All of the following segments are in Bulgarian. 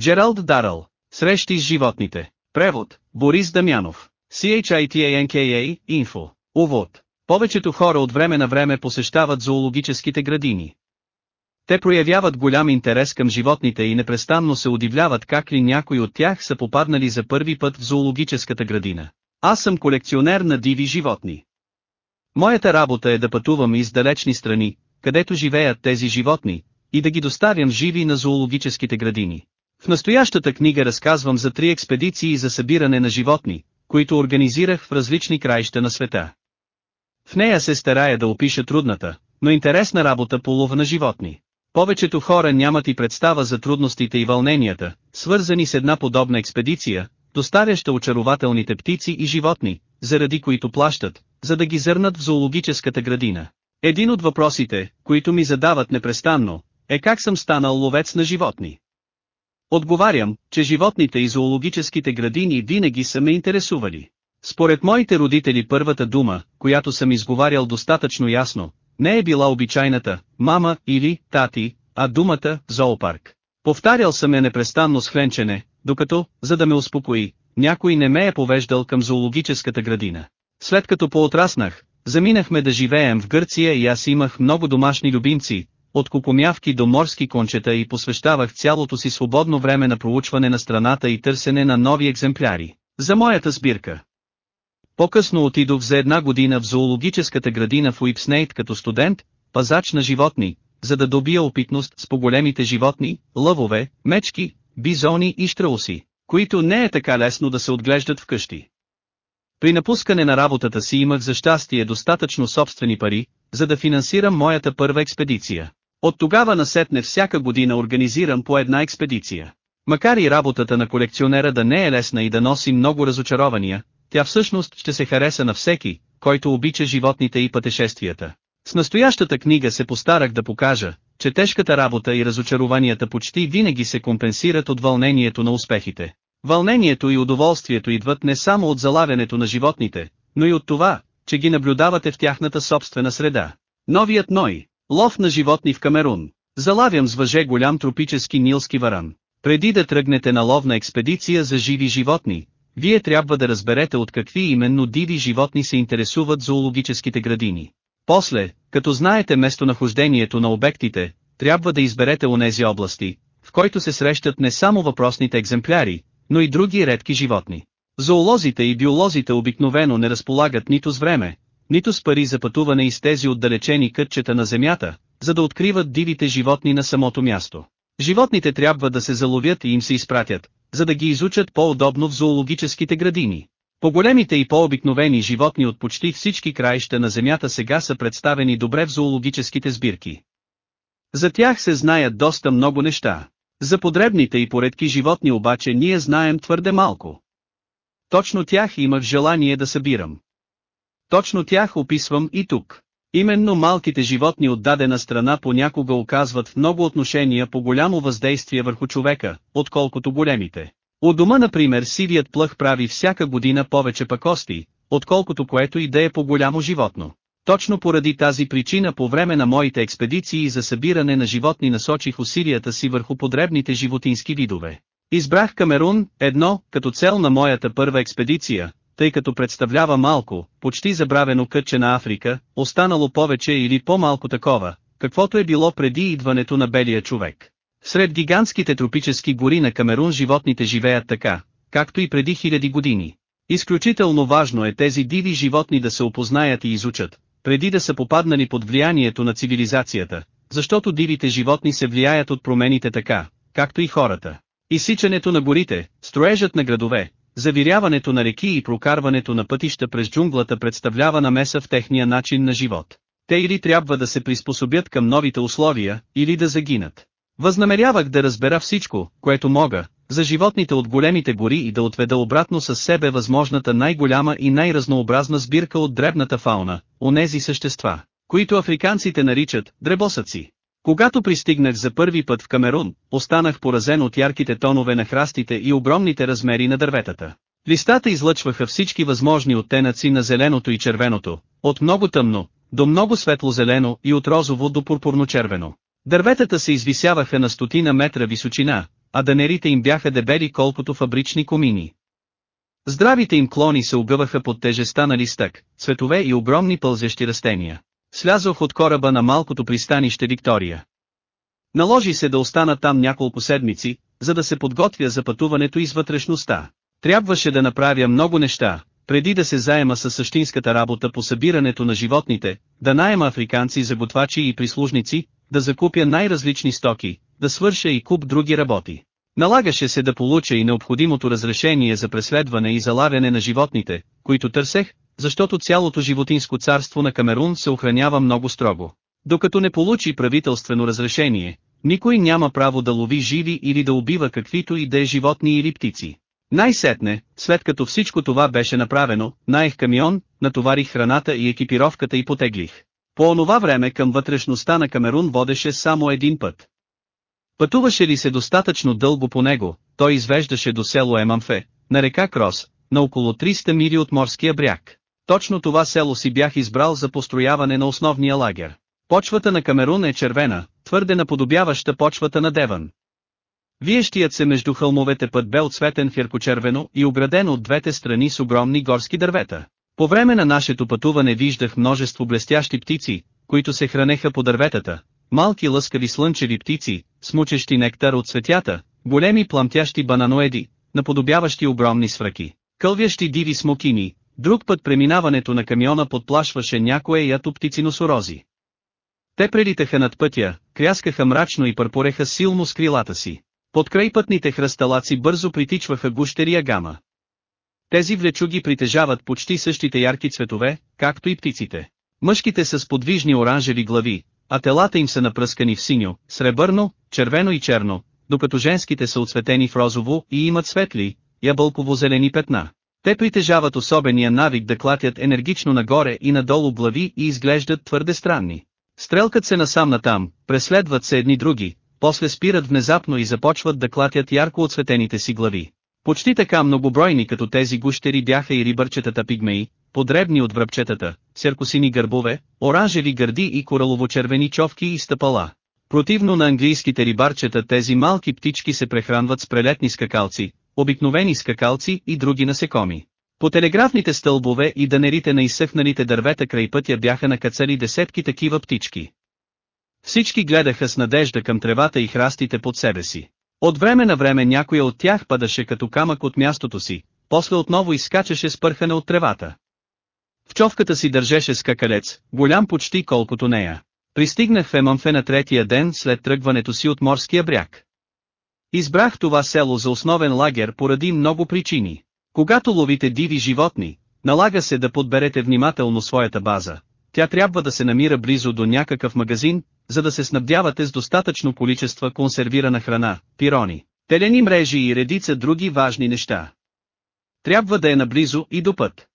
Джералд Даръл. Срещи с животните. Превод. Борис Дамянов. CHITANKA, Info. Увод. Повечето хора от време на време посещават зоологическите градини. Те проявяват голям интерес към животните и непрестанно се удивляват как ли някои от тях са попаднали за първи път в зоологическата градина. Аз съм колекционер на диви животни. Моята работа е да пътувам из далечни страни, където живеят тези животни, и да ги доставям живи на зоологическите градини. В настоящата книга разказвам за три експедиции за събиране на животни, които организирах в различни краища на света. В нея се старая да опиша трудната, но интересна работа по лов на животни. Повечето хора нямат и представа за трудностите и вълненията, свързани с една подобна експедиция, доставяща очарователните птици и животни, заради които плащат, за да ги зърнат в зоологическата градина. Един от въпросите, които ми задават непрестанно, е как съм станал ловец на животни. Отговарям, че животните и зоологическите градини винаги са ме интересували. Според моите родители първата дума, която съм изговарял достатъчно ясно, не е била обичайната «мама» или «тати», а думата «зоопарк». Повтарял съм я непрестанно с хленчене, докато, за да ме успокои, някой не ме е повеждал към зоологическата градина. След като поотраснах, заминахме да живеем в Гърция и аз имах много домашни любимци, от кукумявки до морски кончета и посвещавах цялото си свободно време на проучване на страната и търсене на нови екземпляри. За моята сбирка. По-късно отидох за една година в зоологическата градина в Уипснейт като студент, пазач на животни, за да добия опитност с по-големите животни, лъвове, мечки, бизони и штрауси, които не е така лесно да се отглеждат вкъщи. При напускане на работата си имах за щастие достатъчно собствени пари, за да финансирам моята първа експедиция. От тогава насетне всяка година организирам по една експедиция. Макар и работата на колекционера да не е лесна и да носи много разочарования, тя всъщност ще се хареса на всеки, който обича животните и пътешествията. С настоящата книга се постарах да покажа, че тежката работа и разочарованията почти винаги се компенсират от вълнението на успехите. Вълнението и удоволствието идват не само от залавянето на животните, но и от това, че ги наблюдавате в тяхната собствена среда. Новият Ной, лов на животни в Камерун. Залавям с въже голям тропически нилски варан. Преди да тръгнете на ловна експедиция за живи животни, вие трябва да разберете от какви именно диви животни се интересуват зоологическите градини. После, като знаете местонахождението на обектите, трябва да изберете онези области, в който се срещат не само въпросните екземпляри, но и други редки животни. Зоолозите и биолозите обикновено не разполагат нито с време, нито с пари за пътуване из тези отдалечени кътчета на земята, за да откриват дивите животни на самото място. Животните трябва да се заловят и им се изпратят, за да ги изучат по-удобно в зоологическите градини. По-големите и по-обикновени животни от почти всички краища на Земята сега са представени добре в зоологическите сбирки. За тях се знаят доста много неща. За подребните и поредки животни обаче ние знаем твърде малко. Точно тях имах желание да събирам. Точно тях описвам и тук. Именно малките животни от дадена страна понякога оказват много отношения по голямо въздействие върху човека, отколкото големите. У дома например сивият плъх прави всяка година повече пакости, отколкото което и да е по-голямо животно. Точно поради тази причина по време на моите експедиции за събиране на животни насочих усилията си върху подребните животински видове. Избрах Камерун, едно, като цел на моята първа експедиция, тъй като представлява малко, почти забравено кътче на Африка, останало повече или по-малко такова, каквото е било преди идването на белия човек. Сред гигантските тропически гори на Камерун животните живеят така, както и преди хиляди години. Изключително важно е тези диви животни да се опознаят и изучат, преди да са попаднали под влиянието на цивилизацията, защото дивите животни се влияят от промените така, както и хората. Изсичането на горите, строежът на градове, завиряването на реки и прокарването на пътища през джунглата представлява намеса в техния начин на живот. Те или трябва да се приспособят към новите условия, или да загинат. Възнамерявах да разбера всичко, което мога, за животните от големите гори и да отведа обратно със себе възможната най-голяма и най-разнообразна сбирка от дребната фауна, онези същества, които африканците наричат дребосъци. Когато пристигнах за първи път в Камерун, останах поразен от ярките тонове на храстите и огромните размери на дърветата. Листата излъчваха всички възможни оттенъци на зеленото и червеното, от много тъмно, до много светло-зелено и от розово до пурпурно-червено. Дърветата се извисяваха на стотина метра височина, а данерите им бяха дебели колкото фабрични комини. Здравите им клони се огъваха под тежеста на листък, цветове и огромни пълзящи растения. Слязох от кораба на малкото пристанище Виктория. Наложи се да остана там няколко седмици, за да се подготвя за пътуването из вътрешността. Трябваше да направя много неща, преди да се заема с същинската работа по събирането на животните, да найема африканци за готвачи и прислужници, да закупя най-различни стоки, да свърша и куп други работи. Налагаше се да получа и необходимото разрешение за преследване и залавяне на животните, които търсех, защото цялото животинско царство на Камерун се охранява много строго. Докато не получи правителствено разрешение, никой няма право да лови живи или да убива каквито и да е животни или птици. Най-сетне, след като всичко това беше направено, наех камион, натоварих храната и екипировката и потеглих. По онова време към вътрешността на Камерун водеше само един път. Пътуваше ли се достатъчно дълго по него, той извеждаше до село Емамфе, на река Крос, на около 300 мили от морския бряг. Точно това село си бях избрал за построяване на основния лагер. Почвата на Камерун е червена, твърде наподобяваща почвата на Деван. Виещият се между хълмовете път бе отсветен в яркочервено и ограден от двете страни с огромни горски дървета. По време на нашето пътуване виждах множество блестящи птици, които се хранеха по дърветата, малки лъскави слънчеви птици, смучещи нектар от цветята, големи пламтящи бананоеди, наподобяващи огромни свръки, кълвящи диви смокини, друг път преминаването на камиона подплашваше някое ято птициносорози. Те прелитаха над пътя, кряскаха мрачно и пърпореха силно с крилата си. Под край пътните хръсталаци бързо притичваха гущерия гама. Тези влечуги притежават почти същите ярки цветове, както и птиците. Мъжките са с подвижни оранжеви глави, а телата им са напръскани в синьо, сребърно, червено и черно, докато женските са отсветени в розово и имат светли, ябълково-зелени петна. Те притежават особения навик да клатят енергично нагоре и надолу глави и изглеждат твърде странни. Стрелкат се насам натам, преследват се едни други, после спират внезапно и започват да клатят ярко отсветените си глави. Почти така многобройни като тези гущери бяха и рибърчетата пигмеи, подребни от връбчетата, серкосини гърбове, оранжеви гърди и коралово-червени човки и стъпала. Противно на английските рибарчета тези малки птички се прехранват с прелетни скакалци, обикновени скакалци и други насекоми. По телеграфните стълбове и данерите на изсъхналите дървета край пътя бяха накацали десетки такива птички. Всички гледаха с надежда към тревата и храстите под себе си. От време на време някоя от тях падаше като камък от мястото си, после отново изскачаше с пърхане от тревата. В човката си държеше скакалец, голям почти колкото нея. Пристигнах в Емамфе на третия ден след тръгването си от морския бряг. Избрах това село за основен лагер поради много причини. Когато ловите диви животни, налага се да подберете внимателно своята база. Тя трябва да се намира близо до някакъв магазин, за да се снабдявате с достатъчно количества консервирана храна, пирони, телени мрежи и редица други важни неща. Трябва да е наблизо и до път.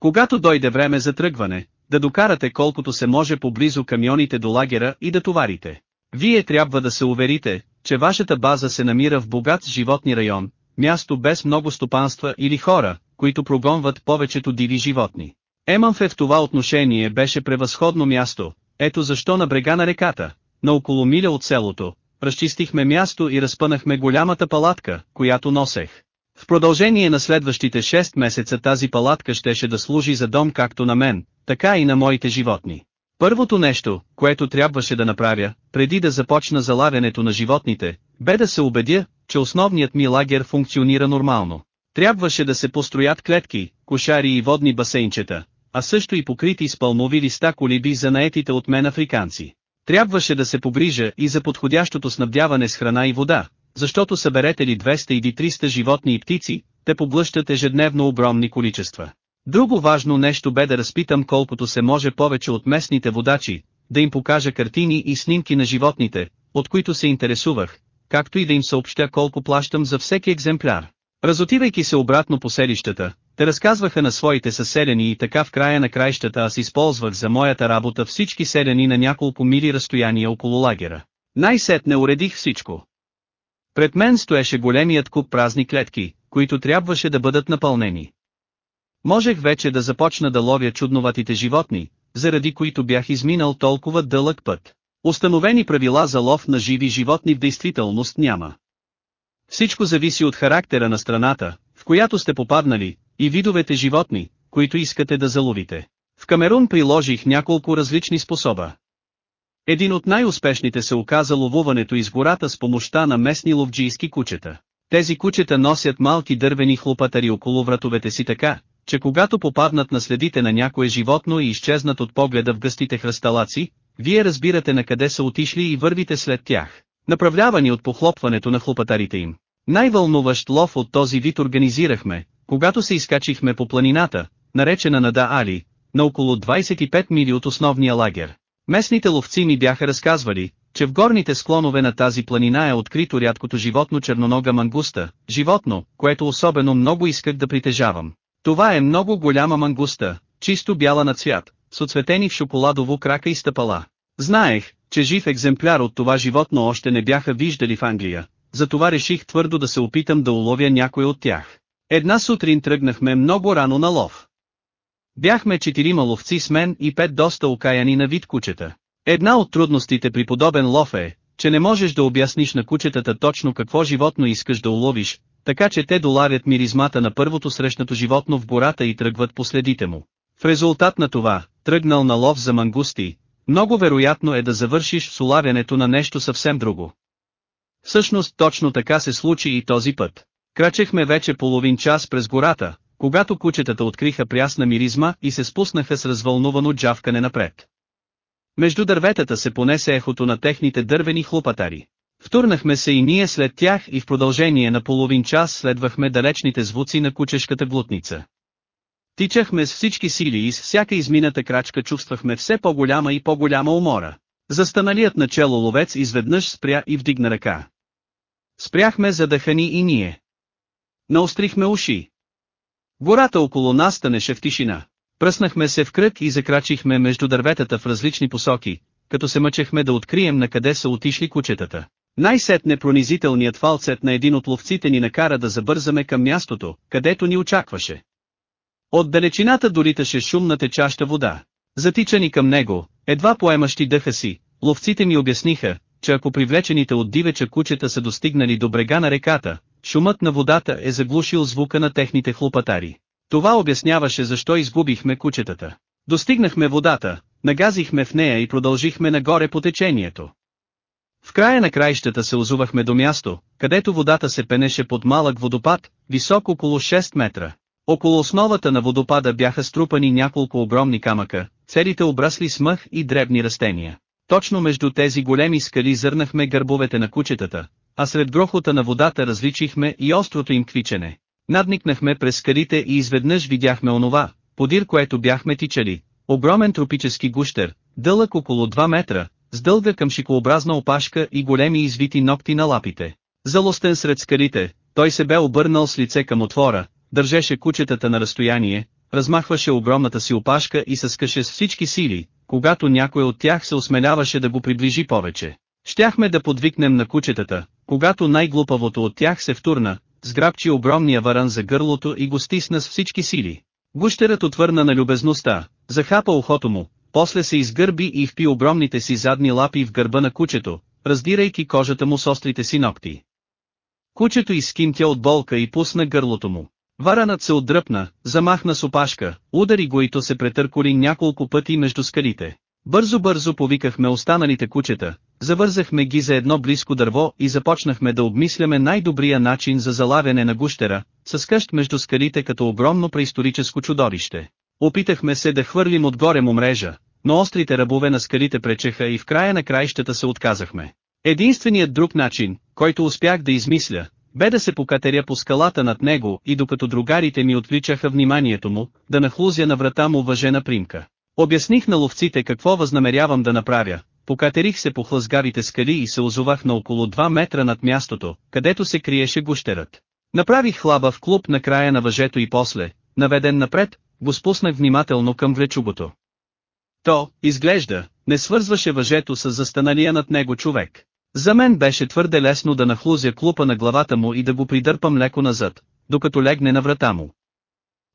Когато дойде време за тръгване, да докарате колкото се може поблизо камионите до лагера и да товарите. Вие трябва да се уверите, че вашата база се намира в богат животни район, място без много стопанства или хора, които прогонват повечето диви животни. Еманфе в това отношение беше превъзходно място, ето защо на брега на реката, на около миля от селото, разчистихме място и разпънахме голямата палатка, която носех. В продължение на следващите 6 месеца тази палатка щеше да служи за дом както на мен, така и на моите животни. Първото нещо, което трябваше да направя, преди да започна залавянето на животните, бе да се убедя, че основният ми лагер функционира нормално. Трябваше да се построят клетки, кошари и водни басейнчета, а също и покрити с пълмови листа колиби за наетите от мен африканци. Трябваше да се погрижа и за подходящото снабдяване с храна и вода, защото съберете ли 200 или 300 животни и птици, те поглъщат ежедневно огромни количества. Друго важно нещо бе да разпитам колкото се може повече от местните водачи, да им покажа картини и снимки на животните, от които се интересувах, както и да им съобщя колко плащам за всеки екземпляр. Разотивайки се обратно по селищата, те разказваха на своите съседени и така в края на краищата аз използвах за моята работа всички селени на няколко мили разстояние около лагера. Най-сетне уредих всичко. Пред мен стоеше големият куп празни клетки, които трябваше да бъдат напълнени. Можех вече да започна да ловя чудноватите животни, заради които бях изминал толкова дълъг път. Установени правила за лов на живи животни в действителност няма. Всичко зависи от характера на страната, в която сте попаднали, и видовете животни, които искате да заловите. В Камерун приложих няколко различни способа. Един от най-успешните се оказа ловуването из гората с помощта на местни ловджийски кучета. Тези кучета носят малки дървени хлопатари около вратовете си така, че когато попаднат на следите на някое животно и изчезнат от погледа в гъстите хръсталаци, вие разбирате на къде са отишли и вървите след тях, направлявани от похлопването на хлопатарите им. Най-вълнуващ лов от този вид организирахме, когато се изкачихме по планината, наречена Нада Али, на около 25 мили от основния лагер. Местните ловци ми бяха разказвали, че в горните склонове на тази планина е открито рядкото животно чернонога мангуста, животно, което особено много исках да притежавам. Това е много голяма мангуста, чисто бяла на цвят, с оцветени в шоколадово крака и стъпала. Знаех, че жив екземпляр от това животно още не бяха виждали в Англия, затова реших твърдо да се опитам да уловя някой от тях. Една сутрин тръгнахме много рано на лов. Бяхме четирима ловци с мен и пет доста окаяни на вид кучета. Една от трудностите при подобен лов е, че не можеш да обясниш на кучетата точно какво животно искаш да уловиш, така че те доларят миризмата на първото срещнато животно в гората и тръгват по следите му. В резултат на това, тръгнал на лов за мангусти, много вероятно е да завършиш с улавянето на нещо съвсем друго. Всъщност точно така се случи и този път. Крачехме вече половин час през гората, когато кучетата откриха прясна миризма и се спуснаха с развълнувано джавкане напред. Между дърветата се понесе ехото на техните дървени хлопатари. Втурнахме се и ние след тях и в продължение на половин час следвахме далечните звуци на кучешката глутница. Тичахме с всички сили и с всяка измината крачка чувствахме все по-голяма и по-голяма умора. Застаналият начало ловец изведнъж спря и вдигна ръка. Спряхме задъхани и ние. Наострихме уши. Гората около нас тънеше в тишина. Пръснахме се в кръг и закрачихме между дърветата в различни посоки, като се мъчехме да открием на къде са отишли кучетата. Най-сетне пронизителният фалцет на един от ловците ни накара да забързаме към мястото, където ни очакваше. От далечината долиташе шумна течаща вода. Затичани към него, едва поемащи дъха си, ловците ми обясниха, че ако привлечените от дивеча кучета са достигнали до брега на реката, шумът на водата е заглушил звука на техните хлопатари. Това обясняваше защо изгубихме кучетата. Достигнахме водата, нагазихме в нея и продължихме нагоре по течението. В края на краищата се озувахме до място, където водата се пенеше под малък водопад, висок около 6 метра. Около основата на водопада бяха струпани няколко огромни камъка, целите обрасли с мъх и дребни растения. Точно между тези големи скали зърнахме гърбовете на кучетата, а сред грохота на водата различихме и острото им квичене. Надникнахме през скалите и изведнъж видяхме онова, подир което бяхме тичали, огромен тропически гущер, дълъг около 2 метра, с дълга към шикообразна опашка и големи извити ногти на лапите. Залостен сред скалите, той се бе обърнал с лице към отвора, държеше кучетата на разстояние, размахваше огромната си опашка и съскаше с всички сили, когато някой от тях се осмеляваше да го приближи повече. Щяхме да подвикнем на кучетата, когато най-глупавото от тях се втурна, сграбчи огромния варан за гърлото и го стисна с всички сили. Гущерът отвърна на любезността, захапа ухото му, после се изгърби и впи огромните си задни лапи в гърба на кучето, раздирайки кожата му с острите си ногти. Кучето изкимтя от болка и пусна гърлото му. Варанът се отдръпна, замахна с опашка, удари го и то се претърколи няколко пъти между скалите. Бързо-бързо повикахме останалите кучета, завързахме ги за едно близко дърво и започнахме да обмисляме най-добрия начин за залавяне на гущера, с къщ между скалите като огромно преисторическо чудовище. Опитахме се да хвърлим отгоре му мрежа, но острите ръбове на скалите пречеха и в края на краищата се отказахме. Единственият друг начин, който успях да измисля, бе да се покатеря по скалата над него и докато другарите ми отвличаха вниманието му, да нахлузя на врата му въжена примка. Обясних на ловците какво възнамерявам да направя, покатерих се по хлъзгавите скали и се озовах на около 2 метра над мястото, където се криеше гущерът. Направих хлаба в клуб на края на въжето и после, наведен напред, го спуснах внимателно към влечугото. То, изглежда, не свързваше въжето с застаналия над него човек. За мен беше твърде лесно да нахлузя клупа на главата му и да го придърпам леко назад, докато легне на врата му.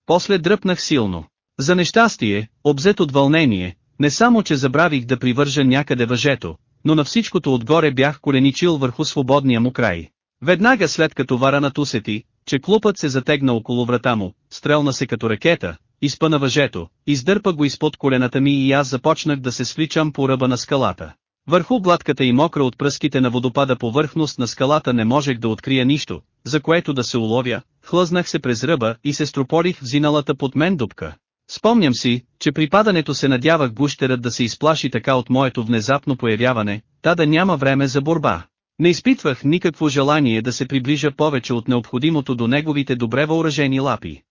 После дръпнах силно. За нещастие, обзет от вълнение, не само че забравих да привържа някъде въжето, но на всичкото отгоре бях коленичил върху свободния му край. Веднага след като варанът усети, че клупът се затегна около врата му, стрелна се като ракета, изпъна въжето, издърпа го изпод колената ми и аз започнах да се свличам по ръба на скалата. Върху гладката и мокра от пръските на водопада повърхност на скалата не можех да открия нищо, за което да се уловя, хлъзнах се през ръба и се стропорих в зиналата под мен дупка. Спомням си, че при падането се надявах гущерът да се изплаши така от моето внезапно появяване, та да няма време за борба. Не изпитвах никакво желание да се приближа повече от необходимото до неговите добре въоръжени лапи.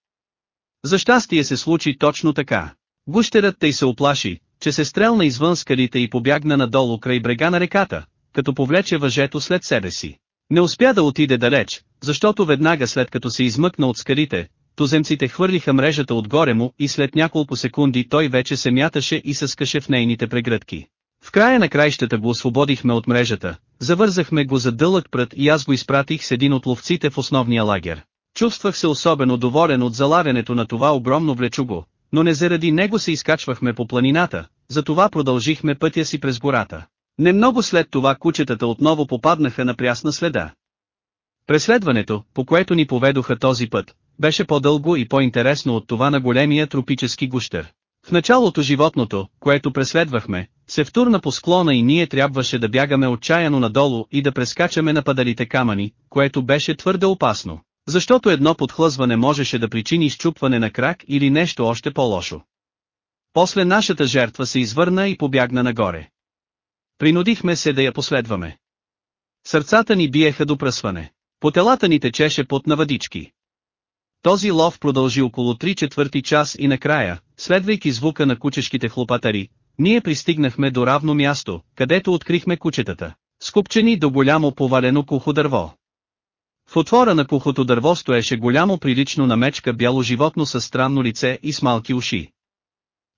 За щастие се случи точно така. Гущерът тъй се оплаши, че се стрелна извън скалите и побягна надолу край брега на реката, като повлече въжето след себе си. Не успя да отиде далеч, защото веднага след като се измъкна от скалите, туземците хвърлиха мрежата отгоре му и след няколко секунди той вече се мяташе и съскаше в нейните прегръдки. В края на краищата го освободихме от мрежата, завързахме го за дълъг прът и аз го изпратих с един от ловците в основния лагер. Чувствах се особено доволен от залавянето на това огромно влечуго, но не заради него се изкачвахме по планината, затова продължихме пътя си през гората. Немного след това кучетата отново попаднаха на прясна следа. Преследването, по което ни поведоха този път, беше по-дълго и по-интересно от това на големия тропически гущер. В началото животното, което преследвахме, се втурна по склона и ние трябваше да бягаме отчаяно надолу и да прескачаме нападалите камъни, което беше твърде опасно. Защото едно подхлъзване можеше да причини изчупване на крак или нещо още по-лошо. После нашата жертва се извърна и побягна нагоре. Принудихме се да я последваме. Сърцата ни биеха до пръсване. По телата ни течеше под навадички. Този лов продължи около 3 четвърти час и накрая, следвайки звука на кучешките хлопатари, ние пристигнахме до равно място, където открихме кучетата, скупчени до голямо повалено кухо дърво. В отвора на кухото дърво стоеше голямо прилично на мечка бяло животно с странно лице и с малки уши.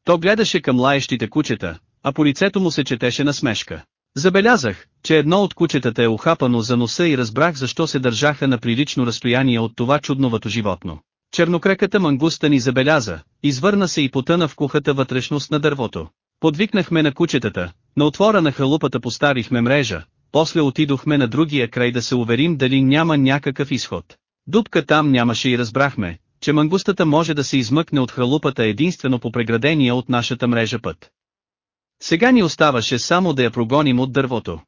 То гледаше към лаещите кучета, а по лицето му се четеше насмешка. Забелязах, че едно от кучетата е ухапано за носа и разбрах защо се държаха на прилично разстояние от това чудновато животно. Чернокреката мангуста ни забеляза, извърна се и потъна в кухата вътрешност на дървото. Подвикнахме на кучетата, на отвора на халупата поставихме мрежа, после отидохме на другия край да се уверим дали няма някакъв изход. Дупка там нямаше и разбрахме, че мангустата може да се измъкне от халупата единствено по преградения от нашата мрежа път. Сега ни оставаше само да я прогоним от дървото.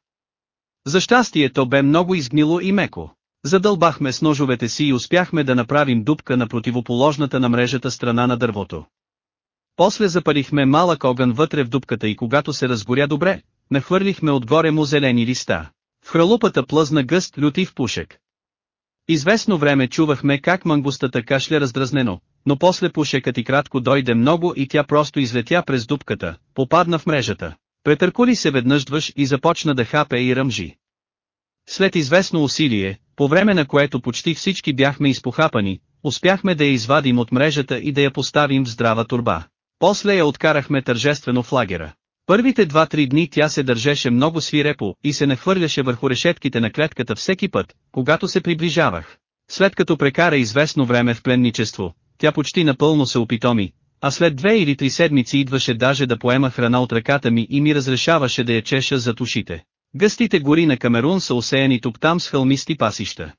За щастие то бе много изгнило и меко. Задълбахме с ножовете си и успяхме да направим дупка на противоположната на мрежата страна на дървото. После запалихме малък огън вътре в дупката и когато се разгоря добре, нахвърлихме отгоре му зелени листа. В хралупата плъзна гъст лютив пушек. Известно време чувахме как мангустата кашля раздразнено, но после пушекът и кратко дойде много и тя просто излетя през дупката, попадна в мрежата. Претъркули се веднъж двъж и започна да хапе и ръмжи. След известно усилие, по време на което почти всички бяхме изпохапани, успяхме да я извадим от мрежата и да я поставим в здрава турба. После я откарахме тържествено в лагера. Първите два-три дни тя се държеше много свирепо и се нахвърляше върху решетките на клетката всеки път, когато се приближавах. След като прекара известно време в пленничество, тя почти напълно се опитоми, а след две или три седмици идваше даже да поема храна от ръката ми и ми разрешаваше да я чеша за ушите. Гъстите гори на Камерун са осеяни тук-там с хълмисти пасища.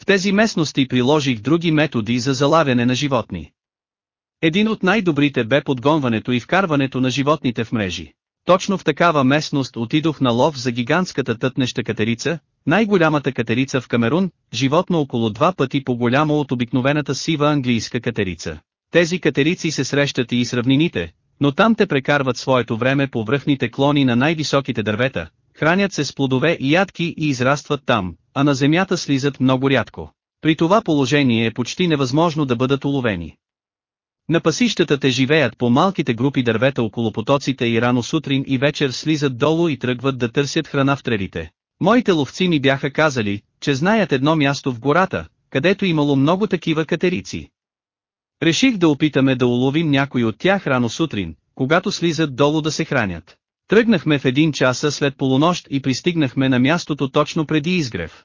В тези местности приложих други методи за залавяне на животни. Един от най-добрите бе подгонването и вкарването на животните в мрежи. Точно в такава местност отидох на лов за гигантската тътнеща катерица, най-голямата катерица в Камерун, животно около два пъти по-голямо от обикновената сива английска катерица. Тези катерици се срещат и с равнините, но там те прекарват своето време по връхните клони на най-високите дървета, хранят се с плодове и ядки и израстват там, а на земята слизат много рядко. При това положение е почти невъзможно да бъдат уловени. На пасищата те живеят по малките групи дървета около потоците и рано сутрин и вечер слизат долу и тръгват да търсят храна в тревите. Моите ловци ми бяха казали, че знаят едно място в гората, където имало много такива катерици. Реших да опитаме да уловим някой от тях рано сутрин, когато слизат долу да се хранят. Тръгнахме в един часа след полунощ и пристигнахме на мястото точно преди изгрев.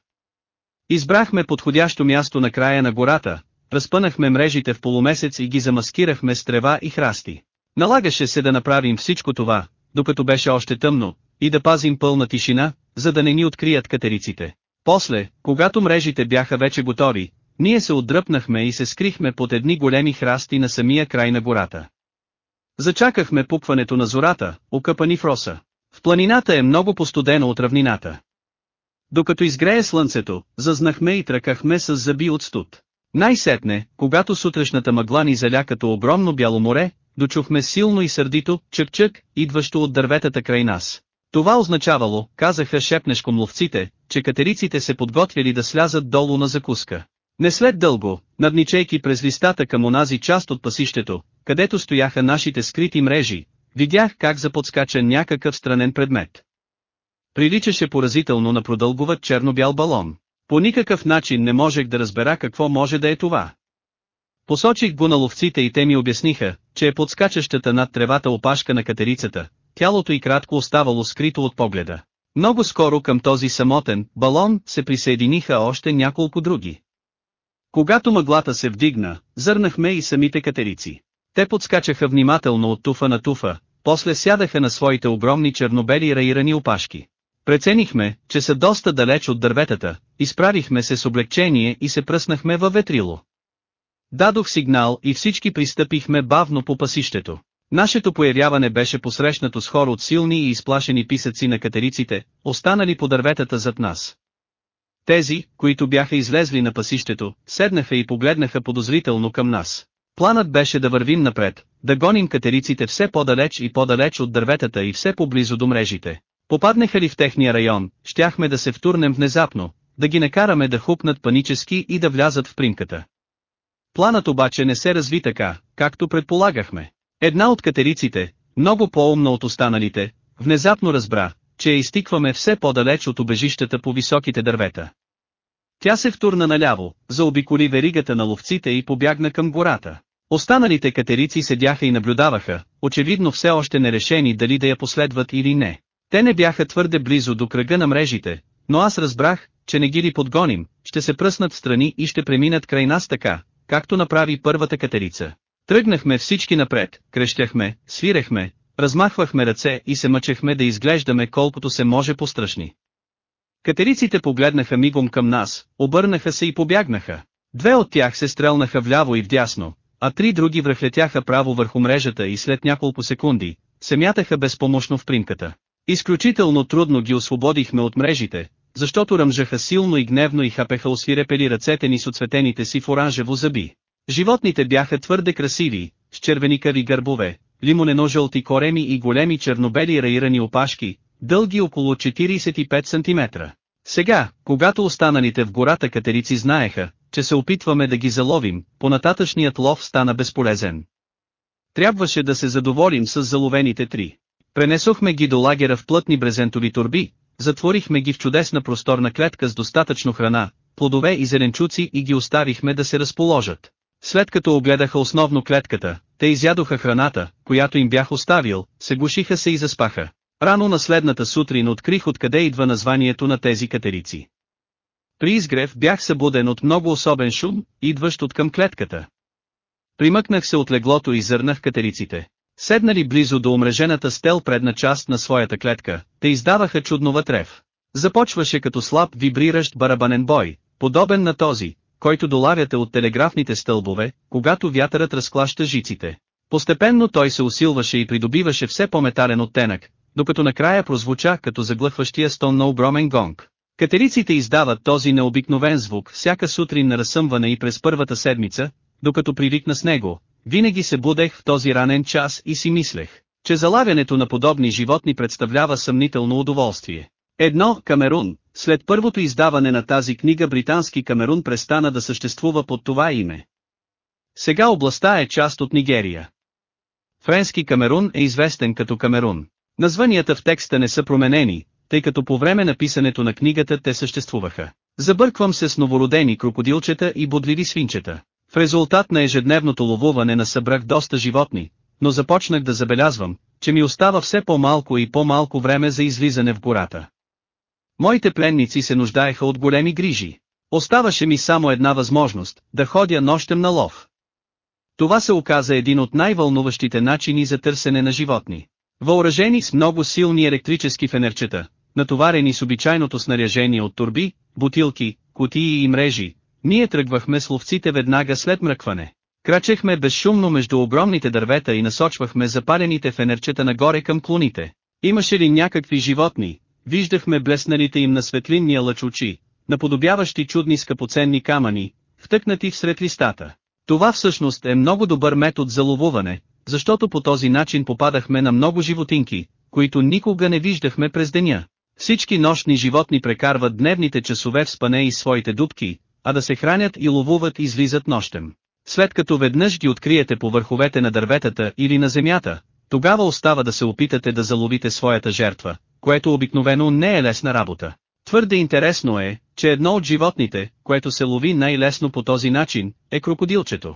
Избрахме подходящо място на края на гората, разпънахме мрежите в полумесец и ги замаскирахме с трева и храсти. Налагаше се да направим всичко това, докато беше още тъмно, и да пазим пълна тишина, за да не ни открият катериците. После, когато мрежите бяха вече готови, ние се отдръпнахме и се скрихме под едни големи храсти на самия край на гората. Зачакахме пупването на зората, окъпани в роса. В планината е много постудено от равнината. Докато изгрее слънцето, зазнахме и тръкахме с зъби от студ. Най-сетне, когато сутрешната мъгла ни заля като огромно бяло море, дочухме силно и сърдито, чък-чък, идващо от дърветата край нас. Това означавало, казаха шепнешком ловците, че катериците се подготвяли да слязат долу на закуска. Не след дълго, надничейки през листата към онази част от пасището, където стояха нашите скрити мрежи, видях как заподскача някакъв странен предмет. Приличаше поразително на продълговат черно-бял балон. По никакъв начин не можех да разбера какво може да е това. Посочих го на ловците и те ми обясниха, че е подскачащата над тревата опашка на катерицата, тялото и кратко оставало скрито от погледа. Много скоро към този самотен балон се присъединиха още няколко други. Когато мъглата се вдигна, зърнахме и самите катерици. Те подскачаха внимателно от туфа на туфа, после сядаха на своите огромни чернобели раирани опашки. Преценихме, че са доста далеч от дърветата, изправихме се с облегчение и се пръснахме във ветрило. Дадох сигнал и всички пристъпихме бавно по пасището. Нашето появяване беше посрещнато с хор от силни и изплашени писъци на катериците, останали по дърветата зад нас. Тези, които бяха излезли на пасището, седнаха и погледнаха подозрително към нас. Планът беше да вървим напред, да гоним катериците все по-далеч и по-далеч от дърветата и все поблизо до мрежите. Попаднаха ли в техния район, щяхме да се втурнем внезапно, да ги накараме да хупнат панически и да влязат в примката. Планът обаче не се разви така, както предполагахме. Една от катериците, много по-умна от останалите, внезапно разбра, че я изтикваме все по-далеч от убежищата по високите дървета. Тя се втурна наляво, заобиколи веригата на ловците и побягна към гората. Останалите катерици седяха и наблюдаваха, очевидно все още нерешени дали да я последват или не. Те не бяха твърде близо до кръга на мрежите, но аз разбрах, че не ги ли подгоним, ще се пръснат страни и ще преминат край нас така, както направи първата катерица. Тръгнахме всички напред, крещяхме, свирехме, размахвахме ръце и се мъчехме да изглеждаме колкото се може пострашни. Катериците погледнаха мигом към нас, обърнаха се и побягнаха. Две от тях се стрелнаха вляво и вдясно, а три други връхлетяха право върху мрежата и след няколко секунди, се мятаха безпомощно в примката. Изключително трудно ги освободихме от мрежите, защото ръмжаха силно и гневно и хапеха освирепели ръцете ни с оцветените си в оранжево зъби. Животните бяха твърде красиви, с червеникави гърбове, лимонено-жълти кореми и големи чернобели раирани опашки, дълги около 45 см. Сега, когато останалите в гората катерици знаеха, че се опитваме да ги заловим, понататъчният лов стана безполезен. Трябваше да се задоволим с заловените три. Пренесохме ги до лагера в плътни брезентови турби, затворихме ги в чудесна просторна клетка с достатъчно храна, плодове и зеленчуци и ги оставихме да се разположат. След като огледаха основно клетката, те изядоха храната, която им бях оставил, се гушиха се и заспаха. Рано на следната сутрин открих откъде идва названието на тези катерици. При изгрев бях събуден от много особен шум, идващ от към клетката. Примъкнах се от леглото и зърнах катериците. Седнали близо до омрежената стел предна част на своята клетка, те издаваха чуднова трев. Започваше като слаб вибриращ барабанен бой, подобен на този, който долавяте от телеграфните стълбове, когато вятърът разклаща жиците. Постепенно той се усилваше и придобиваше все по-метален оттенък, докато накрая прозвуча като заглъхващия стон на огромен гонг. Катериците издават този необикновен звук всяка сутрин на разсъмване и през първата седмица, докато привикна с него, винаги се будех в този ранен час и си мислех, че залавянето на подобни животни представлява съмнително удоволствие. Едно, Камерун, след първото издаване на тази книга британски Камерун престана да съществува под това име. Сега областта е част от Нигерия. Френски Камерун е известен като Камерун. Названията в текста не са променени, тъй като по време на писането на книгата те съществуваха. Забърквам се с новородени крокодилчета и бодливи свинчета. В резултат на ежедневното ловуване насъбрах доста животни, но започнах да забелязвам, че ми остава все по-малко и по-малко време за излизане в гората. Моите пленници се нуждаеха от големи грижи. Оставаше ми само една възможност, да ходя нощем на лов. Това се оказа един от най-вълнуващите начини за търсене на животни. Въоръжени с много силни електрически фенерчета, натоварени с обичайното снаряжение от турби, бутилки, кутии и мрежи, ние тръгвахме с ловците веднага след мръкване. Крачехме безшумно между огромните дървета и насочвахме запалените фенерчета нагоре към клоните. Имаше ли някакви животни? Виждахме блесналите им на светлинния лъч очи, наподобяващи чудни скъпоценни камъни, втъкнати в сред листата. Това всъщност е много добър метод за ловуване, защото по този начин попадахме на много животинки, които никога не виждахме през деня. Всички нощни животни прекарват дневните часове в спане и своите дубки, а да се хранят и ловуват излизат нощем. След като веднъж ги откриете по върховете на дърветата или на земята, тогава остава да се опитате да заловите своята жертва, което обикновено не е лесна работа. Твърде интересно е, че едно от животните, което се лови най-лесно по този начин, е крокодилчето.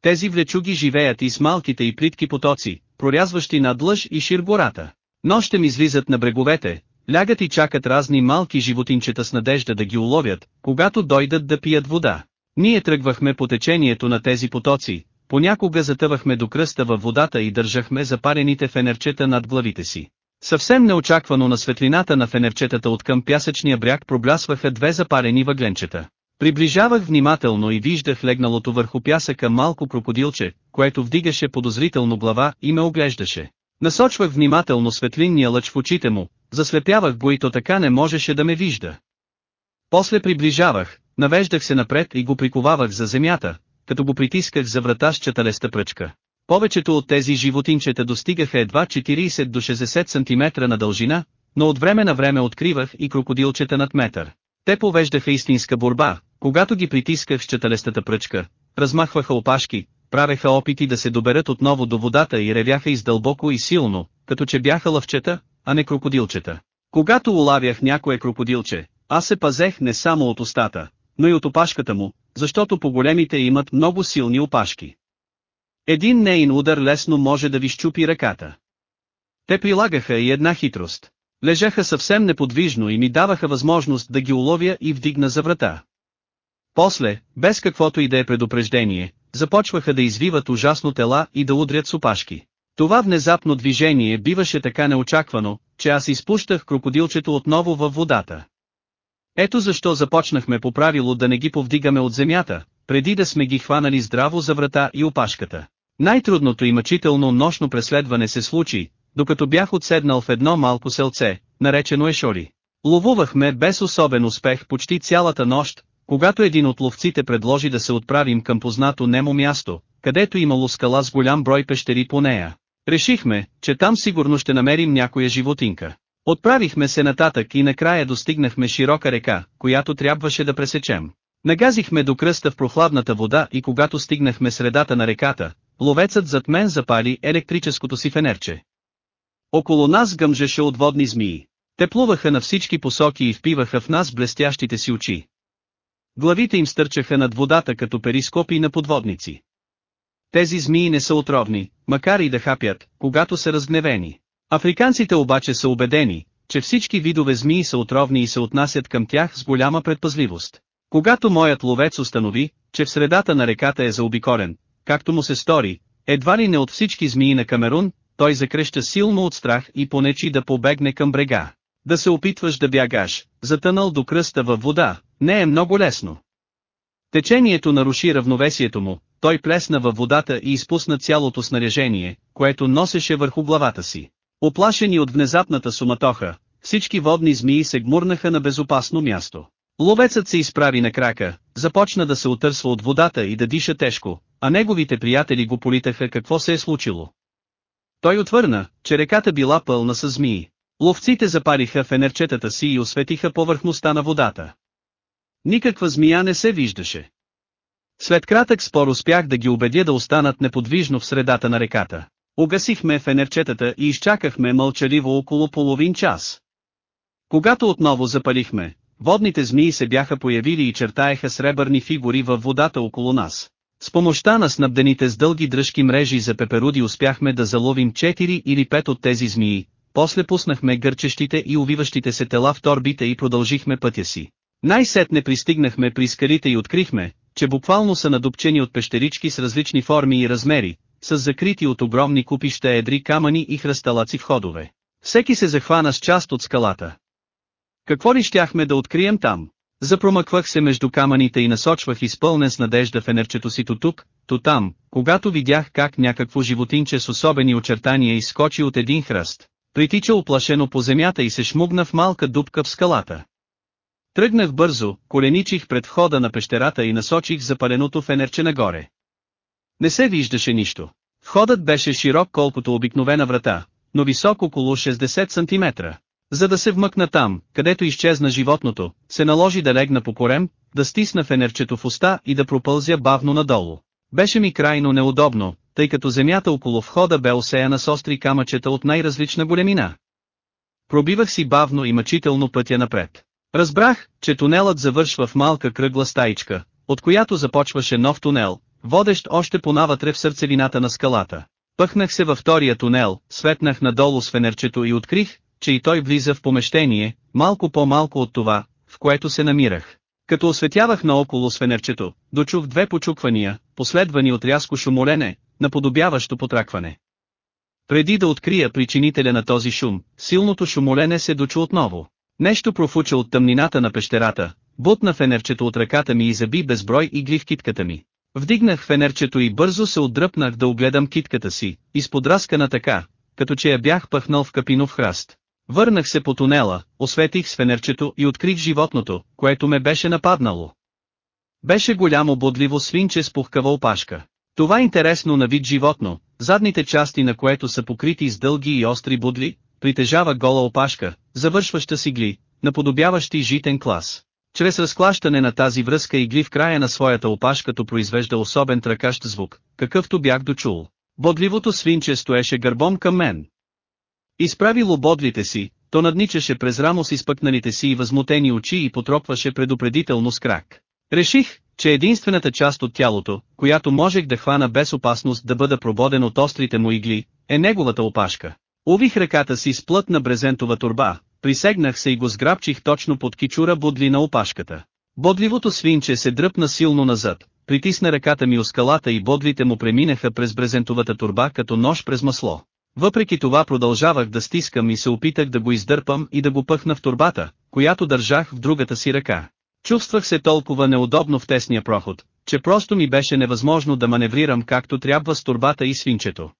Тези влечуги живеят и с малките и плитки потоци, прорязващи над лъж и шир гората. Нощем излизат на бреговете, лягат и чакат разни малки животинчета с надежда да ги уловят, когато дойдат да пият вода. Ние тръгвахме по течението на тези потоци, понякога затъвахме до кръста във водата и държахме запарените фенерчета над главите си. Съвсем неочаквано на светлината на фенерчетата от към пясъчния бряг проблясваха две запарени въгленчета. Приближавах внимателно и виждах легналото върху пясъка малко крокодилче, което вдигаше подозрително глава и ме оглеждаше. Насочвах внимателно светлинния лъч в очите му, заслепявах го и то така не можеше да ме вижда. После приближавах, навеждах се напред и го приковавах за земята, като го притисках за врата с чаталеста пръчка. Повечето от тези животинчета достигаха едва 40 до 60 см на дължина, но от време на време откривах и крокодилчета над метър. Те повеждаха истинска борба, когато ги притисках с чаталестата пръчка, размахваха опашки, правеха опити да се доберат отново до водата и ревяха издълбоко и силно, като че бяха лъвчета, а не крокодилчета. Когато улавях някое крокодилче, аз се пазех не само от устата, но и от опашката му, защото по-големите имат много силни опашки. Един нейн удар лесно може да ви щупи ръката. Те прилагаха и една хитрост. Лежаха съвсем неподвижно и ми даваха възможност да ги уловя и вдигна за врата. После, без каквото и да е предупреждение, започваха да извиват ужасно тела и да удрят с опашки. Това внезапно движение биваше така неочаквано, че аз изпущах крокодилчето отново във водата. Ето защо започнахме по правило да не ги повдигаме от земята, преди да сме ги хванали здраво за врата и опашката. Най-трудното и мъчително нощно преследване се случи, докато бях отседнал в едно малко селце, наречено Ешори. Ловувахме без особен успех почти цялата нощ, когато един от ловците предложи да се отправим към познато немо място, където имало скала с голям брой пещери по нея. Решихме, че там сигурно ще намерим някоя животинка. Отправихме се нататък и накрая достигнахме широка река, която трябваше да пресечем. Нагазихме до кръста в прохладната вода и когато стигнахме средата на реката, ловецът зад мен запали електрическото си фенерче. Около нас гъмжеше от водни змии. Те плуваха на всички посоки и впиваха в нас блестящите си очи. Главите им стърчаха над водата като перископи на подводници. Тези змии не са отровни, макар и да хапят, когато са разгневени. Африканците обаче са убедени, че всички видове змии са отровни и се отнасят към тях с голяма предпазливост. Когато моят ловец установи, че в средата на реката е заобикорен, както му се стори, едва ли не от всички змии на Камерун, той закреща силно от страх и понечи да побегне към брега. Да се опитваш да бягаш, затънал до кръста във вода, не е много лесно. Течението наруши равновесието му, той плесна във водата и изпусна цялото снаряжение, което носеше върху главата си. Оплашени от внезапната суматоха, всички водни змии се гмурнаха на безопасно място. Ловецът се изправи на крака, започна да се отърсва от водата и да диша тежко, а неговите приятели го политаха какво се е случило. Той отвърна, че реката била пълна с змии. Ловците запариха фенерчетата си и осветиха повърхността на водата. Никаква змия не се виждаше. След кратък спор успях да ги убедя да останат неподвижно в средата на реката. Угасихме фенерчетата и изчакахме мълчаливо около половин час. Когато отново запалихме, водните змии се бяха появили и чертаеха сребърни фигури във водата около нас. С помощта на снабдените с дълги дръжки мрежи за пеперуди успяхме да заловим 4 или 5 от тези змии, после пуснахме гърчещите и увиващите се тела в торбите и продължихме пътя си. Най-сетне пристигнахме при скалите и открихме, че буквално са надупчени от пещерички с различни форми и размери, с закрити от огромни купища едри камъни и хръсталаци входове. Всеки се захвана с част от скалата. Какво ли щяхме да открием там? Запромъквах се между камъните и насочвах изпълнен с надежда фенерчето си то тук, то там, когато видях как някакво животинче с особени очертания изскочи от един хръст. Притича оплашено по земята и се шмугна в малка дупка в скалата. Тръгнах бързо, коленичих пред входа на пещерата и насочих запаленото фенерче нагоре. Не се виждаше нищо. Входът беше широк колкото обикновена врата, но висок около 60 см. За да се вмъкна там, където изчезна животното, се наложи да легна по корем, да стисна фенерчето в уста и да пропълзя бавно надолу. Беше ми крайно неудобно, тъй като земята около входа бе осеяна с остри камъчета от най-различна големина. Пробивах си бавно и мъчително пътя напред. Разбрах, че тунелът завършва в малка кръгла стаичка, от която започваше нов тунел, водещ още по навътре в сърцевината на скалата. Пъхнах се във втория тунел, светнах надолу с фенерчето и открих, че и той влиза в помещение, малко по-малко от това, в което се намирах. Като осветявах наоколо с фенерчето, дочух две почуквания, последвани от рязко шумолене, наподобяващо потракване. Преди да открия причинителя на този шум, силното шумолене се дочу отново. Нещо профуча от тъмнината на пещерата, бутна фенерчето от ръката ми и заби безброй игли в китката ми. Вдигнах фенерчето и бързо се отдръпнах да огледам китката си, изподраскана така, като че я бях пъхнал в капинов храст. Върнах се по тунела, осветих с фенерчето и открих животното, което ме беше нападнало. Беше голямо бодливо свинче с пухкава опашка. Това интересно на вид животно, задните части на което са покрити с дълги и остри будли, притежава гола опашка, завършваща с игли, наподобяващи житен клас. Чрез разклащане на тази връзка игли в края на своята опашка като произвежда особен тракащ звук, какъвто бях дочул. Бодливото свинче стоеше гърбом към мен. Изправило бодлите си, то надничаше през рамо с изпъкналите си и възмутени очи и потропваше предупредително с крак. Реших, че единствената част от тялото, която можех да хвана без опасност да бъда прободен от острите му игли, е неговата опашка. Увих ръката си с плътна брезентова турба, присегнах се и го сграбчих точно под кичура бодли на опашката. Бодливото свинче се дръпна силно назад, притисна ръката ми у скалата и бодлите му преминаха през брезентовата турба като нож през масло. Въпреки това продължавах да стискам и се опитах да го издърпам и да го пъхна в турбата, която държах в другата си ръка. Чувствах се толкова неудобно в тесния проход, че просто ми беше невъзможно да маневрирам както трябва с турбата и свинчето.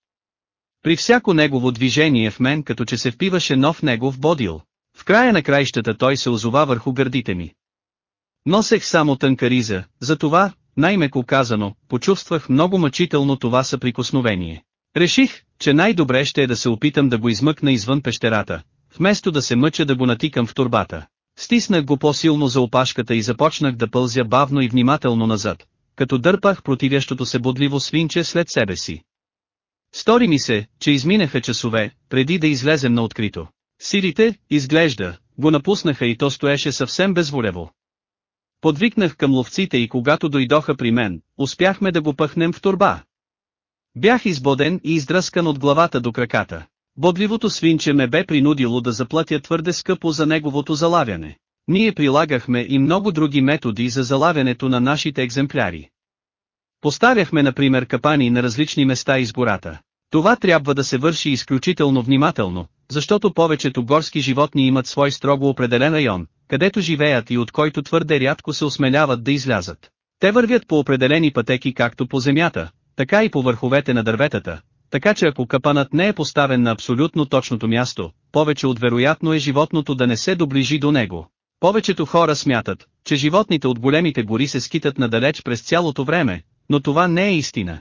При всяко негово движение в мен като че се впиваше нов негов бодил. В края на краищата той се озова върху гърдите ми. Носех само тънка риза, затова, най-меко казано, почувствах много мъчително това съприкосновение. Реших, че най-добре ще е да се опитам да го измъкна извън пещерата, вместо да се мъча да го натикам в турбата. Стиснах го по-силно за опашката и започнах да пълзя бавно и внимателно назад, като дърпах противящото се бодливо свинче след себе си. Стори ми се, че изминаха часове, преди да излезем на открито. Силите, изглежда, го напуснаха и то стоеше съвсем безволево. Подвикнах към ловците и когато дойдоха при мен, успяхме да го пъхнем в турба. Бях избоден и издръскан от главата до краката. Бодливото свинче ме бе принудило да заплатя твърде скъпо за неговото залавяне. Ние прилагахме и много други методи за залавянето на нашите екземпляри. Поставяхме например капани на различни места из гората. Това трябва да се върши изключително внимателно, защото повечето горски животни имат свой строго определен район, където живеят и от който твърде рядко се осмеляват да излязат. Те вървят по определени пътеки както по земята, така и по върховете на дърветата, така че ако капанът не е поставен на абсолютно точното място, повече от вероятно е животното да не се доближи до него. Повечето хора смятат, че животните от големите гори се скитат надалеч през цялото време, но това не е истина.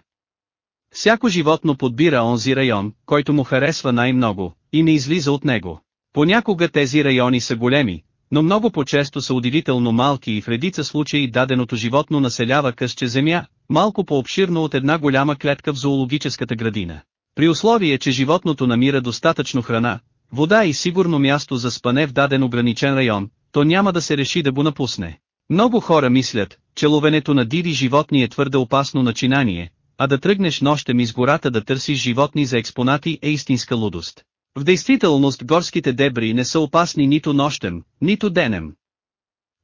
Всяко животно подбира онзи район, който му харесва най-много, и не излиза от него. Понякога тези райони са големи, но много по-често са удивително малки и в редица случаи даденото животно населява късче земя, малко по-обширно от една голяма клетка в зоологическата градина. При условие, че животното намира достатъчно храна, вода и сигурно място за спане в даден ограничен район, то няма да се реши да го напусне. Много хора мислят, че ловенето на диви животни е твърде опасно начинание, а да тръгнеш нощем из гората да търсиш животни за експонати е истинска лудост. В действителност горските дебри не са опасни нито нощем, нито денем.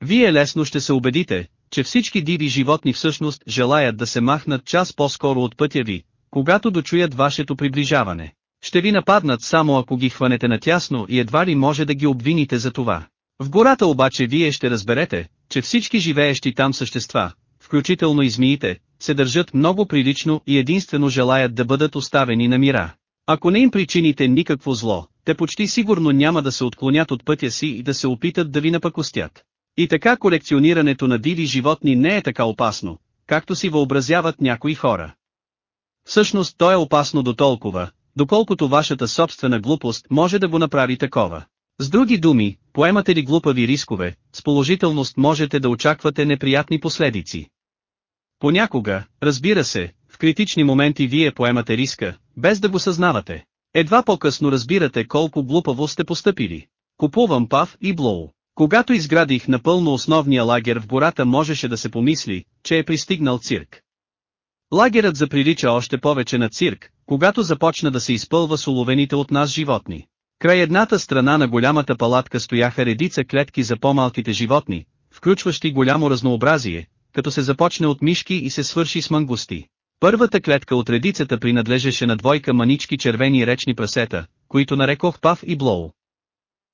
Вие лесно ще се убедите, че всички диви животни всъщност желаят да се махнат час по-скоро от пътя ви, когато дочуят вашето приближаване. Ще ви нападнат само ако ги хванете натясно и едва ли може да ги обвините за това. В гората обаче вие ще разберете, че всички живеещи там същества, включително и змиите, се държат много прилично и единствено желаят да бъдат оставени на мира. Ако не им причините никакво зло, те почти сигурно няма да се отклонят от пътя си и да се опитат да ви напакостят. И така колекционирането на диви животни не е така опасно, както си въобразяват някои хора. Всъщност то е опасно до толкова, доколкото вашата собствена глупост може да го направи такова. С други думи, поемате ли глупави рискове, с положителност можете да очаквате неприятни последици. Понякога, разбира се, в критични моменти вие поемате риска, без да го съзнавате. Едва по-късно разбирате колко глупаво сте постъпили. Купувам пав и блоу. Когато изградих напълно основния лагер в гората можеше да се помисли, че е пристигнал цирк. Лагерът заприлича още повече на цирк, когато започна да се изпълва с уловените от нас животни. Край едната страна на голямата палатка стояха редица клетки за по-малките животни, включващи голямо разнообразие, като се започне от мишки и се свърши с мангусти. Първата клетка от редицата принадлежеше на двойка манички червени речни прасета, които нарекох Пав и Блоу.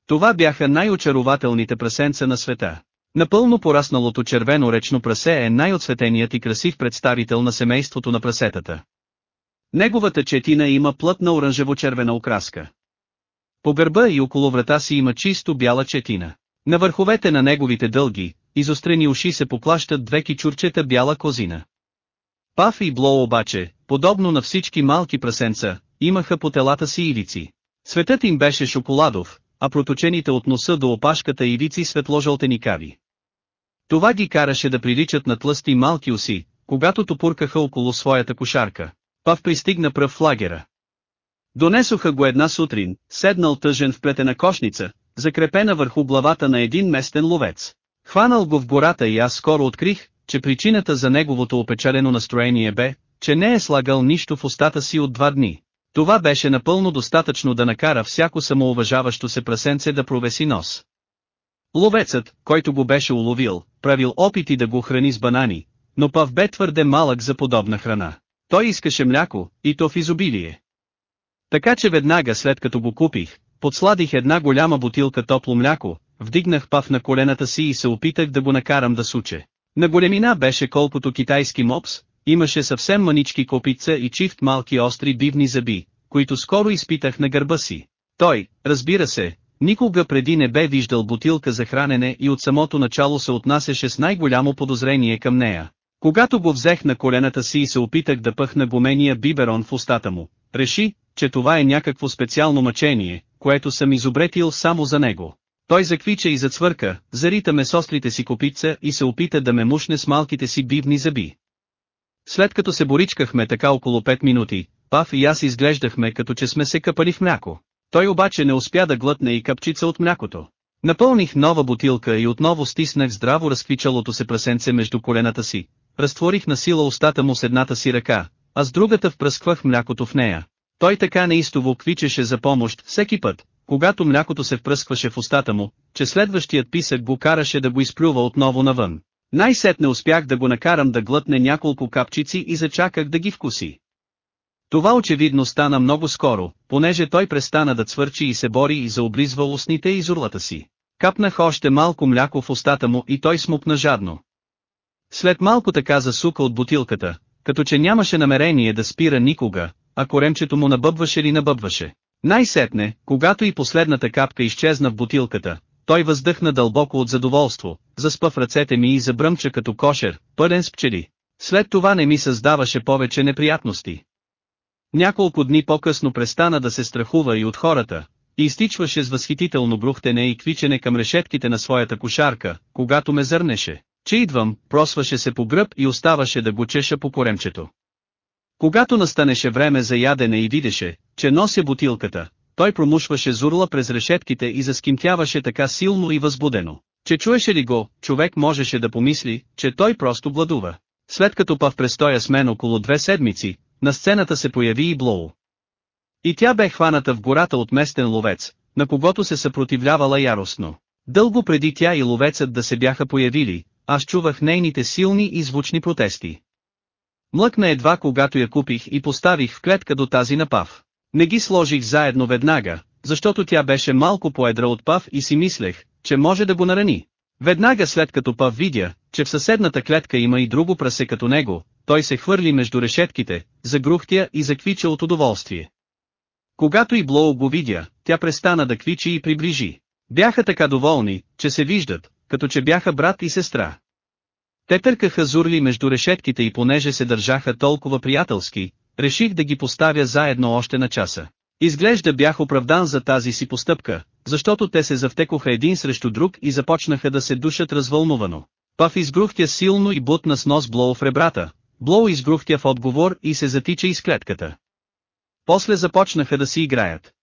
Това бяха най-очарователните прасенца на света. Напълно порасналото червено речно прасе е най-отсветеният и красив представител на семейството на прасетата. Неговата четина има плътна оранжево-червена окраска. По гърба и около врата си има чисто бяла четина. На върховете на неговите дълги, изострени уши се поплащат две кичурчета бяла козина. Паф и Бло обаче, подобно на всички малки прасенца, имаха по телата си ивици. Светът им беше шоколадов, а проточените от носа до опашката ивици светложълтени кави. Това ги караше да приличат на тлъсти малки уси, когато топуркаха около своята кошарка. Пав пристигна пръв в лагера. Донесоха го една сутрин, седнал тъжен в плетена кошница, закрепена върху главата на един местен ловец. Хванал го в гората и аз скоро открих, че причината за неговото опечалено настроение бе, че не е слагал нищо в устата си от два дни. Това беше напълно достатъчно да накара всяко самоуважаващо се прасенце да провеси нос. Ловецът, който го беше уловил, правил опити да го храни с банани, но Пав бе твърде малък за подобна храна. Той искаше мляко, и то в изобилие. Така че веднага след като го купих, подсладих една голяма бутилка топло мляко, вдигнах Пав на колената си и се опитах да го накарам да суче. На големина беше колкото китайски мопс, имаше съвсем манички копица и чифт малки остри бивни зъби, които скоро изпитах на гърба си. Той, разбира се, никога преди не бе виждал бутилка за хранене и от самото начало се отнасяше с най-голямо подозрение към нея. Когато го взех на колената си и се опитах да пъхна гумения биберон в устата му, реши, че това е някакво специално мъчение, което съм изобретил само за него. Той заквича и зацвърка, зарита ме с острите си копица и се опита да ме мушне с малките си бивни зъби. След като се боричкахме така около 5 минути, Пав и аз изглеждахме като че сме се къпали в мляко. Той обаче не успя да глътне и капчица от млякото. Напълних нова бутилка и отново стиснах здраво разквичалото се прасенце между колената си. Разтворих на сила устата му с едната си ръка, а с другата впръсквах млякото в нея. Той така неистово квичеше за помощ всеки път, когато млякото се впръскваше в устата му, че следващият писък го караше да го изплюва отново навън. Най-сетне успях да го накарам да глътне няколко капчици и зачаках да ги вкуси. Това очевидно стана много скоро, понеже той престана да цвърчи и се бори и заоблизва устните и зурлата си. Капнах още малко мляко в устата му и той смукна жадно. След малко така засука от бутилката, като че нямаше намерение да спира никога, а коремчето му набъбваше ли набъбваше. Най-сетне, когато и последната капка изчезна в бутилката, той въздъхна дълбоко от задоволство, заспа в ръцете ми и забръмча като кошер, пълен с пчели. След това не ми създаваше повече неприятности. Няколко дни по-късно престана да се страхува и от хората, и изтичваше с възхитително брухтене и квичене към решетките на своята кошарка, когато ме зърнеше, че идвам, просваше се по гръб и оставаше да го чеша по коремчето. Когато настанеше време за ядене и видеше, че нося бутилката, той промушваше зурла през решетките и заскимтяваше така силно и възбудено, че чуеше ли го, човек можеше да помисли, че той просто гладува. След като пав престоя с мен около две седмици, на сцената се появи и Блоу. И тя бе хваната в гората от местен ловец, на когото се съпротивлявала яростно. Дълго преди тя и ловецът да се бяха появили, аз чувах нейните силни и звучни протести. Млъкна едва когато я купих и поставих в клетка до тази на Пав. Не ги сложих заедно веднага, защото тя беше малко поедра от Пав и си мислех, че може да го нарани. Веднага след като Пав видя, че в съседната клетка има и друго прасе като него, той се хвърли между решетките, загрухтя и заквича от удоволствие. Когато и Блоу го видя, тя престана да квичи и приближи. Бяха така доволни, че се виждат, като че бяха брат и сестра. Те търкаха зурли между решетките и понеже се държаха толкова приятелски, реших да ги поставя заедно още на часа. Изглежда бях оправдан за тази си постъпка, защото те се завтекоха един срещу друг и започнаха да се душат развълнувано. Пав изгрухтя силно и бутна с нос Блоу в ребрата. Блоу изгрухтя в отговор и се затича из клетката. После започнаха да си играят.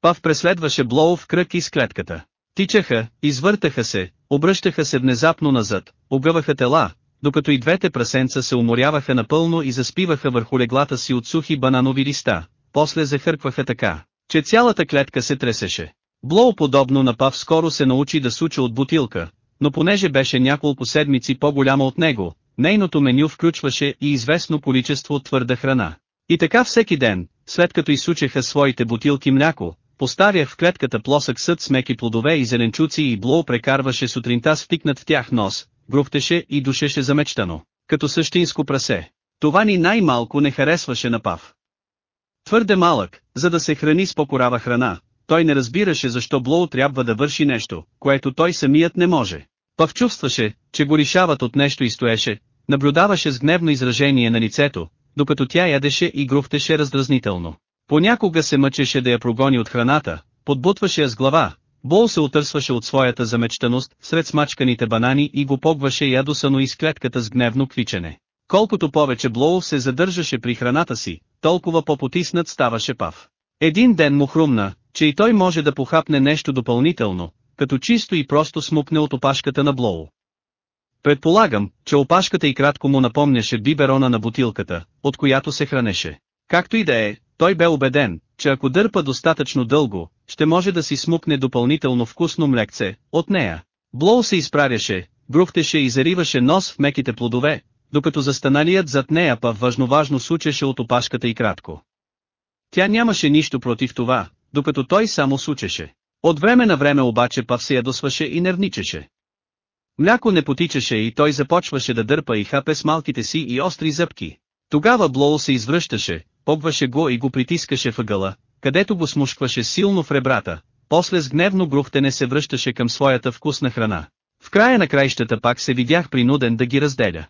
Пав преследваше Блоу в кръг из клетката. Тичаха, извъртаха се, обръщаха се внезапно назад, огъваха тела, докато и двете прасенца се уморяваха напълно и заспиваха върху леглата си от сухи бананови листа, после захъркваха така, че цялата клетка се тресеше. Блоу подобно на Пав скоро се научи да суча от бутилка, но понеже беше няколко седмици по-голяма от него, нейното меню включваше и известно количество твърда храна. И така всеки ден, след като изсучеха своите бутилки мляко, поставях в клетката плосък съд с меки плодове и зеленчуци и Блоу прекарваше сутринта с втикнат в тях нос, грухтеше и душеше замечтано, като същинско прасе. Това ни най-малко не харесваше на Пав. Твърде малък, за да се храни с покорава храна, той не разбираше защо Блоу трябва да върши нещо, което той самият не може. Пав чувстваше, че го решават от нещо и стоеше, наблюдаваше с гневно изражение на лицето, докато тя ядеше и грухтеше раздразнително. Понякога се мъчеше да я прогони от храната, подбутваше я с глава, Бол се отърсваше от своята замечтаност сред смачканите банани и го погваше ядосано из клетката с гневно квичене. Колкото повече Блоу се задържаше при храната си, толкова по-потиснат ставаше Пав. Един ден му хрумна, че и той може да похапне нещо допълнително, като чисто и просто смукне от опашката на Блоу. Предполагам, че опашката и кратко му напомняше биберона на бутилката, от която се хранеше. Както и да е, той бе убеден, че ако дърпа достатъчно дълго, ще може да си смукне допълнително вкусно млекце, от нея. Блоу се изправяше, грухтеше и зариваше нос в меките плодове, докато застаналият зад нея па важно-важно сучеше от опашката и кратко. Тя нямаше нищо против това, докато той само сучеше. От време на време обаче Пав се ядосваше и нервничеше. Мляко не потичаше и той започваше да дърпа и хапе с малките си и остри зъбки. Тогава Блоу се извръщаше, побваше го и го притискаше въгъла, където го смушкваше силно в ребрата, после с гневно грухтене се връщаше към своята вкусна храна. В края на краищата пак се видях принуден да ги разделя.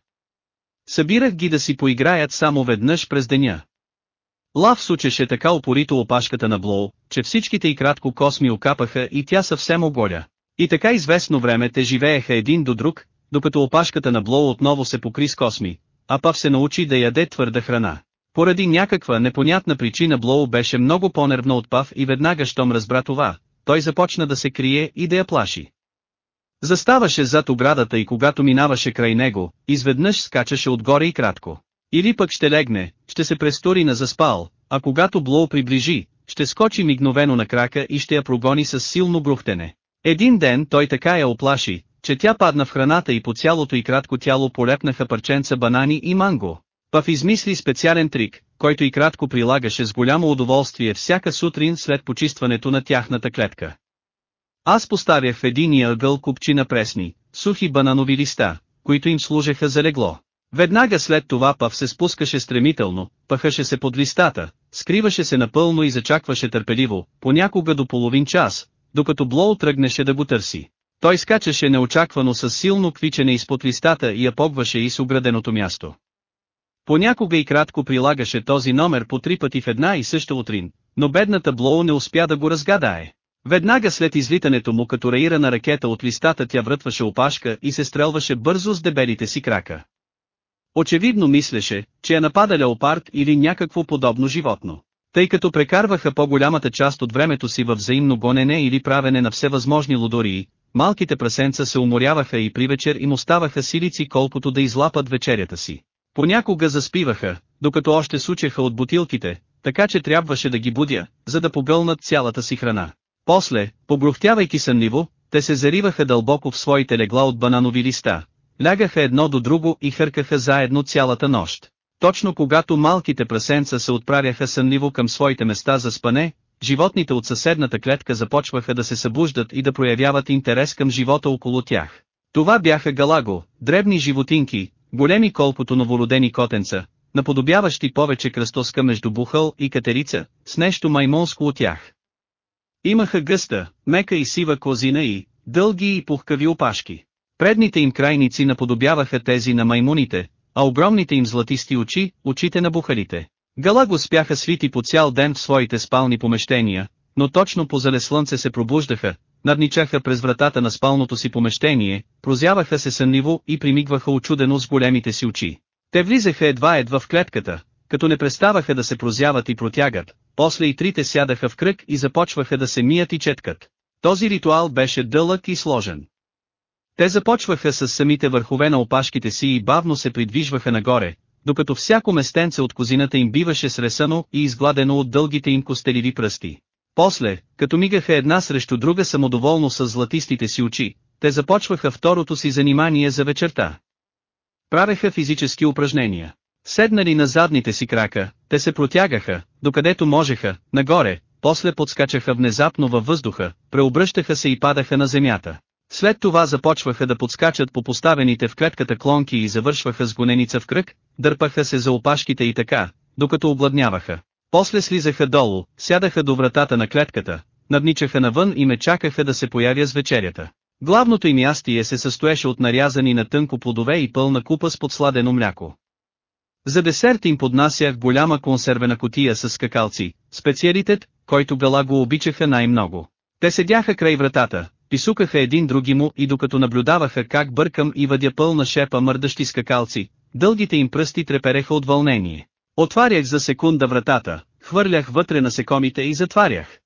Събирах ги да си поиграят само веднъж през деня. Лав сучеше така упорито опашката на Блоу, че всичките и кратко косми окапаха и тя съвсем оголя. И така известно време те живееха един до друг, докато опашката на Блоу отново се покри с косми, а Пав се научи да яде твърда храна. Поради някаква непонятна причина Блоу беше много по-нервно от Пав и веднага щом разбра това, той започна да се крие и да я плаши. Заставаше зад оградата и когато минаваше край него, изведнъж скачаше отгоре и кратко. Или пък ще легне, ще се престори на заспал, а когато Блоу приближи, ще скочи мигновено на крака и ще я прогони с силно брухтене. Един ден той така я оплаши, че тя падна в храната и по цялото и кратко тяло полепнаха парченца банани и манго. Пав измисли специален трик, който и кратко прилагаше с голямо удоволствие всяка сутрин след почистването на тяхната клетка. Аз поставях в единия ъгъл купчина пресни, сухи бананови листа, които им служеха за легло. Веднага след това Пав се спускаше стремително, пъхаше се под листата, скриваше се напълно и зачакваше търпеливо, понякога до половин час, докато Блоу тръгнеше да го търси. Той скачаше неочаквано с силно квичене изпод листата и я погваше и с ограденото място. Понякога и кратко прилагаше този номер по три пъти в една и съща утрин, но бедната Блоу не успя да го разгадае. Веднага след излитането му като раирана ракета от листата тя врътваше опашка и се стрелваше бързо с дебелите си крака. Очевидно мислеше, че е напада леопард или някакво подобно животно. Тъй като прекарваха по-голямата част от времето си във взаимно гонене или правене на всевъзможни лудории, малките прасенца се уморяваха и при вечер им оставаха силици колкото да излапат вечерята си. Понякога заспиваха, докато още сучеха от бутилките, така че трябваше да ги будя, за да погълнат цялата си храна. После, побрухтявайки сънливо, те се зариваха дълбоко в своите легла от бананови листа, лягаха едно до друго и хъркаха заедно цялата нощ. Точно когато малките прасенца се отправяха сънливо към своите места за спане, животните от съседната клетка започваха да се събуждат и да проявяват интерес към живота около тях. Това бяха галаго, дребни животинки, големи колкото новородени котенца, наподобяващи повече кръстоска между бухъл и катерица, с нещо маймонско от тях. Имаха гъста, мека и сива козина и, дълги и пухкави опашки. Предните им крайници наподобяваха тези на маймуните, а огромните им златисти очи, очите на бухалите. Галаго спяха свити по цял ден в своите спални помещения, но точно по зале слънце се пробуждаха, надничаха през вратата на спалното си помещение, прозяваха се сънливо и примигваха очудено с големите си очи. Те влизаха едва-едва в клетката, като не преставаха да се прозяват и протягат, после и трите сядаха в кръг и започваха да се мият и четкат. Този ритуал беше дълъг и сложен. Те започваха с самите върхове на опашките си и бавно се придвижваха нагоре, докато всяко местенце от козината им биваше сресано и изгладено от дългите им костеливи пръсти. После, като мигаха една срещу друга самодоволно с златистите си очи, те започваха второто си занимание за вечерта. Правеха физически упражнения. Седнали на задните си крака, те се протягаха, докъдето можеха, нагоре, после подскачаха внезапно във въздуха, преобръщаха се и падаха на земята. След това започваха да подскачат по поставените в клетката клонки и завършваха с гоненица в кръг, дърпаха се за опашките и така, докато обладняваха. После слизаха долу, сядаха до вратата на клетката, надничаха навън и ме чакаха да се появя с вечерята. Главното им ястие се състоеше от нарязани на тънко плодове и пълна купа с подсладено мляко. За десерт им поднасях голяма консервена котия с скакалци, специалитет, който гала го обичаха най-много. Те седяха край вратата, писукаха един други му и докато наблюдаваха как бъркам и въдя пълна шепа мърдащи скакалци, дългите им пръсти трепереха от вълнение. Отварях за секунда вратата, хвърлях вътре насекомите и затварях.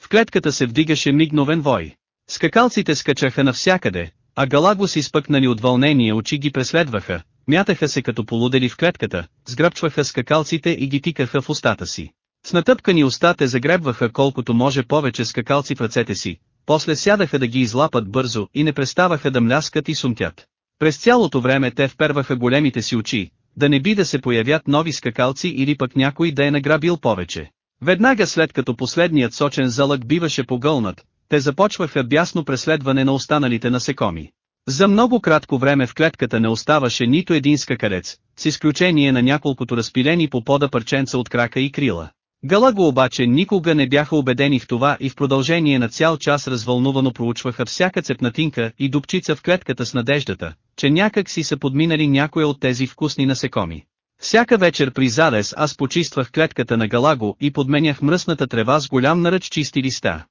В клетката се вдигаше мигновен вой. Скакалците скачаха навсякъде, а галаго си спъкнали от вълнение очи ги преследваха, мятаха се като полудели в клетката, сграбчваха скакалците и ги тикаха в устата си. С натъпкани уста те загребваха колкото може повече скакалци в ръцете си, после сядаха да ги излапат бързо и не преставаха да мляскат и сумтят. През цялото време те вперваха големите си очи, да не би да се появят нови скакалци или пък някой да е награбил повече. Веднага след като последният сочен залък биваше погълнат, те започваха бясно преследване на останалите насекоми. За много кратко време в клетката не оставаше нито един скакарец, с изключение на няколкото разпилени по пода парченца от крака и крила. Галаго обаче никога не бяха убедени в това и в продължение на цял час развълнувано проучваха всяка цепнатинка и дупчица в клетката с надеждата, че някак си са подминали някоя от тези вкусни насекоми. Всяка вечер при залез аз почиствах клетката на Галаго и подменях мръсната трева с голям наръч чисти листа.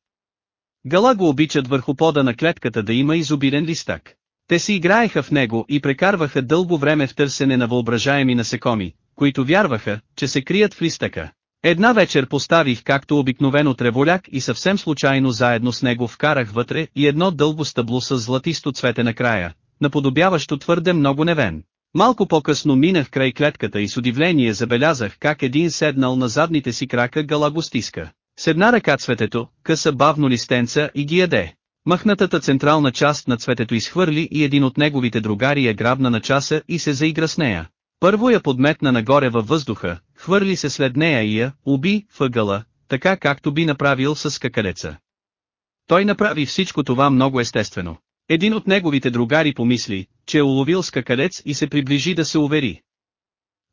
Галаго обичат върху пода на клетката да има изобилен листак. Те си играеха в него и прекарваха дълго време в търсене на въображаеми насекоми, които вярваха, че се крият в листъка. Една вечер поставих както обикновено треволяк и съвсем случайно заедно с него вкарах вътре и едно дълго стъбло с златисто цвете на края, наподобяващо твърде много невен. Малко по-късно минах край клетката и с удивление забелязах как един седнал на задните си крака гала го стиска. С една ръка цветето, къса бавно листенца и ги яде. Махнатата централна част на цветето изхвърли и един от неговите другари я грабна на часа и се заигра с нея. Първо я подметна нагоре във въздуха, хвърли се след нея и я, уби, въгъла, така както би направил с скакалеца. Той направи всичко това много естествено. Един от неговите другари помисли, че е уловил скакалец и се приближи да се увери.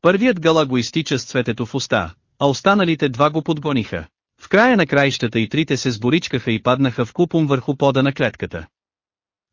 Първият гала го изтича с цветето в уста, а останалите два го подгониха. В края на краищата и трите се сборичкаха и паднаха в купом върху пода на клетката.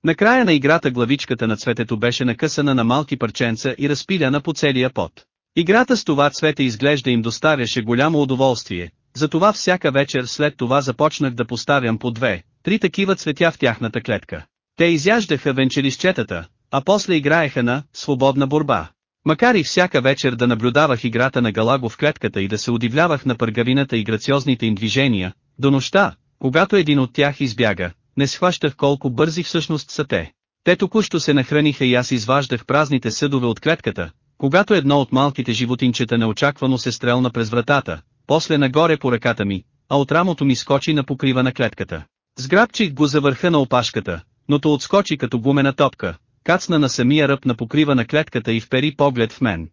Накрая на играта главичката на цветето беше накъсана на малки парченца и разпиляна по целия пот. Играта с това цвете изглежда им доставяше голямо удоволствие, затова всяка вечер след това започнах да поставям по две, три такива цветя в тяхната клетка. Те изяждаха венчелищетата, а после играеха на «свободна борба». Макар и всяка вечер да наблюдавах играта на Галаго в клетката и да се удивлявах на пъргавината и грациозните им движения, до нощта, когато един от тях избяга, не схващах колко бързи всъщност са те. Те току-що се нахраниха и аз изваждах празните съдове от клетката, когато едно от малките животинчета неочаквано се стрелна през вратата, после нагоре по ръката ми, а от рамото ми скочи на покрива на клетката. Сграбчих го за върха на опашката, но то отскочи като гумена топка, кацна на самия ръб на покрива на клетката и впери поглед в мен.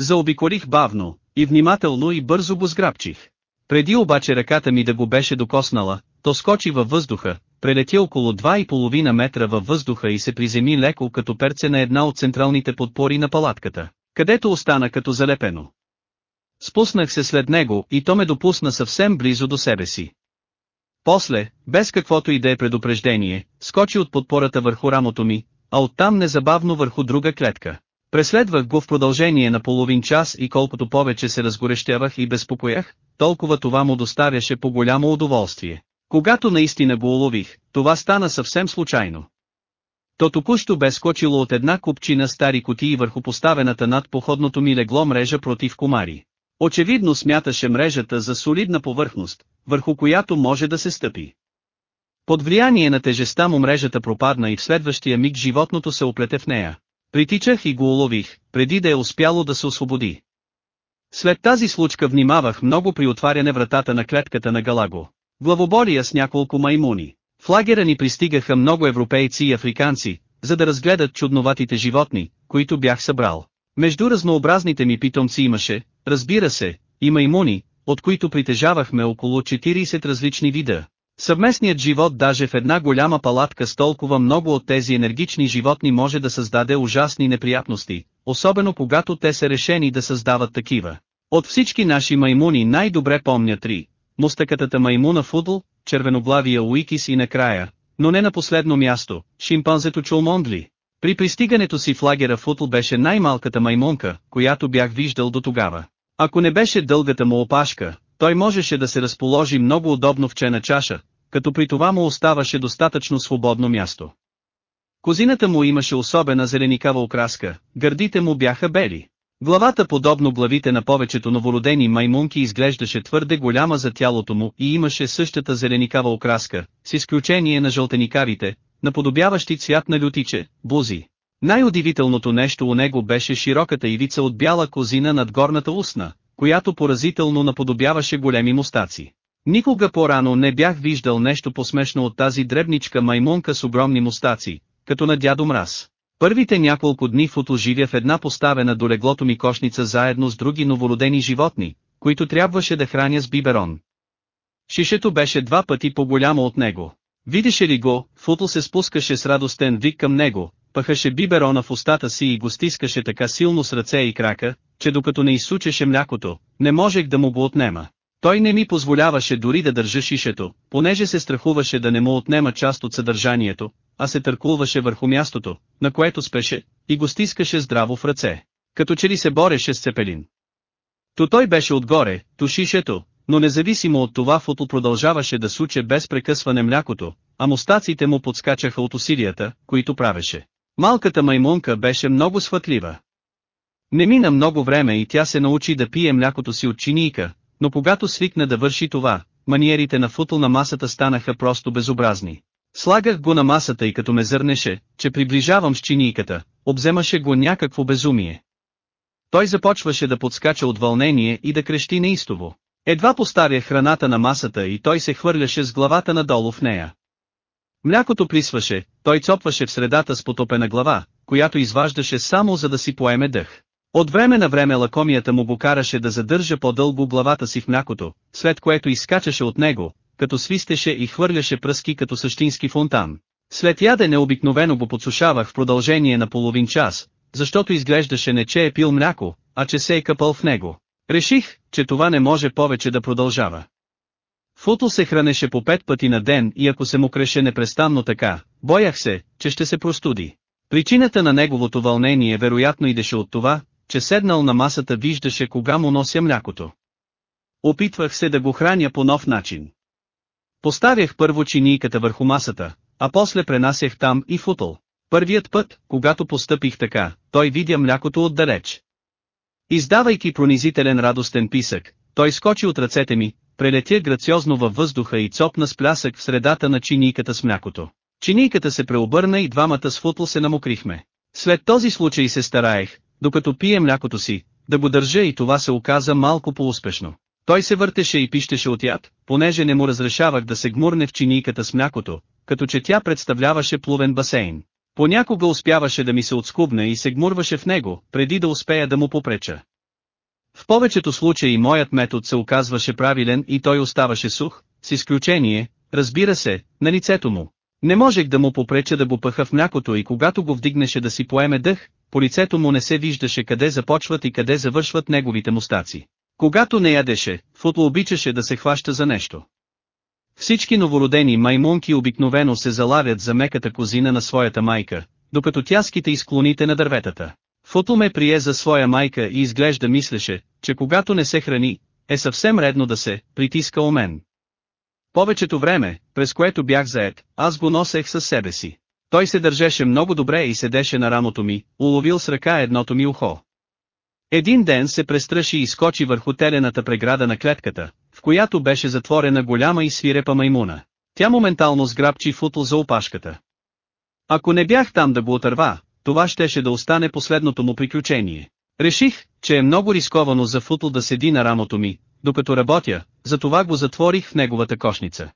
Заобиколих бавно, и внимателно и бързо го сграбчих. Преди обаче ръката ми да го беше докоснала, то скочи във въздуха, прелети около 2,5 метра във въздуха и се приземи леко като перце на една от централните подпори на палатката, където остана като залепено. Спуснах се след него и то ме допусна съвсем близо до себе си. После, без каквото и да е предупреждение, скочи от подпората върху рамото ми, а оттам незабавно върху друга клетка. Преследвах го в продължение на половин час и колкото повече се разгорещявах и безпокоях, толкова това му доставяше по голямо удоволствие. Когато наистина го улових, това стана съвсем случайно. То току-що бе скочило от една купчина стари кутии върху поставената над походното ми легло мрежа против комари. Очевидно смяташе мрежата за солидна повърхност, върху която може да се стъпи. Под влияние на тежеста му мрежата пропадна и в следващия миг животното се оплете в нея. Притичах и го улових, преди да е успяло да се освободи. След тази случка внимавах много при отваряне вратата на клетката на Галаго. Главоболия с няколко маймуни. В лагера ни пристигаха много европейци и африканци, за да разгледат чудноватите животни, които бях събрал. Между разнообразните ми питомци имаше, разбира се, и маймуни, от които притежавахме около 40 различни вида. Съвместният живот даже в една голяма палатка с толкова много от тези енергични животни може да създаде ужасни неприятности, особено когато те са решени да създават такива. От всички наши маймуни най-добре помня три. Мустакатата маймуна Фудл, червеноглавия Уикис и накрая, но не на последно място, шимпанзето Чулмондли. При пристигането си в лагера Футл беше най-малката маймунка, която бях виждал до тогава. Ако не беше дългата му опашка, той можеше да се разположи много удобно в чена чаша, като при това му оставаше достатъчно свободно място. Козината му имаше особена зеленикава окраска, гърдите му бяха бели. Главата подобно главите на повечето новородени маймунки изглеждаше твърде голяма за тялото му и имаше същата зеленикава окраска, с изключение на жълтеникавите, наподобяващи цвят на лютиче, бузи. Най-удивителното нещо у него беше широката ивица от бяла козина над горната устна, която поразително наподобяваше големи мустаци. Никога по-рано не бях виждал нещо посмешно от тази дребничка маймунка с огромни мустаци, като на дядо Мраз. Първите няколко дни Футо живя в една поставена до леглото ми кошница заедно с други новородени животни, които трябваше да храня с биберон. Шишето беше два пъти по-голямо от него. Видеше ли го, Футл се спускаше с радостен вик към него, пъхаше биберона в устата си и го стискаше така силно с ръце и крака, че докато не изсучеше млякото, не можех да му го отнема. Той не ми позволяваше дори да държа шишето, понеже се страхуваше да не му отнема част от съдържанието, а се търкулваше върху мястото, на което спеше, и го стискаше здраво в ръце. Като че ли се бореше с цепелин. То той беше отгоре, то шишето, но независимо от това Футл продължаваше да суче без прекъсване млякото, а мустаците му подскачаха от усилията, които правеше. Малката маймунка беше много свътлива. Не мина много време и тя се научи да пие млякото си от чинийка, но когато свикна да върши това, маниерите на футъл на масата станаха просто безобразни. Слагах го на масата и като ме зърнеше, че приближавам с чинийката, обземаше го някакво безумие. Той започваше да подскача от вълнение и да крещи неистово. Едва поставя храната на масата и той се хвърляше с главата надолу в нея. Млякото присваше, той цопваше в средата с потопена глава, която изваждаше само за да си поеме дъх. От време на време лакомията му го караше да задържа по-дълго главата си в млякото, след което изкачаше от него, като свистеше и хвърляше пръски като същински фонтан. След ядене обикновено го подсушавах в продължение на половин час, защото изглеждаше не че е пил мляко, а че се е къпал в него. Реших, че това не може повече да продължава. Футо се хранеше по пет пъти на ден и ако се му креше непрестанно така, боях се, че ще се простуди. Причината на неговото вълнение вероятно идеше от това, че седнал на масата виждаше кога му нося млякото. Опитвах се да го храня по нов начин. Поставях първо чинийката върху масата, а после пренасях там и футъл. Първият път, когато постъпих така, той видя млякото отдалеч. Издавайки пронизителен радостен писък, той скочи от ръцете ми, прелетя грациозно във въздуха и цопна с плясък в средата на чинийката с млякото. Чинийката се преобърна и двамата с футъл се намокрихме. След този случай се стараех, докато пие млякото си, да го държа и това се оказа малко по-успешно. Той се въртеше и пищеше от яд, понеже не му разрешавах да се гмурне в чинийката с млякото, като че тя представляваше плувен басейн. Понякога успяваше да ми се отскубне и се гмурваше в него, преди да успея да му попреча. В повечето случаи моят метод се оказваше правилен и той оставаше сух, с изключение, разбира се, на лицето му. Не можех да му попреча да го пъха в млякото и когато го вдигнеше да си поеме дъх, по лицето му не се виждаше къде започват и къде завършват неговите мустаци. Когато не ядеше, Футл обичаше да се хваща за нещо. Всички новородени маймунки обикновено се залавят за меката козина на своята майка, докато тя ските изклоните на дърветата. Футл ме прие за своя майка и изглежда мислеше, че когато не се храни, е съвсем редно да се притиска у мен. Повечето време, през което бях заед, аз го носех със себе си. Той се държеше много добре и седеше на рамото ми, уловил с ръка едното ми ухо. Един ден се престраши и скочи върху телената преграда на клетката, в която беше затворена голяма и свирепа маймуна. Тя моментално сграбчи футл за опашката. Ако не бях там да го отърва, това щеше да остане последното му приключение. Реших, че е много рисковано за футл да седи на рамото ми, докато работя, затова го затворих в неговата кошница.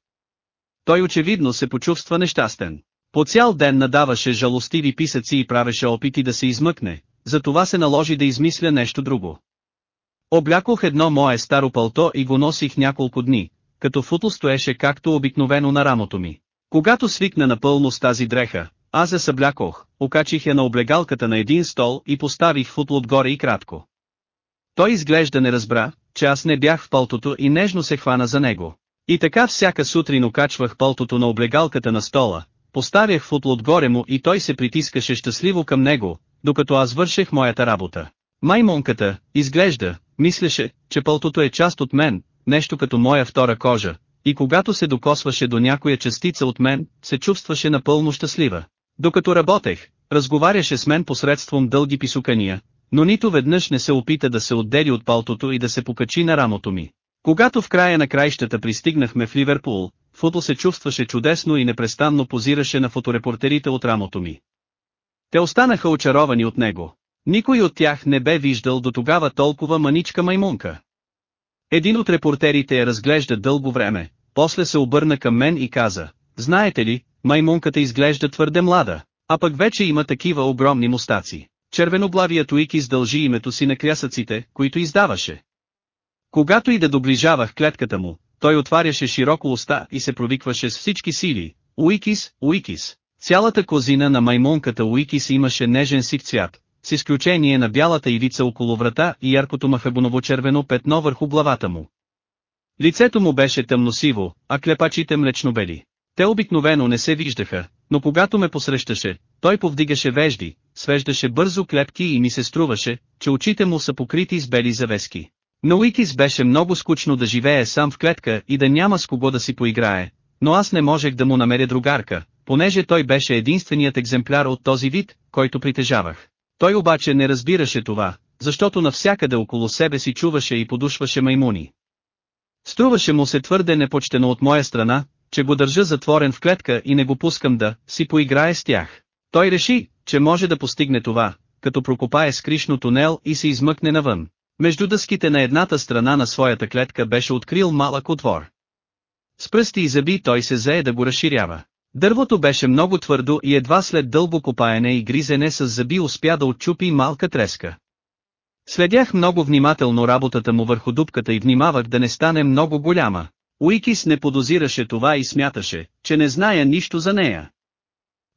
Той очевидно се почувства нещастен. По цял ден надаваше жалостиви писъци и правеше опити да се измъкне, затова се наложи да измисля нещо друго. Облякох едно мое старо пълто и го носих няколко дни, като футл стоеше както обикновено на рамото ми. Когато свикна напълно с тази дреха, аз я съблякох, окачих я на облегалката на един стол и поставих футл отгоре и кратко. Той изглежда не разбра, че аз не бях в пълтото и нежно се хвана за него. И така всяка сутрин окачвах пълтото на облегалката на стола, поставях футл отгоре му и той се притискаше щастливо към него, докато аз вършех моята работа. Маймонката, изглежда, мислеше, че пълтото е част от мен, нещо като моя втора кожа, и когато се докосваше до някоя частица от мен, се чувстваше напълно щастлива. Докато работех, разговаряше с мен посредством дълги писукания, но нито веднъж не се опита да се отдели от палтото и да се покачи на рамото ми. Когато в края на краищата пристигнахме в Ливерпул, Футл се чувстваше чудесно и непрестанно позираше на фоторепортерите от рамото ми. Те останаха очаровани от него. Никой от тях не бе виждал до тогава толкова маничка маймунка. Един от репортерите я разглежда дълго време, после се обърна към мен и каза, знаете ли, маймунката изглежда твърде млада, а пък вече има такива огромни мустаци. Червеноглавият Уик издължи името си на крясъците, които издаваше. Когато и да доближавах клетката му, той отваряше широко уста и се провикваше с всички сили. Уикис, Уикис. Цялата козина на маймунката Уикис имаше нежен сив цвят, с изключение на бялата ивица около врата и яркото махабоново-червено петно върху главата му. Лицето му беше тъмносиво, а клепачите млечнобели. Те обикновено не се виждаха, но когато ме посрещаше, той повдигаше вежди, свеждаше бързо клепки и ми се струваше, че очите му са покрити с бели завески. На Уикис беше много скучно да живее сам в клетка и да няма с кого да си поиграе, но аз не можех да му намеря другарка, понеже той беше единственият екземпляр от този вид, който притежавах. Той обаче не разбираше това, защото навсякъде около себе си чуваше и подушваше маймуни. Струваше му се твърде непочтено от моя страна, че го държа затворен в клетка и не го пускам да си поиграе с тях. Той реши, че може да постигне това, като прокопае скришно тунел и се измъкне навън. Между дъските на едната страна на своята клетка беше открил малък отвор. С пръсти и зъби той се зае да го разширява. Дървото беше много твърдо и едва след дълго копаене и гризене с зъби успя да отчупи малка треска. Следях много внимателно работата му върху дупката и внимавах да не стане много голяма. Уикис не подозираше това и смяташе, че не зная нищо за нея.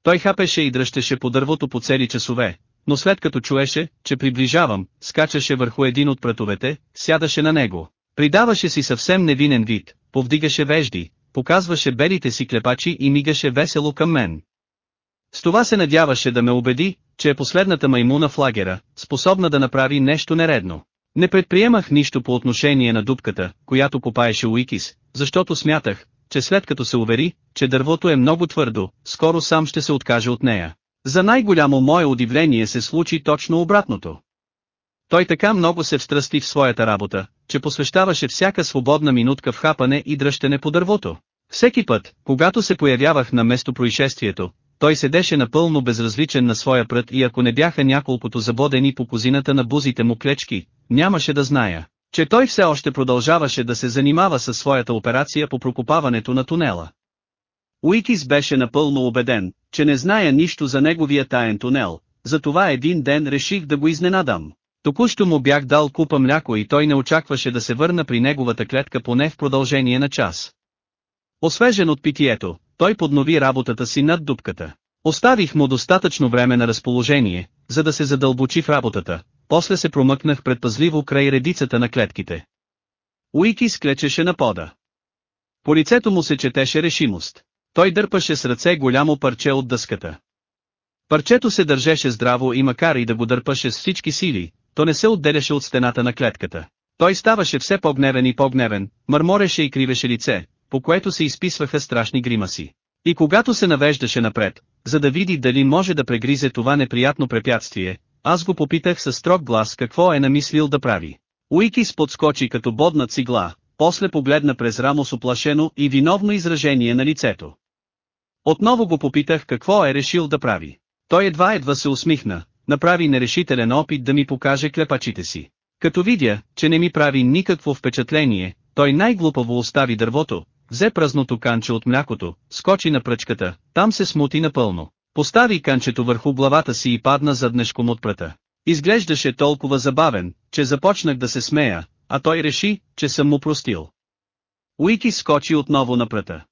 Той хапеше и дръщеше по дървото по цели часове, но след като чуеше, че приближавам, скачаше върху един от пратовете, сядаше на него. Придаваше си съвсем невинен вид, повдигаше вежди, показваше белите си клепачи и мигаше весело към мен. С това се надяваше да ме убеди, че е последната маймуна в лагера, способна да направи нещо нередно. Не предприемах нищо по отношение на дупката, която копаеше Уикис, защото смятах, че след като се увери, че дървото е много твърдо, скоро сам ще се откаже от нея. За най-голямо мое удивление се случи точно обратното. Той така много се встрасти в своята работа, че посвещаваше всяка свободна минутка в хапане и дръщане по дървото. Всеки път, когато се появявах на место происшествието, той седеше напълно безразличен на своя прът и ако не бяха няколкото забодени по козината на бузите му клечки, нямаше да зная, че той все още продължаваше да се занимава със своята операция по прокопаването на тунела. Уикис беше напълно убеден, че не зная нищо за неговия таен тунел, затова един ден реших да го изненадам. Току-що му бях дал купа мляко и той не очакваше да се върна при неговата клетка поне в продължение на час. Освежен от питието, той поднови работата си над дупката. Оставих му достатъчно време на разположение, за да се задълбочи в работата, после се промъкнах предпазливо край редицата на клетките. Уики склечеше на пода. По лицето му се четеше решимост. Той дърпаше с ръце голямо парче от дъската. Парчето се държеше здраво и макар и да го дърпаше с всички сили, то не се отделяше от стената на клетката. Той ставаше все по-гневен и по-гневен, мърмореше и кривеше лице, по което се изписваха страшни гримаси. И когато се навеждаше напред, за да види дали може да прегризе това неприятно препятствие, аз го попитах със строг глас какво е намислил да прави. Уикис подскочи като бодна цигла, после погледна през рамо с оплашено и виновно изражение на лицето. Отново го попитах какво е решил да прави. Той едва-едва се усмихна, направи нерешителен опит да ми покаже клепачите си. Като видя, че не ми прави никакво впечатление, той най-глупаво остави дървото, взе празното канче от млякото, скочи на пръчката, там се смути напълно. Постави канчето върху главата си и падна заднешком от прата. Изглеждаше толкова забавен, че започнах да се смея, а той реши, че съм му простил. Уики скочи отново на прата.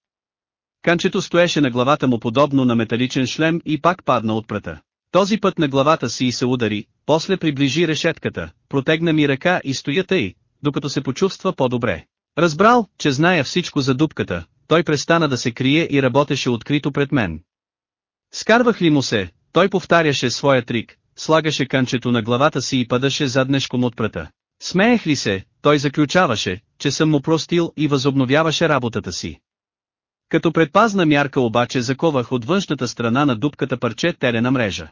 Канчето стоеше на главата му подобно на металичен шлем и пак падна от прата. Този път на главата си и се удари, после приближи решетката, протегна ми ръка и стоя тъй, докато се почувства по-добре. Разбрал, че зная всичко за дупката, той престана да се крие и работеше открито пред мен. Скарвах ли му се, той повтаряше своя трик, слагаше канчето на главата си и падаше заднешком от прата. Смеех ли се, той заключаваше, че съм му простил и възобновяваше работата си. Като предпазна мярка обаче заковах от външната страна на дупката парче телена мрежа.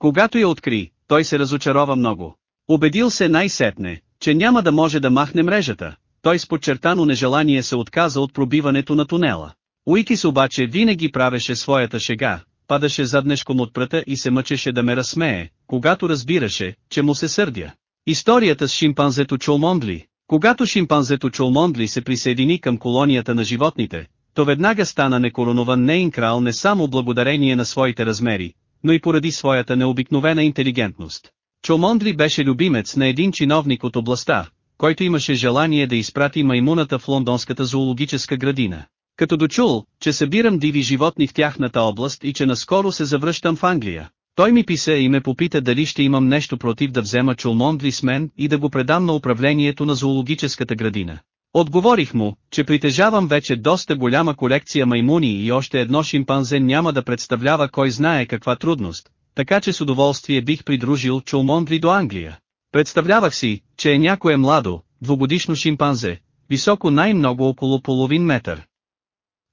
Когато я откри, той се разочарова много. Убедил се най-сетне, че няма да може да махне мрежата, той с подчертано нежелание се отказа от пробиването на тунела. Уикис обаче винаги правеше своята шега, падаше заднешком от прата и се мъчеше да ме разсмее, когато разбираше, че му се сърдя. Историята с шимпанзето Чолмондли Когато шимпанзето Чолмондли се присъедини към колонията на животните, то веднага стана некоронован нейн крал не само благодарение на своите размери, но и поради своята необикновена интелигентност. Чолмондли беше любимец на един чиновник от областта, който имаше желание да изпрати маймуната в лондонската зоологическа градина. Като дочул, че събирам диви животни в тяхната област и че наскоро се завръщам в Англия, той ми писа и ме попита дали ще имам нещо против да взема Чулмондли с мен и да го предам на управлението на зоологическата градина. Отговорих му, че притежавам вече доста голяма колекция маймуни и още едно шимпанзе няма да представлява кой знае каква трудност, така че с удоволствие бих придружил Чулмондли до Англия. Представлявах си, че е някое младо, двугодишно шимпанзе, високо най-много около половин метър.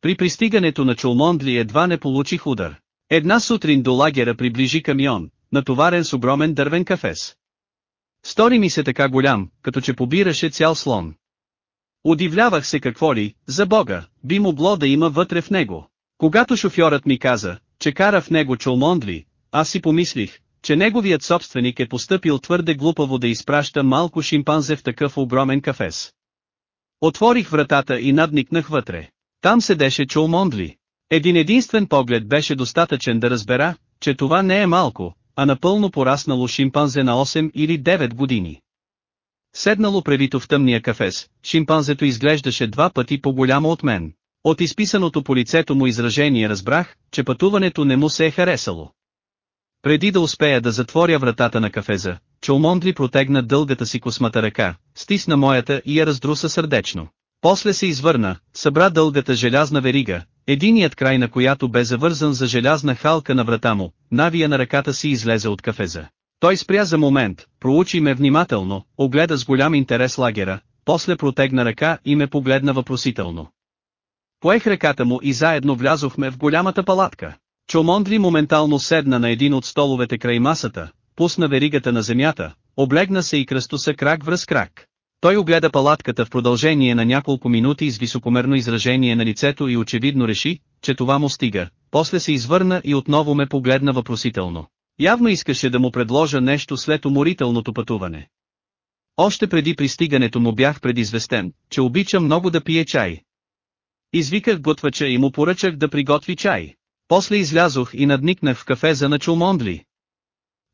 При пристигането на Чулмондли едва не получих удар. Една сутрин до лагера приближи камион, натоварен с огромен дървен кафес. Стори ми се така голям, като че побираше цял слон. Удивлявах се какво ли, за бога, би могло да има вътре в него. Когато шофьорът ми каза, че кара в него Чулмондли, аз си помислих, че неговият собственик е поступил твърде глупаво да изпраща малко шимпанзе в такъв огромен кафес. Отворих вратата и надникнах вътре. Там седеше Чулмондли. Един единствен поглед беше достатъчен да разбера, че това не е малко, а напълно пораснало шимпанзе на 8 или 9 години. Седнало превито в тъмния кафес, шимпанзето изглеждаше два пъти по-голямо от мен. От изписаното по лицето му изражение разбрах, че пътуването не му се е харесало. Преди да успея да затворя вратата на кафеза, Чулмондли протегна дългата си космата ръка, стисна моята и я раздруса сърдечно. После се извърна, събра дългата желязна верига, единият край на която бе завързан за желязна халка на врата му, навия на ръката си излезе от кафеза. Той спря за момент, проучи ме внимателно, огледа с голям интерес лагера, после протегна ръка и ме погледна въпросително. Поех ръката му и заедно влязохме в голямата палатка. Чомондли моментално седна на един от столовете край масата, пусна веригата на земята, облегна се и кръстоса крак връз крак. Той огледа палатката в продължение на няколко минути с високомерно изражение на лицето и очевидно реши, че това му стига, после се извърна и отново ме погледна въпросително. Явно искаше да му предложа нещо след уморителното пътуване. Още преди пристигането му бях предизвестен, че обича много да пие чай. Извиках готвача и му поръчах да приготви чай. После излязох и надникнах в кафеза на Чулмондли.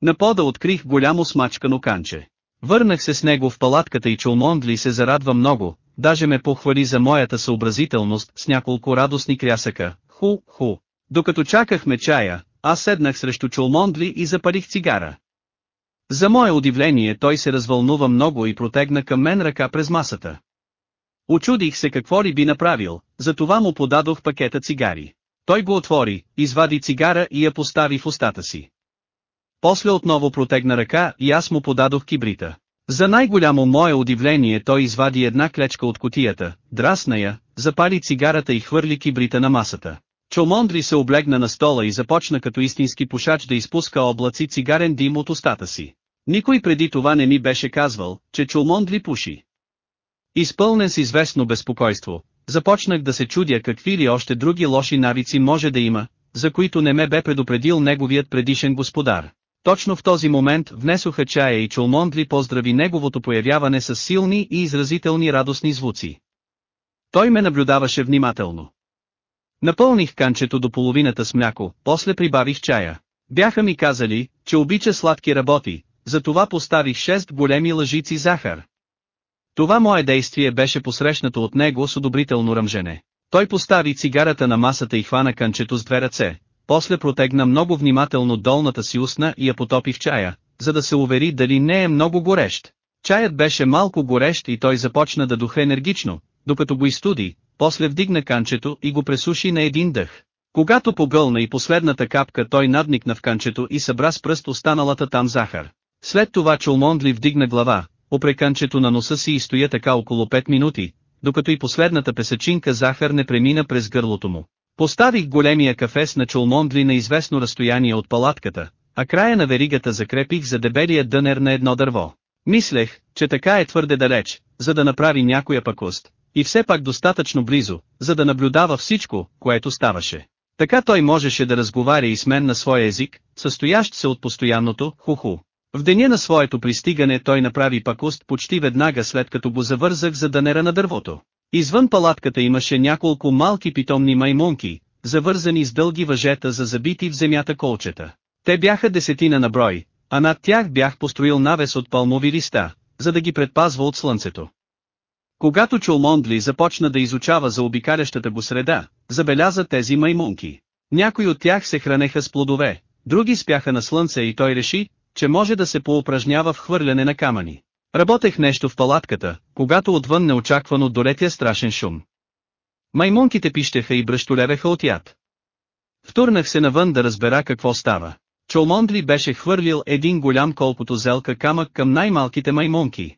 На пода открих голямо смачкано канче. Върнах се с него в палатката и Чулмондли се зарадва много, даже ме похвали за моята съобразителност с няколко радостни крясъка, ху-ху. Докато чакахме чая, аз седнах срещу Чулмондли и запалих цигара. За мое удивление той се развълнува много и протегна към мен ръка през масата. Очудих се какво ли би направил, затова му подадох пакета цигари. Той го отвори, извади цигара и я постави в устата си. После отново протегна ръка и аз му подадох кибрита. За най-голямо мое удивление той извади една клечка от котията, драсна я, запали цигарата и хвърли кибрита на масата. Чомондри се облегна на стола и започна като истински пушач да изпуска облаци цигарен дим от устата си. Никой преди това не ми беше казвал, че Чулмондли пуши. Изпълнен с известно безпокойство, започнах да се чудя какви ли още други лоши навици може да има, за които не ме бе предупредил неговият предишен господар. Точно в този момент внесоха чая и Чулмондли поздрави неговото появяване с силни и изразителни радостни звуци. Той ме наблюдаваше внимателно. Напълних канчето до половината с мляко, после прибавих чая. Бяха ми казали, че обича сладки работи, затова поставих 6 големи лъжици захар. Това мое действие беше посрещнато от него с одобрително ръмжене. Той постави цигарата на масата и хвана канчето с две ръце, после протегна много внимателно долната си устна и я потопи в чая, за да се увери дали не е много горещ. Чаят беше малко горещ и той започна да духа енергично, докато го изстуди, после вдигна канчето и го пресуши на един дъх. Когато погълна и последната капка той надникна в канчето и събра с пръст останалата там захар. След това Чулмондли вдигна глава, опре канчето на носа си и стоя така около 5 минути, докато и последната песачинка захар не премина през гърлото му. Поставих големия кафес на Чулмондли на известно разстояние от палатката, а края на веригата закрепих за дебелия дънер на едно дърво. Мислех, че така е твърде далеч, за да направи някоя пакост, и все пак достатъчно близо, за да наблюдава всичко, което ставаше. Така той можеше да разговаря и с мен на своя език, състоящ се от постоянното «ху-ху». В деня на своето пристигане той направи пакост почти веднага след като го завързах за дънера на дървото. Извън палатката имаше няколко малки питомни маймунки, завързани с дълги въжета за забити в земята колчета. Те бяха десетина на брой, а над тях бях построил навес от палмови листа, за да ги предпазва от слънцето. Когато Чулмондли започна да изучава за обикалящата го среда, забеляза тези маймунки. Някои от тях се хранеха с плодове, други спяха на слънце и той реши, че може да се поупражнява в хвърляне на камъни. Работех нещо в палатката, когато отвън неочаквано долетя страшен шум. Маймунките пищеха и бръщолевеха от яд. Втурнах се навън да разбера какво става. Чолмондли беше хвърлил един голям колкото зелка камък към най-малките маймунки.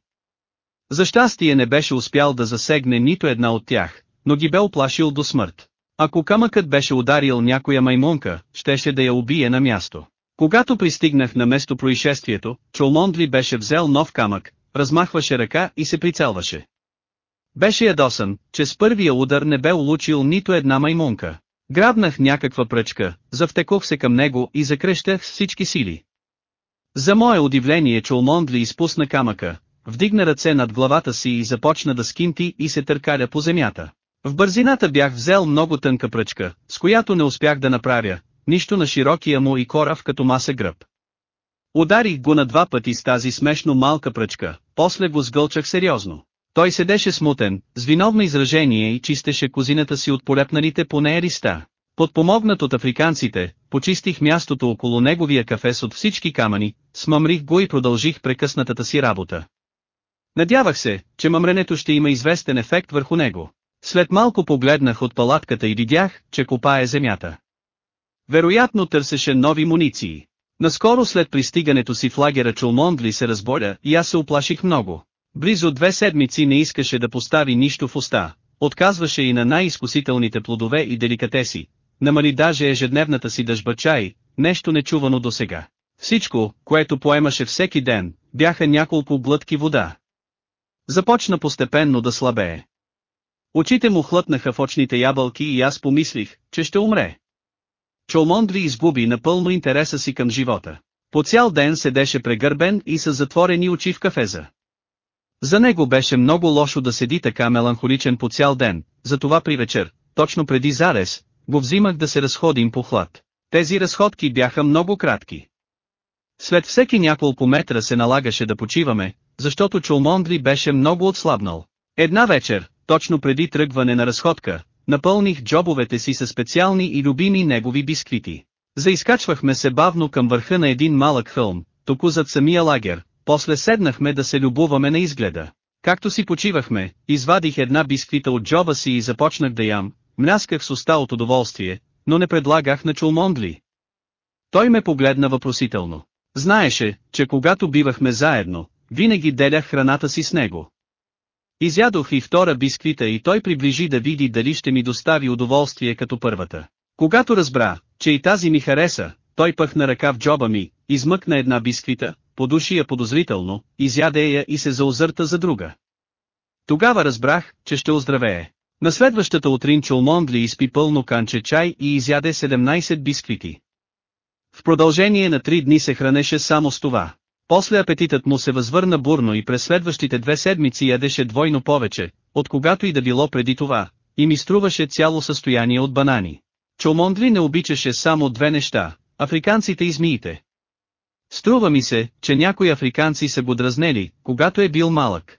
За щастие не беше успял да засегне нито една от тях, но ги бе оплашил до смърт. Ако камъкът беше ударил някоя маймунка, щеше да я убие на място. Когато пристигнах на место происшествието, Чолмондли беше взел нов камък, размахваше ръка и се прицелваше. Беше ядосан, че с първия удар не бе улучил нито една маймунка. Грабнах някаква пръчка, завтекох се към него и закрещах всички сили. За мое удивление Чулмондли изпусна камъка, вдигна ръце над главата си и започна да скинти и се търкаля по земята. В бързината бях взел много тънка пръчка, с която не успях да направя, нищо на широкия му и корав като маса гръб. Ударих го на два пъти с тази смешно малка пръчка, после го сгълчах сериозно. Той седеше смутен, с виновно изражение и чистеше козината си от полепналите по нея риста. Подпомогнат от африканците, почистих мястото около неговия кафес от всички камъни, смъмрих го и продължих прекъснатата си работа. Надявах се, че мъмренето ще има известен ефект върху него. След малко погледнах от палатката и видях, че копае земята. Вероятно търсеше нови муниции. Наскоро след пристигането си в лагера Чулмондли се разболя и аз се оплаших много. Близо две седмици не искаше да постави нищо в уста, отказваше и на най-изкусителните плодове и деликатеси, намали даже ежедневната си дъжба чай, нещо нечувано до сега. Всичко, което поемаше всеки ден, бяха няколко глътки вода. Започна постепенно да слабее. Очите му хлътнаха в очните ябълки и аз помислих, че ще умре. Чолмондри изгуби напълно интереса си към живота. По цял ден седеше прегърбен и с затворени очи в кафеза. За него беше много лошо да седи така меланхоличен по цял ден, затова при вечер, точно преди зарез, го взимах да се разходим по хлад. Тези разходки бяха много кратки. След всеки няколко метра се налагаше да почиваме, защото Чулмондри беше много отслабнал. Една вечер, точно преди тръгване на разходка, напълних джобовете си със специални и любими негови бисквити. Заискачвахме се бавно към върха на един малък хълм, току зад самия лагер, после седнахме да се любуваме на изгледа. Както си почивахме, извадих една бисквита от джоба си и започнах да ям, млясках с уста от удоволствие, но не предлагах на Чулмондли. Той ме погледна въпросително. Знаеше, че когато бивахме заедно, винаги делях храната си с него. Изядох и втора бисквита и той приближи да види дали ще ми достави удоволствие като първата. Когато разбра, че и тази ми хареса, той пъхна ръка в джоба ми, измъкна една бисквита, подуши я подозрително, изяде я и се заозърта за друга. Тогава разбрах, че ще оздравее. На следващата утрин Чулмондли изпи пълно канче чай и изяде 17 бисквити. В продължение на три дни се хранеше само с това. После апетитът му се възвърна бурно и през следващите две седмици ядеше двойно повече, от когато и да било преди това, и ми струваше цяло състояние от банани. Чулмондли не обичаше само две неща – африканците и змиите. Струва ми се, че някои африканци са го дразнели, когато е бил малък.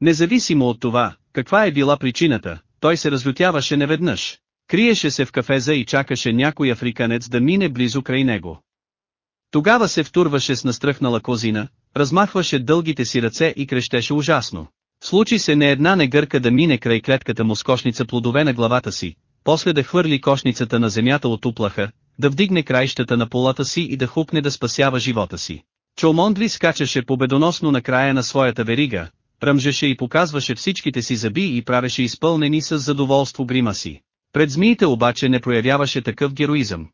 Независимо от това, каква е била причината, той се разлютяваше неведнъж. Криеше се в кафеза и чакаше някой африканец да мине близо край него. Тогава се втурваше с настръхнала козина, размахваше дългите си ръце и крещеше ужасно. Случи се не една негърка да мине край клетката му с кошница плодове на главата си, после да хвърли кошницата на земята от уплаха, да вдигне краищата на полата си и да хупне да спасява живота си. Чолмондли скачаше победоносно на края на своята верига, ръмжеше и показваше всичките си зъби и правеше изпълнени с задоволство гримаси. Пред змиите обаче не проявяваше такъв героизъм.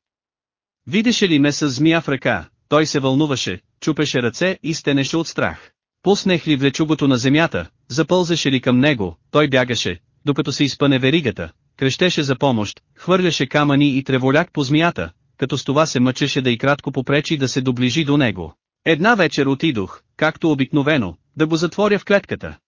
Видеше ли ме с змия в ръка, той се вълнуваше, чупеше ръце и стенеше от страх. Пуснех ли влечугото на земята, запълзаше ли към него, той бягаше, докато се изпъне веригата, крещеше за помощ, хвърляше камъни и треволяк по змията, като с това се мъчеше да и кратко попречи да се доближи до него. Една вечер отидох, както обикновено, да го затворя в клетката.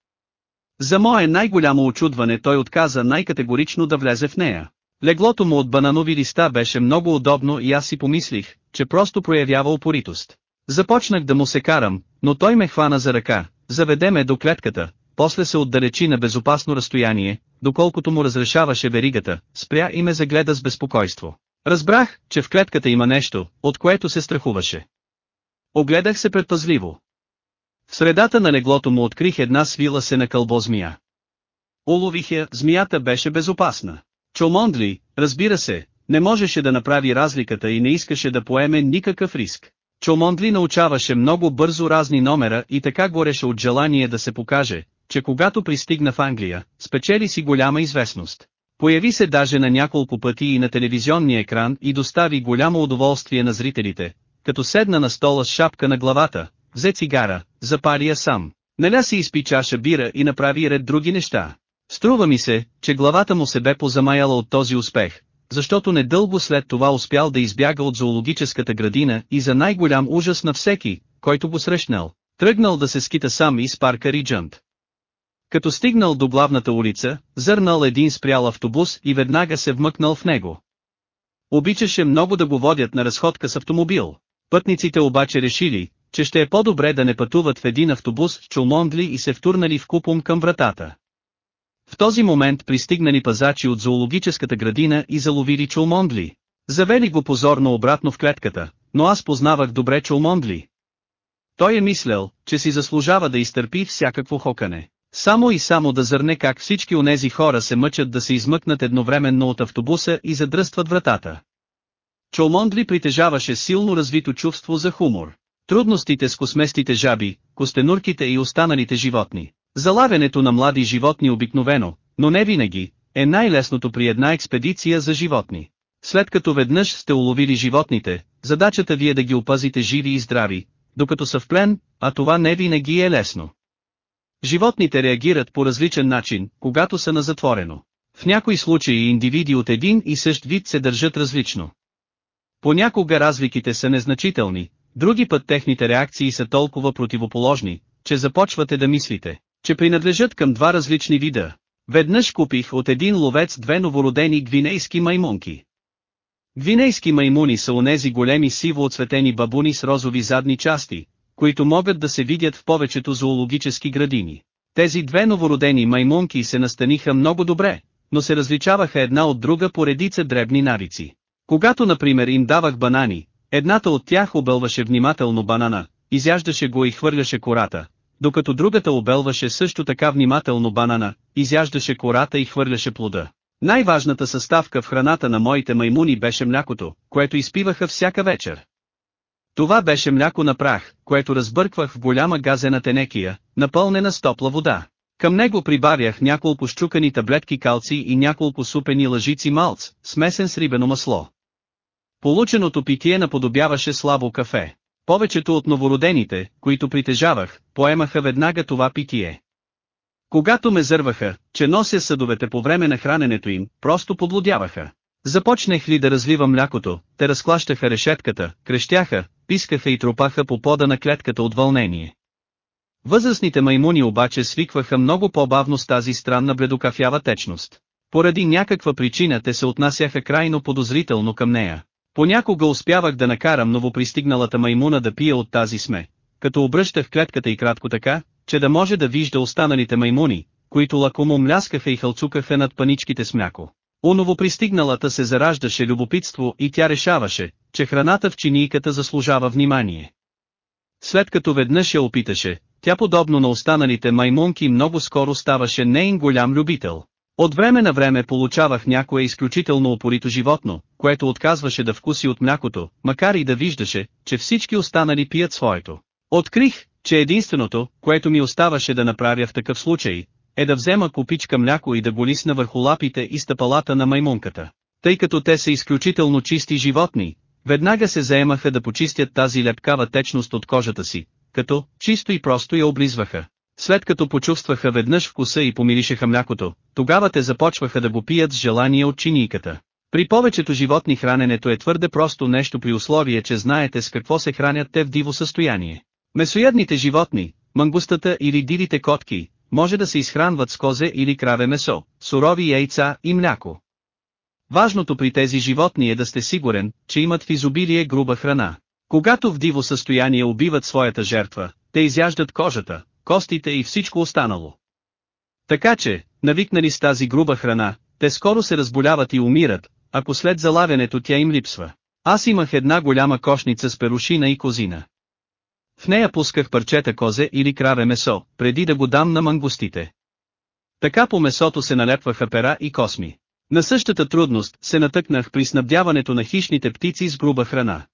За мое най-голямо очудване той отказа най-категорично да влезе в нея. Леглото му от бананови листа беше много удобно и аз си помислих, че просто проявява упоритост. Започнах да му се карам, но той ме хвана за ръка, заведе ме до клетката, после се отдалечи на безопасно разстояние, доколкото му разрешаваше веригата, спря и ме загледа с безпокойство. Разбрах, че в клетката има нещо, от което се страхуваше. Огледах се предпазливо. В средата на леглото му открих една свила се на кълбо змия. Улових я, змията беше безопасна. Чомондли, разбира се, не можеше да направи разликата и не искаше да поеме никакъв риск. Чомондли научаваше много бързо разни номера и така гореше от желание да се покаже, че когато пристигна в Англия, спечели си голяма известност. Появи се даже на няколко пъти и на телевизионния екран и достави голямо удоволствие на зрителите, като седна на стола с шапка на главата, взе цигара, запали я сам, наля си изпи чаша бира и направи ред други неща. Струва ми се, че главата му се бе позамаяла от този успех, защото недълго след това успял да избяга от зоологическата градина и за най-голям ужас на всеки, който го срещнал, тръгнал да се скита сам из парка Риджант. Като стигнал до главната улица, зърнал един спрял автобус и веднага се вмъкнал в него. Обичаше много да го водят на разходка с автомобил. Пътниците обаче решили, че ще е по-добре да не пътуват в един автобус с чулмондли и се втурнали в купом към вратата. В този момент пристигнали пазачи от зоологическата градина и заловили чулмондли. Завели го позорно обратно в клетката, но аз познавах добре чулмондли. Той е мислял, че си заслужава да изтърпи всякакво хокане. Само и само да зърне как всички онези хора се мъчат да се измъкнат едновременно от автобуса и задръстват вратата. Чолмондли притежаваше силно развито чувство за хумор. Трудностите с косместите жаби, костенурките и останалите животни. Залавянето на млади животни обикновено, но не винаги, е най-лесното при една експедиция за животни. След като веднъж сте уловили животните, задачата ви е да ги опазите живи и здрави, докато са в плен, а това не винаги е лесно. Животните реагират по различен начин, когато са на затворено. В някои случаи индивиди от един и същ вид се държат различно. Понякога разликите са незначителни, други път техните реакции са толкова противоположни, че започвате да мислите, че принадлежат към два различни вида. Веднъж купих от един ловец две новородени гвинейски маймунки. Гвинейски маймуни са онези големи сиво оцветени бабуни с розови задни части, които могат да се видят в повечето зоологически градини. Тези две новородени маймунки се настаниха много добре, но се различаваха една от друга по редица дребни навици. Когато например им давах банани, едната от тях обелваше внимателно банана, изяждаше го и хвърляше кората, докато другата обелваше също така внимателно банана, изяждаше кората и хвърляше плода. Най-важната съставка в храната на моите маймуни беше млякото, което изпиваха всяка вечер. Това беше мляко на прах, което разбърквах в голяма газена тенекия, напълнена с топла вода. Към него прибавях няколко щукани таблетки калци и няколко супени лъжици малц, смесен с рибено масло. Полученото питие наподобяваше слабо кафе. Повечето от новородените, които притежавах, поемаха веднага това питие. Когато ме зърваха, че нося съдовете по време на храненето им, просто подлодяваха. Започнах ли да развивам млякото, те разклащаха решетката, крещяха, пискаха и тропаха по пода на клетката от вълнение. Възрастните маймуни обаче свикваха много по-бавно с тази странна бледокафява течност. Поради някаква причина те се отнасяха крайно подозрително към нея. Понякога успявах да накарам новопристигналата маймуна да пие от тази сме, като обръщах клетката и кратко така, че да може да вижда останалите маймуни, които лакомо мляскаха и хълцукаха над паничките с мляко. У новопристигналата се зараждаше любопитство и тя решаваше, че храната в чинийката заслужава внимание. След като веднъж я опиташе, тя подобно на останалите маймунки много скоро ставаше нейн голям любител. От време на време получавах някое изключително опорито животно, което отказваше да вкуси от млякото, макар и да виждаше, че всички останали пият своето. Открих, че единственото, което ми оставаше да направя в такъв случай, е да взема купичка мляко и да го лисна върху лапите и стъпалата на маймунката. Тъй като те са изключително чисти животни, веднага се заемаха да почистят тази лепкава течност от кожата си, като, чисто и просто я облизваха. След като почувстваха веднъж вкуса и помиришеха млякото, тогава те започваха да го пият с желание от чинийката. При повечето животни храненето е твърде просто нещо при условие, че знаете с какво се хранят те в диво състояние. Месоядните животни, мангустата или дивите котки, може да се изхранват с козе или краве месо, сурови яйца и мляко. Важното при тези животни е да сте сигурен, че имат в изобилие груба храна. Когато в диво състояние убиват своята жертва, те изяждат кожата, костите и всичко останало. Така че, навикнали с тази груба храна, те скоро се разболяват и умират, ако след залавянето тя им липсва. Аз имах една голяма кошница с перушина и козина. В нея пусках парчета козе или краве месо, преди да го дам на мангустите. Така по месото се налепваха пера и косми. На същата трудност се натъкнах при снабдяването на хищните птици с груба храна.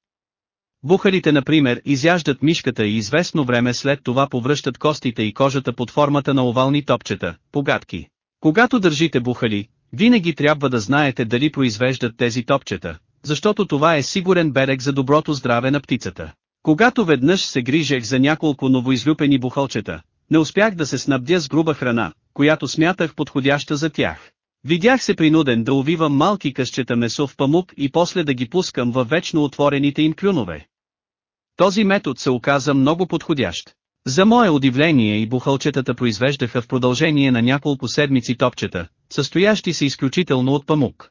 Бухарите например изяждат мишката и известно време след това повръщат костите и кожата под формата на овални топчета, погадки. Когато държите бухали, винаги трябва да знаете дали произвеждат тези топчета, защото това е сигурен берег за доброто здраве на птицата. Когато веднъж се грижех за няколко новоизлюпени бухалчета, не успях да се снабдя с груба храна, която смятах подходяща за тях. Видях се принуден да увивам малки късчета месо в памук и после да ги пускам във вечно отворените им клюнове. Този метод се оказа много подходящ. За мое удивление и бухалчетата произвеждаха в продължение на няколко седмици топчета, състоящи се изключително от памук.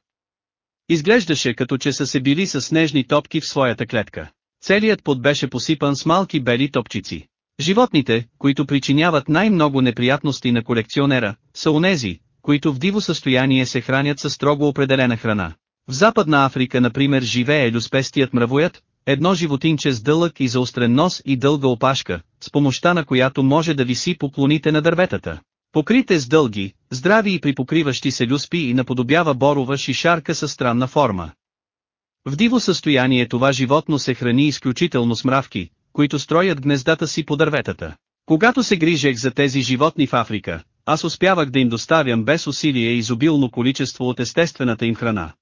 Изглеждаше като че са се били с снежни топки в своята клетка. Целият под беше посипан с малки бели топчици. Животните, които причиняват най-много неприятности на колекционера, са онези, които в диво състояние се хранят със строго определена храна. В Западна Африка например живее люспестият мравоят, едно животинче с дълъг и заострен нос и дълга опашка, с помощта на която може да виси по клоните на дърветата. Покрите с дълги, здрави и припокриващи се люспи и наподобява борова шишарка със странна форма. В диво състояние това животно се храни изключително с мравки, които строят гнездата си по дърветата. Когато се грижех за тези животни в Африка, аз успявах да им доставям без усилие изобилно количество от естествената им храна.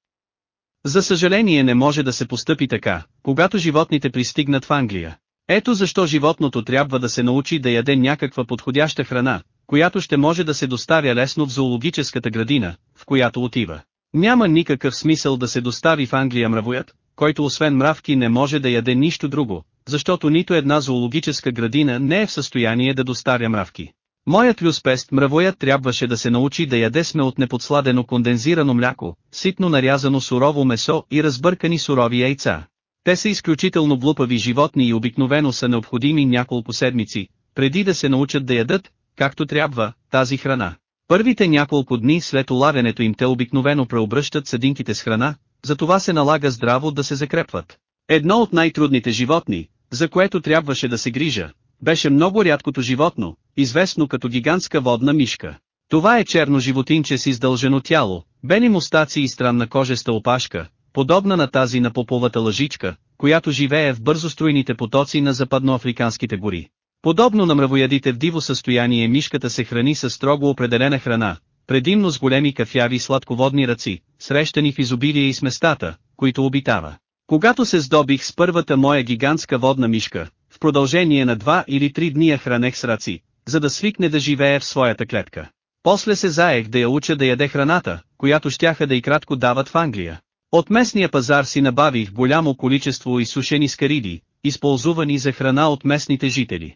За съжаление не може да се постъпи така, когато животните пристигнат в Англия. Ето защо животното трябва да се научи да яде някаква подходяща храна, която ще може да се доставя лесно в зоологическата градина, в която отива. Няма никакъв смисъл да се достави в Англия мравоят, който освен мравки не може да яде нищо друго, защото нито една зоологическа градина не е в състояние да доставя мравки. Моят люспест мравоят трябваше да се научи да яде сме от неподсладено кондензирано мляко, ситно нарязано сурово месо и разбъркани сурови яйца. Те са изключително глупави животни и обикновено са необходими няколко седмици, преди да се научат да ядат, както трябва, тази храна. Първите няколко дни след улавянето им те обикновено преобръщат съдинките с храна, затова се налага здраво да се закрепват. Едно от най-трудните животни, за което трябваше да се грижа, беше много рядкото животно, известно като гигантска водна мишка. Това е черно животинче с издължено тяло, бели мустаци и странна кожеста опашка, подобна на тази на поповата лъжичка, която живее в бързостроените потоци на западноафриканските гори. Подобно на мравоядите в диво състояние мишката се храни с строго определена храна, предимно с големи кафяви сладководни ръци, срещани в изобилие и с местата, които обитава. Когато се здобих с първата моя гигантска водна мишка, в продължение на два или три дни я хранех с ръци, за да свикне да живее в своята клетка. После се заех да я уча да яде храната, която щяха да и кратко дават в Англия. От местния пазар си набавих голямо количество изсушени скариди, използвани за храна от местните жители.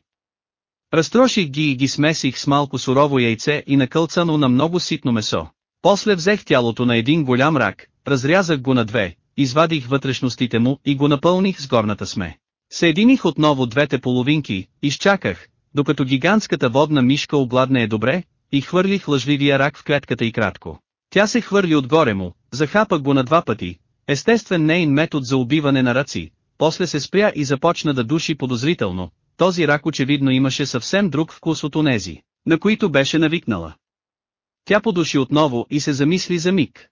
Разтроших ги и ги смесих с малко сурово яйце и накълцано на много ситно месо. После взех тялото на един голям рак, разрязах го на две, извадих вътрешностите му и го напълних с горната сме. Съединих отново двете половинки, изчаках, докато гигантската водна мишка огладне е добре, и хвърлих лъжливия рак в клетката и кратко. Тя се хвърли отгоре му, захапах го на два пъти, естествен нейн метод за убиване на ръци, после се спря и започна да души подозрително, този рак очевидно имаше съвсем друг вкус от онези, на които беше навикнала. Тя подуши отново и се замисли за миг.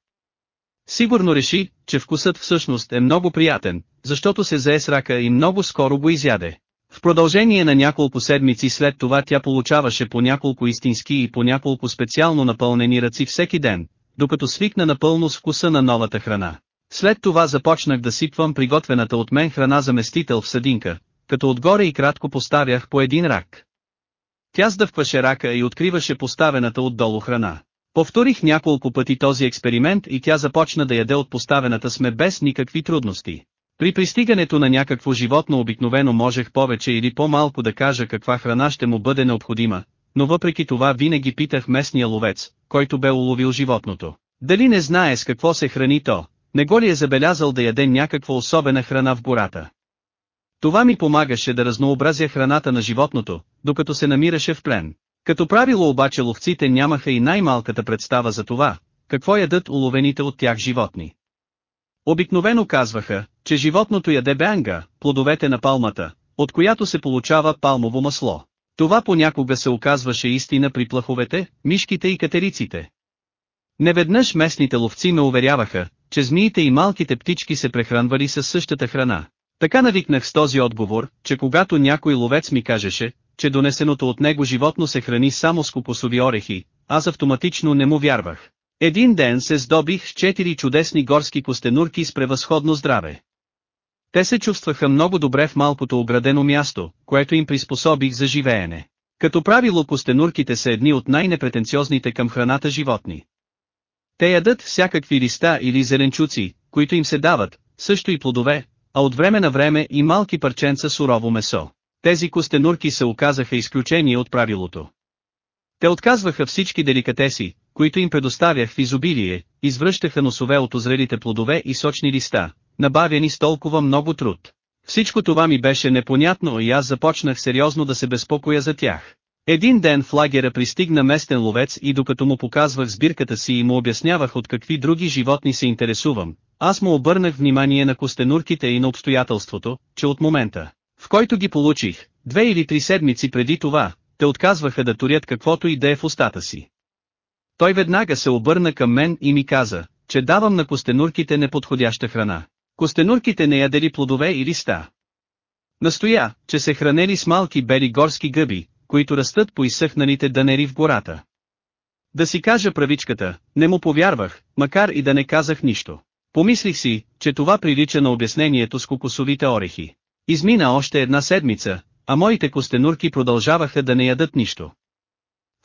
Сигурно реши, че вкусът всъщност е много приятен, защото се зае с рака и много скоро го изяде. В продължение на няколко седмици след това тя получаваше по няколко истински и по няколко специално напълнени ръци всеки ден, докато свикна напълно с вкуса на новата храна. След това започнах да сипвам приготвената от мен храна заместител в съдинка, като отгоре и кратко поставях по един рак. Тя сдъвкваше рака и откриваше поставената отдолу храна. Повторих няколко пъти този експеримент и тя започна да яде от поставената сме без никакви трудности. При пристигането на някакво животно обикновено можех повече или по-малко да кажа каква храна ще му бъде необходима, но въпреки това винаги питах местния ловец, който бе уловил животното. Дали не знае с какво се храни то, не го ли е забелязал да яде някаква особена храна в гората. Това ми помагаше да разнообразя храната на животното, докато се намираше в плен. Като правило обаче ловците нямаха и най-малката представа за това, какво ядат уловените от тях животни. Обикновено казваха, че животното яде бянга, плодовете на палмата, от която се получава палмово масло. Това понякога се оказваше истина при плаховете, мишките и катериците. Неведнъж местните ловци ме уверяваха, че змиите и малките птички се прехранвали със същата храна. Така навикнах с този отговор, че когато някой ловец ми кажеше, че донесеното от него животно се храни само с кокосови орехи, аз автоматично не му вярвах. Един ден се здобих с четири чудесни горски костенурки с превъзходно здраве. Те се чувстваха много добре в малкото оградено място, което им приспособих за живеене. Като правило костенурките са едни от най-непретенциозните към храната животни. Те ядат всякакви листа или зеленчуци, които им се дават, също и плодове, а от време на време и малки парченца сурово месо. Тези костенурки се оказаха изключение от правилото. Те отказваха всички деликатеси, които им предоставях в изобилие, извръщаха носове от озрелите плодове и сочни листа, набавени с толкова много труд. Всичко това ми беше непонятно и аз започнах сериозно да се безпокоя за тях. Един ден в лагера пристигна местен ловец и докато му показвах сбирката си и му обяснявах от какви други животни се интересувам, аз му обърнах внимание на костенурките и на обстоятелството, че от момента, в който ги получих, две или три седмици преди това, те отказваха да турят каквото и да е в устата си. Той веднага се обърна към мен и ми каза, че давам на костенурките неподходяща храна. Костенурките не ядели плодове и листа. Настоя, че се хранели с малки бели горски гъби, които растат по изсъхналите дънери в гората. Да си кажа правичката, не му повярвах, макар и да не казах нищо. Помислих си, че това прилича на обяснението с кокосовите орехи. Измина още една седмица, а моите костенурки продължаваха да не ядат нищо.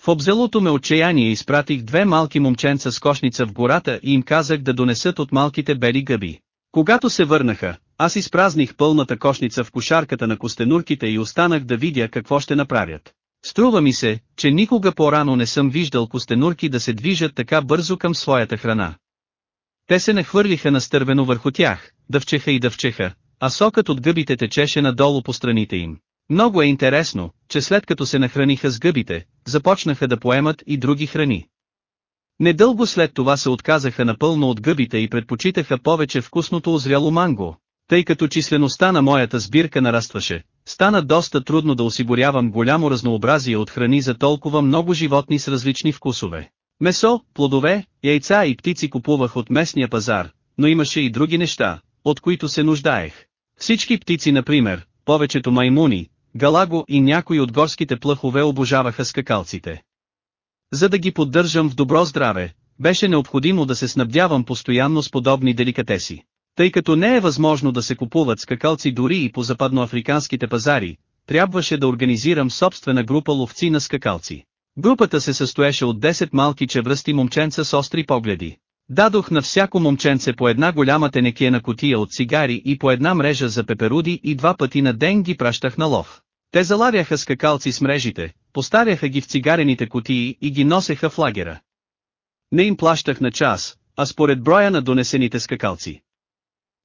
В обзелото ме отчаяние изпратих две малки момченца с кошница в гората и им казах да донесат от малките бели гъби. Когато се върнаха, аз изпразних пълната кошница в кошарката на костенурките и останах да видя какво ще направят. Струва ми се, че никога по-рано не съм виждал костенурки да се движат така бързо към своята храна. Те се нахвърлиха настървено върху тях, дъвчеха и дъвчеха, а сокът от гъбите течеше надолу по страните им. Много е интересно, че след като се нахраниха с гъбите, започнаха да поемат и други храни. Недълго след това се отказаха напълно от гъбите и предпочитаха повече вкусното озряло манго. Тъй като числеността на моята сбирка нарастваше, стана доста трудно да осигурявам голямо разнообразие от храни за толкова много животни с различни вкусове. Месо, плодове, яйца и птици купувах от местния пазар, но имаше и други неща, от които се нуждаех. Всички птици например, повечето маймуни, галаго и някои от горските плъхове обожаваха скакалците. За да ги поддържам в добро здраве, беше необходимо да се снабдявам постоянно с подобни деликатеси. Тъй като не е възможно да се купуват скакалци дори и по западноафриканските пазари, трябваше да организирам собствена група ловци на скакалци. Групата се състоеше от 10 малки чевръсти момченца с остри погледи. Дадох на всяко момченце по една голяма тенекиена котия от цигари и по една мрежа за пеперуди и два пъти на ден ги пращах на лов. Те залавяха скакалци с мрежите, поставяха ги в цигарените котии и ги носеха в лагера. Не им плащах на час, а според броя на донесените скакалци.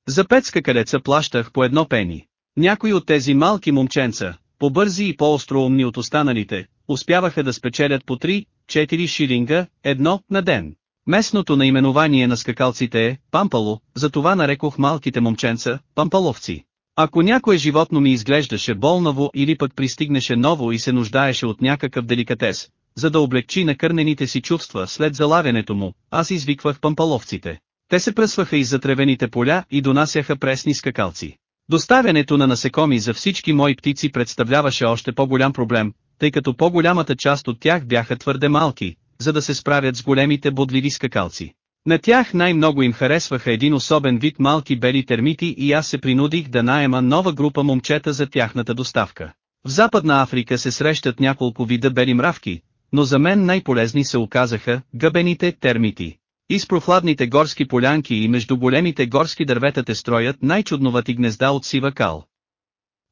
За пет скакалеца плащах по едно пени. Някои от тези малки момченца, по-бързи и по-остроумни от останалите, успяваха да спечелят по 3-4 шилинга, едно на ден. Местното наименование на скакалците е «пампало», затова нарекох малките момченца «пампаловци». Ако някое животно ми изглеждаше болнаво или пък пристигнеше ново и се нуждаеше от някакъв деликатес, за да облегчи накърнените си чувства след залавянето му, аз извиквах пампаловците. Те се пръсваха из затревените поля и донасяха пресни скакалци. Доставянето на насекоми за всички мои птици представляваше още по-голям проблем, тъй като по-голямата част от тях бяха твърде малки, за да се справят с големите бодливи скакалци. На тях най-много им харесваха един особен вид малки бели термити и аз се принудих да наема нова група момчета за тяхната доставка. В Западна Африка се срещат няколко вида бели мравки, но за мен най-полезни се оказаха гъбените термити. Из прохладните горски полянки и между големите горски дървета те строят най-чудновати гнезда от сива кал.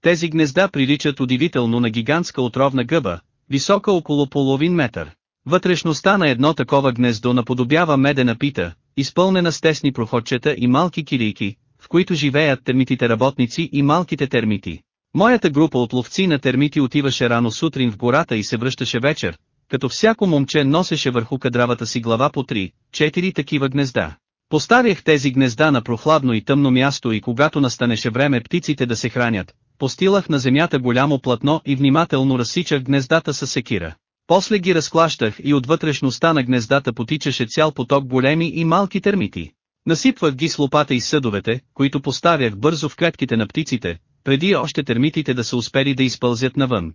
Тези гнезда приличат удивително на гигантска отровна гъба, висока около половин метър. Вътрешността на едно такова гнездо наподобява медена пита, изпълнена с тесни проходчета и малки килийки, в които живеят термитите работници и малките термити. Моята група от ловци на термити отиваше рано сутрин в гората и се връщаше вечер, като всяко момче носеше върху кадравата си глава по три, четири такива гнезда. Поставях тези гнезда на прохладно и тъмно място и когато настанеше време птиците да се хранят, постилах на земята голямо платно и внимателно разсичах гнездата с секира. После ги разклащах и от вътрешността на гнездата потичаше цял поток големи и малки термити. Насипвах ги с лопата и съдовете, които поставях бързо в клетките на птиците, преди още термитите да са успели да изпълзят навън.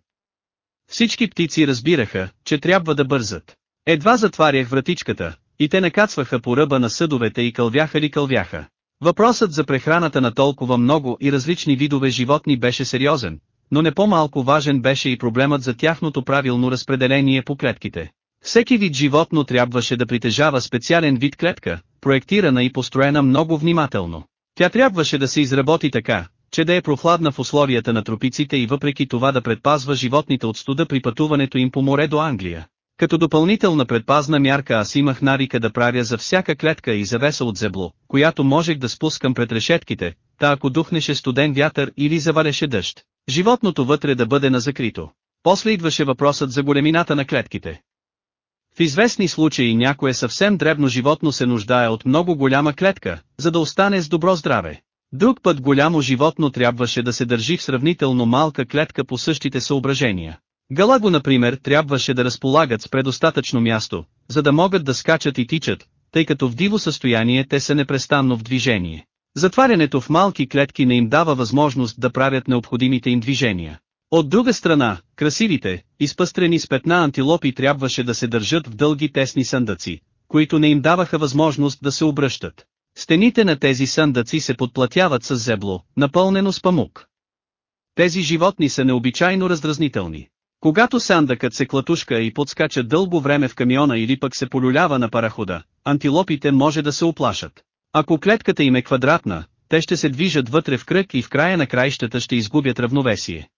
Всички птици разбираха, че трябва да бързат. Едва затварях вратичката, и те накацваха по ръба на съдовете и кълвяха ли кълвяха. Въпросът за прехраната на толкова много и различни видове животни беше сериозен, но не по-малко важен беше и проблемът за тяхното правилно разпределение по клетките. Всеки вид животно трябваше да притежава специален вид клетка, проектирана и построена много внимателно. Тя трябваше да се изработи така, че да е прохладна в условията на тропиците и въпреки това да предпазва животните от студа при пътуването им по море до Англия. Като допълнителна предпазна мярка аз имах навика да правя за всяка клетка и завеса от зебло, която можех да спускам пред решетките, та ако духнеше студен вятър или завалеше дъжд, животното вътре да бъде на закрито. После идваше въпросът за големината на клетките. В известни случаи някое съвсем дребно животно се нуждае от много голяма клетка, за да остане с добро здраве. Друг път голямо животно трябваше да се държи в сравнително малка клетка по същите съображения. Галаго например трябваше да разполагат с предостатъчно място, за да могат да скачат и тичат, тъй като в диво състояние те са непрестанно в движение. Затварянето в малки клетки не им дава възможност да правят необходимите им движения. От друга страна, красивите, изпъстрени с петна антилопи трябваше да се държат в дълги тесни съндъци, които не им даваха възможност да се обръщат. Стените на тези съндъци се подплатяват с зебло, напълнено с памук. Тези животни са необичайно раздразнителни. Когато сандъкът се клатушка и подскача дълго време в камиона или пък се полюлява на парахода, антилопите може да се оплашат. Ако клетката им е квадратна, те ще се движат вътре в кръг и в края на краищата ще изгубят равновесие.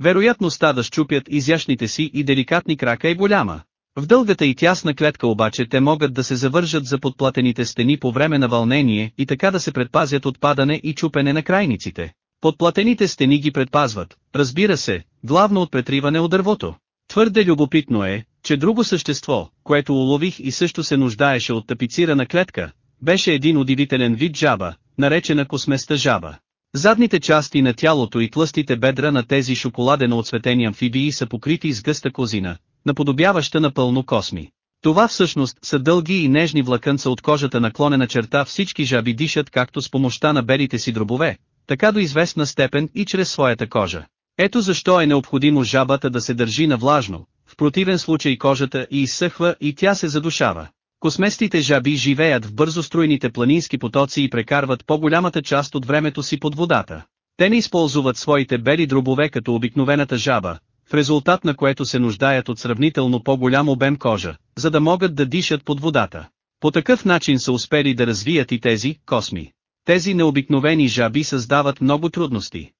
Вероятността да щупят изящните си и деликатни крака е голяма. В дългата и тясна клетка обаче те могат да се завържат за подплатените стени по време на вълнение и така да се предпазят от падане и чупене на крайниците. Подплатените стени ги предпазват, разбира се, главно от претриване от дървото. Твърде любопитно е, че друго същество, което улових и също се нуждаеше от тапицирана клетка, беше един удивителен вид жаба, наречена косместа жаба. Задните части на тялото и тлъстите бедра на тези шоколадено отсветени амфибии са покрити с гъста козина, наподобяваща напълно косми. Това всъщност са дълги и нежни влакънца от кожата наклонена черта всички жаби дишат както с помощта на белите си дробове, така до известна степен и чрез своята кожа. Ето защо е необходимо жабата да се държи на влажно, в противен случай кожата и изсъхва и тя се задушава. Косместите жаби живеят в бързоструйните планински потоци и прекарват по-голямата част от времето си под водата. Те не използват своите бели дробове като обикновената жаба, в резултат на което се нуждаят от сравнително по-голям обем кожа, за да могат да дишат под водата. По такъв начин са успели да развият и тези косми. Тези необикновени жаби създават много трудности.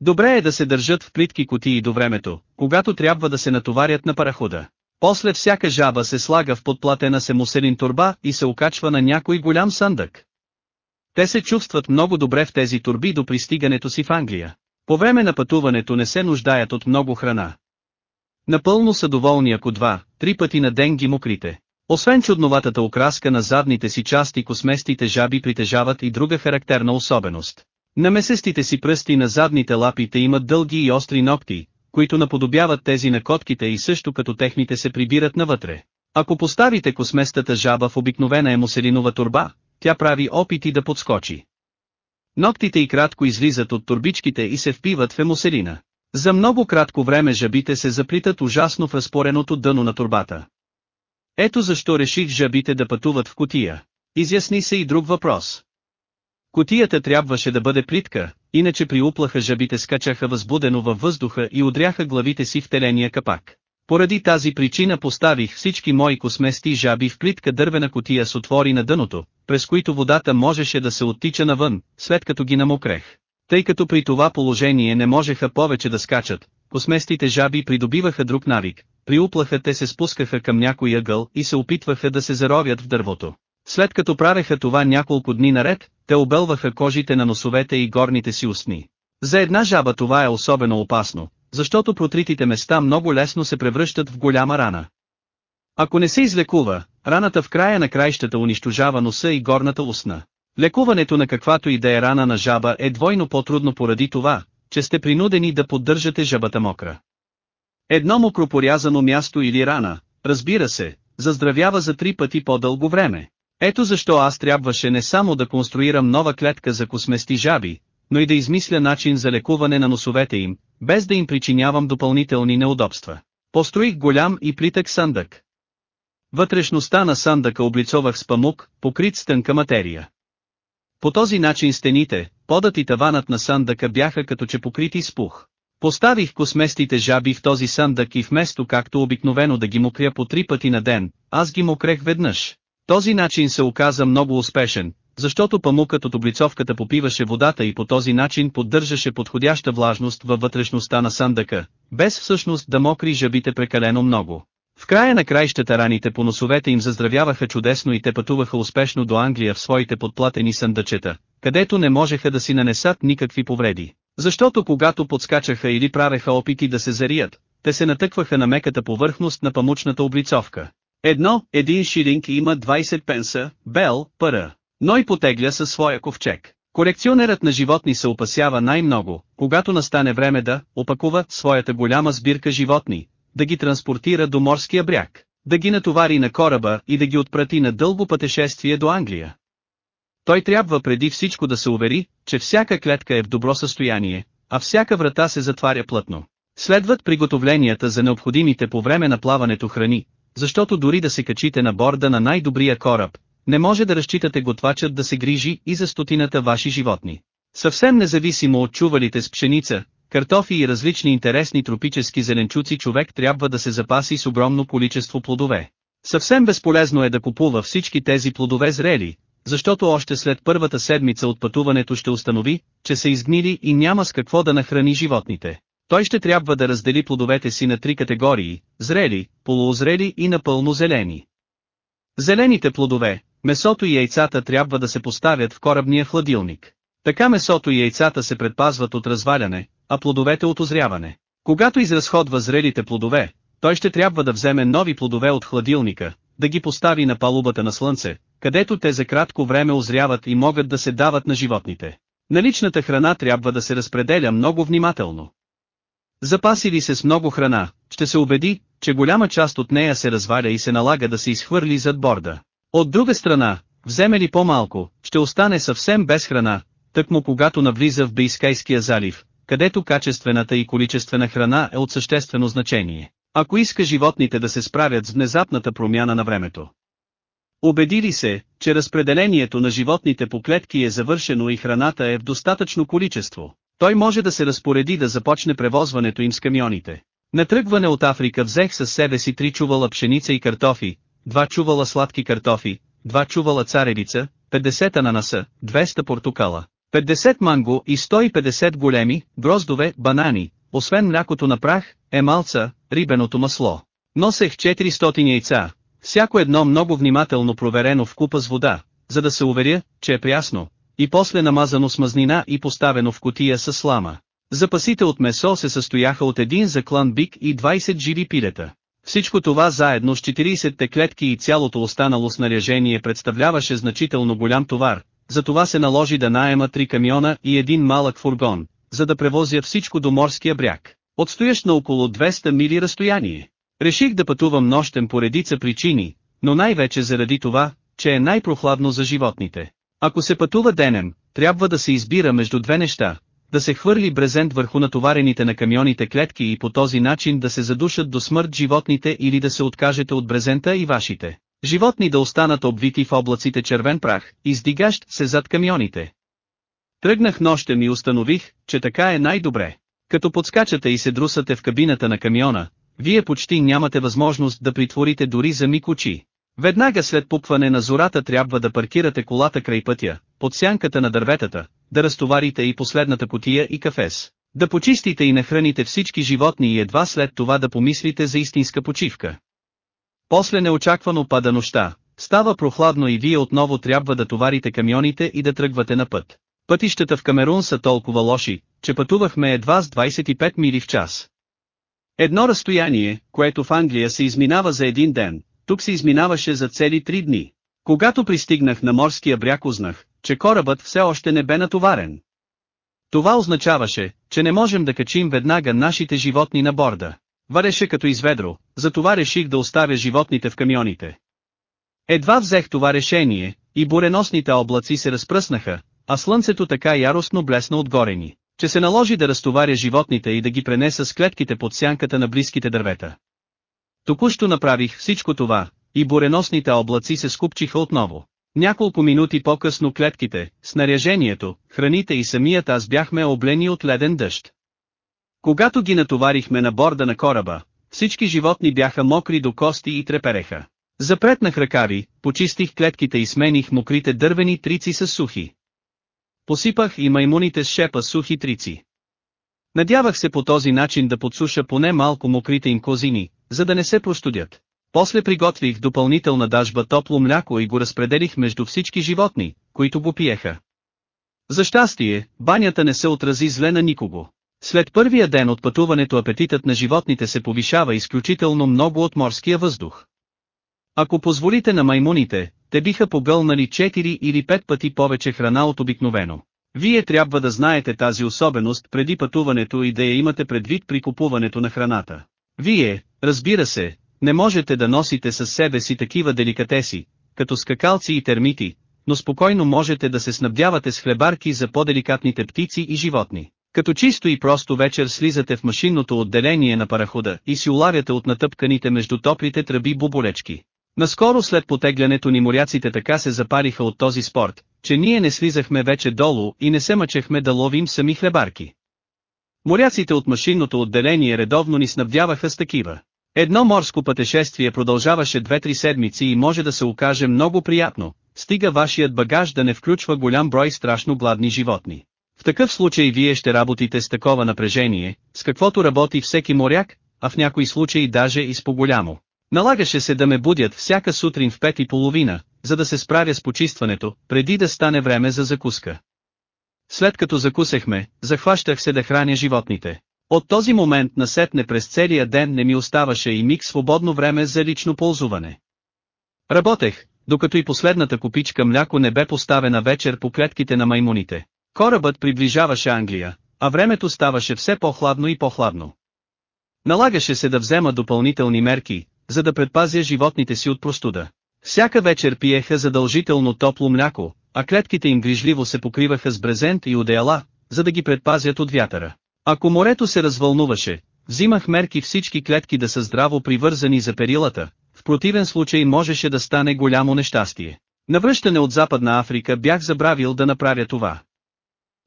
Добре е да се държат в плитки кутии до времето, когато трябва да се натоварят на парахода. После всяка жаба се слага в подплатена семуселин турба и се окачва на някой голям съндък. Те се чувстват много добре в тези турби до пристигането си в Англия. По време на пътуването не се нуждаят от много храна. Напълно са доволни ако два, три пъти на ден ги мокрите. Освен чудноватата окраска на задните си части косместите жаби притежават и друга характерна особеност. На месестите си пръсти на задните лапите имат дълги и остри ногти, които наподобяват тези на котките и също като техните се прибират навътре. Ако поставите косместата жаба в обикновена емуселинова турба, тя прави опити да подскочи. Ноктите и кратко излизат от турбичките и се впиват в емуселина. За много кратко време жабите се заплитат ужасно в разпореното дъно на турбата. Ето защо реших жабите да пътуват в котия. Изясни се и друг въпрос. Котията трябваше да бъде плитка, иначе при уплаха жабите скачаха възбудено във въздуха и удряха главите си в теления капак. Поради тази причина поставих всички мои космести жаби в плитка дървена котия с отвори на дъното, през които водата можеше да се оттича навън, след като ги намокрех. Тъй като при това положение не можеха повече да скачат, косместите жаби придобиваха друг навик, при уплаха те се спускаха към някой ъгъл и се опитваха да се заровят в дървото. След като правеха това няколко дни наред, те обелваха кожите на носовете и горните си устни. За една жаба това е особено опасно, защото протритите места много лесно се превръщат в голяма рана. Ако не се излекува, раната в края на краищата унищожава носа и горната устна. Лекуването на каквато и да е рана на жаба е двойно по-трудно поради това, че сте принудени да поддържате жабата мокра. Едно мокро порязано място или рана, разбира се, заздравява за три пъти по-дълго време. Ето защо аз трябваше не само да конструирам нова клетка за космести жаби, но и да измисля начин за лекуване на носовете им, без да им причинявам допълнителни неудобства. Построих голям и плитък съндък. Вътрешността на съндъка облицовах с памук, покрит с тънка материя. По този начин стените, подът и таванът на съндъка бяха като че покрити с пух. Поставих косместите жаби в този съндък и вместо както обикновено да ги мокря по три пъти на ден, аз ги мокрех веднъж. Този начин се оказа много успешен, защото памукът от облицовката попиваше водата и по този начин поддържаше подходяща влажност във вътрешността на съндъка, без всъщност да мокри жабите прекалено много. В края на краищата раните по носовете им заздравяваха чудесно и те пътуваха успешно до Англия в своите подплатени съндъчета, където не можеха да си нанесат никакви повреди. Защото когато подскачаха или правеха опити да се зарият, те се натъкваха на меката повърхност на памучната облицовка. Едно, един шилинг има 20 пенса, Бел, пъра. Ной потегля със своя ковчег. Колекционерът на животни се опасява най-много, когато настане време да опакува своята голяма сбирка животни, да ги транспортира до морския бряг, да ги натовари на кораба и да ги отпрати на дълго пътешествие до Англия. Той трябва преди всичко да се увери, че всяка клетка е в добро състояние, а всяка врата се затваря плътно. Следват приготовленията за необходимите по време на плаването храни, защото дори да се качите на борда на най-добрия кораб, не може да разчитате готвачът да се грижи и за стотината ваши животни. Съвсем независимо от чувалите с пшеница, картофи и различни интересни тропически зеленчуци човек трябва да се запаси с огромно количество плодове. Съвсем безполезно е да купува всички тези плодове зрели, защото още след първата седмица от пътуването ще установи, че са изгнили и няма с какво да нахрани животните. Той ще трябва да раздели плодовете си на три категории – зрели, полуозрели и напълно зелени. Зелените плодове, месото и яйцата трябва да се поставят в корабния хладилник. Така месото и яйцата се предпазват от разваляне, а плодовете от озряване. Когато изразходва зрелите плодове, той ще трябва да вземе нови плодове от хладилника, да ги постави на палубата на слънце, където те за кратко време озряват и могат да се дават на животните. Наличната храна трябва да се разпределя много внимателно. Запаси ли се с много храна, ще се убеди, че голяма част от нея се разваля и се налага да се изхвърли зад борда. От друга страна, вземе ли по-малко, ще остане съвсем без храна, тъкмо когато навлиза в Бийскайския залив, където качествената и количествена храна е от съществено значение, ако иска животните да се справят с внезапната промяна на времето. Убедили се, че разпределението на животните по клетки е завършено и храната е в достатъчно количество. Той може да се разпореди да започне превозването им с камионите. На тръгване от Африка взех със себе си три чувала пшеница и картофи, два чувала сладки картофи, два чувала царевица, 50 ананаса, 200 портокала, 50 манго и 150 големи, гроздове, банани, освен млякото на прах, емалца, рибеното масло. Носех 400 яйца, всяко едно много внимателно проверено в купа с вода, за да се уверя, че е прясно, и после намазано с мазнина и поставено в котия с слама. Запасите от месо се състояха от един заклан бик и 20 живи пилета. Всичко това заедно с 40-те клетки и цялото останало снаряжение представляваше значително голям товар, затова се наложи да наема три камиона и един малък фургон, за да превозя всичко до морския бряг, отстоящ на около 200 мили разстояние. Реших да пътувам нощем по редица причини, но най-вече заради това, че е най-прохладно за животните. Ако се пътува денем, трябва да се избира между две неща, да се хвърли брезент върху натоварените на камионите клетки и по този начин да се задушат до смърт животните или да се откажете от брезента и вашите. Животни да останат обвити в облаците червен прах, издигащ се зад камионите. Тръгнах нощем и установих, че така е най-добре. Като подскачате и се друсате в кабината на камиона, вие почти нямате възможност да притворите дори за миг очи. Веднага след пупване на зората трябва да паркирате колата край пътя, под сянката на дърветата, да разтоварите и последната котия и кафес, да почистите и нахраните всички животни и едва след това да помислите за истинска почивка. После неочаквано пада нощта, става прохладно и вие отново трябва да товарите камионите и да тръгвате на път. Пътищата в Камерун са толкова лоши, че пътувахме едва с 25 мили в час. Едно разстояние, което в Англия се изминава за един ден, тук се изминаваше за цели три дни. Когато пристигнах на морския бряг узнах, че корабът все още не бе натоварен. Това означаваше, че не можем да качим веднага нашите животни на борда. Вареше като изведро, затова реших да оставя животните в камионите. Едва взех това решение, и буреносните облаци се разпръснаха, а слънцето така яростно блесна отгоре ни, че се наложи да разтоваря животните и да ги пренеса с клетките под сянката на близките дървета. Току-що направих всичко това, и буреносните облаци се скупчиха отново. Няколко минути по-късно клетките, снаряжението, храните и самият аз бяхме облени от леден дъжд. Когато ги натоварихме на борда на кораба, всички животни бяха мокри до кости и трепереха. Запретнах ръкави, почистих клетките и смених мокрите дървени трици с сухи. Посипах и маймуните с шепа сухи трици. Надявах се по този начин да подсуша поне малко мокрите им козини, за да не се простудят. После приготвих допълнителна дажба топло мляко и го разпределих между всички животни, които го пиеха. За щастие, банята не се отрази зле на никого. След първия ден от пътуването апетитът на животните се повишава изключително много от морския въздух. Ако позволите на маймуните, те биха погълнали 4 или 5 пъти повече храна от обикновено. Вие трябва да знаете тази особеност преди пътуването и да я имате предвид при купуването на храната. Вие, разбира се, не можете да носите със себе си такива деликатеси, като скакалци и термити, но спокойно можете да се снабдявате с хлебарки за по-деликатните птици и животни. Като чисто и просто вечер слизате в машинното отделение на парахода и си улавяте от натъпканите между топлите тръби буболечки. Наскоро след потеглянето ни моряците така се запариха от този спорт, че ние не слизахме вече долу и не се мъчехме да ловим сами хлебарки. Моряците от машинното отделение редовно ни снабдяваха с такива. Едно морско пътешествие продължаваше 2-3 седмици и може да се окаже много приятно, стига вашият багаж да не включва голям брой страшно гладни животни. В такъв случай вие ще работите с такова напрежение, с каквото работи всеки моряк, а в някои случаи даже и с по-голямо. Налагаше се да ме будят всяка сутрин в пет и половина, за да се справя с почистването, преди да стане време за закуска. След като закусехме, захващах се да храня животните. От този момент насетне през целия ден не ми оставаше и миг свободно време за лично ползуване. Работех, докато и последната купичка мляко не бе поставена вечер по клетките на маймуните. Корабът приближаваше Англия, а времето ставаше все по-хладно и по-хладно. Налагаше се да взема допълнителни мерки, за да предпазя животните си от простуда. Всяка вечер пиеха задължително топло мляко, а клетките им грижливо се покриваха с брезент и одеяла, за да ги предпазят от вятъра. Ако морето се развълнуваше, взимах мерки всички клетки да са здраво привързани за перилата, в противен случай можеше да стане голямо нещастие. Навръщане от Западна Африка бях забравил да направя това.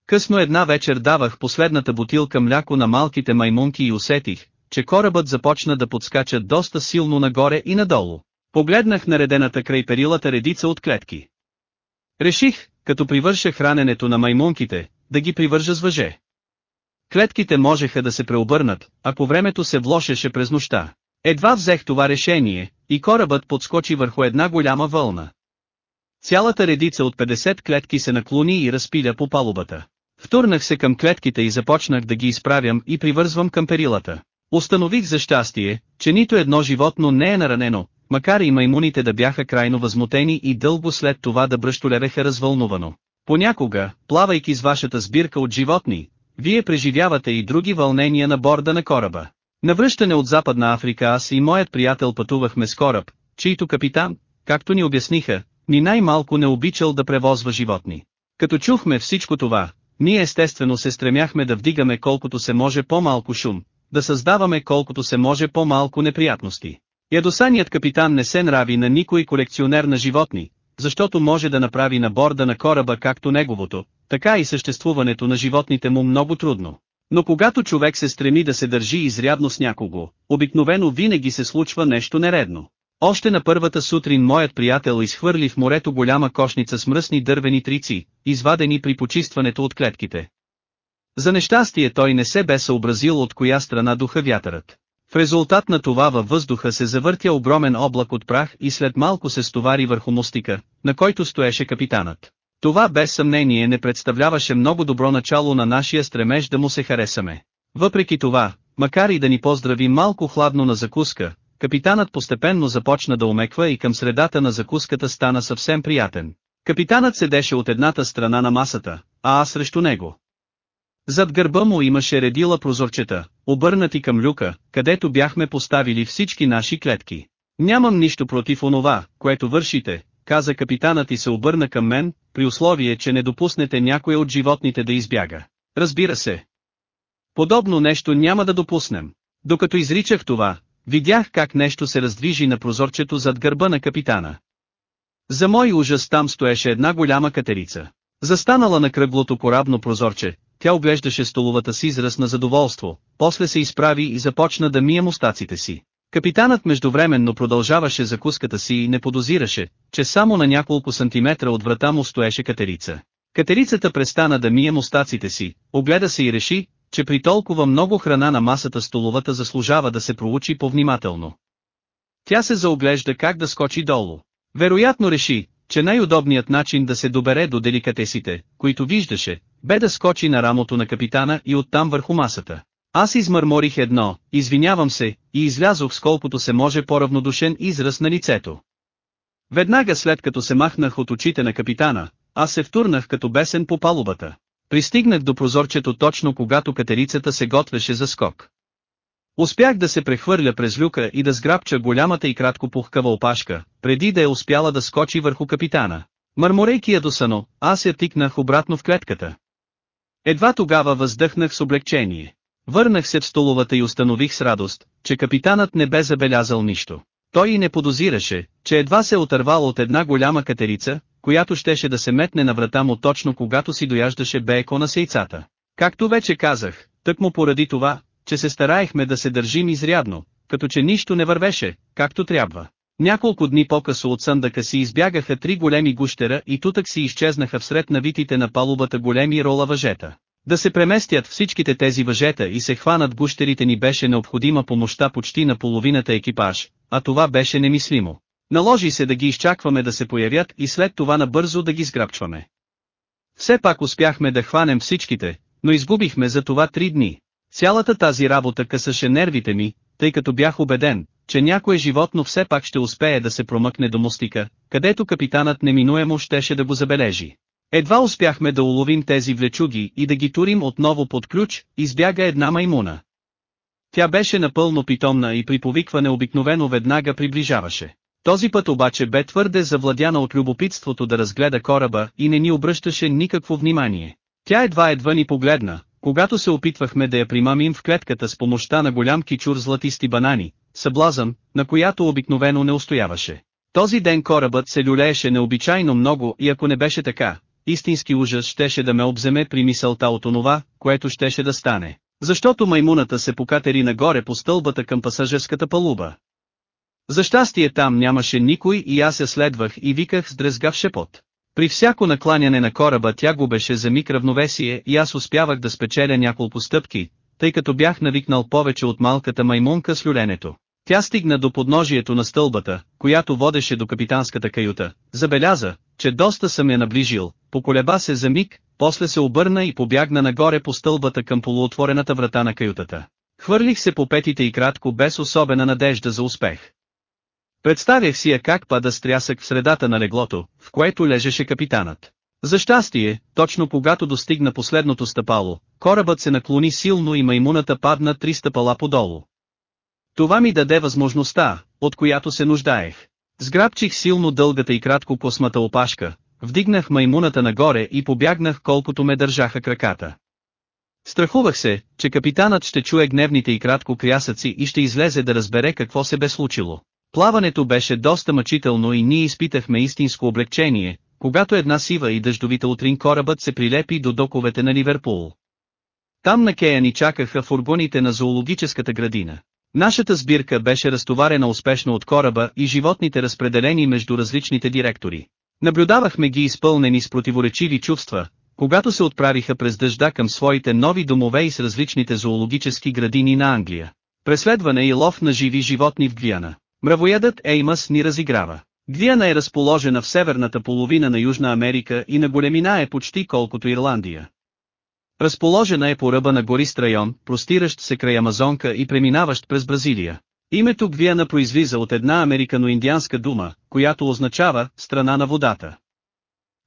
Късно една вечер давах последната бутилка мляко на малките маймунки и усетих, че корабът започна да подскача доста силно нагоре и надолу. Погледнах наредената край перилата редица от клетки. Реших, като привърша храненето на маймунките, да ги привържа с въже. Клетките можеха да се преобърнат, ако времето се влошеше през нощта. Едва взех това решение, и корабът подскочи върху една голяма вълна. Цялата редица от 50 клетки се наклони и разпиля по палубата. Втурнах се към клетките и започнах да ги изправям и привързвам към перилата. Установих за щастие, че нито едно животно не е наранено, макар и маймуните да бяха крайно възмутени и дълго след това да бръщолевеха развълнувано. Понякога, плавайки с вашата сбирка от животни, вие преживявате и други вълнения на борда на кораба. Навръщане от Западна Африка аз и моят приятел пътувахме с кораб, чийто капитан, както ни обясниха, ни най-малко не обичал да превозва животни. Като чухме всичко това, ние естествено се стремяхме да вдигаме колкото се може по-малко шум, да създаваме колкото се може по-малко неприятности. Ядосаният капитан не се нрави на никой колекционер на животни, защото може да направи на борда на кораба както неговото, така и съществуването на животните му много трудно. Но когато човек се стреми да се държи изрядно с някого, обикновено винаги се случва нещо нередно. Още на първата сутрин моят приятел изхвърли в морето голяма кошница с мръсни дървени трици, извадени при почистването от клетките. За нещастие той не се бе съобразил от коя страна духа вятърът. В резултат на това във въздуха се завъртя огромен облак от прах и след малко се стовари върху мостика, на който стоеше капитанът. Това без съмнение не представляваше много добро начало на нашия стремеж да му се харесаме. Въпреки това, макар и да ни поздрави малко хладно на закуска, капитанът постепенно започна да омеква и към средата на закуската стана съвсем приятен. Капитанът седеше от едната страна на масата, а аз срещу него. Зад гърба му имаше редила прозорчета, обърнати към люка, където бяхме поставили всички наши клетки. Нямам нищо против онова, което вършите, каза капитанът и се обърна към мен, при условие, че не допуснете някое от животните да избяга. Разбира се. Подобно нещо няма да допуснем. Докато изричах това, видях как нещо се раздвижи на прозорчето зад гърба на капитана. За мой ужас там стоеше една голяма катерица. Застанала на кръглото корабно прозорче, тя оглеждаше столовата си израз на задоволство, после се изправи и започна да мие мустаците си. Капитанът междувременно продължаваше закуската си и не подозираше, че само на няколко сантиметра от врата му стоеше катерица. Катерицата престана да мие мустаците си, огледа се и реши, че при толкова много храна на масата столовата заслужава да се проучи повнимателно. Тя се заоглежда как да скочи долу. Вероятно реши, че най-удобният начин да се добере до деликатесите, които виждаше, бе да скочи на рамото на капитана и оттам върху масата. Аз измърморих едно, извинявам се, и излязох с колкото се може по-равнодушен израз на лицето. Веднага след като се махнах от очите на капитана, аз се втурнах като бесен по палубата. Пристигнах до прозорчето точно когато катерицата се готвеше за скок. Успях да се прехвърля през люка и да сграбча голямата и кратко пухкава опашка, преди да е успяла да скочи върху капитана. Мърморейки ядосано, аз я тикнах обратно в клетката. Едва тогава въздъхнах с облегчение. Върнах се в столовата и установих с радост, че капитанът не бе забелязал нищо. Той и не подозираше, че едва се отървал от една голяма катерица, която щеше да се метне на врата му точно когато си дояждаше бейко на сейцата. Както вече казах, тък му поради това, че се стараехме да се държим изрядно, като че нищо не вървеше, както трябва. Няколко дни по-късо от съндъка си избягаха три големи гущера и тутък си изчезнаха всред навитите на палубата големи рола въжета. Да се преместят всичките тези въжета и се хванат гущерите ни беше необходима помощта почти на половината екипаж, а това беше немислимо. Наложи се да ги изчакваме да се появят и след това набързо да ги сграбчваме. Все пак успяхме да хванем всичките, но изгубихме за това три дни. Цялата тази работа късаше нервите ми, тъй като бях убеден, че някое животно все пак ще успее да се промъкне до мостика, където капитанът неминуемо щеше да го забележи. Едва успяхме да уловим тези влечуги и да ги турим отново под ключ, избяга една маймуна. Тя беше напълно питомна и при повикване обикновено веднага приближаваше. Този път обаче бе твърде завладяна от любопитството да разгледа кораба и не ни обръщаше никакво внимание. Тя едва-едва ни погледна, когато се опитвахме да я примамим в клетката с помощта на голям кичур златисти банани, съблазън, на която обикновено не устояваше. Този ден корабът се люлееше необичайно много и ако не беше така, истински ужас щеше да ме обземе при мисълта от онова, което щеше да стане. Защото маймуната се покатери нагоре по стълбата към пасажирската палуба. За щастие там нямаше никой и аз я следвах и виках с дрезгав шепот. При всяко накланяне на кораба тя губеше за миг равновесие и аз успявах да спечеля няколко стъпки, тъй като бях навикнал повече от малката маймунка с люленето. Тя стигна до подножието на стълбата, която водеше до капитанската каюта, забеляза, че доста съм я наближил, поколеба се за миг, после се обърна и побягна нагоре по стълбата към полуотворената врата на каютата. Хвърлих се по петите и кратко без особена надежда за успех. Представях си я как пада с трясък в средата на леглото, в което лежеше капитанът. За щастие, точно когато достигна последното стъпало, корабът се наклони силно и маймуната падна три стъпала подолу. Това ми даде възможността, от която се нуждаех. Сграбчих силно дългата и кратко космата опашка, вдигнах маймуната нагоре и побягнах колкото ме държаха краката. Страхувах се, че капитанът ще чуе гневните и кратко крясъци и ще излезе да разбере какво се бе случило. Плаването беше доста мъчително и ние изпитахме истинско облегчение, когато една сива и дъждовита утрин корабът се прилепи до доковете на Ливерпул. Там на Кея ни чакаха фургоните на зоологическата градина. Нашата сбирка беше разтоварена успешно от кораба и животните разпределени между различните директори. Наблюдавахме ги изпълнени с противоречиви чувства, когато се отправиха през дъжда към своите нови домове и с различните зоологически градини на Англия. Преследване и лов на живи животни в Гвиана. Мравоядът Еймас ни разиграва. Гвиана е разположена в северната половина на Южна Америка и на големина е почти колкото Ирландия. Разположена е по ръба на горист район, простиращ се край Амазонка и преминаващ през Бразилия. Името Гвиана произлиза от една американо-индианска дума, която означава «страна на водата».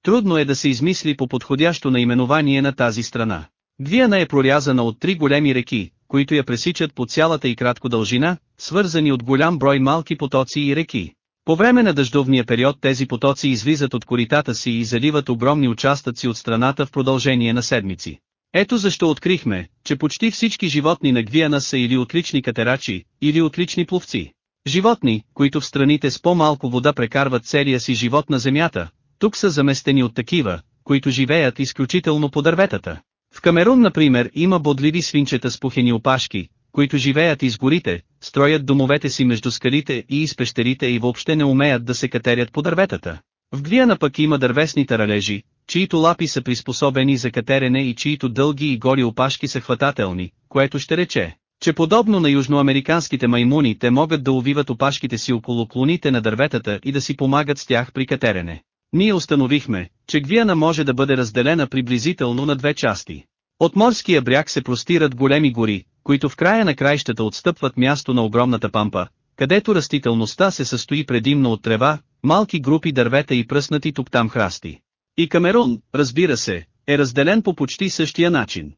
Трудно е да се измисли по подходящо наименование на тази страна. Гвиана е прорязана от три големи реки, които я пресичат по цялата и кратко дължина, свързани от голям брой малки потоци и реки. По време на дъждовния период тези потоци излизат от коритата си и заливат огромни участъци от страната в продължение на седмици. Ето защо открихме, че почти всички животни на Гвиана са или отлични катерачи, или отлични пловци. Животни, които в страните с по-малко вода прекарват целия си живот на земята, тук са заместени от такива, които живеят изключително по дърветата. В Камерун например има бодливи свинчета с пухени опашки, които живеят из горите, строят домовете си между скалите и из пещерите и въобще не умеят да се катерят по дърветата. В Гвиана пък има дървесни таралежи, чието лапи са приспособени за катерене и чието дълги и голи опашки са хватателни, което ще рече, че подобно на южноамериканските маймуни те могат да увиват опашките си около клоните на дърветата и да си помагат с тях при катерене. Ние установихме, че Гвиана може да бъде разделена приблизително на две части. От морския бряг се простират големи гори, които в края на краищата отстъпват място на огромната пампа, където растителността се състои предимно от трева, малки групи дървета и пръснати тук-там храсти. И Камерун, разбира се, е разделен по почти същия начин.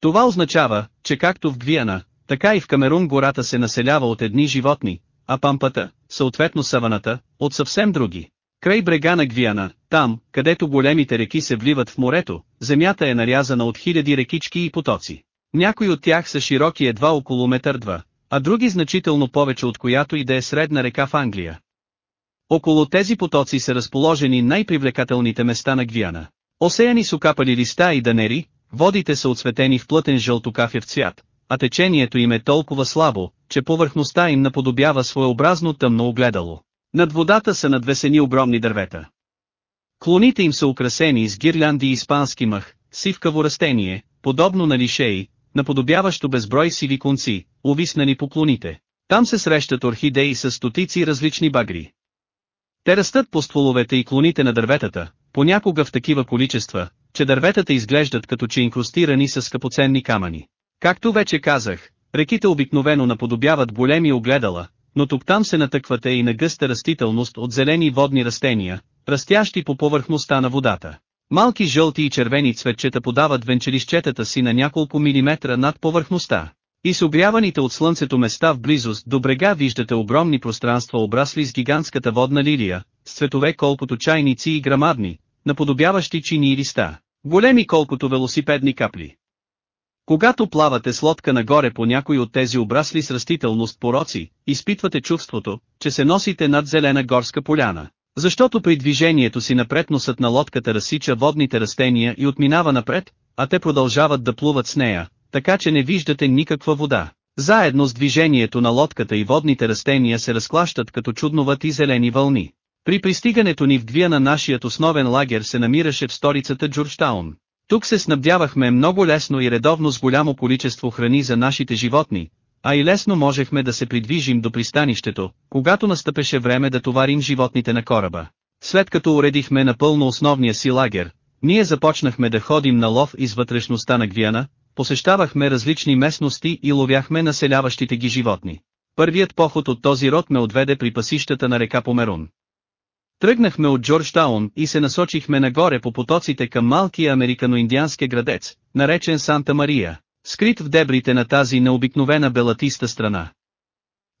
Това означава, че както в Гвиана, така и в Камерун гората се населява от едни животни, а пампата, съответно саваната, от съвсем други. Край брега на Гвиана, там, където големите реки се вливат в морето, земята е нарязана от хиляди рекички и потоци. Някои от тях са широки едва около метър два, а други значително повече от която и да е средна река в Англия. Около тези потоци са разположени най-привлекателните места на Гвиана. Осеяни с окапали листа и данери, водите са отсветени в плътен жълтокафев цвят, а течението им е толкова слабо, че повърхността им наподобява своеобразно тъмно огледало. Над водата са надвесени огромни дървета. Клоните им са украсени с гирлянди и испански мъх, сивкаво растение, подобно на лишеи, наподобяващо безброй сиви конци, увиснани по клоните. Там се срещат орхидеи с стотици различни багри. Те растат по стволовете и клоните на дърветата, понякога в такива количества, че дърветата изглеждат като че инкрустирани с скъпоценни камъни. Както вече казах, реките обикновено наподобяват големи огледала, но тук-там се натъквате и на гъста растителност от зелени водни растения, растящи по повърхността на водата. Малки жълти и червени цветчета подават венчелищетата си на няколко милиметра над повърхността. И с обряваните от слънцето места в близост до брега виждате огромни пространства обрасли с гигантската водна лилия, с цветове колкото чайници и грамадни, наподобяващи чини и листа, големи колкото велосипедни капли. Когато плавате с лодка нагоре по някой от тези обрасли с растителност пороци, изпитвате чувството, че се носите над зелена горска поляна. Защото при движението си напред носът на лодката разсича водните растения и отминава напред, а те продължават да плуват с нея, така че не виждате никаква вода. Заедно с движението на лодката и водните растения се разклащат като чудновати зелени вълни. При пристигането ни в Гвиана нашият основен лагер се намираше в столицата Джорджтаун. Тук се снабдявахме много лесно и редовно с голямо количество храни за нашите животни, а и лесно можехме да се придвижим до пристанището, когато настъпеше време да товарим животните на кораба. След като уредихме напълно основния си лагер, ние започнахме да ходим на лов из вътрешността на Гвиана, посещавахме различни местности и ловяхме населяващите ги животни. Първият поход от този род ме отведе при пасищата на река Померун. Тръгнахме от Джорджтаун и се насочихме нагоре по потоците към малкия американо-индиански градец, наречен Санта Мария, скрит в дебрите на тази необикновена белатиста страна.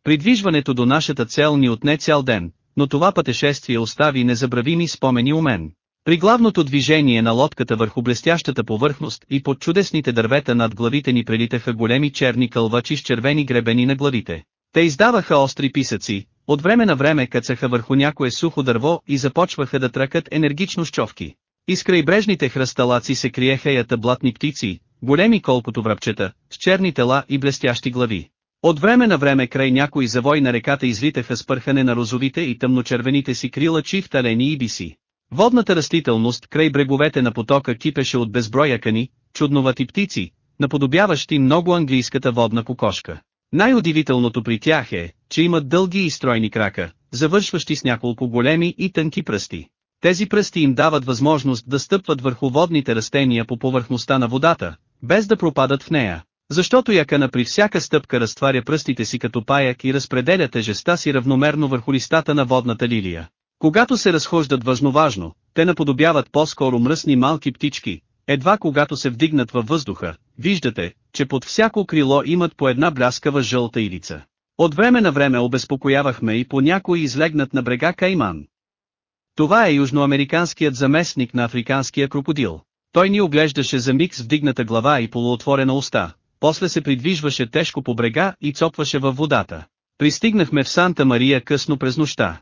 Придвижването до нашата цел ни отне цял ден, но това пътешествие остави незабравими спомени у мен. При главното движение на лодката върху блестящата повърхност и под чудесните дървета над главите ни прелитаха големи черни кълвачи с червени гребени на главите. Те издаваха остри писъци, от време на време кацаха върху някое сухо дърво и започваха да тръкат енергично щовки. Из крайбрежните хръсталаци се криеха ята блатни птици, големи колкото връбчета, с черни тела и блестящи глави. От време на време край някои завой на реката излитаха спърхане на розовите и тъмночервените си крилачи в талени и биси. Водната растителност край бреговете на потока кипеше от безброя кани, чудновати птици, наподобяващи много английската водна кокошка. Най-удивителното при тях е, че имат дълги и стройни крака, завършващи с няколко големи и тънки пръсти. Тези пръсти им дават възможност да стъпват върху водните растения по повърхността на водата, без да пропадат в нея. Защото якана при всяка стъпка разтваря пръстите си като паяк и разпределя тежеста си равномерно върху листата на водната лилия. Когато се разхождат важно-важно, те наподобяват по-скоро мръсни малки птички, едва когато се вдигнат във въздуха, виждате, че под всяко крило имат по една бляскава жълта илица. От време на време обезпокоявахме и по някой излегнат на брега Кайман. Това е южноамериканският заместник на африканския крокодил. Той ни оглеждаше за миг с вдигната глава и полуотворена уста, после се придвижваше тежко по брега и цопваше във водата. Пристигнахме в Санта Мария късно през нощта.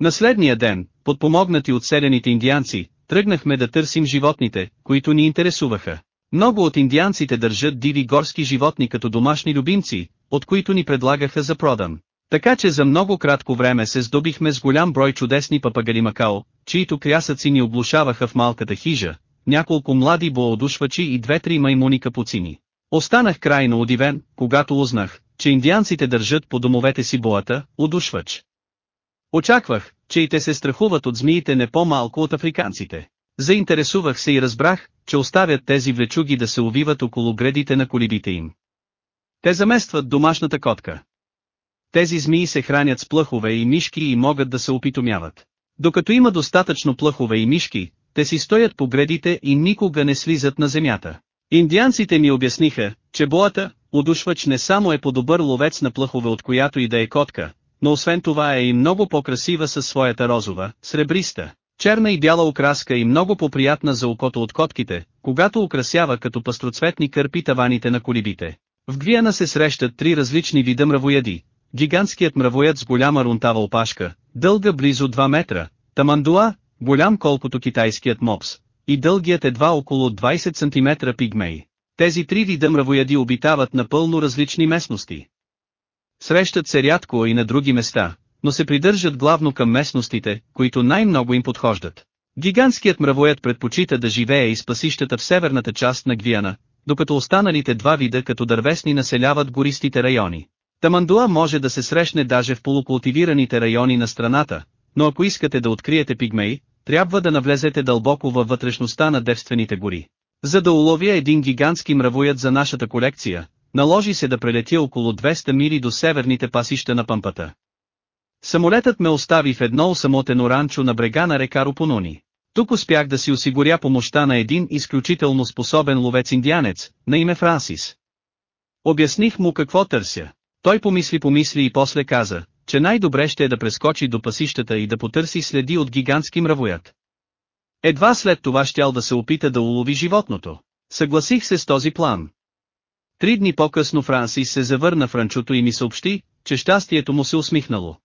На следния ден, подпомогнати от селените индианци, тръгнахме да търсим животните, които ни интересуваха. Много от индианците държат диви горски животни като домашни любимци, от които ни предлагаха за продан. Така че за много кратко време се здобихме с голям брой чудесни папагали Макао, чието крясъци ни облушаваха в малката хижа, няколко млади боодушвачи и две-три маймуни капуцини. Останах крайно удивен, когато узнах, че индианците държат по домовете си боата, удушвач. Очаквах, че и те се страхуват от змиите не по-малко от африканците. Заинтересувах се и разбрах, че оставят тези влечуги да се увиват около гредите на колибите им. Те заместват домашната котка. Тези змии се хранят с плъхове и мишки и могат да се опитомяват. Докато има достатъчно плъхове и мишки, те си стоят по гредите и никога не слизат на земята. Индианците ми обясниха, че боата, удушвач не само е по-добър ловец на плъхове от която и да е котка, но освен това е и много по-красива със своята розова, сребриста, черна и бяла окраска и много по-приятна за окото от котките, когато украсява като пастроцветни кърпи таваните на колибите. В Гвиана се срещат три различни вида мравояди. Гигантският мравояд с голяма рунтава опашка, дълга близо 2 метра, тамандуа, голям колкото китайският мопс, и дългият едва около 20 см пигмей. Тези три вида мравояди обитават напълно различни местности. Срещат се рядко и на други места, но се придържат главно към местностите, които най-много им подхождат. Гигантският мравоят предпочита да живее из пасищата в северната част на Гвиана, докато останалите два вида като дървесни населяват гористите райони. Тамандуа може да се срещне даже в полукултивираните райони на страната, но ако искате да откриете пигмеи, трябва да навлезете дълбоко във вътрешността на девствените гори. За да уловя един гигантски мравоят за нашата колекция, наложи се да прелетя около 200 мили до северните пасища на Пампата. Самолетът ме остави в едно самотено ранчо на брега на река Рупонони. Тук успях да си осигуря помощта на един изключително способен ловец-индианец, на име Франсис. Обясних му какво търся. Той помисли-помисли и после каза, че най-добре ще е да прескочи до пасищата и да потърси следи от гигантски мравоят. Едва след това щял да се опита да улови животното. Съгласих се с този план. Три дни по-късно Франсис се завърна в ранчото и ми съобщи, че щастието му се усмихнало.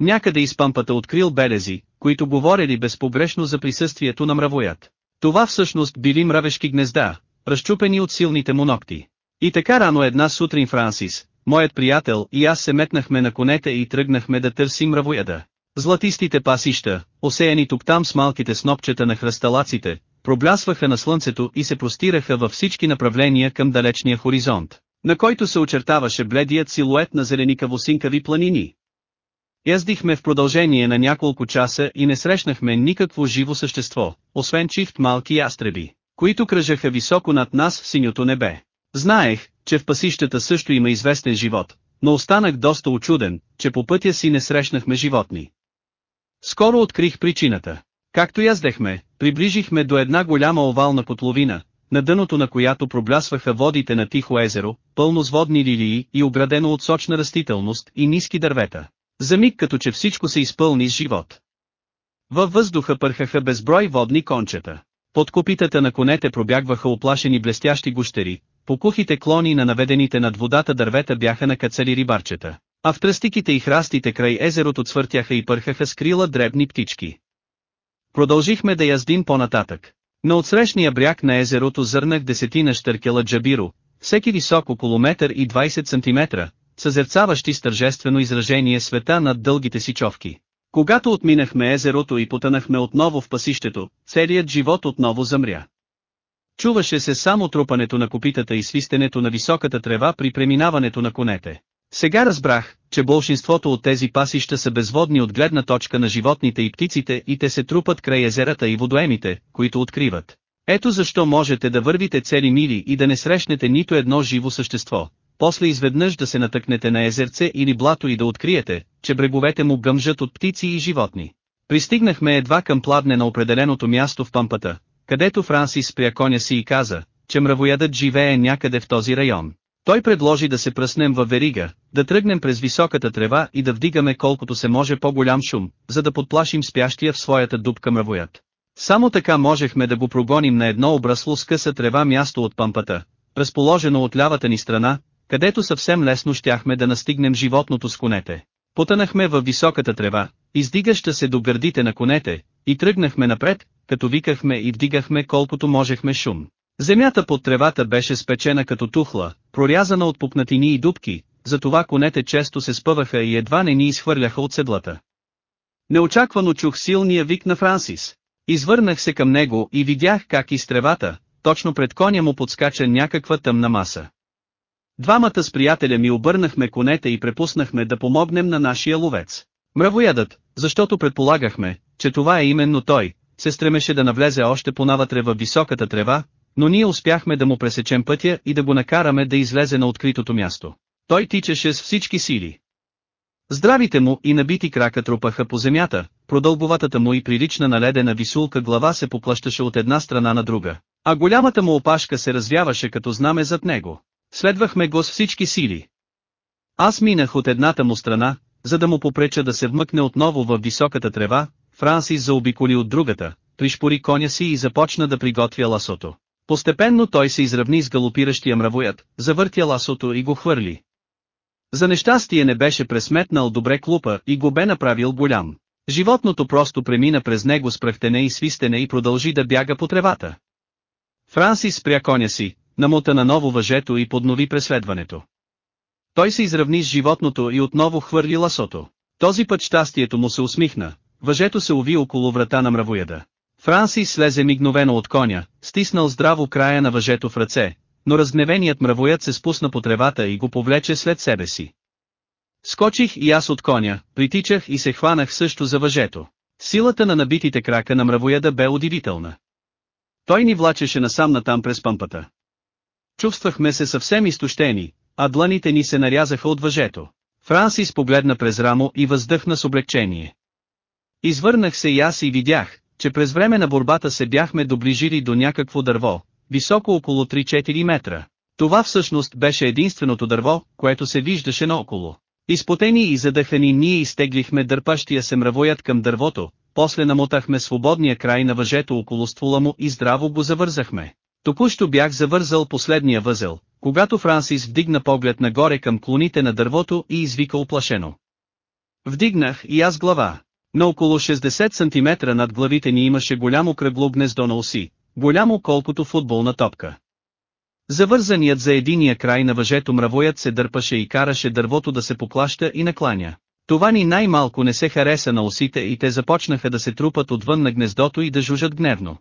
Някъде из пампата открил белези, които говорили безпогрешно за присъствието на мравоят. Това всъщност били мравешки гнезда, разчупени от силните му ногти. И така рано една сутрин Франсис, моят приятел и аз се метнахме на конете и тръгнахме да търсим мравояда. Златистите пасища, осеяни тук-там с малките снопчета на хръсталаците, проблясваха на слънцето и се простираха във всички направления към далечния хоризонт, на който се очертаваше бледият силует на зеленикаво-синкави планини. Яздихме в продължение на няколко часа и не срещнахме никакво живо същество, освен чифт малки ястреби, които кръжаха високо над нас в синьото небе. Знаех, че в пасищата също има известен живот, но останах доста очуден, че по пътя си не срещнахме животни. Скоро открих причината. Както яздехме, приближихме до една голяма овална котловина, на дъното на която проблясваха водите на Тихо езеро, пълно с водни лилии и оградено от сочна растителност и ниски дървета. За миг като че всичко се изпълни с живот. Във въздуха пърхаха безброй водни кончета. Под копитата на конете пробягваха оплашени блестящи гущери, по кухите клони на наведените над водата дървета бяха накацали рибарчета, а в тръстиките и храстите край езерото цвъртяха и пърхаха с крила дребни птички. Продължихме да яздим по-нататък. На отсрещния бряг на езерото зърнах десетина штъркела джабиро, всеки висок около метър и 20 см, съзерцаващи с тържествено изражение света над дългите си човки. Когато отминахме езерото и потънахме отново в пасището, целият живот отново замря. Чуваше се само трупането на копитата и свистенето на високата трева при преминаването на конете. Сега разбрах, че большинството от тези пасища са безводни от гледна точка на животните и птиците и те се трупат край езерата и водоемите, които откриват. Ето защо можете да вървите цели мили и да не срещнете нито едно живо същество, после изведнъж да се натъкнете на езерце или блато и да откриете, че бреговете му гъмжат от птици и животни. Пристигнахме едва към пладне на определеното място в пампата, където Франсис спря коня си и каза, че мравоядът живее някъде в този район. Той предложи да се пръснем във верига, да тръгнем през високата трева и да вдигаме колкото се може по-голям шум, за да подплашим спящия в своята дупка мравоят. Само така можехме да го прогоним на едно обрасло с къса трева място от пампата, разположено от лявата ни страна, където съвсем лесно щяхме да настигнем животното с конете. Потънахме във високата трева, издигаща се до гърдите на конете, и тръгнахме напред, като викахме и вдигахме колкото можехме шум. Земята под тревата беше спечена като тухла, прорязана от пупнатини и дубки, затова конете често се спъваха и едва не ни изхвърляха от седлата. Неочаквано чух силния вик на Франсис. Извърнах се към него и видях как из тревата, точно пред коня му подскача някаква тъмна маса. Двамата с приятеля ми обърнахме конете и препуснахме да помогнем на нашия ловец. Мравоядът, защото предполагахме, че това е именно той, се стремеше да навлезе още понавътре във високата трева, но ние успяхме да му пресечем пътя и да го накараме да излезе на откритото място. Той тичаше с всички сили. Здравите му и набити крака трупаха по земята, продълбоватата му и прилична наледена висулка глава се поплащаше от една страна на друга, а голямата му опашка се развяваше като знаме зад него. Следвахме го с всички сили. Аз минах от едната му страна, за да му попреча да се вмъкне отново в високата трева, Франсис заобиколи от другата, пришпори коня си и започна да приготвя ласото. Постепенно той се изравни с галопиращия мравоят, завъртя ласото и го хвърли. За нещастие не беше пресметнал добре клупа и го бе направил голям. Животното просто премина през него с пръхтене и свистене и продължи да бяга по тревата. Франсис спря коня си, намота на ново въжето и поднови преследването. Той се изравни с животното и отново хвърли ласото. Този път щастието му се усмихна, въжето се уви около врата на мравояда. Франсис слезе мигновено от коня, стиснал здраво края на въжето в ръце, но разгневеният мравоят се спусна по тревата и го повлече след себе си. Скочих и аз от коня, притичах и се хванах също за въжето. Силата на набитите крака на мравояда бе удивителна. Той ни влачеше насам натам през пъмпата. Чувствахме се съвсем изтощени, а дланите ни се нарязаха от въжето. Франсис погледна през рамо и въздъхна с облегчение. Извърнах се и аз и видях, че през време на борбата се бяхме доближили до някакво дърво, високо около 3-4 метра. Това всъщност беше единственото дърво, което се виждаше наоколо. Изпотени и задъхани ние изтеглихме дърпащия се мравоят към дървото, после намотахме свободния край на въжето около ствола му и здраво го завързахме. Току-що бях завързал последния възел, когато Франсис вдигна поглед нагоре към клоните на дървото и извика оплашено. Вдигнах и аз глава. На около 60 см над главите ни имаше голямо кръгло гнездо на оси, голямо колкото футболна топка. Завързаният за единия край на въжето мравоят се дърпаше и караше дървото да се поклаща и накланя. Това ни най-малко не се хареса на осите и те започнаха да се трупат отвън на гнездото и да жужат гневно.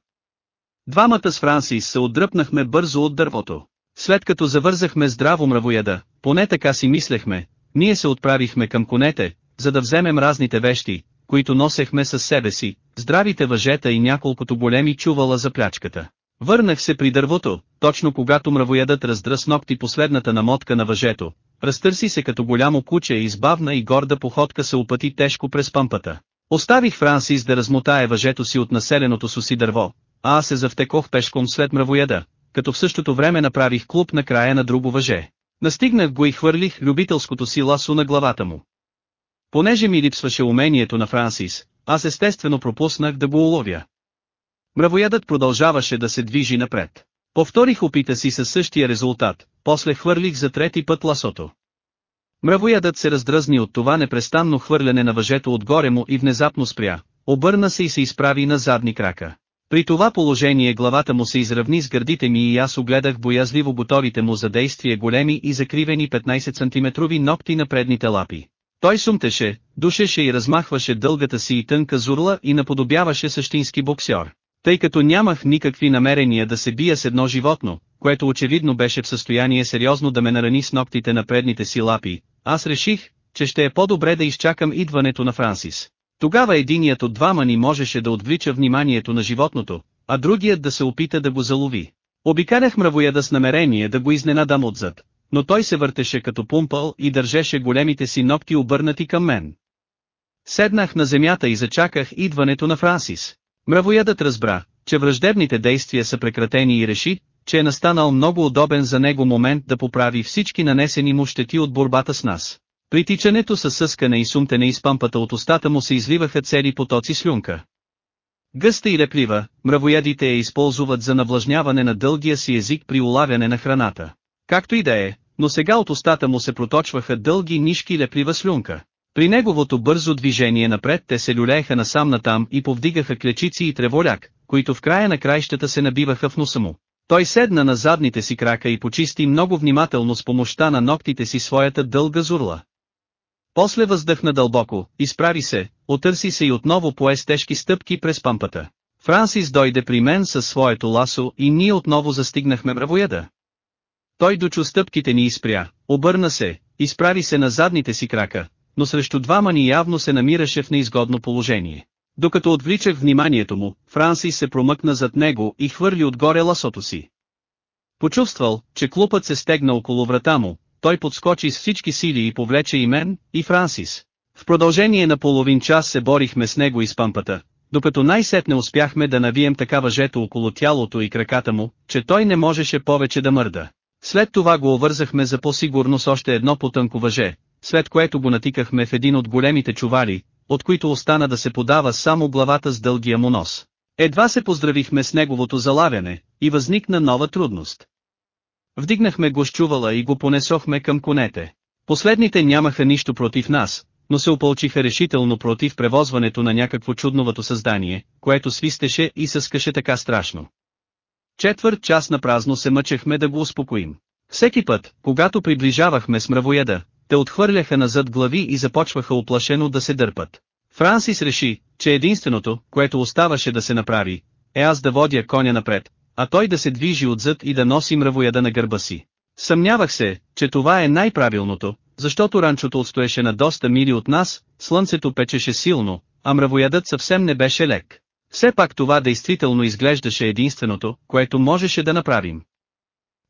Двамата с Франсис се отдръпнахме бързо от дървото. След като завързахме здраво мравояда, поне така си мислехме, ние се отправихме към конете, за да вземем разните вещи, които носехме със себе си, здравите въжета и няколкото големи чувала за плячката. Върнах се при дървото, точно когато мравоядът раздра с ногти последната намотка на въжето, разтърси се като голямо куче и избавна и горда походка се опъти тежко през пампата. Оставих Франсис да размотае въжето си от населеното суси дърво, а аз се завтекох пешком след мравояда, като в същото време направих клуб на края на друго въже. Настигнах го и хвърлих любителското си ласо на главата му. Понеже ми липсваше умението на Франсис, аз естествено пропуснах да го уловя. Мравоядът продължаваше да се движи напред. Повторих опита си със същия резултат, после хвърлих за трети път ласото. Мравоядът се раздръзни от това непрестанно хвърляне на въжето отгоре му и внезапно спря, обърна се и се изправи на задни крака. При това положение главата му се изравни с гърдите ми и аз огледах боязливо готовите му за действие големи и закривени 15 см ногти на предните лапи. Той сумтеше, душеше и размахваше дългата си и тънка зурла и наподобяваше същински боксер. Тъй като нямах никакви намерения да се бия с едно животно, което очевидно беше в състояние сериозно да ме нарани с ногтите на предните си лапи, аз реших, че ще е по-добре да изчакам идването на Франсис. Тогава единият от двама ни можеше да отвлича вниманието на животното, а другият да се опита да го залови. Обикалях мравояда с намерение да го изненадам отзад, но той се въртеше като пумпал и държеше големите си ногти обърнати към мен. Седнах на земята и зачаках идването на Франсис. Мравоядът разбра, че враждебните действия са прекратени и реши, че е настанал много удобен за него момент да поправи всички нанесени му щети от борбата с нас. При тичането със съскане и сумтене из пампата от устата му се изливаха цели потоци слюнка. Гъста и леплива, мравоядите я използват за навлажняване на дългия си език при улавяне на храната. Както и да е, но сега от устата му се проточваха дълги нишки леплива слюнка. При неговото бързо движение напред те се люлееха насам натам и повдигаха клечици и треволяк, които в края на краищата се набиваха в носа му. Той седна на задните си крака и почисти много внимателно с помощта на ногтите си своята дълга зурла. После въздъхна дълбоко, изправи се, отърси се и отново пое с тежки стъпки през пампата. Франсис дойде при мен със своето ласо и ние отново застигнахме мравоеда. Той дочу стъпките ни изпря, обърна се, изправи се на задните си крака, но срещу двама ни явно се намираше в неизгодно положение. Докато отвличах вниманието му, Франсис се промъкна зад него и хвърли отгоре ласото си. Почувствал, че клупът се стегна около врата му, той подскочи с всички сили и повлече и мен, и Франсис. В продължение на половин час се борихме с него из пампата, докато най-сетне успяхме да навием така въжето около тялото и краката му, че той не можеше повече да мърда. След това го овързахме за по-сигурно с още едно потънко въже, след което го натикахме в един от големите чували, от които остана да се подава само главата с дългия му нос. Едва се поздравихме с неговото залавяне, и възникна нова трудност. Вдигнахме го с чувала и го понесохме към конете. Последните нямаха нищо против нас, но се опълчиха решително против превозването на някакво чудновато създание, което свистеше и съскаше така страшно. Четвърт час на празно се мъчехме да го успокоим. Всеки път, когато приближавахме с мравояда, те отхвърляха назад глави и започваха оплашено да се дърпат. Франсис реши, че единственото, което оставаше да се направи, е аз да водя коня напред, а той да се движи отзад и да носи мравояда на гърба си. Съмнявах се, че това е най-правилното, защото ранчото отстоеше на доста мили от нас, слънцето печеше силно, а мравоядът съвсем не беше лек. Все пак това действително изглеждаше единственото, което можеше да направим.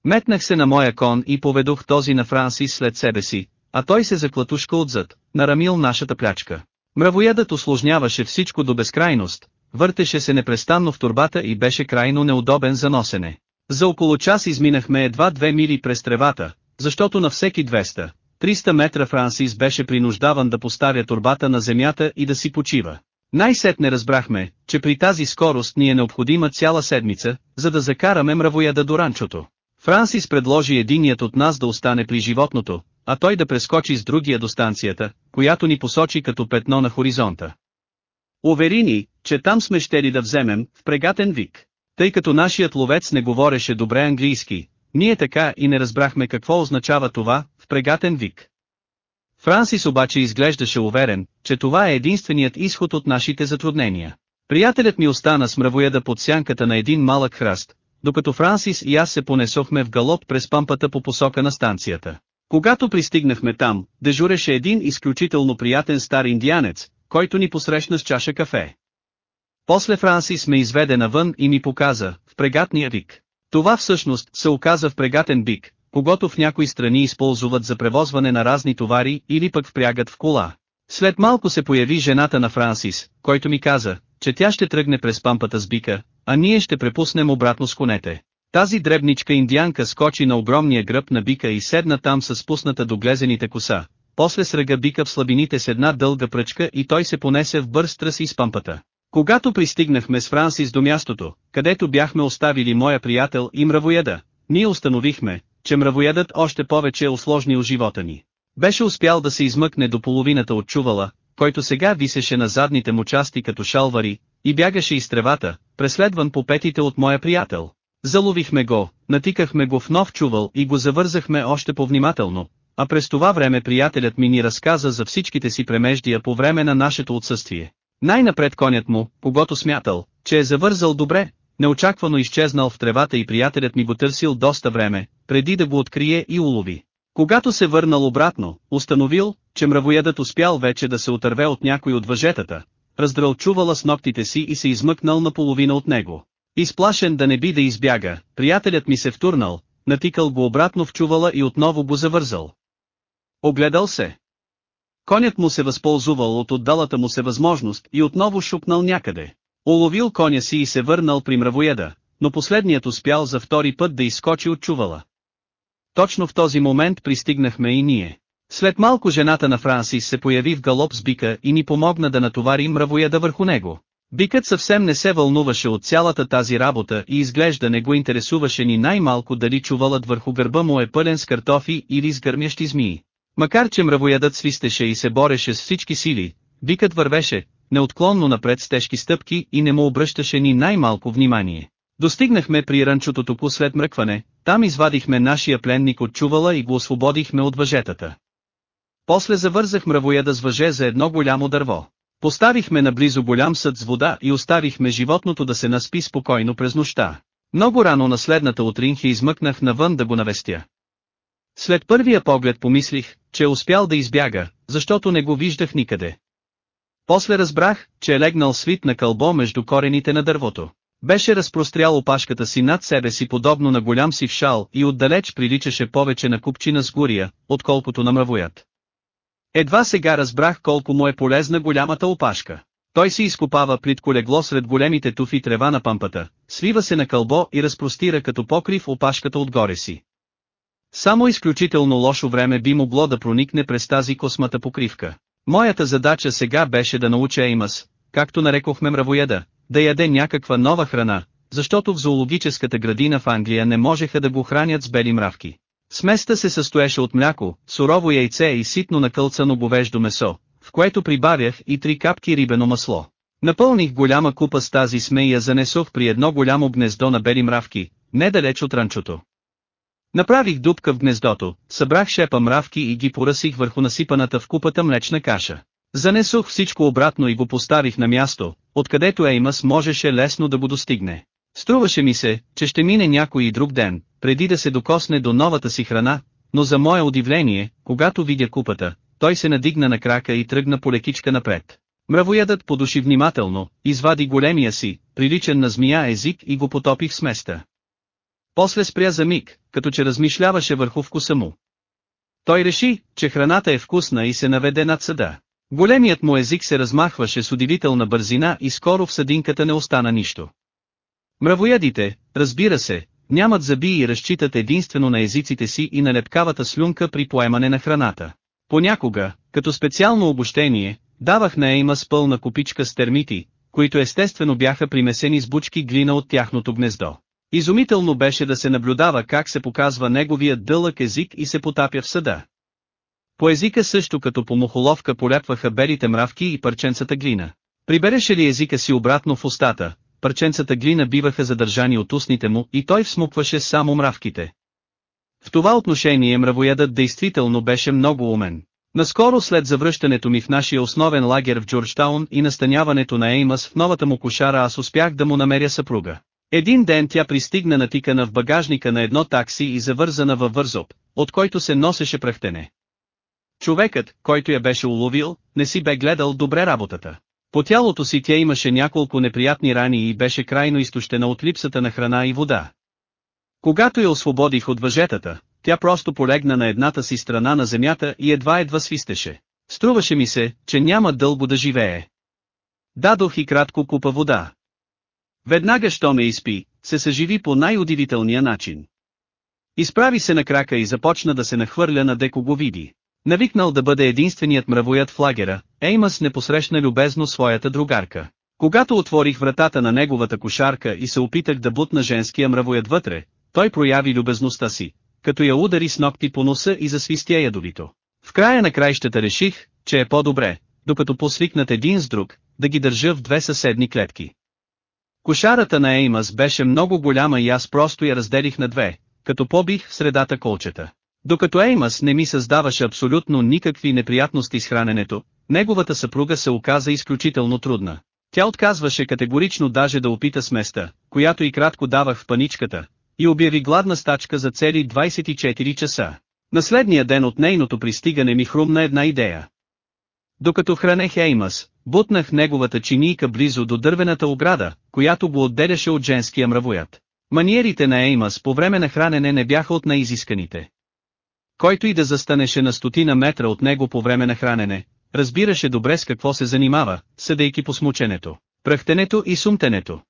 Метнах се на моя кон и поведох този на Франсис след себе си, а той се заклатушка отзад, нарамил нашата плячка. Мравоядът осложняваше всичко до безкрайност, въртеше се непрестанно в турбата и беше крайно неудобен за носене. За около час изминахме едва две мили през тревата, защото на всеки 200, 300 метра Франсис беше принуждаван да поставя турбата на земята и да си почива. Най-сетне разбрахме, че при тази скорост ни е необходима цяла седмица, за да закараме мравояда до ранчото. Франсис предложи единият от нас да остане при животното, а той да прескочи с другия до станцията, която ни посочи като петно на хоризонта. Увери ни, че там сме щели да вземем, в прегатен вик. Тъй като нашият ловец не говореше добре английски, ние така и не разбрахме какво означава това, в прегатен вик. Франсис обаче изглеждаше уверен, че това е единственият изход от нашите затруднения. Приятелят ми остана с мравояда под сянката на един малък храст, докато Франсис и аз се понесохме в галоп през пампата по посока на станцията. Когато пристигнахме там, дежуреше един изключително приятен стар индианец, който ни посрещна с чаша кафе. После Франсис ме изведе навън и ми показа, в прегатния вик. Това всъщност се оказа в прегатен бик, когато в някои страни използват за превозване на разни товари или пък впрягат в кола. След малко се появи жената на Франсис, който ми каза, че тя ще тръгне през пампата с бика, а ние ще препуснем обратно с конете. Тази дребничка индианка скочи на огромния гръб на бика и седна там с спусната до глезените коса. После сръга бика в слабините с една дълга пръчка и той се понесе в бърз тръс из пампата. Когато пристигнахме с Франсис до мястото, където бяхме оставили моя приятел и мравоеда, ние установихме, че мравоядът още повече е осложнил живота ни. Беше успял да се измъкне до половината от чувала, който сега висеше на задните му части като шалвари, и бягаше из тревата, преследван по петите от моя приятел. Заловихме го, натикахме го в нов чувал и го завързахме още повнимателно, а през това време приятелят ми ни разказа за всичките си премеждия по време на нашето отсъствие. Най-напред конят му, когато смятал, че е завързал добре, неочаквано изчезнал в тревата и приятелят ми го търсил доста време, преди да го открие и улови. Когато се върнал обратно, установил, че мравоядът успял вече да се отърве от някой от въжетата, раздрал чувала с ногтите си и се измъкнал наполовина от него. Изплашен да не би да избяга, приятелят ми се втурнал, натикал го обратно в чувала и отново го завързал. Огледал се. Конят му се възползвал от отдалата му се възможност и отново шупнал някъде. Уловил коня си и се върнал при мравоеда, но последният успял за втори път да изскочи от чувала. Точно в този момент пристигнахме и ние. След малко жената на Франсис се появи в галоп с бика и ни помогна да натовари мравояда върху него. Бикът съвсем не се вълнуваше от цялата тази работа и изглежда не го интересуваше ни най-малко дали чувалът върху гърба му е пълен с картофи или с гърмящи змии. Макар че мравоядът свистеше и се бореше с всички сили, бикът вървеше, неотклонно напред с тежки стъпки и не му обръщаше ни най-малко внимание. Достигнахме при ранчото току след мръкване, там извадихме нашия пленник от чувала и го освободихме от въжетата. После завързах мравояда с въже за едно голямо дърво. Поставихме наблизо голям съд с вода и оставихме животното да се наспи спокойно през нощта. Много рано на следната утрин хи измъкнах навън да го навестя. След първия поглед помислих, че е успял да избяга, защото не го виждах никъде. После разбрах, че е легнал свит на кълбо между корените на дървото. Беше разпрострял опашката си над себе си подобно на голям сив шал и отдалеч приличаше повече на купчина с гурия, отколкото на мравоят. Едва сега разбрах колко му е полезна голямата опашка. Той се изкопава плитко легло сред големите туфи трева на пампата, свива се на кълбо и разпростира като покрив опашката отгоре си. Само изключително лошо време би могло да проникне през тази космата покривка. Моята задача сега беше да науча Еймас, както нарекохме мравоеда, да яде някаква нова храна, защото в зоологическата градина в Англия не можеха да го хранят с бели мравки. Сместа се състоеше от мляко, сурово яйце и ситно накълцано говеждо месо, в което прибавях и три капки рибено масло. Напълних голяма купа с тази сме и я занесох при едно голямо гнездо на бели мравки, недалеч от ранчото. Направих дупка в гнездото, събрах шепа мравки и ги поръсих върху насипаната в купата млечна каша. Занесох всичко обратно и го поставих на място, откъдето Еймас можеше лесно да го достигне. Струваше ми се, че ще мине някой и друг ден, преди да се докосне до новата си храна, но за мое удивление, когато видя купата, той се надигна на крака и тръгна по лекичка напред. Мравоядът подуши внимателно, извади големия си, приличен на змия език и го потопи в сместа. После спря за миг, като че размишляваше върху вкуса му. Той реши, че храната е вкусна и се наведе над съда. Големият му език се размахваше с удивителна бързина и скоро в съдинката не остана нищо. Мравоядите, разбира се, нямат зъби и разчитат единствено на езиците си и на лепкавата слюнка при поемане на храната. Понякога, като специално обощение, давах на Ейма с пълна купичка с термити, които естествено бяха примесени с бучки глина от тяхното гнездо. Изумително беше да се наблюдава как се показва неговият дълъг език и се потапя в съда. По езика също като по мухоловка поляпваха белите мравки и парченцата глина. Прибереше ли езика си обратно в устата, парченцата глина биваха задържани от устните му и той всмукваше само мравките. В това отношение мравоядът действително беше много умен. Наскоро след завръщането ми в нашия основен лагер в Джорджтаун и настаняването на Еймас в новата му кошара аз успях да му намеря съпруга. Един ден тя пристигна натикана в багажника на едно такси и завързана във вързоп, от който се носеше пръхтене. Човекът, който я беше уловил, не си бе гледал добре работата. По тялото си тя имаше няколко неприятни рани и беше крайно изтощена от липсата на храна и вода. Когато я освободих от въжетата, тя просто полегна на едната си страна на земята и едва-едва свистеше. Струваше ми се, че няма дълго да живее. Дадох и кратко купа вода. Веднага що ме изпи, се съживи по най-удивителния начин. Изправи се на крака и започна да се нахвърля на деко го види. Навикнал да бъде единственият мравоят в лагера, Еймас не посрещна любезно своята другарка. Когато отворих вратата на неговата кошарка и се опитах да бутна женския мравоят вътре, той прояви любезността си, като я удари с ногти по носа и засвистя ядовито. В края на краищата реших, че е по-добре, докато посвикнат един с друг, да ги държа в две съседни клетки. Кошарата на Еймас беше много голяма и аз просто я разделих на две, като побих в средата колчета. Докато Еймас не ми създаваше абсолютно никакви неприятности с храненето, неговата съпруга се оказа изключително трудна. Тя отказваше категорично даже да опита сместа, която и кратко давах в паничката, и обяви гладна стачка за цели 24 часа. На следния ден от нейното пристигане ми хрумна една идея. Докато хранех Еймас, бутнах неговата чинийка близо до дървената ограда, която го отделяше от женския мравоят. Маниерите на Еймас по време на хранене не бяха от най-изисканите. Който и да застанеше на стотина метра от него по време на хранене, разбираше добре с какво се занимава, съдейки по смученето, пръхтенето и сумтенето.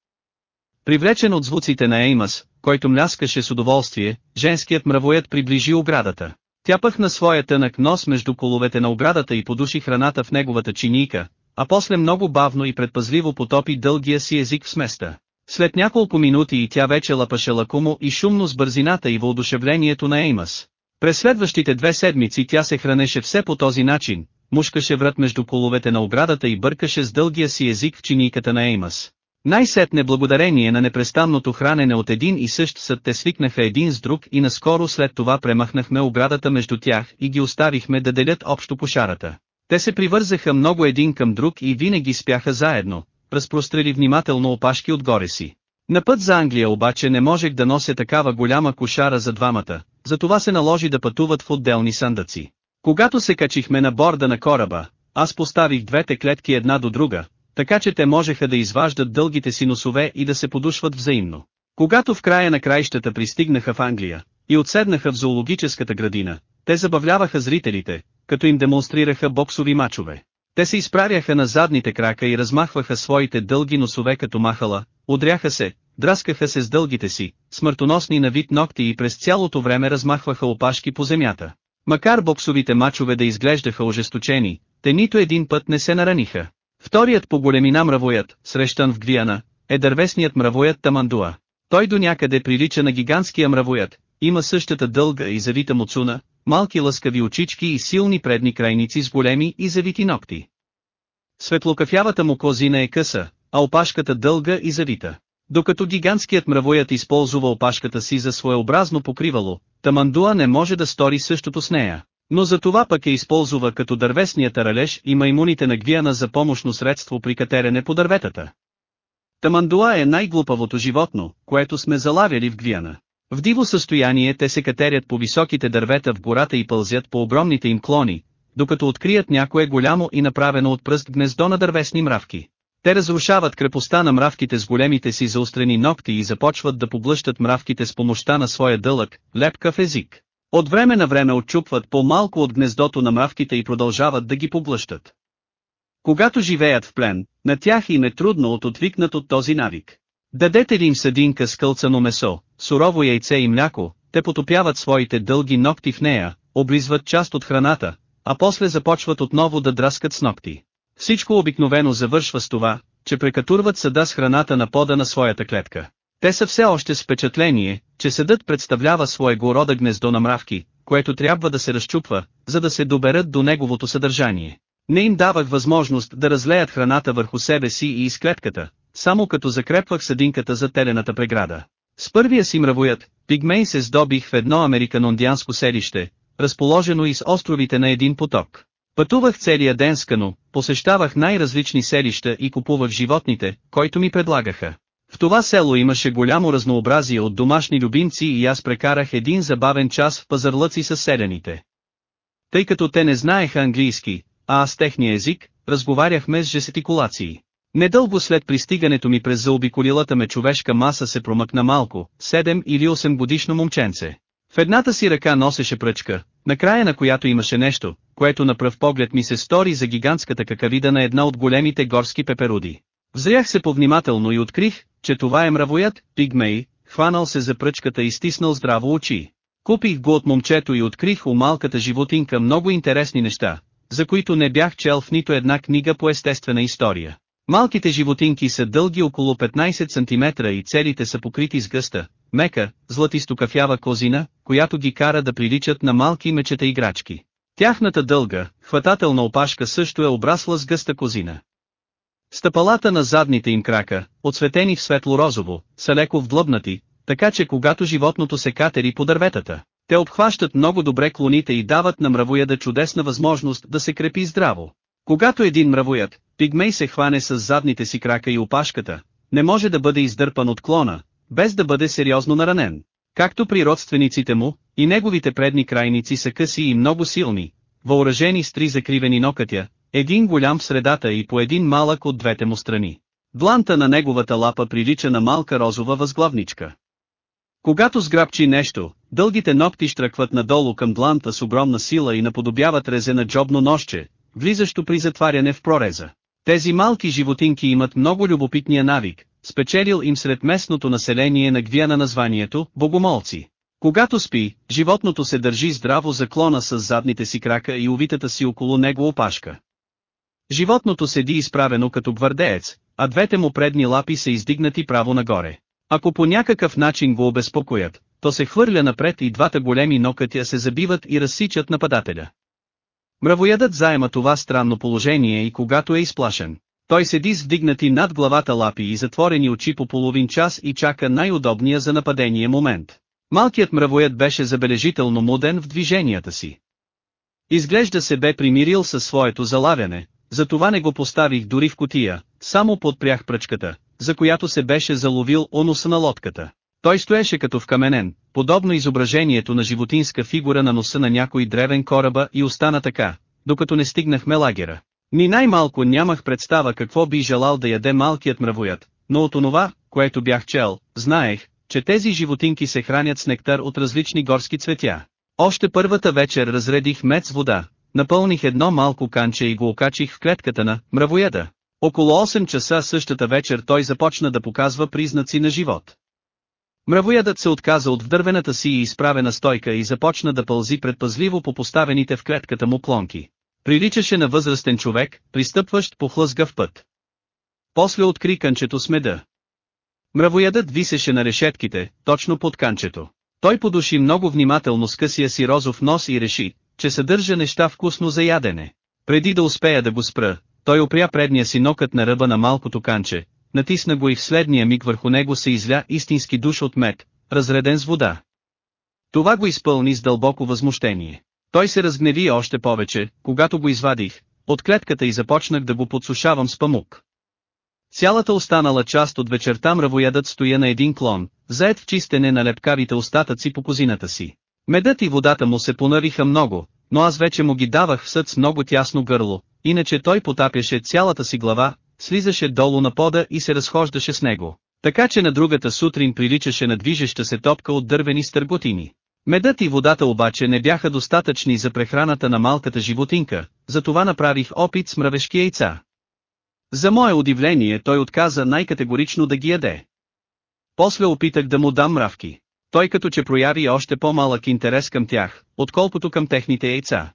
Привлечен от звуците на Еймас, който мляскаше с удоволствие, женският мравоят приближи оградата. Тя пъхна своя тънък нос между коловете на оградата и подуши храната в неговата чинийка, а после много бавно и предпазливо потопи дългия си език в сместа. След няколко минути и тя вече лапаше лакумо и шумно с бързината и въодушевлението на Еймас. През следващите две седмици тя се хранеше все по този начин, мушкаше врат между коловете на оградата и бъркаше с дългия си език в чинийката на Еймас. Най-сетне благодарение на непрестанното хранене от един и същ съд те свикнаха един с друг и наскоро след това премахнахме оградата между тях и ги оставихме да делят общо кошарата. Те се привързаха много един към друг и винаги спяха заедно, разпрострели внимателно опашки отгоре си. На път за Англия обаче не можех да нося такава голяма кошара за двамата, затова се наложи да пътуват в отделни сандъци. Когато се качихме на борда на кораба, аз поставих двете клетки една до друга, така че те можеха да изваждат дългите си носове и да се подушват взаимно. Когато в края на краищата пристигнаха в Англия, и отседнаха в зоологическата градина, те забавляваха зрителите, като им демонстрираха боксови мачове. Те се изправяха на задните крака и размахваха своите дълги носове като махала, удряха се, драскаха се с дългите си, смъртоносни на вид ногти и през цялото време размахваха опашки по земята. Макар боксовите мачове да изглеждаха ожесточени, те нито един път не се нараниха. Вторият по големина мравоят, срещан в Гвиана, е дървесният мравоят Тамандуа. Той до някъде прилича на гигантския мравоят, има същата дълга и завита муцуна, малки лъскави очички и силни предни крайници с големи и завити ногти. Светлокафявата му козина е къса, а опашката дълга и завита. Докато гигантският мравоят използва опашката си за своеобразно покривало, Тамандуа не може да стори същото с нея. Но за това пък е използва като дървесният ралеж и маймуните на Гвиана за помощно средство при катерене по дърветата. Тамандуа е най-глупавото животно, което сме залавяли в Гвиана. В диво състояние те се катерят по високите дървета в гората и пълзят по огромните им клони, докато открият някое голямо и направено от пръст гнездо на дървесни мравки. Те разрушават крепостта на мравките с големите си заострени ногти и започват да поблъщат мравките с помощта на своя дълъг, лепкав език. От време на време отчупват по-малко от гнездото на мравките и продължават да ги поблъщат. Когато живеят в плен, на тях им е трудно от отвикнат от този навик. Дадете ли им съдинка с кълцано месо, сурово яйце и мляко, те потопяват своите дълги ногти в нея, облизват част от храната, а после започват отново да драскат с ногти. Всичко обикновено завършва с това, че прекатурват съда с храната на пода на своята клетка. Те са все още с впечатление, че съдът представлява своего рода гнездо на мравки, което трябва да се разчупва, за да се доберат до неговото съдържание. Не им давах възможност да разлеят храната върху себе си и из клетката, само като закрепвах съдинката за телената преграда. С първия си мравоят, пигмей се здобих в едно американондианско селище, разположено из островите на един поток. Пътувах целия ден с кано, посещавах най-различни селища и купувах животните, които ми предлагаха. В това село имаше голямо разнообразие от домашни любимци и аз прекарах един забавен час в пазарлъци с селените. Тъй като те не знаеха английски, а аз техния език, разговаряхме с жестикулации. Недълго след пристигането ми през заобиколилата ме човешка маса се промъкна малко, 7 или 8 годишно момченце. В едната си ръка носеше пръчка, на края на която имаше нещо, което на пръв поглед ми се стори за гигантската какавида на една от големите горски пеперуди. Взрях се повнимателно и открих, че това е мравоят, пигмей, хванал се за пръчката и стиснал здраво очи. Купих го от момчето и открих у малката животинка много интересни неща, за които не бях чел в нито една книга по естествена история. Малките животинки са дълги около 15 см и целите са покрити с гъста, мека, златисто-кафява козина, която ги кара да приличат на малки мечета играчки. Тяхната дълга, хватателна опашка също е обрасла с гъста козина. Стъпалата на задните им крака, отсветени в светло-розово, са леко вдлъбнати, така че когато животното се катери по дърветата, те обхващат много добре клоните и дават на мравояда чудесна възможност да се крепи здраво. Когато един мравояд, пигмей се хване с задните си крака и опашката, не може да бъде издърпан от клона, без да бъде сериозно наранен. Както при родствениците му, и неговите предни крайници са къси и много силни, въоръжени с три закривени нокътя, един голям в средата и по един малък от двете му страни. Дланта на неговата лапа прилича на малка розова възглавничка. Когато сграбчи нещо, дългите ногти штръкват надолу към дланта с огромна сила и наподобяват резе на джобно нощче, влизащо при затваряне в прореза. Тези малки животинки имат много любопитния навик, спечелил им сред местното население на Гвиана названието «богомолци». Когато спи, животното се държи здраво заклона с задните си крака и увитата си около него опашка. Животното седи изправено като гвардеец, а двете му предни лапи са издигнати право нагоре. Ако по някакъв начин го обезпокоят, то се хвърля напред и двата големи нокътя се забиват и разсичат нападателя. Мравоядът заема това странно положение и когато е изплашен. Той седи с вдигнати над главата лапи и затворени очи по половин час и чака най-удобния за нападение момент. Малкият мравояд беше забележително муден в движенията си. Изглежда се бе примирил със своето залавяне, затова не го поставих дори в котия, само подпрях пръчката, за която се беше заловил онуса на лодката. Той стоеше като вкаменен, подобно изображението на животинска фигура на носа на някой древен кораба и остана така, докато не стигнахме лагера. Ни най-малко нямах представа какво би желал да яде малкият мравоят, но от онова, което бях чел, знаех, че тези животинки се хранят с нектар от различни горски цветя. Още първата вечер разредих мед с вода, напълних едно малко канче и го окачих в клетката на мравояда. Около 8 часа същата вечер той започна да показва признаци на живот. Мравоядът се отказа от вдървената си и изправена стойка и започна да пълзи предпазливо по поставените в клетката му клонки. Приличаше на възрастен човек, пристъпващ по хлъзгав път. После откри канчето с меда. Мравоядът висеше на решетките, точно под канчето. Той подуши много внимателно с късия си розов нос и реши, че съдържа неща вкусно за ядене. Преди да успея да го спра, той опря предния си нокът на ръба на малкото канче, натисна го и в следния миг върху него се изля истински душ от мед, разреден с вода. Това го изпълни с дълбоко възмущение. Той се разгневи още повече, когато го извадих, от клетката и започнах да го подсушавам с памук. Цялата останала част от вечерта мравоядът стоя на един клон, заед в чистене на лепкавите остатъци по козината си. Медът и водата му се понариха много, но аз вече му ги давах в съд с много тясно гърло, иначе той потапяше цялата си глава, слизаше долу на пода и се разхождаше с него. Така че на другата сутрин приличаше на движеща се топка от дървени стърготини. Медът и водата обаче не бяха достатъчни за прехраната на малката животинка, затова направих опит с мравешки яйца. За мое удивление той отказа най-категорично да ги яде. После опитах да му дам мравки. Той като че прояви още по-малък интерес към тях, отколкото към техните яйца.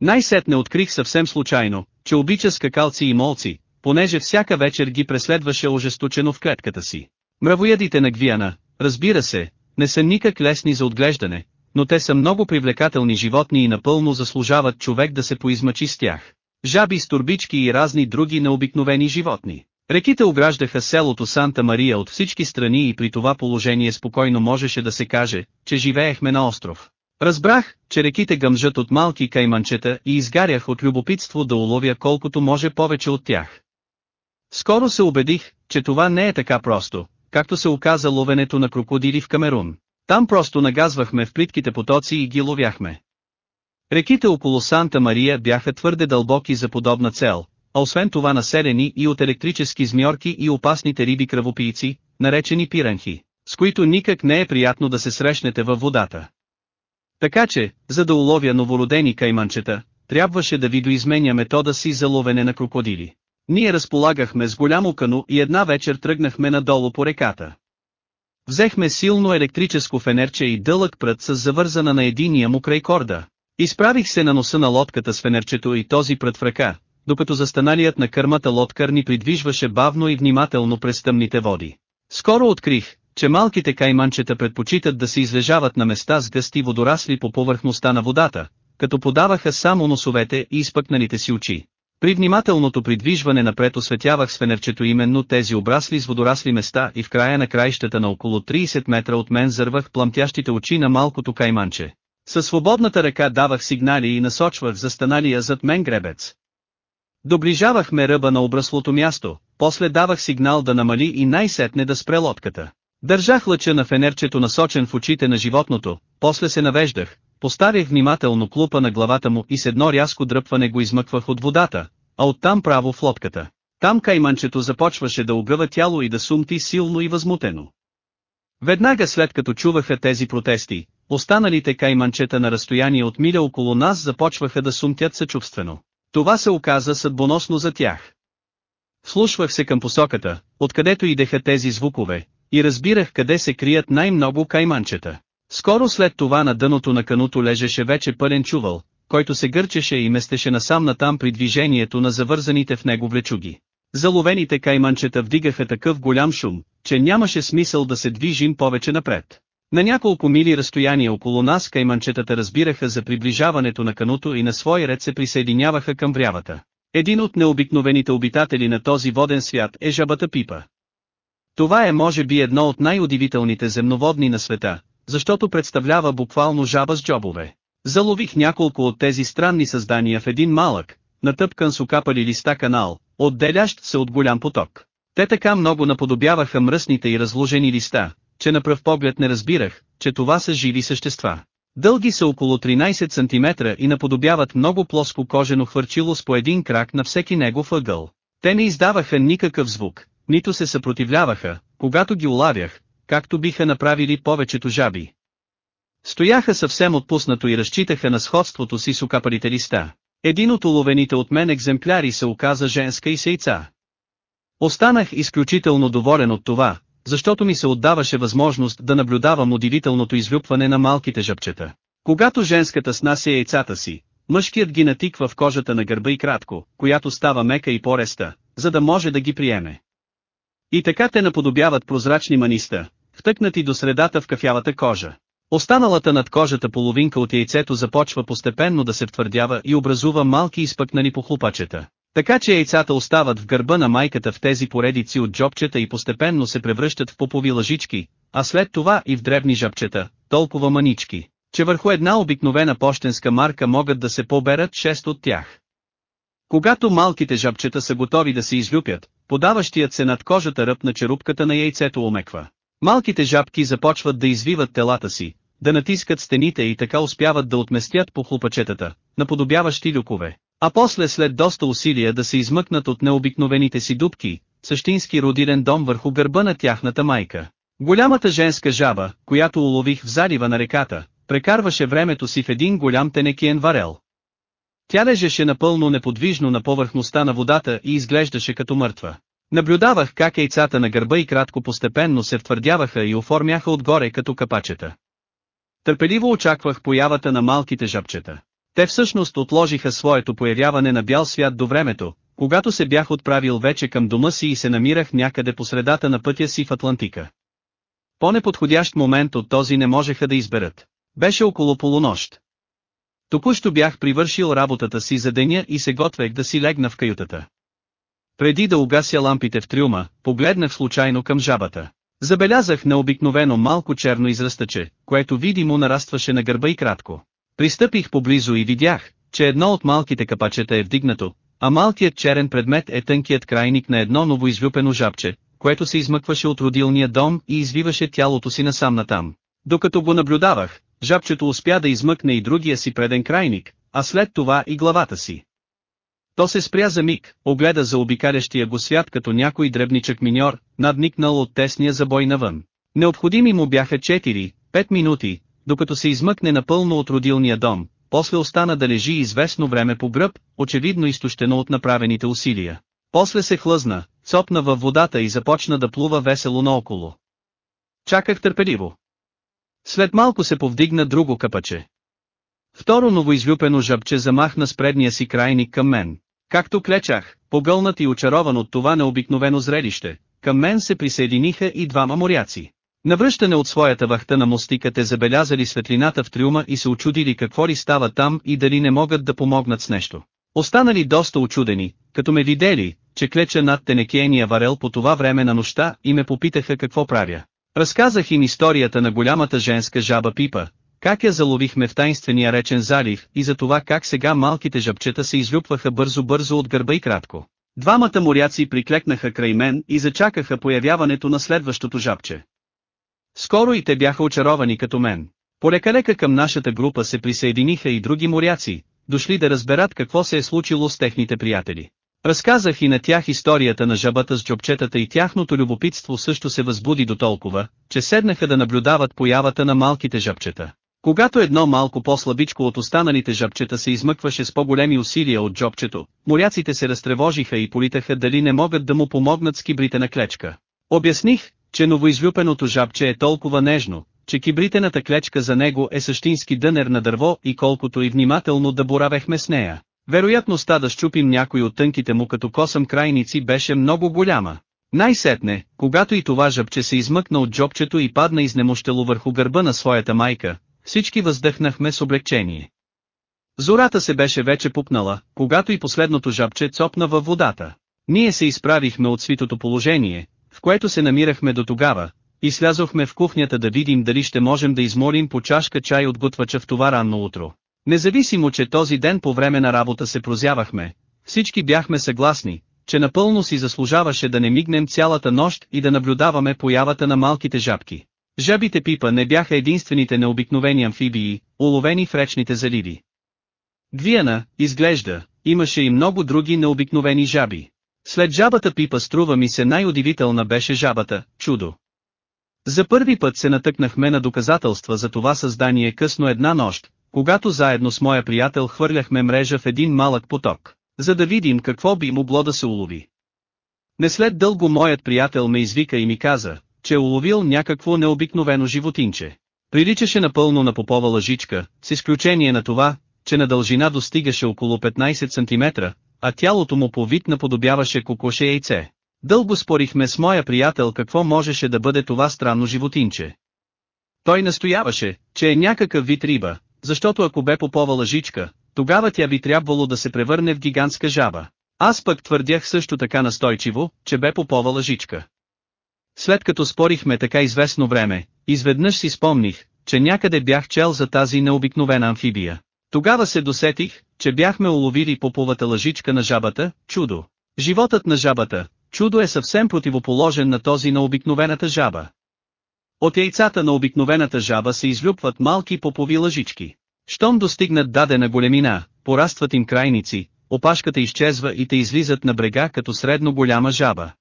Най-сетне открих съвсем случайно, че обича скакалци и молци, понеже всяка вечер ги преследваше ожесточено в клетката си. Мравоядите на Гвиана, разбира се, не са никак лесни за отглеждане, но те са много привлекателни животни и напълно заслужават човек да се поизмъчи с тях. Жаби с турбички и разни други необикновени животни. Реките ограждаха селото Санта Мария от всички страни и при това положение спокойно можеше да се каже, че живеехме на остров. Разбрах, че реките гъмжат от малки кайманчета и изгарях от любопитство да уловя колкото може повече от тях. Скоро се убедих, че това не е така просто, както се оказа ловенето на крокодили в Камерун. Там просто нагазвахме в плитките потоци и ги ловяхме. Реките около Санта Мария бяха твърде дълбоки за подобна цел, а освен това населени и от електрически змьорки и опасните риби кръвопийци, наречени пиранхи, с които никак не е приятно да се срещнете във водата. Така че, за да уловя новородени кайманчета, трябваше да видоизменя метода си за ловене на крокодили. Ние разполагахме с голямо кано и една вечер тръгнахме надолу по реката. Взехме силно електрическо фенерче и дълъг прът с завързана на единия му край корда. Изправих се на носа на лодката с фенерчето и този прът в ръка, докато застаналият на кърмата лодкар ни придвижваше бавно и внимателно през тъмните води. Скоро открих, че малките кайманчета предпочитат да се излежават на места с гъсти водорасли по повърхността на водата, като подаваха само носовете и изпъкналите си очи. При внимателното придвижване напред осветявах с фенерчето именно тези обрасли с водорасли места и в края на краищата на около 30 метра от мен зървах пламтящите очи на малкото кайманче. Със свободната ръка давах сигнали и насочвах застаналия зад мен гребец. Доближавахме ръба на обраслото място, после давах сигнал да намали и най-сетне да спре лодката. Държах лъча на фенерчето насочен в очите на животното, после се навеждах, поставях внимателно клупа на главата му и с едно рязко дръпване го измъквах от водата, а оттам право в лодката. Там кайманчето започваше да огъва тяло и да сумти силно и възмутено. Веднага след като чуваха тези протести, останалите кайманчета на разстояние от миля около нас започваха да сумтят съчувствено. Това се оказа съдбоносно за тях. Слушвах се към посоката, откъдето идеха тези звукове, и разбирах къде се крият най-много кайманчета. Скоро след това на дъното на кануто лежеше вече пълен чувал, който се гърчеше и местеше насам натам при движението на завързаните в него влечуги. Заловените кайманчета вдигаха такъв голям шум, че нямаше смисъл да се движим повече напред. На няколко мили разстояние около нас кайманчетата разбираха за приближаването на кануто и на свой ред се присъединяваха към врявата. Един от необикновените обитатели на този воден свят е жабата пипа. Това е може би едно от най-удивителните земноводни на света, защото представлява буквално жаба с джобове. Залових няколко от тези странни създания в един малък, натъпкан с окапали листа канал, отделящ се от голям поток. Те така много наподобяваха мръсните и разложени листа, че на пръв поглед не разбирах, че това са живи същества. Дълги са около 13 см и наподобяват много плоско кожено хвърчило с по един крак на всеки негов ъгъл. Те не издаваха никакъв звук, нито се съпротивляваха, когато ги улавях, както биха направили повечето жаби. Стояха съвсем отпуснато и разчитаха на сходството си с окапалите листа. Един от уловените от мен екземпляри се оказа женска и сейца. Останах изключително доволен от това, защото ми се отдаваше възможност да наблюдавам удивителното излюпване на малките жъбчета. Когато женската снася яйцата си, мъжкият ги натиква в кожата на гърба и кратко, която става мека и пореста, за да може да ги приеме. И така те наподобяват прозрачни маниста, втъкнати до средата в кафявата кожа. Останалата над кожата половинка от яйцето започва постепенно да се втвърдява и образува малки изпъкнани похлупачета. Така че яйцата остават в гърба на майката в тези поредици от джобчета и постепенно се превръщат в попови лъжички, а след това и в древни жабчета, толкова манички, че върху една обикновена почтенска марка могат да се поберат 6 от тях. Когато малките жабчета са готови да се излюпят, подаващият се над кожата ръб на черупката на яйцето омеква. Малките жабки започват да извиват телата си, да натискат стените и така успяват да отместят по хлупачетата, наподобяващи люкове, а после след доста усилия да се измъкнат от необикновените си дубки, същински родилен дом върху гърба на тяхната майка. Голямата женска жаба, която улових в залива на реката, прекарваше времето си в един голям тенекиен варел. Тя лежеше напълно неподвижно на повърхността на водата и изглеждаше като мъртва. Наблюдавах как яйцата на гърба и кратко постепенно се втвърдяваха и оформяха отгоре като капачета. Търпеливо очаквах появата на малките жабчета. Те всъщност отложиха своето появяване на бял свят до времето, когато се бях отправил вече към дома си и се намирах някъде по средата на пътя си в Атлантика. По-неподходящ момент от този не можеха да изберат. Беше около полунощ. Току-що бях привършил работата си за деня и се готвех да си легна в каютата. Преди да угася лампите в трюма, погледнах случайно към жабата. Забелязах необикновено малко черно израстъче, което видимо нарастваше на гърба и кратко. Пристъпих поблизо и видях, че едно от малките капачета е вдигнато, а малкият черен предмет е тънкият крайник на едно новоизлюпено жабче, което се измъкваше от родилния дом и извиваше тялото си насам натам. Докато го наблюдавах, жабчето успя да измъкне и другия си преден крайник, а след това и главата си. То се спря за миг, огледа за обикалящия го свят като някой дребничък миньор, надникнал от тесния забой навън. Необходими му бяха 4-5 минути, докато се измъкне напълно от родилния дом, после остана да лежи известно време по гръб, очевидно изтощено от направените усилия. После се хлъзна, цопна във водата и започна да плува весело наоколо. Чаках търпеливо. След малко се повдигна друго капаче. Второ новоизлюпено жабче замахна с предния си крайник към мен. Както клечах, погълнат и очарован от това необикновено зрелище, към мен се присъединиха и двама моряци. Навръщане от своята вахта на мостика те забелязали светлината в трюма и се очудили какво ли става там и дали не могат да помогнат с нещо. Останали доста очудени, като ме видели, че клеча над тенекения варел по това време на нощта и ме попитаха какво правя. Разказах им историята на голямата женска жаба Пипа, как я заловихме в тайнствения речен залив и за това как сега малките жабчета се излюпваха бързо-бързо от гърба и кратко. Двамата моряци приклекнаха край мен и зачакаха появяването на следващото жабче. Скоро и те бяха очаровани като мен. Полека-лека към нашата група се присъединиха и други моряци, дошли да разберат какво се е случило с техните приятели. Разказах и на тях историята на жабата с джобчетата и тяхното любопитство също се възбуди до толкова, че седнаха да наблюдават появата на малките жабчета. Когато едно малко по-слабичко от останалите жабчета се измъкваше с по-големи усилия от джобчето, моряците се разтревожиха и политаха дали не могат да му помогнат с кибрите на клечка. Обясних, че новоизлюпеното жабче е толкова нежно, че кибритената клечка за него е същински дънер на дърво и колкото и внимателно да боравехме с нея. Вероятността да щупим някой от тънките му като косъм крайници беше много голяма. Най-сетне, когато и това жабче се измъкна от джобчето и падна изнемощело върху гърба на своята майка, всички въздъхнахме с облегчение. Зората се беше вече пупнала, когато и последното жабче цопна във водата. Ние се изправихме от свитото положение, в което се намирахме до тогава, и слязохме в кухнята да видим дали ще можем да измолим по чашка чай от готвача в това ранно утро. Независимо че този ден по време на работа се прозявахме, всички бяхме съгласни, че напълно си заслужаваше да не мигнем цялата нощ и да наблюдаваме появата на малките жабки. Жабите пипа не бяха единствените необикновени амфибии, уловени в речните заливи. Гвиана, изглежда, имаше и много други необикновени жаби. След жабата пипа струва ми се най-удивителна беше жабата, чудо. За първи път се натъкнахме на доказателства за това създание късно една нощ, когато заедно с моя приятел хвърляхме мрежа в един малък поток, за да видим какво би могло да се улови. Не след дълго моят приятел ме извика и ми каза, че е уловил някакво необикновено животинче. Приличаше напълно на попова лъжичка, с изключение на това, че на дължина достигаше около 15 см, а тялото му по вид наподобяваше кокоше яйце. Дълго спорихме с моя приятел какво можеше да бъде това странно животинче. Той настояваше, че е някакъв вид риба, защото ако бе попова лъжичка, тогава тя би трябвало да се превърне в гигантска жаба. Аз пък твърдях също така настойчиво, че бе попова лъжичка. След като спорихме така известно време, изведнъж си спомних, че някъде бях чел за тази необикновена амфибия. Тогава се досетих, че бяхме уловили поповата лъжичка на жабата, чудо. Животът на жабата, чудо е съвсем противоположен на този на обикновената жаба. От яйцата на обикновената жаба се излюпват малки попови лъжички. Щом достигнат дадена големина, порастват им крайници, опашката изчезва и те излизат на брега като средно голяма жаба.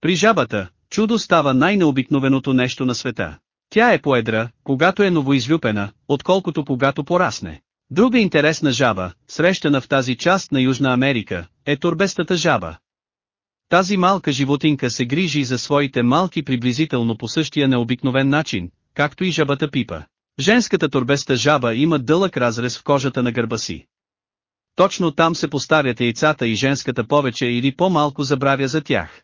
При жабата, чудо става най-необикновеното нещо на света. Тя е поедра, когато е новоизлюпена, отколкото когато порасне. Друга интересна жаба, срещана в тази част на Южна Америка, е турбестата жаба. Тази малка животинка се грижи за своите малки приблизително по същия необикновен начин, както и жабата пипа. Женската турбеста жаба има дълъг разрез в кожата на гърба си. Точно там се поставят яйцата и женската повече или по-малко забравя за тях.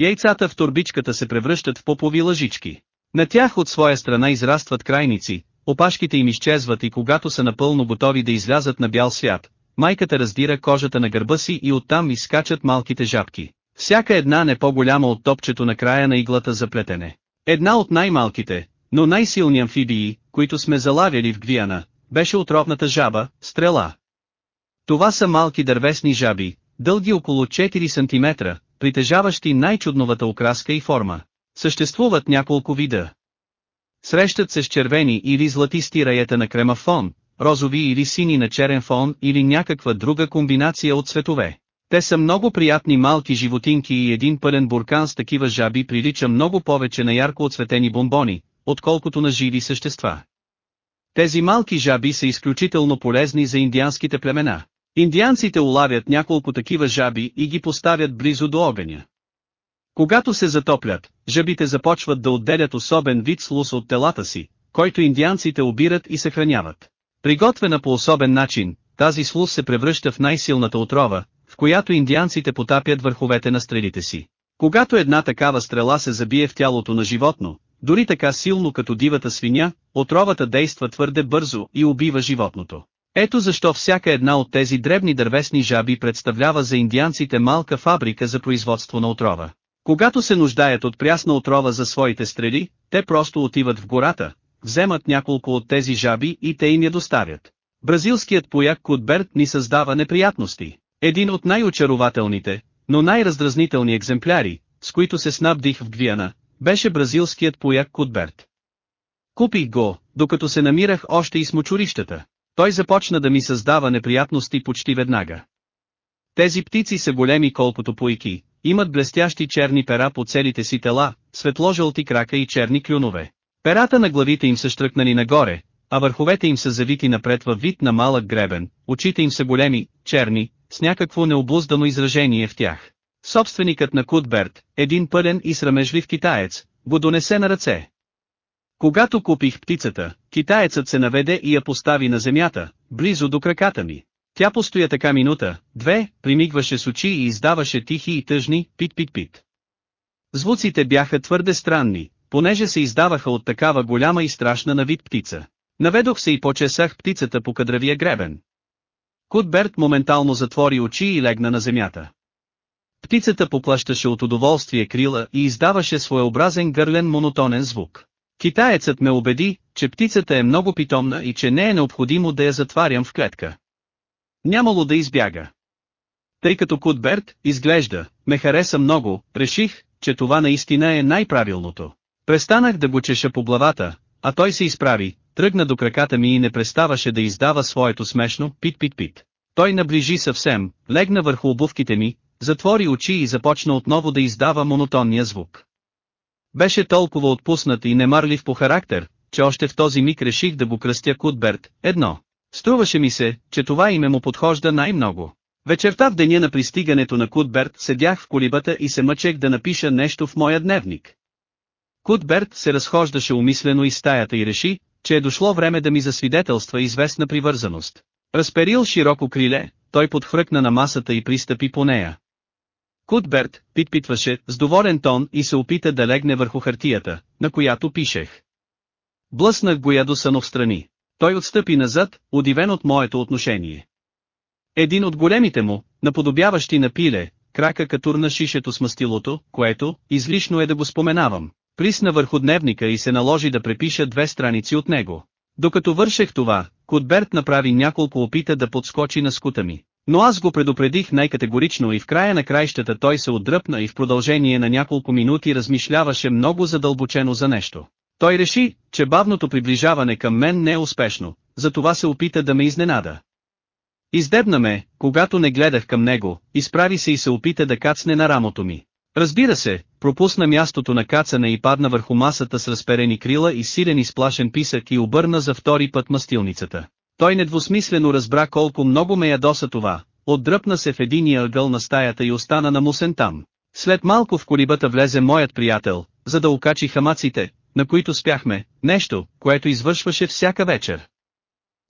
Яйцата в турбичката се превръщат в попови лъжички. На тях от своя страна израстват крайници, опашките им изчезват и когато са напълно готови да излязат на бял свят, майката раздира кожата на гърба си и оттам изкачат малките жабки. Всяка една не по-голяма от топчето на края на иглата за плетене. Една от най-малките, но най-силни амфибии, които сме залавяли в Гвиана, беше отровната жаба, стрела. Това са малки дървесни жаби, дълги около 4 см, притежаващи най-чудновата окраска и форма. Съществуват няколко вида. Срещат се с червени или златисти раета на крема фон, розови или сини на черен фон или някаква друга комбинация от цветове. Те са много приятни малки животинки и един пълен буркан с такива жаби прилича много повече на ярко отцветени бомбони, отколкото на живи същества. Тези малки жаби са изключително полезни за индианските племена. Индианците улавят няколко такива жаби и ги поставят близо до огъня. Когато се затоплят, жабите започват да отделят особен вид слус от телата си, който индианците обират и съхраняват. Приготвена по особен начин, тази слус се превръща в най-силната отрова, в която индианците потапят върховете на стрелите си. Когато една такава стрела се забие в тялото на животно, дори така силно като дивата свиня, отровата действа твърде бързо и убива животното. Ето защо всяка една от тези дребни дървесни жаби представлява за индианците малка фабрика за производство на отрова. Когато се нуждаят от прясна отрова за своите стрели, те просто отиват в гората, вземат няколко от тези жаби и те им я доставят. Бразилският пояк Кутберт ни създава неприятности. Един от най-очарователните, но най-раздразнителни екземпляри, с които се снабдих в Гвиана, беше бразилският пояк Кутберт. Купих го, докато се намирах още и с мочурищата. Той започна да ми създава неприятности почти веднага. Тези птици са големи колкото поики, имат блестящи черни пера по целите си тела, светло-жълти крака и черни клюнове. Перата на главите им са штръкнали нагоре, а върховете им са завити напред във вид на малък гребен, очите им са големи, черни, с някакво необуздано изражение в тях. Собственикът на Кутберт, един пълен и срамежлив китаец, го донесе на ръце. Когато купих птицата, китаецът се наведе и я постави на земята, близо до краката ми. Тя постоя така минута, две, примигваше с очи и издаваше тихи и тъжни, пит-пит-пит. Звуците бяха твърде странни, понеже се издаваха от такава голяма и страшна на вид птица. Наведох се и почесах птицата по кадравия гребен. Кутберт моментално затвори очи и легна на земята. Птицата поплащаше от удоволствие крила и издаваше своеобразен гърлен монотонен звук. Китаецът ме убеди, че птицата е много питомна и че не е необходимо да я затварям в клетка. Нямало да избяга. Тъй като Кутберт, изглежда, ме хареса много, реших, че това наистина е най-правилното. Престанах да го чеша по главата, а той се изправи, тръгна до краката ми и не преставаше да издава своето смешно пит-пит-пит. Той наближи съвсем, легна върху обувките ми, затвори очи и започна отново да издава монотонния звук. Беше толкова отпуснат и немарлив по характер, че още в този миг реших да го кръстя Кутберт, едно. Струваше ми се, че това име му подхожда най-много. Вечерта в деня на пристигането на Кутберт седях в колибата и се мъчех да напиша нещо в моя дневник. Кутберт се разхождаше умислено из стаята и реши, че е дошло време да ми засвидетелства известна привързаност. Разперил широко криле, той подхръкна на масата и пристъпи по нея. Кутберт, питпитваше, с доволен тон и се опита да легне върху хартията, на която пишех. Блъснах го ядосано страни. Той отстъпи назад, удивен от моето отношение. Един от големите му, наподобяващи на пиле, крака катурна шишето с мастилото, което, излишно е да го споменавам. Присна върху дневника и се наложи да препиша две страници от него. Докато вършех това, Кутберт направи няколко опита да подскочи на скута ми. Но аз го предупредих най-категорично и в края на краищата той се отдръпна и в продължение на няколко минути размишляваше много задълбочено за нещо. Той реши, че бавното приближаване към мен не е успешно, затова се опита да ме изненада. Издебна ме, когато не гледах към него, изправи се и се опита да кацне на рамото ми. Разбира се, пропусна мястото на кацане и падна върху масата с разперени крила и силен изплашен писък и обърна за втори път мастилницата. Той недвусмислено разбра колко много ме ядоса това, отдръпна се в единия ъгъл на стаята и остана намусен там. След малко в колибата влезе моят приятел, за да окачи хамаците, на които спяхме, нещо, което извършваше всяка вечер.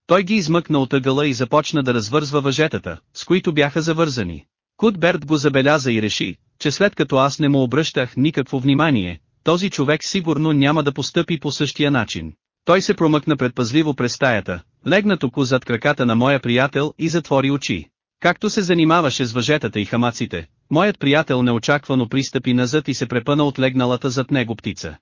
Той ги измъкна от ъгъла и започна да развързва въжетата, с които бяха завързани. Кутберт го забеляза и реши, че след като аз не му обръщах никакво внимание, този човек сигурно няма да постъпи по същия начин. Той се промъкна предпазливо през стаята, легна току зад краката на моя приятел и затвори очи. Както се занимаваше с въжетата и хамаците, моят приятел неочаквано пристъпи назад и се препъна от легналата зад него птица.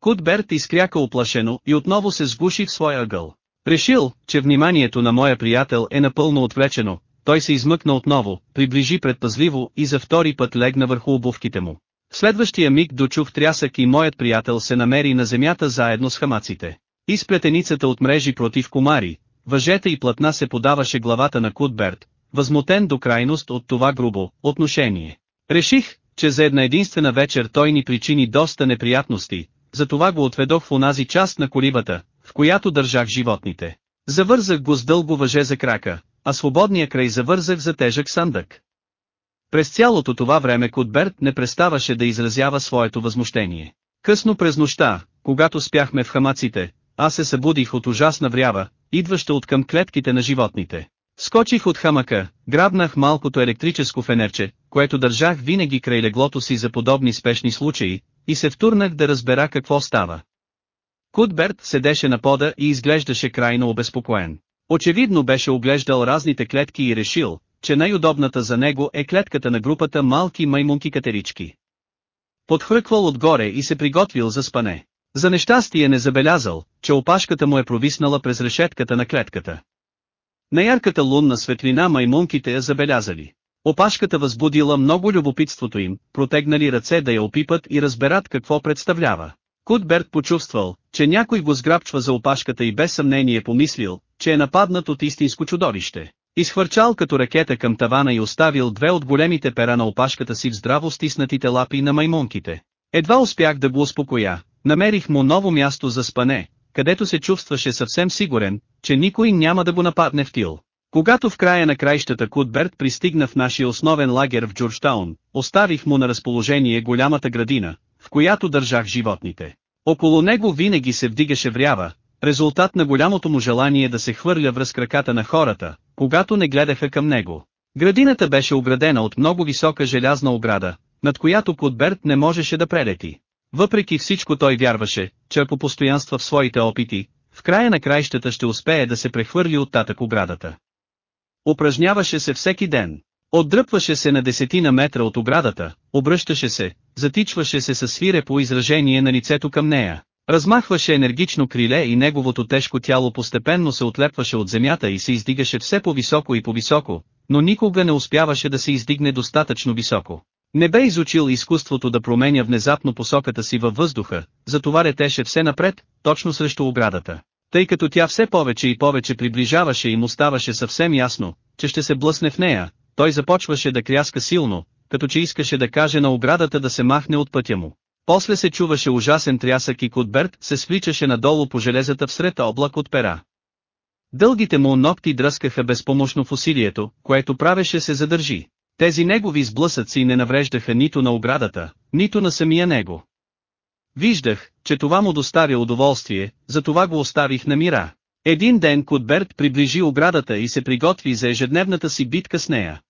Кутберт изкряка оплашено и отново се сгуши в своя ъгъл. Решил, че вниманието на моя приятел е напълно отвлечено, той се измъкна отново, приближи предпазливо и за втори път легна върху обувките му. В следващия миг дочух трясък и моят приятел се намери на земята заедно с хамаците. Изплетеницата от мрежи против комари, въжета и платна се подаваше главата на Кутберт, възмутен до крайност от това грубо отношение. Реших, че за една единствена вечер той ни причини доста неприятности, затова го отведох в онази част на колибата, в която държах животните. Завързах го с дълго въже за крака, а свободния край завързах за тежък сандък. През цялото това време Кутберт не преставаше да изразява своето възмущение. Късно през нощта, когато спяхме в хамаците, аз се събудих от ужасна врява, идваща от към клетките на животните. Скочих от хамака, грабнах малкото електрическо фенерче, което държах винаги край леглото си за подобни спешни случаи, и се втурнах да разбера какво става. Кутберт седеше на пода и изглеждаше крайно обезпокоен. Очевидно беше оглеждал разните клетки и решил, че най-удобната за него е клетката на групата малки маймунки-катерички. Подхръквал отгоре и се приготвил за спане. За нещастие не забелязал, че опашката му е провиснала през решетката на клетката. На ярката лунна светлина маймунките я забелязали. Опашката възбудила много любопитството им, протегнали ръце да я опипат и разберат какво представлява. Кутберт почувствал, че някой го сграбчва за опашката и без съмнение помислил, че е нападнат от истинско чудовище. Изхвърчал като ракета към тавана и оставил две от големите пера на опашката си в здраво стиснатите лапи на маймунките. Едва успях да го успокоя, намерих му ново място за спане, където се чувстваше съвсем сигурен, че никой няма да го нападне в тил. Когато в края на краищата Кутберт пристигна в нашия основен лагер в Джорджтаун, оставих му на разположение голямата градина, в която държах животните. Около него винаги се вдигаше врява, резултат на голямото му желание да се хвърля връз краката на хората, когато не гледаха към него. Градината беше оградена от много висока желязна ограда, над която Кутберт не можеше да прелети. Въпреки всичко той вярваше, че ако постоянства в своите опити, в края на краищата ще успее да се прехвърли от татък оградата. Упражняваше се всеки ден. Отдръпваше се на десетина метра от оградата, обръщаше се, затичваше се със свирепо изражение на лицето към нея. Размахваше енергично криле и неговото тежко тяло постепенно се отлепваше от земята и се издигаше все по-високо и по-високо, но никога не успяваше да се издигне достатъчно високо. Не бе изучил изкуството да променя внезапно посоката си във въздуха, затова летеше все напред, точно срещу оградата. Тъй като тя все повече и повече приближаваше и му ставаше съвсем ясно, че ще се блъсне в нея, той започваше да кряска силно, като че искаше да каже на оградата да се махне от пътя му. После се чуваше ужасен трясък и Кутберт се свличаше надолу по железата всред облак от пера. Дългите му ногти дръскаха безпомощно в усилието, което правеше се задържи. Тези негови сблъсъци не навреждаха нито на оградата, нито на самия него. Виждах, че това му доставя удоволствие, затова го оставих на мира. Един ден Кутберт приближи оградата и се приготви за ежедневната си битка с нея.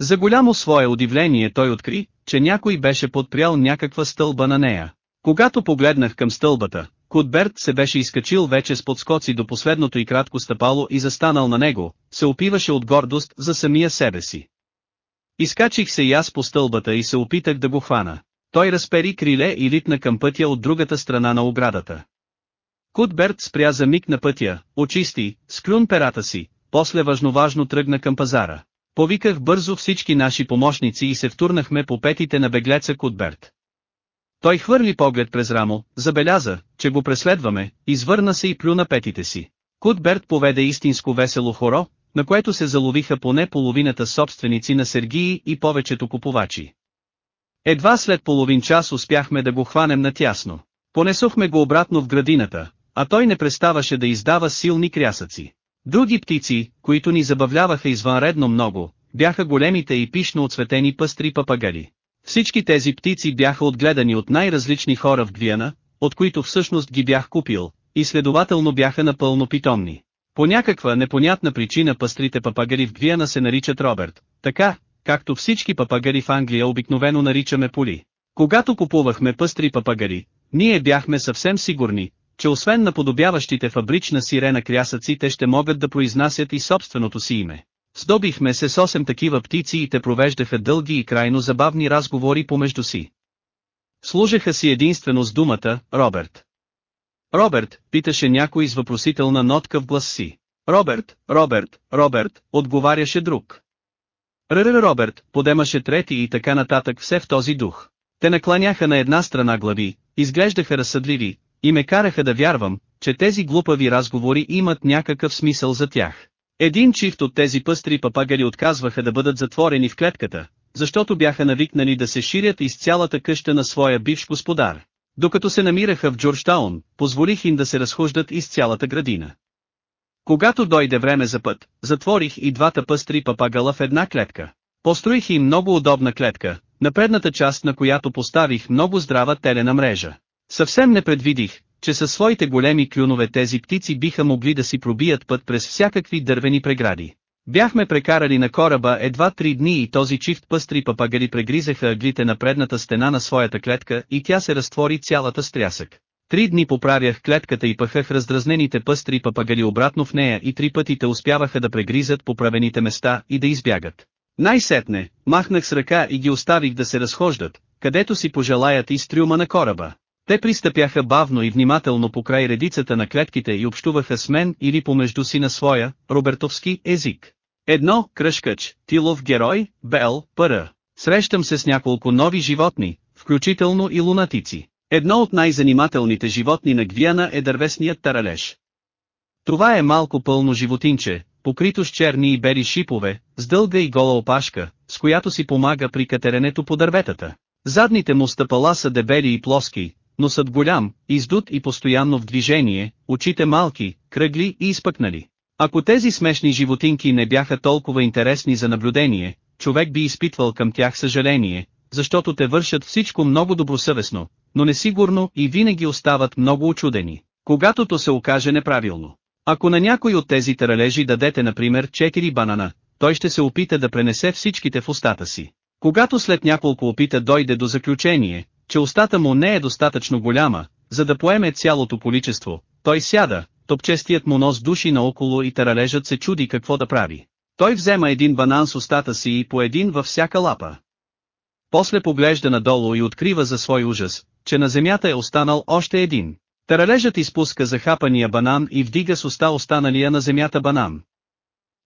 За голямо свое удивление той откри, че някой беше подпрял някаква стълба на нея. Когато погледнах към стълбата, Кутберт се беше изкачил вече с подскоци до последното и кратко стъпало и застанал на него, се опиваше от гордост за самия себе си. Изкачих се и аз по стълбата и се опитах да го хвана. Той разпери криле и литна към пътя от другата страна на оградата. Кутберт спря за миг на пътя, очисти, склюн перата си, после важно-важно тръгна към пазара. Повиках бързо всички наши помощници и се втурнахме по петите на беглеца Кутберт. Той хвърли поглед през рамо, забеляза, че го преследваме, извърна се и плю на петите си. Кутберт поведе истинско весело хоро, на което се заловиха поне половината собственици на Сергии и повечето купувачи. Едва след половин час успяхме да го хванем натясно. Понесохме го обратно в градината, а той не преставаше да издава силни крясъци. Други птици, които ни забавляваха извънредно много, бяха големите и пишно отцветени пъстри папагали. Всички тези птици бяха отгледани от най-различни хора в Гвиана, от които всъщност ги бях купил, и следователно бяха напълно питомни. По някаква непонятна причина пъстрите папагали в Гвиана се наричат Роберт, така, както всички папагари в Англия обикновено наричаме поли. Когато купувахме пъстри папагари, ние бяхме съвсем сигурни, че освен наподобяващите фабрична сирена крясъци те ще могат да произнасят и собственото си име. Здобихме се с 8 такива птици и те провеждаха дълги и крайно забавни разговори помежду си. Служеха си единствено с думата «Роберт». Роберт, питаше някой с въпросителна нотка в глас си. Роберт, Роберт, Роберт, отговаряше друг. Ррр Роберт, подемаше трети и така нататък все в този дух. Те накланяха на една страна глави, изглеждаха разсъдливи, и ме караха да вярвам, че тези глупави разговори имат някакъв смисъл за тях. Един чифт от тези пъстри папагали отказваха да бъдат затворени в клетката, защото бяха навикнали да се ширят из цялата къща на своя бивш господар. Докато се намираха в Джорджтаун, позволих им да се разхождат из цялата градина. Когато дойде време за път, затворих и двата пъстри папагала в една клетка. Построих им много удобна клетка, на предната част на която поставих много здрава телена мрежа. Съвсем не предвидих, че със своите големи клюнове тези птици биха могли да си пробият път през всякакви дървени прегради. Бяхме прекарали на кораба едва три дни и този чифт пъстри папагали прегризаха аглите на предната стена на своята клетка и тя се разтвори цялата стрясък. Три дни поправях клетката и пъхах раздразнените пъстри папагали обратно в нея и три пъти те успяваха да прегризат поправените места и да избягат. Най-сетне, махнах с ръка и ги оставих да се разхождат, където си пожелаят из трюма на кораба. Те пристъпяха бавно и внимателно по край редицата на клетките и общуваха с мен или помежду си на своя, робертовски, език. Едно, кръшкач, тилов герой, бел, пъра. Срещам се с няколко нови животни, включително и лунатици. Едно от най-занимателните животни на Гвиана е дървесният таралеж. Това е малко пълно животинче, покрито с черни и бели шипове, с дълга и гола опашка, с която си помага при катеренето по дърветата. Задните му стъпала са дебели и плоски, носът голям, издут и постоянно в движение, очите малки, кръгли и изпъкнали. Ако тези смешни животинки не бяха толкова интересни за наблюдение, човек би изпитвал към тях съжаление, защото те вършат всичко много добросъвестно, но несигурно и винаги остават много очудени, когато то се окаже неправилно. Ако на някой от тези таралежи дадете например 4 банана, той ще се опита да пренесе всичките в устата си. Когато след няколко опита дойде до заключение, че устата му не е достатъчно голяма, за да поеме цялото количество, той сяда, топчестият му нос души наоколо и таралежът се чуди какво да прави. Той взема един банан с устата си и по един във всяка лапа. После поглежда надолу и открива за свой ужас, че на земята е останал още един. Таралежът изпуска захапания банан и вдига с уста останалия на земята банан.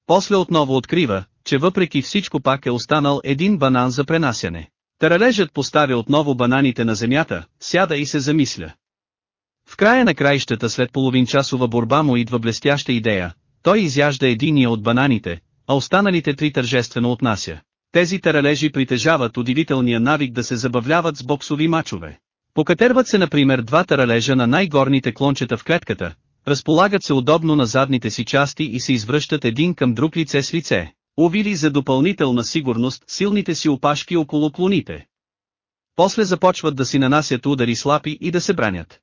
После отново открива, че въпреки всичко пак е останал един банан за пренасяне. Таралежът поставя отново бананите на земята, сяда и се замисля. В края на краищата след половинчасова борба му идва блестяща идея, той изяжда единия от бананите, а останалите три тържествено отнася. Тези таралежи притежават удивителния навик да се забавляват с боксови мачове. Покатерват се например два таралежа на най-горните клончета в клетката, разполагат се удобно на задните си части и се извръщат един към друг лице с лице, увили за допълнителна сигурност силните си опашки около клоните. После започват да си нанасят удари слапи и да се бранят.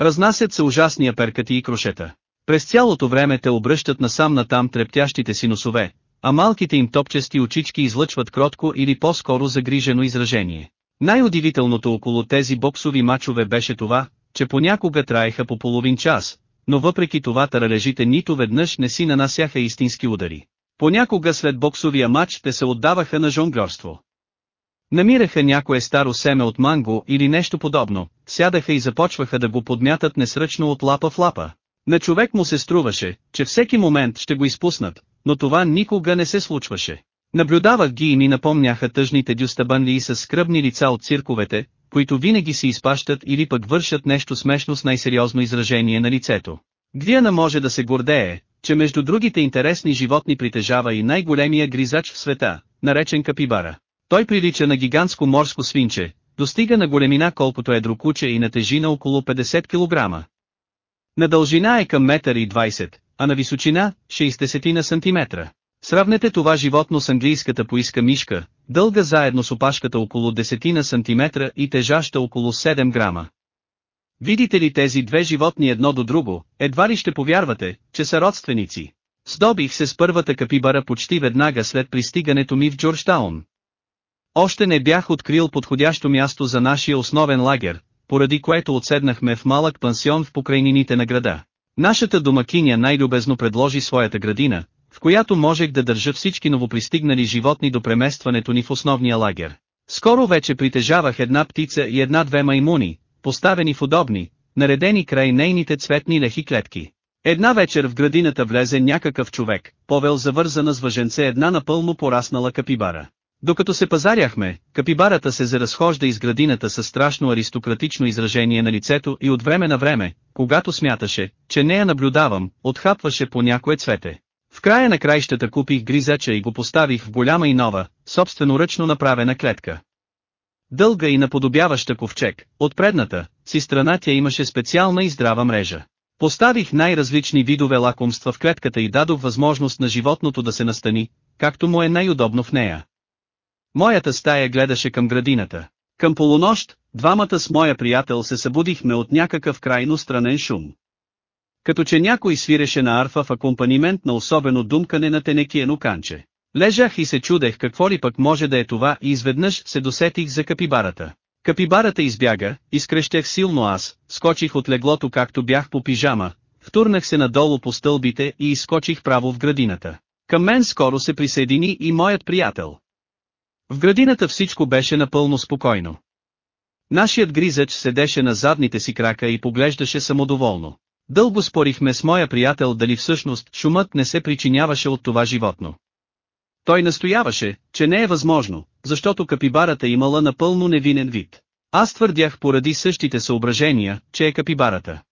Разнасят се ужасния перкати и крошета. През цялото време те обръщат насам натам трептящите си носове, а малките им топчести очички излъчват кротко или по-скоро загрижено изражение. Най-удивителното около тези боксови мачове беше това, че понякога траеха по половин час, но въпреки това таралежите нито веднъж не си нанасяха истински удари. Понякога след боксовия матч те се отдаваха на жонглерство. Намираха някое старо семе от манго или нещо подобно, сядаха и започваха да го подмятат несръчно от лапа в лапа. На човек му се струваше, че всеки момент ще го изпуснат, но това никога не се случваше. Наблюдавах ги и ми напомняха тъжните дюстабанли с скръбни лица от цирковете, които винаги се изпащат или пък вършат нещо смешно с най-сериозно изражение на лицето. Гвиана може да се гордее, че между другите интересни животни притежава и най-големия гризач в света, наречен капибара. Той прилича на гигантско морско свинче, достига на големина колкото едро куче и на тежина около 50 кг. На дължина е към 1,20 м, а на височина – 60 на сантиметра. Сравнете това животно с английската поиска мишка, дълга заедно с опашката около 10 на сантиметра и тежаща около 7 грама. Видите ли тези две животни едно до друго, едва ли ще повярвате, че са родственици. Сдобих се с първата капибара почти веднага след пристигането ми в Джорджтаун. Още не бях открил подходящо място за нашия основен лагер, поради което отседнахме в малък пансион в покрайнините на града. Нашата домакиня най-любезно предложи своята градина, в която можех да държа всички новопристигнали животни до преместването ни в основния лагер. Скоро вече притежавах една птица и една-две маймуни, поставени в удобни, наредени край нейните цветни лехи клетки. Една вечер в градината влезе някакъв човек, повел завързана с въженце една напълно пораснала капибара. Докато се пазаряхме, капибарата се заразхожда из градината със страшно аристократично изражение на лицето и от време на време, когато смяташе, че не я наблюдавам, отхапваше по някое цвете. В края на краищата купих гризача и го поставих в голяма и нова, собственоръчно направена клетка. Дълга и наподобяваща ковчег, от предната си страна тя имаше специална и здрава мрежа. Поставих най-различни видове лакомства в клетката и дадох възможност на животното да се настани, както му е най-удобно в нея. Моята стая гледаше към градината. Към полунощ, двамата с моя приятел се събудихме от някакъв крайно странен шум. Като че някой свиреше на арфа в акомпанимент на особено думкане на тенекиено канче. Лежах и се чудех какво ли пък може да е това и изведнъж се досетих за капибарата. Капибарата избяга, изкрещях силно аз, скочих от леглото както бях по пижама, втурнах се надолу по стълбите и изскочих право в градината. Към мен скоро се присъедини и моят приятел. В градината всичко беше напълно спокойно. Нашият гризач седеше на задните си крака и поглеждаше самодоволно. Дълго спорихме с моя приятел дали всъщност шумът не се причиняваше от това животно. Той настояваше, че не е възможно, защото капибарата имала напълно невинен вид. Аз твърдях поради същите съображения, че е капибарата.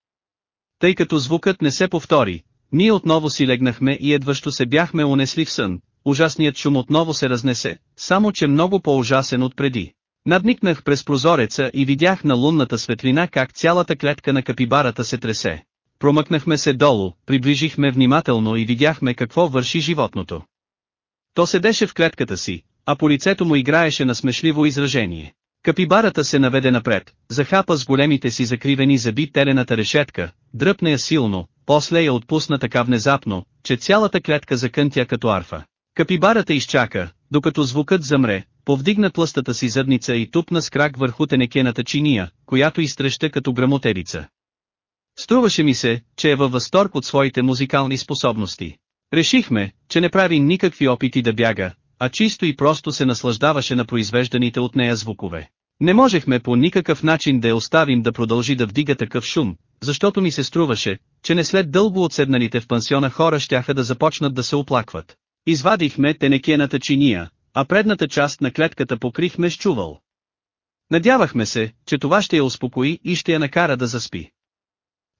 Тъй като звукът не се повтори, ние отново си легнахме и едващо се бяхме унесли в сън, ужасният шум отново се разнесе, само че много по-ужасен от преди. Надникнах през прозореца и видях на лунната светлина как цялата клетка на капибарата се тресе. Промъкнахме се долу, приближихме внимателно и видяхме какво върши животното. То седеше в клетката си, а по лицето му играеше на смешливо изражение. Капибарата се наведе напред, захапа с големите си закривени зъби телената решетка, дръпна я силно, после я отпусна така внезапно, че цялата клетка закънтя като арфа. Капибарата изчака, докато звукът замре, повдигна тлъстата си задница и тупна с крак върху тенекената чиния, която изтреща като грамотерица. Струваше ми се, че е във възторг от своите музикални способности. Решихме, че не прави никакви опити да бяга, а чисто и просто се наслаждаваше на произвежданите от нея звукове. Не можехме по никакъв начин да я оставим да продължи да вдига такъв шум, защото ми се струваше, че не след дълго отседналите в пансиона хора щяха да започнат да се оплакват. Извадихме тенекената чиния, а предната част на клетката покрихме с чувал. Надявахме се, че това ще я успокои и ще я накара да заспи.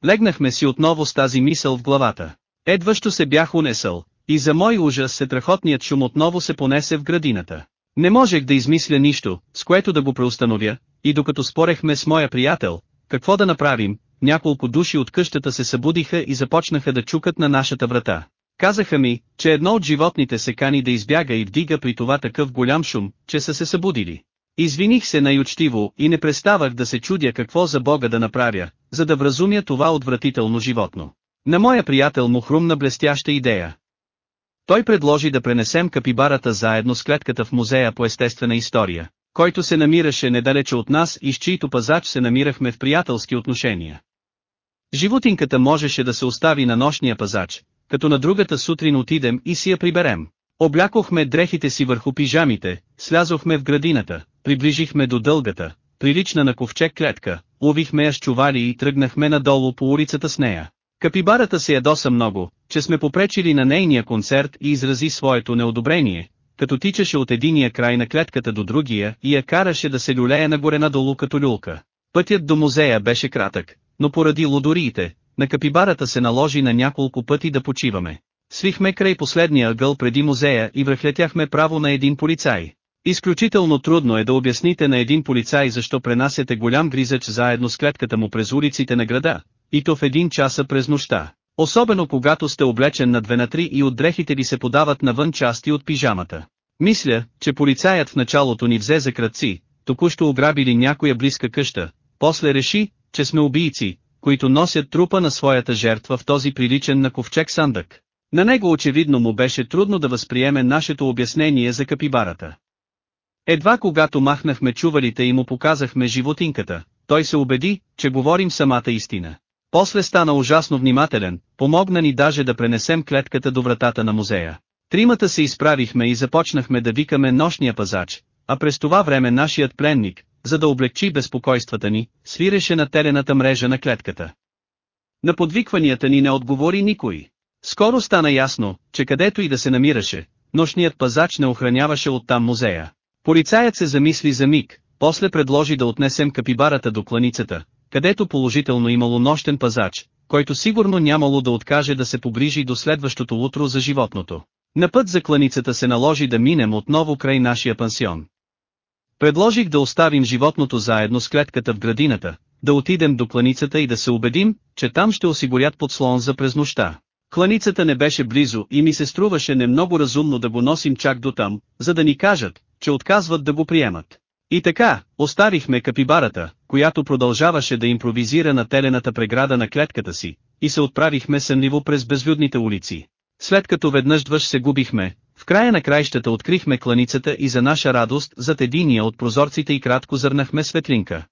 Легнахме си отново с тази мисъл в главата. Едващо се бях унесъл, и за мой ужас сетрахотният шум отново се понесе в градината. Не можех да измисля нищо, с което да го преустановя, и докато спорехме с моя приятел, какво да направим, няколко души от къщата се събудиха и започнаха да чукат на нашата врата. Казаха ми, че едно от животните се кани да избяга и вдига при това такъв голям шум, че са се събудили. Извиних се най-учтиво и не преставах да се чудя какво за Бога да направя, за да вразумя това отвратително животно. На моя приятел му хрумна блестяща идея. Той предложи да пренесем капибарата заедно с клетката в музея по естествена история, който се намираше недалече от нас и с чийто пазач се намирахме в приятелски отношения. Животинката можеше да се остави на нощния пазач, като на другата сутрин отидем и си я приберем. Облякохме дрехите си върху пижамите, слязохме в градината, приближихме до дългата, прилична на ковчег клетка, ловихме я с чували и тръгнахме надолу по улицата с нея. Капибарата се ядоса много, че сме попречили на нейния концерт и изрази своето неодобрение, като тичаше от единия край на клетката до другия и я караше да се люлее нагоре надолу като люлка. Пътят до музея беше кратък, но поради лодориите, на капибарата се наложи на няколко пъти да почиваме. Свихме край последния ъгъл преди музея и връхлетяхме право на един полицай. Изключително трудно е да обясните на един полицай защо пренасяте голям гризач заедно с клетката му през улиците на града, и то в един часа през нощта. Особено когато сте облечен на две на три и от дрехите ви се подават навън части от пижамата. Мисля, че полицаят в началото ни взе за кръци, току-що ограбили някоя близка къща, после реши, че сме убийци, които носят трупа на своята жертва в този приличен на ковчег сандък. На него очевидно му беше трудно да възприеме нашето обяснение за капибарата. Едва когато махнахме чувалите и му показахме животинката, той се убеди, че говорим самата истина. После стана ужасно внимателен, помогна ни даже да пренесем клетката до вратата на музея. Тримата се изправихме и започнахме да викаме нощния пазач, а през това време нашият пленник, за да облегчи безпокойствата ни, свиреше на телената мрежа на клетката. На подвикванията ни не отговори никой. Скоро стана ясно, че където и да се намираше, нощният пазач не охраняваше оттам музея. Полицаят се замисли за миг, после предложи да отнесем капибарата до кланицата, където положително имало нощен пазач, който сигурно нямало да откаже да се погрижи до следващото утро за животното. На път за кланицата се наложи да минем отново край нашия пансион. Предложих да оставим животното заедно с клетката в градината, да отидем до кланицата и да се убедим, че там ще осигурят подслон за през нощта. Кланицата не беше близо и ми се струваше не много разумно да го носим чак до там, за да ни кажат, че отказват да го приемат. И така, оставихме капибарата, която продължаваше да импровизира на телената преграда на клетката си, и се отправихме сънливо през безлюдните улици. След като веднъж двъж се губихме, в края на краищата открихме кланицата и за наша радост зад единия от прозорците и кратко зърнахме светлинка.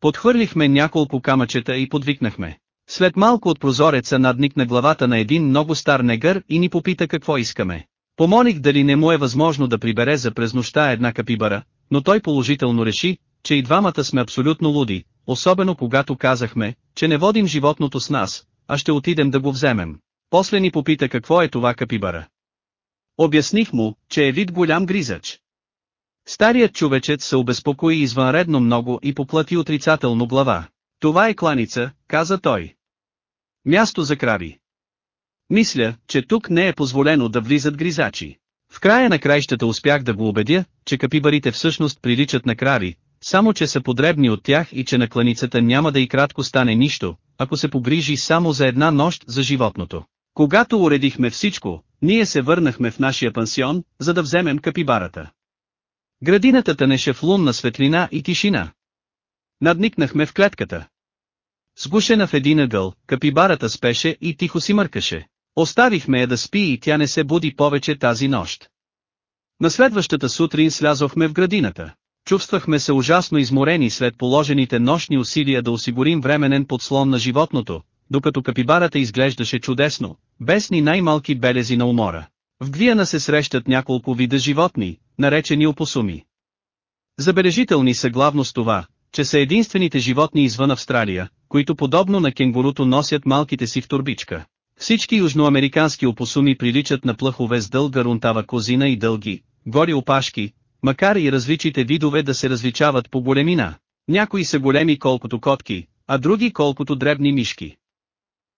Подхвърлихме няколко камъчета и подвикнахме. След малко от прозореца надникна главата на един много стар негър и ни попита какво искаме. Помоних дали не му е възможно да прибере за през нощта една капибара, но той положително реши, че и двамата сме абсолютно луди, особено когато казахме, че не водим животното с нас, а ще отидем да го вземем. После ни попита какво е това капибара. Обясних му, че е вид голям гризач. Старият човечет се обезпокои извънредно много и поплати отрицателно глава. Това е кланица, каза той. Място за крави. Мисля, че тук не е позволено да влизат гризачи. В края на краищата успях да го убедя, че капибарите всъщност приличат на крави, само че са подребни от тях и че на кланицата няма да и кратко стане нищо, ако се погрижи само за една нощ за животното. Когато уредихме всичко, ние се върнахме в нашия пансион, за да вземем капибарата. Градината тънеше в лунна светлина и тишина. Надникнахме в клетката. Сгушена в един ъгъл, капибарата спеше и тихо си мъркаше. Оставихме я да спи и тя не се буди повече тази нощ. На следващата сутрин слязохме в градината. Чувствахме се ужасно изморени след положените нощни усилия да осигурим временен подслон на животното, докато капибарата изглеждаше чудесно, без ни най-малки белези на умора. В Гвиана се срещат няколко вида животни, наречени опосуми. Забележителни са главно с това, че са единствените животни извън Австралия, които подобно на кенгуруто носят малките си в турбичка. Всички южноамерикански опосуми приличат на плъхове с дълга рунтава козина и дълги, гори опашки, макар и различите видове да се различават по големина. Някои са големи колкото котки, а други колкото дребни мишки.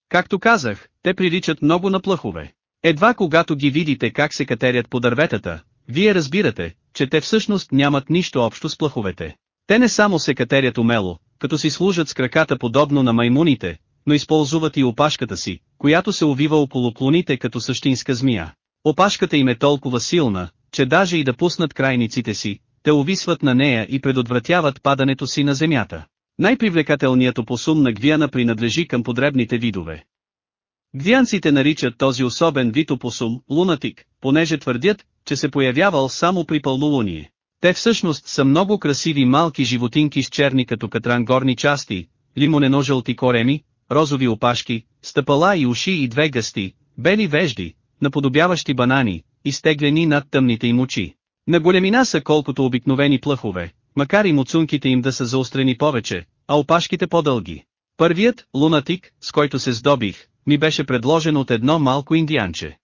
Както казах, те приличат много на плъхове. Едва когато ги видите как се катерят по дърветата, вие разбирате, че те всъщност нямат нищо общо с плъховете. Те не само се катерят умело, като си служат с краката подобно на маймуните, но използват и опашката си, която се увива около клоните като същинска змия. Опашката им е толкова силна, че даже и да пуснат крайниците си, те увисват на нея и предотвратяват падането си на земята. Най-привлекателният опосум на Гвиана принадлежи към подребните видове. Гвианците наричат този особен вид опосум лунатик, понеже твърдят, че се появявал само при пълнолуние. Те всъщност са много красиви малки животинки с черни като катран горни части, лимонено-жълти кореми, розови опашки, стъпала и уши и две гъсти, бели вежди, наподобяващи банани, изтеглени над тъмните им очи. На големина са колкото обикновени плъхове, макар и муцунките им да са заострени повече, а опашките по-дълги. Първият, лунатик, с който се здобих, ми беше предложен от едно малко индианче.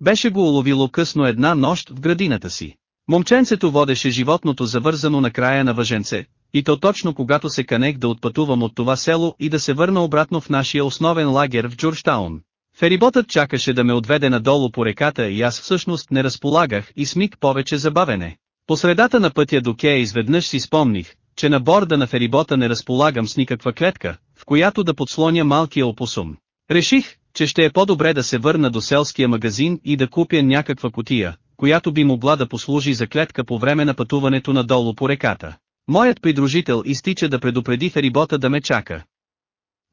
Беше го уловило късно една нощ в градината си. Момченцето водеше животното завързано на края на въженце, и то точно когато се канех да отпътувам от това село и да се върна обратно в нашия основен лагер в Джорджтаун. Фериботът чакаше да ме отведе надолу по реката и аз всъщност не разполагах и с миг повече забавене. По средата на пътя до Кея изведнъж си спомних, че на борда на ферибота не разполагам с никаква клетка, в която да подслоня малкия опусум. Реших, че ще е по-добре да се върна до селския магазин и да купя някаква котия, която би могла да послужи за клетка по време на пътуването надолу по реката. Моят придружител изтича да предупреди ферибота да ме чака.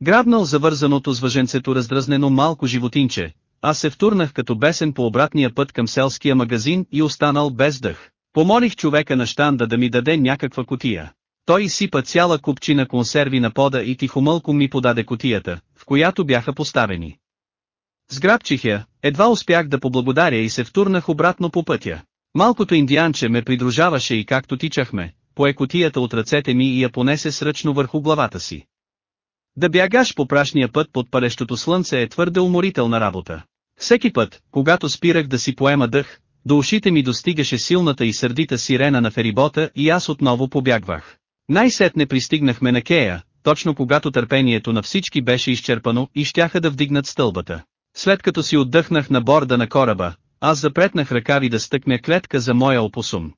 Грабнал завързаното с въженцето раздразнено малко животинче, аз се втурнах като бесен по обратния път към селския магазин и останал без дъх. Помолих човека на щанда да ми даде някаква котия. Той изсипа цяла купчина консерви на пода и тихомълко ми подаде котията, в която бяха поставени. Сграбчих я, едва успях да поблагодаря и се втурнах обратно по пътя. Малкото индианче ме придружаваше и както тичахме, пое котията от ръцете ми и я понесе сръчно върху главата си. Да бягаш по прашния път под палещото слънце е твърде уморителна работа. Всеки път, когато спирах да си поема дъх, до ушите ми достигаше силната и сърдита сирена на ферибота и аз отново побягвах. Най-сетне пристигнахме на Кея, точно когато търпението на всички беше изчерпано и щяха да вдигнат стълбата. След като си отдъхнах на борда на кораба, аз запретнах ръкави да стъкня клетка за моя опосум.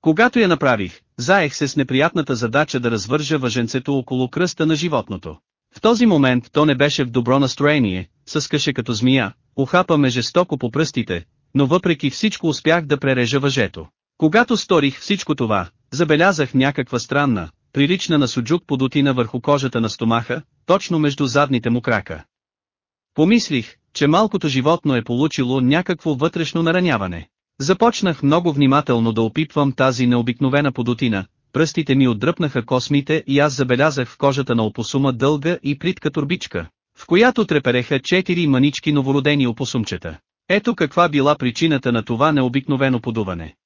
Когато я направих, заех се с неприятната задача да развържа въженцето около кръста на животното. В този момент то не беше в добро настроение, съскаше като змия, ухапа ме жестоко по пръстите, но въпреки всичко успях да прережа въжето. Когато сторих всичко това, забелязах някаква странна, прилична на суджук подотина върху кожата на стомаха, точно между задните му крака. Помислих, че малкото животно е получило някакво вътрешно нараняване. Започнах много внимателно да опипвам тази необикновена подотина, пръстите ми отдръпнаха космите и аз забелязах в кожата на опосума дълга и плитка турбичка, в която трепереха четири манички новородени опосумчета. Ето каква била причината на това необикновено подуване.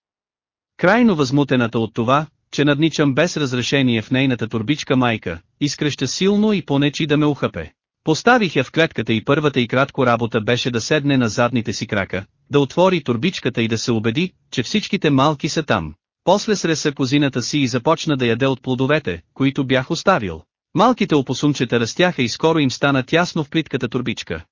Крайно възмутената от това, че надничам без разрешение в нейната турбичка майка, изкреща силно и понечи да ме ухъпе. Поставих я в клетката и първата и кратко работа беше да седне на задните си крака, да отвори турбичката и да се убеди, че всичките малки са там. После среса козината си и започна да яде от плодовете, които бях оставил. Малките опосумчета растяха и скоро им стана тясно в плитката турбичка.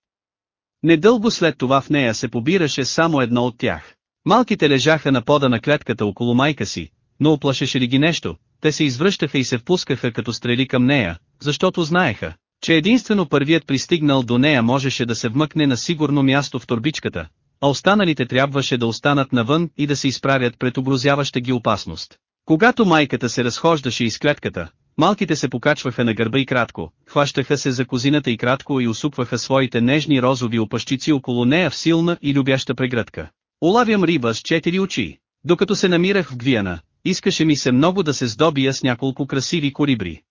Недълго след това в нея се побираше само едно от тях. Малките лежаха на пода на клетката около майка си, но оплашеше ли ги нещо, те се извръщаха и се впускаха като стрели към нея, защото знаеха, че единствено първият пристигнал до нея можеше да се вмъкне на сигурно място в турбичката, а останалите трябваше да останат навън и да се изправят пред угрозяваща ги опасност. Когато майката се разхождаше из клетката, малките се покачваха на гърба и кратко, хващаха се за козината и кратко и усукваха своите нежни розови опащици около нея в силна и любяща прегръдка. Улавям риба с четири очи. Докато се намирах в Гвиана, искаше ми се много да се здобия с няколко красиви корибри.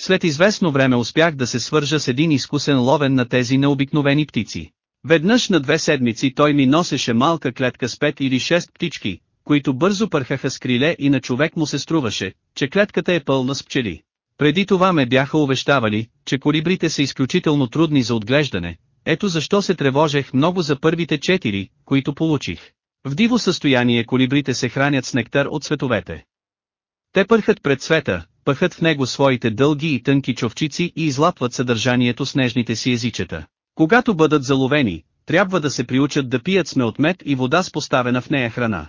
След известно време успях да се свържа с един изкусен ловен на тези необикновени птици. Веднъж на две седмици той ми носеше малка клетка с пет или шест птички, които бързо пърхаха с криле и на човек му се струваше, че клетката е пълна с пчели. Преди това ме бяха увещавали, че колибрите са изключително трудни за отглеждане, ето защо се тревожех много за първите четири, които получих. В диво състояние колибрите се хранят с нектар от цветовете. Те пърхат пред света, пъхат в него своите дълги и тънки човчици и излапват съдържанието с нежните си езичета. Когато бъдат заловени, трябва да се приучат да пият сме от мед и вода с поставена в нея храна.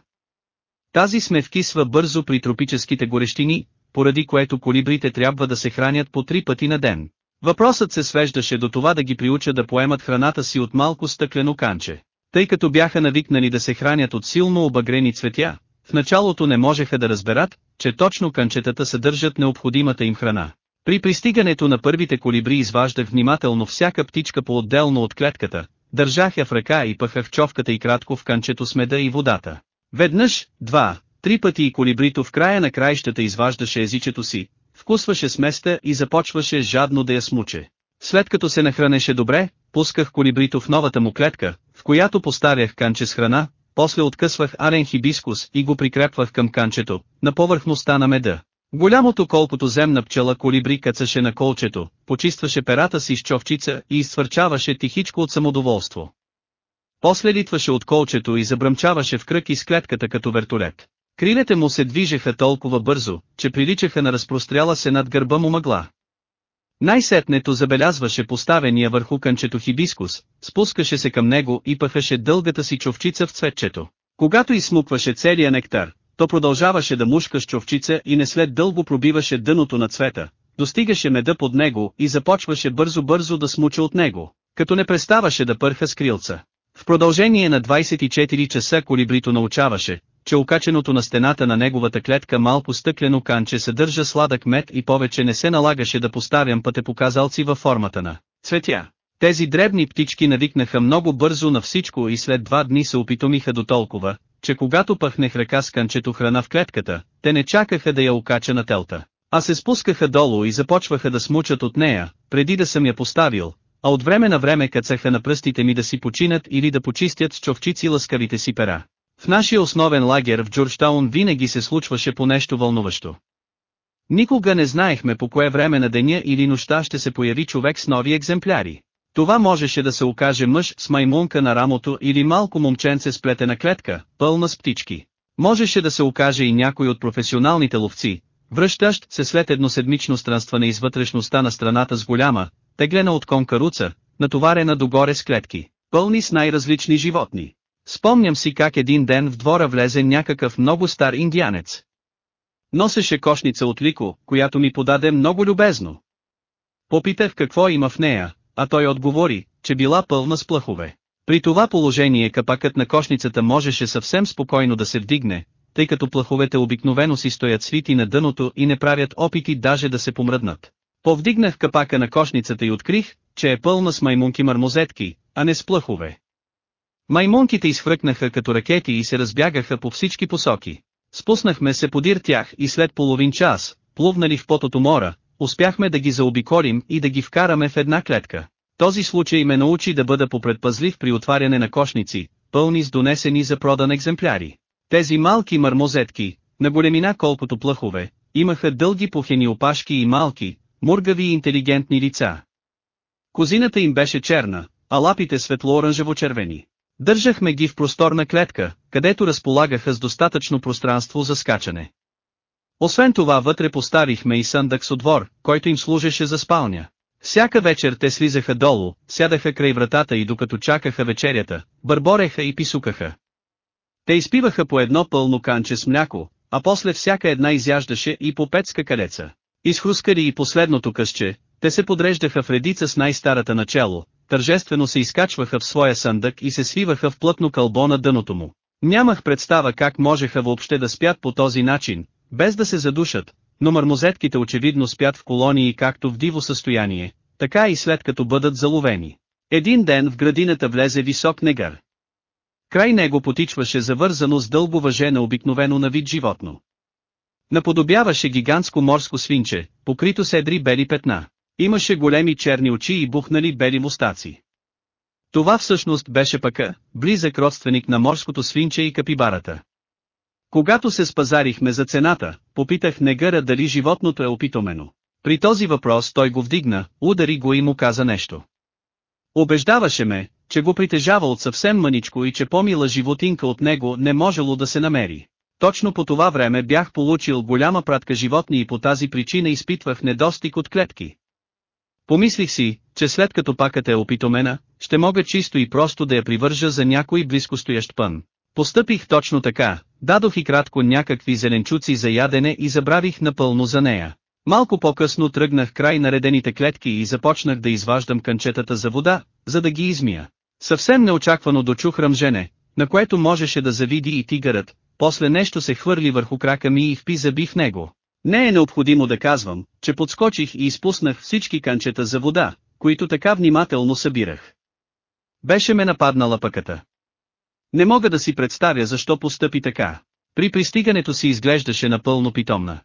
Тази сме вкисва бързо при тропическите горещини, поради което колибрите трябва да се хранят по три пъти на ден. Въпросът се свеждаше до това да ги приуча да поемат храната си от малко стъклено канче. Тъй като бяха навикнали да се хранят от силно обагрени цветя, в началото не можеха да разберат, че точно канчетата съдържат необходимата им храна. При пристигането на първите колибри изваждах внимателно всяка птичка по-отделно от клетката, държах я в ръка и пъхах човката и кратко в канчето с меда и водата. Веднъж, два, три пъти и колибрито в края на краищата изваждаше езичето си, вкусваше сместа и започваше жадно да я смуче. След като се нахранеше добре, пусках колибрито в новата му клетка, в която поставях канче с храна, после откъсвах арен хибискус и го прикрепвах към канчето, на повърхността на меда. Голямото колкото земна пчела колибри кацаше на колчето, почистваше перата си с човчица и изтвърчаваше тихичко от самодоволство. После литваше от колчето и забръмчаваше в кръг из клетката като вертолет. Крилете му се движеха толкова бързо, че приличаха на разпростряла се над гърба му мъгла. Най-сетнето забелязваше поставения върху кънчето хибискус, спускаше се към него и пъхаше дългата си човчица в цветчето. Когато изсмукваше целия нектар, то продължаваше да мушка с човчица и не след дълго пробиваше дъното на цвета, достигаше меда под него и започваше бързо-бързо да смуча от него, като не преставаше да пърха с крилца. В продължение на 24 часа колибрито научаваше, че окаченото на стената на неговата клетка малко стъклено канче съдържа сладък мед и повече не се налагаше да поставям пътепоказалци във формата на цветя. Тези дребни птички навикнаха много бързо на всичко и след два дни се опитомиха до толкова, че когато пъхнех ръка с канчето храна в клетката, те не чакаха да я окача на телта, а се спускаха долу и започваха да смучат от нея, преди да съм я поставил, а от време на време кацаха на пръстите ми да си починат или да почистят с човчици лъскавите си пера. В нашия основен лагер в Джорджтаун винаги се случваше по нещо вълнуващо. Никога не знаехме по кое време на деня или нощта ще се появи човек с нови екземпляри. Това можеше да се окаже мъж с маймунка на рамото или малко момченце с плетена клетка, пълна с птички. Можеше да се окаже и някой от професионалните ловци, връщащ се след едноседмично странстване из вътрешността на страната с голяма, теглена от кон каруца, натоварена догоре с клетки, пълни с най-различни животни. Спомням си как един ден в двора влезе някакъв много стар индианец. Носеше кошница от лико, която ми подаде много любезно. Попитах какво има в нея, а той отговори, че била пълна с плъхове. При това положение капакът на кошницата можеше съвсем спокойно да се вдигне, тъй като плъховете обикновено си стоят свити на дъното и не правят опити даже да се помръднат. Повдигнах капака на кошницата и открих, че е пълна с маймунки мармозетки, а не с плъхове. Маймунките изхвъркнаха като ракети и се разбягаха по всички посоки. Спуснахме се подир тях и след половин час, плувнали в потото мора, успяхме да ги заобиколим и да ги вкараме в една клетка. Този случай ме научи да бъда попредпазлив при отваряне на кошници, пълни с донесени за продан екземпляри. Тези малки мармозетки, на големина колкото плъхове, имаха дълги пухени опашки и малки, мургави и интелигентни лица. Козината им беше черна, а лапите светло-оранжево-червени. Държахме ги в просторна клетка, където разполагаха с достатъчно пространство за скачане. Освен това вътре поставихме и съндък с отвор, който им служеше за спалня. Всяка вечер те слизаха долу, сядаха край вратата и докато чакаха вечерята, бърбореха и писукаха. Те изпиваха по едно пълно канче с мляко, а после всяка една изяждаше и по пет скакалеца. Изхрускали и последното късче, те се подреждаха в редица с най-старата начало, тържествено се изкачваха в своя съндък и се свиваха в плътно кълбо на дъното му. Нямах представа как можеха въобще да спят по този начин, без да се задушат, но мармозетките очевидно спят в колонии както в диво състояние, така и след като бъдат заловени. Един ден в градината влезе висок негър. Край него потичваше завързано с дълго въже на обикновено на вид животно. Наподобяваше гигантско морско свинче, покрито с едри бели петна. Имаше големи черни очи и бухнали бели мустаци. Това всъщност беше пъка, близък родственик на морското свинче и капибарата. Когато се спазарихме за цената, попитах негъра дали животното е опитомено. При този въпрос той го вдигна, удари го и му каза нещо. Обеждаваше ме, че го притежава от съвсем мъничко и че по-мила животинка от него не можело да се намери. Точно по това време бях получил голяма пратка животни и по тази причина изпитвах недостиг от клетки. Помислих си, че след като пакът е опитомена, ще мога чисто и просто да я привържа за някой близкостоящ пън. Постъпих точно така, дадох и кратко някакви зеленчуци за ядене и забравих напълно за нея. Малко по-късно тръгнах край наредените клетки и започнах да изваждам канчетата за вода, за да ги измия. Съвсем неочаквано дочух ръмжене, на което можеше да завиди и тигърът, после нещо се хвърли върху крака ми и впи зъби в него. Не е необходимо да казвам, че подскочих и изпуснах всички канчета за вода, които така внимателно събирах. Беше ме нападнала пъката. Не мога да си представя защо постъпи така. При пристигането си изглеждаше напълно питомна.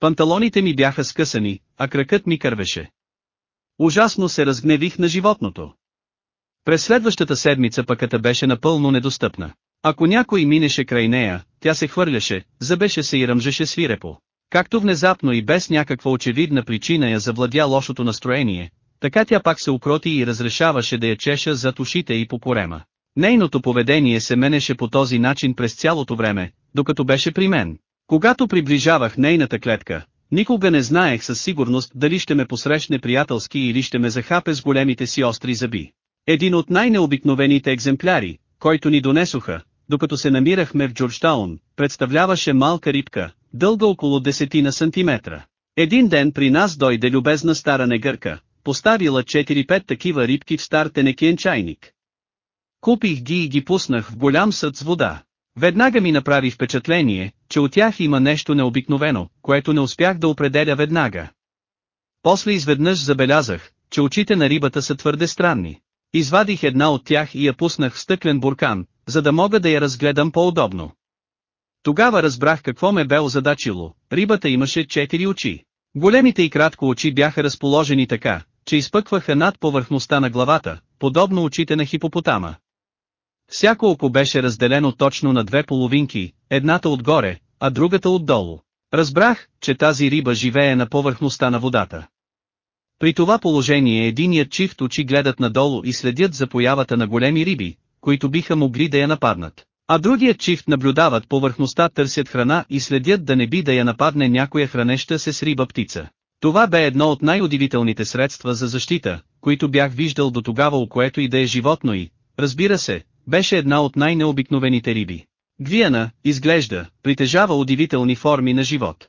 Панталоните ми бяха скъсани, а кракът ми кървеше. Ужасно се разгневих на животното. През следващата седмица пъката беше напълно недостъпна. Ако някой минеше край нея, тя се хвърляше, забеше се и ръмжеше свирепо. Както внезапно и без някаква очевидна причина я завладя лошото настроение, така тя пак се укроти и разрешаваше да я чеша зад ушите и по корема. Нейното поведение се менеше по този начин през цялото време, докато беше при мен. Когато приближавах нейната клетка, никога не знаех със сигурност дали ще ме посрещне приятелски или ще ме захапе с големите си остри зъби. Един от най-необикновените екземпляри, който ни донесоха, докато се намирахме в Джорджтаун, представляваше малка рибка, дълга около десетина сантиметра. Един ден при нас дойде любезна стара негърка, поставила 4-5 такива рибки в стар тенекиен чайник. Купих ги и ги пуснах в голям съд с вода. Веднага ми направи впечатление, че от тях има нещо необикновено, което не успях да определя веднага. После изведнъж забелязах, че очите на рибата са твърде странни. Извадих една от тях и я пуснах в стъклен буркан, за да мога да я разгледам по-удобно. Тогава разбрах какво ме бе озадачило, рибата имаше четири очи. Големите и кратко очи бяха разположени така, че изпъкваха над повърхността на главата, подобно очите на хипопотама. Всяко око беше разделено точно на две половинки, едната отгоре, а другата отдолу. Разбрах, че тази риба живее на повърхността на водата. При това положение единият чифт очи гледат надолу и следят за появата на големи риби, които биха могли да я нападнат. А другият чифт наблюдават повърхността търсят храна и следят да не би да я нападне някоя хранеща се с риба птица. Това бе едно от най-удивителните средства за защита, които бях виждал до тогава у което и да е животно и, разбира се, беше една от най-необикновените риби. Гвиана, изглежда, притежава удивителни форми на живот.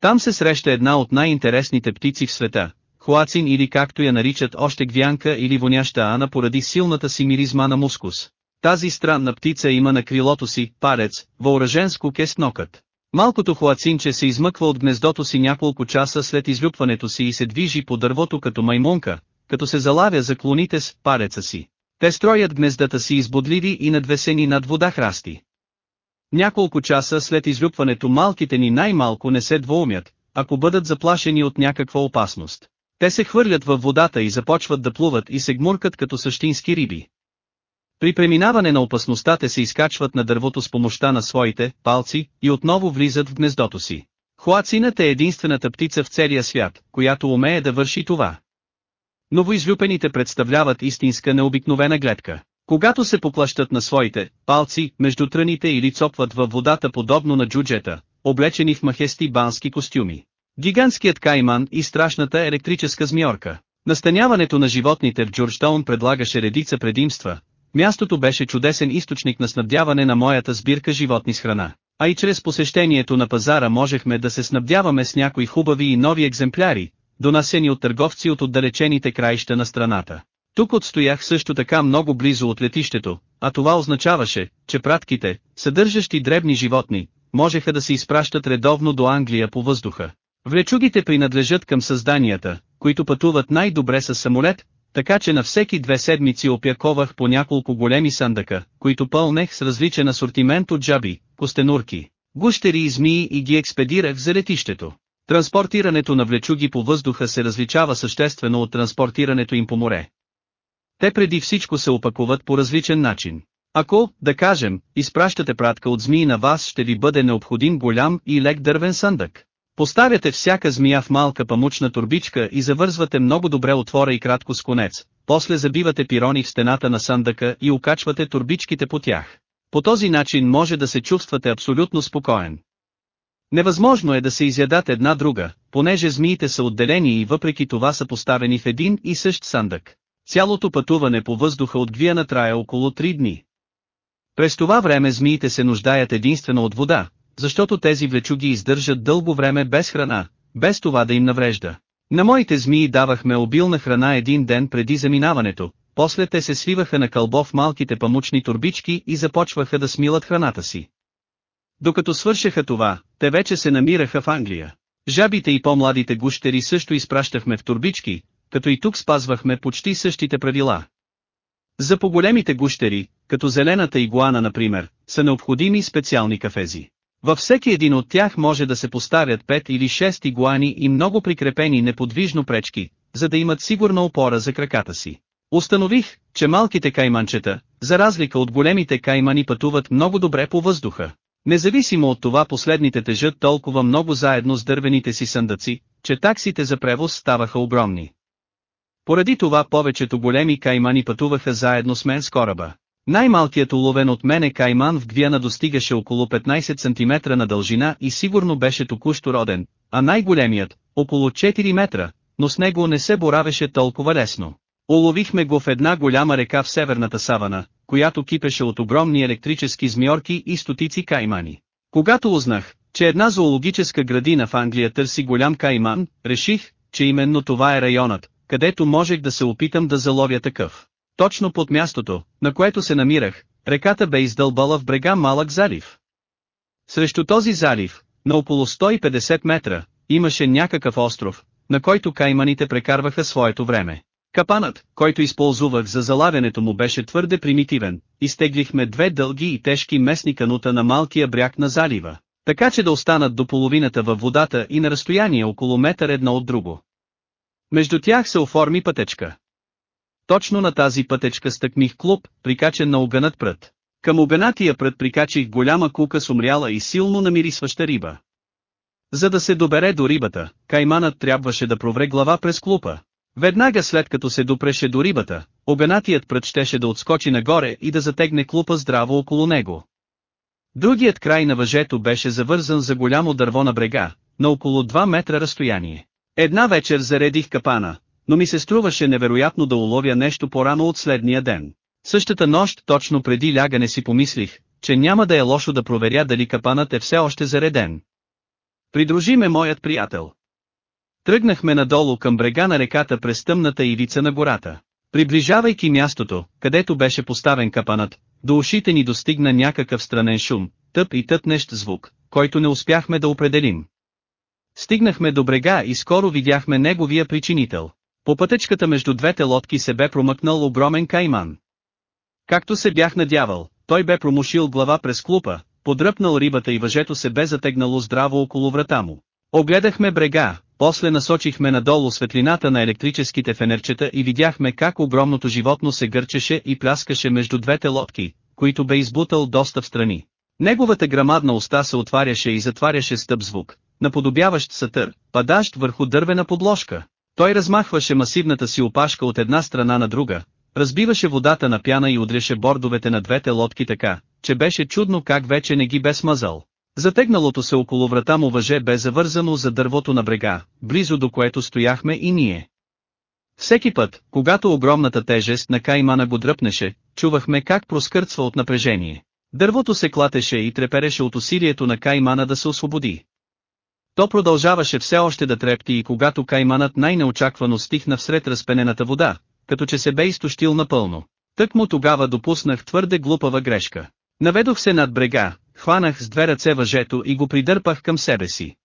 Там се среща една от най-интересните птици в света, хуацин или както я наричат още гвянка или воняща ана поради силната си миризма на мускус. Тази странна птица има на крилото си, парец, въоръжен с куке. Малкото хуацинче се измъква от гнездото си няколко часа след излюпването си и се движи по дървото като маймунка, като се залавя за клоните с пареца си. Те строят гнездата си избодливи и надвесени над вода храсти. Няколко часа след излюпването малките ни най-малко не се двоумят, ако бъдат заплашени от някаква опасност. Те се хвърлят във водата и започват да плуват и се гмуркат като същински риби. При преминаване на опасността те се изкачват на дървото с помощта на своите палци и отново влизат в гнездото си. Хуацинът е единствената птица в целия свят, която умее да върши това. Новоизлюпените представляват истинска необикновена гледка. Когато се поплащат на своите палци между тръните или цопват във водата подобно на джуджета, облечени в махести бански костюми. Гигантският кайман и страшната електрическа змиорка. Настаняването на животните в Джорджтаун предлагаше редица предимства, Мястото беше чудесен източник на снабдяване на моята сбирка животни с храна, а и чрез посещението на пазара можехме да се снабдяваме с някои хубави и нови екземпляри, донасени от търговци от отдалечените краища на страната. Тук отстоях също така много близо от летището, а това означаваше, че пратките, съдържащи дребни животни, можеха да се изпращат редовно до Англия по въздуха. Влечугите принадлежат към създанията, които пътуват най-добре с самолет, така че на всеки две седмици опяковах по няколко големи сандъка, които пълнех с различен асортимент от жаби, костенурки, гущери и змии и ги експедирах за летището. Транспортирането на влечуги по въздуха се различава съществено от транспортирането им по море. Те преди всичко се опакуват по различен начин. Ако, да кажем, изпращате пратка от змии на вас ще ви бъде необходим голям и лек дървен съндък. Поставяте всяка змия в малка памучна турбичка и завързвате много добре отвора и кратко с конец, после забивате пирони в стената на сандъка и окачвате турбичките по тях. По този начин може да се чувствате абсолютно спокоен. Невъзможно е да се изядат една друга, понеже змиите са отделени и въпреки това са поставени в един и същ сандък. Цялото пътуване по въздуха от Гвиана трае около 3 дни. През това време змиите се нуждаят единствено от вода, защото тези влечуги издържат дълго време без храна, без това да им наврежда. На моите змии давахме обилна храна един ден преди заминаването, после те се свиваха на кълбо в малките памучни турбички и започваха да смилат храната си. Докато свършеха това, те вече се намираха в Англия. Жабите и по-младите гущери също изпращахме в турбички, като и тук спазвахме почти същите правила. За по-големите гущери, като зелената игуана например, са необходими специални кафези. Във всеки един от тях може да се поставят 5 или 6 игуани и много прикрепени неподвижно пречки, за да имат сигурна опора за краката си. Установих, че малките кайманчета, За разлика от големите каймани пътуват много добре по въздуха. Независимо от това последните тежат толкова много заедно с дървените си съндъци, че таксите за превоз ставаха огромни. Поради това повечето големи каймани пътуваха заедно с мен с кораба. Най-малкият уловен от мене кайман в Гвиана достигаше около 15 см на дължина и сигурно беше току-що роден, а най-големият, около 4 метра, но с него не се боравеше толкова лесно. Уловихме го в една голяма река в северната савана, която кипеше от огромни електрически змиорки и стотици каймани. Когато узнах, че една зоологическа градина в Англия търси голям кайман, реших, че именно това е районът, където можех да се опитам да заловя такъв. Точно под мястото, на което се намирах, реката бе издълбала в брега малък залив. Срещу този залив, на около 150 метра, имаше някакъв остров, на който кайманите прекарваха своето време. Капанът, който използвах за залавянето му беше твърде примитивен, изтеглихме две дълги и тежки местни канута на малкия бряг на залива, така че да останат до половината във водата и на разстояние около метър едно от друго. Между тях се оформи пътечка. Точно на тази пътечка стъкних клуб, прикачен на огънат прът. Към огънатия прът прикачих голяма кука с умряла и силно намирисваща риба. За да се добере до рибата, кайманът трябваше да провре глава през клупа. Веднага след като се допреше до рибата, огънатият прът щеше да отскочи нагоре и да затегне клупа здраво около него. Другият край на въжето беше завързан за голямо дърво на брега, на около 2 метра разстояние. Една вечер заредих капана, но ми се струваше невероятно да уловя нещо по-рано от следния ден. Същата нощ точно преди лягане си помислих, че няма да е лошо да проверя дали капанът е все още зареден. Придружи ме моят приятел. Тръгнахме надолу към брега на реката през тъмната ивица на гората. Приближавайки мястото, където беше поставен капанът, до ушите ни достигна някакъв странен шум, тъп и тъпнещ звук, който не успяхме да определим. Стигнахме до брега и скоро видяхме неговия причинител. По пътечката между двете лодки се бе промъкнал огромен кайман. Както се бях надявал, той бе промушил глава през клупа, подръпнал рибата и въжето се бе затегнало здраво около врата му. Огледахме брега, после насочихме надолу светлината на електрическите фенерчета и видяхме как огромното животно се гърчеше и пляскаше между двете лодки, които бе избутал доста в страни. Неговата грамадна уста се отваряше и затваряше стъп звук, наподобяващ сатър, падащ върху дървена подложка. Той размахваше масивната си опашка от една страна на друга, разбиваше водата на пяна и удряше бордовете на двете лодки така, че беше чудно как вече не ги бе смазал. Затегналото се около врата му въже бе завързано за дървото на брега, близо до което стояхме и ние. Всеки път, когато огромната тежест на каймана го дръпнеше, чувахме как проскърцва от напрежение. Дървото се клатеше и трепереше от усилието на каймана да се освободи. То продължаваше все още да трепти и когато кайманът най-неочаквано стихна всред разпенената вода, като че се бе изтощил напълно. Тък му тогава допуснах твърде глупава грешка. Наведох се над брега, хванах с две ръце въжето и го придърпах към себе си.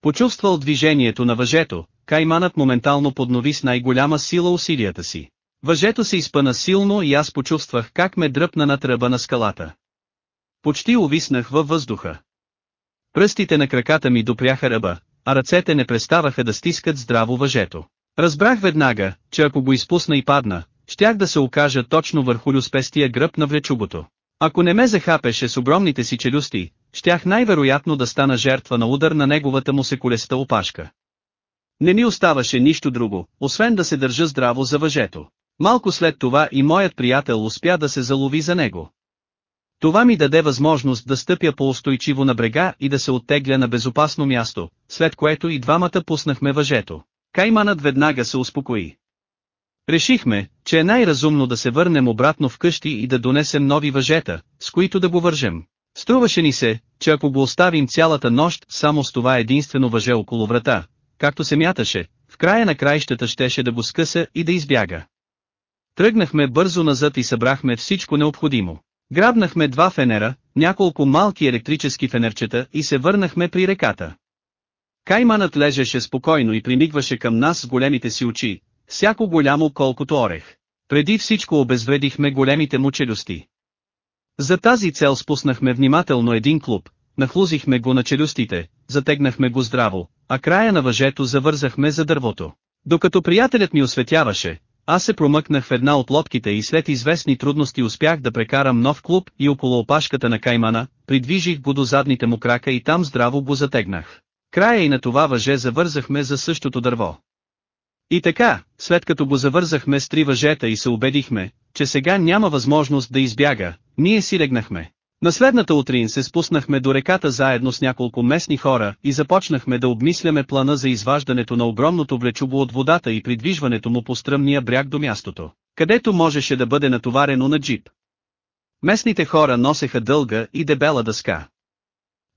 Почувствал движението на въжето, кайманът моментално поднови с най-голяма сила усилията си. Въжето се изпъна силно и аз почувствах как ме дръпна на тръба на скалата. Почти увиснах във въздуха. Пръстите на краката ми допряха ръба, а ръцете не преставаха да стискат здраво въжето. Разбрах веднага, че ако го изпусна и падна, щях да се окажа точно върху люспестия гръб на влечугото. Ако не ме захапеше с огромните си челюсти, щях най-вероятно да стана жертва на удар на неговата му секулеста опашка. Не ми оставаше нищо друго, освен да се държа здраво за въжето. Малко след това и моят приятел успя да се залови за него. Това ми даде възможност да стъпя по-устойчиво на брега и да се оттегля на безопасно място, след което и двамата пуснахме въжето. Кайманът веднага се успокои. Решихме, че е най-разумно да се върнем обратно в къщи и да донесем нови въжета, с които да го вържем. Струваше ни се, че ако го оставим цялата нощ само с това единствено въже около врата, както се мяташе, в края на краищата щеше да го скъса и да избяга. Тръгнахме бързо назад и събрахме всичко необходимо. Грабнахме два фенера, няколко малки електрически фенерчета и се върнахме при реката. Кайманът лежеше спокойно и примигваше към нас с големите си очи, всяко голямо колкото орех. Преди всичко обезвредихме големите му челюсти. За тази цел спуснахме внимателно един клуб, нахлузихме го на челюстите, затегнахме го здраво, а края на въжето завързахме за дървото. Докато приятелят ми осветяваше, аз се промъкнах в една от лодките и след известни трудности успях да прекарам нов клуб и около опашката на каймана, придвижих го до задните му крака и там здраво го затегнах. Края и на това въже завързахме за същото дърво. И така, след като го завързахме с три въжета и се убедихме, че сега няма възможност да избяга, ние си легнахме. На следната утрин се спуснахме до реката заедно с няколко местни хора и започнахме да обмисляме плана за изваждането на огромното влечубо от водата и придвижването му по стръмния бряг до мястото, където можеше да бъде натоварено на джип. Местните хора носеха дълга и дебела дъска.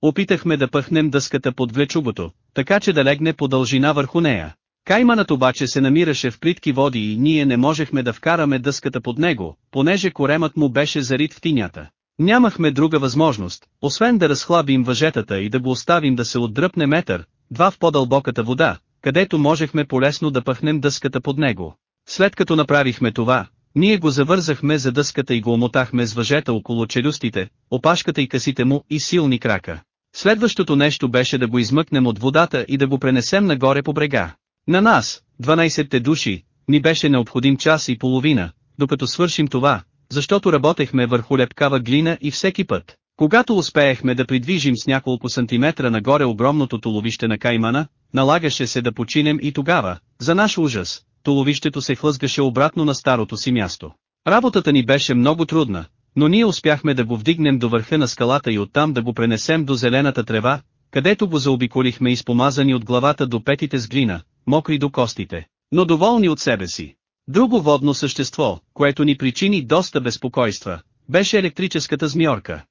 Опитахме да пъхнем дъската под влечубото, така че да легне по дължина върху нея. Кайманът обаче се намираше в плитки води и ние не можехме да вкараме дъската под него, понеже коремът му беше зарит в тинята. Нямахме друга възможност, освен да разхлабим въжетата и да го оставим да се отдръпне метър, два в по-дълбоката вода, където можехме полесно да пъхнем дъската под него. След като направихме това, ние го завързахме за дъската и го омотахме с въжета около челюстите, опашката и касите му и силни крака. Следващото нещо беше да го измъкнем от водата и да го пренесем нагоре по брега. На нас, 12-те души, ни беше необходим час и половина, докато свършим това, защото работехме върху лепкава глина и всеки път, когато успеехме да придвижим с няколко сантиметра нагоре огромното туловище на каймана, налагаше се да починем и тогава, за наш ужас, туловището се хлъзгаше обратно на старото си място. Работата ни беше много трудна, но ние успяхме да го вдигнем до върха на скалата и оттам да го пренесем до зелената трева, където го заобиколихме изпомазани от главата до петите с глина, мокри до костите, но доволни от себе си. Друго водно същество, което ни причини доста безпокойства, беше електрическата змиорка.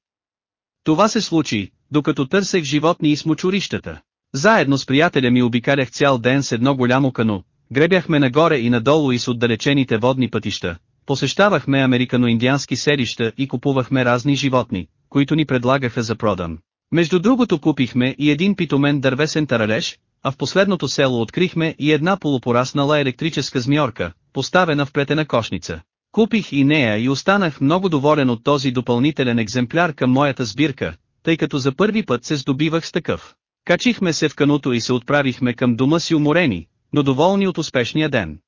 Това се случи, докато търсех животни и смочурищата. Заедно с приятеля ми обикалях цял ден с едно голямо кано, гребяхме нагоре и надолу и с отдалечените водни пътища, посещавахме американо-индиански селища и купувахме разни животни, които ни предлагаха за продан. Между другото купихме и един питомен дървесен таралеж, а в последното село открихме и една полупораснала електрическа змиорка, поставена в плетена кошница. Купих и нея и останах много доволен от този допълнителен екземпляр към моята сбирка, тъй като за първи път се здобивах с такъв. Качихме се в кануто и се отправихме към дома си уморени, но доволни от успешния ден.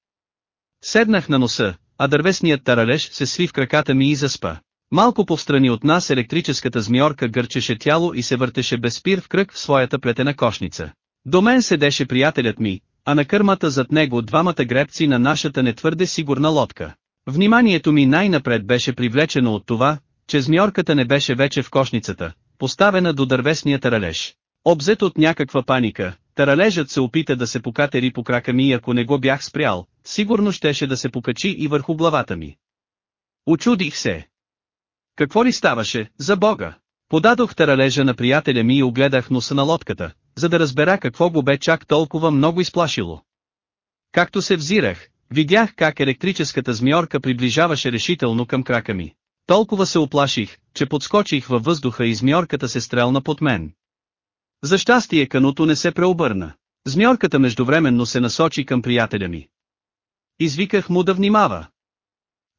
Седнах на носа, а дървесният таралеж се сви в краката ми и заспа. Малко повстрани от нас електрическата змиорка гърчеше тяло и се въртеше без спир в кръг в своята плетена кошница. До мен седеше приятелят ми, а на кърмата зад него двамата гребци на нашата нетвърде сигурна лодка. Вниманието ми най-напред беше привлечено от това, че змиорката не беше вече в кошницата, поставена до дървесния таралеж. Обзет от някаква паника, таралежът се опита да се покатери по крака ми и ако не го бях спрял, сигурно щеше да се покачи и върху главата ми. Очудих се. Какво ли ставаше, за Бога? Подадох таралежа на приятеля ми и огледах носа на лодката, за да разбера какво го бе чак толкова много изплашило. Както се взирах, видях как електрическата змиорка приближаваше решително към крака ми. Толкова се оплаших, че подскочих във въздуха и змиорката се стрелна под мен. За щастие каното не се преобърна. Змиорката междувременно се насочи към приятеля ми. Извиках му да внимава.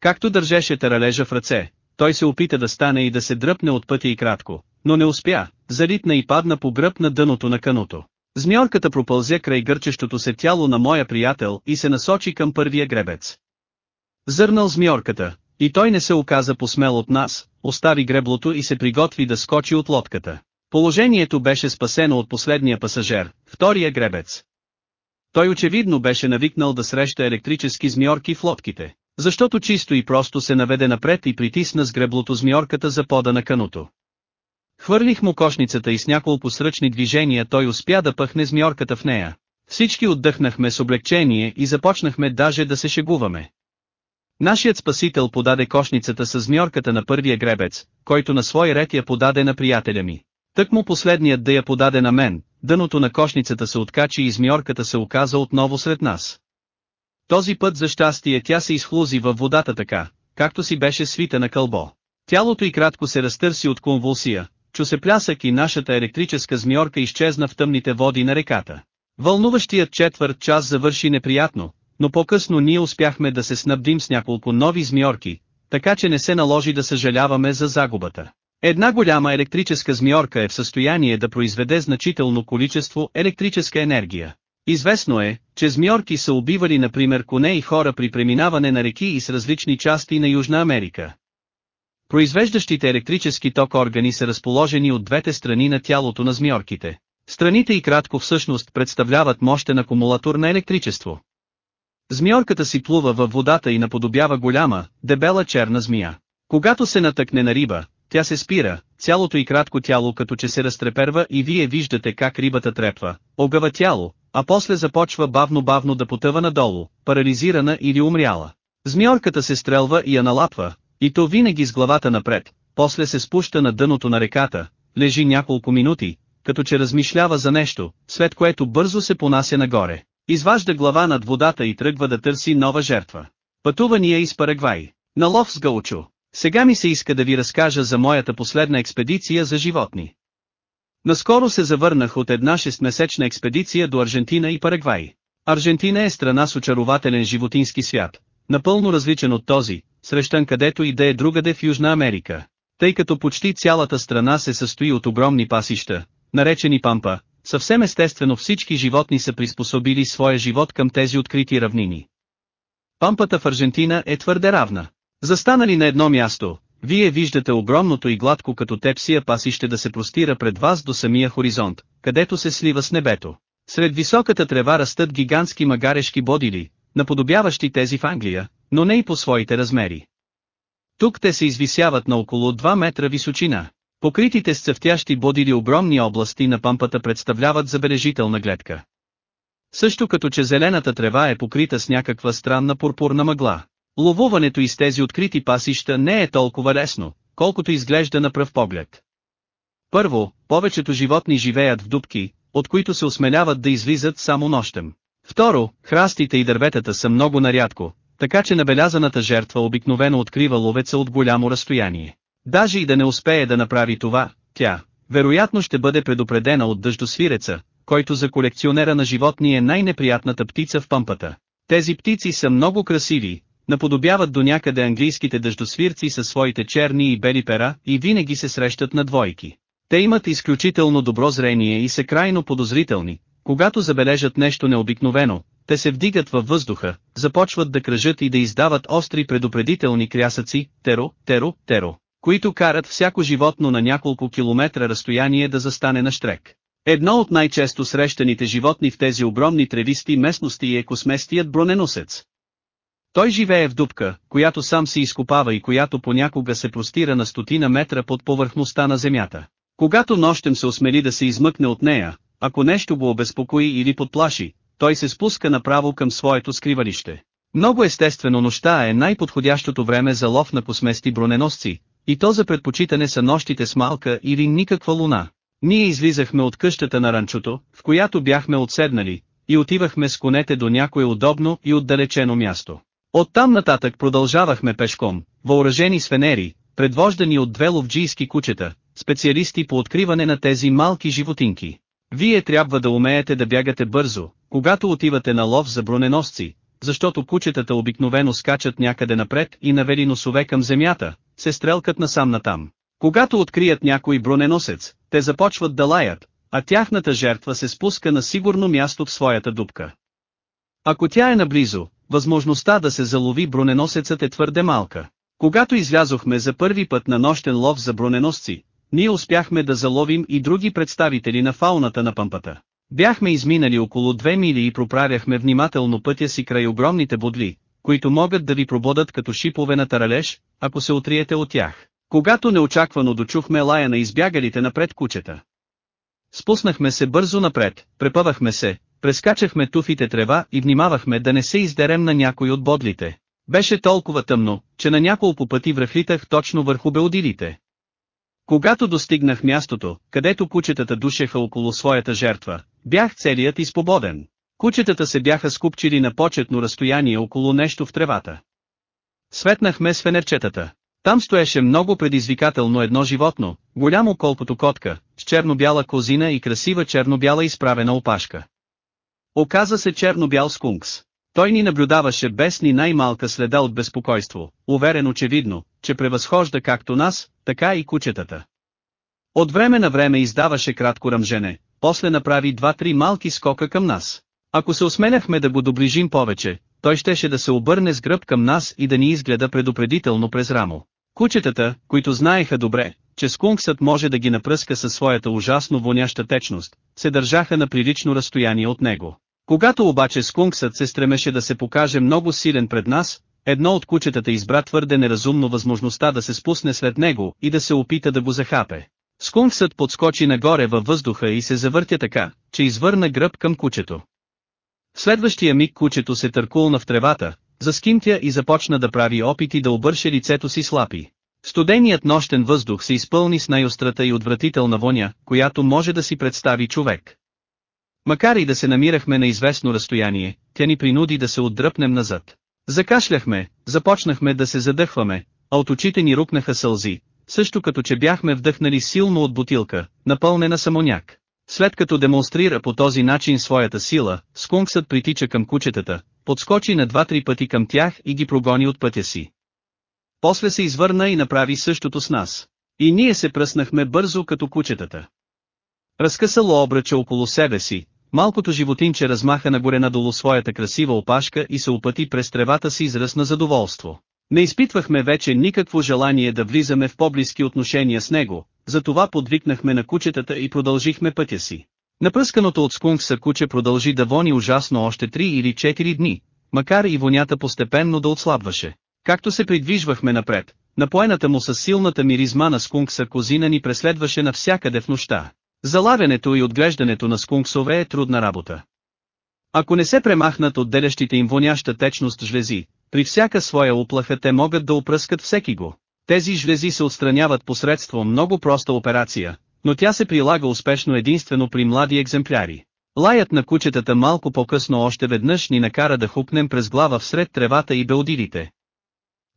Както държеше таралежа в ръце, той се опита да стане и да се дръпне от пътя и кратко, но не успя, залитна и падна по гръб на дъното на каното. Змиорката пропълзе край гърчещото се тяло на моя приятел и се насочи към първия гребец. Зърнал змиорката, и той не се оказа посмел от нас, остави греблото и се приготви да скочи от лодката. Положението беше спасено от последния пасажер, втория гребец. Той очевидно беше навикнал да среща електрически змиорки в лодките, защото чисто и просто се наведе напред и притисна с греблото змиорката за пода на каното. Хвърлих му кошницата и с няколко сръчни движения той успя да пъхне змиорката в нея. Всички отдъхнахме с облегчение и започнахме даже да се шегуваме. Нашият спасител подаде кошницата с змиорката на първия гребец, който на свой ред я подаде на приятеля ми. Тък му последният да я подаде на мен, дъното на кошницата се откачи и змиорката се оказа отново сред нас. Този път за щастие тя се изхлузи във водата така, както си беше свита на кълбо. Тялото й кратко се разтърси от конвулсия, чу се плясък и нашата електрическа змиорка изчезна в тъмните води на реката. Вълнуващият четвърт час завърши неприятно, но по-късно ние успяхме да се снабдим с няколко нови змиорки, така че не се наложи да съжаляваме за загубата. Една голяма електрическа змиорка е в състояние да произведе значително количество електрическа енергия. Известно е, че змиорки са убивали например коне и хора при преминаване на реки и с различни части на Южна Америка. Произвеждащите електрически ток органи са разположени от двете страни на тялото на змиорките. Страните и кратко всъщност представляват мощен акумулатор на електричество. Змиорката си плува във водата и наподобява голяма, дебела черна змия. Когато се натъкне на риба, тя се спира, цялото и кратко тяло като че се разтреперва и вие виждате как рибата трепва, огъва тяло, а после започва бавно-бавно да потъва надолу, парализирана или умряла. Змиорката се стрелва и я налапва, и то винаги с главата напред, после се спуща на дъното на реката, лежи няколко минути, като че размишлява за нещо, след което бързо се понася нагоре. Изважда глава над водата и тръгва да търси нова жертва. Пътувания из Парагвай. На лов с Гаучо. Сега ми се иска да ви разкажа за моята последна експедиция за животни. Наскоро се завърнах от една 6-месечна експедиция до Аржентина и Парагвай. Аржентина е страна с очарователен животински свят, напълно различен от този, срещан където и да е другаде в Южна Америка. Тъй като почти цялата страна се състои от огромни пасища, наречени пампа, съвсем естествено всички животни са приспособили своя живот към тези открити равнини. Пампата в Аржентина е твърде равна. Застанали на едно място, вие виждате огромното и гладко като тепсия пасище да се простира пред вас до самия хоризонт, където се слива с небето. Сред високата трева растат гигантски магарешки бодили, наподобяващи тези в Англия, но не и по своите размери. Тук те се извисяват на около 2 метра височина. Покритите с цъфтящи бодили огромни области на пампата представляват забележителна гледка. Също като че зелената трева е покрита с някаква странна пурпурна мъгла. Ловуването из тези открити пасища не е толкова лесно, колкото изглежда на пръв поглед. Първо, повечето животни живеят в дубки, от които се осмеляват да излизат само нощем. Второ, храстите и дърветата са много нарядко, така че набелязаната жертва обикновено открива ловеца от голямо разстояние. Даже и да не успее да направи това, тя, вероятно ще бъде предупредена от дъждосвиреца, който за колекционера на животни е най-неприятната птица в пампата. Тези птици са много красиви, наподобяват до някъде английските дъждосвирци със своите черни и бели пера и винаги се срещат на двойки. Те имат изключително добро зрение и са крайно подозрителни, когато забележат нещо необикновено, те се вдигат във въздуха, започват да кръжат и да издават остри предупредителни крясъци, теро, теро, теро, които карат всяко животно на няколко километра разстояние да застане на штрек. Едно от най-често срещаните животни в тези огромни тревисти местности е косместият броненосец. Той живее в дупка, която сам се изкопава и която понякога се простира на стотина метра под повърхността на земята. Когато нощем се осмели да се измъкне от нея, ако нещо го обезпокои или подплаши, той се спуска направо към своето скривалище. Много естествено нощта е най-подходящото време за лов на посмести броненосци, и то за предпочитане са нощите с малка или никаква луна. Ние излизахме от къщата на ранчото, в която бяхме отседнали, и отивахме с конете до някое удобно и отдалечено място. Оттам нататък продължавахме пешком, въоръжени с фенери, предвождани от две ловджийски кучета, специалисти по откриване на тези малки животинки. Вие трябва да умеете да бягате бързо, когато отивате на лов за броненосци, защото кучетата обикновено скачат някъде напред и навели носове към земята, се стрелкат насам натам. Когато открият някой броненосец, те започват да лаят, а тяхната жертва се спуска на сигурно място в своята дупка. Ако тя е наблизо, възможността да се залови броненосецът е твърде малка. Когато излязохме за първи път на нощен лов за броненосци, ние успяхме да заловим и други представители на фауната на пампата. Бяхме изминали около две мили и проправяхме внимателно пътя си край огромните бодли, които могат да ви прободат като шипове на таралеж, ако се отриете от тях. Когато неочаквано дочухме лая на избягалите напред кучета. Спуснахме се бързо напред, препъвахме се, прескачахме туфите трева и внимавахме да не се издерем на някой от бодлите. Беше толкова тъмно, че на няколко пъти връхлитах точно върху беодилите. Когато достигнах мястото, където кучетата душеха около своята жертва, бях целият и свободен. Кучетата се бяха скупчили на почетно разстояние около нещо в тревата. Светнахме с фенерчетата. Там стоеше много предизвикателно едно животно, голямо колкото котка, с черно-бяла козина и красива черно-бяла изправена опашка. Оказа се черно-бял скункс. Той ни наблюдаваше без ни най-малка следа от безпокойство, уверен очевидно, че превъзхожда както нас, така и кучетата. От време на време издаваше кратко ръмжене, после направи два-три малки скока към нас. Ако се осмеляхме да го доближим повече, той щеше да се обърне с гръб към нас и да ни изгледа предупредително през рамо. Кучетата, които знаеха добре, че скунксът може да ги напръска със своята ужасно воняща течност, се държаха на прилично разстояние от него. Когато обаче скунксът се стремеше да се покаже много силен пред нас, едно от кучетата избра твърде неразумно възможността да се спусне след него и да се опита да го захапе. Скунксът подскочи нагоре във въздуха и се завъртя така, че извърна гръб към кучето. В следващия миг кучето се търкулна в тревата, заскимтя и започна да прави опити да обърше лицето си с лапи. Студеният нощен въздух се изпълни с най-острата и отвратителна воня, която може да си представи човек. Макар и да се намирахме на известно разстояние, тя ни принуди да се отдръпнем назад. Закашляхме, започнахме да се задъхваме, а от очите ни рукнаха сълзи, също като че бяхме вдъхнали силно от бутилка, напълнена самоняк. След като демонстрира по този начин своята сила, скунксът притича към кучетата, подскочи на два-три пъти към тях и ги прогони от пътя си. После се извърна и направи същото с нас. И ние се пръснахме бързо като кучетата. Разкъсало обръча около себе си, малкото животинче размаха нагоре надолу своята красива опашка и се опъти през тревата си израз на задоволство. Не изпитвахме вече никакво желание да влизаме в по-близки отношения с него, затова подвикнахме на кучетата и продължихме пътя си. Напръсканото от скункса куче продължи да вони ужасно още 3 или 4 дни, макар и вонята постепенно да отслабваше. Както се придвижвахме напред, напоената му с силната миризма на скункса козина ни преследваше навсякъде в нощта. Залавянето и отглеждането на скунксове е трудна работа. Ако не се премахнат от делящите им воняща течност жлези, при всяка своя уплаха те могат да опръскат всеки го. Тези жлези се отстраняват посредством много проста операция, но тя се прилага успешно единствено при млади екземпляри. Лаят на кучетата малко по-късно още веднъж ни накара да хупнем през глава всред тревата и белдирите.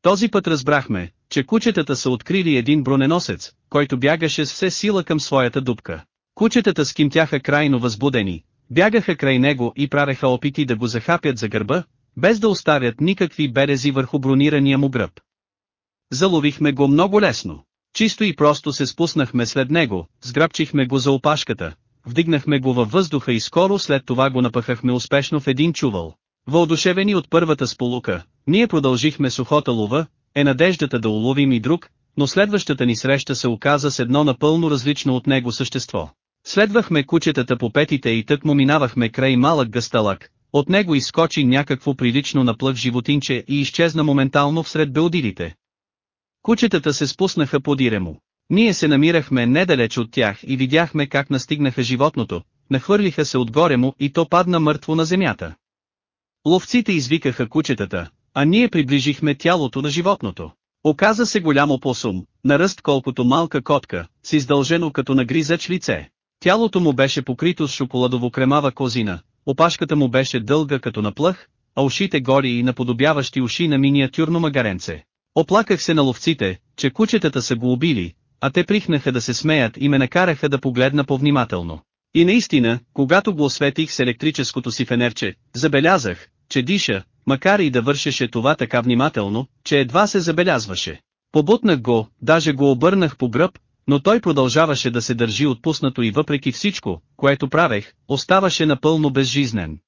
Този път разбрахме, че кучетата са открили един броненосец, който бягаше с все сила към своята дупка. Кучетата скимтяха крайно възбудени, бягаха край него и правеха опити да го захапят за гърба, без да оставят никакви берези върху бронирания му гръб. Заловихме го много лесно. Чисто и просто се спуснахме след него, сграбчихме го за опашката, вдигнахме го във въздуха и скоро след това го напъхахме успешно в един чувал. Въодушевени от първата сполука, ние продължихме сухота лова, е надеждата да уловим и друг, но следващата ни среща се оказа с едно напълно различно от него същество. Следвахме кучетата по петите и тък му минавахме край малък гъсталък, от него изскочи някакво прилично наплъв животинче и изчезна моментално всред белдирите. Кучетата се спуснаха по диремо. Ние се намирахме недалеч от тях и видяхме как настигнаха животното, нахвърлиха се отгоре му и то падна мъртво на земята. Ловците извикаха кучетата, а ние приближихме тялото на животното. Оказа се голямо посум, на ръст колкото малка котка, с издължено като нагризач лице. Тялото му беше покрито с шоколадово-кремава козина, опашката му беше дълга като наплъх, а ушите гори и наподобяващи уши на миниатюрно магаренце. Оплаках се на ловците, че кучетата са го убили, а те прихнаха да се смеят и ме накараха да погледна повнимателно. И наистина, когато го осветих с електрическото си фенерче, забелязах, че диша, макар и да вършеше това така внимателно, че едва се забелязваше. Побутнах го, даже го обърнах по гръб, но той продължаваше да се държи отпуснато и въпреки всичко, което правех, оставаше напълно безжизнен.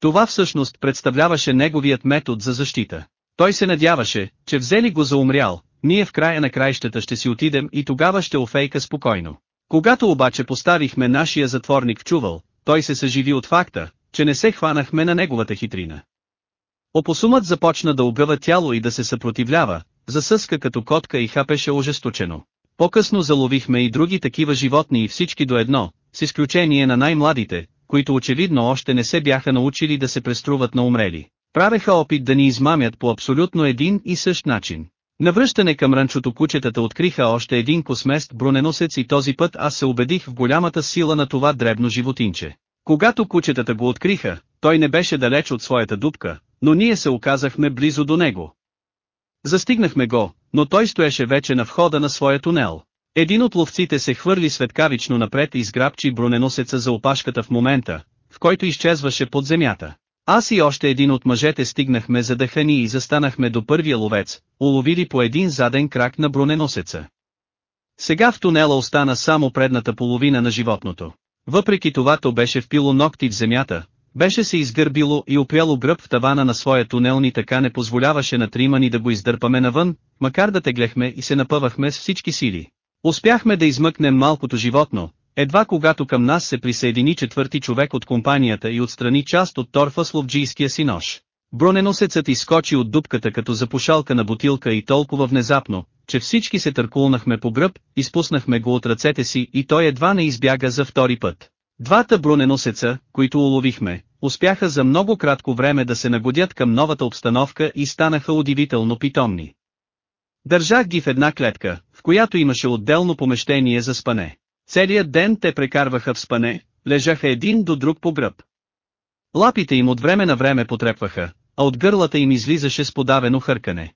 Това всъщност представляваше неговият метод за защита. Той се надяваше, че взели го за умрял, ние в края на краищата ще си отидем и тогава ще офейка спокойно. Когато обаче поставихме нашия затворник в чувал, той се съживи от факта, че не се хванахме на неговата хитрина. Опосумът започна да огъва тяло и да се съпротивлява, засъска като котка и хапеше ожесточено. По-късно заловихме и други такива животни и всички до едно, с изключение на най-младите, които очевидно още не се бяха научили да се преструват на умрели. Правеха опит да ни измамят по абсолютно един и същ начин. Навръщане към ранчото кучетата откриха още един космест броненосец и този път аз се убедих в голямата сила на това дребно животинче. Когато кучетата го откриха, той не беше далеч от своята дупка, но ние се оказахме близо до него. Застигнахме го, но той стоеше вече на входа на своя тунел. Един от ловците се хвърли светкавично напред и сграбчи броненосеца за опашката в момента, в който изчезваше под земята. Аз и още един от мъжете стигнахме задъхани и застанахме до първия ловец, уловили по един заден крак на броненосеца. Сега в тунела остана само предната половина на животното. Въпреки това то беше впило ногти в земята, Беше се изгърбило и опряло гръб в тавана на своя тунел ни така не позволяваше на трима ни да го издърпаме навън, макар да теглехме и се напъвахме с всички сили. Успяхме да измъкнем малкото животно, едва когато към нас се присъедини четвърти човек от компанията и отстрани част от торфа с ловджийския си нож. Броненосецът изскочи от дупката като запушалка на бутилка и толкова внезапно, че всички се търкулнахме по гръб, изпуснахме го от ръцете си и той едва не избяга за втори път. Двата броненосеца, които уловихме, успяха за много кратко време да се нагодят към новата обстановка и станаха удивително питомни. Държах ги в една клетка, в която имаше отделно помещение за спане. Целият ден те прекарваха в спане, лежаха един до друг по гръб. Лапите им от време на време потрепваха, а от гърлата им излизаше сподавено хъркане.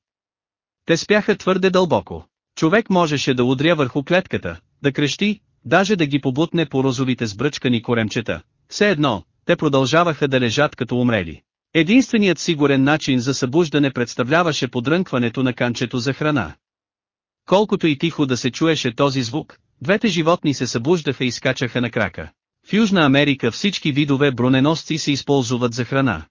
Те спяха твърде дълбоко. Човек можеше да удря върху клетката, да крещи, даже да ги побутне по розовите сбръчкани коремчета. Все едно, те продължаваха да лежат като умрели. Единственият сигурен начин за събуждане представляваше подрънкването на канчето за храна. Колкото и тихо да се чуеше този звук, двете животни се събуждаха и скачаха на крака. В Южна Америка всички видове броненосци се използват за храна.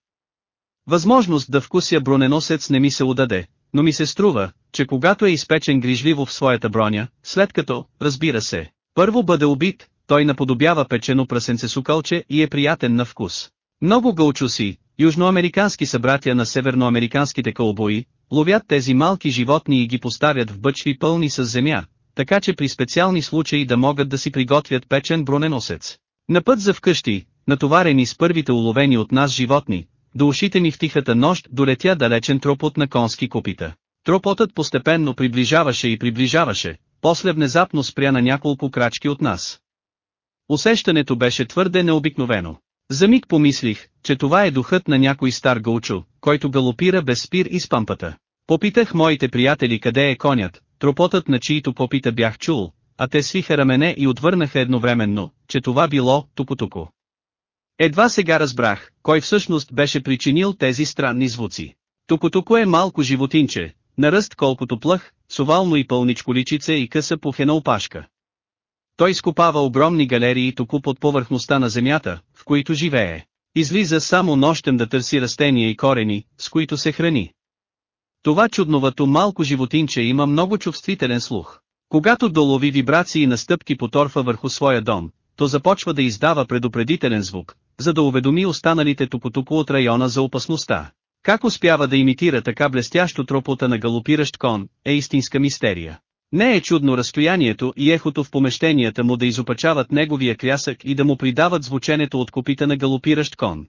Възможност да вкуся броненосец не ми се удаде, но ми се струва, че когато е изпечен грижливо в своята броня, след като, разбира се, първо бъде убит, той наподобява печено прасенце сукалче и е приятен на вкус. Много гълчуси, южноамерикански събратя на северноамериканските кълбои, ловят тези малки животни и ги поставят в бъчви пълни с земя, така че при специални случаи да могат да си приготвят печен броненосец. На път за вкъщи, натоварени с първите уловени от нас животни, до ушите ми в тихата нощ долетя далечен тропот на конски копита. Тропотът постепенно приближаваше и приближаваше, после внезапно спря на няколко крачки от нас. Усещането беше твърде необикновено. За миг помислих, че това е духът на някой стар гълчо, който галопира без спир из пампата. Попитах моите приятели къде е конят, тропотът на чието попита бях чул, а те свиха рамене и отвърнаха едновременно, че това било тупотуко. Едва сега разбрах, кой всъщност беше причинил тези странни звуци. Тукотуко е малко животинче, на ръст колкото плъх, с и пълничко личице и къса пухена опашка. Той скопава огромни галерии току под повърхността на земята, в които живее. Излиза само нощем да търси растения и корени, с които се храни. Това чудновато малко животинче има много чувствителен слух. Когато долови вибрации на стъпки по торфа върху своя дом, то започва да издава предупредителен звук, за да уведоми останалите тупотуко от района за опасността. Как успява да имитира така блестящо тропота на галопиращ кон, е истинска мистерия. Не е чудно разстоянието и ехото в помещенията му да изопачават неговия крясък и да му придават звученето от копита на галопиращ кон.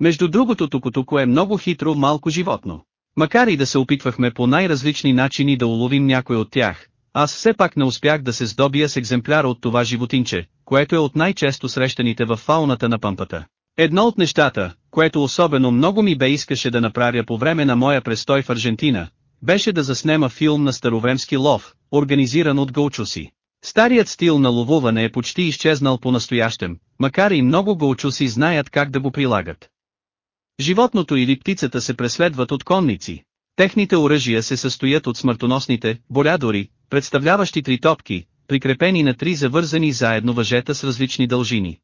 Между другото тукотуко е много хитро малко животно. Макар и да се опитвахме по най-различни начини да уловим някой от тях, аз все пак не успях да се здобия с екземпляра от това животинче, което е от най-често срещаните в фауната на пампата. Едно от нещата, което особено много ми бе искаше да направя по време на моя престой в Аржентина, беше да заснема филм на старовремски лов, организиран от гълчуси. Старият стил на ловуване е почти изчезнал по-настоящем, макар и много гълчуси знаят как да го прилагат. Животното или птицата се преследват от конници. Техните оръжия се състоят от смъртоносните, болядори, представляващи три топки, прикрепени на три завързани заедно въжета с различни дължини.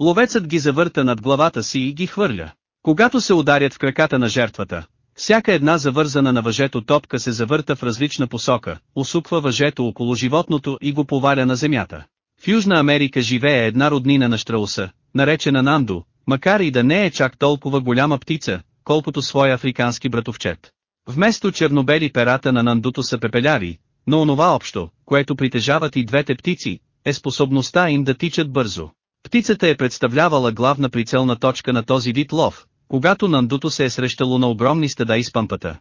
Ловецът ги завърта над главата си и ги хвърля. Когато се ударят в краката на жертвата, всяка една завързана на въжето топка се завърта в различна посока, усуква въжето около животното и го поваля на земята. В Южна Америка живее една роднина на Штрауса, наречена Нандо, макар и да не е чак толкова голяма птица, колкото своя африкански братовчет. Вместо чернобели перата на Нандуто са пепеляри, но онова общо, което притежават и двете птици, е способността им да тичат бързо. Птицата е представлявала главна прицелна точка на този вид лов, когато Нандуто се е срещало на огромни стада из пампата.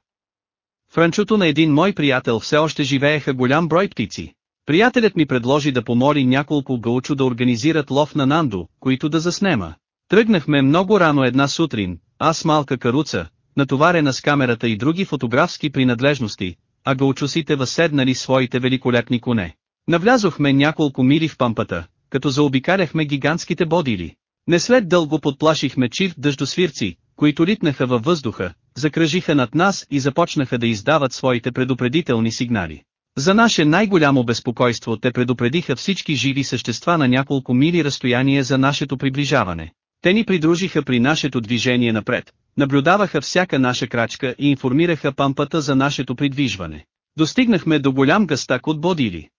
В ранчото на един мой приятел все още живееха голям брой птици. Приятелят ми предложи да помоли няколко гълчо да организират лов на Нандо, които да заснема. Тръгнахме много рано една сутрин, аз малка каруца, натоварена с камерата и други фотографски принадлежности, а гълчусите възседнали своите великолепни коне. Навлязохме няколко мили в пампата, като заобикаляхме гигантските бодили. Не след дълго подплашихме чив дъждосвирци, които литнаха във въздуха, закръжиха над нас и започнаха да издават своите предупредителни сигнали. За наше най-голямо безпокойство те предупредиха всички живи същества на няколко мили разстояние за нашето приближаване. Те ни придружиха при нашето движение напред, наблюдаваха всяка наша крачка и информираха пампата за нашето придвижване. Достигнахме до голям гъстак от бодили.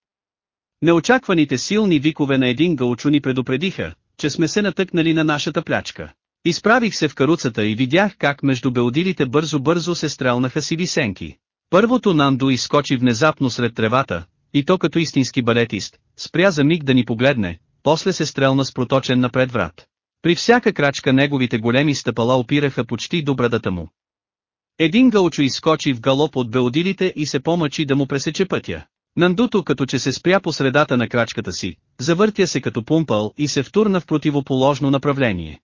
Неочакваните силни викове на един гълчо ни предупредиха, че сме се натъкнали на нашата плячка. Изправих се в каруцата и видях как между белдилите бързо-бързо се стрелнаха сиви сенки. Първото Нанду изскочи внезапно сред тревата, и то като истински балетист, спря за миг да ни погледне, после се стрелна с проточен напред врат. При всяка крачка неговите големи стъпала опираха почти до брадата му. Един гълчо изскочи в галоп от белдилите и се помъчи да му пресече пътя. Нандуто като че се спря по средата на крачката си, завъртя се като пумпал и се втурна в противоположно направление.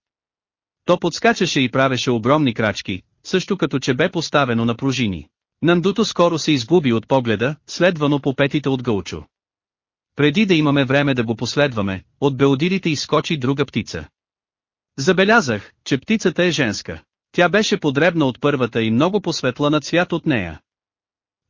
То подскачаше и правеше огромни крачки, също като че бе поставено на пружини. Нандуто скоро се изгуби от погледа, следвано по петите от гълчо. Преди да имаме време да го последваме, от белдилите изскочи друга птица. Забелязах, че птицата е женска. Тя беше подребна от първата и много посветла на цвят от нея.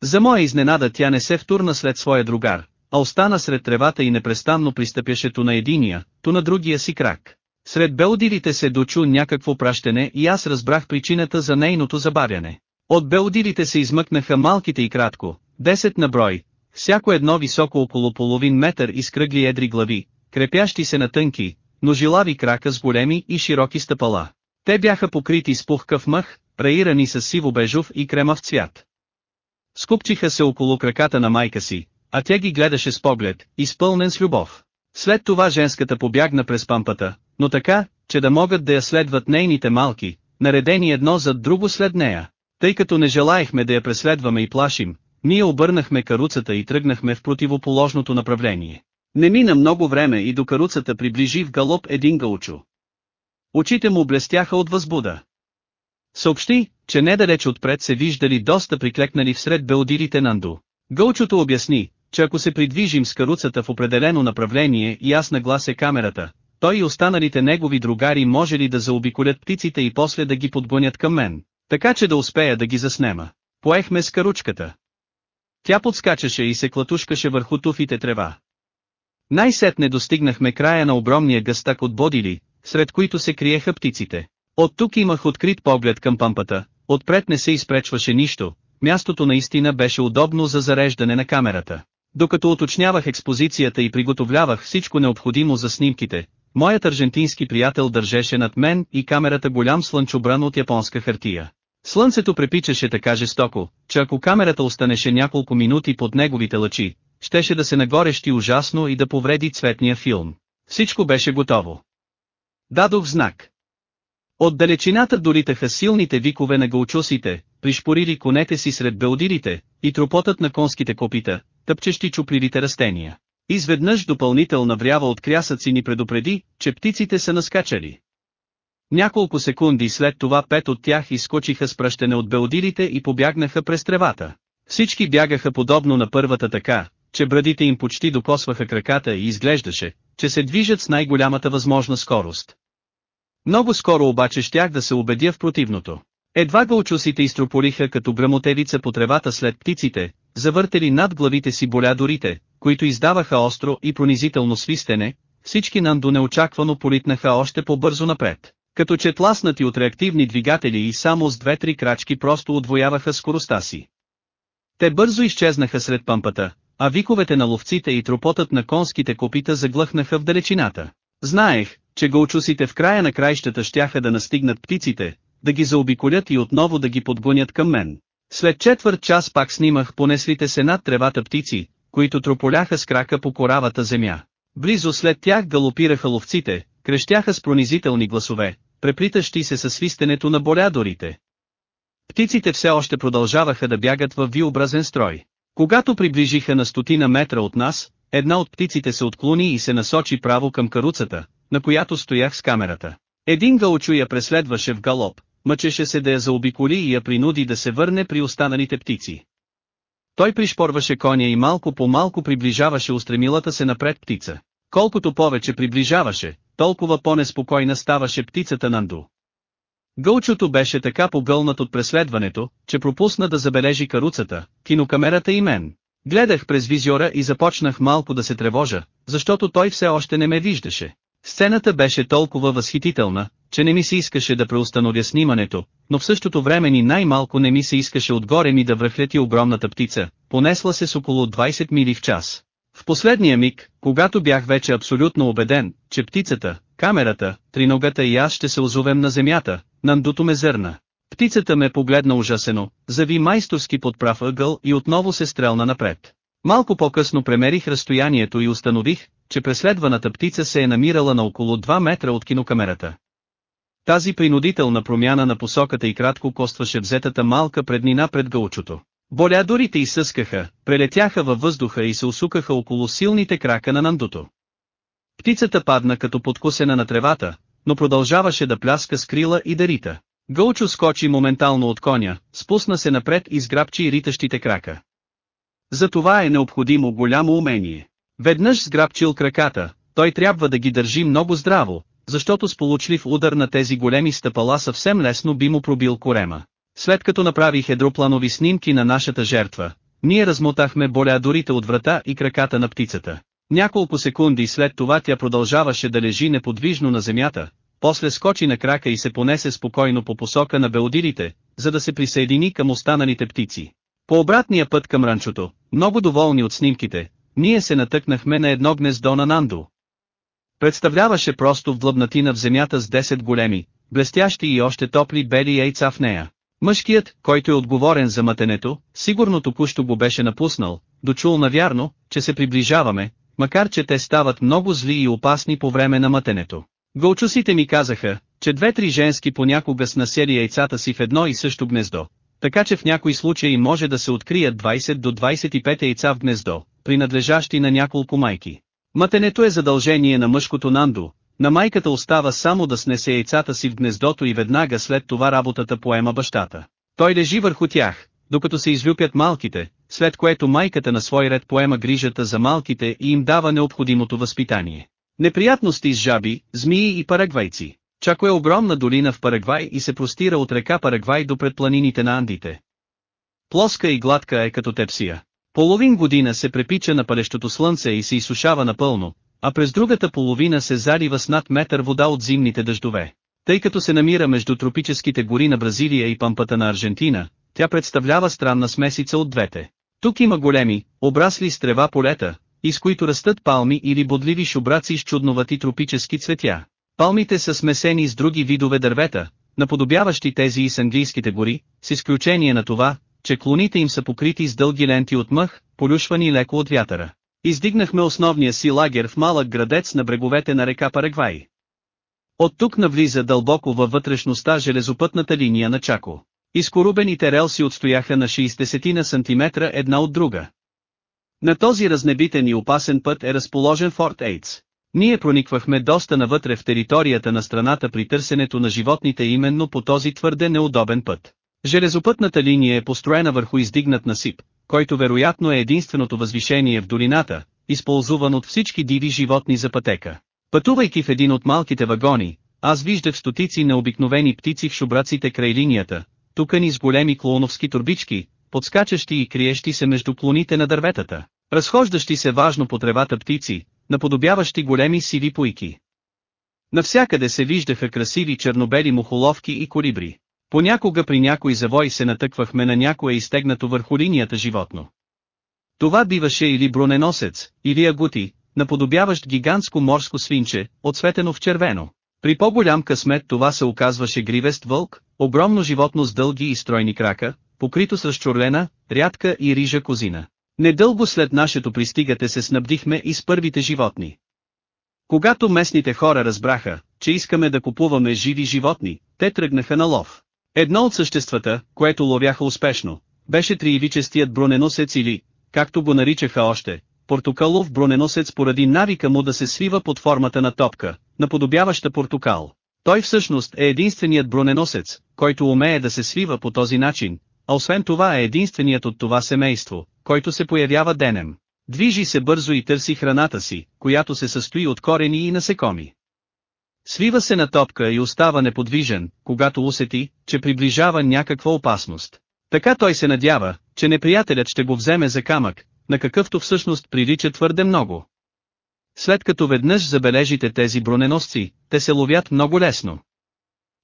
За моя изненада тя не се втурна след своя другар, а остана сред тревата и непрестанно пристъпяше то на единия, то на другия си крак. Сред белдилите се дочу някакво пращене и аз разбрах причината за нейното забавяне. От белдилите се измъкнаха малките и кратко, 10 на брой, всяко едно високо около половин метър и с кръгли едри глави, крепящи се на тънки, но жилави крака с големи и широки стъпала. Те бяха покрити с пухкав мъх, раирани с сиво-бежов и кремав цвят. Скупчиха се около краката на майка си, а тя ги гледаше с поглед, изпълнен с любов. След това женската побягна през пампата, но така, че да могат да я следват нейните малки, наредени едно зад друго след нея. Тъй като не желаехме да я преследваме и плашим, ние обърнахме каруцата и тръгнахме в противоположното направление. Не мина много време и до каруцата приближи в галоп един гълчо. Очите му блестяха от възбуда. Съобщи, че недалеч отпред се виждали доста приклекнали всред белдирите Нанду. Гълчото обясни, че ако се придвижим с каруцата в определено направление и аз наглася камерата, той и останалите негови другари може ли да заобиколят птиците и после да ги подгонят към мен, така че да успея да ги заснема. Поехме с каручката. Тя подскачаше и се клатушкаше върху туфите трева. Най-сетне достигнахме края на огромния гъстак от бодили, сред които се криеха птиците. От тук имах открит поглед към пампата, отпред не се изпречваше нищо, мястото наистина беше удобно за зареждане на камерата. Докато уточнявах експозицията и приготовлявах всичко необходимо за снимките, моят аржентински приятел държеше над мен и камерата голям слънчобран от японска хартия. Слънцето препичаше така жестоко, че ако камерата останеше няколко минути под неговите лъчи, щеше да се нагорещи ужасно и да повреди цветния филм. Всичко беше готово. Дадох знак. От далечината долитаха силните викове на гълчусите, пришпорили конете си сред белдирите, и тропотът на конските копита, тъпчещи чупливите растения. Изведнъж допълнителна врява от крясъци ни предупреди, че птиците са наскачали. Няколко секунди след това пет от тях изскочиха с пръщене от белдирите и побягнаха през тревата. Всички бягаха подобно на първата така, че брадите им почти докосваха краката и изглеждаше, че се движат с най-голямата възможна скорост. Много скоро обаче щях да се убедя в противното. Едва гълчусите изтрополиха като грамотевица по тревата след птиците, завъртели над главите си болядорите, които издаваха остро и пронизително свистене, всички нанду неочаквано политнаха още по-бързо напред. Като че тласнати от реактивни двигатели и само с две-три крачки просто отвояваха скоростта си. Те бързо изчезнаха сред пампата, а виковете на ловците и тропотът на конските копита заглъхнаха в далечината. Знаех, че гълчусите в края на краищата щяха да настигнат птиците, да ги заобиколят и отново да ги подгонят към мен. След четвърт час пак снимах понеслите се над тревата птици, които трополяха с крака по коравата земя. Близо след тях галопираха ловците, крещяха с пронизителни гласове, преплитащи се със свистенето на болядорите. Птиците все още продължаваха да бягат във виобразен строй. Когато приближиха на стотина метра от нас, една от птиците се отклони и се насочи право към каруцата, на която стоях с камерата. Един гълчо я преследваше в галоп, мъчеше се да я заобиколи и я принуди да се върне при останалите птици. Той пришпорваше коня и малко по малко приближаваше устремилата се напред птица. Колкото повече приближаваше, толкова по-неспокойна ставаше птицата Нанду. Гълчото беше така погълнат от преследването, че пропусна да забележи каруцата, кинокамерата и мен. Гледах през визиора и започнах малко да се тревожа, защото той все още не ме виждаше. Сцената беше толкова възхитителна, че не ми се искаше да преустановя снимането, но в същото време ни най-малко не ми се искаше отгоре ми да връхлети огромната птица, понесла се с около 20 мили в час. В последния миг, когато бях вече абсолютно убеден, че птицата, камерата, триногата и аз ще се озовем на земята, Нандуто ме зърна. Птицата ме погледна ужасено, зави майсторски под прав ъгъл и отново се стрелна напред. Малко по-късно премерих разстоянието и установих, че преследваната птица се е намирала на около 2 метра от кинокамерата. Тази принудителна промяна на посоката и кратко костваше взетата малка преднина пред гълчото. Болядорите изсъскаха, прелетяха във въздуха и се усукаха около силните крака на Нандуто. Птицата падна като подкусена на тревата, но продължаваше да пляска с крила и да рита. Гълчо скочи моментално от коня, спусна се напред и сграбчи ритащите крака. За това е необходимо голямо умение. Веднъж сграбчил краката, той трябва да ги държи много здраво, защото с получлив удар на тези големи стъпала съвсем лесно би му пробил корема. След като направих едропланови снимки на нашата жертва, ние размотахме болядорите от врата и краката на птицата. Няколко секунди след това тя продължаваше да лежи неподвижно на земята, после скочи на крака и се понесе спокойно по посока на белодирите, за да се присъедини към останалите птици. По обратния път към ранчото, много доволни от снимките, ние се натъкнахме на едно гнездо на Нандо. Представляваше просто вдлъбнатина в земята с 10 големи, блестящи и още топли бели яйца в нея. Мъжкият, който е отговорен за мътенето, сигурно току-що го беше напуснал, дочул навярно, че се приближаваме, макар че те стават много зли и опасни по време на мътенето. Гълчусите ми казаха, че две-три женски понякога снасели яйцата си в едно и също гнездо, така че в някои случаи може да се открият 20 до 25 яйца в гнездо, принадлежащи на няколко майки. Мътенето е задължение на мъжкото нандо, на майката остава само да снесе яйцата си в гнездото и веднага след това работата поема бащата. Той лежи върху тях, докато се излюпят малките, след което майката на свой ред поема грижата за малките и им дава необходимото възпитание. Неприятности с жаби, змии и парагвайци. Чако е огромна долина в Парагвай и се простира от река Парагвай до предпланините на Андите. Плоска и гладка е като тепсия. Половин година се препича на палещото слънце и се изсушава напълно, а през другата половина се залива с над метър вода от зимните дъждове. Тъй като се намира между тропическите гори на Бразилия и пампата на Аржентина, тя представлява странна смесица от двете. Тук има големи, обрасли с трева полета, из които растат палми или бодливи шубраци с чудновати тропически цветя. Палмите са смесени с други видове дървета, наподобяващи тези и с английските гори, с изключение на това, че клоните им са покрити с дълги ленти от мъх, полюшвани леко от вятъра. Издигнахме основния си лагер в малък градец на бреговете на река Парагвай. От тук навлиза дълбоко във вътрешността железопътната линия на Чако. Изкорубените релси отстояха на 60 на сантиметра една от друга. На този разнебитен и опасен път е разположен Форт Ейтс. Ние прониквахме доста навътре в територията на страната при търсенето на животните именно по този твърде неудобен път. Железопътната линия е построена върху издигнат насип, който вероятно е единственото възвишение в долината, използван от всички диви животни за пътека. Пътувайки в един от малките вагони, аз виждах стотици необикновени птици в шубраците край линията, тукани с големи клоуновски турбички, подскачащи и криещи се между клоните на дърветата, разхождащи се важно по тревата птици, наподобяващи големи сиви пуйки. Навсякъде се виждаха красиви чернобели мухоловки и колибри. Понякога при някой завой се натъквахме на някое изтегнато върху линията животно. Това биваше или броненосец, или агути, наподобяващ гигантско морско свинче, отсветено в червено. При по-голям късмет това се оказваше гривест вълк, огромно животно с дълги и стройни крака, покрито с разчурлена, рядка и рижа козина. Недълго след нашето пристигате се снабдихме и с първите животни. Когато местните хора разбраха, че искаме да купуваме живи животни, те тръгнаха на лов. Едно от съществата, което ловяха успешно, беше триивичестият броненосец или, както го наричаха още, портокалов броненосец поради навика му да се свива под формата на топка, наподобяваща портокал. Той всъщност е единственият броненосец, който умее да се свива по този начин, а освен това е единственият от това семейство, който се появява денем. Движи се бързо и търси храната си, която се състои от корени и насекоми. Свива се на топка и остава неподвижен, когато усети, че приближава някаква опасност. Така той се надява, че неприятелят ще го вземе за камък, на какъвто всъщност прилича твърде много. След като веднъж забележите тези броненосци, те се ловят много лесно.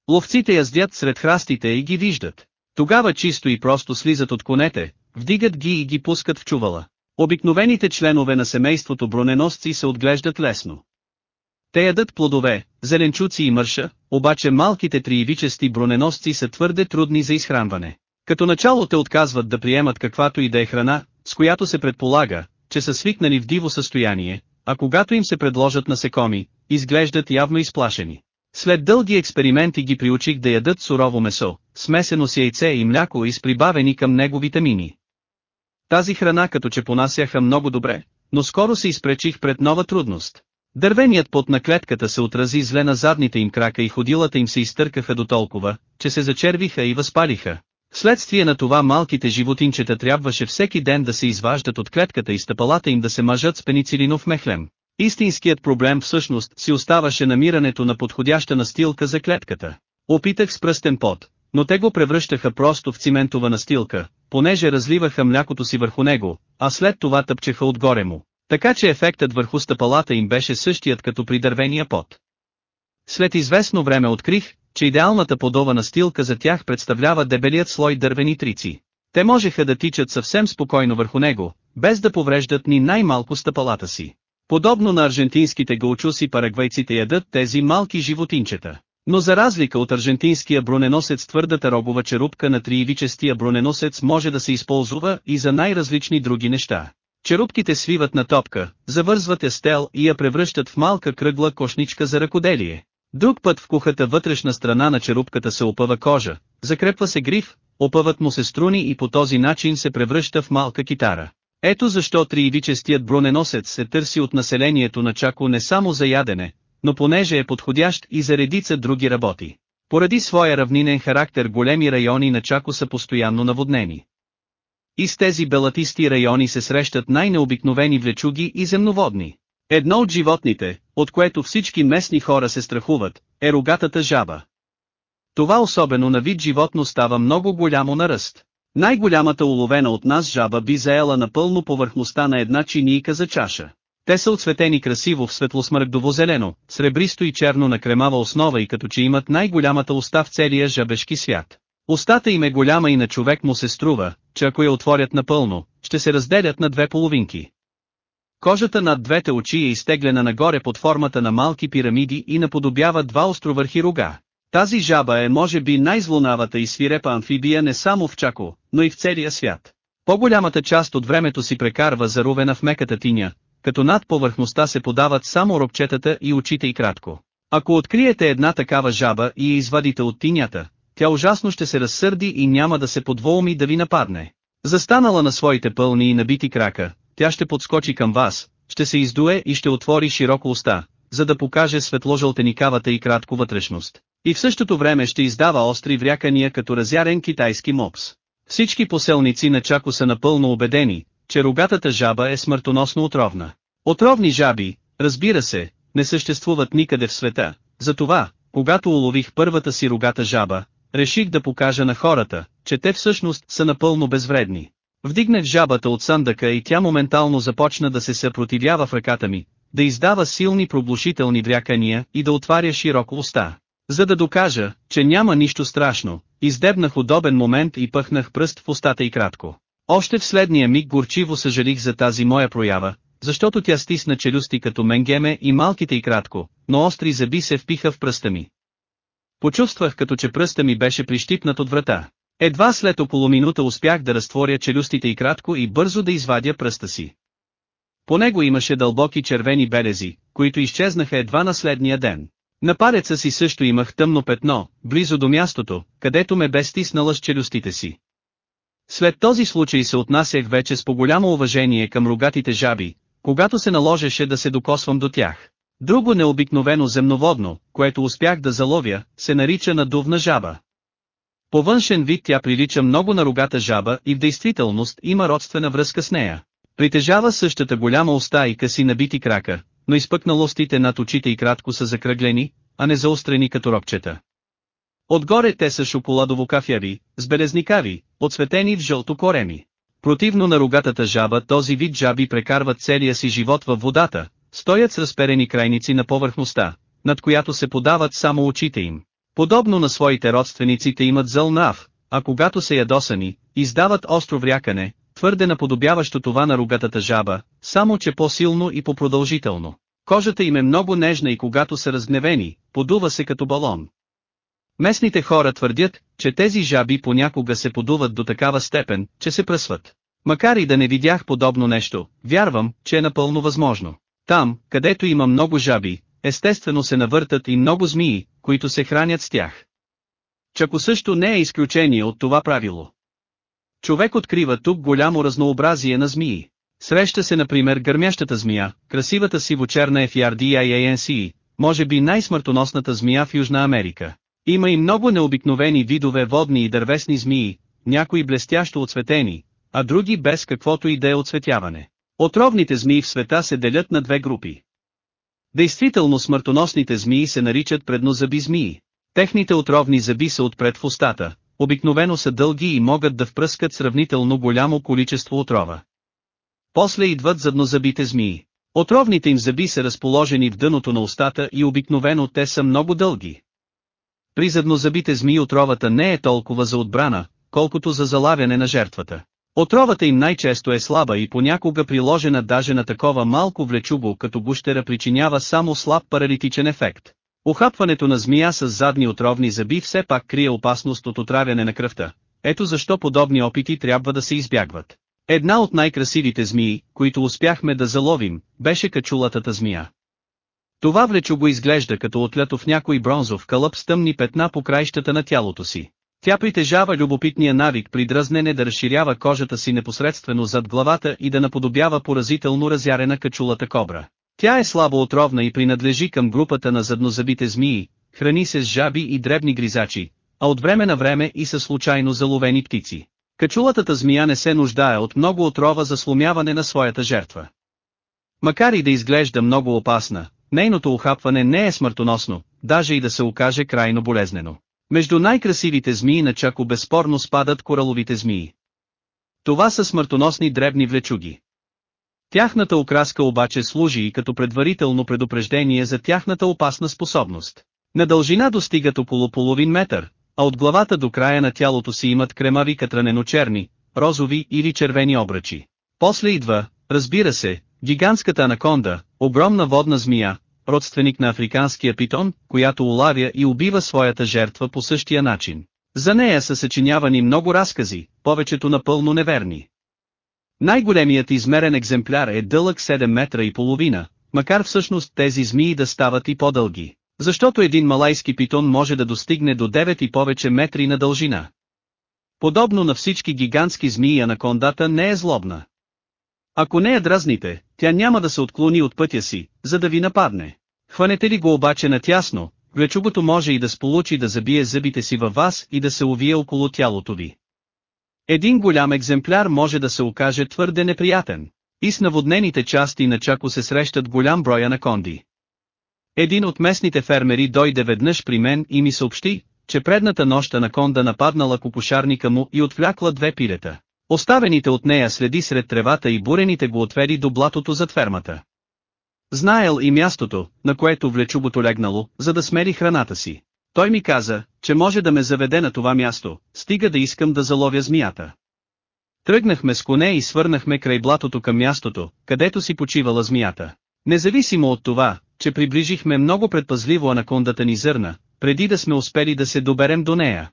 Ловците яздят сред храстите и ги виждат. Тогава чисто и просто слизат от конете, вдигат ги и ги пускат в чувала. Обикновените членове на семейството броненосци се отглеждат лесно. Те ядат плодове, зеленчуци и мърша, обаче малките триевичести броненосци са твърде трудни за изхранване. Като начало те отказват да приемат каквато и да е храна, с която се предполага, че са свикнали в диво състояние, а когато им се предложат насекоми, изглеждат явно изплашени. След дълги експерименти ги приучих да ядат сурово месо, смесено с яйце и мляко и с прибавени към него витамини. Тази храна като че понасяха много добре, но скоро се изпречих пред нова трудност. Дървеният под на клетката се отрази зле на задните им крака и ходилата им се изтъркаха до толкова, че се зачервиха и възпалиха. Вследствие на това малките животинчета трябваше всеки ден да се изваждат от клетката и стъпалата им да се мъжат с пеницилинов мехлем. Истинският проблем всъщност си оставаше намирането на подходяща настилка за клетката. Опитах с пръстен пот, но те го превръщаха просто в циментова настилка, понеже разливаха млякото си върху него, а след това тъпчеха отгоре му. Така че ефектът върху стъпалата им беше същият като при дървения пот. След известно време открих, че идеалната подова настилка за тях представлява дебелият слой дървени трици. Те можеха да тичат съвсем спокойно върху него, без да повреждат ни най-малко стъпалата си. Подобно на аржентинските гаучуси парагвайците ядат тези малки животинчета. Но за разлика от аржентинския броненосец твърдата рогова черупка на триевичестия броненосец може да се използва и за най-различни други неща. Черупките свиват на топка, завързват естел и я превръщат в малка кръгла кошничка за ръкоделие. Друг път в кухата вътрешна страна на черупката се опъва кожа, закрепва се гриф, опъват му се струни и по този начин се превръща в малка китара. Ето защо триевичестият броненосец се търси от населението на Чако не само за ядене, но понеже е подходящ и за редица други работи. Поради своя равнинен характер големи райони на Чако са постоянно наводнени. И с тези белатисти райони се срещат най-необикновени влечуги и земноводни. Едно от животните, от което всички местни хора се страхуват, е рогатата жаба. Това особено на вид животно става много голямо на ръст. Най-голямата уловена от нас жаба би заела напълно повърхността на една чинийка за чаша. Те са отсветени красиво в светлосмъргдово-зелено, сребристо и черно на кремава основа и като че имат най-голямата уста в целия жабешки свят. Остата им е голяма и на човек му се струва, че ако я отворят напълно, ще се разделят на две половинки. Кожата над двете очи е изтеглена нагоре под формата на малки пирамиди и наподобява два островърхи рога. Тази жаба е може би най-злонавата и свирепа амфибия не само в Чако, но и в целия свят. По-голямата част от времето си прекарва заровена в меката тиня, като над повърхността се подават само робчетата и очите и кратко. Ако откриете една такава жаба и я извадите от тинята, тя ужасно ще се разсърди и няма да се подволми да ви нападне. Застанала на своите пълни и набити крака, тя ще подскочи към вас, ще се издуе и ще отвори широко уста, за да покаже светложълтеникавата и кратко вътрешност. И в същото време ще издава остри врякания като разярен китайски мопс. Всички поселници на Чако са напълно убедени, че рогатата жаба е смъртоносно отровна. Отровни жаби, разбира се, не съществуват никъде в света, затова, когато улових първата си рогата жаба, реших да покажа на хората, че те всъщност са напълно безвредни. Вдигнах жабата от съндъка и тя моментално започна да се съпротивява в ръката ми, да издава силни проблушителни врякания и да отваря широко уста. За да докажа, че няма нищо страшно, издебнах удобен момент и пъхнах пръст в устата и кратко. Още в следния миг горчиво съжалих за тази моя проява, защото тя стисна челюсти като менгеме и малките и кратко, но остри зъби се впиха в пръста ми. Почувствах като че пръста ми беше прищипнат от врата. Едва след около минута успях да разтворя челюстите и кратко и бързо да извадя пръста си. По него имаше дълбоки червени белези, които изчезнаха едва на следния ден. На пареца си също имах тъмно петно, близо до мястото, където ме бе стиснала с челюстите си. След този случай се отнасях вече с по-голямо уважение към рогатите жаби, когато се наложеше да се докосвам до тях. Друго необикновено земноводно, което успях да заловя, се нарича надувна жаба. По външен вид тя прилича много на рогата жаба и в действителност има родствена връзка с нея. Притежава същата голяма уста и къси набити крака, но изпъкналостите над очите и кратко са закръглени, а не заострени като робчета. Отгоре те са шоколадово-кафяви, с белезникави, отсветени в жълто кореми. Противно на рогатата жаба този вид жаби прекарват целия си живот във водата, стоят с разперени крайници на повърхността, над която се подават само очите им. Подобно на своите родствениците имат зъл нрав, а когато са ядосани, издават остро врякане, твърде наподобяващо това на рогатата жаба, само че по-силно и по-продължително. Кожата им е много нежна и когато са разгневени, подува се като балон. Местните хора твърдят, че тези жаби понякога се подуват до такава степен, че се пръсват. Макар и да не видях подобно нещо, вярвам, че е напълно възможно. Там, където има много жаби, естествено се навъртат и много змии, които се хранят с тях. Чако също не е изключение от това правило. Човек открива тук голямо разнообразие на змии. Среща се например гърмящата змия, красивата сивочерна FRDIANC, може би най-смъртоносната змия в Южна Америка. Има и много необикновени видове водни и дървесни змии, някои блестящо оцветени, а други без каквото и да е оцветяване. Отровните змии в света се делят на две групи. Действително смъртоносните змии се наричат преднозъби змии. Техните отровни зъби са отпред в устата, обикновено са дълги и могат да впръскат сравнително голямо количество отрова. После идват заднозъбите змии. Отровните им зъби са разположени в дъното на устата и обикновено те са много дълги. При заднозъбите змии отровата не е толкова за отбрана, колкото за залавяне на жертвата. Отровата им най-често е слаба и понякога приложена даже на такова малко влечубо като гущера причинява само слаб паралитичен ефект. Охапването на змия с задни отровни зъби все пак крие опасност от отравяне на кръвта. Ето защо подобни опити трябва да се избягват. Една от най-красивите змии, които успяхме да заловим, беше качулатата змия. Това влечо го изглежда като отлято в някой бронзов кълъп с тъмни петна по краищата на тялото си. Тя притежава любопитния навик при дръзнене да разширява кожата си непосредствено зад главата и да наподобява поразително разярена качулата кобра. Тя е слабо отровна и принадлежи към групата на заднозъбите змии, храни се с жаби и дребни гризачи, а от време на време и са случайно заловени птици. Качулатата змия не се нуждае от много отрова за сломяване на своята жертва. Макар и да изглежда много опасна, нейното ухапване не е смъртоносно, даже и да се окаже крайно болезнено. Между най-красивите змии на Чако безспорно спадат кораловите змии. Това са смъртоносни дребни влечуги. Тяхната окраска обаче служи и като предварително предупреждение за тяхната опасна способност. На дължина достигат около половин метър, а от главата до края на тялото си имат кремави катранено-черни, розови или червени обръчи. После идва, разбира се, гигантската анаконда, огромна водна змия, родственик на африканския питон, която улавя и убива своята жертва по същия начин. За нея са съчинявани много разкази, повечето напълно неверни. Най-големият измерен екземпляр е дълъг 7 метра и половина, макар всъщност тези змии да стават и по-дълги. Защото един малайски питон може да достигне до 9 и повече метри на дължина. Подобно на всички гигантски змии анакондата не е злобна. Ако не я дразните, тя няма да се отклони от пътя си, за да ви нападне. Хванете ли го обаче натясно, влечугото може и да сполучи да забие зъбите си във вас и да се увие около тялото ви. Един голям екземпляр може да се окаже твърде неприятен. И с наводнените части на Чако се срещат голям брой анаконди. Един от местните фермери дойде веднъж при мен и ми съобщи, че предната нощ анаконда нападнала кокошарника му и отвлякла две пилета. Оставените от нея следи сред тревата и бурените го отвели до блатото зад фермата. Знаел и мястото, на което влечубото легнало, за да смери храната си. Той ми каза, че може да ме заведе на това място, стига да искам да заловя змията. Тръгнахме с коне и свърнахме край блатото към мястото, където си почивала змията. Независимо от това, че приближихме много предпазливо анакондата ни зърна, преди да сме успели да се доберем до нея.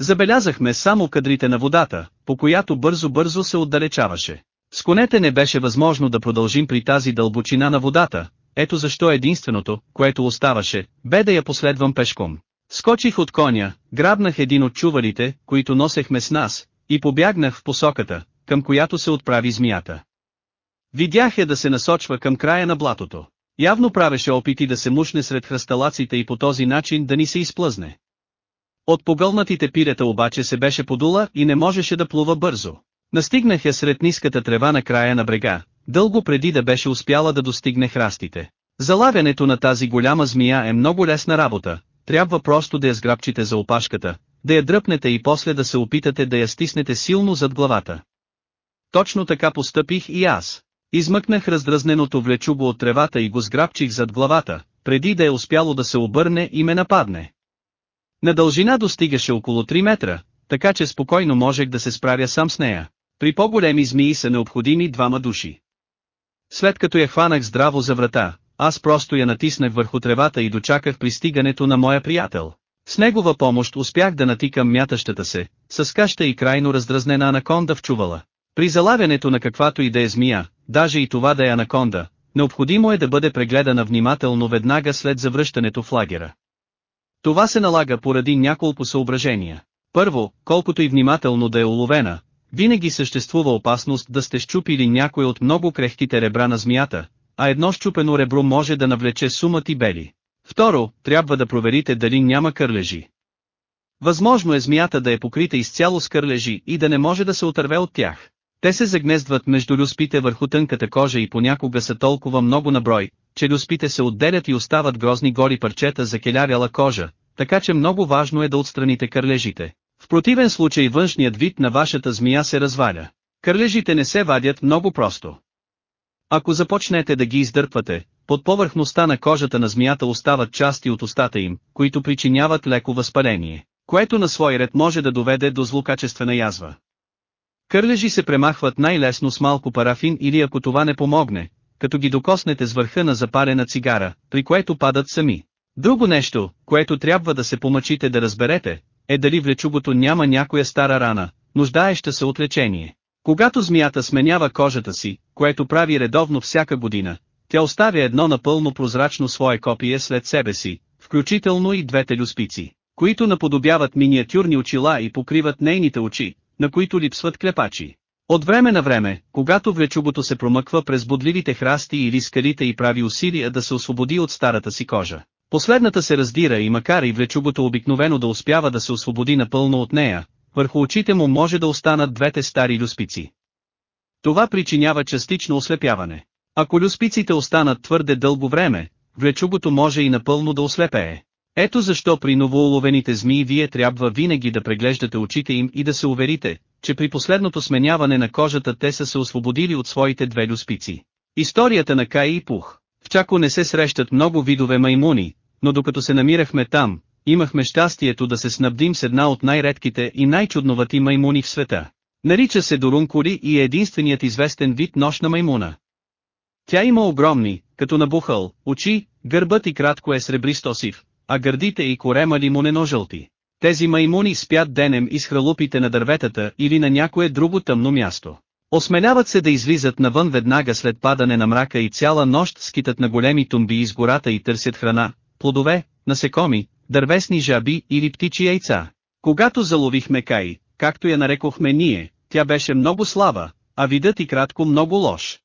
Забелязахме само кадрите на водата, по която бързо-бързо се отдалечаваше. С конете не беше възможно да продължим при тази дълбочина на водата, ето защо единственото, което оставаше, бе да я последвам пешком. Скочих от коня, грабнах един от чувалите, които носехме с нас, и побягнах в посоката, към която се отправи змията. Видях я да се насочва към края на блатото. Явно правеше опити да се мушне сред хръсталаците и по този начин да ни се изплъзне. От погълнатите пирета обаче се беше подула и не можеше да плува бързо. Настигнах я сред ниската трева на края на брега, дълго преди да беше успяла да достигне храстите. Залавянето на тази голяма змия е много лесна работа, трябва просто да я сграбчите за опашката, да я дръпнете и после да се опитате да я стиснете силно зад главата. Точно така постъпих и аз. Измъкнах раздразненото влечуго от тревата и го сграбчих зад главата, преди да е успяло да се обърне и ме нападне. На дължина достигаше около 3 метра, така че спокойно можех да се справя сам с нея. При по-големи змии са необходими двама души. След като я хванах здраво за врата, аз просто я натиснах върху тревата и дочаках пристигането на моя приятел. С негова помощ успях да натикам мятащата се, с каща и крайно раздразнена анаконда в чувала. При залавянето на каквато и да е змия, даже и това да е анаконда, необходимо е да бъде прегледана внимателно веднага след завръщането в лагера. Това се налага поради няколко съображения. Първо, колкото и внимателно да е уловена, винаги съществува опасност да сте щупили някой от много крехките ребра на змията, а едно щупено ребро може да навлече сумът и бели. Второ, трябва да проверите дали няма кърлежи. Възможно е змията да е покрита изцяло с кърлежи и да не може да се отърве от тях. Те се загнездват между люспите върху тънката кожа и понякога са толкова много на брой, че люспите се отделят и остават грозни гори парчета за келяряла кожа, така че много важно е да отстраните кърлежите. В противен случай външният вид на вашата змия се разваля. Кърлежите не се вадят много просто. Ако започнете да ги издърпвате, под повърхността на кожата на змията остават части от устата им, които причиняват леко възпаление, което на свой ред може да доведе до злокачествена язва. Кърлежи се премахват най-лесно с малко парафин или ако това не помогне, като ги докоснете с върха на запалена цигара, при което падат сами. Друго нещо, което трябва да се помъчите да разберете, е дали влечугото няма някоя стара рана, нуждаеща се от лечение. Когато змията сменява кожата си, което прави редовно всяка година, тя оставя едно напълно прозрачно свое копие след себе си, включително и двете люспици, които наподобяват миниатюрни очила и покриват нейните очи, на които липсват клепачи. От време на време, когато влечугото се промъква през бодливите храсти или скалите и прави усилия да се освободи от старата си кожа, последната се раздира и макар и влечугото обикновено да успява да се освободи напълно от нея, върху очите му може да останат двете стари люспици. Това причинява частично ослепяване. Ако люспиците останат твърде дълго време, влечугото може и напълно да ослепее. Ето защо при новоуловените змии вие трябва винаги да преглеждате очите им и да се уверите, че при последното сменяване на кожата те са се освободили от своите две люспици. Историята на Кай и Пух. В Чако не се срещат много видове маймуни, но докато се намирахме там, имахме щастието да се снабдим с една от най-редките и най-чудновати маймуни в света. Нарича се Дорункули и е единственият известен вид нощна маймуна. Тя има огромни, като набухал, очи, гърбът и кратко е сребристосив, а гърдите и корема лимонено-жълти. Тези маймуни спят денем из хралупите на дърветата или на някое друго тъмно място. Осмеляват се да излизат навън веднага след падане на мрака и цяла нощ скитат на големи тумби из гората и търсят храна, плодове, насекоми, дървесни жаби или птичи яйца. Когато заловихме Кай, както я нарекохме ние, тя беше много слаба, а видът и кратко много лош.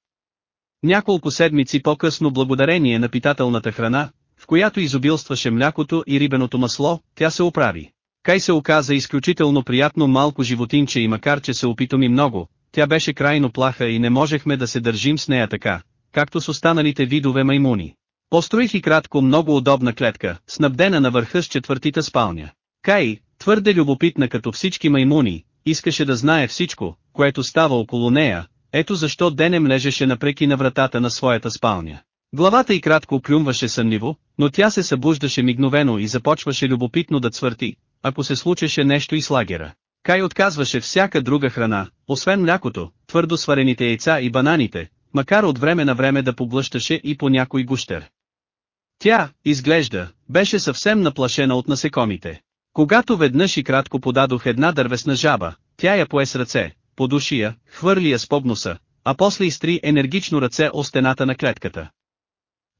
Няколко седмици по-късно благодарение на питателната храна, в която изобилстваше млякото и рибеното масло, тя се оправи. Кай се оказа изключително приятно малко животинче и макар че се опитоми много, тя беше крайно плаха и не можехме да се държим с нея така, както с останалите видове маймуни. Построих и кратко много удобна клетка, снабдена на върха с четвъртита спалня. Кай, твърде любопитна като всички маймуни, искаше да знае всичко, което става около нея, ето защо денем лежеше напреки на вратата на своята спалня. Главата й кратко плюмваше сънливо, но тя се събуждаше мигновено и започваше любопитно да цвърти, ако се случеше нещо и с лагера. Кай отказваше всяка друга храна, освен млякото, твърдо сварените яйца и бананите, макар от време на време да поглъщаше и по някой гущер. Тя, изглежда, беше съвсем наплашена от насекомите. Когато веднъж и кратко подадох една дървесна жаба, тя я пое с ръце, подуши я, хвърли я с побноса, а после изтри енергично ръце о стената на клетката.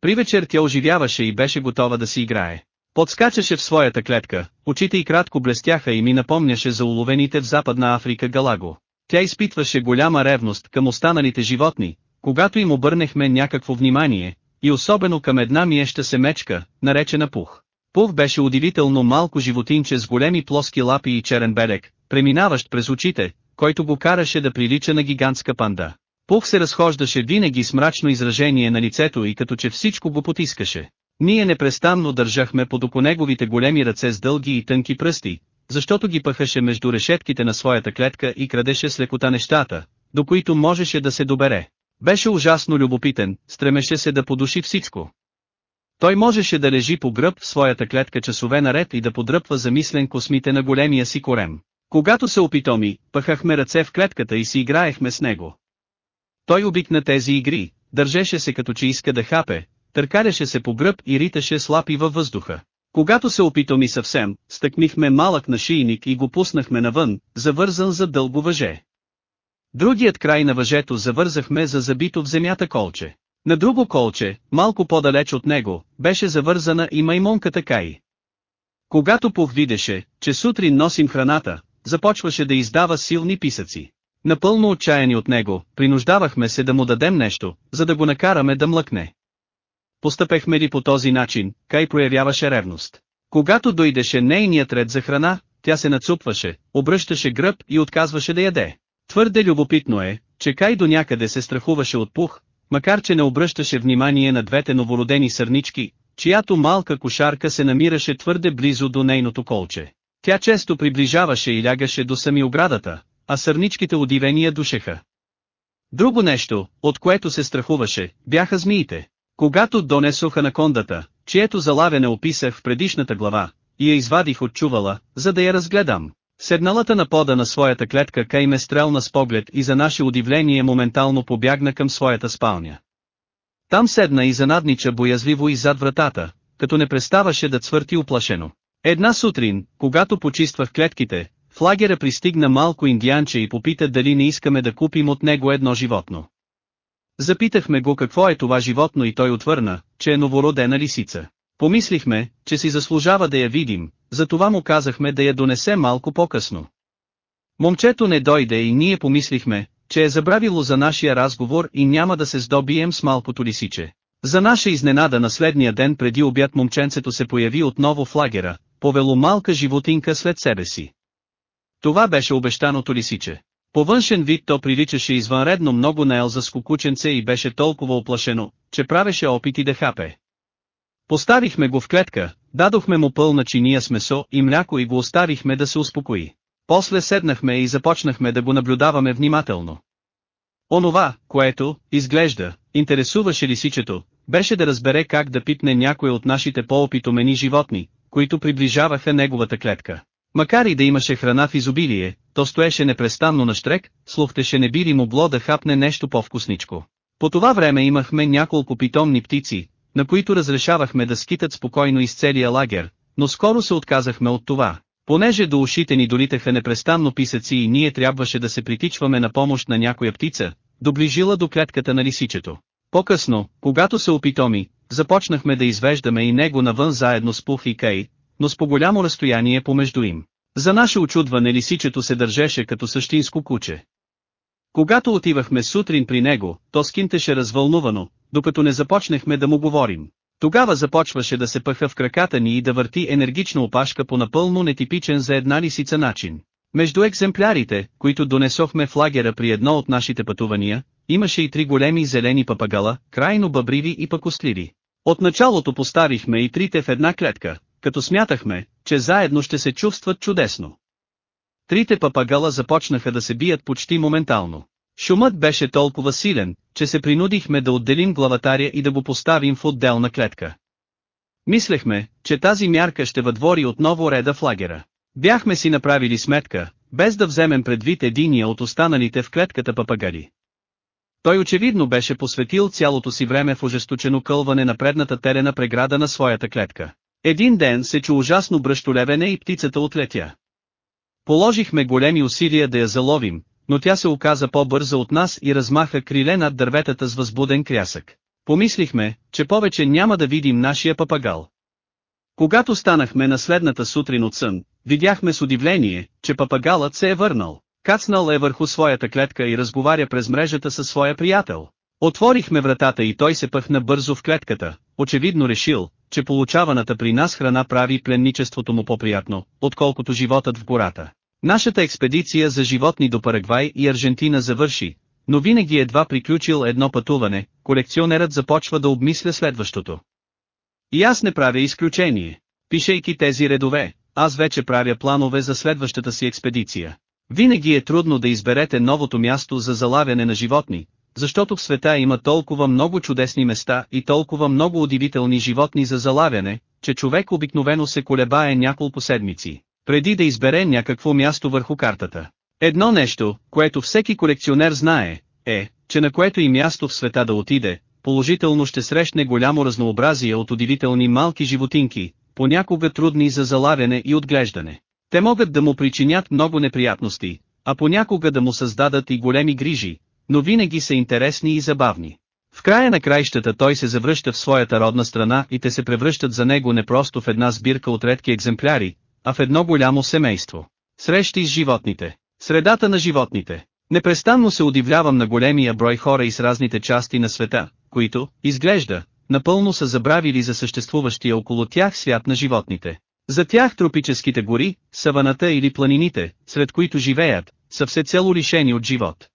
При вечер тя оживяваше и беше готова да си играе. Подскачаше в своята клетка, очите й кратко блестяха и ми напомняше за уловените в Западна Африка галаго. Тя изпитваше голяма ревност към останалите животни, когато им обърнехме някакво внимание, и особено към една миеща се мечка, наречена Пух. Пух беше удивително малко животинче с големи плоски лапи и черен белек, преминаващ през очите, който го караше да прилича на гигантска панда. Пух се разхождаше винаги с мрачно изражение на лицето и като че всичко го потискаше. Ние непрестанно държахме под око неговите големи ръце с дълги и тънки пръсти, защото ги пъхаше между решетките на своята клетка и крадеше с лекота нещата, до които можеше да се добере. Беше ужасно любопитен, стремеше се да подуши всичко. Той можеше да лежи по гръб в своята клетка часове наред и да подръпва замислен космите на големия си корем. Когато се опитоми, пъхахме ръце в клетката и си играехме с него. Той обикна тези игри, държеше се като че иска да хапе, търкаляше се по гръб и риташе слапи във въздуха. Когато се опитоми съвсем, стъкнихме малък нашийник и го пуснахме навън, завързан за дълго въже. Другият край на въжето завързахме за забито в земята колче. На друго колче, малко по-далеч от него, беше завързана и маймонката Кай. Когато Пух видеше, че сутрин носим храната, започваше да издава силни писъци. Напълно отчаяни от него, принуждавахме се да му дадем нещо, за да го накараме да млъкне. Постъпехме ли по този начин, Кай проявяваше ревност. Когато дойдеше нейният ред за храна, тя се нацупваше, обръщаше гръб и отказваше да яде. Твърде любопитно е, че Кай до някъде се страхуваше от пух, макар че не обръщаше внимание на двете новородени сърнички, чиято малка кошарка се намираше твърде близо до нейното колче. Тя често приближаваше и лягаше до сами оградата, а сърничките удивения душеха. Друго нещо, от което се страхуваше, бяха змиите. Когато донесоха на кондата, чието залавяне описах в предишната глава, и я извадих от чувала, за да я разгледам. Седналата на пода на своята клетка Кай ме стрелна с поглед и за наше удивление моментално побягна към своята спалня. Там седна и занаднича боязливо и зад вратата, като не преставаше да цвърти оплашено. Една сутрин, когато почиствах клетките, в лагера пристигна малко индианче и попита дали не искаме да купим от него едно животно. Запитахме го какво е това животно и той отвърна, че е новородена лисица. Помислихме, че си заслужава да я видим, затова му казахме да я донесе малко по-късно. Момчето не дойде и ние помислихме, че е забравило за нашия разговор и няма да се здобием с малкото лисиче. За наша изненада на следния ден преди обяд момченцето се появи отново в лагера, повело малка животинка след себе си. Това беше обещаното лисиче. По външен вид то приличаше извънредно много на Елза с кукученце и беше толкова оплашено, че правеше опити да хапе. Поставихме го в клетка, дадохме му пълна чиния с месо и мляко и го оставихме да се успокои. После седнахме и започнахме да го наблюдаваме внимателно. Онова, което, изглежда, интересуваше лисичето, беше да разбере как да пипне някой от нашите по-опитомени животни, които приближаваха неговата клетка. Макар и да имаше храна в изобилие, то стоеше непрестанно на штрек, слухтеше не би ли могло да хапне нещо по-вкусничко. По това време имахме няколко питомни птици, на които разрешавахме да скитат спокойно из целия лагер, но скоро се отказахме от това. Понеже до ушите ни долитаха непрестанно писъци и ние трябваше да се притичваме на помощ на някоя птица, доближила до клетката на лисичето. По-късно, когато се опитоми, започнахме да извеждаме и него навън заедно с Пух и Кей, но с по-голямо разстояние помежду им. За наше очудване лисичето се държеше като същинско куче. Когато отивахме сутрин при него, то скинтеше развълнувано, докато не започнахме да му говорим. Тогава започваше да се пъха в краката ни и да върти енергично опашка по напълно нетипичен за една лисица начин. Между екземплярите, които донесохме в лагера при едно от нашите пътувания, имаше и три големи зелени папагала, крайно бъбриви и пакостливи. От началото поставихме и трите в една клетка, като смятахме, че заедно ще се чувстват чудесно. Трите папагала започнаха да се бият почти моментално. Шумът беше толкова силен, че се принудихме да отделим главатаря и да го поставим в отделна клетка. Мислехме, че тази мярка ще въдвори отново реда в лагера. Бяхме си направили сметка, без да вземем предвид единия от останалите в клетката папагали. Той очевидно беше посветил цялото си време в ожесточено кълване на предната терена преграда на своята клетка. Един ден се чу ужасно бръщолевене и птицата отлетя. Положихме големи усилия да я заловим, но тя се оказа по-бърза от нас и размаха криле над дърветата с възбуден крясък. Помислихме, че повече няма да видим нашия папагал. Когато станахме на следната сутрин от сън, видяхме с удивление, че папагалът се е върнал. Кацнал е върху своята клетка и разговаря през мрежата със своя приятел. Отворихме вратата и той се пъхна бързо в клетката, очевидно решил, че получаваната при нас храна прави пленничеството му по-приятно, отколкото животът в гората. Нашата експедиция за животни до Парагвай и Аржентина завърши, но винаги едва приключил едно пътуване, колекционерът започва да обмисля следващото. И аз не правя изключение. Пишейки тези редове, аз вече правя планове за следващата си експедиция. Винаги е трудно да изберете новото място за залавяне на животни, защото в света има толкова много чудесни места и толкова много удивителни животни за залавяне, че човек обикновено се колебае няколко седмици, преди да избере някакво място върху картата. Едно нещо, което всеки колекционер знае, е, че на което и място в света да отиде, положително ще срещне голямо разнообразие от удивителни малки животинки, понякога трудни за залавяне и отглеждане. Те могат да му причинят много неприятности, а понякога да му създадат и големи грижи, но винаги са интересни и забавни. В края на краищата той се завръща в своята родна страна и те се превръщат за него не просто в една сбирка от редки екземпляри, а в едно голямо семейство. Срещи с животните. Средата на животните. Непрестанно се удивлявам на големия брой хора и с разните части на света, които, изглежда, напълно са забравили за съществуващия около тях свят на животните. За тях тропическите гори, саваната или планините, сред които живеят, са всецело лишени от живот.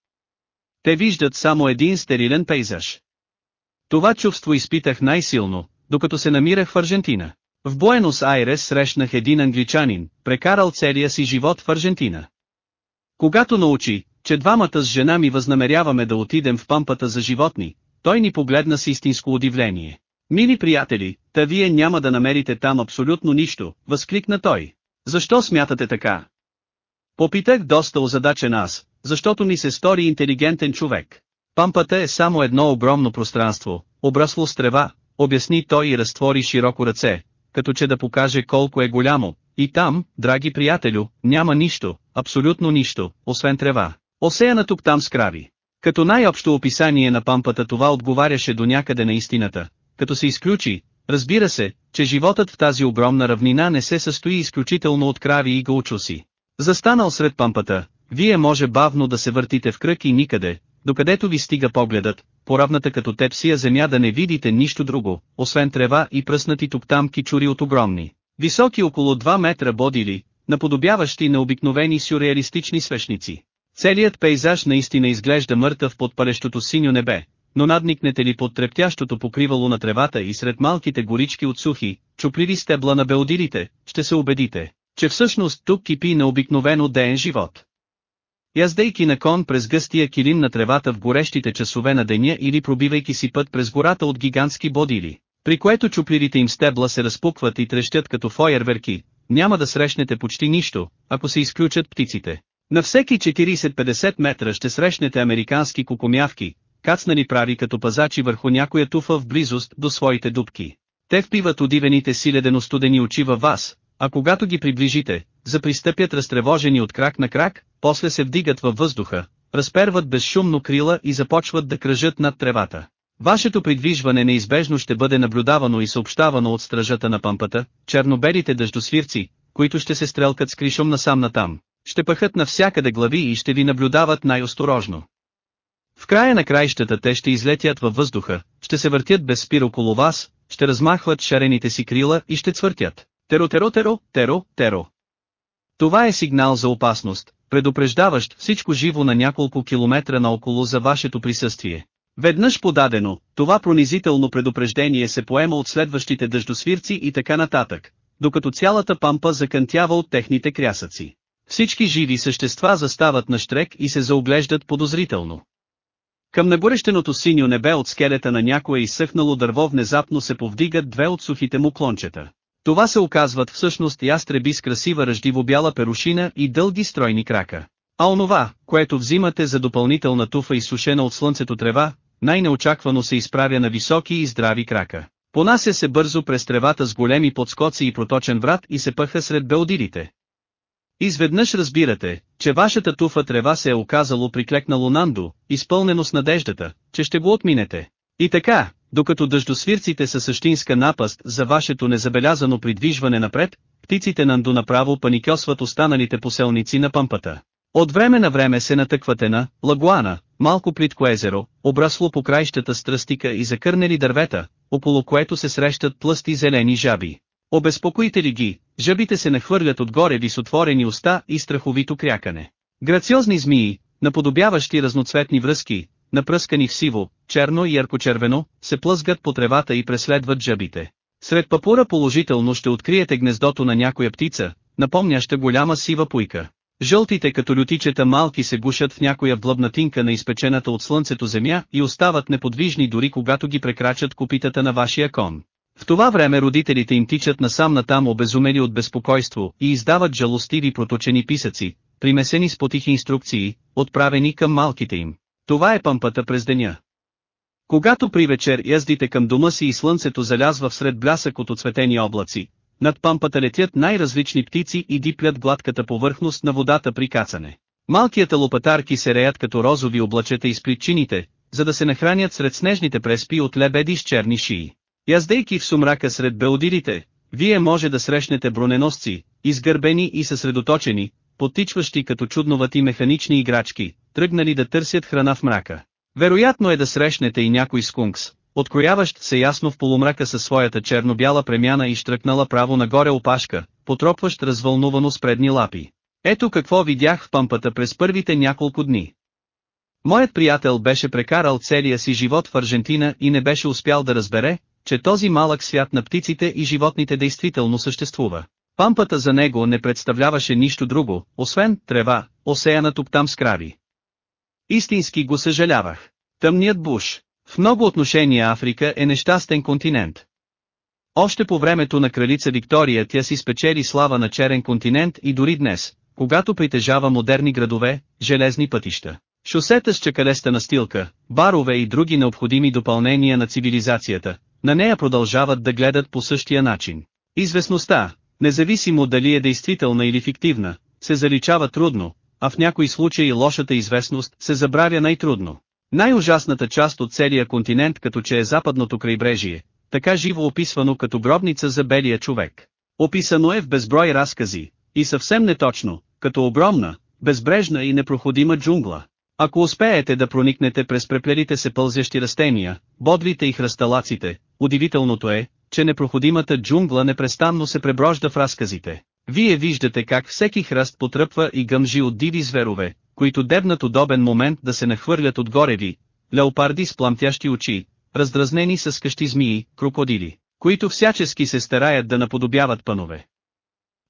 Те виждат само един стерилен пейзаж. Това чувство изпитах най-силно, докато се намирах в Аржентина. В Буенос Айрес срещнах един англичанин, прекарал целия си живот в Аржентина. Когато научи, че двамата с жена ми възнамеряваме да отидем в пампата за животни, той ни погледна с истинско удивление. Мили приятели, та вие няма да намерите там абсолютно нищо, възкликна той. Защо смятате така? Попитах доста озадачен аз, защото ми се стори интелигентен човек. Пампата е само едно огромно пространство, обрасло с трева, обясни той и разтвори широко ръце, като че да покаже колко е голямо, и там, драги приятелю, няма нищо, абсолютно нищо, освен трева. Осеяна тук там с крави. Като най-общо описание на пампата това отговаряше до някъде на истината, като се изключи, разбира се, че животът в тази огромна равнина не се състои изключително от крави и гаучоси. Застанал сред пампата, вие може бавно да се въртите в кръг и никъде, докъдето ви стига погледът, поравната като тепсия земя да не видите нищо друго, освен трева и пръснати тук-там кичури от огромни, високи около 2 метра бодили, наподобяващи на обикновени сюрреалистични свещници. Целият пейзаж наистина изглежда мъртъв под палещото синьо небе, но надникнете ли под трептящото покривало на тревата и сред малките горички от сухи, чупливи стебла на белодирите, ще се убедите, че всъщност тук кипи на обикновено ден живот. Яздейки на кон през гъстия килим на тревата в горещите часове на деня или пробивайки си път през гората от гигантски бодили, при което чупливите им стебла се разпукват и трещят като фойерверки, няма да срещнете почти нищо, ако се изключат птиците. На всеки 40-50 метра ще срещнете американски кукумявки, кацнали прави като пазачи върху някоя туфа в близост до своите дубки. Те впиват удивените си ледено-студени очи във вас, а когато ги приближите, запристъпят разтревожени от крак на крак, после се вдигат във въздуха, разперват безшумно крила и започват да кръжат над тревата. Вашето придвижване неизбежно ще бъде наблюдавано и съобщавано от стражата на пампата, чернобелите дъждосвирци, които ще се стрелкат с кришом насам натам, ще пъхат навсякъде глави и ще ви наблюдават най-осторожно. В края на краищата те ще излетят във въздуха, ще се въртят без спир около вас, ще размахват шарените си крила и ще цвъртят. Теро-теро-теро, теро-теро. Това е сигнал за опасност, предупреждаващ всичко живо на няколко километра наоколо за вашето присъствие. Веднъж подадено, това пронизително предупреждение се поема от следващите дъждосвирци и така нататък, докато цялата пампа закънтява от техните крясъци. Всички живи същества застават на штрек и се заоглеждат подозрително. Към нагорещеното синьо небе от скелета на някое изсъхнало дърво внезапно се повдигат две от сухите му клончета. Това се оказват всъщност ястреби с красива ръждиво бяла перушина и дълги стройни крака. А онова, което взимате за допълнителна туфа сушена от слънцето трева, най-неочаквано се изправя на високи и здрави крака. Понася се бързо през тревата с големи подскоци и проточен врат и се пъха сред белдирите. Изведнъж разбирате, че вашата туфа трева се е оказало приклекнало Нандо, изпълнено с надеждата, че ще го отминете. И така, докато дъждосвирците са същинска напаст за вашето незабелязано придвижване напред, птиците Нандо направо паникьосват останалите поселници на пампата. От време на време се натъквате на лагуана, малко плитко езеро, обрасло по краищата с тръстика и закърнели дървета, около което се срещат плъсти зелени жаби. Обезпокоите ли ги, жабите се нахвърлят отгоре ви с отворени уста и страховито крякане. Грациозни змии, наподобяващи разноцветни връзки, напръскани в сиво, черно и яркочервено, се плъзгат по тревата и преследват жабите. Сред папура положително ще откриете гнездото на някоя птица, напомняща голяма сива пуйка. Жълтите като лютичета малки се гушат в някоя влъбнатинка на изпечената от слънцето земя и остават неподвижни дори когато ги прекрачат копитата на вашия кон. В това време родителите им тичат насам натам обезумели от безпокойство и издават жалостиви проточени писъци, примесени с потихи инструкции, отправени към малките им. Това е пъмпата през деня. Когато при вечер яздите към дома си и слънцето залязва всред блясък от оцветени облаци, над пампата летят най-различни птици и диплят гладката повърхност на водата при кацане. Малките лопатарки се реят като розови облачета из причините, за да се нахранят сред снежните преспи от лебеди с черни шии. Яздейки в сумрака сред белодирите, вие може да срещнете броненосци, изгърбени и съсредоточени, потичващи като чудновати механични играчки, тръгнали да търсят храна в мрака. Вероятно е да срещнете и някой скункс, открояващ се ясно в полумрака със своята черно-бяла премяна и штръкнала право нагоре опашка, потропващ развълнувано с предни лапи. Ето какво видях в пампата през първите няколко дни. Моят приятел беше прекарал целия си живот в Аржентина и не беше успял да разбере, че този малък свят на птиците и животните действително съществува. Пампата за него не представляваше нищо друго, освен трева, осеяна тук-там с крави. Истински го съжалявах. Тъмният буш. В много отношения Африка е нещастен континент. Още по времето на кралица Виктория тя си спечели слава на черен континент и дори днес, когато притежава модерни градове, железни пътища, шосета с чакалеста настилка, барове и други необходими допълнения на цивилизацията, на нея продължават да гледат по същия начин. Известността, независимо дали е действителна или фиктивна, се заличава трудно, а в някои случаи лошата известност се забравя най-трудно. Най-ужасната част от целия континент като че е западното крайбрежие, така живо описвано като гробница за белия човек. Описано е в безброй разкази, и съвсем неточно, като огромна, безбрежна и непроходима джунгла. Ако успеете да проникнете през преплелите се пълзящи растения, бодлите и хръсталаците, удивителното е, че непроходимата джунгла непрестанно се преброжда в разказите. Вие виждате как всеки хръст потръпва и гъмжи от диви зверове, които дебнат удобен момент да се нахвърлят отгоре ви, леопарди с пламтящи очи, раздразнени с къщи змии, крокодили, които всячески се стараят да наподобяват панове.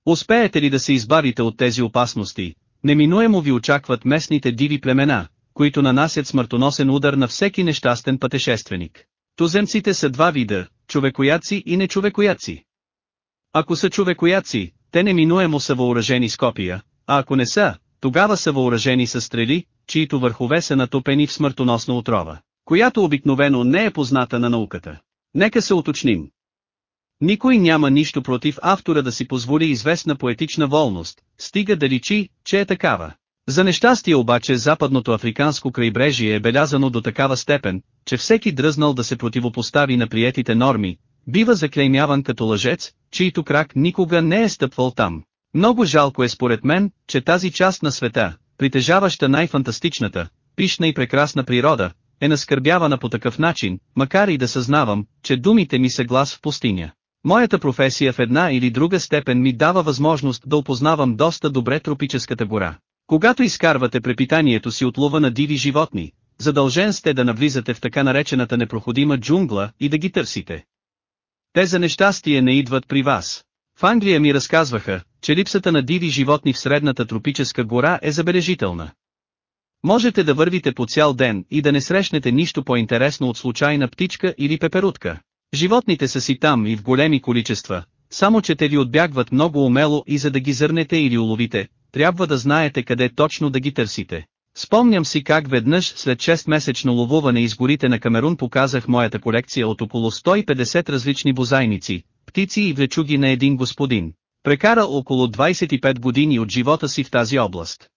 Успеете ли да се избавите от тези опасности, неминуемо ви очакват местните диви племена, които нанасят смъртоносен удар на всеки нещастен пътешественик. Туземците са два вида, човекояци и нечовекояци. Ако са човекояци, те неминуемо са въоръжени с копия, а ако не са, тогава са въоръжени с стрели, чието върхове са натопени в смъртоносна отрова, която обикновено не е позната на науката. Нека се уточним. Никой няма нищо против автора да си позволи известна поетична волност, стига да личи, че е такава. За нещастие обаче западното африканско крайбрежие е белязано до такава степен, че всеки дръзнал да се противопостави на приетите норми, бива заклеймяван като лъжец, чийто крак никога не е стъпвал там. Много жалко е според мен, че тази част на света, притежаваща най-фантастичната, пишна и прекрасна природа, е наскърбявана по такъв начин, макар и да съзнавам, че думите ми са глас в пустиня. Моята професия в една или друга степен ми дава възможност да опознавам доста добре тропическата гора. Когато изкарвате препитанието си от лова на диви животни, задължен сте да навлизате в така наречената непроходима джунгла и да ги търсите. Те за нещастие не идват при вас. В Англия ми разказваха, че липсата на диви животни в средната тропическа гора е забележителна. Можете да вървите по цял ден и да не срещнете нищо по-интересно от случайна птичка или пеперутка. Животните са си там и в големи количества, само че те ви отбягват много умело и за да ги зърнете или уловите, трябва да знаете къде точно да ги търсите. Спомням си как веднъж след 6-месечно ловуване из горите на Камерун показах моята колекция от около 150 различни бозайници, птици и влечуги на един господин. Прекара около 25 години от живота си в тази област.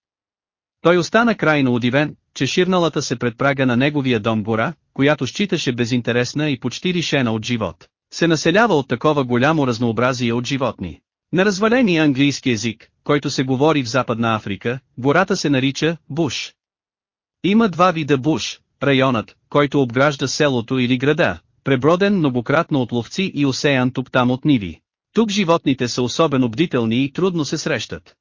Той остана крайно удивен, че ширналата се пред прага на неговия дом гора, която считаше безинтересна и почти лишена от живот, се населява от такова голямо разнообразие от животни. На разваления английски език, който се говори в Западна Африка, гората се нарича Буш. Има два вида Буш, районът, който обгражда селото или града, преброден многократно от ловци и осеян тук-там от ниви. Тук животните са особено бдителни и трудно се срещат.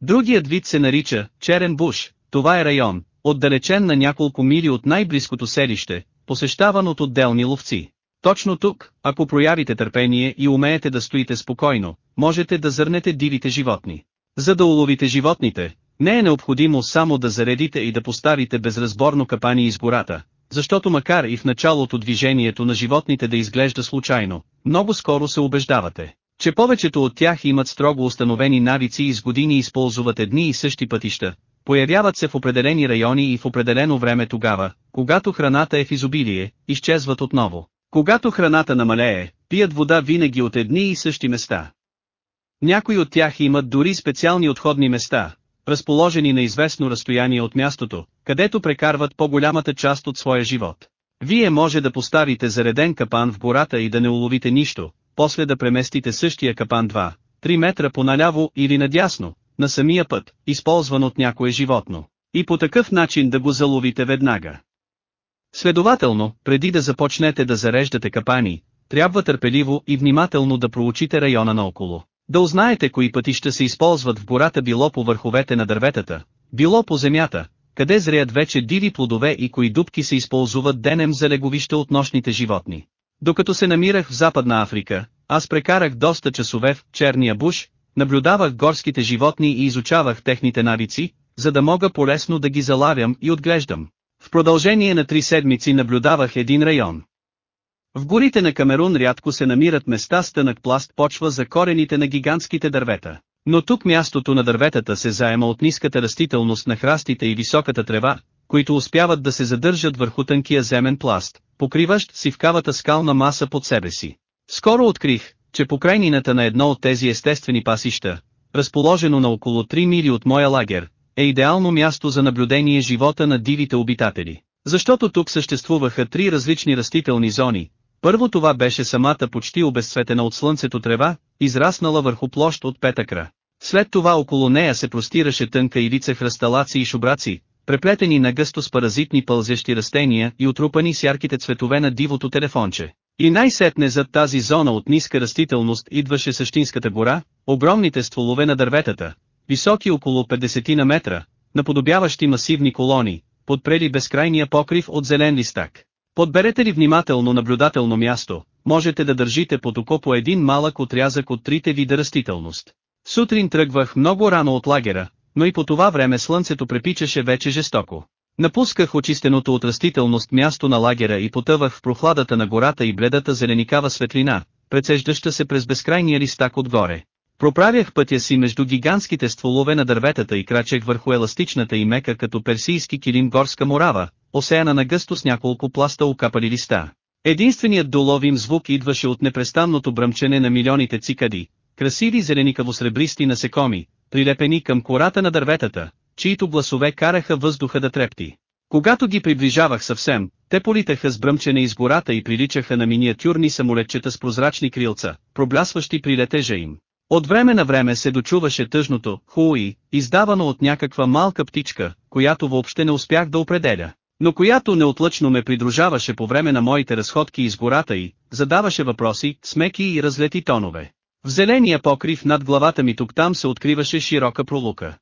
Другият вид се нарича Черен Буш, това е район, отдалечен на няколко мили от най-близкото селище, посещаван от отделни ловци. Точно тук, ако проявите търпение и умеете да стоите спокойно, можете да зърнете дивите животни. За да уловите животните, не е необходимо само да заредите и да поставите безразборно капани из гората, защото макар и в началото движението на животните да изглежда случайно, много скоро се убеждавате, че повечето от тях имат строго установени навици и с години използват едни и същи пътища, появяват се в определени райони и в определено време тогава, когато храната е в изобилие, изчезват отново. Когато храната намалее, пият вода винаги от едни и същи места. Някои от тях имат дори специални отходни места, разположени на известно разстояние от мястото, където прекарват по-голямата част от своя живот. Вие може да поставите зареден капан в гората и да не уловите нищо, после да преместите същия капан 2, 3 метра поналяво или надясно, на самия път, използван от някое животно, и по такъв начин да го заловите веднага. Следователно, преди да започнете да зареждате капани, трябва търпеливо и внимателно да проучите района наоколо. Да узнаете кои пътища се използват в гората било по върховете на дърветата, било по земята, къде зреят вече диви плодове и кои дубки се използват денем за леговища от нощните животни. Докато се намирах в Западна Африка, аз прекарах доста часове в черния буш, наблюдавах горските животни и изучавах техните навици, за да мога полесно да ги залавям и отглеждам. В продължение на три седмици наблюдавах един район. В горите на Камерун рядко се намират места с тънък пласт почва за корените на гигантските дървета. Но тук мястото на дърветата се заема от ниската растителност на храстите и високата трева, които успяват да се задържат върху тънкия земен пласт, покриващ сивкавата скална маса под себе си. Скоро открих, че по крайнината на едно от тези естествени пасища, разположено на около 3 мили от моя лагер, е идеално място за наблюдение живота на дивите обитатели. Защото тук съществуваха три различни растителни зони. Първо това беше самата почти обезцветена от слънцето трева, израснала върху площ от петъкра. След това около нея се простираше тънка ивица хръсталаци и шубраци, преплетени на гъсто с паразитни пълзещи растения и отрупани с ярките цветове на дивото телефонче. И най-сетне зад тази зона от ниска растителност идваше същинската гора, огромните стволове на дърветата, високи около 50 на метра, наподобяващи масивни колони, подпрели безкрайния покрив от зелен листак. Подберете ли внимателно наблюдателно място, можете да държите под око по един малък отрязък от трите вида растителност. Сутрин тръгвах много рано от лагера, но и по това време слънцето препичаше вече жестоко. Напусках очистеното от растителност място на лагера и потъвах в прохладата на гората и бледата зеленикава светлина, прецеждаща се през безкрайния листак отгоре. Проправях пътя си между гигантските стволове на дърветата и крачех върху еластичната и мека като персийски килим горска морава, осеяна на гъсто с няколко пласта окапали листа. Единственият доловим звук идваше от непрестанното бръмчене на милионите цикади, красиви зеленикаво-сребристи насекоми, прилепени към кората на дърветата, чието гласове караха въздуха да трепти. Когато ги приближавах съвсем, те политаха с бръмчене из гората и приличаха на миниатюрни самолетчета с прозрачни крилца, проблясващи при летежа им. От време на време се дочуваше тъжното «хуи», издавано от някаква малка птичка, която въобще не успях да определя, но която неотлъчно ме придружаваше по време на моите разходки из гората и задаваше въпроси, смеки и разлети тонове. В зеления покрив над главата ми тук-там се откриваше широка пролука.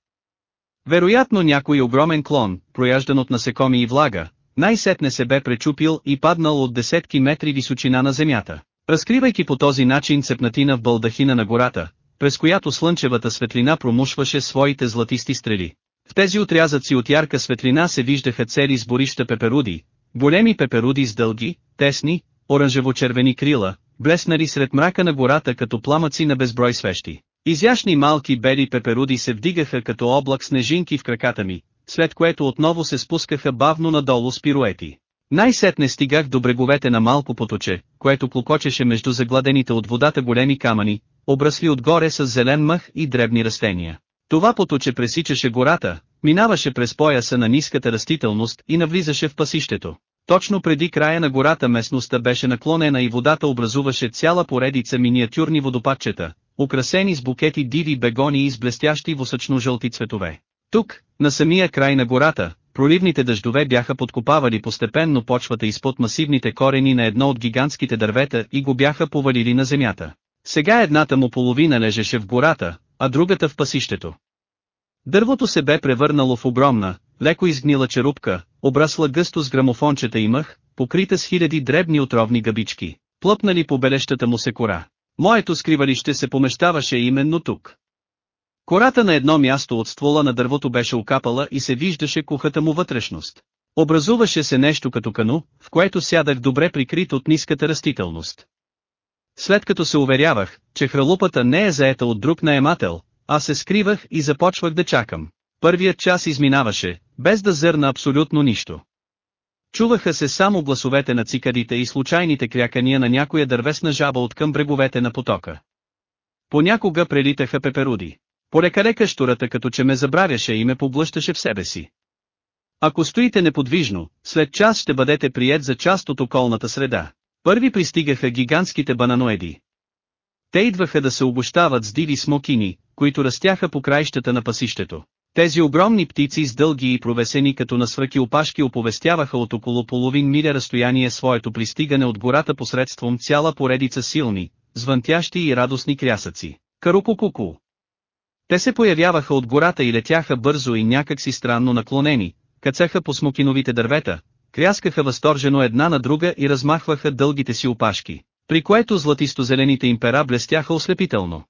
Вероятно някой огромен клон, прояждан от насекоми и влага, най-сетне се бе пречупил и паднал от десетки метри височина на земята. Разкривайки по този начин цепнатина в балдахина на гората, през която слънчевата светлина промушваше своите златисти стрели. В тези отрязъци от ярка светлина се виждаха цели сборища пеперуди, големи пеперуди с дълги, тесни, оранжево-червени крила, блеснали сред мрака на гората като пламъци на безброй свещи. Изящни малки бели пеперуди се вдигаха като облак снежинки в краката ми, след което отново се спускаха бавно надолу с пируети. Най-сетне стигах до бреговете на малко поточе, което клокочеше между загладените от водата големи камъни, обрасли отгоре с зелен мъх и дребни растения. Това поточе пресичаше гората, минаваше през пояса на ниската растителност и навлизаше в пасището. Точно преди края на гората местността беше наклонена и водата образуваше цяла поредица миниатюрни водопадчета, украсени с букети диви бегони и с блестящи восъчно-жълти цветове. Тук, на самия край на гората, проливните дъждове бяха подкопавали постепенно почвата изпод масивните корени на едно от гигантските дървета и го бяха повалили на земята. Сега едната му половина лежеше в гората, а другата в пасището. Дървото се бе превърнало в огромна, леко изгнила черупка, обрасла гъсто с грамофончета и мъх, покрита с хиляди дребни отровни гъбички, плъпнали по белещата му се кора. Моето скривалище се помещаваше именно тук. Кората на едно място от ствола на дървото беше окапала и се виждаше кухата му вътрешност. Образуваше се нещо като кано, в което сядах добре прикрит от ниската растителност. След като се уверявах, че хралупата не е заета от друг наемател, аз се скривах и започвах да чакам. Първият час изминаваше, без да зърна абсолютно нищо. Чуваха се само гласовете на цикадите и случайните крякания на някоя дървесна жаба от към бреговете на потока. Понякога прелитаха пеперуди. Порекарека штурата като че ме забравяше и ме поблъщаше в себе си. Ако стоите неподвижно, след час ще бъдете прият за част от околната среда. Първи пристигаха гигантските бананоеди. Те идваха да се обощават с диви смокини, които растяха по краищата на пасището. Тези огромни птици с дълги и провесени като на свръки опашки оповестяваха от около половин миля разстояние своето пристигане от гората посредством цяла поредица силни, звънтящи и радостни крясъци. Карукукуку. Те се появяваха от гората и летяха бързо и някак си странно наклонени, кацаха по смокиновите дървета, кряскаха възторжено една на друга и размахваха дългите си опашки, при което златисто-зелените им пера блестяха ослепително.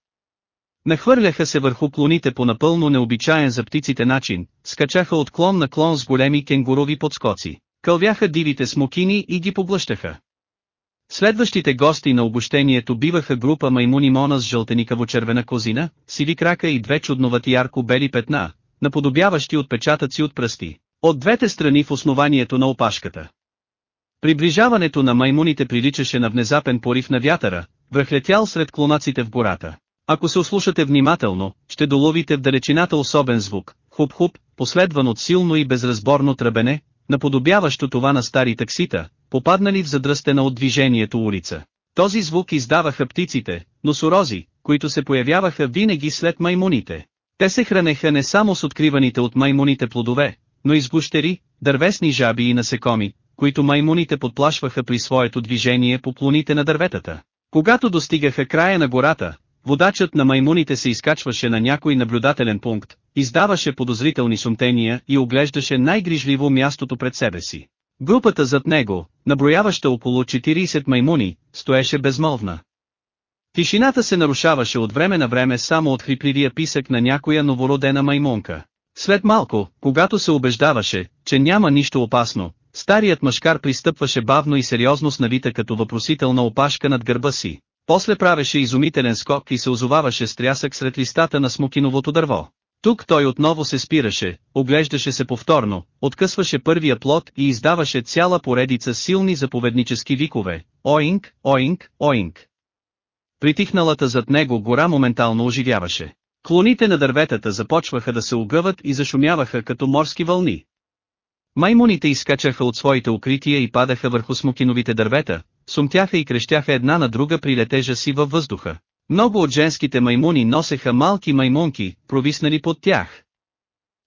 Нахвърляха се върху клоните по напълно необичаен за птиците начин, скачаха от клон на клон с големи кенгурови подскоци, кълвяха дивите смокини и ги поблъщаха. Следващите гости на обощението биваха група маймуни мона с жълтеникаво-червена козина, сиви крака и две чудновати ярко-бели петна, наподобяващи отпечатъци от пръсти, от двете страни в основанието на опашката. Приближаването на маймуните приличаше на внезапен порив на вятъра, връхлетял сред клонаците в гората. Ако се ослушате внимателно, ще доловите в далечината особен звук, хуп-хуп, последван от силно и безразборно тръбене, наподобяващо това на стари таксита, попаднали в задръстена от движението улица. Този звук издаваха птиците, носорози, които се появяваха винаги след маймуните. Те се хранеха не само с откриваните от маймуните плодове, но и с гущери, дървесни жаби и насекоми, които маймуните подплашваха при своето движение по плоните на дърветата. Когато достигаха края на гората, водачът на маймуните се изкачваше на някой наблюдателен пункт, издаваше подозрителни сумтения и оглеждаше най-грижливо мястото пред себе си. Групата зад него, наброяваща около 40 маймуни, стоеше безмолвна. Тишината се нарушаваше от време на време само от хрипливия писък на някоя новородена маймунка. След малко, когато се убеждаваше, че няма нищо опасно, старият мъжкар пристъпваше бавно и сериозно с навита като въпросителна опашка над гърба си. После правеше изумителен скок и се озоваваше с трясък сред листата на смокиновото дърво. Тук той отново се спираше, оглеждаше се повторно, откъсваше първия плод и издаваше цяла поредица силни заповеднически викове, оинг, оинг, оинг. Притихналата зад него гора моментално оживяваше. Клоните на дърветата започваха да се огъват и зашумяваха като морски вълни. Маймуните изкачаха от своите укрития и падаха върху смокиновите дървета, сумтяха и крещяха една на друга при летежа си във въздуха. Много от женските маймуни носеха малки маймунки, провиснали под тях.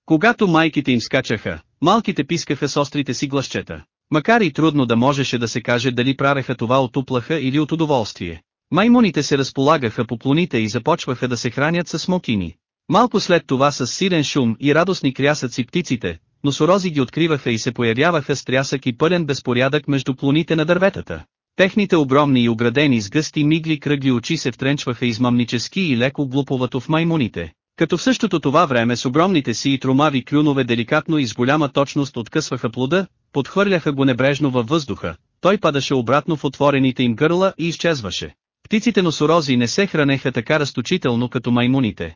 Когато майките им скачаха, малките пискаха с острите си гласчета. Макар и трудно да можеше да се каже дали правеха това от уплаха или от удоволствие. Маймуните се разполагаха по плоните и започваха да се хранят с смокини. Малко след това с силен шум и радостни крясъци птиците, носорози ги откриваха и се появяваха с трясък и пълен безпорядък между плоните на дърветата. Техните огромни и оградени с гъсти мигли кръгли очи се втренчваха измамнически и леко глуповато в маймуните, като в същото това време с огромните си и тромави клюнове деликатно и с голяма точност откъсваха плода, подхвърляха го небрежно във въздуха, той падаше обратно в отворените им гърла и изчезваше. Птиците носорози не се хранеха така разточително като маймуните.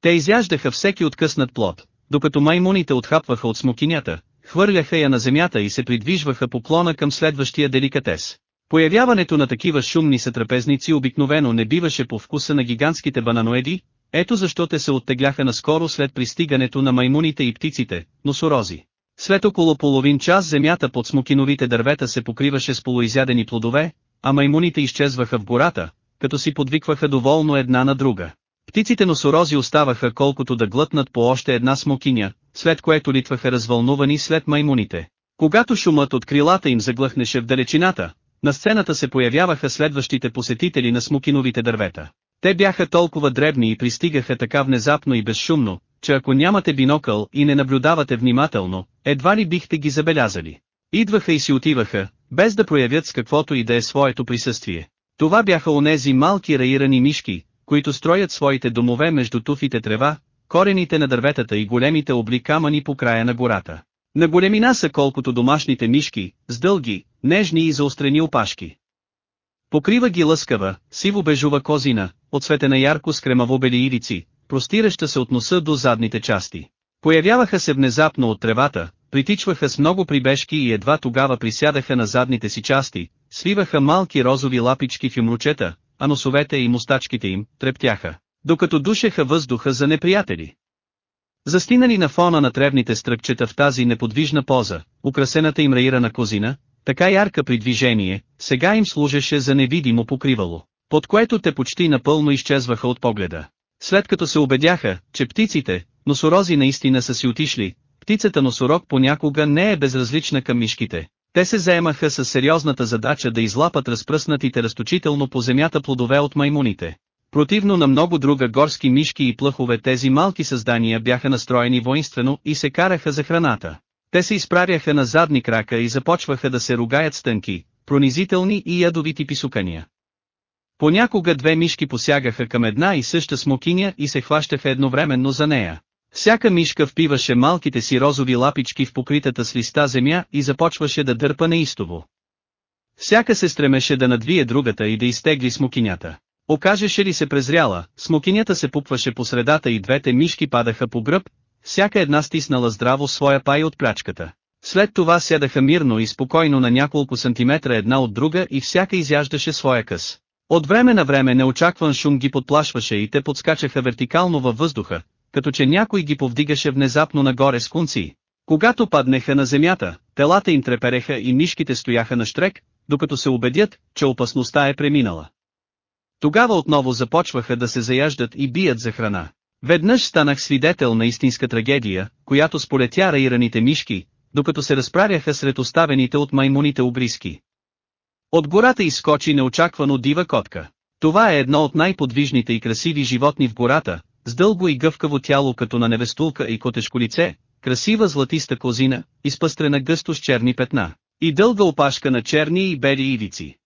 Те изяждаха всеки откъснат плод, докато маймуните отхапваха от смокинята, хвърляха я на земята и се придвижваха поклона към следващия деликатес. Появяването на такива шумни сътрапезници обикновено не биваше по вкуса на гигантските бананоеди, ето защо те се оттегляха наскоро след пристигането на маймуните и птиците, носорози. След около половин час земята под смокиновите дървета се покриваше с полуизядени плодове, а маймуните изчезваха в гората, като си подвикваха доволно една на друга. Птиците носорози оставаха колкото да глътнат по още една смокиня, след което литваха развълнувани след маймуните. Когато шумът от крилата им заглъхнеше в далечината, на сцената се появяваха следващите посетители на смокиновите дървета. Те бяха толкова дребни и пристигаха така внезапно и безшумно, че ако нямате бинокъл и не наблюдавате внимателно, едва ли бихте ги забелязали. Идваха и си отиваха, без да проявят с каквото и да е своето присъствие. Това бяха онези малки раирани мишки, които строят своите домове между туфите трева, корените на дърветата и големите обли камъни по края на гората. На големина са колкото домашните мишки, с дълги, нежни и заострени опашки. Покрива ги лъскава, сиво-бежува козина, отсветена ярко с кремаво-бели ирици, простираща се от носа до задните части. Появяваха се внезапно от тревата, притичваха с много прибежки и едва тогава присядаха на задните си части, свиваха малки розови лапички в имручета, а носовете и мустачките им трептяха, докато душеха въздуха за неприятели. Застинали на фона на тревните стръкчета в тази неподвижна поза, украсената им раирана козина, така ярка при движение, сега им служеше за невидимо покривало, под което те почти напълно изчезваха от погледа. След като се убедяха, че птиците, носорози наистина са си отишли, птицата носорог понякога не е безразлична към мишките. Те се заемаха с сериозната задача да излапат разпръснатите разточително по земята плодове от маймуните. Противно на много друга горски мишки и плъхове тези малки създания бяха настроени воинствено и се караха за храната. Те се изправяха на задни крака и започваха да се ругаят с тънки, пронизителни и ядовити писукания. Понякога две мишки посягаха към една и съща смокиня и се хващаха едновременно за нея. Всяка мишка впиваше малките си розови лапички в покритата с листа земя и започваше да дърпа неистово. Всяка се стремеше да надвие другата и да изтегли смокинята. Окажеше ли се презряла, смокинята се пупваше по средата и двете мишки падаха по гръб, всяка една стиснала здраво своя пай от плячката. След това седаха мирно и спокойно на няколко сантиметра една от друга и всяка изяждаше своя къс. От време на време неочакван шум ги подплашваше и те подскачаха вертикално във въздуха, като че някой ги повдигаше внезапно нагоре с кунци. Когато паднеха на земята, телата им трепереха и мишките стояха на штрек, докато се убедят, че опасността е преминала. Тогава отново започваха да се заяждат и бият за храна. Веднъж станах свидетел на истинска трагедия, която сполетя раираните мишки, докато се разправяха сред оставените от маймуните обриски. От гората изскочи неочаквано дива котка. Това е едно от най-подвижните и красиви животни в гората, с дълго и гъвкаво тяло като на невестулка и котешко лице, красива златиста козина, изпъстрена гъсто с черни петна, и дълга опашка на черни и бели ивици.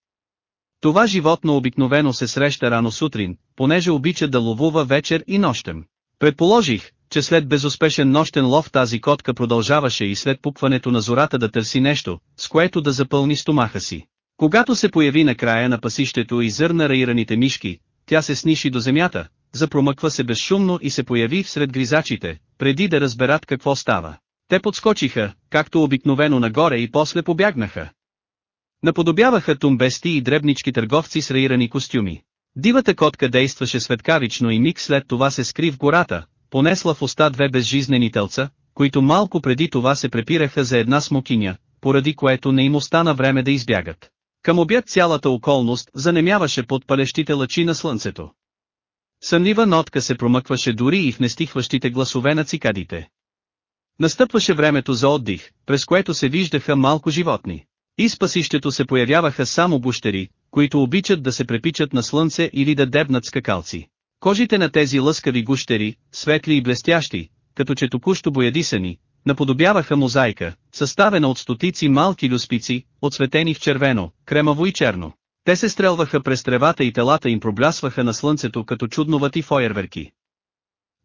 Това животно обикновено се среща рано сутрин, понеже обича да ловува вечер и нощем. Предположих, че след безуспешен нощен лов тази котка продължаваше и след пукването на зората да търси нещо, с което да запълни стомаха си. Когато се появи на края на пасището и зърна раираните мишки, тя се сниши до земята, запромъква се безшумно и се появи всред гризачите, преди да разберат какво става. Те подскочиха, както обикновено нагоре и после побягнаха. Наподобяваха тумбести и дребнички търговци с раирани костюми. Дивата котка действаше светкавично и миг след това се скри в гората, понесла в уста две безжизнени телца, които малко преди това се препираха за една смокиня, поради което не им остана време да избягат. Към обяд цялата околност занемяваше под палещите лъчи на слънцето. Съмнива нотка се промъкваше дори и в нестихващите гласове на цикадите. Настъпваше времето за отдих, през което се виждаха малко животни. И спасището се появяваха само гущери, които обичат да се препичат на слънце или да дебнат скакалци. Кожите на тези лъскави гущери, светли и блестящи, като че току-що боядисани, наподобяваха мозайка, съставена от стотици малки люспици, отсветени в червено, кремаво и черно. Те се стрелваха през тревата и телата им проблясваха на слънцето като чудновати фойерверки.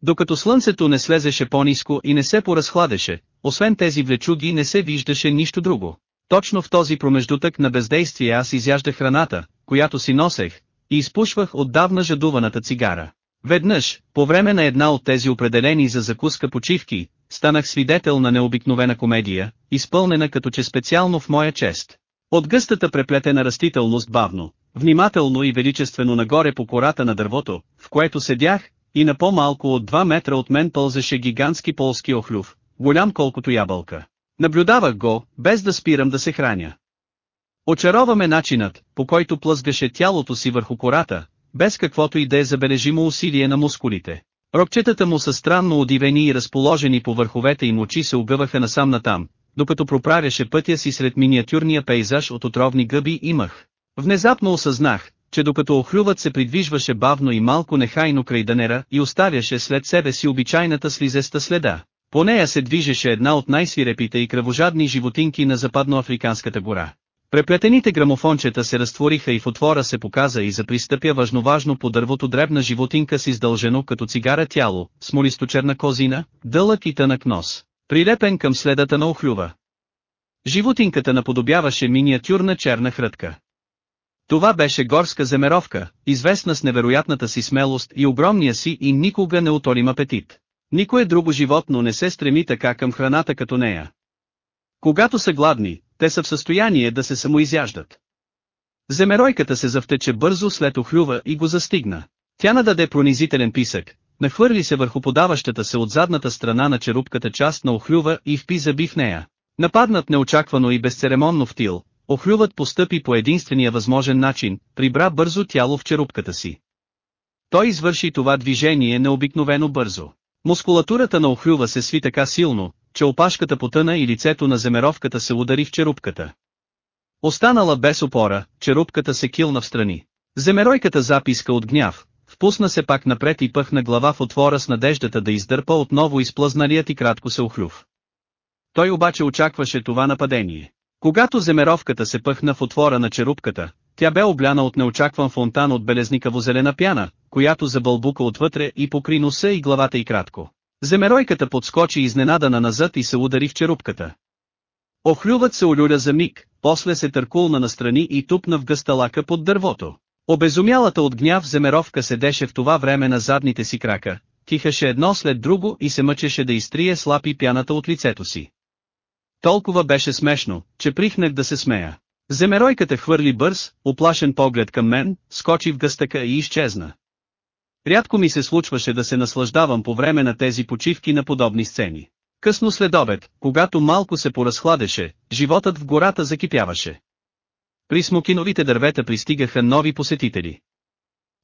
Докато слънцето не слезеше по-низко и не се поразхладеше, освен тези влечуги не се виждаше нищо друго. Точно в този промеждутък на бездействие аз изяждах храната, която си носех, и изпушвах отдавна жадуваната цигара. Веднъж, по време на една от тези определени за закуска почивки, станах свидетел на необикновена комедия, изпълнена като че специално в моя чест. От гъстата преплетена растителност бавно, внимателно и величествено нагоре по кората на дървото, в което седях, и на по-малко от 2 метра от мен пълзеше гигантски полски охлюв, голям колкото ябълка. Наблюдавах го, без да спирам да се храня. Очароваме начинът, по който плъзгаше тялото си върху кората, без каквото и да е забележимо усилие на мускулите. Рокчетата му са странно удивени и разположени по върховете им очи се огъваха насам натам, докато проправяше пътя си сред миниатюрния пейзаж от отровни гъби и мъх. Внезапно осъзнах, че докато охлюват се придвижваше бавно и малко нехайно край Данера и оставяше след себе си обичайната слизеста следа. По нея се движеше една от най-свирепите и кръвожадни животинки на западноафриканската гора. Преплетените грамофончета се разтвориха и в отвора се показа и запристъпя важно-важно по дървото дребна животинка с издължено като цигара тяло, смолисто-черна козина, дълъг и тънък нос, прилепен към следата на охлюва. Животинката наподобяваше миниатюрна черна хрътка. Това беше горска земеровка, известна с невероятната си смелост и огромния си и никога неуторим апетит. Никое друго животно не се стреми така към храната като нея. Когато са гладни, те са в състояние да се самоизяждат. Земеройката се завтече бързо след охлюва и го застигна. Тя нададе пронизителен писък, нахвърли се върху подаващата се от задната страна на черупката част на охлюва и впи зъби в нея. Нападнат неочаквано и безцеремонно в тил, охлюват постъпи по единствения възможен начин, прибра бързо тяло в черупката си. Той извърши това движение необикновено бързо. Мускулатурата на охлюва се сви така силно, че опашката потъна и лицето на земеровката се удари в черупката. Останала без опора, черупката се килна в страни. Земеройката записка от гняв, впусна се пак напред и пъхна глава в отвора с надеждата да издърпа отново изплъзналият и кратко се охлюв. Той обаче очакваше това нападение. Когато земеровката се пъхна в отвора на черупката, тя бе обляна от неочакван фонтан от белезникаво зелена пяна, която забълбука отвътре и покри носа и главата и кратко. Земеройката подскочи изненадана назад и се удари в черупката. Охлюват се олюля за миг, после се търкулна настрани и тупна в гъста лака под дървото. Обезумялата от гняв земеровка седеше в това време на задните си крака, тихаше едно след друго и се мъчеше да изтрие слапи пяната от лицето си. Толкова беше смешно, че прихнах да се смея. Земеройката хвърли бърз, оплашен поглед към мен, скочи в гъстъка и изчезна. Рядко ми се случваше да се наслаждавам по време на тези почивки на подобни сцени. Късно след обед, когато малко се поразхладеше, животът в гората закипяваше. При смокиновите дървета пристигаха нови посетители.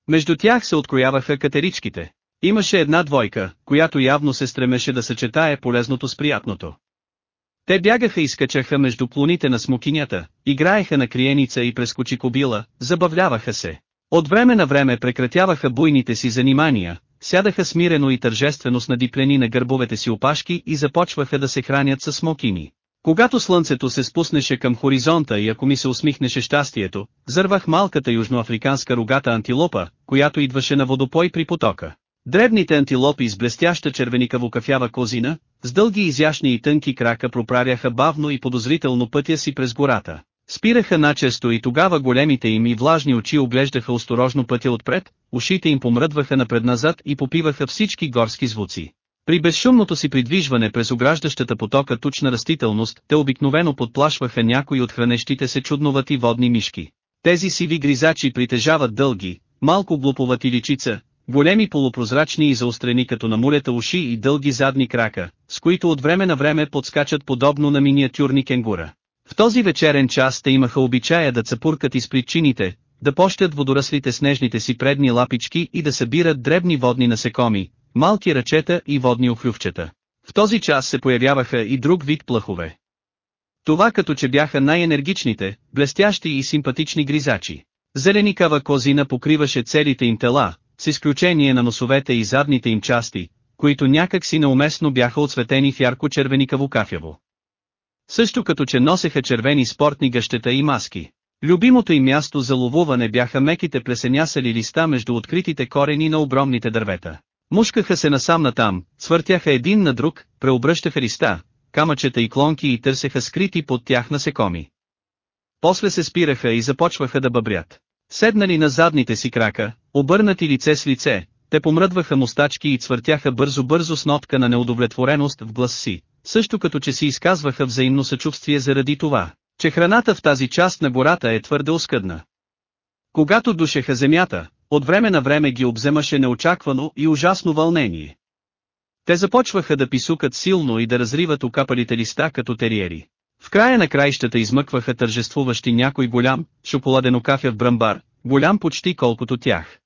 Между тях се открояваха катеричките. Имаше една двойка, която явно се стремеше да съчетае полезното с приятното. Те бягаха и скачаха между плоните на смокинята, играеха на криеница и прескочи кобила, забавляваха се. От време на време прекратяваха буйните си занимания, сядаха смирено и тържествено с надиплени на гърбовете си опашки и започваха да се хранят с смокини. Когато слънцето се спуснеше към хоризонта и ако ми се усмихнеше щастието, зървах малката южноафриканска рогата антилопа, която идваше на водопой при потока. Дребните антилопи с блестяща червеникаво кафява козина, с дълги изящни и тънки крака проправяха бавно и подозрително пътя си през гората. Спираха начесто и тогава големите им и влажни очи оглеждаха осторожно пътя отпред, ушите им помръдваха напредназад и попиваха всички горски звуци. При безшумното си придвижване през ограждащата потока тучна растителност, те обикновено подплашваха някои от хранещите се чудновати водни мишки. Тези сиви гризачи притежават дълги, малко глуповати личица, големи полупрозрачни и заострени като на мулета уши и дълги задни крака, с които от време на време подскачат подобно на миниатюрни кенгура. В този вечерен час те имаха обичая да цапуркат из причините, да пощят водораслите снежните си предни лапички и да събират дребни водни насекоми, малки ръчета и водни охлювчета. В този час се появяваха и друг вид плъхове. Това като че бяха най-енергичните, блестящи и симпатични гризачи. Зеленикава козина покриваше целите им тела, с изключение на носовете и задните им части, които някак си неуместно бяха отсветени в ярко-червеникаво кафяво. Също като че носеха червени спортни гъщета и маски. Любимото им място за ловуване бяха меките плесенясали листа между откритите корени на огромните дървета. Мушкаха се насам натам, свъртяха един на друг, преобръщаха листа, камъчета и клонки и търсеха скрити под тях насекоми. После се спираха и започваха да бъбрят. Седнали на задните си крака, обърнати лице с лице, те помръдваха мустачки и цвъртяха бързо-бързо с нотка на неудовлетвореност в глас си, също като че си изказваха взаимно съчувствие заради това, че храната в тази част на гората е твърде оскъдна. Когато душеха земята, от време на време ги обземаше неочаквано и ужасно вълнение. Те започваха да писукат силно и да разриват окапалите листа като териери. В края на краищата измъкваха тържествуващи някой голям, шоколадено кафе в брамбар, голям почти колкото тях.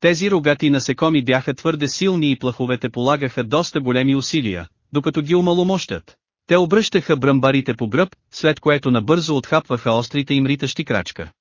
Тези рогати насекоми бяха твърде силни и плаховете полагаха доста големи усилия, докато ги умаломощат. Те обръщаха бръмбарите по гръб, след което набързо отхапваха острите им ритащи крачка.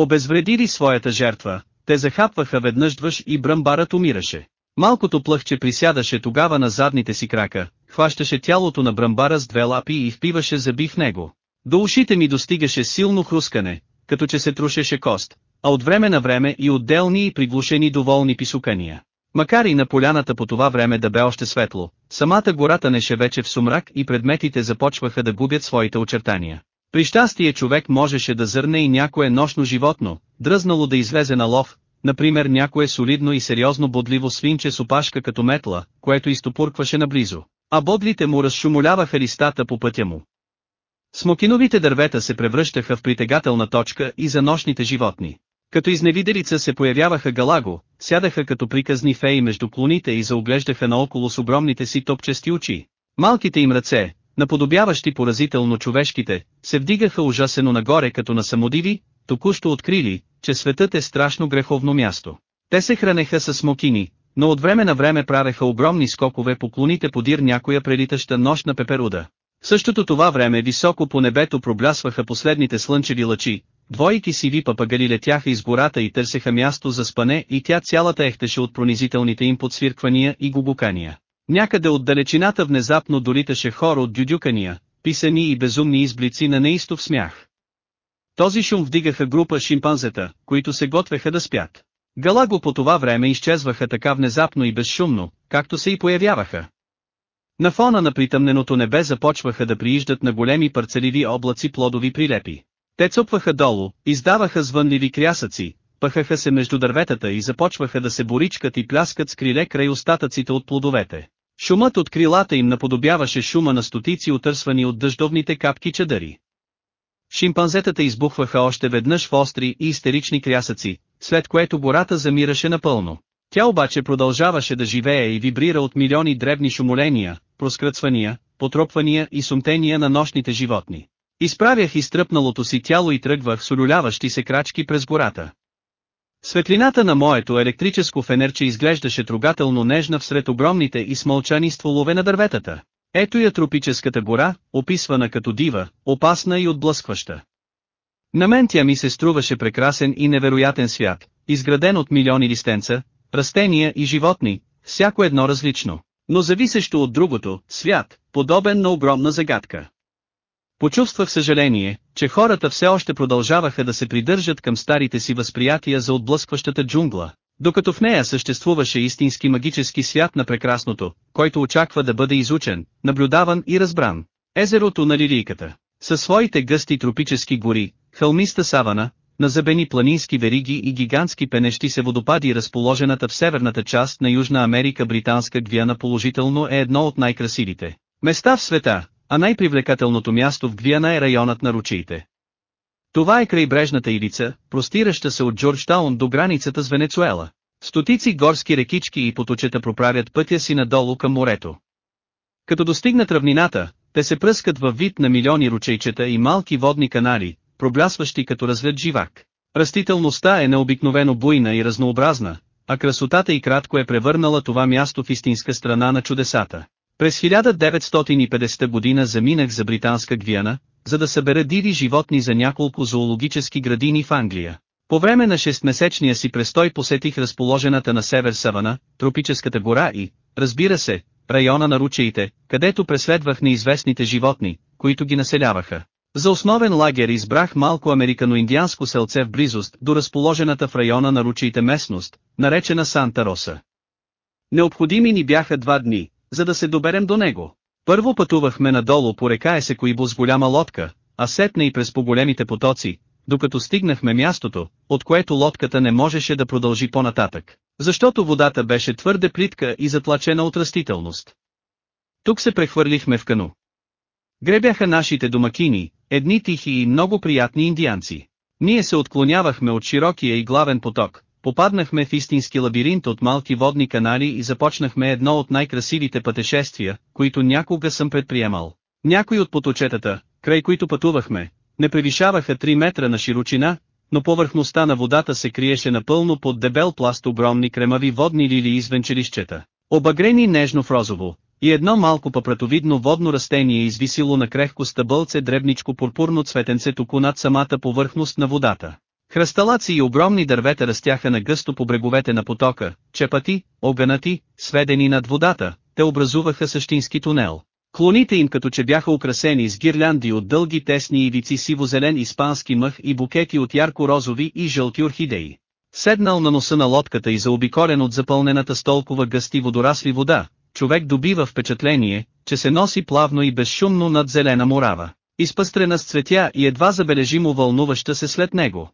Обезвредили своята жертва, те захапваха веднъж двъж и бръмбарът умираше. Малкото плъхче присядаше тогава на задните си крака, хващаше тялото на бръмбара с две лапи и впиваше зъби в него. До ушите ми достигаше силно хрускане, като че се трушеше кост, а от време на време и отделни и приглушени доволни писукания. Макар и на поляната по това време да бе още светло, самата гора тънеше вече в сумрак и предметите започваха да губят своите очертания. При щастие човек можеше да зърне и някое нощно животно, дръзнало да излезе на лов, например някое солидно и сериозно бодливо свинче с опашка като метла, което изтопуркваше наблизо, а бодлите му разшумоляваха листата по пътя му. Смокиновите дървета се превръщаха в притегателна точка и за нощните животни. Като изневиделица се появяваха галаго, сядаха като приказни феи между клоните и заоглеждаха наоколо с огромните си топчести очи. Малките им ръце, наподобяващи поразително човешките, се вдигаха ужасено нагоре като на самодиви, току-що открили, че светът е страшно греховно място. Те се хранеха с смокини, но от време на време правеха огромни скокове по клоните подир някоя прелитаща нощна пеперуда. В същото това време високо по небето проблясваха последните слънчеви лъчи, двойки сиви папагали летяха из гората и търсеха място за спане и тя цялата ехтеше от пронизителните им подсвирквания и губукания. Някъде от далечината внезапно долиташе хор от дюдюкания, писани и безумни изблици на неистов смях. Този шум вдигаха група шимпанзета, които се готвеха да спят. Галаго по това време изчезваха така внезапно и безшумно, както се и появяваха. На фона на притъмненото небе започваха да прииждат на големи парцеливи облаци плодови прилепи. Те цупваха долу, издаваха звънливи крясъци, пъхаха се между дърветата и започваха да се боричкат и пляскат с криле край остатъците от плодовете. Шумът от крилата им наподобяваше шума на стотици отърсвани от дъждовните капки чадъри. Шимпанзетата избухваха още веднъж в остри и истерични крясъци, след което гората замираше напълно. Тя обаче продължаваше да живее и вибрира от милиони дребни шумоления, проскръцвания, потропвания и сумтения на нощните животни. Изправях изтръпналото си тяло и тръгвах с улюляващи се крачки през гората. Светлината на моето електрическо фенерче изглеждаше трогателно нежна всред огромните и смълчани стволове на дърветата. Ето я тропическата гора, описвана като дива, опасна и отблъскваща. На мен тя ми се струваше прекрасен и невероятен свят, изграден от милиони листенца, растения и животни, всяко едно различно, но зависещо от другото, свят, подобен на огромна загадка. Почувствах съжаление, че хората все още продължаваха да се придържат към старите си възприятия за отблъскващата джунгла, докато в нея съществуваше истински магически свят на прекрасното, който очаква да бъде изучен, наблюдаван и разбран. Езерото на лилийката, със своите гъсти тропически гори, хълмиста савана, назъбени планински вериги и гигантски пенещи се водопади разположената в северната част на Южна Америка британска Гвиана положително е едно от най-красивите места в света, а най-привлекателното място в Гвиана е районът на ручиите. Това е крайбрежната ивица, простираща се от Джорджтаун до границата с Венецуела. Стотици горски рекички и поточета проправят пътя си надолу към морето. Като достигнат равнината, те се пръскат във вид на милиони ручейчета и малки водни канали, проблясващи като развед живак. Растителността е необикновено буйна и разнообразна, а красотата и кратко е превърнала това място в истинска страна на чудесата. През 1950 година заминах за Британска Гвиана, за да събера диви животни за няколко зоологически градини в Англия. По време на 6-месечния си престой посетих разположената на север Савана, тропическата гора и, разбира се, района на ручеите, където преследвах неизвестните животни, които ги населяваха. За основен лагер избрах малко американо-индианско селце в близост до разположената в района на ручеите местност, наречена Санта Роса. Необходими ни бяха два дни, за да се доберем до него. Първо пътувахме надолу по река Есекоибо с голяма лодка, а сетне и през по-големите потоци, докато стигнахме мястото, от което лодката не можеше да продължи по-нататък, защото водата беше твърде плитка и затлачена от растителност. Тук се прехвърлихме в кано. Гребяха нашите домакини, едни тихи и много приятни индианци. Ние се отклонявахме от широкия и главен поток, попаднахме в истински лабиринт от малки водни канали и започнахме едно от най-красивите пътешествия, които някога съм предприемал. Някои от поточетата, край които пътувахме, не превишаваха 3 метра на широчина, но повърхността на водата се криеше напълно под дебел пласт огромни кремави водни лилии извън челищета, обагрени нежно в розово, и едно малко папратовидно водно растение извисило на крехко стъбълце дребничко пурпурно цветенце току над самата повърхност на водата. Хръсталаци и огромни дървета растяха на гъсто по бреговете на потока, чепати, огънати, сведени над водата, те образуваха същински тунел. Клоните им като че бяха украсени с гирлянди от дълги тесни ивици сиво-зелен испански мъх и букети от ярко-розови и жълти орхидеи. Седнал на носа на лодката и заобиколен от запълнената с толкова гъсти водорасли вода, човек добива впечатление, че се носи плавно и безшумно над зелена морава, изпъстрена с цветя и едва забележимо вълнуваща се след него.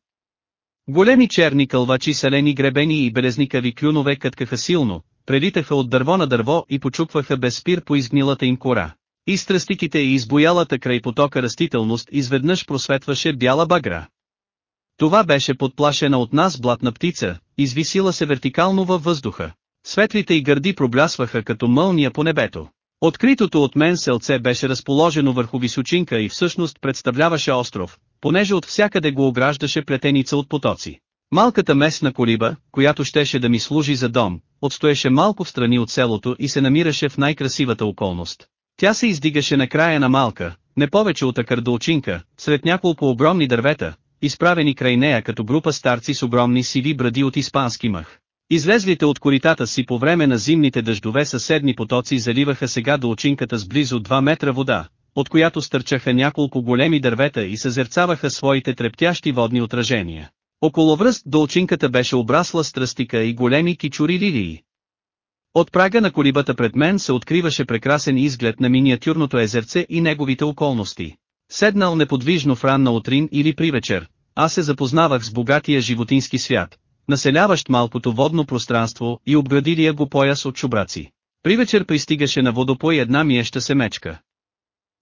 Големи черни кълвачи салени гребени и белезникави клюнове къткаха силно, прелитаха от дърво на дърво и почукваха без спир по изгнилата им кора. И страстиките и избоялата край потока растителност изведнъж просветваше бяла багра. Това беше подплашена от нас блатна птица, извисила се вертикално във въздуха. Светлите и гърди проблясваха като мълния по небето. Откритото от мен селце беше разположено върху височинка и всъщност представляваше остров, понеже от всякъде го ограждаше плетеница от потоци. Малката местна колиба, която щеше да ми служи за дом, отстоеше малко в страни от селото и се намираше в най-красивата околност. Тя се издигаше на края на малка, не повече от акърдолчинка, сред няколко огромни дървета, изправени край нея като група старци с огромни сиви бради от испански мъх. Излезлите от коритата си по време на зимните дъждове съседни потоци заливаха сега до очинката с близо 2 метра вода, от която стърчаха няколко големи дървета и съзерцаваха своите трептящи водни отражения. Около връст до очинката беше обрасла страстика и големи кичури лилии. От прага на колибата пред мен се откриваше прекрасен изглед на миниатюрното езерце и неговите околности. Седнал неподвижно в ранна утрин или при вечер, аз се запознавах с богатия животински свят, населяващ малкото водно пространство и обградилия го пояс от чубраци. При вечер пристигаше на водопой една миеща семечка.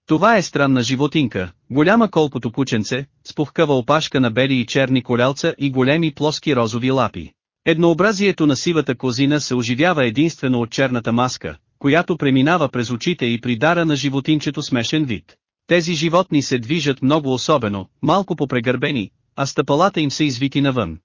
Това е странна животинка, голяма колкото кученце, с пухкава опашка на бели и черни колялца и големи плоски розови лапи. Еднообразието на сивата козина се оживява единствено от черната маска, която преминава през очите и придара на животинчето смешен вид. Тези животни се движат много особено, малко попрегърбени, а стъпалата им се извити навън.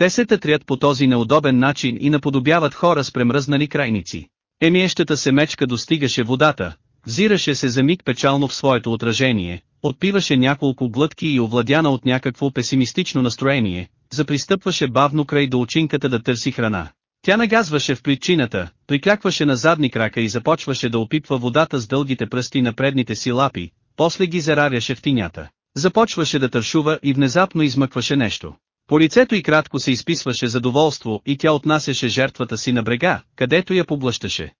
Те се тътрят по този неудобен начин и наподобяват хора с премръзнали крайници. Емиещата семечка достигаше водата, взираше се за миг печално в своето отражение, отпиваше няколко глътки и овладяна от някакво песимистично настроение, запристъпваше бавно край до очинката да търси храна. Тя нагазваше в причината, приклякваше на задни крака и започваше да опипва водата с дългите пръсти на предните си лапи, после ги заравяше в тинята. Започваше да тършува и внезапно измъкваше нещо. По лицето и кратко се изписваше задоволство и тя отнасяше жертвата си на брега, където я поблъщаше.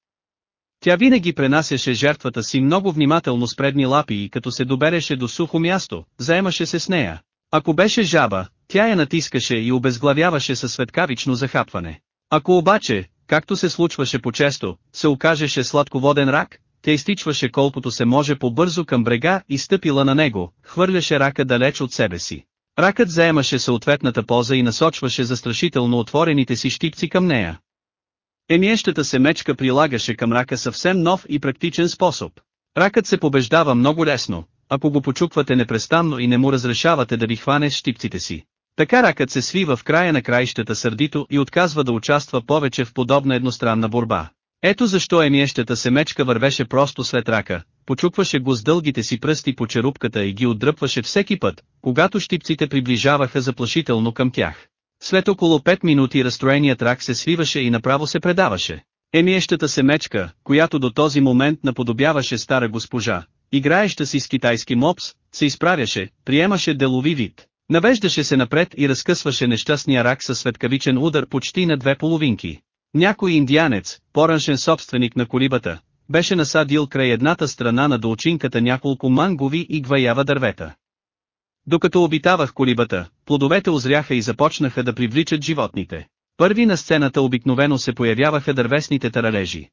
Тя винаги пренасяше жертвата си много внимателно с предни лапи и като се добереше до сухо място, заемаше се с нея. Ако беше жаба, тя я натискаше и обезглавяваше със светкавично захапване. Ако обаче, както се случваше по-често, се окажеше сладководен рак, тя изтичваше колкото се може по-бързо към брега и стъпила на него, хвърляше рака далеч от себе си. Ракът заемаше съответната поза и насочваше застрашително отворените си щипци към нея. Емиещата се мечка прилагаше към рака съвсем нов и практичен способ. Ракът се побеждава много лесно, ако го почуквате непрестанно и не му разрешавате да ви хване с щипците си. Така ракът се свива в края на краищата сърдито и отказва да участва повече в подобна едностранна борба. Ето защо емиещата семечка вървеше просто след рака, почукваше го с дългите си пръсти по черупката и ги отдръпваше всеки път, когато щипците приближаваха заплашително към тях. След около 5 минути разстроеният рак се свиваше и направо се предаваше. Емиещата семечка, която до този момент наподобяваше стара госпожа, играеща си с китайски мопс, се изправяше, приемаше делови вид. Навеждаше се напред и разкъсваше нещастния рак със светкавичен удар почти на две половинки. Някой индианец, пораншен собственик на колибата, беше насадил край едната страна на долчинката няколко мангови и гваява дървета. Докато обитавах колибата, плодовете озряха и започнаха да привличат животните. Първи на сцената обикновено се появяваха дървесните таралежи.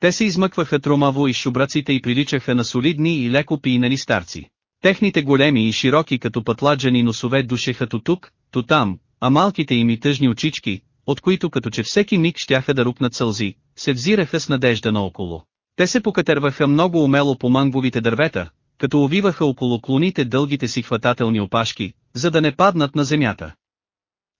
Те се измъкваха тромаво и шубраците и приличаха на солидни и леко пийнали старци. Техните големи и широки като пътладжани носове душеха то тук, то там, а малките им и тъжни очички, от които като че всеки миг щяха да рупнат сълзи, се взираха с надежда наоколо. Те се покатерваха много умело по манговите дървета, като увиваха около клоните дългите си хватателни опашки, за да не паднат на земята.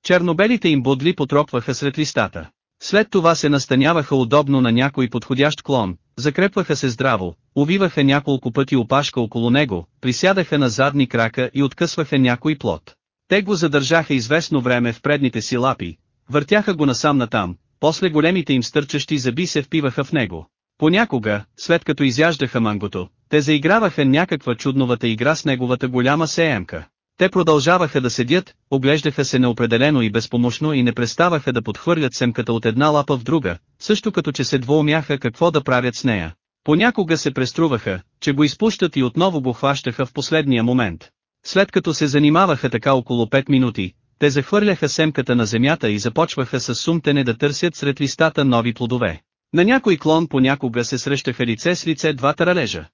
Чернобелите им бодли потропваха сред листата. След това се настаняваха удобно на някой подходящ клон, закрепваха се здраво, увиваха няколко пъти опашка около него, присядаха на задни крака и откъсваха някой плод. Те го задържаха известно време в предните си лапи, въртяха го насам натам, после големите им стърчащи зъби се впиваха в него. Понякога, след като изяждаха мангото, те заиграваха някаква чудновата игра с неговата голяма сеемка. Те продължаваха да седят, оглеждаха се неопределено и безпомощно и не преставаха да подхвърлят семката от една лапа в друга, също като че се двоумяха какво да правят с нея. Понякога се преструваха, че го изпущат и отново го хващаха в последния момент. След като се занимаваха така около 5 минути, те захвърляха семката на земята и започваха с сумтене да търсят сред листата нови плодове. На някой клон понякога се срещаха лице с лице двата ралежа.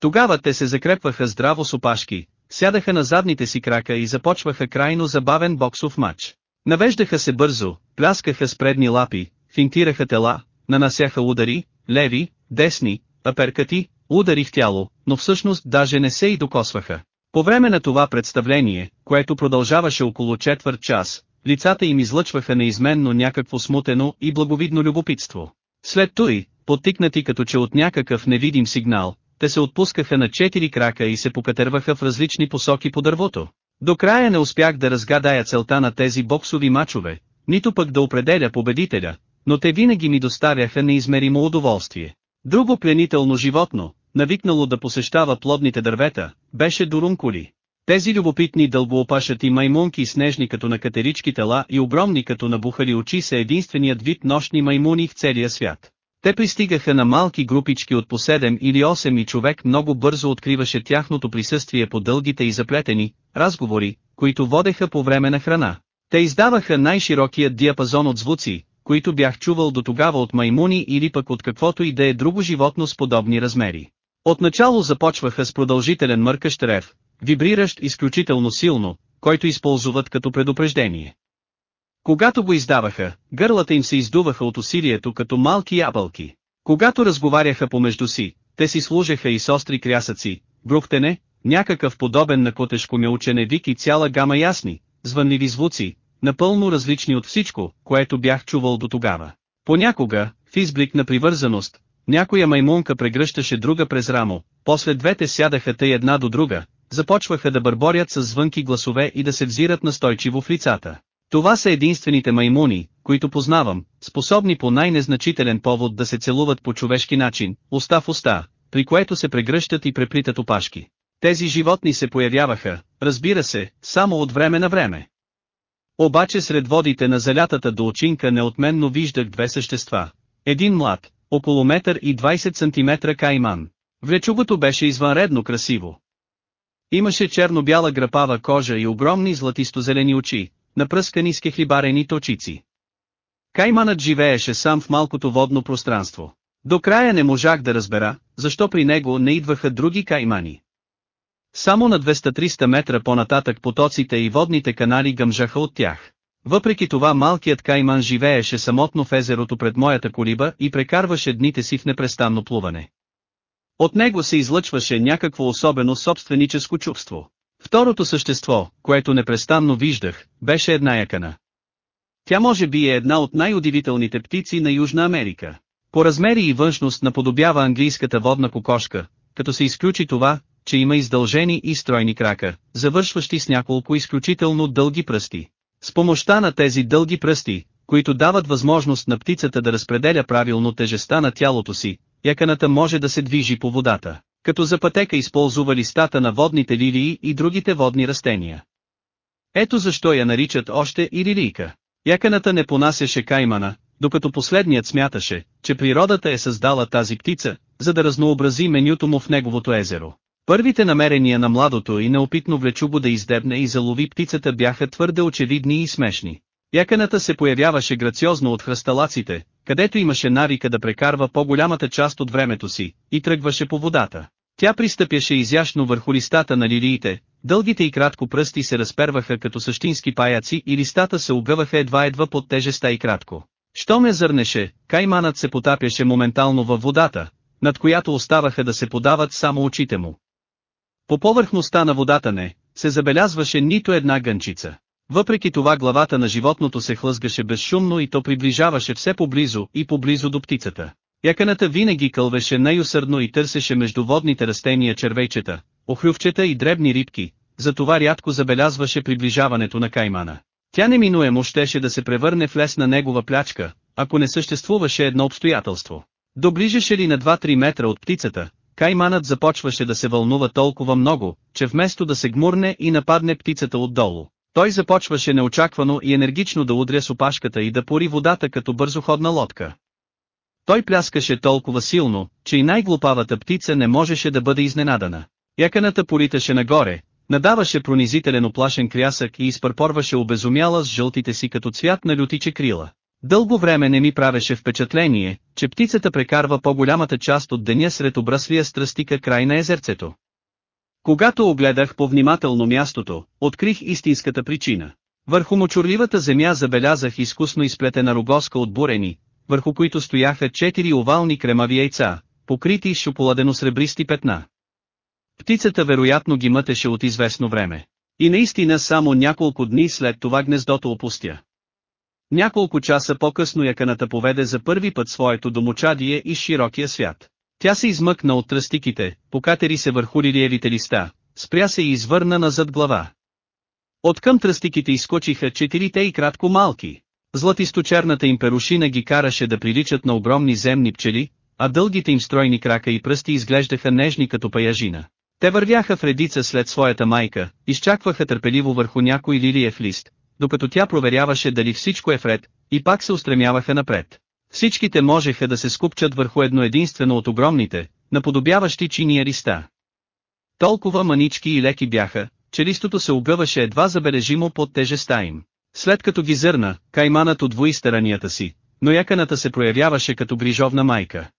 Тогава те се закрепваха здраво с опашки, сядаха на задните си крака и започваха крайно забавен боксов матч. Навеждаха се бързо, пляскаха с предни лапи, финтираха тела, нанасяха удари, леви, десни, аперкати, удари в тяло, но всъщност даже не се и докосваха. По време на това представление, което продължаваше около четвърт час, лицата им излъчваха неизменно някакво смутено и благовидно любопитство. След той, потикнати като че от някакъв невидим сигнал, те се отпускаха на четири крака и се покатерваха в различни посоки по дървото. До края не успях да разгадая целта на тези боксови мачове, нито пък да определя победителя, но те винаги ми доставяха неизмеримо удоволствие. Друго пленително животно, навикнало да посещава плодните дървета, беше дурункули. Тези любопитни дълбоопашати маймунки снежни като на катерички тела и огромни като набухали очи са единственият вид нощни маймуни в целия свят. Те пристигаха на малки групички от по 7 или 8 и човек много бързо откриваше тяхното присъствие по дългите и заплетени разговори, които водеха по време на храна. Те издаваха най-широкият диапазон от звуци, които бях чувал до тогава от маймуни или пък от каквото и да е друго животно с подобни размери. Отначало започваха с продължителен мъркащ рев, вибриращ изключително силно, който използват като предупреждение. Когато го издаваха, гърлата им се издуваха от усилието като малки ябълки. Когато разговаряха помежду си, те си служеха и с остри крясъци, брухтене, някакъв подобен на котешко мяучене вик и цяла гама ясни, звънливи звуци, напълно различни от всичко, което бях чувал до тогава. Понякога, в изблик на привързаност, някоя маймунка прегръщаше друга през рамо, после двете сядаха тъй една до друга, започваха да бърборят с звънки гласове и да се взират настойчиво в лицата. Това са единствените маймуни, които познавам, способни по най-незначителен повод да се целуват по човешки начин, уста в уста, при което се прегръщат и преплитат опашки. Тези животни се появяваха, разбира се, само от време на време. Обаче сред водите на залятата до очинка неотменно виждах две същества. Един млад, около метър и 20 см кайман. Влечугото беше извънредно красиво. Имаше черно-бяла грапава кожа и огромни златисто-зелени очи, напръскани с кехлибарени точици. Кайманът живееше сам в малкото водно пространство. До края не можах да разбера, защо при него не идваха други каймани. Само на 200-300 метра по-нататък потоците и водните канали гъмжаха от тях. Въпреки това малкият кайман живееше самотно в езерото пред моята колиба и прекарваше дните си в непрестанно плуване. От него се излъчваше някакво особено собственическо чувство. Второто същество, което непрестанно виждах, беше една якана. Тя може би е една от най-удивителните птици на Южна Америка. По размери и външност наподобява английската водна кокошка, като се изключи това, че има издължени и стройни крака, завършващи с няколко изключително дълги пръсти. С помощта на тези дълги пръсти, които дават възможност на птицата да разпределя правилно тежестта на тялото си, яканата може да се движи по водата, като за пътека използва листата на водните лилии и другите водни растения. Ето защо я наричат още и лилийка. Яканата не понасяше каймана, докато последният смяташе, че природата е създала тази птица, за да разнообрази менюто му в неговото езеро. Първите намерения на младото и неопитно влечубо да издебне и залови птицата бяха твърде очевидни и смешни. Яканата се появяваше грациозно от хръсталаците, където имаше навика да прекарва по-голямата част от времето си, и тръгваше по водата. Тя пристъпяше изящно върху листата на лилиите, дългите и кратко пръсти се разперваха като същински паяци и листата се огъваха едва-едва под тежеста и кратко. Що ме зърнеше, кайманът се потапяше моментално във водата, над която оставаха да се подават само очите му. По повърхността на водата не, се забелязваше нито една гънчица. Въпреки това главата на животното се хлъзгаше безшумно и то приближаваше все поблизо и поблизо до птицата. Яканата винаги кълвеше най-усърдно и търсеше между водните растения червейчета, охлювчета и дребни рибки, затова рядко забелязваше приближаването на каймана. Тя неминуемо щеше да се превърне в лесна негова плячка, ако не съществуваше едно обстоятелство. Доближеше ли на 2-3 метра от птицата, кайманът започваше да се вълнува толкова много, че вместо да се гмурне и нападне птицата отдолу, той започваше неочаквано и енергично да удря с опашката и да пори водата като бързоходна лодка. Той пляскаше толкова силно, че и най-глупавата птица не можеше да бъде изненадана. Яканата политаше нагоре, надаваше пронизителен оплашен крясък и изпърпорваше обезумяла с жълтите си като цвят на лютиче крила. Дълго време не ми правеше впечатление, че птицата прекарва по-голямата част от деня сред обраслия страстика край на езерцето. Когато огледах повнимателно мястото, открих истинската причина. Върху мочурливата земя забелязах изкусно изплетена рогоска от бурени, върху които стояха четири овални кремави яйца, покрити с шоколадено-сребристи петна. Птицата вероятно ги мътеше от известно време. И наистина само няколко дни след това гнездото опустя. Няколко часа по-късно яканата поведе за първи път своето домочадие из широкия свят. Тя се измъкна от тръстиките, покатери се върху лилиевите листа, спря се и извърна назад глава. Откъм тръстиките изкочиха четирите и кратко малки. Златисточерната им перушина ги караше да приличат на огромни земни пчели, а дългите им стройни крака и пръсти изглеждаха нежни като паяжина. Те вървяха в редица след своята майка, изчакваха търпеливо върху някой лилиев лист, докато тя проверяваше дали всичко е вред, и пак се устремяваха напред. Всичките можеха да се скупчат върху едно единствено от огромните, наподобяващи чиния риста. Толкова манички и леки бяха, че листото се огъваше едва забележимо под тежеста им. След като ги зърна, кайманът отвои старанията си, но яканата се проявяваше като грижовна майка.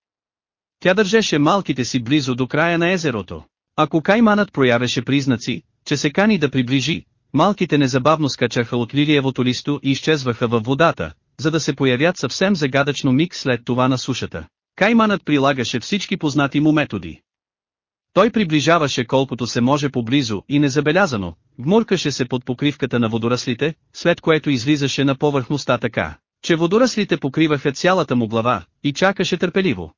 Тя държеше малките си близо до края на езерото. Ако кайманът проявеше признаци, че се кани да приближи, малките незабавно скачаха от лилиевото листо и изчезваха във водата, за да се появят съвсем загадъчно миг след това на сушата. Кайманът прилагаше всички познати му методи. Той приближаваше колкото се може поблизо и незабелязано, вмуркаше се под покривката на водораслите, след което излизаше на повърхността така, че водораслите покриваха цялата му глава, и чакаше търпеливо.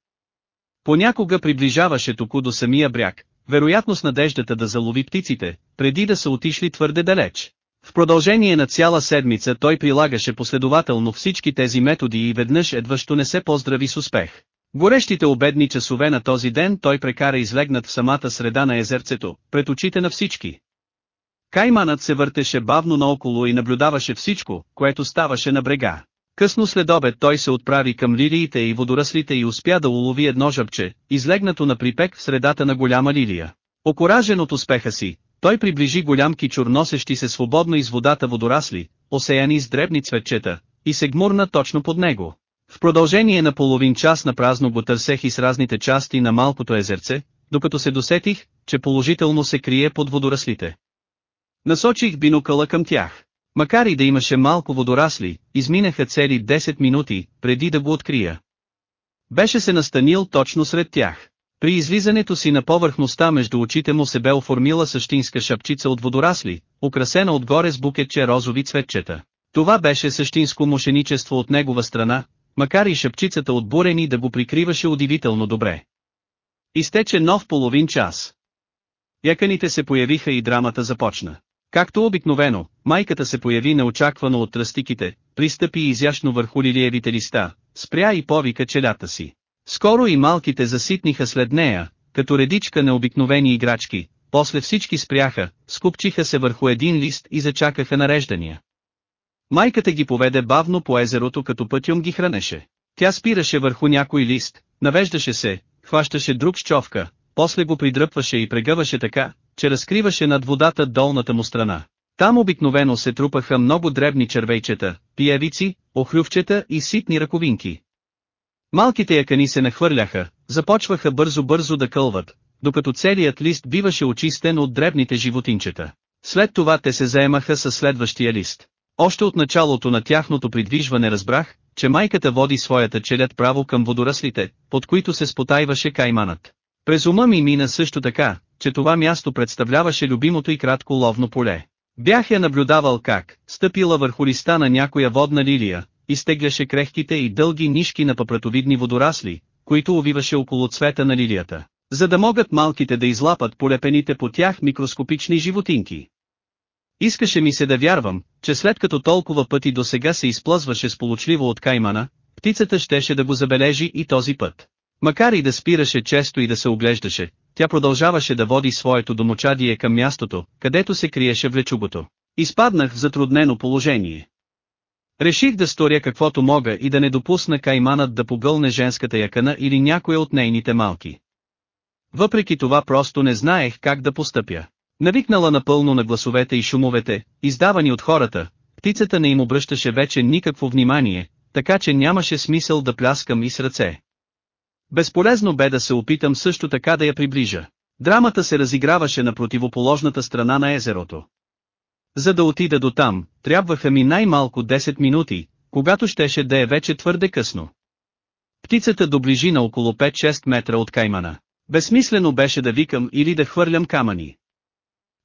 Понякога приближаваше току до самия бряг, вероятно с надеждата да залови птиците, преди да са отишли твърде далеч. В продължение на цяла седмица той прилагаше последователно всички тези методи и веднъж едващо не се поздрави с успех. Горещите обедни часове на този ден той прекара излегнат в самата среда на езерцето, пред очите на всички. Кайманът се въртеше бавно наоколо и наблюдаваше всичко, което ставаше на брега. Късно след обед той се отправи към лилиите и водораслите и успя да улови едно жъбче, излегнато на припек в средата на голяма лилия. Окоражен от успеха си, той приближи голям кичур носещи се свободно из водата водорасли, осеяни с дребни цветчета, и се гмурна точно под него. В продължение на половин час на празно го търсех и с разните части на малкото езерце, докато се досетих, че положително се крие под водораслите. Насочих бинокъла към тях. Макар и да имаше малко водорасли, изминаха цели 10 минути, преди да го открия. Беше се настанил точно сред тях. При излизането си на повърхността между очите му се бе оформила същинска шапчица от водорасли, украсена отгоре с букетче розови цветчета. Това беше същинско мошеничество от негова страна, макар и шапчицата от бурени да го прикриваше удивително добре. Изтече нов половин час. Яканите се появиха и драмата започна. Както обикновено, майката се появи неочаквано от тръстиките, пристъпи изящно върху лилиевите листа, спря и повика челята си. Скоро и малките заситниха след нея, като редичка необикновени играчки, после всички спряха, скупчиха се върху един лист и зачакаха нареждания. Майката ги поведе бавно по езерото като пътюм ги хранеше. Тя спираше върху някой лист, навеждаше се, хващаше друг с човка, после го придръпваше и прегъваше така, че разкриваше над водата долната му страна. Там обикновено се трупаха много дребни червейчета, пиявици, охлювчета и ситни ръковинки. Малките якани се нахвърляха, започваха бързо-бързо да кълват, докато целият лист биваше очистен от дребните животинчета. След това те се заемаха със следващия лист. Още от началото на тяхното придвижване разбрах, че майката води своята челят право към водораслите, под които се спотайваше кайманът. През ума ми мина също така, че това място представляваше любимото и кратко ловно поле. Бях я наблюдавал как, стъпила върху листа на някоя водна лилия, изтегляше крехките и дълги нишки на папратовидни водорасли, които увиваше около цвета на лилията, за да могат малките да излапат полепените по тях микроскопични животинки. Искаше ми се да вярвам, че след като толкова пъти до сега се изплъзваше сполучливо от каймана, птицата щеше да го забележи и този път. Макар и да спираше често и да се оглеждаше, тя продължаваше да води своето домочадие към мястото, където се криеше влечубото. Изпаднах в затруднено положение. Реших да сторя каквото мога и да не допусна кайманът да погълне женската якана или някоя от нейните малки. Въпреки това просто не знаех как да постъпя. Навикнала напълно на гласовете и шумовете, издавани от хората, птицата не им обръщаше вече никакво внимание, така че нямаше смисъл да пляскам и с ръце. Безполезно бе да се опитам също така да я приближа. Драмата се разиграваше на противоположната страна на езерото. За да отида до там, трябваха ми най-малко 10 минути, когато щеше да е вече твърде късно. Птицата доближи на около 5-6 метра от каймана. Безсмислено беше да викам или да хвърлям камъни.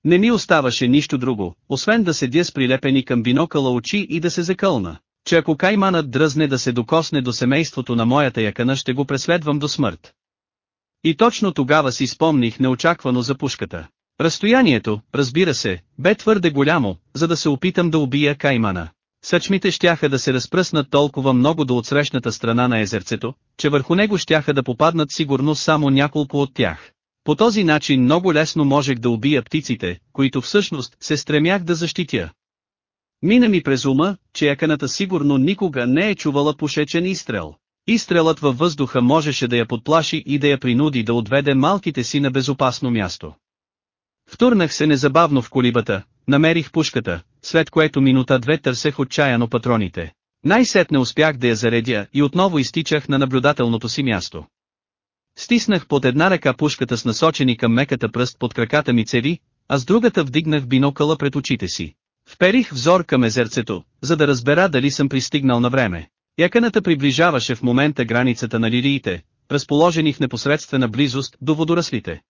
Не ми оставаше нищо друго, освен да седя с прилепени към бинокъла очи и да се закълна, че ако кайманът дръзне да се докосне до семейството на моята якана ще го преследвам до смърт. И точно тогава си спомних неочаквано за пушката. Разстоянието, разбира се, бе твърде голямо, за да се опитам да убия каймана. Съчмите щяха да се разпръснат толкова много до отсрещната страна на езерцето, че върху него щяха да попаднат сигурно само няколко от тях. По този начин много лесно можех да убия птиците, които всъщност се стремях да защитя. Мина ми през ума, че яканата сигурно никога не е чувала пушечен изстрел. Изстрелът във въздуха можеше да я подплаши и да я принуди да отведе малките си на безопасно място. Втурнах се незабавно в колибата, намерих пушката, след което минута-две търсех отчаяно патроните. Най-сетне успях да я заредя и отново изтичах на наблюдателното си място. Стиснах под една ръка пушката с насочени към меката пръст под краката ми цеви, а с другата вдигнах бинокъла пред очите си. Вперих взор към езерцето, за да разбера дали съм пристигнал на време. Яканата приближаваше в момента границата на лилиите, разположени в непосредствена близост до водораслите.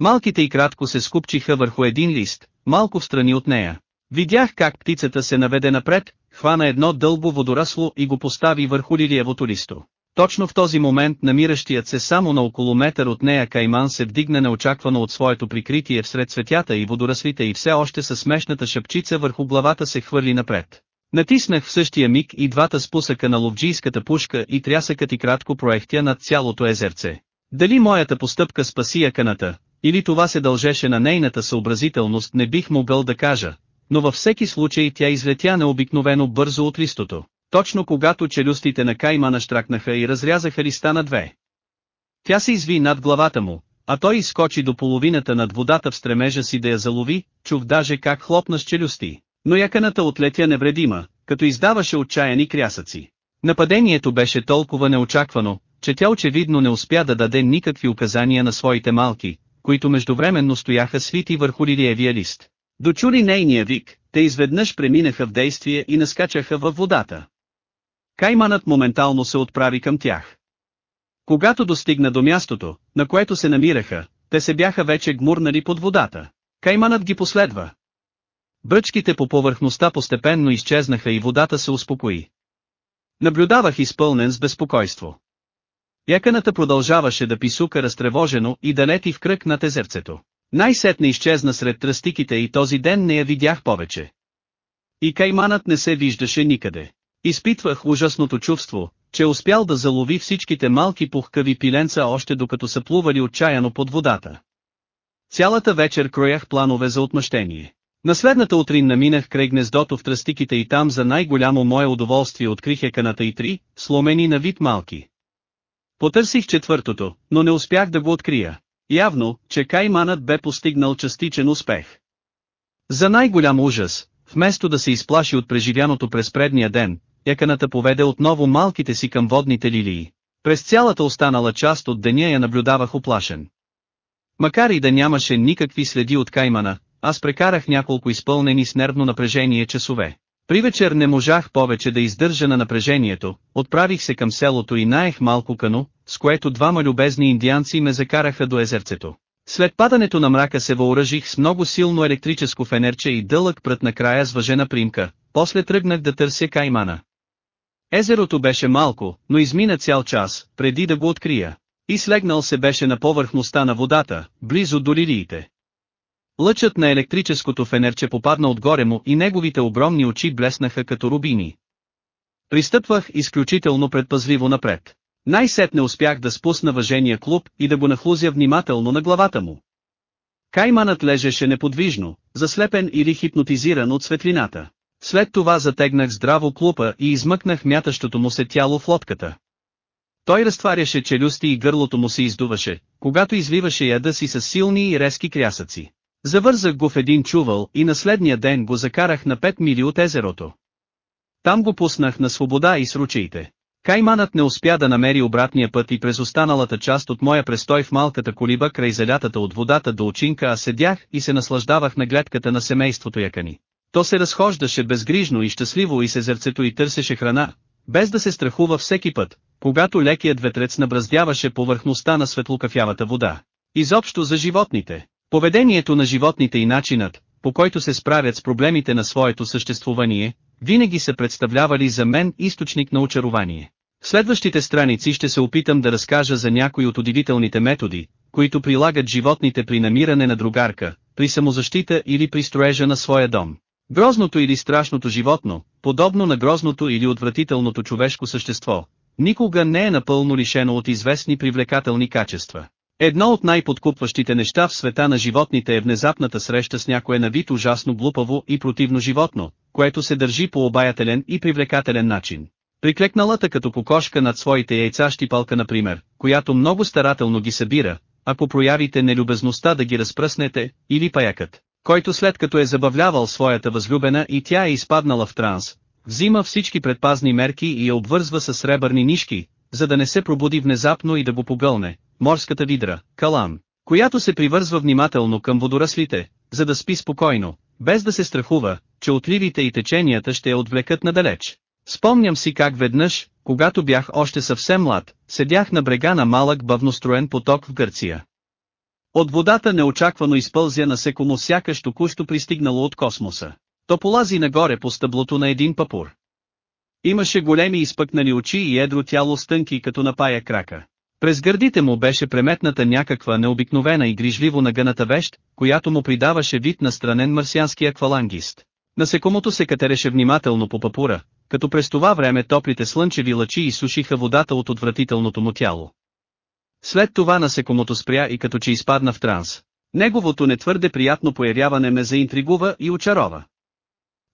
Малките и кратко се скупчиха върху един лист, малко в страни от нея. Видях как птицата се наведе напред, хвана едно дълбо водорасло и го постави върху лилиевото листо. Точно в този момент намиращият се само на около метър от нея кайман се вдигна неочаквано от своето прикритие всред цветята и водораслите и все още със смешната шапчица върху главата се хвърли напред. Натиснах в същия миг и двата спусъка на ловджийската пушка и трясъкът и кратко проехтя над цялото езерце. Дали моята постъпка спаси яканата, или това се дължеше на нейната съобразителност не бих могъл да кажа, но във всеки случай тя излетя необикновено бързо от листото, точно когато челюстите на каймана штракнаха и разрязаха листа на две. Тя се изви над главата му, а той изскочи до половината над водата в стремежа си да я залови, чух даже как хлопна с челюсти, но яканата отлетя невредима, като издаваше отчаяни крясъци. Нападението беше толкова неочаквано, че тя очевидно не успя да даде никакви указания на своите малки, които междувременно стояха свити върху лилиевия лист. Дочули нейния вик, те изведнъж преминаха в действие и наскачаха във водата. Кайманът моментално се отправи към тях. Когато достигна до мястото, на което се намираха, те се бяха вече гмурнали под водата. Кайманът ги последва. Бръчките по повърхността постепенно изчезнаха и водата се успокои. Наблюдавах изпълнен с безпокойство. Яканата продължаваше да писука разтревожено и да лети в кръг над езерцето. Най-сетне изчезна сред тръстиките и този ден не я видях повече. И кайманът не се виждаше никъде. Изпитвах ужасното чувство, че успял да залови всичките малки пухкави пиленца още докато са плували отчаяно под водата. Цялата вечер кроях планове за отмъщение. На следната утрин наминах край гнездото в тръстиките и там за най-голямо мое удоволствие открих еканата и три, сломени на вид малки. Потърсих четвъртото, но не успях да го открия. Явно, че Кайманът бе постигнал частичен успех. За най-голям ужас, вместо да се изплаши от преживяното през предния ден, яканата поведе отново малките си към водните лилии. През цялата останала част от деня я наблюдавах оплашен. Макар и да нямаше никакви следи от Каймана, аз прекарах няколко изпълнени с нервно напрежение часове. При вечер не можах повече да издържа на напрежението, отправих се към селото и наех малко кано, с което двама любезни индианци ме закараха до езерцето. След падането на мрака се въоръжих с много силно електрическо фенерче и дълъг прът на края с въжена примка, после тръгнах да търся каймана. Езерото беше малко, но измина цял час, преди да го открия. И слегнал се беше на повърхността на водата, близо до лилиите. Лъчът на електрическото фенерче попадна отгоре му и неговите огромни очи блеснаха като рубини. Пристъпвах изключително предпазливо напред. Най-сетне успях да спусна въжения клуб и да го нахлузя внимателно на главата му. Кайманът лежеше неподвижно, заслепен или хипнотизиран от светлината. След това затегнах здраво клупа и измъкнах мятащото му се тяло в лодката. Той разтваряше челюсти и гърлото му се издуваше, когато извиваше яда си с силни и резки крясъци. Завързах го в един чувал и на следния ден го закарах на 5 мили от езерото. Там го пуснах на свобода и с ручеите. Кайманът не успя да намери обратния път и през останалата част от моя престой в малката колиба край залятата от водата до очинка а седях и се наслаждавах на гледката на семейството якани. То се разхождаше безгрижно и щастливо и се зърцето и търсеше храна, без да се страхува всеки път, когато лекият ветрец набраздяваше повърхността на светлокафявата вода. Изобщо за животните. Поведението на животните и начинът, по който се справят с проблемите на своето съществуване, винаги са представлявали за мен източник на очарование. В следващите страници ще се опитам да разкажа за някои от удивителните методи, които прилагат животните при намиране на другарка, при самозащита или при строежа на своя дом. Грозното или страшното животно, подобно на грозното или отвратителното човешко същество, никога не е напълно лишено от известни привлекателни качества. Едно от най-подкупващите неща в света на животните е внезапната среща с някое на вид ужасно глупаво и противно животно, което се държи по обаятелен и привлекателен начин. Приклекналата като кокошка над своите яйца щипалка например, която много старателно ги събира, ако проявите нелюбезността да ги разпръснете, или паякът, който след като е забавлявал своята възлюбена и тя е изпаднала в транс, взима всички предпазни мерки и я обвързва с сребърни нишки, за да не се пробуди внезапно и да го погълне, морската видра, калам, която се привързва внимателно към водораслите, за да спи спокойно, без да се страхува, че отливите и теченията ще я отвлекат надалеч. Спомням си как веднъж, когато бях още съвсем млад, седях на брега на малък бавностроен поток в Гърция. От водата неочаквано изпълзя насекомо сякаш току-що пристигнало от космоса. То полази нагоре по стъблото на един папур. Имаше големи изпъкнали очи и едро тяло с тънки като напая крака. През гърдите му беше преметната някаква необикновена и грижливо нагъната вещ, която му придаваше вид на странен марсиански аквалангист. Насекомото се катереше внимателно по папура, като през това време топлите слънчеви лъчи изсушиха водата от отвратителното му тяло. След това насекомото спря и като че изпадна в транс. Неговото не твърде приятно появяване ме заинтригува и очарова.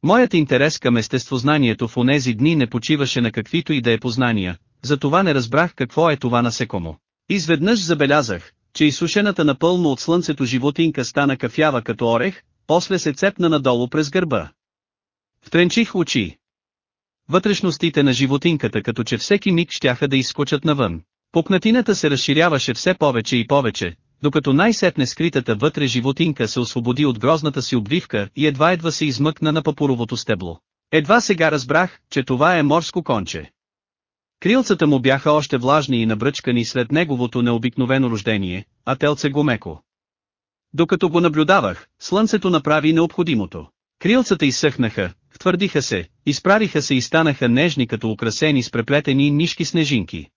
Моят интерес към естествознанието в онези дни не почиваше на каквито и да е познания, затова не разбрах какво е това насекомо. Изведнъж забелязах, че изсушената напълно от слънцето животинка стана кафява като орех, после се цепна надолу през гърба. Втренчих очи. Вътрешностите на животинката като че всеки миг щяха да изскочат навън. Пукнатината се разширяваше все повече и повече, докато най-сетне скритата вътре животинка се освободи от грозната си обвивка и едва-едва се измъкна на папуровото стебло. Едва сега разбрах, че това е морско конче. Крилцата му бяха още влажни и набръчкани след неговото необикновено рождение, а телце го меко. Докато го наблюдавах, слънцето направи необходимото. Крилцата изсъхнаха, втвърдиха се, изправиха се и станаха нежни като украсени с преплетени нишки снежинки.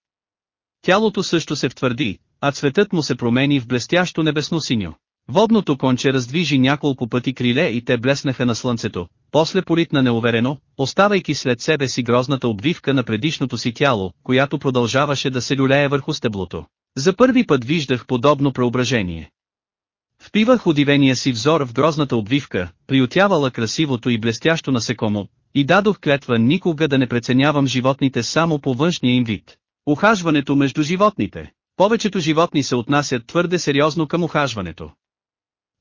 Тялото също се втвърди, а цветът му се промени в блестящо небесно синьо. Водното конче раздвижи няколко пъти криле и те блеснаха на слънцето, после политна неуверено, оставайки след себе си грозната обвивка на предишното си тяло, която продължаваше да се люлее върху стеблото. За първи път виждах подобно преображение. Впивах удивения си взор в грозната обвивка, приютявала красивото и блестящо насекомо, и дадох клетва никога да не преценявам животните само по външния им вид. Ухажването между животните. Повечето животни се отнасят твърде сериозно към ухажването.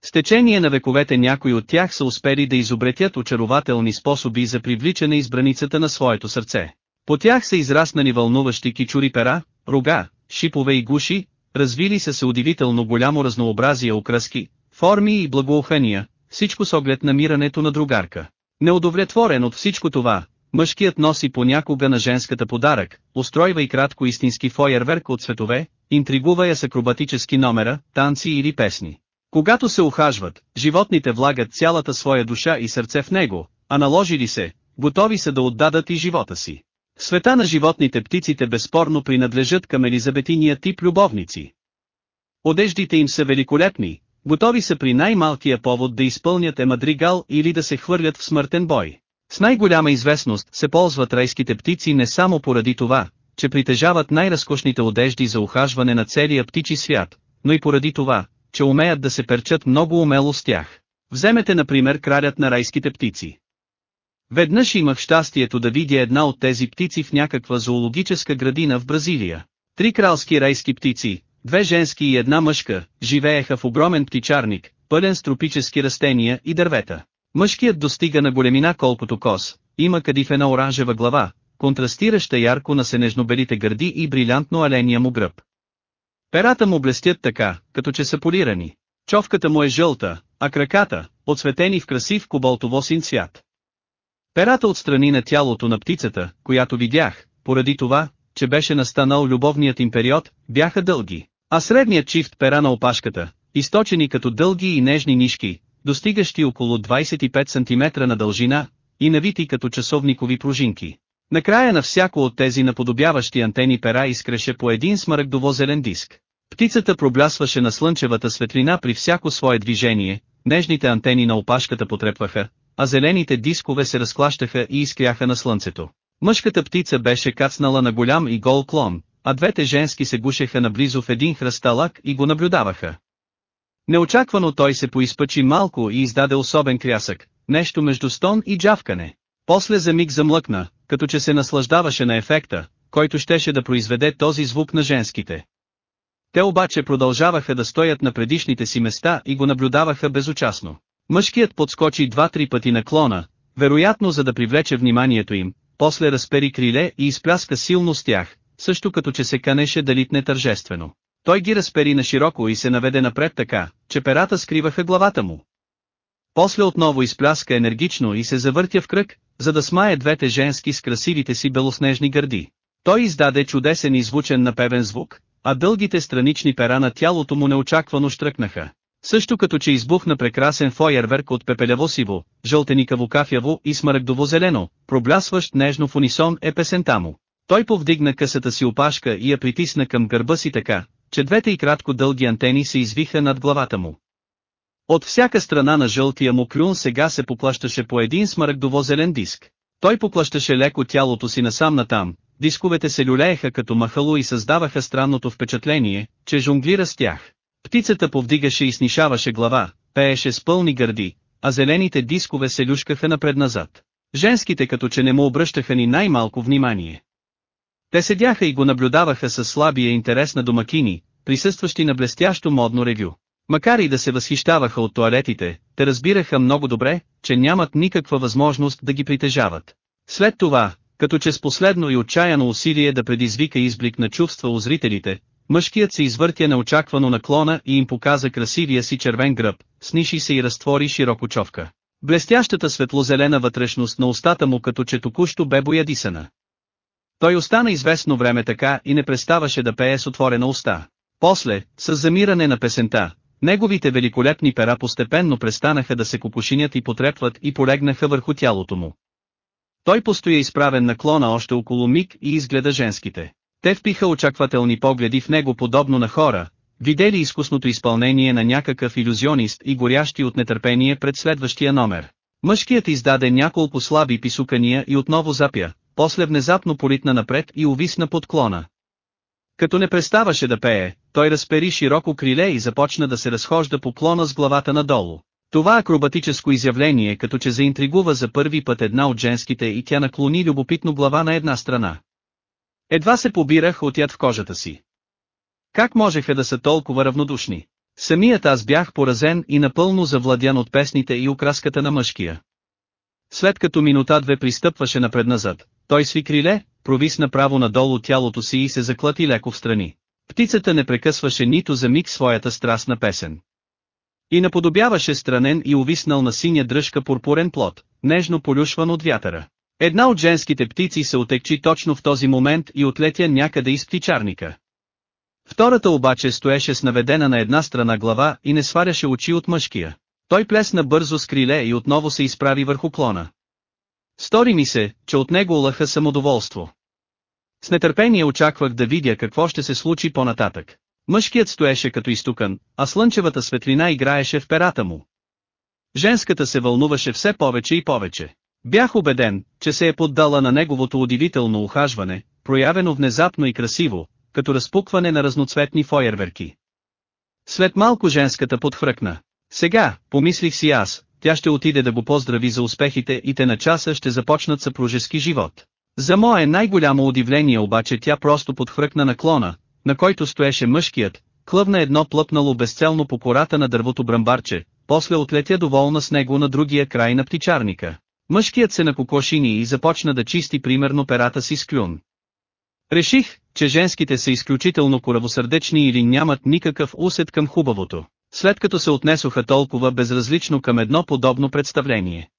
С течение на вековете някои от тях са успели да изобретят очарователни способи за привличане избраницата на своето сърце. По тях са израснали вълнуващи кичури пера, рога, шипове и гуши, развили са се удивително голямо разнообразие окраски, форми и благоухания, всичко с оглед намирането на другарка. Неудовлетворен от всичко това, мъжкият носи понякога на женската подарък, устройва и кратко истински фойерверк от цветове, интригува я с акробатически номера, танци или песни. Когато се ухажват, животните влагат цялата своя душа и сърце в него, а наложили се, готови са да отдадат и живота си. В света на животните птиците безспорно принадлежат към елизабетиния тип любовници. Одеждите им са великолепни, готови са при най-малкия повод да изпълнят емадригал или да се хвърлят в смъртен бой. С най-голяма известност се ползват райските птици не само поради това, че притежават най-разкошните одежди за ухажване на целия птичи свят, но и поради това, че умеят да се перчат много умело с тях. Вземете например кралят на райските птици. Веднъж имах щастието да видя една от тези птици в някаква зоологическа градина в Бразилия. Три кралски райски птици, две женски и една мъжка, живееха в огромен птичарник, пълен с тропически растения и дървета. Мъжкият достига на големина колкото кос, има кадифена оранжева глава, контрастираща ярко на сенежно-белите гърди и брилянтно аления му гръб. Перата му блестят така, като че са полирани. Човката му е жълта, а краката, отсветени в красив кобалтово-син цвят. Перата отстрани на тялото на птицата, която видях, поради това, че беше настанал любовният им период, бяха дълги, а средният чифт пера на опашката, източени като дълги и нежни нишки, достигащи около 25 см на дължина, и навити като часовникови пружинки. Накрая на всяко от тези наподобяващи антени пера изкреше по един смарагдово-зелен диск. Птицата проблясваше на слънчевата светлина при всяко свое движение, нежните антени на опашката потрепваха, а зелените дискове се разклащаха и изкряха на слънцето. Мъжката птица беше кацнала на голям и гол клон, а двете женски се гушеха наблизо в един хръсталак и го наблюдаваха. Неочаквано той се поизпъчи малко и издаде особен крясък, нещо между стон и джавкане. После за миг замлъкна, като че се наслаждаваше на ефекта, който щеше да произведе този звук на женските. Те обаче продължаваха да стоят на предишните си места и го наблюдаваха безучастно. Мъжкият подскочи два-три пъти на клона, вероятно за да привлече вниманието им, после разпери криле и изпляска силно с тях, също като че се канеше да литне тържествено. Той ги разпери на широко и се наведе напред така, че перата скриваха главата му. После отново изпляска енергично и се завъртя в кръг, за да смае двете женски с красивите си белоснежни гърди. Той издаде чудесен и звучен напевен звук, а дългите странични пера на тялото му неочаквано штръкнаха. Също като че избухна прекрасен фойерверк от пепелево-сиво, жълтеникаво-кафяво и смарагдово-зелено, проблясващ нежно в унисон е песента му. Той повдигна късата си опашка и я притисна към гърба си така, че двете и кратко дълги антени се извиха над главата му. От всяка страна на жълтия му клюн сега се поплащаше по един смарагдово-зелен диск. Той поплащаше леко тялото си насам натам, дисковете се люлееха като махало и създаваха странното впечатление, че жонглира с тях. Птицата повдигаше и снишаваше глава, пееше с пълни гърди, а зелените дискове се люшкаха напред-назад. Женските като че не му обръщаха ни най-малко внимание. Те седяха и го наблюдаваха с слабия интерес на домакини, присъстващи на блестящо модно ревю. Макар и да се възхищаваха от туалетите, те разбираха много добре, че нямат никаква възможност да ги притежават. След това, като че с последно и отчаяно усилие да предизвика изблик на чувства у зрителите, мъжкият се извъртя неочаквано наклона и им показа красивия си червен гръб, сниши се и разтвори широко човка. Блестящата светлозелена вътрешност на устата му като че току-що бе боядисана. Той остана известно време така и не преставаше да пее с отворена уста. После, с замиране на песента, неговите великолепни пера постепенно престанаха да се копушинят и потрепват и полегнаха върху тялото му. Той постоя изправен наклона още около миг и изгледа женските. Те впиха очаквателни погледи в него подобно на хора, видели изкусното изпълнение на някакъв иллюзионист и горящи от нетърпение пред следващия номер. Мъжкият издаде няколко слаби писукания и отново запя, после внезапно политна напред и увисна под клона. Като не преставаше да пее, той разпери широко криле и започна да се разхожда по клона с главата надолу. Това акробатическо изявление като че заинтригува за първи път една от женските и тя наклони любопитно глава на една страна. Едва се побирах от яд в кожата си. Как можеха да са толкова равнодушни? Самият аз бях поразен и напълно завладян от песните и окраската на мъжкия. След като минута-две пристъпваше напред-назад, той сви криле, провисна право надолу тялото си и се заклати леко в страни. Птицата не прекъсваше нито за миг своята страстна песен. И наподобяваше странен и увиснал на синя дръжка пурпурен плод, нежно полюшван от вятъра. Една от женските птици се отекчи точно в този момент и отлетя някъде из птичарника. Втората обаче стоеше с наведена на една страна глава и не сваряше очи от мъжкия. Той плесна бързо с криле и отново се изправи върху клона. Стори ми се, че от него лъха самодоволство. С нетърпение очаквах да видя какво ще се случи по-нататък. Мъжкият стоеше като изтукан, а слънчевата светлина играеше в перата му. Женската се вълнуваше все повече и повече. Бях убеден, че се е поддала на неговото удивително ухажване, проявено внезапно и красиво, като разпукване на разноцветни фойерверки. След малко женската подхръкна. Сега, помислих си аз, тя ще отиде да го поздрави за успехите и те на часа ще започнат съпружески живот. За мое най-голямо удивление обаче тя просто подхръкна наклона, на който стоеше мъжкият, клъвна едно плъпнало безцелно по кората на дървото брамбарче, после отлетя доволна с него на другия край на птичарника. Мъжкият се накокошини и започна да чисти примерно перата си с клюн. Реших, че женските са изключително коравосърдечни или нямат никакъв усет към хубавото, след като се отнесоха толкова безразлично към едно подобно представление.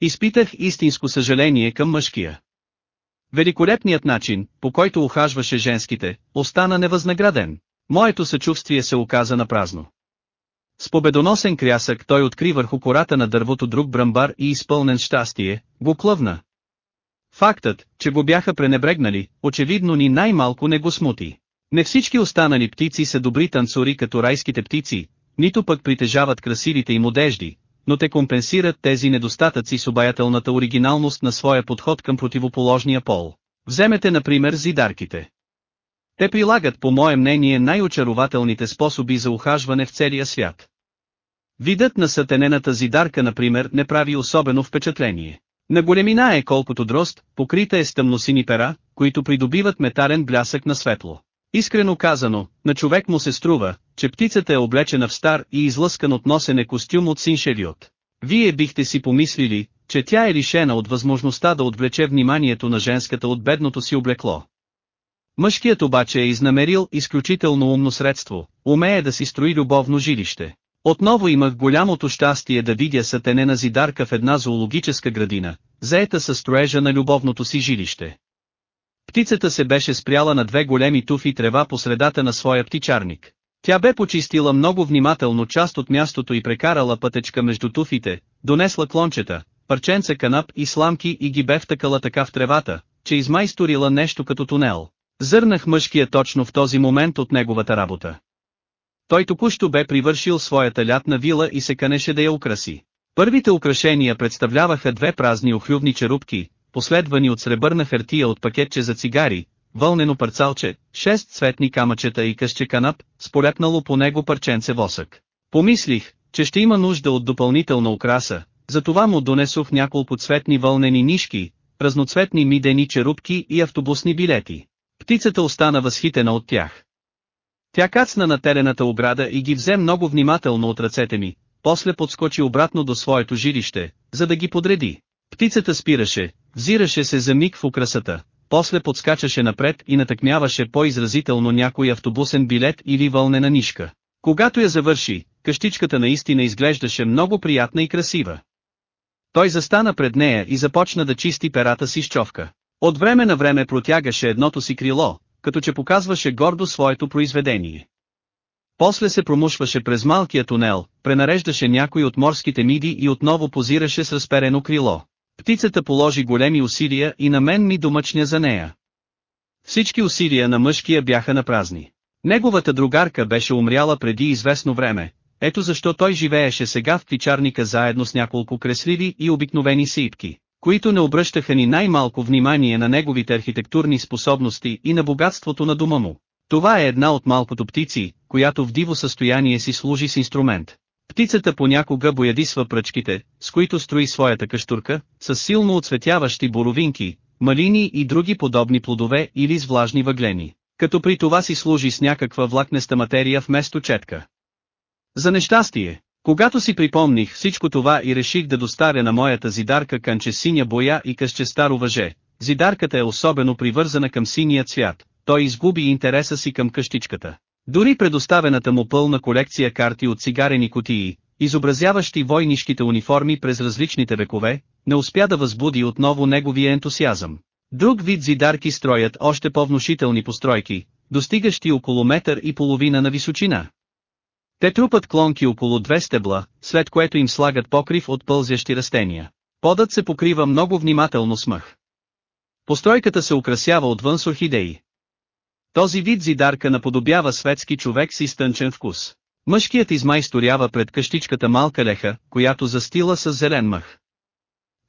Изпитах истинско съжаление към мъжкия. Великолепният начин, по който ухажваше женските, остана невъзнаграден. Моето съчувствие се оказа на празно. С победоносен крясък той откри върху кората на дървото друг брамбар и изпълнен щастие, го клъвна. Фактът, че го бяха пренебрегнали, очевидно ни най-малко не го смути. Не всички останали птици са добри танцори като райските птици, нито пък притежават красивите им одежди, но те компенсират тези недостатъци с обаятелната оригиналност на своя подход към противоположния пол. Вземете например зидарките. Те прилагат по мое мнение най-очарователните способи за ухажване в целия свят. Видът на сътенената зидарка например не прави особено впечатление. На големина е колкото дрозд, покрита е с тъмносини пера, които придобиват метален блясък на светло. Искрено казано, на човек му се струва, че птицата е облечена в стар и излъскан от носене костюм от синшевиот. Вие бихте си помислили, че тя е лишена от възможността да отвлече вниманието на женската от бедното си облекло. Мъжкият обаче е изнамерил изключително умно средство, умее да си строи любовно жилище. Отново имах голямото щастие да видя сатенена зидарка в една зоологическа градина, заета със строежа на любовното си жилище. Птицата се беше спряла на две големи туфи трева по средата на своя птичарник. Тя бе почистила много внимателно част от мястото и прекарала пътечка между туфите, донесла клончета, парченца канап и сламки и ги бе втъкала така в тревата, че измайсторила нещо като тунел. Зърнах мъжкия точно в този момент от неговата работа. Той току-що бе привършил своята лятна вила и се канеше да я украси. Първите украшения представляваха две празни охлювни черупки, последвани от сребърна хартия от пакетче за цигари, вълнено парцалче, шест цветни камъчета и късче канап, сполепнало по него парченце восък. Помислих, че ще има нужда от допълнителна украса, затова му донесох няколко цветни вълнени нишки, разноцветни мидени черупки и автобусни билети. Птицата остана възхитена от тях. Тя кацна на терената ограда и ги взе много внимателно от ръцете ми, после подскочи обратно до своето жилище, за да ги подреди. Птицата спираше, взираше се за миг в украсата, после подскачаше напред и натъкмяваше по-изразително някой автобусен билет или вълнена нишка. Когато я завърши, къщичката наистина изглеждаше много приятна и красива. Той застана пред нея и започна да чисти перата си с човка. От време на време протягаше едното си крило, като че показваше гордо своето произведение. После се промушваше през малкия тунел, пренареждаше някой от морските миди и отново позираше с разперено крило. Птицата положи големи усилия и на мен ми домъчня за нея. Всички усилия на мъжкия бяха на празни. Неговата другарка беше умряла преди известно време, ето защо той живееше сега в птичарника заедно с няколко кресливи и обикновени сипки които не обръщаха ни най-малко внимание на неговите архитектурни способности и на богатството на дома му. Това е една от малкото птици, която в диво състояние си служи с инструмент. Птицата понякога боядисва пръчките, с които строи своята каштурка, с силно отсветяващи боровинки, малини и други подобни плодове или с влажни въглени, като при това си служи с някаква влакнеста материя вместо четка. За нещастие, когато си припомних всичко това и реших да достаря на моята зидарка канче синя боя и късче старо въже, зидарката е особено привързана към синия цвят, той изгуби интереса си към къщичката. Дори предоставената му пълна колекция карти от цигарени кутии, изобразяващи войнишките униформи през различните векове, не успя да възбуди отново неговия ентусиазъм. Друг вид зидарки строят още по-внушителни постройки, достигащи около метър и половина на височина. Те трупат клонки около две стебла, след което им слагат покрив от пълзящи растения. Подът се покрива много внимателно с мъх. Постройката се украсява отвън с орхидеи. Този вид зидарка наподобява светски човек с изтънчен вкус. Мъжкият измайсторява пред къщичката малка леха, която застила с зелен мъх.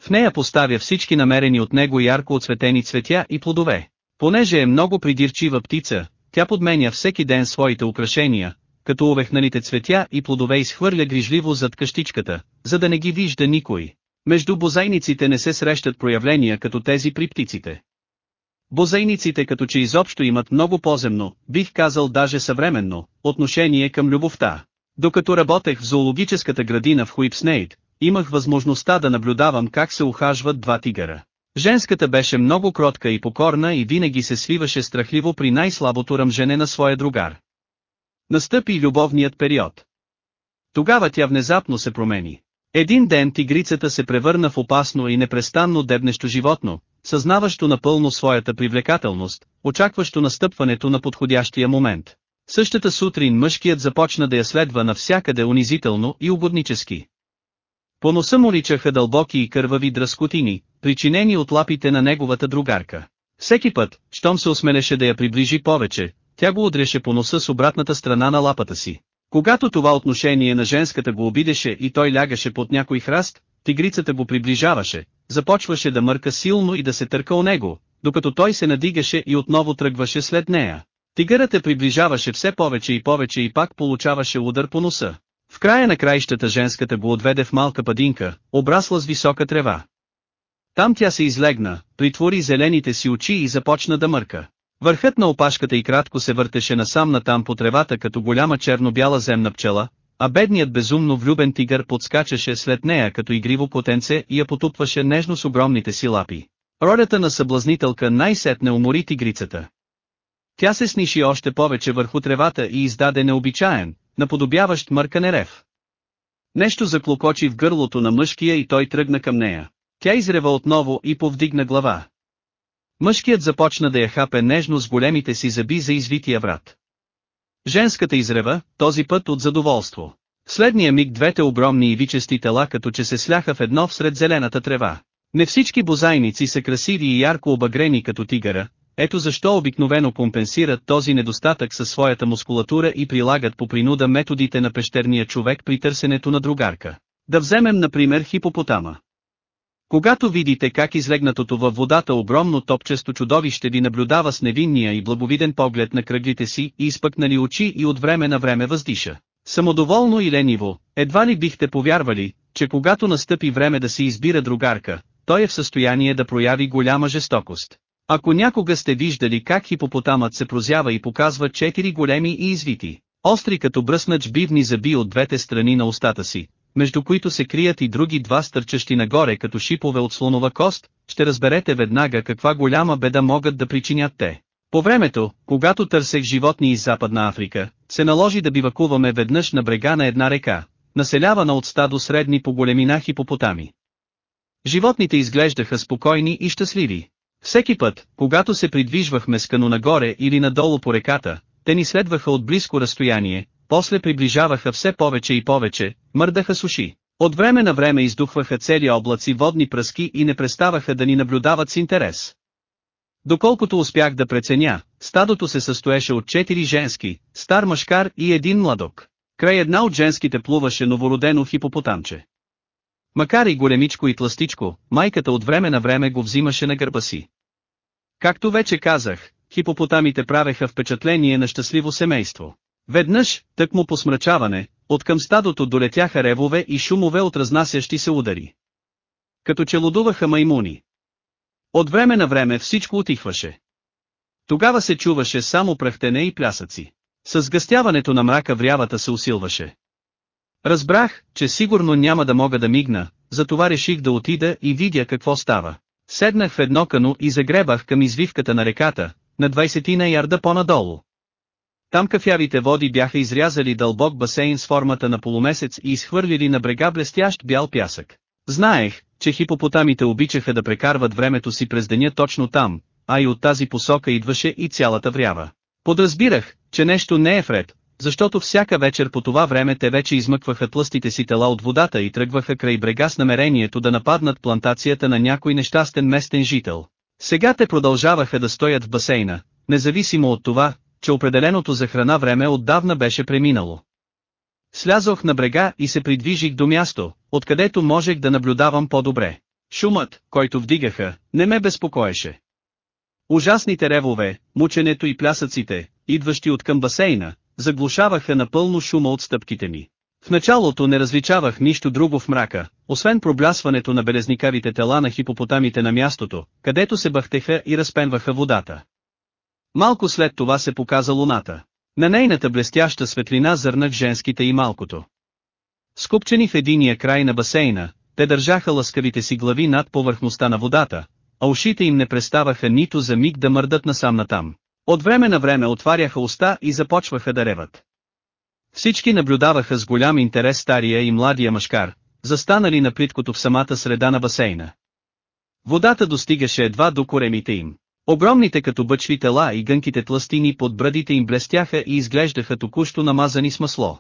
В нея поставя всички намерени от него ярко отсветени цветя и плодове. Понеже е много придирчива птица, тя подменя всеки ден своите украшения, като увехнаните цветя и плодове изхвърля грижливо зад къщичката, за да не ги вижда никой. Между бозайниците не се срещат проявления като тези при птиците. Бозайниците като че изобщо имат много поземно, бих казал даже съвременно, отношение към любовта. Докато работех в зоологическата градина в Хуипснейт, имах възможността да наблюдавам как се ухажват два тигъра. Женската беше много кротка и покорна и винаги се свиваше страхливо при най-слабото ръмжене на своя другар. Настъпи любовният период. Тогава тя внезапно се промени. Един ден тигрицата се превърна в опасно и непрестанно дебнещо животно, съзнаващо напълно своята привлекателност, очакващо настъпването на подходящия момент. Същата сутрин мъжкият започна да я следва навсякъде унизително и угоднически. По носа му личаха дълбоки и кървави дръскотини, причинени от лапите на неговата другарка. Всеки път, щом се осмелеше да я приближи повече, тя го удряше по носа с обратната страна на лапата си. Когато това отношение на женската го обидеше и той лягаше под някой храст, тигрицата го приближаваше, започваше да мърка силно и да се търка о него, докато той се надигаше и отново тръгваше след нея. Тигърът я приближаваше все повече и повече и пак получаваше удар по носа. В края на краищата женската го отведе в малка падинка, обрасла с висока трева. Там тя се излегна, притвори зелените си очи и започна да мърка. Върхът на опашката и кратко се въртеше насам натам по тревата като голяма черно-бяла земна пчела, а бедният безумно влюбен тигър подскачаше след нея като игриво потенце и я потупваше нежно с огромните си лапи. Ролята на съблазнителка най-сетне умори тигрицата. Тя се сниши още повече върху тревата и издаде необичаен, наподобяващ мъркане рев. Нещо заклокочи в гърлото на мъжкия и той тръгна към нея. Тя изрева отново и повдигна глава. Мъжкият започна да я хапе нежно с големите си зъби за извития врат. Женската изрева, този път от задоволство. Следния миг двете огромни и вичести тела като че се сляха в едно всред зелената трева. Не всички бозайници са красиви и ярко обагрени като тигъра, ето защо обикновено компенсират този недостатък със своята мускулатура и прилагат по принуда методите на пещерния човек при търсенето на другарка. Да вземем например хипопотама. Когато видите как излегнатото във водата огромно топчесто чудовище ви наблюдава с невинния и благовиден поглед на кръглите си и изпъкнали очи и от време на време въздиша. Самодоволно и лениво, едва ли бихте повярвали, че когато настъпи време да си избира другарка, той е в състояние да прояви голяма жестокост. Ако някога сте виждали как хипопотамът се прозява и показва четири големи и извити, остри като бръснач бивни зъби от двете страни на устата си, между които се крият и други два стърчащи нагоре като шипове от слонова кост, ще разберете веднага каква голяма беда могат да причинят те. По времето, когато търсех животни из Западна Африка, се наложи да бивакуваме веднъж на брега на една река, населявана от стадо средни по големина хипопотами. Животните изглеждаха спокойни и щастливи. Всеки път, когато се придвижвахме скано нагоре или надолу по реката, те ни следваха от близко разстояние, после приближаваха все повече и повече, мърдаха суши. От време на време издухваха цели облаци водни пръски и не преставаха да ни наблюдават с интерес. Доколкото успях да преценя, стадото се състоеше от четири женски, стар мъжкар и един младок. Край една от женските плуваше новородено хипопотамче. Макар и големичко и тластичко, майката от време на време го взимаше на гърба си. Както вече казах, хипопотамите правеха впечатление на щастливо семейство. Веднъж, тък му по смрачаване, от към стадото долетяха ревове и шумове от разнасящи се удари. Като че лудуваха маймуни. От време на време всичко отихваше. Тогава се чуваше само пръхтене и плясъци. С гъстяването на мрака врявата се усилваше. Разбрах, че сигурно няма да мога да мигна, затова реших да отида и видя какво става. Седнах в едно кано и загребах към извивката на реката, на 20 на ярда по-надолу. Там кафявите води бяха изрязали дълбок басейн с формата на полумесец и изхвърлили на брега блестящ бял пясък. Знаех, че хипопотамите обичаха да прекарват времето си през деня точно там, а и от тази посока идваше и цялата врява. Подразбирах, че нещо не е вред, защото всяка вечер по това време те вече измъкваха тлъстите си тела от водата и тръгваха край брега с намерението да нападнат плантацията на някой нещастен местен жител. Сега те продължаваха да стоят в басейна, независимо от това, че определеното за храна време отдавна беше преминало. Слязох на брега и се придвижих до място, откъдето можех да наблюдавам по-добре. Шумът, който вдигаха, не ме безпокоеше. Ужасните ревове, мученето и плясъците, идващи от към басейна, заглушаваха напълно шума от стъпките ми. В началото не различавах нищо друго в мрака, освен проблясването на белезникавите тела на хипопотамите на мястото, където се бъхтеха и разпенваха водата. Малко след това се показа луната. На нейната блестяща светлина зърнах женските и малкото. Скупчени в единия край на басейна, те държаха лъскавите си глави над повърхността на водата, а ушите им не преставаха нито за миг да мърдат насам натам. От време на време отваряха уста и започваха да реват. Всички наблюдаваха с голям интерес стария и младия мъжкар, застанали на плиткото в самата среда на басейна. Водата достигаше едва до коремите им. Огромните като бъчви тела и гънките тластини под брадите им блестяха и изглеждаха току-що намазани с масло.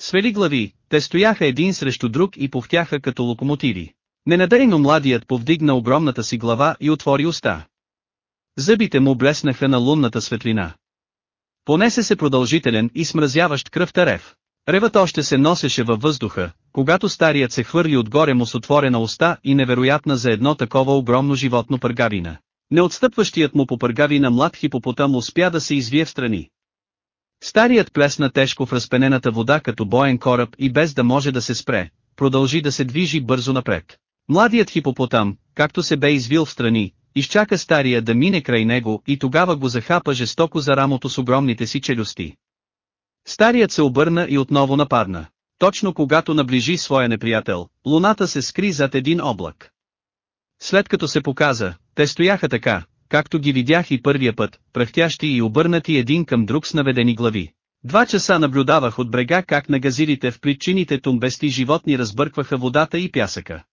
Свели глави, те стояха един срещу друг и повтяха като локомотиви. Ненадейно младият повдигна огромната си глава и отвори уста. Зъбите му блеснаха на лунната светлина. Понесе се продължителен и смразяващ кръвта рев. Ревът още се носеше във въздуха, когато старият се хвърли отгоре му с отворена уста и невероятна за едно такова огромно животно пъргавина. Неотстъпващият му по пъргавина млад хипопотам успя да се извие в страни. Старият плесна тежко в разпенената вода като боен кораб и без да може да се спре, продължи да се движи бързо напред. Младият хипопотам, както се бе извил в страни, изчака стария да мине край него и тогава го захапа жестоко за рамото с огромните си челюсти. Старият се обърна и отново нападна. Точно когато наближи своя неприятел, луната се скри зад един облак. След като се показа, те стояха така, както ги видях и първия път, пръхтящи и обърнати един към друг с наведени глави. Два часа наблюдавах от брега как на газирите в причините тумбести животни разбъркваха водата и пясъка.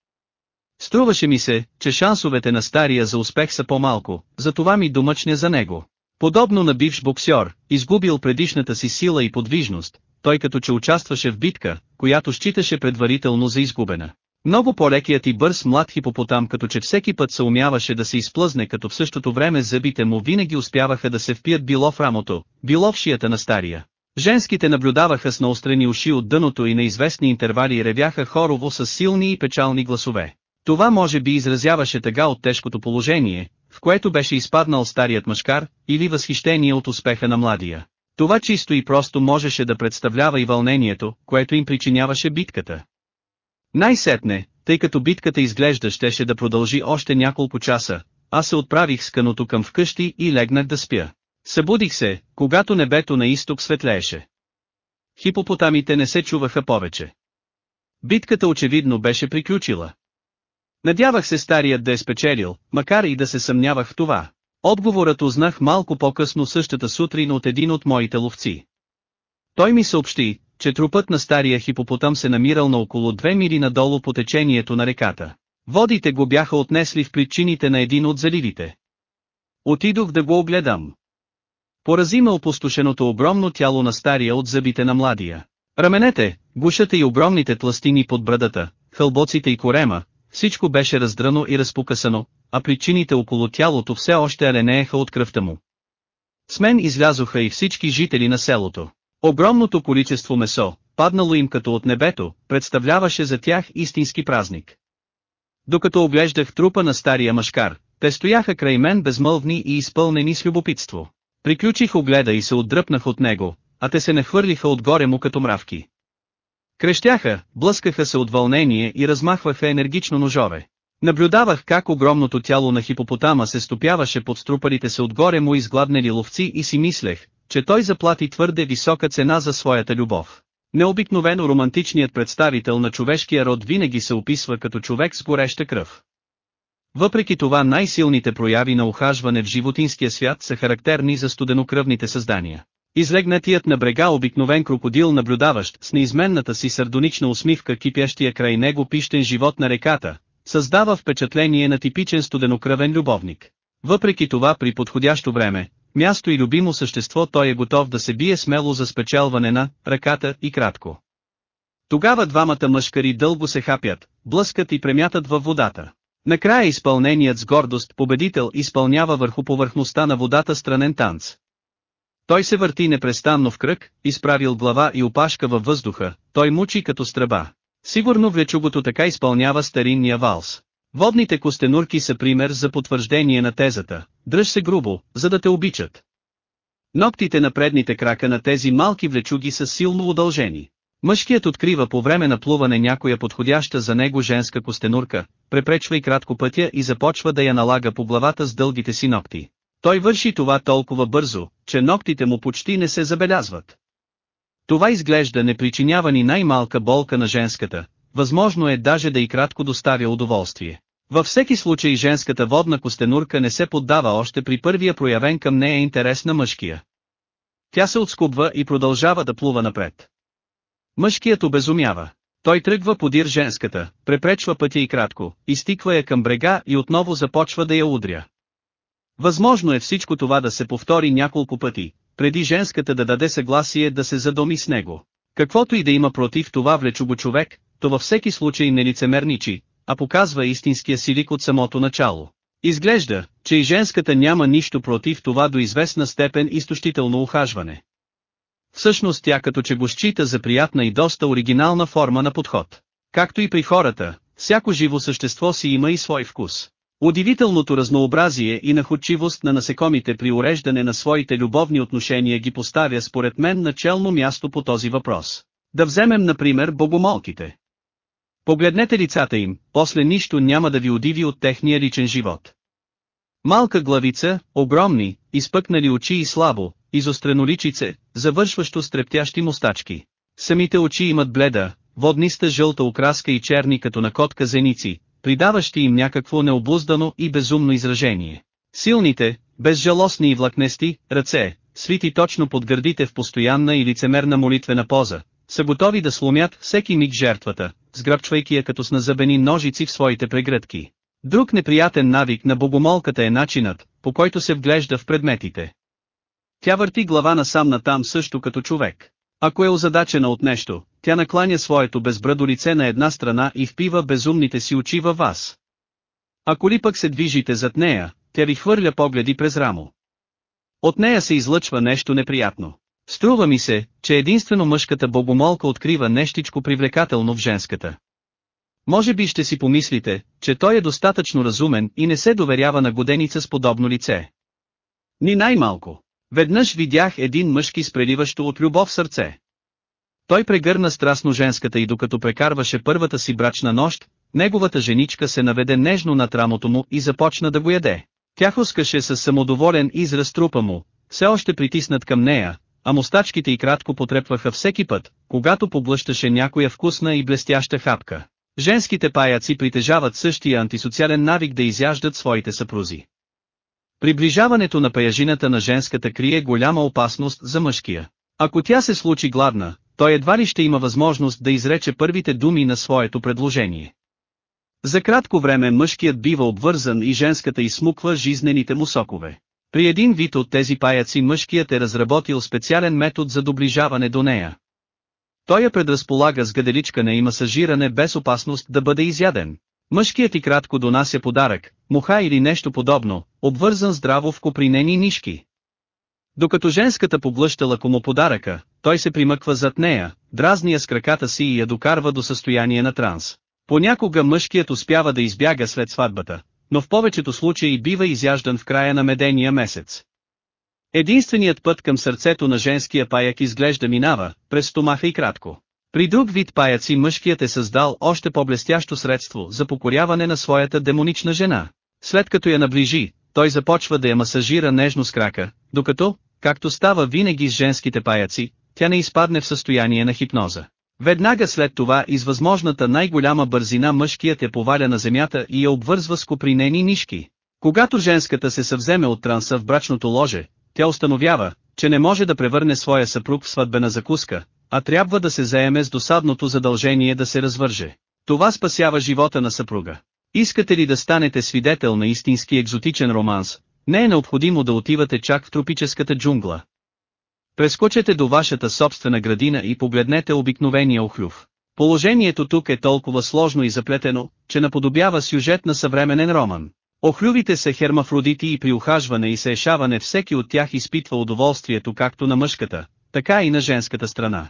Струваше ми се, че шансовете на стария за успех са по-малко, затова ми домъчня за него. Подобно на бивш боксьор, изгубил предишната си сила и подвижност, той като че участваше в битка, която считаше предварително за изгубена. Много по-лекият и бърз млад хипопотам като че всеки път се умяваше да се изплъзне като в същото време зъбите му винаги успяваха да се впият било в рамото, било в шията на стария. Женските наблюдаваха с наострени уши от дъното и на известни интервали ревяха хорово с силни и печални гласове. Това може би изразяваше тъга от тежкото положение, в което беше изпаднал старият мъжкар, или възхищение от успеха на младия. Това чисто и просто можеше да представлява и вълнението, което им причиняваше битката. Най-сетне, тъй като битката изглежда щеше да продължи още няколко часа, аз се отправих с каното към вкъщи и легнах да спя. Събудих се, когато небето на изток светлееше. Хипопотамите не се чуваха повече. Битката очевидно беше приключила. Надявах се старият да е спечелил, макар и да се съмнявах в това. Отговорът узнах малко по-късно същата сутрин от един от моите ловци. Той ми съобщи, че трупът на стария хипопотам се намирал на около 2 мили надолу по течението на реката. Водите го бяха отнесли в причините на един от заливите. Отидох да го огледам. Порази ме опустошеното огромно тяло на стария от зъбите на младия. Раменете, гушата и огромните тластини под брадата, хълбоците и корема, всичко беше раздрано и разпокъсано, а причините около тялото все още аленееха от кръвта му. С мен излязоха и всички жители на селото. Огромното количество месо, паднало им като от небето, представляваше за тях истински празник. Докато оглеждах трупа на стария мъжкар, те стояха край мен безмълвни и изпълнени с любопитство. Приключих огледа и се отдръпнах от него, а те се не хвърлиха отгоре му като мравки. Крещяха, блъскаха се от вълнение и размахваха енергично ножове. Наблюдавах как огромното тяло на хипопотама се стопяваше под струпалите се отгоре му изгладнели ловци и си мислех, че той заплати твърде висока цена за своята любов. Необикновено романтичният представител на човешкия род винаги се описва като човек с гореща кръв. Въпреки това най-силните прояви на ухажване в животинския свят са характерни за студенокръвните създания. Излегнатият на брега обикновен крокодил наблюдаващ с неизменната си сардонична усмивка кипящия край него пищен живот на реката, създава впечатление на типичен студенокръвен любовник. Въпреки това при подходящо време, място и любимо същество той е готов да се бие смело за спечелване на ръката и кратко. Тогава двамата мъжкари дълго се хапят, блъскат и премятат във водата. Накрая изпълненият с гордост победител изпълнява върху повърхността на водата странен танц. Той се върти непрестанно в кръг, изправил глава и опашка във въздуха, той мучи като стръба. Сигурно влечугото така изпълнява старинния валс. Водните костенурки са пример за потвърждение на тезата, дръж се грубо, за да те обичат. Ноктите на предните крака на тези малки влечуги са силно удължени. Мъжкият открива по време на плуване някоя подходяща за него женска костенурка, препречва и кратко пътя и започва да я налага по главата с дългите си ногти. Той върши това толкова бързо, че ногтите му почти не се забелязват. Това изглежда не причинява ни най-малка болка на женската, възможно е даже да и кратко доставя удоволствие. Във всеки случай женската водна костенурка не се поддава още при първия проявен към нея интерес на мъжкия. Тя се отскубва и продължава да плува напред. Мъжкият обезумява. Той тръгва подир женската, препречва пътя и кратко, изтиква я към брега и отново започва да я удря. Възможно е всичко това да се повтори няколко пъти, преди женската да даде съгласие да се задоми с него. Каквото и да има против това влечуго човек, то във всеки случай не лицемерничи, а показва истинския си лик от самото начало. Изглежда, че и женската няма нищо против това до известна степен изтощително ухажване. Всъщност тя като че го счита за приятна и доста оригинална форма на подход. Както и при хората, всяко живо същество си има и свой вкус. Удивителното разнообразие и находчивост на насекомите при уреждане на своите любовни отношения ги поставя според мен начално място по този въпрос. Да вземем например богомолките. Погледнете лицата им, после нищо няма да ви удиви от техния личен живот. Малка главица, огромни, изпъкнали очи и слабо, изострено личице, завършващо с трептящи мустачки. Самите очи имат бледа, водниста жълта окраска и черни като на котка зеници, придаващи им някакво необуздано и безумно изражение. Силните, безжалостни и влакнести, ръце, свити точно под гърдите в постоянна и лицемерна молитвена поза, са готови да сломят всеки миг жертвата, сгръбчвайки я като с назъбени ножици в своите прегръдки. Друг неприятен навик на богомолката е начинът, по който се вглежда в предметите. Тя върти глава насам натам също като човек. Ако е озадачена от нещо, тя накланя своето безбръдо лице на една страна и впива безумните си очи във вас. Ако ли пък се движите зад нея, тя ви хвърля погледи през рамо. От нея се излъчва нещо неприятно. Струва ми се, че единствено мъжката богомолка открива нещичко привлекателно в женската. Може би ще си помислите, че той е достатъчно разумен и не се доверява на годеница с подобно лице. Ни най-малко. Веднъж видях един мъжки с преливащо от любов сърце. Той прегърна страстно женската и докато прекарваше първата си брачна нощ, неговата женичка се наведе нежно над рамото му и започна да го яде. Тя хускаше с самодоволен израз трупа му, все още притиснат към нея, а мустачките й кратко потрепваха всеки път, когато поблъщаше някоя вкусна и блестяща хапка. Женските паяци притежават същия антисоциален навик да изяждат своите съпрузи. Приближаването на паяжината на женската крие голяма опасност за мъжкия. Ако тя се случи гладна, той едва ли ще има възможност да изрече първите думи на своето предложение. За кратко време мъжкият бива обвързан и женската изсмуква жизнените му сокове. При един вид от тези паяци мъжкият е разработил специален метод за доближаване до нея. Той я предразполага с гаделичкане и масажиране без опасност да бъде изяден. Мъжкият ти кратко донася подарък, муха или нещо подобно, обвързан здраво в копринени нишки. Докато женската поблъщала му подаръка, той се примъква зад нея, дразни с краката си и я докарва до състояние на транс. Понякога мъжкият успява да избяга след сватбата, но в повечето случаи бива изяждан в края на медения месец. Единственият път към сърцето на женския паяк изглежда минава, през стомаха и кратко. При друг вид паяци мъжкият е създал още по-блестящо средство за покоряване на своята демонична жена. След като я наближи, той започва да я масажира нежно с крака, докато, както става винаги с женските паяци, тя не изпадне в състояние на хипноза. Веднага след това и с възможната най-голяма бързина мъжкият я поваля на земята и я обвързва с копринени нишки. Когато женската се съвземе от транса в брачното ложе, тя установява, че не може да превърне своя съпруг в сватбена закуска, а трябва да се заеме с досадното задължение да се развърже. Това спасява живота на съпруга. Искате ли да станете свидетел на истински екзотичен романс, не е необходимо да отивате чак в тропическата джунгла. Прескочете до вашата собствена градина и погледнете обикновения охлюв. Положението тук е толкова сложно и заплетено, че наподобява сюжет на съвременен роман. Охлювите са хермафродити и при ухажване и сеешаване всеки от тях изпитва удоволствието както на мъжката, така и на женската страна.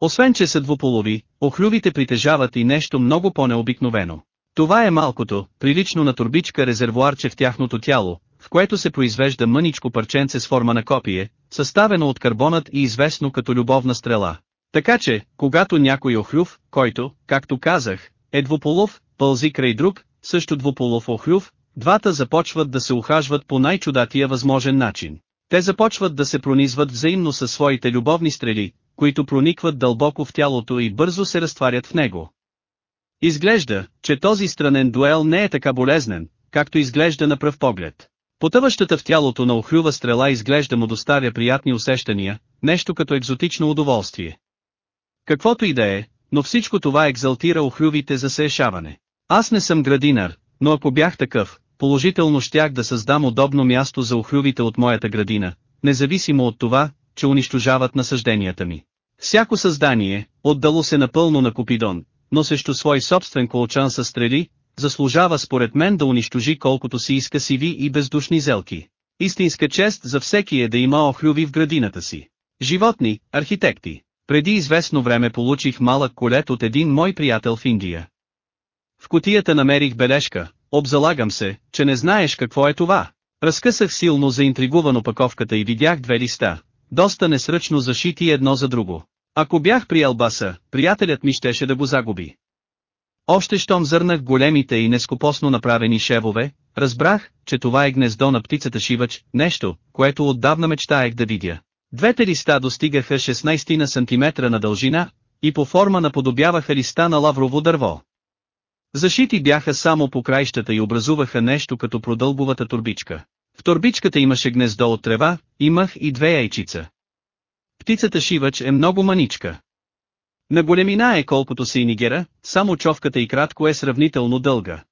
Освен че са двуполови, охлювите притежават и нещо много по-необикновено. Това е малкото, прилично на турбичка резервуарче в тяхното тяло, в което се произвежда мъничко парченце с форма на копие, съставено от карбонът и известно като любовна стрела. Така че, когато някой охлюв, който, както казах, е двуполов, пълзи край друг, също двуполов охлюв, двата започват да се ухажват по най-чудатия възможен начин. Те започват да се пронизват взаимно със своите любовни стрели, които проникват дълбоко в тялото и бързо се разтварят в него. Изглежда, че този странен дуел не е така болезнен, както изглежда на пръв поглед. Потъващата в тялото на охлюва стрела изглежда му доставя приятни усещания, нещо като екзотично удоволствие. Каквото и да е, но всичко това екзалтира охлювите за съешаване. Аз не съм градинар, но ако бях такъв, положително щях да създам удобно място за охлювите от моята градина, независимо от това, че унищожават насъжденията ми. Всяко създание, отдало се напълно на Купидон, срещу свой собствен колчан със стрели, заслужава според мен да унищожи колкото си иска сиви и бездушни зелки. Истинска чест за всеки е да има охлюви в градината си. Животни, архитекти. Преди известно време получих малък колет от един мой приятел в Индия. В котията намерих бележка, обзалагам се, че не знаеш какво е това. Разкъсах силно заинтригувано паковката и видях две листа, доста несръчно зашити едно за друго. Ако бях при Албаса, приятелят ми щеше да го загуби. Още щом зърнах големите и нескопосно направени шевове, разбрах, че това е гнездо на птицата шивач, нещо, което отдавна мечтаех да видя. Двете листа достигаха 16 на сантиметра на дължина, и по форма наподобяваха листа на лаврово дърво. Зашити бяха само по краищата и образуваха нещо като продълбовата турбичка. В турбичката имаше гнездо от трева, имах и две яйчица. Птицата шивач е много маничка. На големина е колкото си нигера, само човката и кратко е сравнително дълга.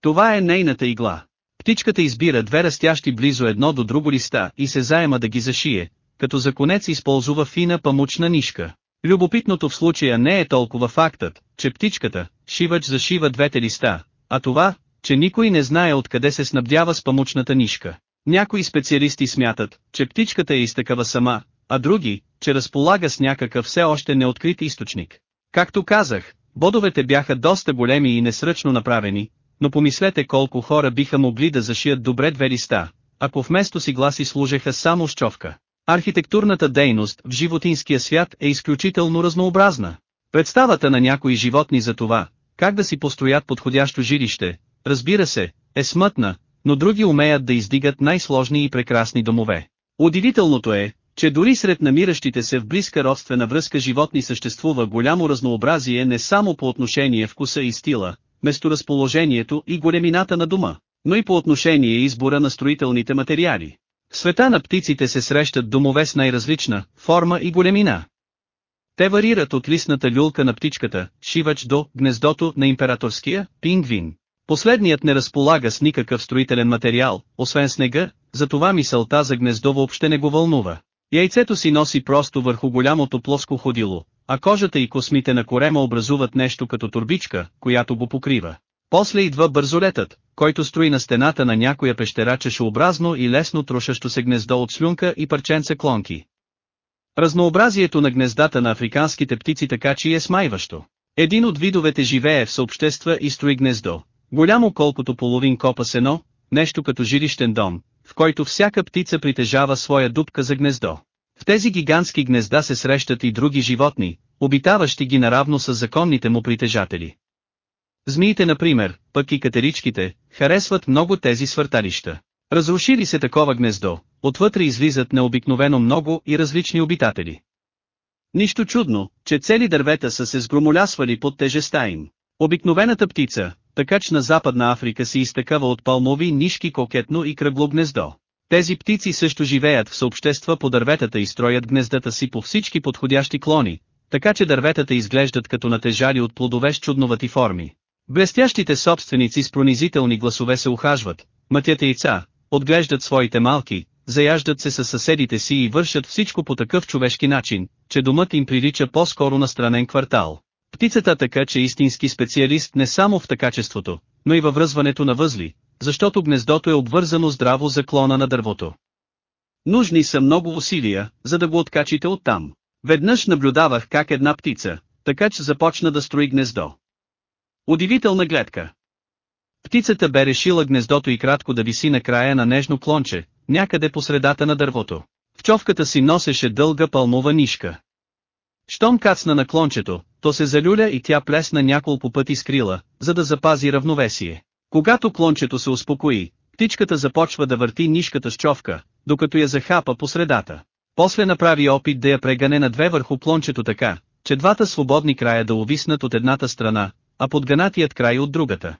Това е нейната игла. Птичката избира две растящи близо едно до друго листа и се заема да ги зашие, като за конец използва фина памучна нишка. Любопитното в случая не е толкова фактът, че птичката, шивач зашива двете листа, а това, че никой не знае откъде се снабдява с памучната нишка. Някои специалисти смятат, че птичката е изтъкава сама, а други, че разполага с някакъв все още неоткрит източник. Както казах, бодовете бяха доста големи и несръчно направени, но помислете колко хора биха могли да зашият добре две листа, ако вместо си гласи служеха само с човка. Архитектурната дейност в животинския свят е изключително разнообразна. Представата на някои животни за това, как да си построят подходящо жилище, разбира се, е смътна, но други умеят да издигат най-сложни и прекрасни домове. Удивителното е, че дори сред намиращите се в близка родствена връзка животни съществува голямо разнообразие не само по отношение вкуса и стила, месторазположението и големината на дома, но и по отношение избора на строителните материали. В света на птиците се срещат домове с най-различна форма и големина. Те варират от лисната люлка на птичката, шивач до гнездото на императорския пингвин. Последният не разполага с никакъв строителен материал, освен снега, затова мисълта за гнездо въобще не го вълнува. Яйцето си носи просто върху голямото плоско ходило, а кожата и космите на корема образуват нещо като турбичка, която го покрива. После идва бързолетът, който строи на стената на някоя пещера чешообразно и лесно трошащо се гнездо от слюнка и парченца клонки. Разнообразието на гнездата на африканските птици така че е смайващо. Един от видовете живее в съобщества и строи гнездо, голямо колкото половин копа сено, нещо като жилищен дом, в който всяка птица притежава своя дупка за гнездо. В тези гигантски гнезда се срещат и други животни, обитаващи ги наравно с законните му притежатели. Змиите например, пък и катеричките, харесват много тези свърталища. Разрушили се такова гнездо, отвътре излизат необикновено много и различни обитатели. Нищо чудно, че цели дървета са се сгромолясвали под тежеста им. Обикновената птица, такач на Западна Африка се изтъкава от палмови нишки кокетно и кръгло гнездо. Тези птици също живеят в съобщества по дърветата и строят гнездата си по всички подходящи клони, така че дърветата изглеждат като натежали от плодове с чудновати форми. Блестящите собственици с пронизителни гласове се ухажват, мътят яйца, отглеждат своите малки, заяждат се със съседите си и вършат всичко по такъв човешки начин, че домът им прилича по-скоро на странен квартал. Птицата така че е истински специалист не само в такачеството, но и във връзването на възли, защото гнездото е обвързано здраво за клона на дървото. Нужни са много усилия, за да го откачите оттам. Веднъж наблюдавах как една птица, така че започна да строи гнездо. Удивителна гледка. Птицата бе решила гнездото и кратко да виси на края на нежно клонче, някъде по средата на дървото. В човката си носеше дълга палмова нишка. Щом кацна на клончето, то се залюля и тя плесна няколко пъти с крила, за да запази равновесие. Когато клончето се успокои, птичката започва да върти нишката с човка, докато я захапа по средата. После направи опит да я прегане на две върху клончето така, че двата свободни края да увиснат от едната страна, а подганатият край от другата.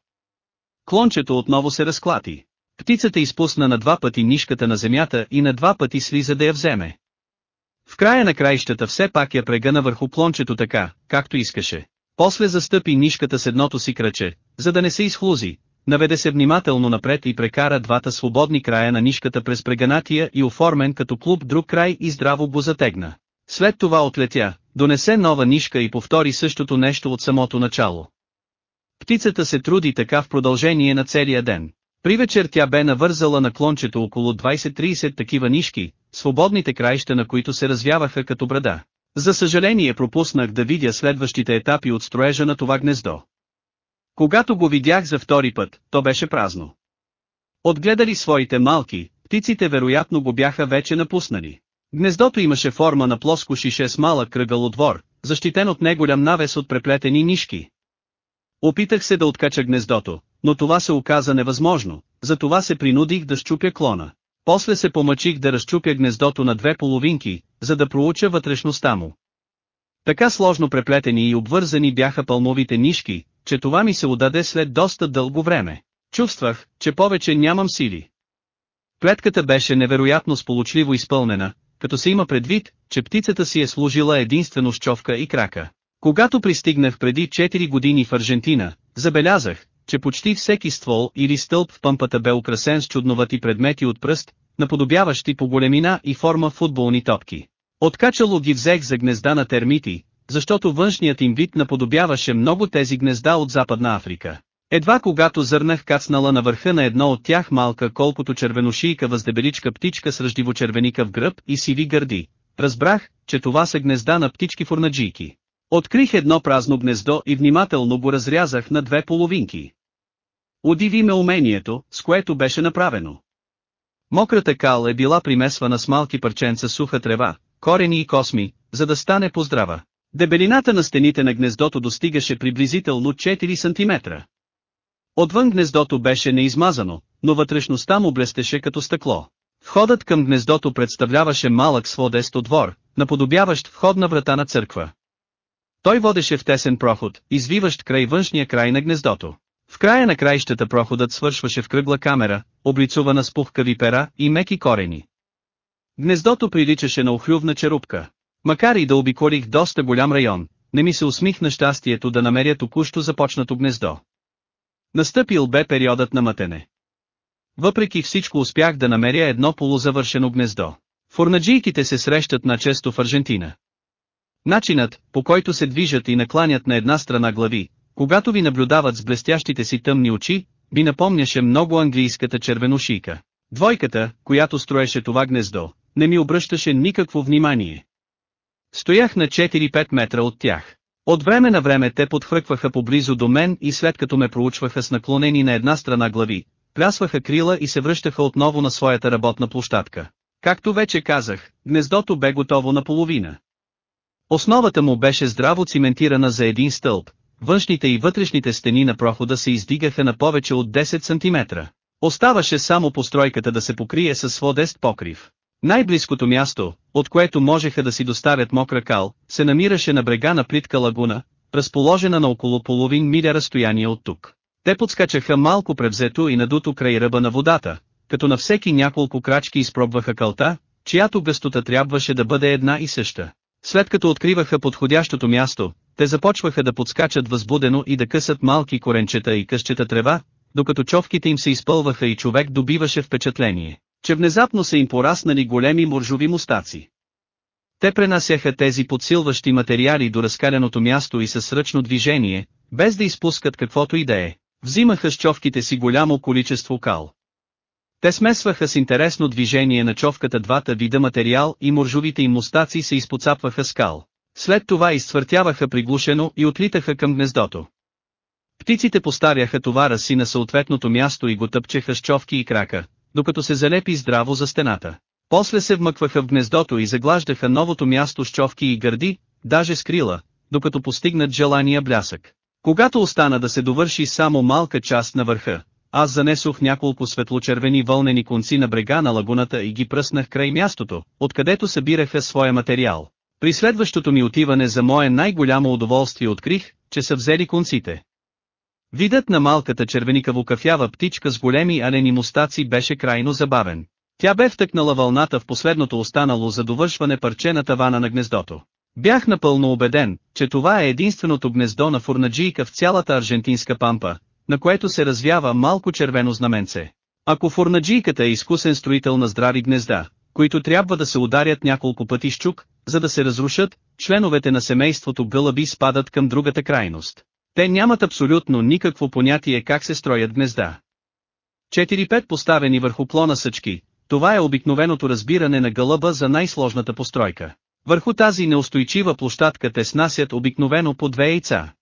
Клончето отново се разклати. Птицата изпусна на два пъти нишката на земята и на два пъти слиза да я вземе. В края на краищата все пак я прегъна върху клончето така, както искаше. После застъпи нишката с едното си кръче, за да не се изхлузи, наведе се внимателно напред и прекара двата свободни края на нишката през преганатия и оформен като клуб друг край и здраво го затегна. След това отлетя, донесе нова нишка и повтори същото нещо от самото начало. Птицата се труди така в продължение на целия ден. При вечер тя бе навързала на клончето около 20-30 такива нишки, свободните краища на които се развяваха като брада. За съжаление пропуснах да видя следващите етапи от строежа на това гнездо. Когато го видях за втори път, то беше празно. Отгледали своите малки, птиците вероятно го бяха вече напуснали. Гнездото имаше форма на плоско шише с малък кръгъл отвор, защитен от неголям навес от преплетени нишки. Опитах се да откача гнездото, но това се оказа невъзможно, затова се принудих да щупя клона. После се помъчих да разчупя гнездото на две половинки, за да проуча вътрешността му. Така сложно преплетени и обвързани бяха пълмовите нишки, че това ми се удаде след доста дълго време. Чувствах, че повече нямам сили. Клетката беше невероятно сполучливо изпълнена, като се има предвид, че птицата си е служила единствено с човка и крака. Когато пристигнах преди 4 години в Аржентина, забелязах, че почти всеки ствол или стълб в пъмпата бе украсен с чудновати предмети от пръст, наподобяващи по големина и форма футболни топки. Откачало ги взех за гнезда на термити, защото външният им вид наподобяваше много тези гнезда от Западна Африка. Едва когато зърнах кацнала на върха на едно от тях малка колкото червеношийка въздебеличка птичка с ръждиво-червеника в гръб и сиви гърди, разбрах, че това са гнезда на птички фурнаджийки. Открих едно празно гнездо и внимателно го разрязах на две половинки. Удиви ме умението, с което беше направено. Мократа кал е била примесвана с малки парченца суха трева, корени и косми, за да стане поздрава. Дебелината на стените на гнездото достигаше приблизително 4 см. Отвън гнездото беше неизмазано, но вътрешността му блестеше като стъкло. Входът към гнездото представляваше малък сводест отвор, наподобяващ входна врата на църква. Той водеше в тесен проход, извиващ край външния край на гнездото. В края на краищата проходът свършваше в кръгла камера, облицувана с пухкави пера и меки корени. Гнездото приличаше на охлювна черупка. Макар и да обиколих доста голям район, не ми се усмихна щастието да намеря току-що започнато гнездо. Настъпил бе периодът на мътене. Въпреки всичко успях да намеря едно полузавършено гнездо. Фурнаджийките се срещат начесто в Аржентина. Начинът, по който се движат и накланят на една страна глави, когато ви наблюдават с блестящите си тъмни очи, ви напомняше много английската червеношийка. Двойката, която строеше това гнездо, не ми обръщаше никакво внимание. Стоях на 4-5 метра от тях. От време на време те подхвъркваха поблизо до мен и след като ме проучваха с наклонени на една страна глави, плясваха крила и се връщаха отново на своята работна площадка. Както вече казах, гнездото бе готово наполовина. Основата му беше здраво циментирана за един стълб, външните и вътрешните стени на прохода се издигаха на повече от 10 см. Оставаше само постройката да се покрие със сводест покрив. Най-близкото място, от което можеха да си доставят мокра кал, се намираше на брега на плитка лагуна, разположена на около половин миля разстояние от тук. Те подскачаха малко превзето и надуто край ръба на водата, като на всеки няколко крачки изпробваха калта, чиято гъстота трябваше да бъде една и съща. След като откриваха подходящото място, те започваха да подскачат възбудено и да късат малки коренчета и къщета трева, докато човките им се изпълваха и човек добиваше впечатление, че внезапно са им пораснали големи моржови мустаци. Те пренасяха тези подсилващи материали до разкаляното място и с ръчно движение, без да изпускат каквото и да е, взимаха с човките си голямо количество кал. Те смесваха с интересно движение на човката двата вида материал и моржовите им мустаци се изпоцапваха скал. След това изцвъртяваха приглушено и отлитаха към гнездото. Птиците поставяха товара си на съответното място и го тъпчеха с човки и крака, докато се залепи здраво за стената. После се вмъкваха в гнездото и заглаждаха новото място с човки и гърди, даже с крила, докато постигнат желания блясък. Когато остана да се довърши само малка част на върха, аз занесох няколко светлочервени вълнени конци на брега на лагуната и ги пръснах край мястото, откъдето събираха своя материал. При следващото ми отиване за мое най-голямо удоволствие открих, че са взели конците. Видът на малката червеникаво кафява птичка с големи алени мустаци беше крайно забавен. Тя бе втъкнала вълната в последното останало за довършване парче на тавана на гнездото. Бях напълно убеден, че това е единственото гнездо на фурнаджийка в цялата аржентинска пампа, на което се развява малко червено знаменце. Ако фурнаджийката е изкусен строител на здрави гнезда, които трябва да се ударят няколко пъти с чук, за да се разрушат, членовете на семейството гълъби спадат към другата крайност. Те нямат абсолютно никакво понятие как се строят гнезда. 4-5 поставени върху плона съчки, това е обикновеното разбиране на гълъба за най-сложната постройка. Върху тази неустойчива площадка те снасят обикновено по две яйца.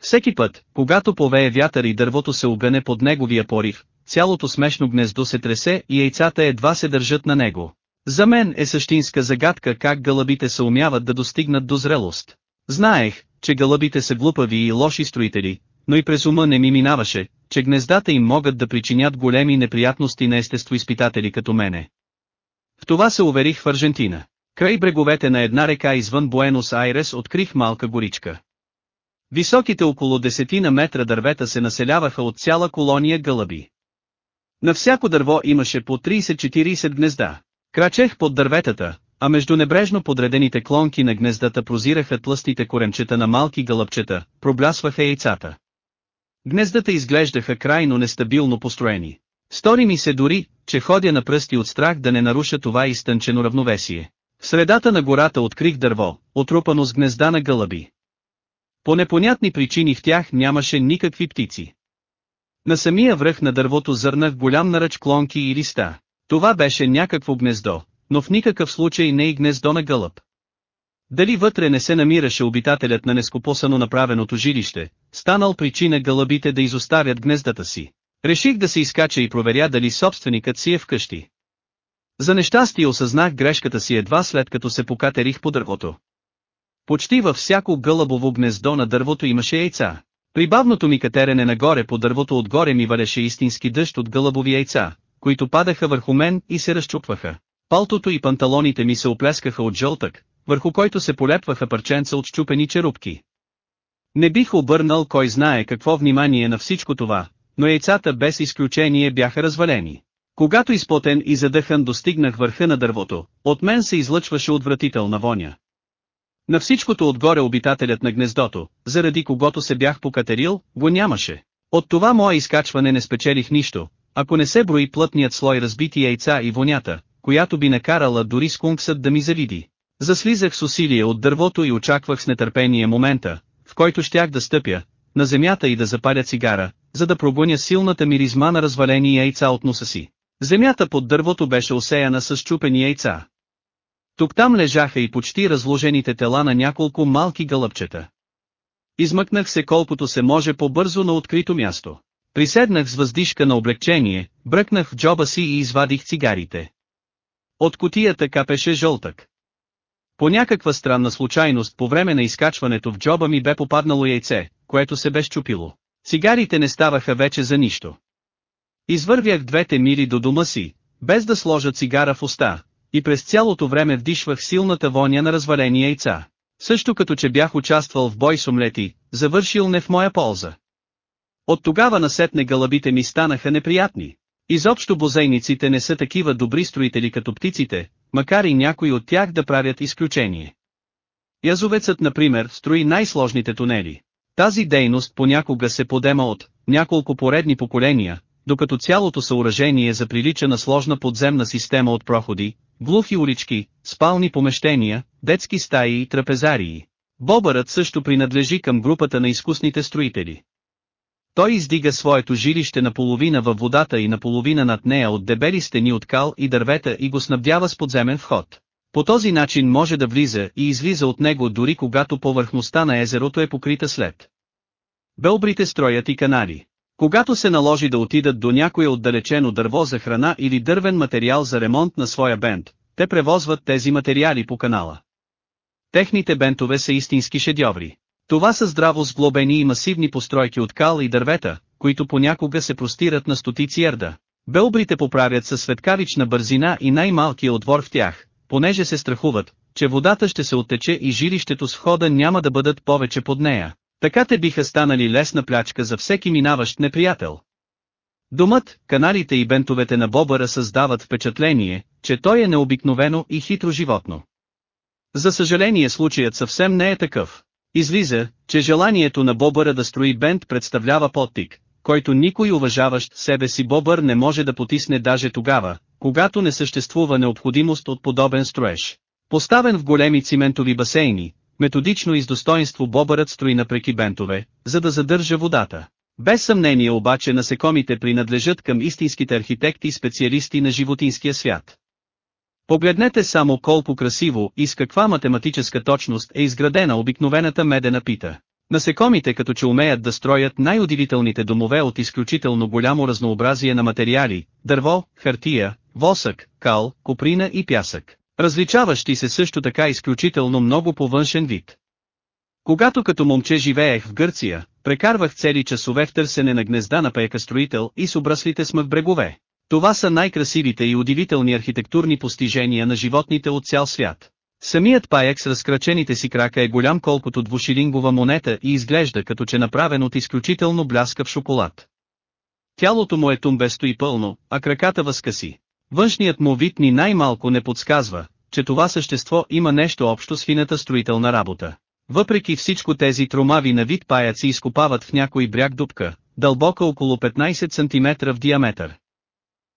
Всеки път, когато повее вятър и дървото се обене под неговия порив, цялото смешно гнездо се тресе и яйцата едва се държат на него. За мен е същинска загадка как гълъбите се умяват да достигнат до зрелост. Знаех, че гълъбите са глупави и лоши строители, но и през ума не ми минаваше, че гнездата им могат да причинят големи неприятности на естествоизпитатели като мене. В това се уверих в Аржентина. Край бреговете на една река извън Буенос Айрес открих малка горичка. Високите около десетина метра дървета се населяваха от цяла колония гълъби. На всяко дърво имаше по 30-40 гнезда. Крачех под дърветата, а между небрежно подредените клонки на гнездата прозираха тлъстите коремчета на малки гълъбчета, проблясваха яйцата. Гнездата изглеждаха крайно нестабилно построени. Стори ми се дори, че ходя на пръсти от страх да не наруша това изтънчено равновесие. В средата на гората открих дърво, отрупано с гнезда на гълъби. По непонятни причини в тях нямаше никакви птици. На самия връх на дървото зърнах голям наръч клонки и листа. Това беше някакво гнездо, но в никакъв случай не и гнездо на гълъб. Дали вътре не се намираше обитателят на нескопосано направеното жилище, станал причина гълъбите да изоставят гнездата си. Реших да се изкача и проверя дали собственикът си е вкъщи. За нещастие осъзнах грешката си едва след като се покатерих по дървото. Почти във всяко гълъбово гнездо на дървото имаше яйца. При бавното ми катерене нагоре по дървото отгоре ми валеше истински дъжд от гълъбови яйца, които падаха върху мен и се разчупваха. Палтото и панталоните ми се оплескаха от жълтък, върху който се полепваха парченца от щупени черупки. Не бих обърнал кой знае какво внимание на всичко това, но яйцата без изключение бяха развалени. Когато изпотен и задъхан достигнах върха на дървото, от мен се излъчваше отвратителна воня. На всичкото отгоре обитателят на гнездото, заради когото се бях покатерил, го нямаше. От това мое изкачване не спечелих нищо, ако не се брои плътният слой разбити яйца и вонята, която би накарала дори скунксът да ми завиди. Заслизах с усилие от дървото и очаквах с нетърпение момента, в който щях да стъпя, на земята и да запаля цигара, за да прогоня силната миризма на развалени яйца от носа си. Земята под дървото беше осеяна с чупени яйца. Тук-там лежаха и почти разложените тела на няколко малки гълъбчета. Измъкнах се колкото се може по-бързо на открито място. Приседнах с въздишка на облегчение, бръкнах в джоба си и извадих цигарите. От котията капеше жълтък. По някаква странна случайност по време на изкачването в джоба ми бе попаднало яйце, което се бе щупило. Цигарите не ставаха вече за нищо. Извървях двете мили до дома си, без да сложа цигара в уста, и през цялото време вдишвах силната воня на развалени яйца. Също като че бях участвал в бой с омлети, завършил не в моя полза. От тогава насетне гълъбите ми станаха неприятни. Изобщо бозейниците не са такива добри строители като птиците, макар и някои от тях да правят изключение. Язовецът например строи най-сложните тунели. Тази дейност понякога се подема от няколко поредни поколения, докато цялото съоръжение заприлича на сложна подземна система от проходи, глухи улички, спални помещения, детски стаи и трапезарии. Бобърът също принадлежи към групата на изкусните строители. Той издига своето жилище наполовина във водата и наполовина над нея от дебели стени от кал и дървета и го снабдява с подземен вход. По този начин може да влиза и излиза от него дори когато повърхността на езерото е покрита след. Белбрите строят и канали. Когато се наложи да отидат до някое отдалечено дърво за храна или дървен материал за ремонт на своя бент, те превозват тези материали по канала. Техните бентове са истински шедьоври. Това са здраво сглобени и масивни постройки от кал и дървета, които понякога се простират на стотици ерда. Белбрите поправят със светкавична бързина и най-малкият отвор в тях, понеже се страхуват, че водата ще се оттече и жилището с входа няма да бъдат повече под нея. Така те биха станали лесна плячка за всеки минаващ неприятел. Домът, каналите и бентовете на Бобъра създават впечатление, че той е необикновено и хитро животно. За съжаление случаят съвсем не е такъв. Излиза, че желанието на Бобъра да строи бент представлява подтик, който никой уважаващ себе си Бобър не може да потисне даже тогава, когато не съществува необходимост от подобен строеж. Поставен в големи циментови басейни, методично и с достоинство Бобърът строи напреки бентове, за да задържа водата. Без съмнение обаче насекомите принадлежат към истинските архитекти и специалисти на животинския свят. Погледнете само колко красиво и с каква математическа точност е изградена обикновената медена пита. Насекомите като че умеят да строят най-удивителните домове от изключително голямо разнообразие на материали, дърво, хартия, восък, кал, коприна и пясък, различаващи се също така изключително много по външен вид. Когато като момче живеех в Гърция, прекарвах цели часове в търсене на гнезда на пейкастроител и с обраслите смъв брегове. Това са най-красивите и удивителни архитектурни постижения на животните от цял свят. Самият паяк с разкрачените си крака е голям колкото двушилингова монета и изглежда като че направен от изключително бляскав шоколад. Тялото му е тумбесто и пълно, а краката възкъси. Външният му вид ни най-малко не подсказва, че това същество има нещо общо с фината строителна работа. Въпреки всичко тези тромави на вид паяци изкопават в някой бряг дупка, дълбока около 15 см в диаметър.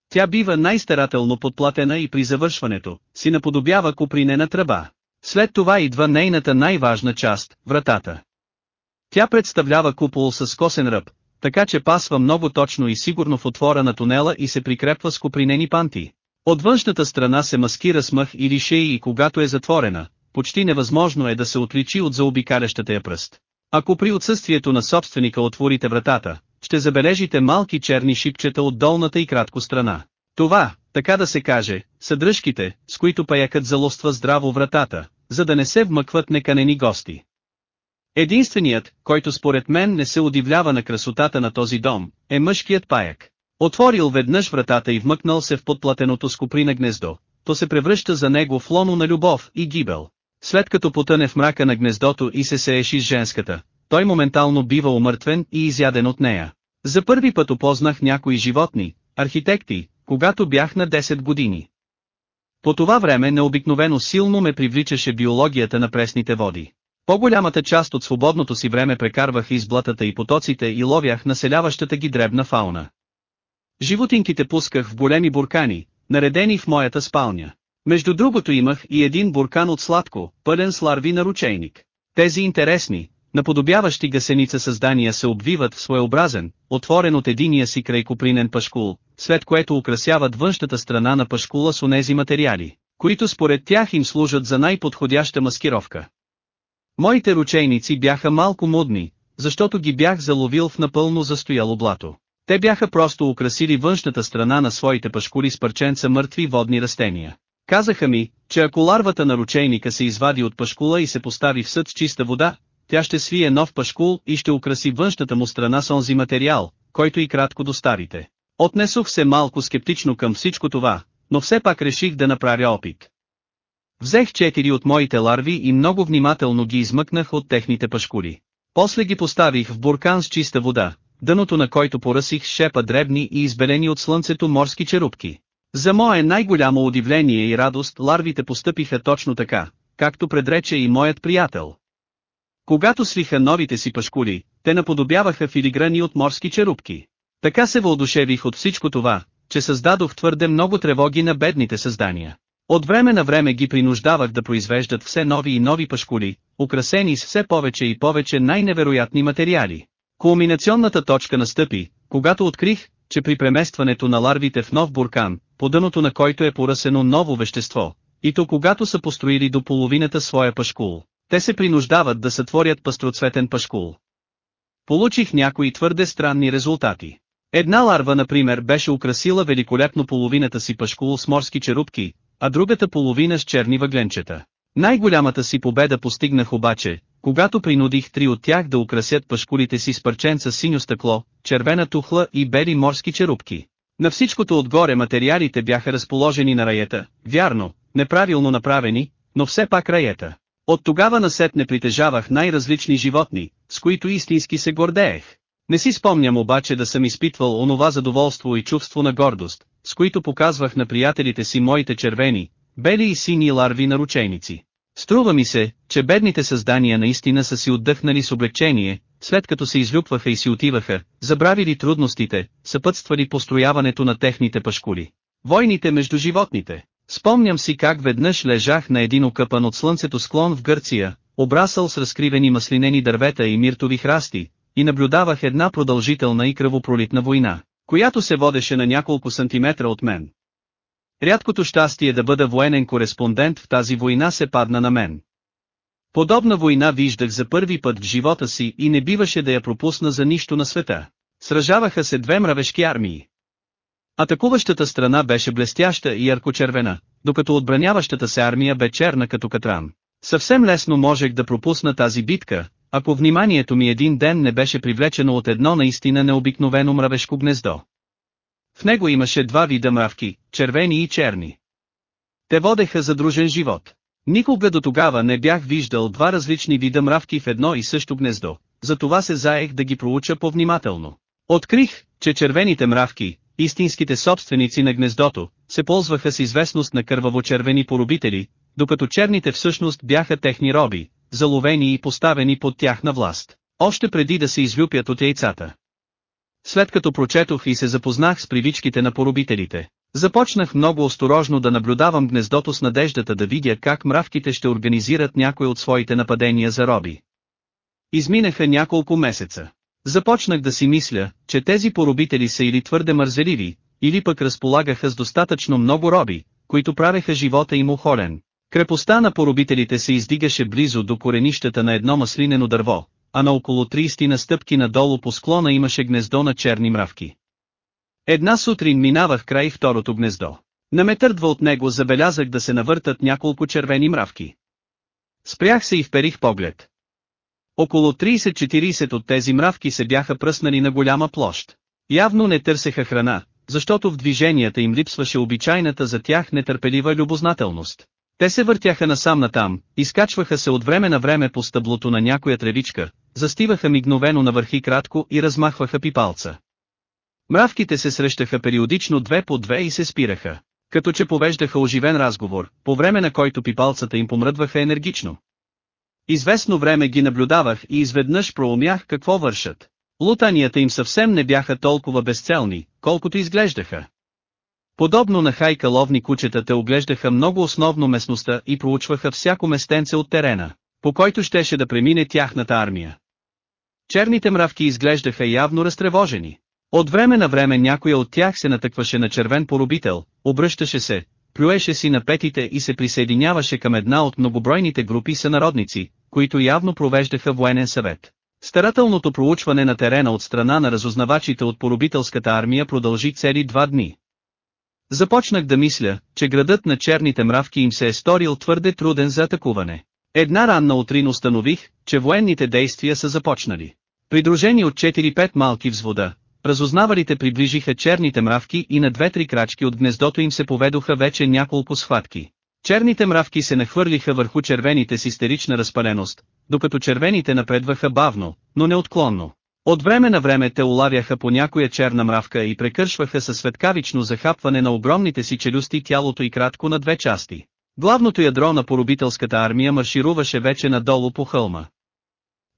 Тя бива най-старателно подплатена и при завършването, си наподобява купринена тръба. След това идва нейната най-важна част, вратата. Тя представлява купол с косен ръб, така че пасва много точно и сигурно в отвора на тунела и се прикрепва с купринени панти. От външната страна се маскира с мъх или шеи и когато е затворена, почти невъзможно е да се отличи от заобикалящата я пръст. Ако при отсъствието на собственика отворите вратата, ще забележите малки черни шипчета от долната и кратко страна. Това, така да се каже, са дръжките, с които паякът залоства здраво вратата, за да не се вмъкват неканени гости. Единственият, който според мен не се удивлява на красотата на този дом, е мъжкият паяк. Отворил веднъж вратата и вмъкнал се в подплатеното с куприна гнездо, то се превръща за него в лоно на любов и гибел. След като потъне в мрака на гнездото и се сееши с женската, той моментално бива умъртвен и изяден от нея. За първи път опознах някои животни, архитекти, когато бях на 10 години. По това време необикновено силно ме привличаше биологията на пресните води. По-голямата част от свободното си време прекарвах из блатата и потоците и ловях населяващата ги дребна фауна. Животинките пусках в големи буркани, наредени в моята спалня. Между другото имах и един буркан от сладко, пълен с ларви на ручейник. Тези интересни, наподобяващи гасеница създания се обвиват в своеобразен, отворен от единия си край купринен пашкул, след което украсяват външната страна на пашкула с онези материали, които според тях им служат за най-подходяща маскировка. Моите ручейници бяха малко мудни, защото ги бях заловил в напълно застояло блато. Те бяха просто украсили външната страна на своите пашкули с парченца мъртви водни растения. Казаха ми, че ако ларвата на ручейника се извади от пашкула и се постави в съд с чиста вода, тя ще свие нов пашкул и ще украси външната му страна с онзи материал, който и кратко до старите. Отнесох се малко скептично към всичко това, но все пак реших да направя опит. Взех четири от моите ларви и много внимателно ги измъкнах от техните пашкули. После ги поставих в буркан с чиста вода, дъното на който поръсих шепа дребни и избелени от слънцето морски черупки. За мое най-голямо удивление и радост ларвите постъпиха точно така, както предрече и моят приятел. Когато свиха новите си пашкули, те наподобяваха филиграни от морски черупки. Така се въодушевих от всичко това, че създадох твърде много тревоги на бедните създания. От време на време ги принуждавах да произвеждат все нови и нови пашкули, украсени с все повече и повече най-невероятни материали. Кулминационната точка настъпи, когато открих, че при преместването на ларвите в нов буркан, по дъното на който е поръсено ново вещество, и то когато са построили до половината своя пашкул, те се принуждават да сътворят пастроцветен пашкул. получих някои твърде странни резултати. Една ларва например беше украсила великолепно половината си пашкул с морски черупки, а другата половина с черни въгленчета. Най-голямата си победа постигнах обаче, когато принудих три от тях да украсят пашкулите си с парченца синьо стъкло, червена тухла и бели морски черупки. На всичкото отгоре материалите бяха разположени на раета, вярно, неправилно направени, но все пак раета. От тогава насетне притежавах най-различни животни, с които истински се гордеех. Не си спомням обаче да съм изпитвал онова задоволство и чувство на гордост, с които показвах на приятелите си моите червени, бели и сини ларви на ручейници. Струва ми се, че бедните създания наистина са си отдъхнали с облегчение, след като се излюпваха и си отиваха, забравили трудностите, съпътствали построяването на техните пашкули. Войните между животните. Спомням си как веднъж лежах на един окъпан от слънцето склон в Гърция, обрасъл с разкривени маслинени дървета и миртови храсти, и наблюдавах една продължителна и кръвопролитна война, която се водеше на няколко сантиметра от мен. Рядкото щастие да бъда военен кореспондент в тази война се падна на мен. Подобна война виждах за първи път в живота си и не биваше да я пропусна за нищо на света. Сражаваха се две мравешки армии. Атакуващата страна беше блестяща и яркочервена, докато отбраняващата се армия бе черна като катран. Съвсем лесно можех да пропусна тази битка, ако вниманието ми един ден не беше привлечено от едно наистина необикновено мравешко гнездо. В него имаше два вида мравки, червени и черни. Те водеха задружен живот. Никога до тогава не бях виждал два различни вида мравки в едно и също гнездо, затова се заех да ги проуча повнимателно. Открих, че червените мравки, истинските собственици на гнездото, се ползваха с известност на кърваво-червени поробители, докато черните всъщност бяха техни роби, заловени и поставени под тях на власт, още преди да се излюпят от яйцата. След като прочетох и се запознах с привичките на поробителите, започнах много осторожно да наблюдавам гнездото с надеждата да видя как мравките ще организират някой от своите нападения за роби. Изминаха няколко месеца. Започнах да си мисля, че тези поробители са или твърде мързеливи, или пък разполагаха с достатъчно много роби, които правеха живота им охолен. Крепостта на поробителите се издигаше близо до коренищата на едно маслинено дърво, а на около 30 на стъпки надолу по склона имаше гнездо на черни мравки. Една сутрин минавах край второто гнездо. На метър два от него забелязах да се навъртат няколко червени мравки. Спрях се и вперих поглед. Около 30-40 от тези мравки се бяха пръснали на голяма площ. Явно не търсеха храна, защото в движенията им липсваше обичайната за тях нетърпелива любознателност. Те се въртяха насам натам, изкачваха се от време на време по стъблото на някоя тревичка, застиваха мигновено на върхи кратко и размахваха пипалца. Мравките се срещаха периодично две по две и се спираха, като че повеждаха оживен разговор, по време на който пипалцата им помръдваха енергично. Известно време ги наблюдавах и изведнъж проумях какво вършат. Лутанията им съвсем не бяха толкова безцелни, колкото изглеждаха. Подобно на хайка ловни кучетата оглеждаха много основно местността и проучваха всяко местенце от терена, по който щеше да премине тяхната армия. Черните мравки изглеждаха явно разтревожени. От време на време някоя от тях се натъкваше на червен поробител, обръщаше се, плюеше си на петите и се присъединяваше към една от многобройните групи сънародници, които явно провеждаха военен съвет. Старателното проучване на терена от страна на разузнавачите от поробителската армия продължи цели два дни. Започнах да мисля, че градът на черните мравки им се е сторил твърде труден за атакуване. Една ранна утрин установих, че военните действия са започнали. Придружени от 4-5 малки взвода, разузнавалите приближиха черните мравки и на две-три крачки от гнездото им се поведоха вече няколко схватки. Черните мравки се нахвърлиха върху червените с истерична разпаленост, докато червените напредваха бавно, но неотклонно. От време на време те улавяха по някоя черна мравка и прекършваха със светкавично захапване на огромните си челюсти тялото и кратко на две части. Главното ядро на поробителската армия маршируваше вече надолу по хълма.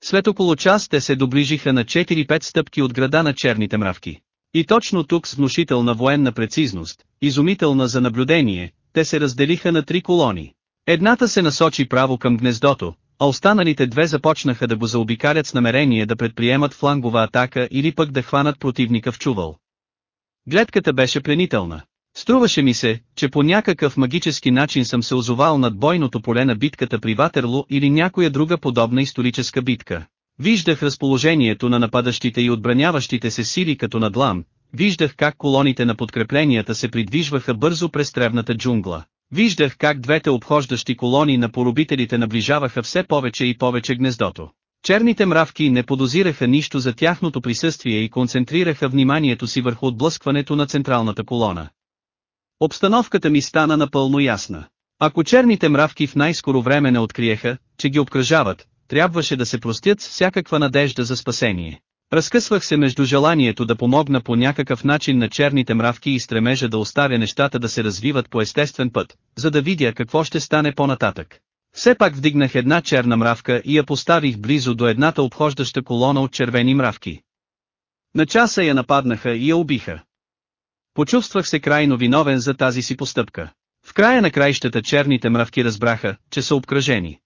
След около час те се доближиха на 4-5 стъпки от града на черните мравки. И точно тук с внушителна военна прецизност, изумителна за наблюдение, те се разделиха на три колони. Едната се насочи право към гнездото, а останалите две започнаха да го заобикалят с намерение да предприемат флангова атака или пък да хванат противника в чувал. Гледката беше пленителна. Струваше ми се, че по някакъв магически начин съм се озовал над бойното поле на битката при Ватерло или някоя друга подобна историческа битка. Виждах разположението на нападащите и отбраняващите се сили като на длам, виждах как колоните на подкрепленията се придвижваха бързо през тревната джунгла. Виждах как двете обхождащи колони на поробителите наближаваха все повече и повече гнездото. Черните мравки не подозираха нищо за тяхното присъствие и концентрираха вниманието си върху отблъскването на централната колона. Обстановката ми стана напълно ясна. Ако черните мравки в най-скоро време не откриеха, че ги обкръжават, трябваше да се простят с всякаква надежда за спасение. Разкъсвах се между желанието да помогна по някакъв начин на черните мравки и стремежа да оставя нещата да се развиват по естествен път, за да видя какво ще стане по-нататък. Все пак вдигнах една черна мравка и я поставих близо до едната обхождаща колона от червени мравки. На часа я нападнаха и я убиха. Почувствах се крайно виновен за тази си постъпка. В края на краищата черните мравки разбраха, че са обкръжени.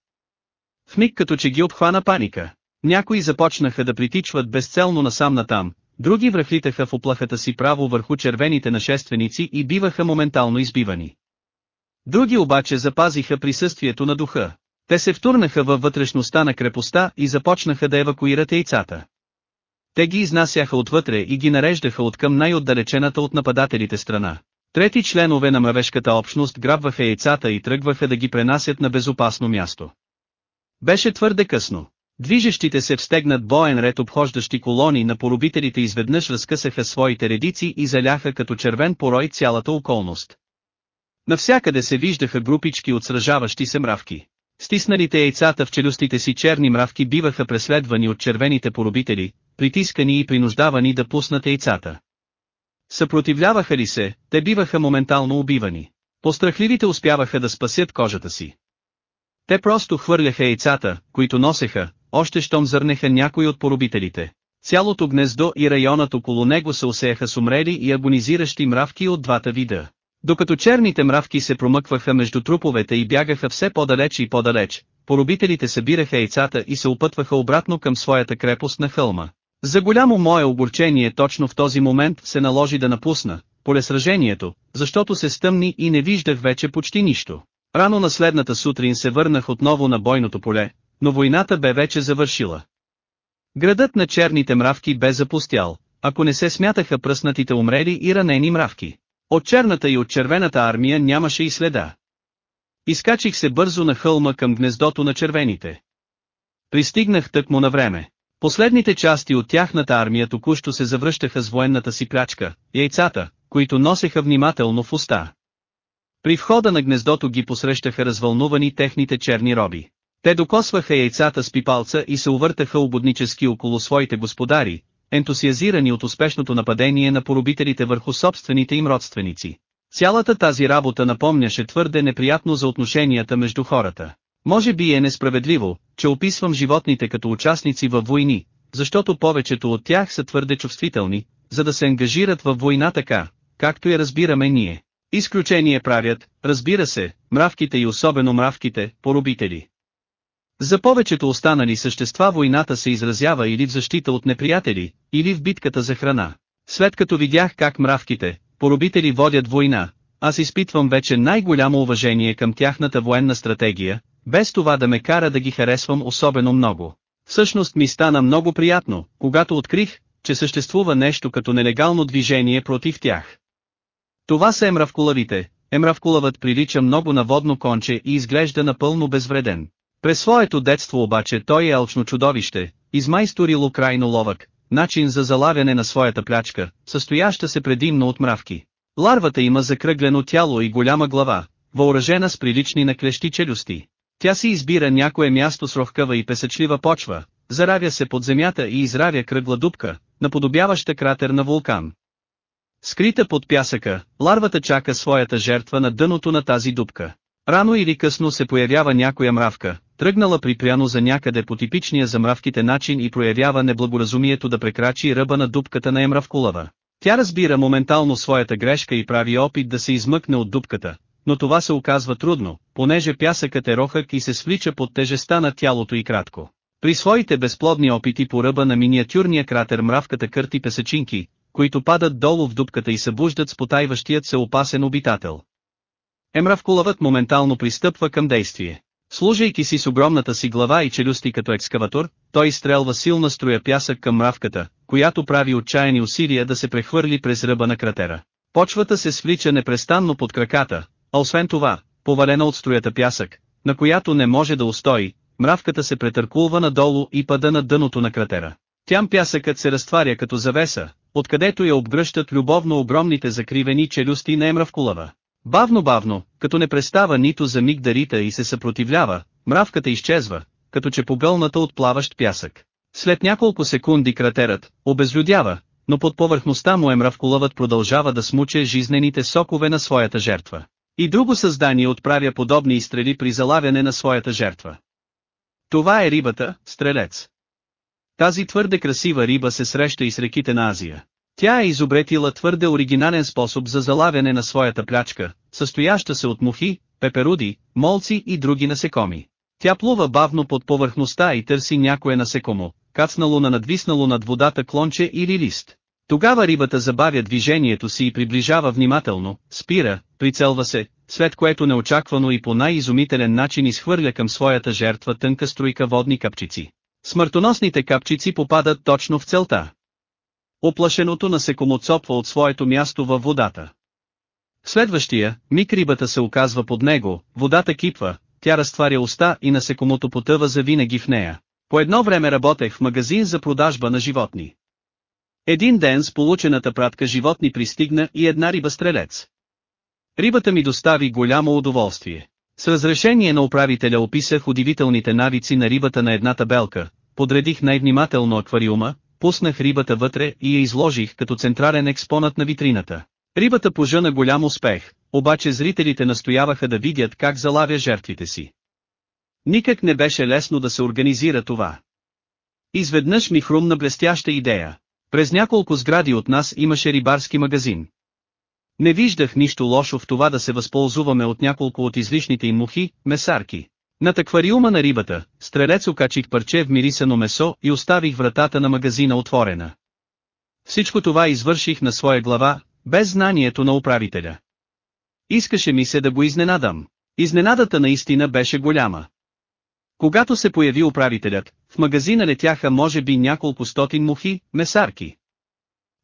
В миг като че ги обхвана паника. Някои започнаха да притичват безцелно насам натам, други връхлитаха в оплахата си право върху червените нашественици и биваха моментално избивани. Други обаче запазиха присъствието на духа. Те се втурнаха във вътрешността на крепостта и започнаха да евакуират яйцата. Те ги изнасяха отвътре и ги нареждаха от към най-отдалечената от нападателите страна. Трети членове на мравешката общност грабваха яйцата и тръгваха да ги пренасят на безопасно място. Беше твърде късно. Движещите се в стегнат боен ред обхождащи колони на поробителите изведнъж разкъсаха своите редици и заляха като червен порой цялата околност. Навсякъде се виждаха групички от сражаващи се мравки. Стисналите яйцата в челюстите си черни мравки биваха преследвани от червените поробители, притискани и принуждавани да пуснат яйцата. Съпротивляваха ли се, те биваха моментално убивани. Пострахливите успяваха да спасят кожата си. Те просто хвърляха яйцата, които носеха, още щом зърнеха някой от поробителите. Цялото гнездо и районът около него се усеяха с умрели и агонизиращи мравки от двата вида. Докато черните мравки се промъкваха между труповете и бягаха все по-далеч и по-далеч, поробителите събираха яйцата и се опътваха обратно към своята крепост на хълма. За голямо мое огорчение точно в този момент се наложи да напусна, поле сражението, защото се стъмни и не виждах вече почти нищо. Рано на следната сутрин се върнах отново на бойното поле, но войната бе вече завършила. Градът на черните мравки бе запустял, ако не се смятаха пръснатите умрели и ранени мравки. От черната и от червената армия нямаше и следа. Изкачих се бързо на хълма към гнездото на червените. Пристигнах тъкмо на време. Последните части от тяхната армия току-що се завръщаха с военната си плячка, яйцата, които носеха внимателно в уста. При входа на гнездото ги посрещаха развълнувани техните черни роби. Те докосваха яйцата с пипалца и се увъртаха ободнически около своите господари, ентусиазирани от успешното нападение на поробителите върху собствените им родственици. Цялата тази работа напомняше твърде неприятно за отношенията между хората. Може би е несправедливо, че описвам животните като участници във войни, защото повечето от тях са твърде чувствителни, за да се ангажират във война така, както я разбираме ние. Изключение правят, разбира се, мравките и особено мравките, поробители. За повечето останали същества войната се изразява или в защита от неприятели, или в битката за храна. След като видях как мравките, поробители водят война, аз изпитвам вече най-голямо уважение към тяхната военна стратегия, без това да ме кара да ги харесвам особено много. Всъщност ми стана много приятно, когато открих, че съществува нещо като нелегално движение против тях. Това са емравкулавите. Емравкулавът прилича много на водно конче и изглежда напълно безвреден. През своето детство обаче той е алчно чудовище, измайсторило крайно ловък, начин за залавяне на своята плячка, състояща се предимно от мравки. Ларвата има закръглено тяло и голяма глава, въоръжена с прилични на клещи челюсти. Тя си избира някое място с рохкава и песъчлива почва, заравя се под земята и изравя кръгла дупка, наподобяваща кратер на вулкан. Скрита под пясъка, ларвата чака своята жертва на дъното на тази дупка. Рано или късно се появява някоя мравка, тръгнала припряно за някъде по типичния за мравките начин и проявява неблагоразумието да прекрачи ръба на дупката на емравкулава. Тя разбира моментално своята грешка и прави опит да се измъкне от дупката, но това се оказва трудно, понеже пясъкът е рохък и се свлича под тежеста на тялото и кратко. При своите безплодни опити по ръба на миниатюрния кратер мравката кърти песачинки, които падат долу в дупката и събуждат спотайващият се опасен обитател. Емравкулавът моментално пристъпва към действие. Служайки си с огромната си глава и челюсти като екскаватор, той изстрелва силна струя пясък към мравката, която прави отчаяни усилия да се прехвърли през ръба на кратера. Почвата се свлича непрестанно под краката, а освен това, повалена от строята пясък, на която не може да устои, мравката се претъркулва надолу и пада на дъното на кратера. Тям пясъкът се разтваря като завеса, откъдето я обгръщат любовно огромните закривени челюсти на Емравкулава. Бавно-бавно, като не престава нито за миг да рита и се съпротивлява, мравката изчезва, като че погълната от плаващ пясък. След няколко секунди кратерът обезлюдява, но под повърхността му Емравкулавът продължава да смуче жизнените сокове на своята жертва. И друго създание отправя подобни изстрели при залавяне на своята жертва. Това е рибата, стрелец. Тази твърде красива риба се среща и с реките на Азия. Тя е изобретила твърде оригинален способ за залавяне на своята плячка, състояща се от мухи, пеперуди, молци и други насекоми. Тя плува бавно под повърхността и търси някое насекомо, кацнало на надвиснало над водата клонче или лист. Тогава рибата забавя движението си и приближава внимателно, спира, прицелва се, след което неочаквано и по най-изумителен начин изхвърля към своята жертва тънка струйка водни капчици. Смъртоносните капчици попадат точно в целта. Оплашеното насекомо цопва от своето място във водата. Следващия, миг рибата се оказва под него, водата кипва, тя разтваря уста и насекомото потъва завинаги в нея. По едно време работех в магазин за продажба на животни. Един ден с получената пратка животни пристигна и една риба стрелец. Рибата ми достави голямо удоволствие. С разрешение на управителя описах удивителните навици на рибата на една табелка, подредих най-внимателно аквариума, пуснах рибата вътре и я изложих като централен експонат на витрината. Рибата пожа голям успех, обаче зрителите настояваха да видят как залавя жертвите си. Никак не беше лесно да се организира това. Изведнъж ми хрумна блестяща идея. През няколко сгради от нас имаше рибарски магазин. Не виждах нищо лошо в това да се възползваме от няколко от излишните им мухи, месарки. Над аквариума на рибата, стрелец окачих парче в мирисано месо и оставих вратата на магазина отворена. Всичко това извърших на своя глава, без знанието на управителя. Искаше ми се да го изненадам. Изненадата наистина беше голяма. Когато се появи управителят, в магазина летяха може би няколко стотин мухи, месарки.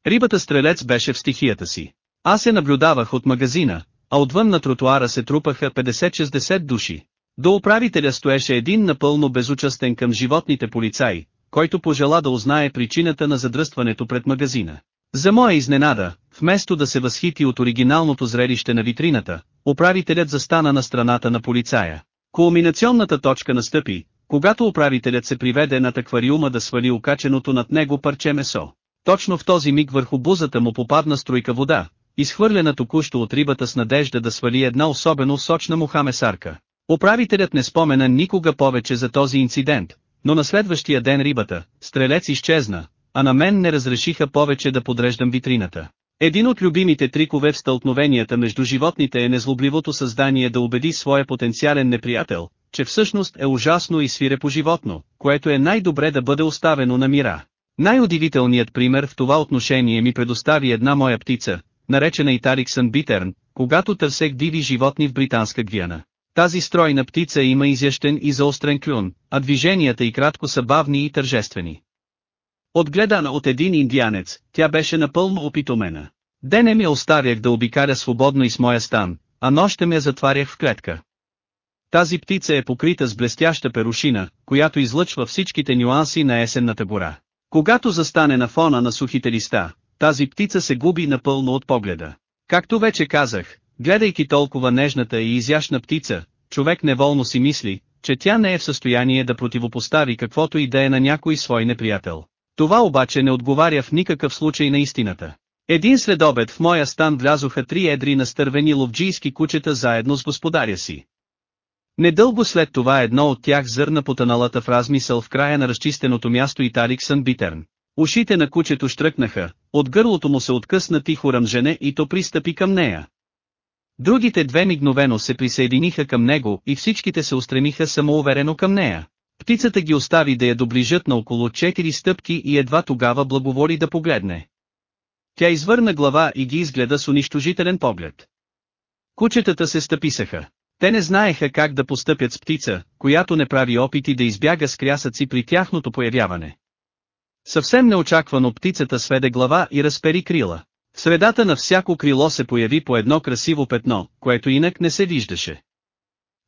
Рибата стрелец беше в стихията си. Аз се наблюдавах от магазина, а отвън на тротуара се трупаха 50-60 души. До управителя стоеше един напълно безучастен към животните полицай, който пожела да узнае причината на задръстването пред магазина. За моя изненада, вместо да се възхити от оригиналното зрелище на витрината, управителят застана на страната на полицая. Кулминационната точка настъпи, когато управителят се приведе над аквариума да свали окаченото над него парче месо. Точно в този миг върху бузата му попадна струйка вода, изхвърлена току-що от рибата с надежда да свали една особено сочна муха месарка. Управителят не спомена никога повече за този инцидент, но на следващия ден рибата, стрелец изчезна, а на мен не разрешиха повече да подреждам витрината. Един от любимите трикове в стълкновенията между животните е незлобливото създание да убеди своя потенциален неприятел, че всъщност е ужасно и свирепо животно, което е най-добре да бъде оставено на мира. Най-удивителният пример в това отношение ми предостави една моя птица, наречена Итариксън Битерн, когато търсех диви животни в Британска Гвиана. Тази стройна птица има изящен и заострен клюн, а движенията и кратко са бавни и тържествени. Отгледана от един индианец, тя беше напълно опитомена. Денем я оставях да обикаля свободно и с моя стан, а нощем я затварях в клетка. Тази птица е покрита с блестяща перушина, която излъчва всичките нюанси на есенната гора. Когато застане на фона на сухите листа, тази птица се губи напълно от погледа. Както вече казах, гледайки толкова нежната и изящна птица, човек неволно си мисли, че тя не е в състояние да противопостави каквото и да е на някой свой неприятел. Това обаче не отговаря в никакъв случай на истината. Един следобед в моя стан влязоха три едри настървени ловджийски кучета заедно с господаря си. Недълго след това едно от тях зърна потаналата в размисъл в края на разчистеното място Италик Сънбитерн. Ушите на кучето штръкнаха, от гърлото му се откъсна тихо ръмжене и то пристъпи към нея. Другите две мигновено се присъединиха към него и всичките се устремиха самоуверено към нея. Птицата ги остави да я доближат на около 4 стъпки и едва тогава благоволи да погледне. Тя извърна глава и ги изгледа с унищожителен поглед. Кучетата се стъписаха. Те не знаеха как да постъпят с птица, която не прави опити да избяга с крясъци при тяхното появяване. Съвсем неочаквано птицата сведе глава и разпери крила. В средата на всяко крило се появи по едно красиво петно, което инак не се виждаше.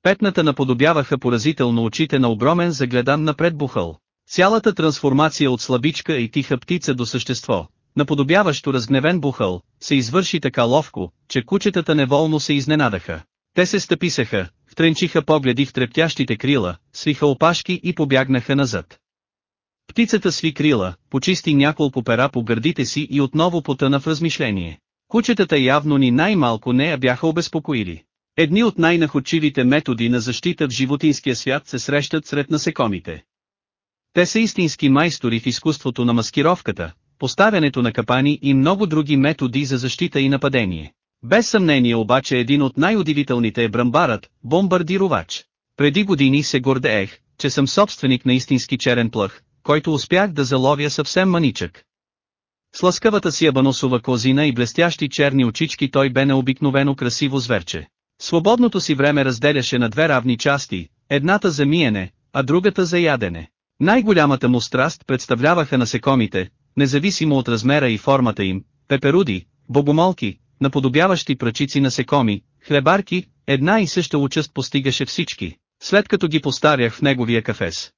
Петната наподобяваха поразително очите на огромен загледан напред бухъл. Цялата трансформация от слабичка и тиха птица до същество, наподобяващо разгневен бухъл, се извърши така ловко, че кучетата неволно се изненадаха. Те се стъписаха, втренчиха погледи в трептящите крила, свиха опашки и побягнаха назад. Птицата сви крила, почисти няколко пера по гърдите си и отново потъна в размишление. Кучетата явно ни най-малко нея бяха обезпокоили. Едни от най-находчивите методи на защита в животинския свят се срещат сред насекомите. Те са истински майстори в изкуството на маскировката, поставянето на капани и много други методи за защита и нападение. Без съмнение обаче един от най-удивителните е брамбарът, бомбардировач. Преди години се гордеех, че съм собственик на истински черен плъх, който успях да заловя съвсем маничък. С лъскавата си абаносова козина и блестящи черни очички той бе необикновено красиво зверче. Свободното си време разделяше на две равни части, едната за миене, а другата за ядене. Най-голямата му страст представляваха насекомите, независимо от размера и формата им, пеперуди, богомолки, наподобяващи пръчици насекоми, хлебарки, една и съща участ постигаше всички, след като ги постарях в неговия кафес.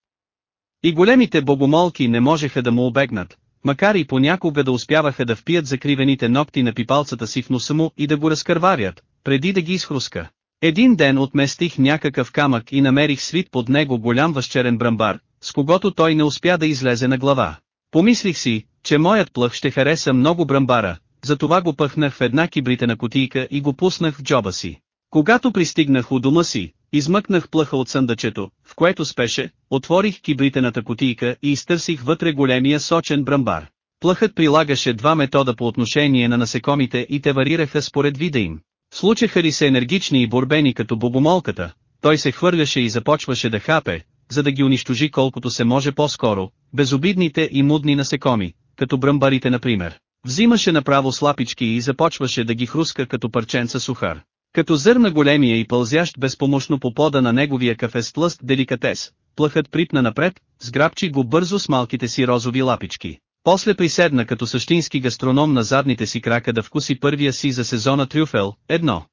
И големите богомолки не можеха да му обегнат, макар и понякога да успяваха да впият закривените ногти на пипалцата си в носа му и да го разкърварят, преди да ги изхруска. Един ден отместих някакъв камък и намерих свит под него голям възчерен брамбар, с когото той не успя да излезе на глава. Помислих си, че моят плъх ще хареса много брамбара, затова го пъхнах в една кибритена кутийка и го пуснах в джоба си. Когато пристигнах у дома си, измъкнах плъха от съндъчето, в което спеше, отворих кибритената кутийка и изтърсих вътре големия сочен брамбар. Плъхът прилагаше два метода по отношение на насекомите и те варираха според вида им. Случаха ли се енергични и борбени като богомолката, той се хвърляше и започваше да хапе, за да ги унищожи колкото се може по-скоро, безобидните и мудни насекоми, като бръмбарите например. Взимаше направо слапички и започваше да ги хруска като парченца сухар. Като зърна големия и пълзящ безпомощно по пода на неговия кафе тлъст деликатес, плъхът припна напред, сграбчи го бързо с малките си розови лапички. После приседна като същински гастроном на задните си крака да вкуси първия си за сезона трюфел, едно.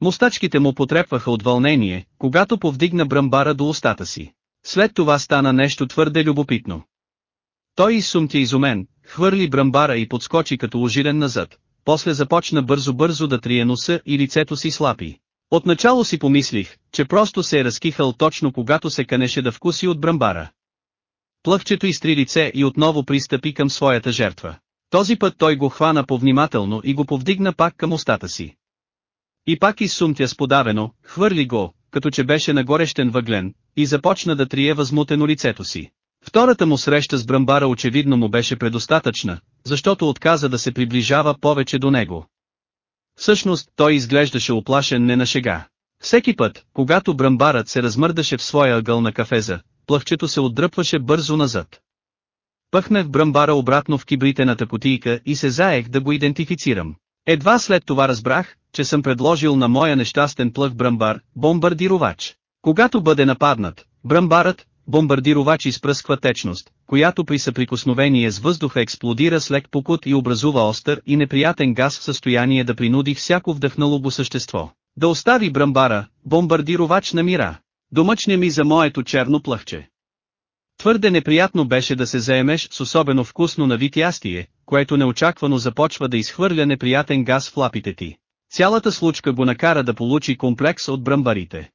Мустачките му потрепваха от вълнение, когато повдигна бръмбара до устата си. След това стана нещо твърде любопитно. Той изсумтя изумен, хвърли бръмбара и подскочи като ожилен назад, после започна бързо-бързо да трие носа и лицето си слапи. Отначало си помислих, че просто се е разкихал точно когато се канеше да вкуси от бръмбара. Плъвчето изтри лице и отново пристъпи към своята жертва. Този път той го хвана повнимателно и го повдигна пак към устата си. И пак изсумтя сподавено, хвърли го, като че беше на горещен въглен, и започна да трие възмутено лицето си. Втората му среща с Брамбара очевидно му беше предостатъчна, защото отказа да се приближава повече до него. Всъщност, той изглеждаше оплашен не на шега. Всеки път, когато Брамбарът се размърдаше в своя ъгъл на кафеза, плъхчето се отдръпваше бързо назад. Пъхнах Брамбара обратно в кибритената кутийка и се заех да го идентифицирам. Едва след това разбрах, че съм предложил на моя нещастен плъх Брамбар, бомбардировач. Когато бъде нападнат, Брамбарът, бомбардировач изпръсква течност, която при съприкосновение с въздуха експлодира с лек покут и образува остър и неприятен газ в състояние да принуди всяко вдъхнало го същество. Да остави брамбара, бомбардировач на мира. Домъчня ми за моето черно плъхче. Твърде неприятно беше да се заемеш с особено вкусно на вид ястие, което неочаквано започва да изхвърля неприятен газ в лапите ти. Цялата случка го накара да получи комплекс от бръмбарите.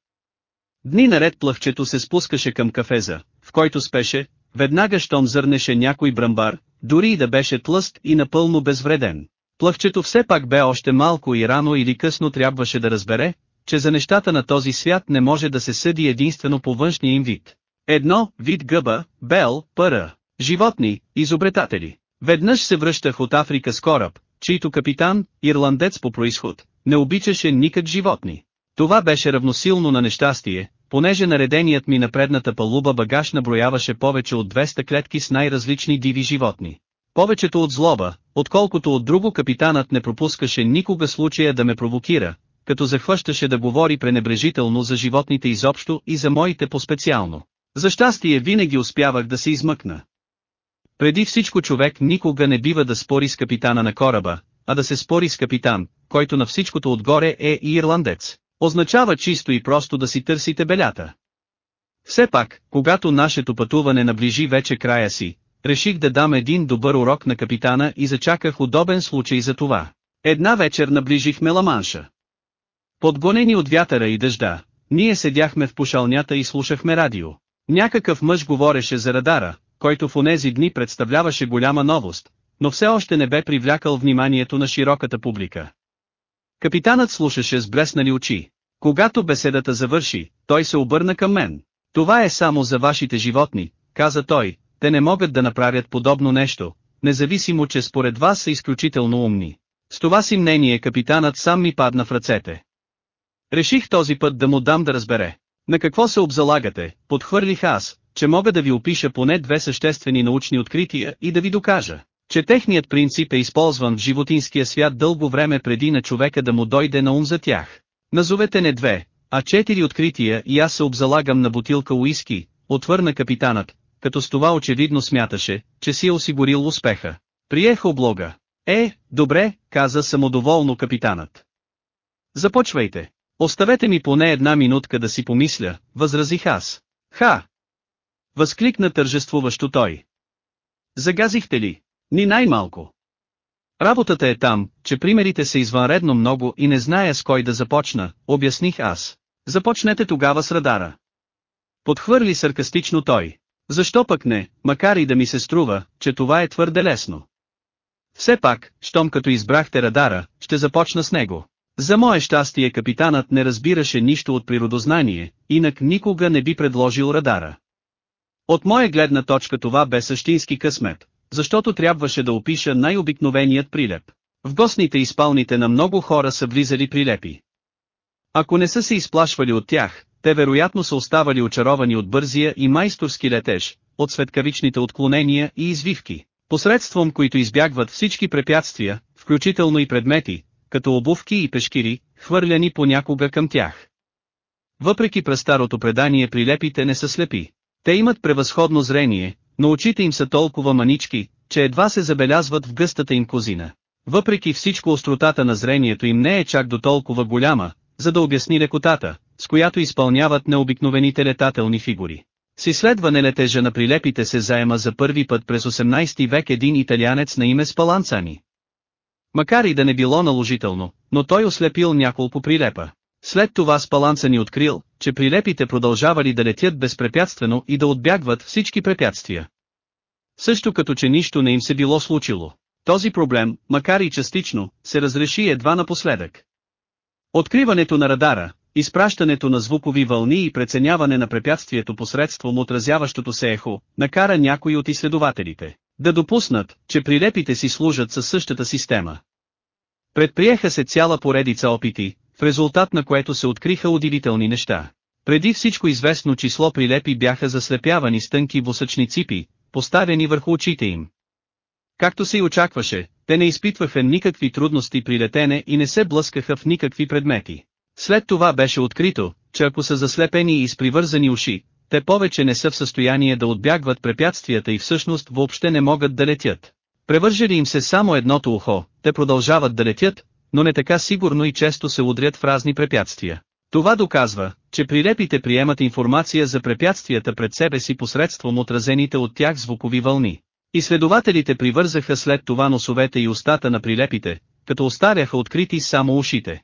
Дни наред плъвчето се спускаше към кафеза, в който спеше, веднага щом зърнеше някой бръмбар, дори и да беше тлъст и напълно безвреден. Плъвчето все пак бе още малко и рано или късно трябваше да разбере, че за нещата на този свят не може да се съди единствено по външния им вид. Едно, вид гъба, бел, пъра, животни, изобретатели. Веднъж се връщах от Африка с кораб, чийто капитан, ирландец по происход, не обичаше никак животни. Това беше равносилно на нещастие, понеже нареденият ми на предната палуба багаж наброяваше повече от 200 клетки с най-различни диви животни. Повечето от злоба, отколкото от друго капитанът не пропускаше никога случая да ме провокира, като захващаше да говори пренебрежително за животните изобщо и за моите по-специално. За щастие винаги успявах да се измъкна. Преди всичко човек никога не бива да спори с капитана на кораба, а да се спори с капитан, който на всичкото отгоре е и ирландец. Означава чисто и просто да си търсите белята. Все пак, когато нашето пътуване наближи вече края си, реших да дам един добър урок на капитана и зачаках удобен случай за това. Една вечер наближихме Ламанша. Подгонени от вятъра и дъжда, ние седяхме в пушалнята и слушахме радио. Някакъв мъж говореше за радара, който в онези дни представляваше голяма новост, но все още не бе привлякал вниманието на широката публика. Капитанът слушаше с блеснали очи. Когато беседата завърши, той се обърна към мен. Това е само за вашите животни, каза той, те не могат да направят подобно нещо, независимо че според вас са изключително умни. С това си мнение капитанът сам ми падна в ръцете. Реших този път да му дам да разбере. На какво се обзалагате, подхвърлих аз, че мога да ви опиша поне две съществени научни открития и да ви докажа, че техният принцип е използван в животинския свят дълго време преди на човека да му дойде на ум за тях. Назовете не две, а четири открития и аз се обзалагам на бутилка уиски, отвърна капитанът, като с това очевидно смяташе, че си е осигурил успеха. Приех облога. Е, добре, каза самодоволно капитанът. Започвайте. Оставете ми поне една минутка да си помисля, възразих аз. Ха! Възкликна тържествуващо той. Загазихте ли? Ни най-малко. Работата е там, че примерите са извънредно много и не зная с кой да започна, обясних аз. Започнете тогава с радара. Подхвърли саркастично той. Защо пък не, макар и да ми се струва, че това е твърде лесно. Все пак, щом като избрахте радара, ще започна с него. За мое щастие капитанът не разбираше нищо от природознание, инак никога не би предложил радара. От моя гледна точка това бе същински късмет, защото трябваше да опиша най-обикновеният прилеп. В гостните и спалните на много хора са влизали прилепи. Ако не са се изплашвали от тях, те вероятно са оставали очаровани от бързия и майсторски летеж, от светкавичните отклонения и извивки, посредством които избягват всички препятствия, включително и предмети, като обувки и пешкири, хвърляни понякога към тях. Въпреки престарото предание прилепите не са слепи. Те имат превъзходно зрение, но очите им са толкова манички, че едва се забелязват в гъстата им козина. Въпреки всичко остротата на зрението им не е чак до толкова голяма, за да обясни лекотата, с която изпълняват необикновените летателни фигури. С изследване летежа на прилепите се заема за първи път през 18 век един италианец на име Спаланцани. Макар и да не било наложително, но той ослепил няколко прилепа. След това Спаланца ни открил, че прилепите продължавали да летят безпрепятствено и да отбягват всички препятствия. Също като че нищо не им се било случило. Този проблем, макар и частично, се разреши едва напоследък. Откриването на радара, изпращането на звукови вълни и преценяване на препятствието посредством отразяващото се ехо, накара някои от изследователите да допуснат, че прилепите си служат със същата система. Предприеха се цяла поредица опити, в резултат на което се откриха удивителни неща. Преди всичко известно число прилепи бяха заслепявани с тънки восъчни ципи, поставени върху очите им. Както се и очакваше, те не изпитваха никакви трудности при летене и не се блъскаха в никакви предмети. След това беше открито, че ако са заслепени и с привързани уши, те повече не са в състояние да отбягват препятствията и всъщност въобще не могат да летят. Превържели им се само едното ухо, те продължават да летят, но не така сигурно и често се удрят в разни препятствия. Това доказва, че прилепите приемат информация за препятствията пред себе си посредством отразените от тях звукови вълни. Изследователите привързаха след това носовете и устата на прилепите, като остаряха открити само ушите.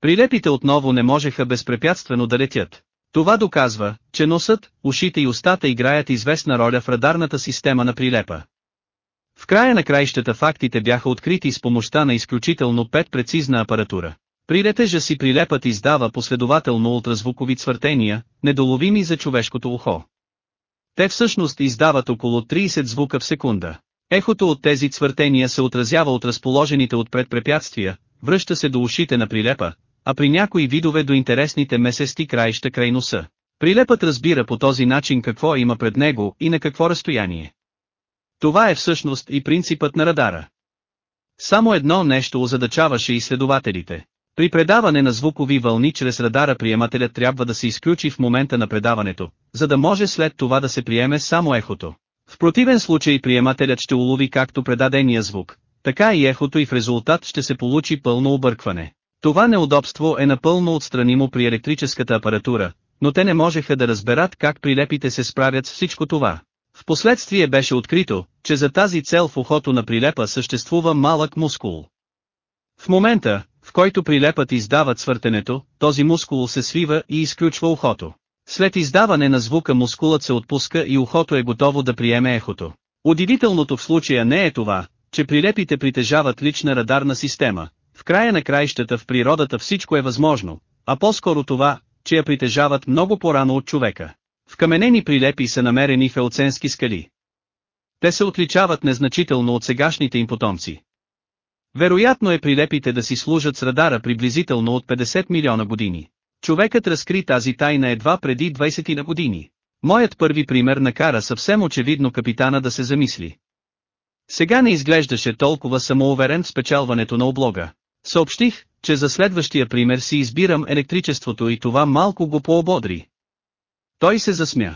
Прилепите отново не можеха безпрепятствено да летят. Това доказва, че носът, ушите и устата играят известна роля в радарната система на прилепа. В края на краищата фактите бяха открити с помощта на изключително 5 прецизна апаратура. При летежа си прилепът издава последователно ултразвукови цвъртения, недоловими за човешкото ухо. Те всъщност издават около 30 звука в секунда. Ехото от тези цвъртения се отразява от разположените отпред препятствия, връща се до ушите на прилепа, а при някои видове до интересните месести краища край носа. Прилепът разбира по този начин какво има пред него и на какво разстояние. Това е всъщност и принципът на радара. Само едно нещо озадачаваше изследователите. При предаване на звукови вълни чрез радара приемателят трябва да се изключи в момента на предаването, за да може след това да се приеме само ехото. В противен случай приемателят ще улови както предадения звук, така и ехото и в резултат ще се получи пълно объркване. Това неудобство е напълно отстранимо при електрическата апаратура, но те не можеха да разберат как прилепите се справят с всичко това. Впоследствие беше открито, че за тази цел в ухото на прилепа съществува малък мускул. В момента, в който прилепът издава цвъртенето, този мускул се свива и изключва ухото. След издаване на звука мускулът се отпуска и ухото е готово да приеме ехото. Удивителното в случая не е това, че прилепите притежават лична радарна система. В края на краищата в природата всичко е възможно, а по-скоро това, че я притежават много по-рано от човека. В каменени прилепи са намерени феоценски скали. Те се отличават незначително от сегашните им потомци. Вероятно е прилепите да си служат с радара приблизително от 50 милиона години. Човекът разкри тази тайна едва преди 20 на години. Моят първи пример накара съвсем очевидно капитана да се замисли. Сега не изглеждаше толкова самоуверен в спечелването на облога. Съобщих, че за следващия пример си избирам електричеството и това малко го поободри. Той се засмя.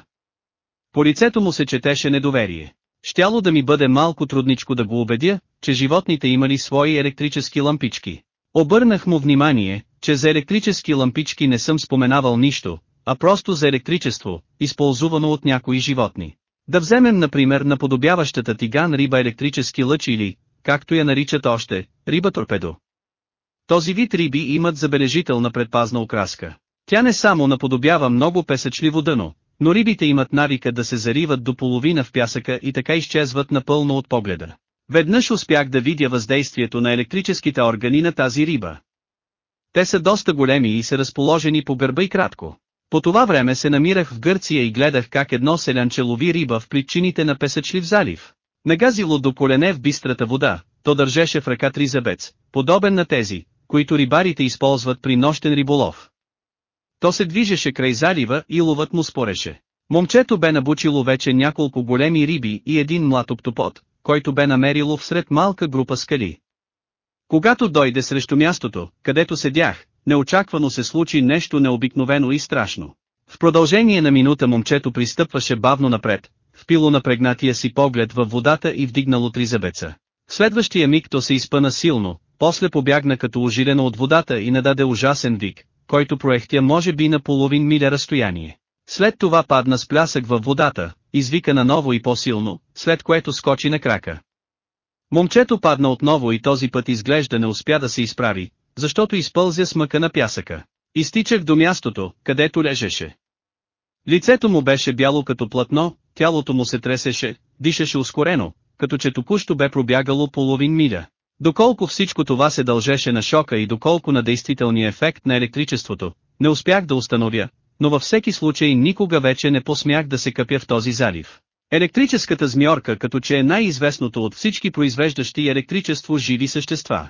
По лицето му се четеше недоверие. Щяло да ми бъде малко трудничко да го убедя, че животните имали свои електрически лампички. Обърнах му внимание, че за електрически лампички не съм споменавал нищо, а просто за електричество, използвано от някои животни. Да вземем например наподобяващата тиган риба електрически лъч или, както я наричат още, риба торпедо. Този вид риби имат забележителна предпазна окраска. Тя не само наподобява много песъчливо дъно, но рибите имат навика да се зариват до половина в пясъка и така изчезват напълно от погледа. Веднъж успях да видя въздействието на електрическите органи на тази риба. Те са доста големи и са разположени по гърба и кратко. По това време се намирах в Гърция и гледах как едно селянче лови риба в причините на песъчлив залив. Нагазило до колене в бистрата вода, то държеше в ръка три забец, подобен на тези, които рибарите използват при нощен риболов. То се движеше край залива и ловът му спореше. Момчето бе набучило вече няколко големи риби и един млад оптопод, който бе намерило всред малка група скали. Когато дойде срещу мястото, където седях, неочаквано се случи нещо необикновено и страшно. В продължение на минута момчето пристъпваше бавно напред, впило напрегнатия си поглед във водата и вдигнало три зъбеца. В следващия миг то се изпъна силно, после побягна като ожилено от водата и нададе ужасен вик, който проехтя може би на половин миля разстояние. След това падна с плясък във водата, извика наново и по-силно, след което скочи на крака. Момчето падна отново и този път изглежда не успя да се изправи, защото изпълзя с мъка на пясъка. Изтичах до мястото, където лежеше. Лицето му беше бяло като платно, тялото му се тресеше, дишаше ускорено, като че току-що бе пробягало половин миля. Доколко всичко това се дължеше на шока и доколко на действителния ефект на електричеството, не успях да установя, но във всеки случай никога вече не посмях да се къпя в този залив. Електрическата змиорка като че е най-известното от всички произвеждащи електричество живи същества.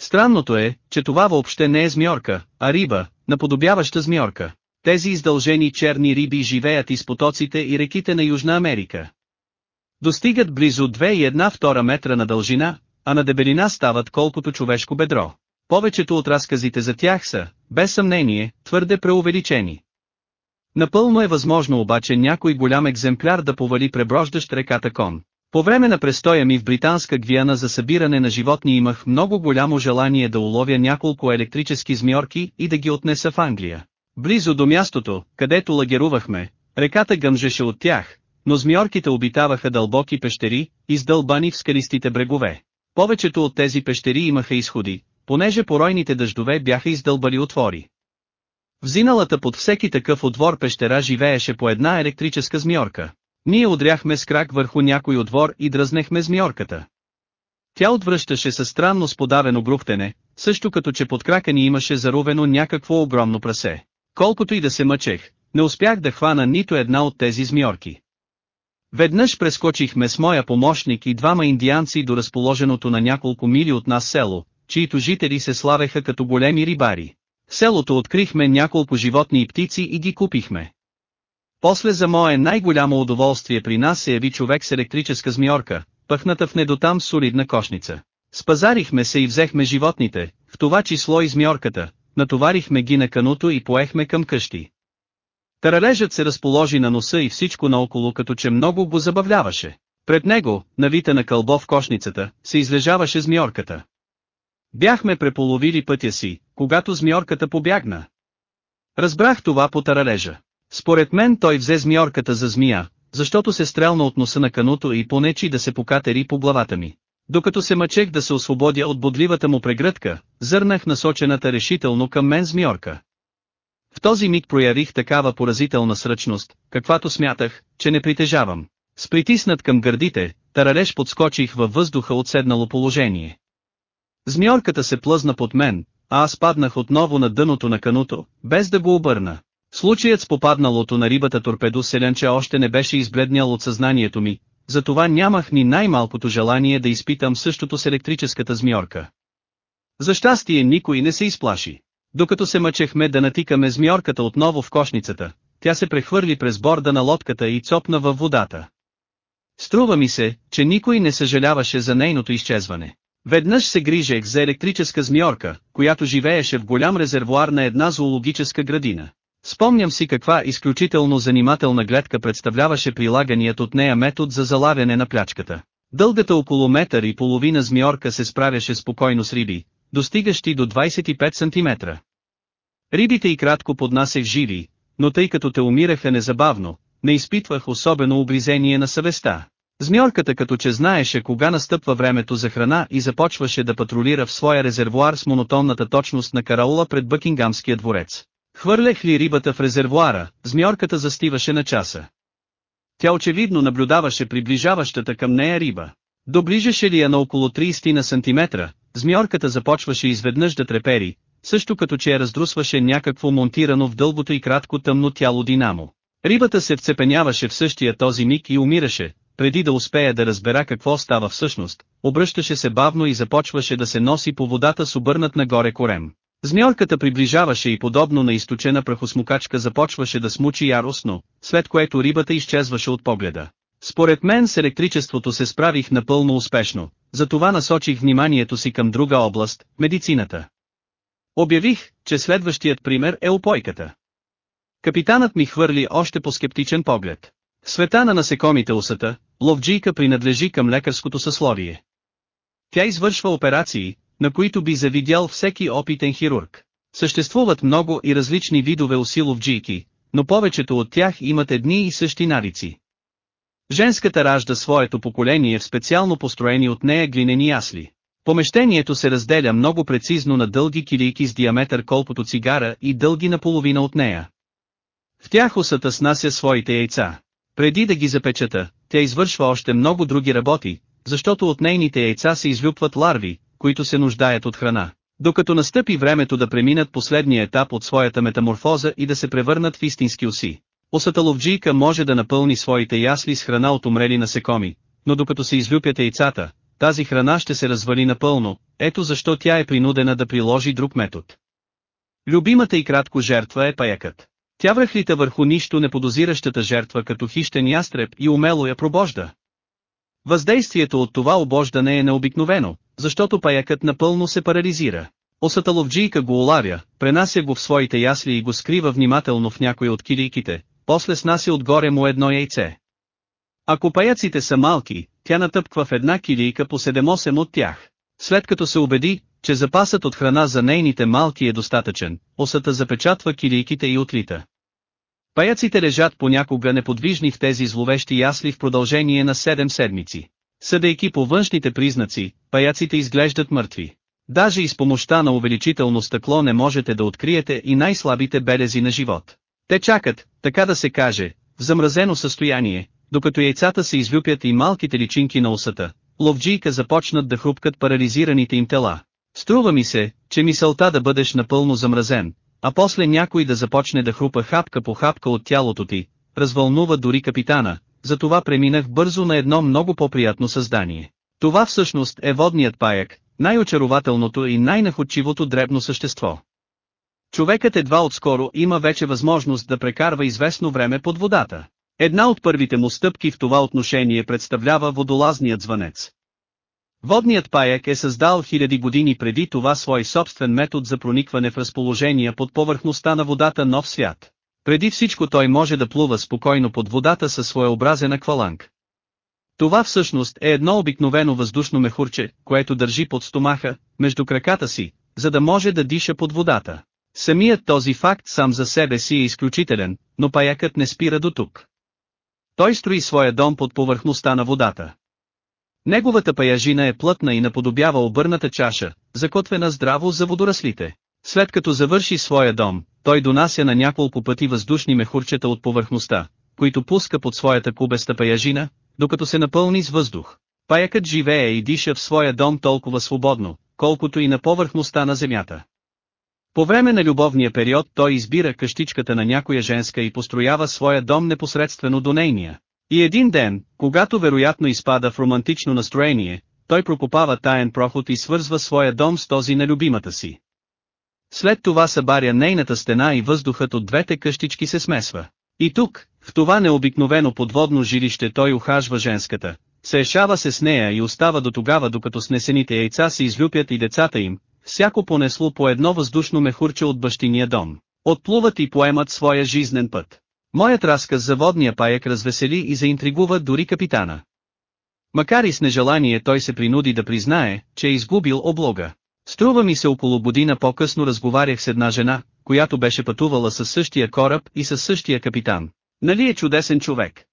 Странното е, че това въобще не е змиорка, а риба, наподобяваща змиорка. Тези издължени черни риби живеят из потоците и реките на Южна Америка. Достигат близо 2 и 1 втора метра на дължина, а на дебелина стават колкото човешко бедро. Повечето от разказите за тях са, без съмнение, твърде преувеличени. Напълно е възможно обаче някой голям екземпляр да повали преброждащ реката Кон. По време на престоя ми в Британска Гвиана за събиране на животни имах много голямо желание да уловя няколко електрически змиорки и да ги отнеса в Англия. Близо до мястото, където лагерувахме, реката гъмжеше от тях, но змиорките обитаваха дълбоки пещери, издълбани в скалистите брегове. Повечето от тези пещери имаха изходи, понеже поройните дъждове бяха издълбали отвори. В зиналата под всеки такъв отвор пещера живееше по една електрическа змиорка. Ние удряхме с крак върху някой отвор и дръзнехме змиорката. Тя отвръщаше със странно сподавено брухтене, също като че под крака ни имаше заровено някакво огромно прасе. Колкото и да се мъчех, не успях да хвана нито една от тези змиорки. Веднъж прескочихме с моя помощник и двама индианци до разположеното на няколко мили от нас село, чието жители се славеха като големи рибари. В селото открихме няколко животни и птици и ги купихме. После за мое най-голямо удоволствие при нас се яви човек с електрическа змиорка, пъхната в недотам солидна кошница. Спазарихме се и взехме животните, в това число и змиорката, натоварихме ги на кануто и поехме към къщи. Таралежът се разположи на носа и всичко наоколо като че много го забавляваше. Пред него, навита на кълбо в кошницата, се излежаваше змиорката. Бяхме преполовили пътя си, когато змиорката побягна. Разбрах това по таралежа. Според мен той взе змиорката за змия, защото се стрелна от носа на кануто и понечи да се покатери по главата ми. Докато се мъчех да се освободя от бодливата му прегръдка, зърнах насочената решително към мен змиорка. В този миг проявих такава поразителна сръчност, каквато смятах, че не притежавам. С притиснат към гърдите, таралеж подскочих във въздуха от седнало положение. Змиорката се плъзна под мен, а аз паднах отново на дъното на кануто, без да го обърна. Случаят с попадналото на рибата торпедо селенче още не беше избледнял от съзнанието ми, затова нямах ни най-малкото желание да изпитам същото с електрическата змиорка. За щастие никой не се изплаши. Докато се мъчехме да натикаме змиорката отново в кошницата, тя се прехвърли през борда на лодката и цопна във водата. Струва ми се, че никой не съжаляваше за нейното изчезване. Веднъж се грижех за електрическа змиорка, която живееше в голям резервуар на една зоологическа градина. Спомням си каква изключително занимателна гледка представляваше прилаганият от нея метод за залавяне на плячката. Дългата около метър и половина змиорка се справяше спокойно с риби, достигащи до 25 см. Рибите и кратко поднасех живи, но тъй като те умираха незабавно, не изпитвах особено обризение на съвестта. Змиорката като че знаеше кога настъпва времето за храна и започваше да патрулира в своя резервуар с монотонната точност на караула пред Бъкингамския дворец. Хвърлях ли рибата в резервуара, змиорката застиваше на часа. Тя очевидно наблюдаваше приближаващата към нея риба. Доближеше ли я на около 30 на сантиметра, змиорката започваше изведнъж да трепери, също като че я раздрусваше някакво монтирано в дълбото и кратко тъмно тяло динамо. Рибата се вцепеняваше в същия този миг и умираше, преди да успея да разбера какво става всъщност, обръщаше се бавно и започваше да се носи по водата с обърнат нагоре корем. Змиорката приближаваше и подобно на източена прахосмукачка започваше да смучи яростно, след което рибата изчезваше от погледа. Според мен с електричеството се справих напълно успешно, затова насочих вниманието си към друга област – медицината. Обявих, че следващият пример е опойката. Капитанът ми хвърли още по скептичен поглед. света на насекомите усата, ловджийка принадлежи към лекарското съсловие. Тя извършва операции, на които би завидял всеки опитен хирург. Съществуват много и различни видове усиловджийки, но повечето от тях имат едни и същи навици. Женската ражда своето поколение в специално построени от нея глинени ясли. Помещението се разделя много прецизно на дълги килийки с диаметър колкото цигара и дълги наполовина от нея. В тях усата снася своите яйца. Преди да ги запечата, тя извършва още много други работи, защото от нейните яйца се излюпват ларви, които се нуждаят от храна. Докато настъпи времето да преминат последния етап от своята метаморфоза и да се превърнат в истински оси. Осата ловджийка може да напълни своите ясли с храна от умрели насекоми, но докато се излюпят яйцата, тази храна ще се развали напълно, ето защо тя е принудена да приложи друг метод. Любимата и кратко жертва е паякът. Тя връхлита върху нищо неподозиращата жертва като хищен ястреб и умело я пробожда. Въздействието от това обождане е необикновено, защото паякът напълно се парализира. Осата ловджийка го улавя, пренася го в своите ясли и го скрива внимателно в някой от килийките, после снася отгоре му едно яйце. Ако паяците са малки, тя натъпква в една килийка по 7-8 от тях. След като се убеди, че запасът от храна за нейните малки е достатъчен, осата запечатва килийките и отлита. Паяците лежат понякога неподвижни в тези зловещи ясли в продължение на 7 седмици. Съдейки по външните признаци, паяците изглеждат мъртви. Даже и с помощта на увеличително стъкло не можете да откриете и най-слабите белези на живот. Те чакат, така да се каже, в замразено състояние, докато яйцата се излюпят и малките личинки на усата, ловджийка започнат да хрупкат парализираните им тела. Струва ми се, че мисълта да бъдеш напълно замразен, а после някой да започне да хрупа хапка по хапка от тялото ти, развълнува дори капитана, затова преминах бързо на едно много по-приятно създание. Това всъщност е водният паяк, най-очарователното и най-находчивото дребно същество. Човекът едва отскоро има вече възможност да прекарва известно време под водата. Една от първите му стъпки в това отношение представлява водолазният звънец. Водният паяк е създал хиляди години преди това свой собствен метод за проникване в разположения под повърхността на водата нов свят. Преди всичко той може да плува спокойно под водата със своеобразен акваланг. Това всъщност е едно обикновено въздушно мехурче, което държи под стомаха, между краката си, за да може да диша под водата. Самият този факт сам за себе си е изключителен, но паякът не спира до тук. Той строи своя дом под повърхността на водата. Неговата паяжина е плътна и наподобява обърната чаша, закотвена здраво за водораслите. След като завърши своя дом, той донася на няколко пъти въздушни мехурчета от повърхността, които пуска под своята кубеста паяжина, докато се напълни с въздух. Паякът живее и диша в своя дом толкова свободно, колкото и на повърхността на земята. По време на любовния период той избира къщичката на някоя женска и построява своя дом непосредствено до нейния. И един ден, когато вероятно изпада в романтично настроение, той прокопава таен проход и свързва своя дом с този на любимата си. След това събаря нейната стена и въздухът от двете къщички се смесва. И тук, в това необикновено подводно жилище той ухажва женската, се се с нея и остава до тогава докато снесените яйца се излюпят и децата им, всяко понесло по едно въздушно мехурче от бащиния дом. Отплуват и поемат своя жизнен път. Моят разказ за водния паяк развесели и заинтригува дори капитана. Макар и с нежелание той се принуди да признае, че е изгубил облога. Струва ми се около година по-късно разговарях с една жена, която беше пътувала със същия кораб и със същия капитан. Нали е чудесен човек?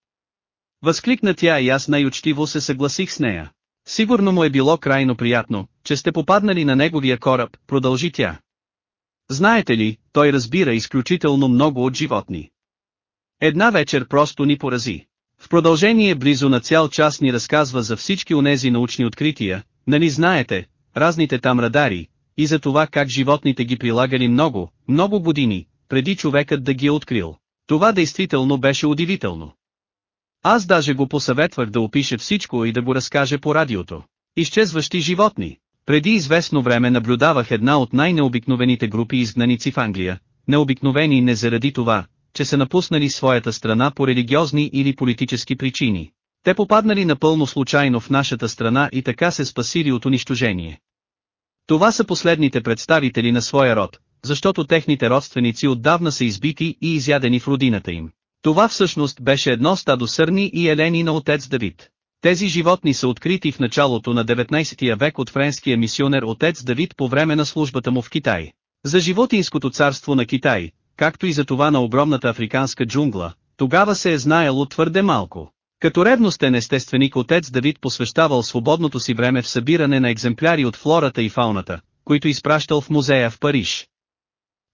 Възкликна тя и аз най-учтиво се съгласих с нея. Сигурно му е било крайно приятно, че сте попаднали на неговия кораб, продължи тя. Знаете ли, той разбира изключително много от животни. Една вечер просто ни порази. В продължение близо на цял час ни разказва за всички онези научни открития, нали знаете, разните там радари, и за това как животните ги прилагали много, много години, преди човекът да ги е открил. Това действително беше удивително. Аз даже го посъветвах да опише всичко и да го разкаже по радиото. Изчезващи животни. Преди известно време наблюдавах една от най-необикновените групи изгнаници в Англия, необикновени не заради това, че са напуснали своята страна по религиозни или политически причини. Те попаднали напълно случайно в нашата страна и така се спасили от унищожение. Това са последните представители на своя род, защото техните родственици отдавна са избити и изядени в родината им. Това всъщност беше едно стадо сърни и елени на отец Давид. Тези животни са открити в началото на 19 век от френския мисионер отец Давид по време на службата му в Китай. За животинското царство на Китай, както и за това на огромната африканска джунгла, тогава се е знаело твърде малко. Като ревностен естественик отец Давид посвещавал свободното си време в събиране на екземпляри от флората и фауната, които изпращал в музея в Париж.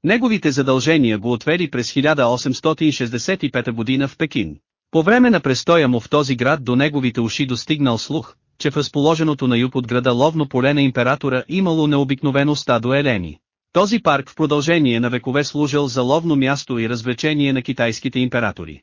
Неговите задължения го отвели през 1865 година в Пекин. По време на престоя му в този град до неговите уши достигнал слух, че в разположеното на юг от града ловно поле на императора имало необикновено стадо елени. Този парк в продължение на векове служил за ловно място и развлечение на китайските императори.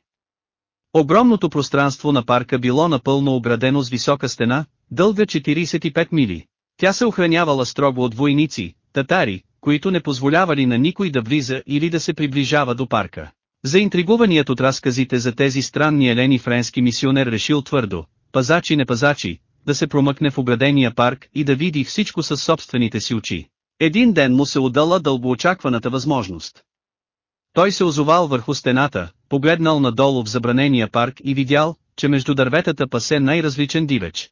Огромното пространство на парка било напълно оградено с висока стена, дълга 45 мили. Тя се охранявала строго от войници, татари, които не позволявали на никой да влиза или да се приближава до парка. Заинтригуваният от разказите за тези странни елени френски мисионер решил твърдо, пазачи не пазачи, да се промъкне в оградения парк и да види всичко със собствените си очи. Един ден му се удала дългоочакваната възможност. Той се озовал върху стената, погледнал надолу в забранения парк и видял, че между дърветата пасе най-различен дивеч.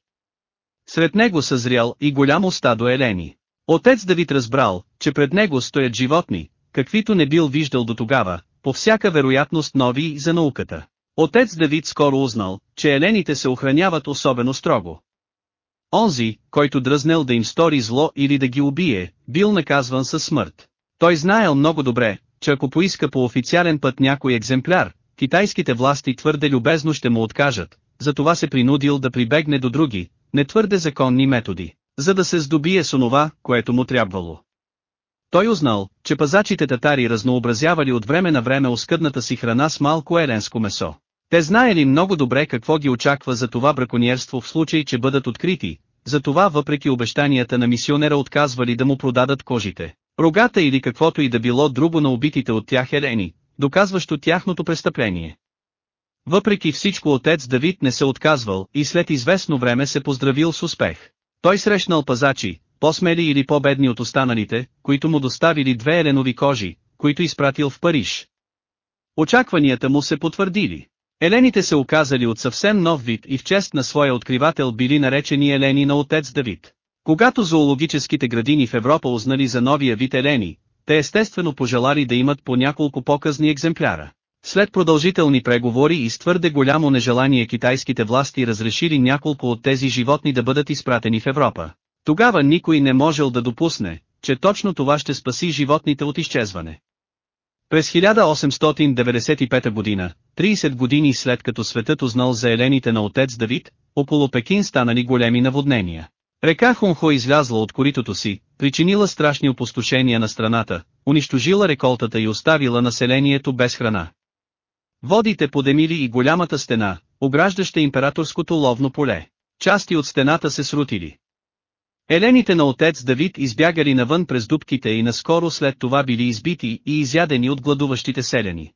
Сред него съзрял и голямо стадо елени. Отец Давид разбрал, че пред него стоят животни, каквито не бил виждал до тогава, по всяка вероятност нови за науката. Отец Давид скоро узнал, че елените се охраняват особено строго. Онзи, който дръзнел да им стори зло или да ги убие, бил наказван със смърт. Той знаел много добре, че ако поиска по официален път някой екземпляр, китайските власти твърде любезно ще му откажат, затова се принудил да прибегне до други, не твърде законни методи, за да се здобие с онова, което му трябвало. Той узнал, че пазачите татари разнообразявали от време на време оскъдната си храна с малко еленско месо. Те знаели много добре какво ги очаква за това браконьерство в случай, че бъдат открити, затова въпреки обещанията на мисионера отказвали да му продадат кожите, рогата или каквото и да било друго на убитите от тях елени, доказващо тяхното престъпление. Въпреки всичко отец Давид не се отказвал и след известно време се поздравил с успех. Той срещнал пазачи, по-смели или по-бедни от останалите, които му доставили две еленови кожи, които изпратил в Париж. Очакванията му се потвърдили. Елените се оказали от съвсем нов вид и в чест на своя откривател били наречени елени на отец Давид. Когато зоологическите градини в Европа узнали за новия вид елени, те естествено пожелали да имат по няколко показни екземпляра. След продължителни преговори и с твърде голямо нежелание китайските власти разрешили няколко от тези животни да бъдат изпратени в Европа. Тогава никой не можел да допусне, че точно това ще спаси животните от изчезване. През 1895 година, 30 години след като светът узнал за елените на отец Давид, около Пекин станали големи наводнения. Река Хунхо излязла от коритото си, причинила страшни опустошения на страната, унищожила реколтата и оставила населението без храна. Водите подемили и голямата стена, ограждаща императорското ловно поле. Части от стената се срутили. Елените на отец Давид избягали навън през дубките и наскоро след това били избити и изядени от гладуващите селяни.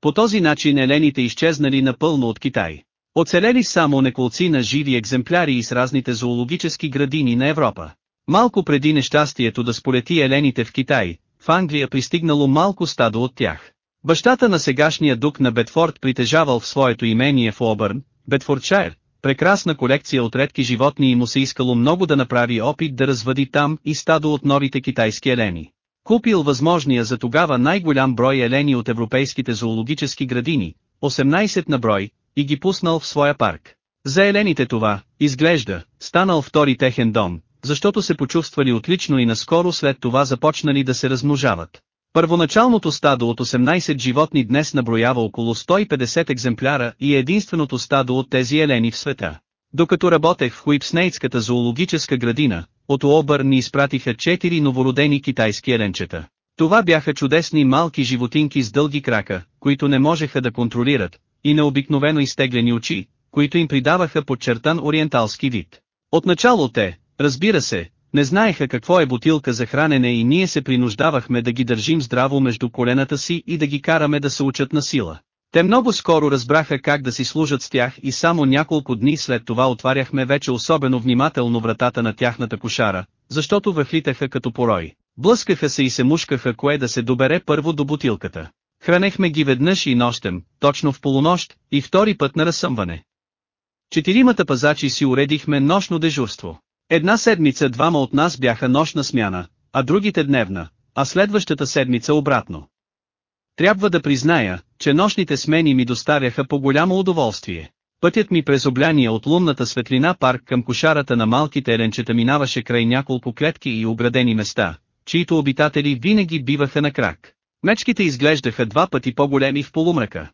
По този начин елените изчезнали напълно от Китай. Оцелели само неколци на живи екземпляри из разните зоологически градини на Европа. Малко преди нещастието да сполети елените в Китай, в Англия пристигнало малко стадо от тях. Бащата на сегашния дук на Бетфорд притежавал в своето имение в Обърн, Бетфордшайр, прекрасна колекция от редки животни и му се искало много да направи опит да развъди там и стадо от новите китайски елени. Купил възможния за тогава най-голям брой елени от европейските зоологически градини, 18 на брой, и ги пуснал в своя парк. За елените това, изглежда, станал втори техен дом, защото се почувствали отлично и наскоро след това започнали да се размножават. Първоначалното стадо от 18 животни днес наброява около 150 екземпляра и е единственото стадо от тези елени в света. Докато работех в Хуипснейтската зоологическа градина, от Уобър ни изпратиха 4 новородени китайски еленчета. Това бяха чудесни малки животинки с дълги крака, които не можеха да контролират, и необикновено изтеглени очи, които им придаваха подчертан ориенталски вид. Отначало те, разбира се, не знаеха какво е бутилка за хранене и ние се принуждавахме да ги държим здраво между колената си и да ги караме да се учат на сила. Те много скоро разбраха как да си служат с тях и само няколко дни след това отваряхме вече особено внимателно вратата на тяхната кошара, защото въхлитаха като порой. Блъскаха се и се мушкаха кое да се добере първо до бутилката. Хранехме ги веднъж и нощем, точно в полунощ, и втори път на разсъмване. Четиримата пазачи си уредихме нощно дежурство. Една седмица двама от нас бяха нощна смяна, а другите дневна, а следващата седмица обратно. Трябва да призная, че нощните смени ми доставяха по голямо удоволствие. Пътят ми през обляния от лунната светлина парк към кошарата на малките еленчета минаваше край няколко клетки и оградени места, чието обитатели винаги биваха на крак. Мечките изглеждаха два пъти по-големи в полумрака.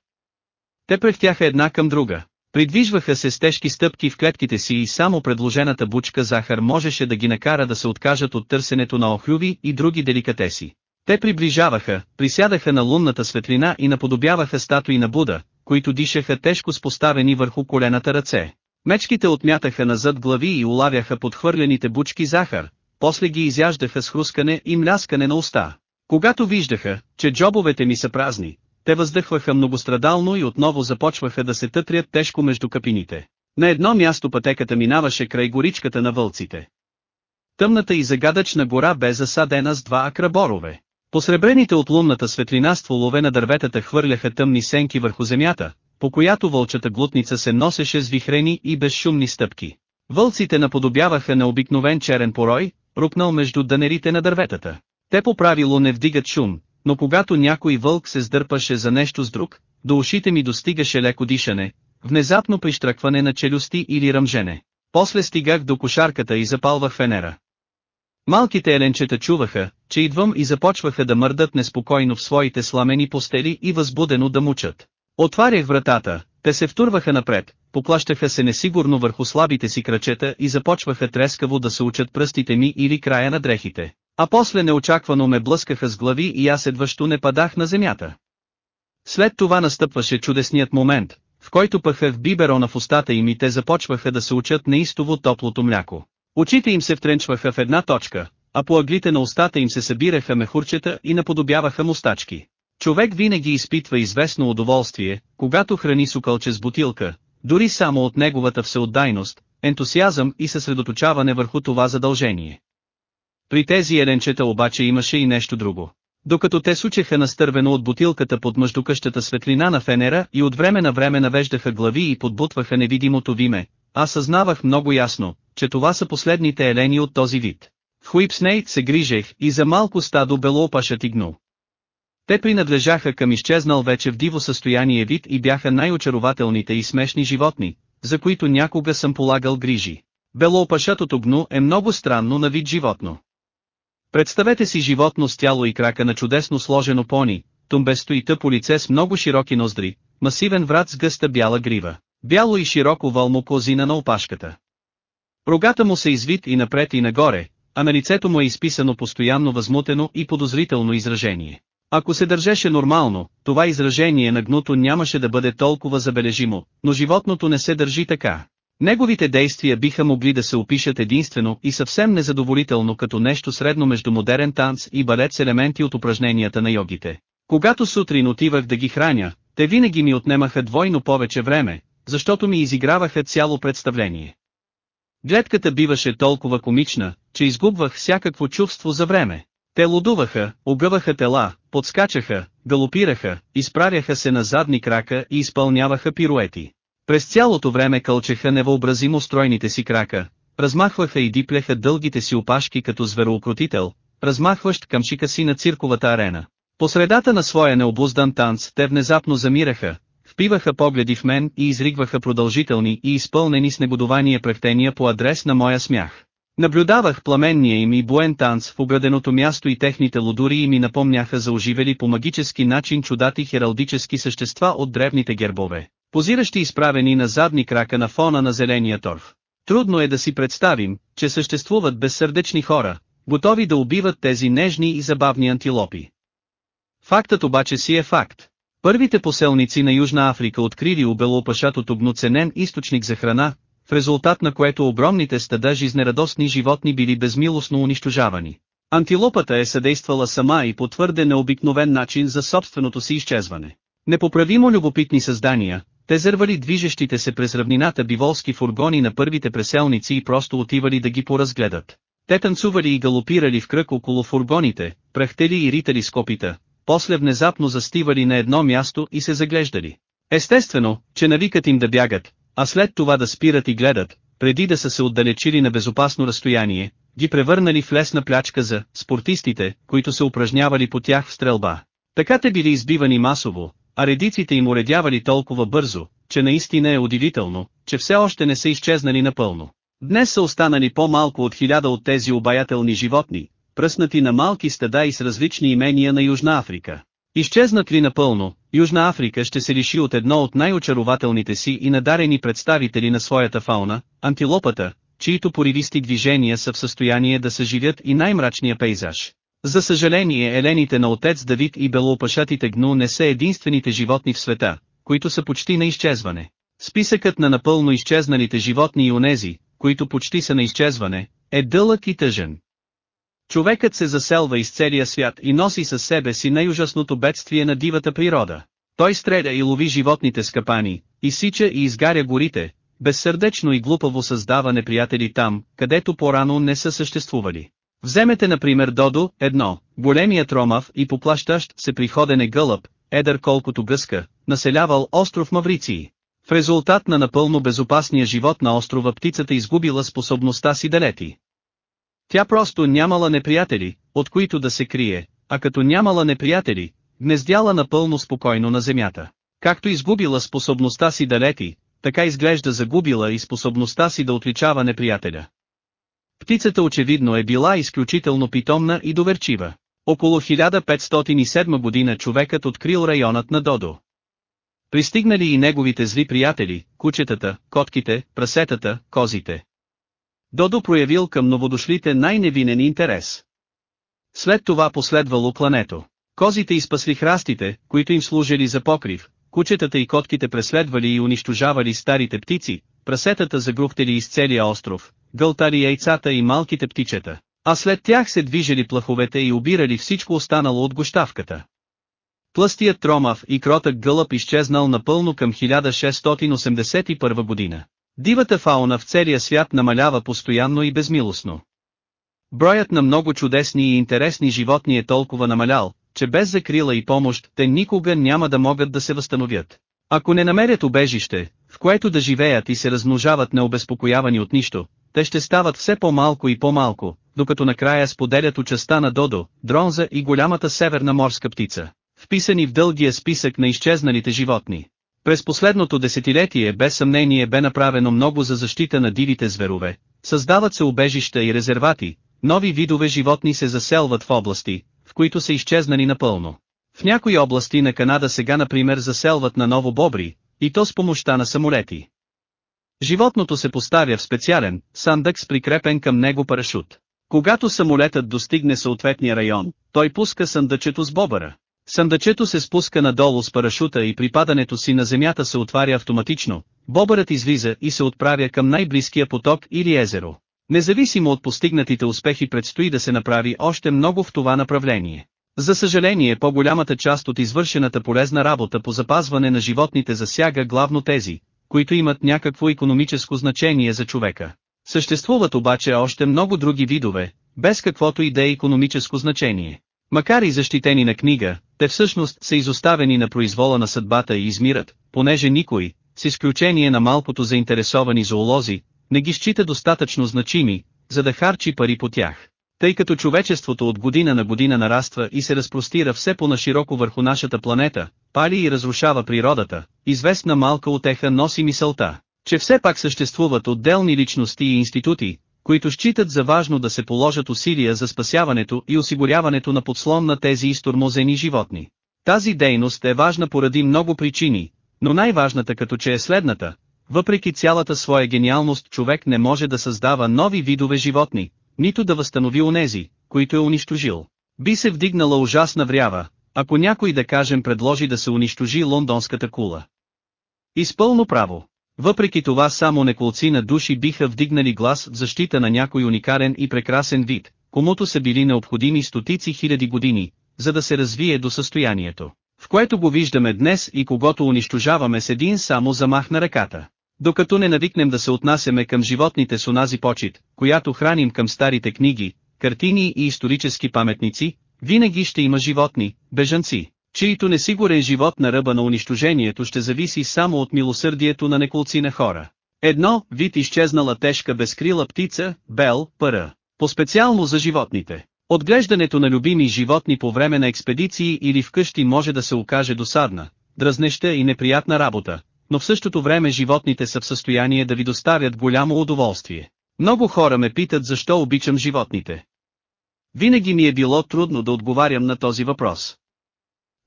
Те прехтяха една към друга. Придвижваха се с тежки стъпки в клетките си и само предложената бучка захар можеше да ги накара да се откажат от търсенето на охлюви и други деликатеси. Те приближаваха, присядаха на лунната светлина и наподобяваха статуи на Буда, които дишаха тежко с поставени върху колената ръце. Мечките отмятаха назад глави и улавяха подхвърлените бучки захар, после ги изяждаха с хрускане и мляскане на уста. Когато виждаха, че джобовете ми са празни, те въздъхваха многострадално и отново започваха да се тътрят тежко между капините. На едно място пътеката минаваше край горичката на вълците. Тъмната и загадъчна гора бе засадена с два акраборове. Посребрените от лунната светлина стволове на дърветата хвърляха тъмни сенки върху земята, по която вълчата глутница се носеше с вихрени и безшумни стъпки. Вълците наподобяваха на обикновен черен порой, рукнал между дънерите на дърветата. Те по правило не вдигат шум, но когато някой вълк се сдърпаше за нещо с друг, до ушите ми достигаше леко дишане, внезапно прищръкване на челюсти или ръмжене. После стигах до кошарката и запалвах фенера. Малките еленчета чуваха, че идвам и започваха да мърдат неспокойно в своите сламени постели и възбудено да мучат. Отварях вратата, те се втурваха напред, поплащаха се несигурно върху слабите си крачета и започваха трескаво да се учат пръстите ми или края на дрехите. А после неочаквано ме блъскаха с глави и аз едващо не падах на земята. След това настъпваше чудесният момент, в който пъхах биберона в устата им и те започваха да се учат неистово топлото мляко. Очите им се втренчваха в една точка, а по аглите на устата им се събираха мехурчета и наподобяваха мустачки. Човек винаги изпитва известно удоволствие, когато храни сукълче с бутилка, дори само от неговата всеотдайност, ентусиазъм и съсредоточаване върху това задължение. При тези еленчета обаче имаше и нещо друго. Докато те сучеха настървено от бутилката под мъждукащата светлина на фенера и от време на време навеждаха глави и подбутваха невидимото виме, аз съзнавах много ясно, че това са последните елени от този вид. В Хуипснейт се грижех и за малко стадо белоопашът и гнул. Те принадлежаха към изчезнал вече в диво състояние вид и бяха най-очарователните и смешни животни, за които някога съм полагал грижи. Белоопашатото гну е много странно на вид животно. Представете си животно с тяло и крака на чудесно сложено пони, тумбесто и тъпо лице с много широки ноздри, масивен врат с гъста бяла грива, бяло и широко вълмо козина на опашката. Рогата му се извит и напред и нагоре, а на лицето му е изписано постоянно възмутено и подозрително изражение. Ако се държеше нормално, това изражение на гното нямаше да бъде толкова забележимо, но животното не се държи така. Неговите действия биха могли да се опишат единствено и съвсем незадоволително като нещо средно между модерен танц и балет с елементи от упражненията на йогите. Когато сутрин отивах да ги храня, те винаги ми отнемаха двойно повече време, защото ми изиграваха цяло представление. Гледката биваше толкова комична, че изгубвах всякакво чувство за време. Те лудуваха, огъваха тела, подскачаха, галопираха, изправяха се на задни крака и изпълняваха пируети. През цялото време кълчеха невъобразимо стройните си крака, размахваха и дипляха дългите си опашки като звероукротител, размахващ къмшика си на цирковата арена. По средата на своя необуздан танц те внезапно замираха, впиваха погледи в мен и изригваха продължителни и изпълнени с негодование прехтения по адрес на моя смях. Наблюдавах пламенния им и буен танц в ограденото място и техните лудури и ми напомняха за оживели по магически начин чудати хералдически същества от древните гербове, позиращи изправени на задни крака на фона на зеления торф. Трудно е да си представим, че съществуват безсърдечни хора, готови да убиват тези нежни и забавни антилопи. Фактът обаче си е факт. Първите поселници на Южна Африка открили у белоопашатото гноценен източник за храна, в резултат на което огромните стада жизнерадостни животни били безмилостно унищожавани. Антилопата е съдействала сама и по твърде необикновен начин за собственото си изчезване. Непоправимо любопитни създания, те зървали движещите се през равнината биволски фургони на първите преселници и просто отивали да ги поразгледат. Те танцували и галопирали в кръг около фургоните, прахтели и ритали с копита, после внезапно застивали на едно място и се заглеждали. Естествено, че навикат им да бягат, а след това да спират и гледат, преди да са се отдалечили на безопасно разстояние, ги превърнали в лесна плячка за спортистите, които се упражнявали по тях в стрелба. Така те били избивани масово, а редиците им уредявали толкова бързо, че наистина е удивително, че все още не са изчезнали напълно. Днес са останали по-малко от хиляда от тези обаятелни животни, пръснати на малки стада и с различни имения на Южна Африка. Изчезнат ли напълно, Южна Африка ще се лиши от едно от най-очарователните си и надарени представители на своята фауна, антилопата, чието поривисти движения са в състояние да съживят и най-мрачния пейзаж. За съжаление елените на отец Давид и белоопашатите гну не са единствените животни в света, които са почти на изчезване. Списъкът на напълно изчезналите животни и онези, които почти са на изчезване, е дълъг и тъжен. Човекът се заселва из целия свят и носи със себе си най-ужасното бедствие на дивата природа. Той стреля и лови животните с капани, изсича и изгаря горите, безсърдечно и глупаво създава неприятели там, където по-рано не са съществували. Вземете например Додо, едно, големият ромав и поплащащ се приходене гълъб, едър колкото гъска, населявал остров Мавриции. В резултат на напълно безопасния живот на острова птицата изгубила способността си да лети. Тя просто нямала неприятели, от които да се крие, а като нямала неприятели, гнездяла напълно спокойно на земята. Както изгубила способността си да лети, така изглежда загубила и способността си да отличава неприятеля. Птицата очевидно е била изключително питомна и доверчива. Около 1507 година човекът открил районът на Додо. Пристигнали и неговите зли приятели, кучетата, котките, прасетата, козите. Додо проявил към новодошлите най-невинен интерес. След това последвало клането. Козите изпасли храстите, които им служили за покрив, кучетата и котките преследвали и унищожавали старите птици, прасетата загрухтели из целия остров, гълтали яйцата и малките птичета, а след тях се движели плаховете и обирали всичко останало от гощавката. Плъстият тромав и кротък гълъб изчезнал напълно към 1681 година. Дивата фауна в целия свят намалява постоянно и безмилостно. Броят на много чудесни и интересни животни е толкова намалял, че без закрила и помощ те никога няма да могат да се възстановят. Ако не намерят убежище, в което да живеят и се размножават необезпокоявани от нищо, те ще стават все по-малко и по-малко, докато накрая споделят участа на Додо, Дронза и голямата северна морска птица, вписани в дългия списък на изчезналите животни. През последното десетилетие без съмнение бе направено много за защита на дивите зверове, създават се убежища и резервати, нови видове животни се заселват в области, в които са изчезнали напълно. В някои области на Канада сега например заселват на ново бобри, и то с помощта на самолети. Животното се поставя в специален, сандък с прикрепен към него парашут. Когато самолетът достигне съответния район, той пуска съндъчето с бобъра. Съндъчето се спуска надолу с парашута и при падането си на земята се отваря автоматично, бобърът излиза и се отправя към най-близкия поток или езеро. Независимо от постигнатите успехи предстои да се направи още много в това направление. За съжаление по-голямата част от извършената полезна работа по запазване на животните засяга главно тези, които имат някакво економическо значение за човека. Съществуват обаче още много други видове, без каквото и да е економическо значение. Макар и защитени на книга, те всъщност са изоставени на произвола на съдбата и измират, понеже никой, с изключение на малкото заинтересовани зоолози, не ги счита достатъчно значими, за да харчи пари по тях. Тъй като човечеството от година на година нараства и се разпростира все по-нашироко върху нашата планета, пали и разрушава природата, известна малка отеха носи мисълта, че все пак съществуват отделни личности и институти, които считат за важно да се положат усилия за спасяването и осигуряването на подслон на тези изтормозени животни. Тази дейност е важна поради много причини, но най-важната като че е следната, въпреки цялата своя гениалност човек не може да създава нови видове животни, нито да възстанови онези, които е унищожил. Би се вдигнала ужасна врява, ако някой да кажем предложи да се унищожи лондонската кула. Изпълно право. Въпреки това само неколци на души биха вдигнали глас в защита на някой уникален и прекрасен вид, комуто са били необходими стотици хиляди години, за да се развие до състоянието, в което го виждаме днес и когато унищожаваме с един само замах на ръката. Докато не навикнем да се отнасяме към животните с онази почет, която храним към старите книги, картини и исторически паметници, винаги ще има животни, бежанци, чието несигурен живот на ръба на унищожението ще зависи само от милосърдието на неколци на хора. Едно, вид изчезнала тежка безкрила птица, бел, пъра. По-специално за животните. Отглеждането на любими животни по време на експедиции или вкъщи може да се окаже досадна, дразнеща и неприятна работа, но в същото време животните са в състояние да ви доставят голямо удоволствие. Много хора ме питат защо обичам животните. Винаги ми е било трудно да отговарям на този въпрос.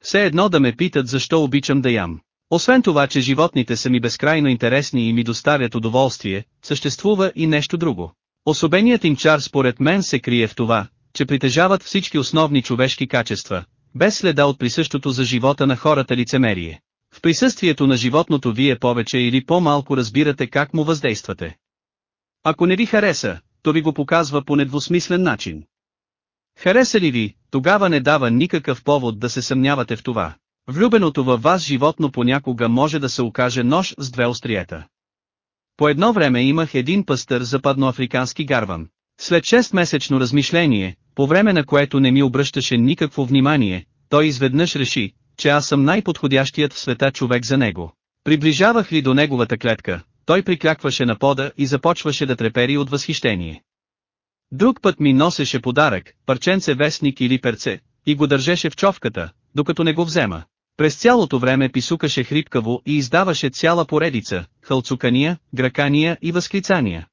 Все едно да ме питат защо обичам да ям. Освен това, че животните са ми безкрайно интересни и ми доставят удоволствие, съществува и нещо друго. Особеният им чар според мен се крие в това, че притежават всички основни човешки качества, без следа от присъщото за живота на хората лицемерие. В присъствието на животното вие повече или по-малко разбирате как му въздействате. Ако не ви хареса, то ви го показва по недвусмислен начин. Хареса ли ви, тогава не дава никакъв повод да се съмнявате в това. Влюбеното във вас животно понякога може да се окаже нож с две остриета. По едно време имах един пъстър западноафрикански гарван. След 6-месечно размишление, по време на което не ми обръщаше никакво внимание, той изведнъж реши, че аз съм най-подходящият в света човек за него. Приближавах ли до неговата клетка, той приклякваше на пода и започваше да трепери от възхищение. Друг път ми носеше подарък, парченце вестник или перце, и го държеше в човката, докато не го взема. През цялото време писукаше хрипкаво и издаваше цяла поредица, хълцукания, гракания и възклицания.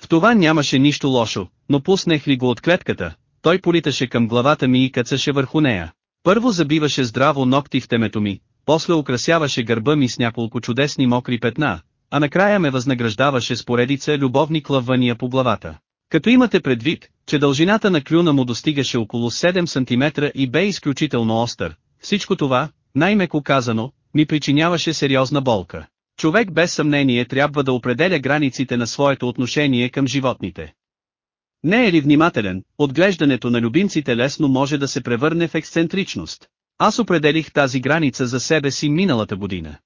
В това нямаше нищо лошо, но пуснех ли го от клетката, той политаше към главата ми и кацаше върху нея. Първо забиваше здраво ногти в темето ми, после украсяваше гърба ми с няколко чудесни мокри петна, а накрая ме възнаграждаваше с поредица любовни клъввания по главата. Като имате предвид, че дължината на клюна му достигаше около 7 см и бе изключително остър, всичко това, най-меко казано, ми причиняваше сериозна болка. Човек без съмнение трябва да определя границите на своето отношение към животните. Не е ли внимателен, отглеждането на любимците лесно може да се превърне в ексцентричност. Аз определих тази граница за себе си миналата година.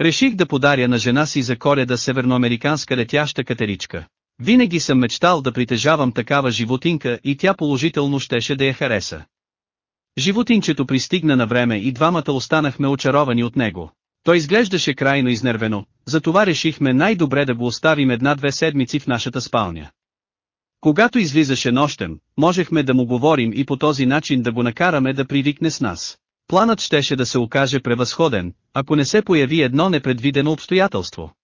Реших да подаря на жена си за коледа северноамериканска летяща катеричка. Винаги съм мечтал да притежавам такава животинка и тя положително щеше да я хареса. Животинчето пристигна на време и двамата останахме очаровани от него. Той изглеждаше крайно изнервено, затова решихме най-добре да го оставим една-две седмици в нашата спалня. Когато излизаше нощем, можехме да му говорим и по този начин да го накараме да привикне с нас. Планът щеше да се окаже превъзходен, ако не се появи едно непредвидено обстоятелство.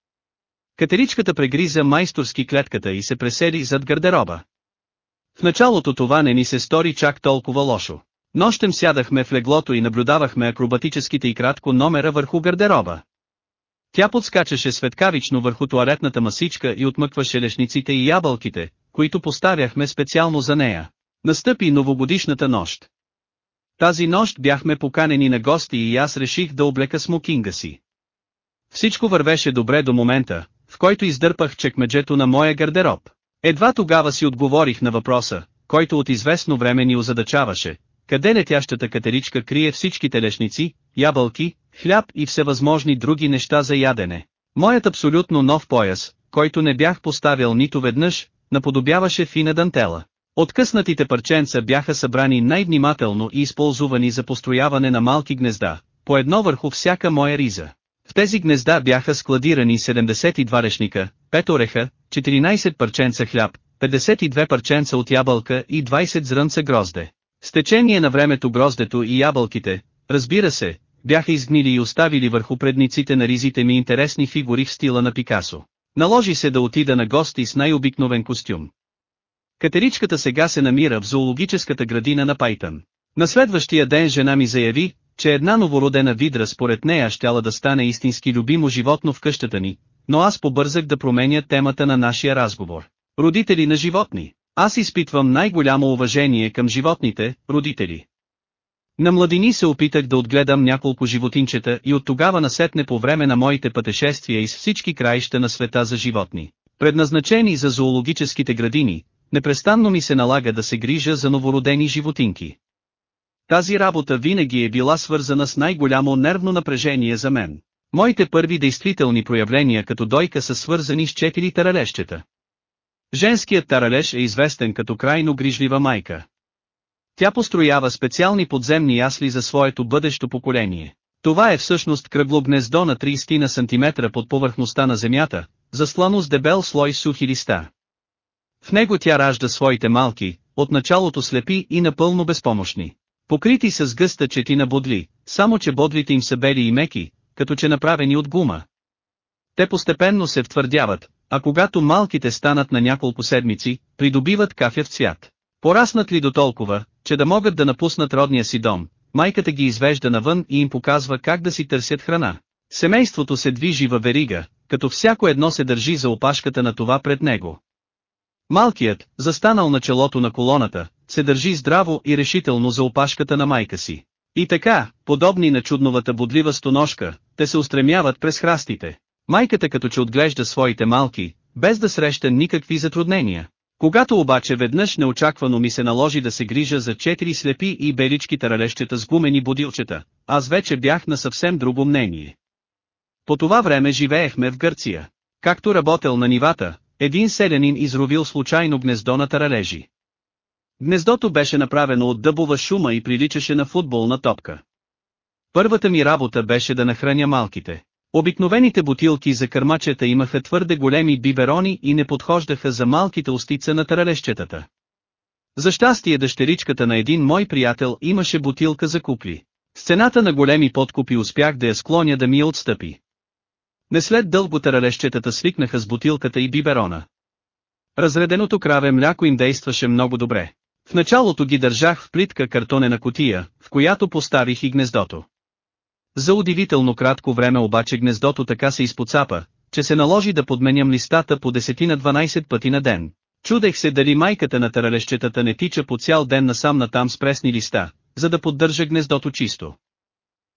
Катеричката прегриза майсторски клетката и се пресели зад гардероба. В началото това не ни се стори чак толкова лошо. Нощем сядахме в леглото и наблюдавахме акробатическите и кратко номера върху гардероба. Тя подскачаше светкавично върху туалетната масичка и отмъкваше лешниците и ябълките, които поставяхме специално за нея. Настъпи новогодишната нощ. Тази нощ бяхме поканени на гости и аз реших да облека смокинга си. Всичко вървеше добре до момента, в който издърпах чекмеджето на моя гардероб. Едва тогава си отговорих на въпроса, който от известно време ни озадачаваше, къде летящата катеричка крие всички телешници, ябълки, хляб и всевъзможни други неща за ядене. Моят абсолютно нов пояс, който не бях поставил нито веднъж, наподобяваше фина дантела. Откъснатите парченца бяха събрани най-внимателно и използвани за построяване на малки гнезда, по едно върху всяка моя риза. В тези гнезда бяха складирани 72 решника, 5 ореха, 14 парченца хляб, 52 парченца от ябълка и 20 зрънца грозде. С течение на времето гроздето и ябълките, разбира се, бяха изгнили и оставили върху предниците на ризите ми интересни фигури в стила на Пикасо. Наложи се да отида на гости с най-обикновен костюм. Катеричката сега се намира в зоологическата градина на Пайтън. На следващия ден жена ми заяви, че една новородена видра според нея щяла да стане истински любимо животно в къщата ни, но аз побързах да променя темата на нашия разговор. Родители на животни. Аз изпитвам най-голямо уважение към животните, родители. На младини се опитах да отгледам няколко животинчета и от тогава насетне по време на моите пътешествия из всички краища на света за животни, предназначени за зоологическите градини, непрестанно ми се налага да се грижа за новородени животинки. Тази работа винаги е била свързана с най-голямо нервно напрежение за мен. Моите първи действителни проявления като дойка са свързани с четири таралещета. Женският таралеж е известен като крайно грижлива майка. Тя построява специални подземни ясли за своето бъдещо поколение. Това е всъщност кръгло гнездо на 30 на сантиметра под повърхността на земята, заслано с дебел слой сухи листа. В него тя ражда своите малки, от началото слепи и напълно безпомощни. Покрити с гъста четина бодли, само че бодлите им са бели и меки, като че направени от гума. Те постепенно се втвърдяват, а когато малките станат на няколко седмици, придобиват кафяв цвят. Пораснат ли до толкова, че да могат да напуснат родния си дом, майката ги извежда навън и им показва как да си търсят храна. Семейството се движи във верига, като всяко едно се държи за опашката на това пред него. Малкият, застанал на челото на колоната, се държи здраво и решително за опашката на майка си. И така, подобни на чудновата бодлива стоножка, те се устремяват през храстите. Майката като че отглежда своите малки, без да среща никакви затруднения. Когато обаче веднъж неочаквано ми се наложи да се грижа за четири слепи и белички таралещета с гумени будилчета, аз вече бях на съвсем друго мнение. По това време живеехме в Гърция. Както работел на нивата, един селянин изровил случайно гнездо на таралежи. Гнездото беше направено от дъбова шума и приличаше на футболна топка. Първата ми работа беше да нахраня малките. Обикновените бутилки за кърмачета имаха твърде големи биберони и не подхождаха за малките устица на таралещетата. За щастие дъщеричката на един мой приятел имаше бутилка за купли. С цената на големи подкупи успях да я склоня да ми я отстъпи. Не след дълго таралещетата свикнаха с бутилката и биберона. Разреденото краве мляко им действаше много добре. В началото ги държах в плитка картонена котия, в която поставих и гнездото. За удивително кратко време обаче гнездото така се изпоцапа, че се наложи да подменям листата по 10 на 12 пъти на ден. Чудех се дали майката на таралещетата не тича по цял ден насам натам с пресни листа, за да поддържа гнездото чисто.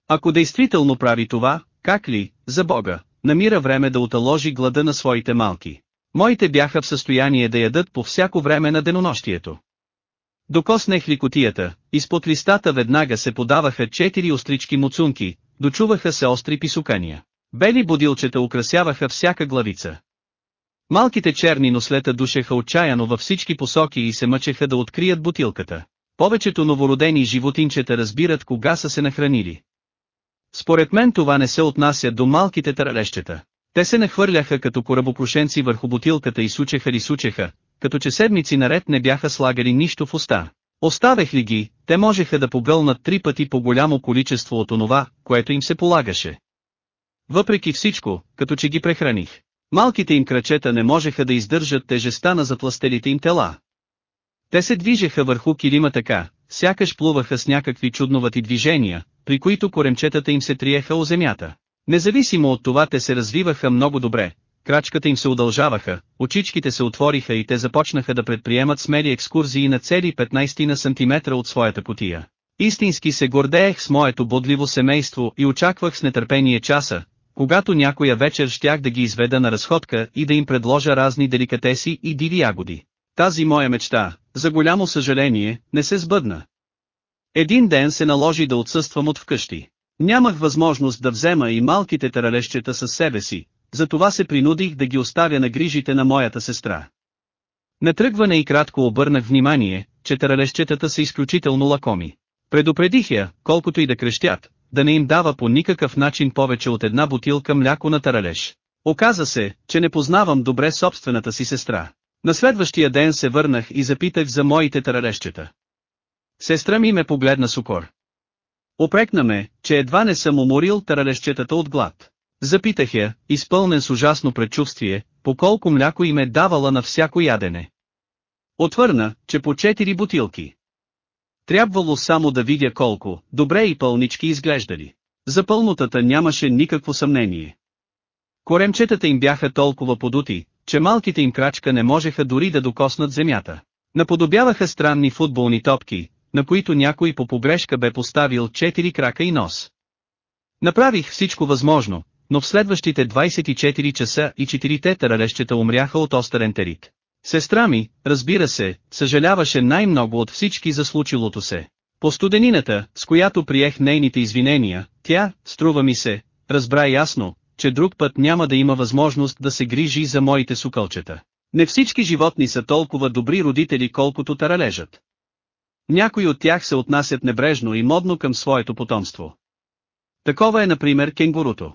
Ако действително прави това, как ли, за Бога, намира време да оталожи глада на своите малки. Моите бяха в състояние да ядат по всяко време на денонощието. Докоснех ли котията, изпод листата веднага се подаваха четири острички муцунки, дочуваха се остри писукания. Бели будилчета украсяваха всяка главица. Малките черни нослета душеха отчаяно във всички посоки и се мъчеха да открият бутилката. Повечето новородени животинчета разбират кога са се нахранили. Според мен това не се отнася до малките таралещета. Те се нахвърляха като корабопрошенци върху бутилката и сучеха ли сучеха, като че седмици наред не бяха слагали нищо в уста. Оставех ли ги, те можеха да погълнат три пъти по голямо количество от онова, което им се полагаше. Въпреки всичко, като че ги прехраних. Малките им крачета не можеха да издържат тежеста на затластелите им тела. Те се движеха върху килима така, сякаш плуваха с някакви чудновати движения, при които коремчетата им се триеха о земята. Независимо от това те се развиваха много добре, крачката им се удължаваха, очичките се отвориха и те започнаха да предприемат смели екскурзии на цели 15 на сантиметра от своята котия. Истински се гордеех с моето бодливо семейство и очаквах с нетърпение часа, когато някоя вечер щях да ги изведа на разходка и да им предложа разни деликатеси и диви ягоди. Тази моя мечта, за голямо съжаление, не се сбъдна. Един ден се наложи да отсъствам от вкъщи. Нямах възможност да взема и малките таралещета със себе си, затова се принудих да ги оставя на грижите на моята сестра. На тръгване и кратко обърнах внимание, че таралещетата са изключително лакоми. Предупредих я, колкото и да крещят, да не им дава по никакъв начин повече от една бутилка мляко на таралеж. Оказа се, че не познавам добре собствената си сестра. На следващия ден се върнах и запитах за моите таралещета. Сестра ми ме погледна с укор. Опрекна ме, че едва не съм уморил таралещетата от глад. Запитах я, изпълнен с ужасно предчувствие, по колко мляко им е давала на всяко ядене. Отвърна, че по четири бутилки. Трябвало само да видя колко, добре и пълнички изглеждали. За пълнотата нямаше никакво съмнение. Коремчетата им бяха толкова подути, че малките им крачка не можеха дори да докоснат земята. Наподобяваха странни футболни топки, на които някой по погрешка бе поставил четири крака и нос. Направих всичко възможно, но в следващите 24 часа и четирите таралещета умряха от остър ентерит. Сестра ми, разбира се, съжаляваше най-много от всички за случилото се. По студенината, с която приех нейните извинения, тя, струва ми се, разбра ясно, че друг път няма да има възможност да се грижи за моите сукълчета. Не всички животни са толкова добри родители колкото таралежат. Някои от тях се отнасят небрежно и модно към своето потомство. Такова е например кенгуруто.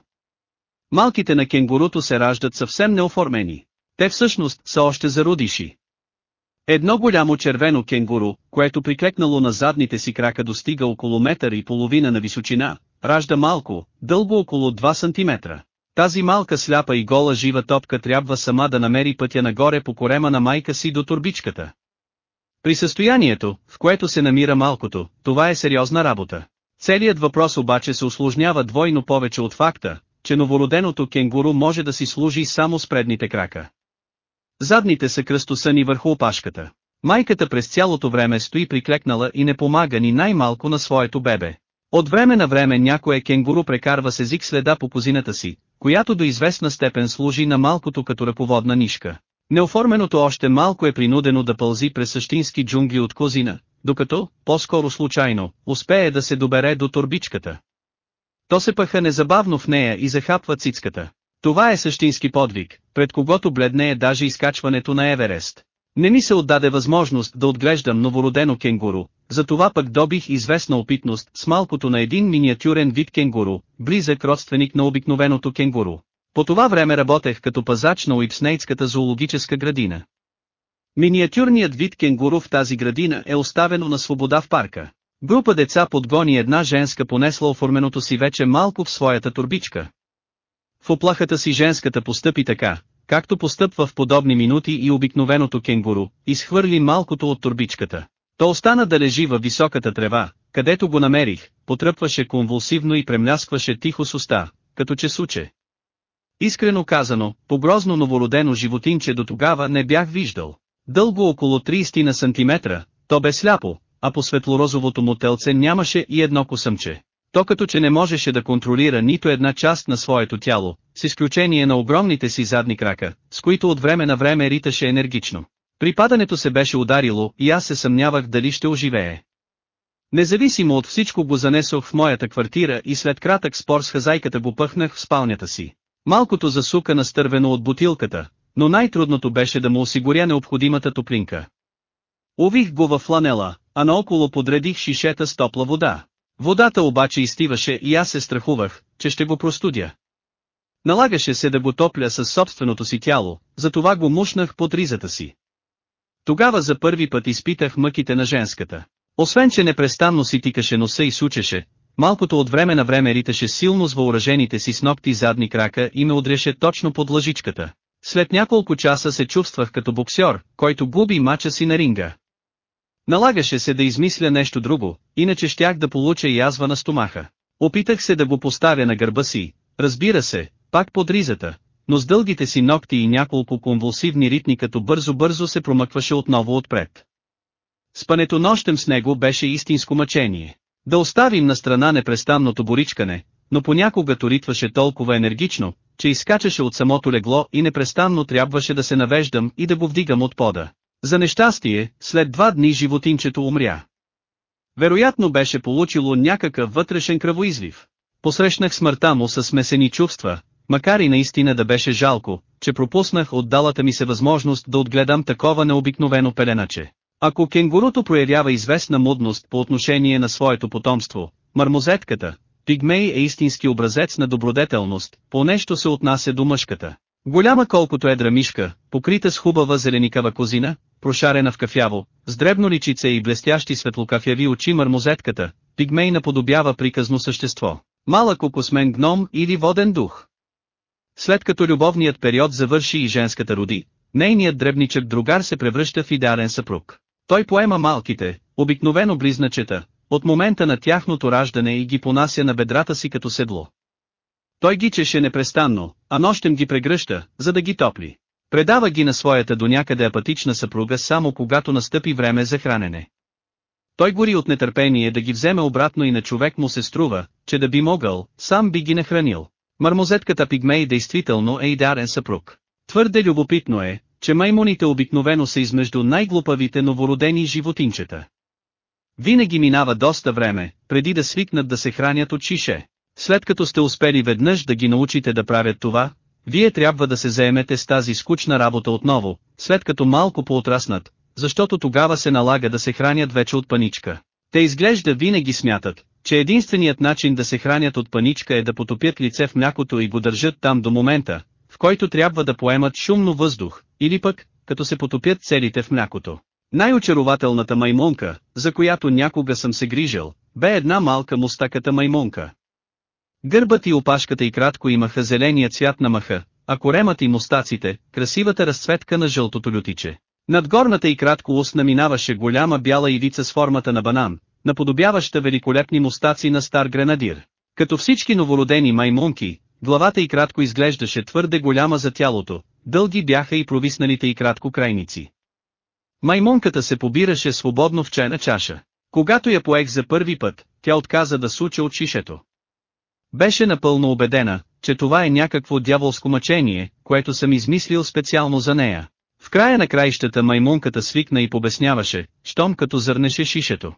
Малките на кенгуруто се раждат съвсем неоформени. Те всъщност са още зародиши. Едно голямо червено кенгуру, което приклекнало на задните си крака достига около метър и половина на височина, ражда малко, дълго около 2 см. Тази малка сляпа и гола жива топка трябва сама да намери пътя нагоре по корема на майка си до турбичката. При състоянието, в което се намира малкото, това е сериозна работа. Целият въпрос обаче се усложнява двойно повече от факта, че новороденото кенгуру може да си служи само с предните крака. Задните са кръстосани върху опашката. Майката през цялото време стои приклекнала и не помага ни най-малко на своето бебе. От време на време някое кенгуру прекарва с език следа по козината си, която до известна степен служи на малкото като ръководна нишка. Неоформеното още малко е принудено да пълзи през същински джунгли от козина, докато, по-скоро случайно, успее да се добере до турбичката. То се пъха незабавно в нея и захапва цицката. Това е същински подвиг, пред когото бледнее даже изкачването на Еверест. Не ми се отдаде възможност да отглеждам новородено кенгуру, затова пък добих известна опитност с малкото на един миниатюрен вид кенгуру, близък родственик на обикновеното кенгуру. По това време работех като пазач на Уипснейтската зоологическа градина. Миниатюрният вид кенгуру в тази градина е оставено на свобода в парка. Група деца подгони една женска понесла оформеното си вече малко в своята турбичка. В оплахата си женската постъпи така, както постъпва в подобни минути и обикновеното кенгуру, изхвърли малкото от турбичката. То остана да лежи във високата трева, където го намерих, потръпваше конвулсивно и премляскваше тихо с уста, като че суче. Искрено казано, погрозно новородено животинче до тогава не бях виждал. Дълго около 30 на сантиметра, то бе сляпо, а по светлорозовото му телце нямаше и едно косъмче. То като че не можеше да контролира нито една част на своето тяло, с изключение на огромните си задни крака, с които от време на време риташе енергично. При падането се беше ударило и аз се съмнявах дали ще оживее. Независимо от всичко го занесох в моята квартира и след кратък спор с хазайката го пъхнах в спалнята си. Малкото засука настървено от бутилката, но най-трудното беше да му осигуря необходимата топлинка. Увих го във фланела, а наоколо подредих шишета с топла вода. Водата обаче изтиваше и аз се страхувах, че ще го простудя. Налагаше се да го топля със собственото си тяло, затова го мушнах под ризата си. Тогава за първи път изпитах мъките на женската. Освен че непрестанно си тикаше носа и сучеше, малкото от време на време риташе силно с въоръжените си с ногти задни крака и ме удреше точно под лъжичката. След няколко часа се чувствах като боксер, който губи мача си на ринга. Налагаше се да измисля нещо друго, иначе щях да получа язва на стомаха. Опитах се да го поставя на гърба си, разбира се, пак под ризата, но с дългите си ногти и няколко конвулсивни ритни като бързо-бързо се промъкваше отново отпред. Спането нощем с него беше истинско мъчение. Да оставим на страна непрестанното боричкане, но понякога торитваше толкова енергично, че изкачаше от самото легло и непрестанно трябваше да се навеждам и да го вдигам от пода. За нещастие, след два дни животинчето умря. Вероятно беше получило някакъв вътрешен кръвоизлив. Посрещнах смъртта му с смесени чувства, макар и наистина да беше жалко, че пропуснах отдалата ми се възможност да отгледам такова необикновено пеленаче. Ако кенгуруто проявява известна мудност по отношение на своето потомство, мармозетката, пигмей е истински образец на добродетелност, по нещо се отнася до мъжката. Голяма колкото едра мишка, покрита с хубава зеленикава козина, прошарена в кафяво, с дребно личице и блестящи светлокафяви очи мармозетката, пигмей наподобява приказно същество. Малък окосмен гном или воден дух. След като любовният период завърши и женската роди, нейният дребничък другар се превръща в идеален съпруг. Той поема малките, обикновено близначета, от момента на тяхното раждане и ги понася на бедрата си като седло. Той ги чеше непрестанно, а нощем ги прегръща, за да ги топли. Предава ги на своята до някъде апатична съпруга само когато настъпи време за хранене. Той гори от нетърпение да ги вземе обратно и на човек му се струва, че да би могъл, сам би ги нахранил. Мармозетката пигмей действително е идеален съпруг. Твърде любопитно е, че маймуните обикновено са измежду най-глупавите новородени животинчета. Винаги минава доста време, преди да свикнат да се хранят от шише. След като сте успели веднъж да ги научите да правят това, вие трябва да се заемете с тази скучна работа отново, след като малко поотраснат, защото тогава се налага да се хранят вече от паничка. Те изглежда винаги смятат, че единственият начин да се хранят от паничка е да потопят лице в млякото и го държат там до момента, в който трябва да поемат шумно въздух, или пък, като се потопят целите в млякото. Най-очарователната маймонка, за която някога съм се грижил, бе една малка мустаката маймонка. Гърбът и опашката и кратко имаха зеления цвят на маха, а коремът и мустаците, красивата разцветка на жълтото лютиче. Над горната и кратко устна минаваше голяма бяла ивица с формата на банан, наподобяваща великолепни мустаци на стар гренадир. Като всички новородени маймунки, главата и кратко изглеждаше твърде голяма за тялото, дълги бяха и провисналите и кратко крайници. Маймунката се побираше свободно в чайна чаша. Когато я поех за първи път, тя отказа да суча от шишето. Беше напълно убедена, че това е някакво дяволско мъчение, което съм измислил специално за нея. В края на краищата маймунката свикна и побесняваше, щом като зърнеше шишето.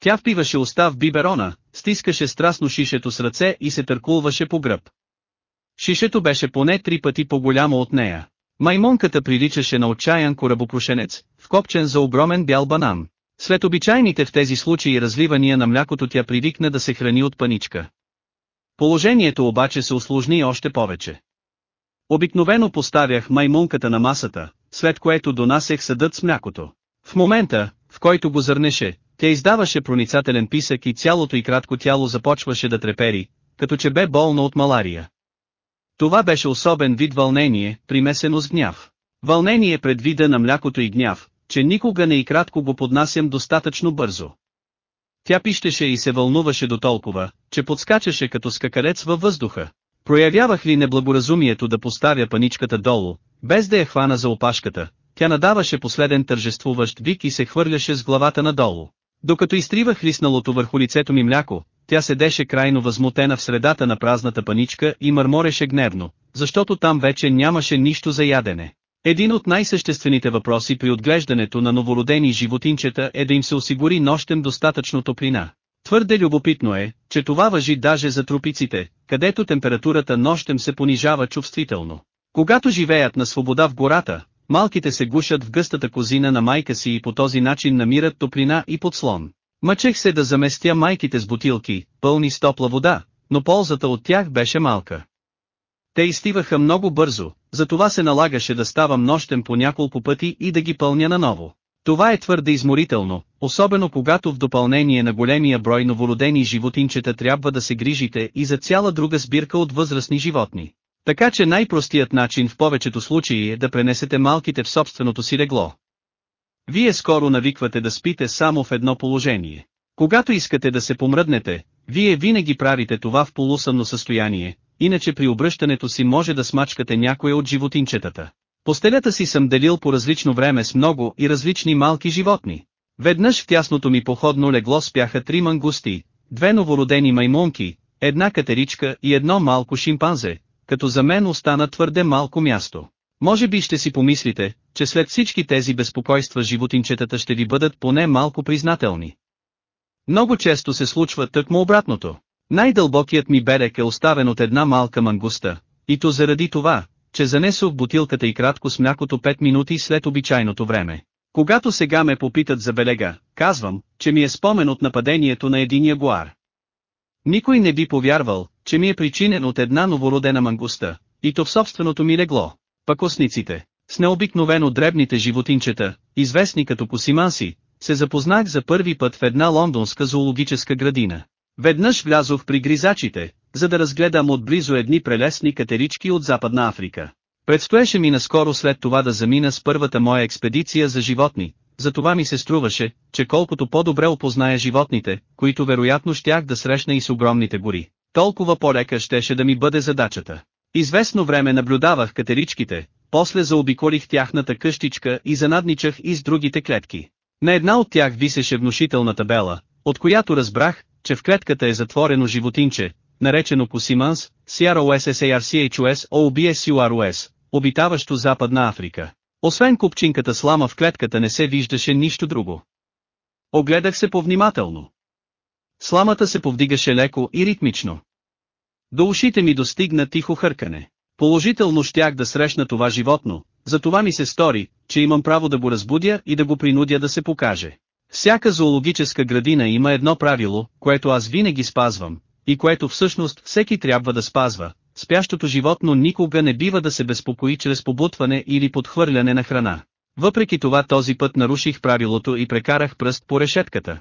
Тя впиваше уста в биберона, стискаше страстно шишето с ръце и се търкулваше по гръб. Шишето беше поне три пъти по-голямо от нея. Маймунката приличаше на отчаян корабопрушенец, вкопчен за огромен бял банан. След обичайните в тези случаи разливания на млякото тя привикна да се храни от паничка. Положението обаче се усложни още повече. Обикновено поставях маймунката на масата, след което донасех съдът с млякото. В момента, в който го зърнеше, тя издаваше проницателен писък и цялото и кратко тяло започваше да трепери, като че бе болно от малария. Това беше особен вид вълнение, примесено с гняв. Вълнение пред вида на млякото и гняв, че никога не и кратко го поднасям достатъчно бързо. Тя пищеше и се вълнуваше до толкова, че подскачаше като скакарец във въздуха. Проявявах ли неблагоразумието да поставя паничката долу, без да я хвана за опашката, тя надаваше последен тържествуващ вик и се хвърляше с главата надолу. Докато изтривах лисналото върху лицето ми мляко, тя седеше крайно възмутена в средата на празната паничка и мърмореше гневно, защото там вече нямаше нищо за ядене. Един от най-съществените въпроси при отглеждането на новородени животинчета е да им се осигури нощем достатъчно топлина. Твърде любопитно е, че това въжи даже за тропиците, където температурата нощем се понижава чувствително. Когато живеят на свобода в гората, малките се гушат в гъстата козина на майка си и по този начин намират топлина и подслон. Мъчех се да заместя майките с бутилки, пълни с топла вода, но ползата от тях беше малка. Те изтиваха много бързо, затова се налагаше да ставам нощем по няколко пъти и да ги пълня наново. Това е твърде изморително, особено когато в допълнение на големия брой новородени животинчета трябва да се грижите и за цяла друга сбирка от възрастни животни. Така че най-простият начин в повечето случаи е да пренесете малките в собственото си легло. Вие скоро навиквате да спите само в едно положение. Когато искате да се помръднете, вие винаги правите това в полусъмно състояние, иначе при обръщането си може да смачкате някоя от животинчетата. Постелята си съм делил по различно време с много и различни малки животни. Веднъж в тясното ми походно легло спяха три мангусти, две новородени маймунки, една катеричка и едно малко шимпанзе, като за мен остана твърде малко място. Може би ще си помислите, че след всички тези безпокойства животинчетата ще ви бъдат поне малко признателни. Много често се случва тъкмо обратното. Най-дълбокият ми берег е оставен от една малка мангуста, и то заради това, че занесох бутилката и кратко с млякото 5 минути след обичайното време. Когато сега ме попитат за белега, казвам, че ми е спомен от нападението на един ягуар. Никой не би повярвал, че ми е причинен от една новородена мангуста, и то в собственото ми легло. Пакосниците, с необикновено дребните животинчета, известни като посиманси, се запознах за първи път в една лондонска зоологическа градина. Веднъж влязох при гризачите, за да разгледам отблизо едни прелесни катерички от Западна Африка. Предстоеше ми наскоро след това да замина с първата моя експедиция за животни, затова ми се струваше, че колкото по-добре опозная животните, които вероятно щях да срещна и с огромните гори, толкова по-лека щеше да ми бъде задачата. Известно време наблюдавах катеричките, после заобиколих тяхната къщичка и занадничах и с другите клетки. На една от тях висеше внушителна табела, от която разбрах, че в клетката е затворено животинче, наречено по Симанс, CROSSARCHOS OBSUROS, обитаващо Западна Африка. Освен купчинката слама в клетката не се виждаше нищо друго. Огледах се повнимателно. Сламата се повдигаше леко и ритмично. До ушите ми достигна тихо хъркане. Положително щях да срещна това животно, затова ми се стори, че имам право да го разбудя и да го принудя да се покаже. Всяка зоологическа градина има едно правило, което аз винаги спазвам, и което всъщност всеки трябва да спазва. Спящото животно никога не бива да се безпокои чрез побутване или подхвърляне на храна. Въпреки това този път наруших правилото и прекарах пръст по решетката.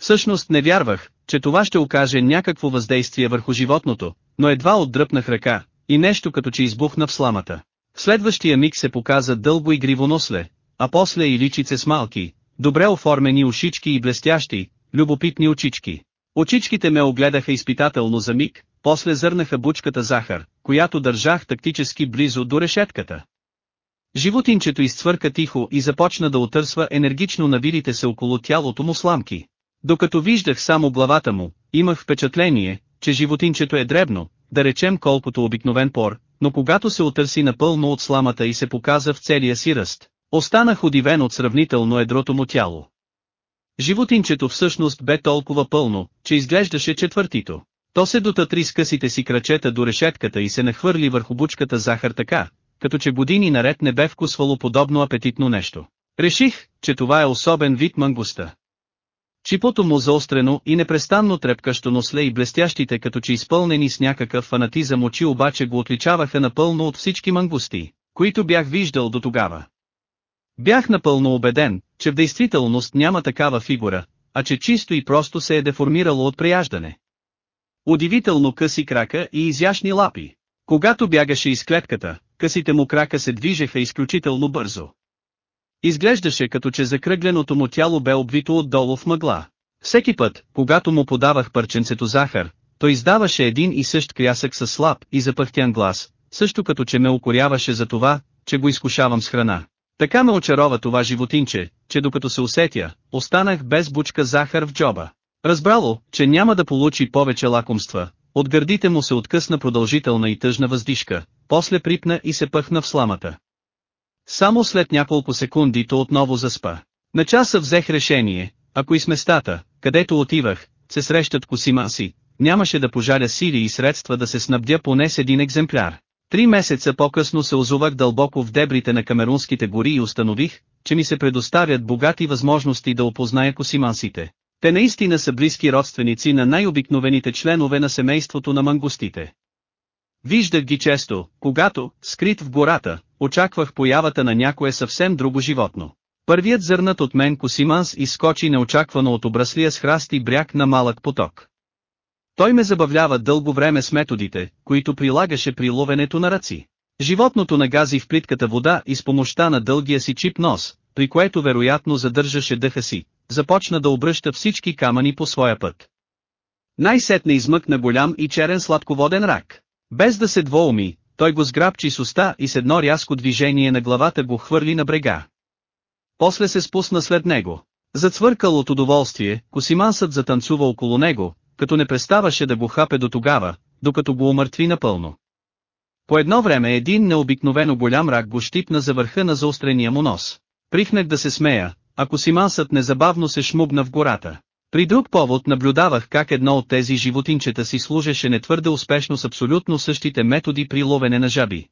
Всъщност не вярвах, че това ще окаже някакво въздействие върху животното, но едва отдръпнах ръка, и нещо като че избухна в сламата. В следващия миг се показа дълго и гривоносле, а после и личице с малки, добре оформени ушички и блестящи, любопитни очички. Очичките ме огледаха изпитателно за миг, после зърнаха бучката захар, която държах тактически близо до решетката. Животинчето изцвърка тихо и започна да отърсва енергично навилите се около тялото му сламки. Докато виждах само главата му, имах впечатление, че животинчето е дребно, да речем колкото обикновен пор, но когато се отърси напълно от сламата и се показа в целия си ръст, останах удивен от сравнително едрото му тяло. Животинчето всъщност бе толкова пълно, че изглеждаше четвъртито. То се дотътри с късите си крачета до решетката и се нахвърли върху бучката захар така, като че години наред не бе вкусвало подобно апетитно нещо. Реших, че това е особен вид мангуста. Чипото му заострено и непрестанно трепкащо носле и блестящите като че изпълнени с някакъв фанатизъм очи обаче го отличаваха напълно от всички мангусти, които бях виждал до тогава. Бях напълно убеден, че в действителност няма такава фигура, а че чисто и просто се е деформирало от прияждане. Удивително къси крака и изящни лапи. Когато бягаше из клетката, късите му крака се движеха изключително бързо. Изглеждаше като че закръгленото му тяло бе обвито отдолу в мъгла. Всеки път, когато му подавах парченцето захар, той издаваше един и същ крясък със слаб и запъхтян глас, също като че ме укоряваше за това, че го изкушавам с храна. Така ме очарова това животинче, че докато се усетя, останах без бучка захар в джоба. Разбрало, че няма да получи повече лакомства, от гърдите му се откъсна продължителна и тъжна въздишка, после припна и се пъхна в сламата. Само след няколко секунди то отново заспа. На часа взех решение, ако и с местата, където отивах, се срещат косимаси, нямаше да пожаля сили и средства да се снабдя поне с един екземпляр. Три месеца по-късно се озовах дълбоко в дебрите на камерунските гори и установих, че ми се предоставят богати възможности да опозная косимансите. Те наистина са близки родственици на най-обикновените членове на семейството на мангустите. Виждах ги често, когато, скрит в гората, очаквах появата на някое съвсем друго животно. Първият зърнат от мен Косиманс изскочи неочаквано от обраслия с храсти бряг на малък поток. Той ме забавлява дълго време с методите, които прилагаше при ловенето на ръци. Животното нагази в плитката вода и с помощта на дългия си чип нос, при което вероятно задържаше дъха си, започна да обръща всички камъни по своя път. Най-сетне измъкна голям и черен сладководен рак. Без да се двоуми, той го сграбчи с уста и с едно рязко движение на главата го хвърли на брега. После се спусна след него. Зацвъркал от удоволствие, косимансът затанцува около него, като не преставаше да го хапе до тогава, докато го умъртви напълно. По едно време един необикновено голям рак го щипна за върха на заострения му нос. Прихнах да се смея, ако Симансът незабавно се шмугна в гората. При друг повод наблюдавах как едно от тези животинчета си служеше нетвърде успешно с абсолютно същите методи при ловене на жаби.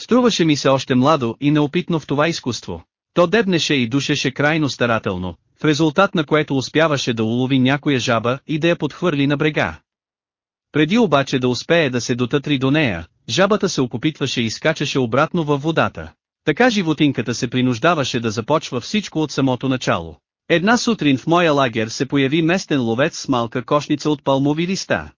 Струваше ми се още младо и неопитно в това изкуство. То дебнеше и душеше крайно старателно, в резултат на което успяваше да улови някоя жаба и да я подхвърли на брега. Преди обаче да успее да се дотътри до нея, жабата се окопитваше и скачаше обратно във водата. Така животинката се принуждаваше да започва всичко от самото начало. Една сутрин в моя лагер се появи местен ловец с малка кошница от палмови листа.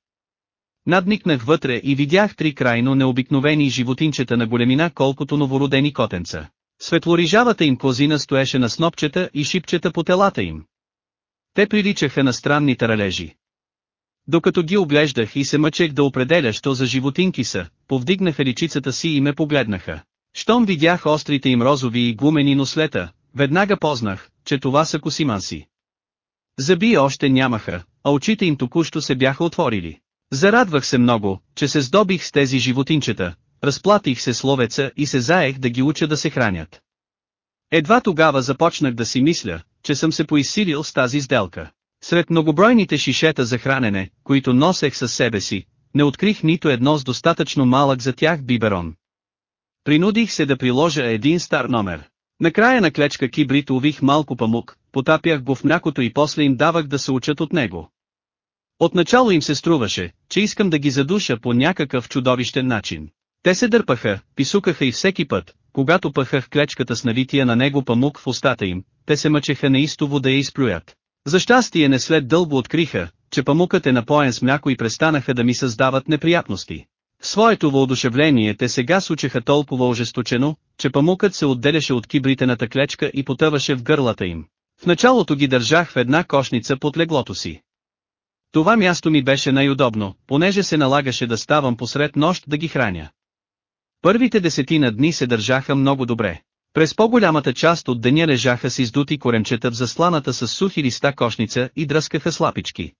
Надникнах вътре и видях три крайно необикновени животинчета на големина колкото новородени котенца. Светлорижавата им козина стоеше на снопчета и шипчета по телата им. Те приличаха на странни таралежи. Докато ги оглеждах и се мъчех да определя що за животинки са, повдигнаха личицата си и ме погледнаха. Щом видях острите им розови и гумени нослета, веднага познах, че това са косиманси. Зъби още нямаха, а очите им току-що се бяха отворили. Зарадвах се много, че се здобих с тези животинчета, разплатих се с ловеца и се заех да ги уча да се хранят. Едва тогава започнах да си мисля, че съм се поизсилил с тази сделка. Сред многобройните шишета за хранене, които носех със себе си, не открих нито едно с достатъчно малък за тях биберон. Принудих се да приложа един стар номер. Накрая на клечка кибрит увих малко памук, потапях го в млякото и после им давах да се учат от него. Отначало им се струваше, че искам да ги задуша по някакъв чудовищен начин. Те се дърпаха, писукаха и всеки път, когато пъхах клечката с навития на него памук в устата им, те се мъчеха неистово да я изплюят. За щастие не след дълго откриха, че памукът е напоен с мляко и престанаха да ми създават неприятности. В своето въодушевление те сега сучеха толкова ожесточено, че памукът се отделяше от кибритената клечка и потъваше в гърлата им. В началото ги държах в една кошница под леглото си. Това място ми беше най-удобно, понеже се налагаше да ставам посред нощ да ги храня. Първите десетина дни се държаха много добре. През по-голямата част от деня лежаха с издути коремчета в засланата с сухи листа кошница и дръскаха слапички.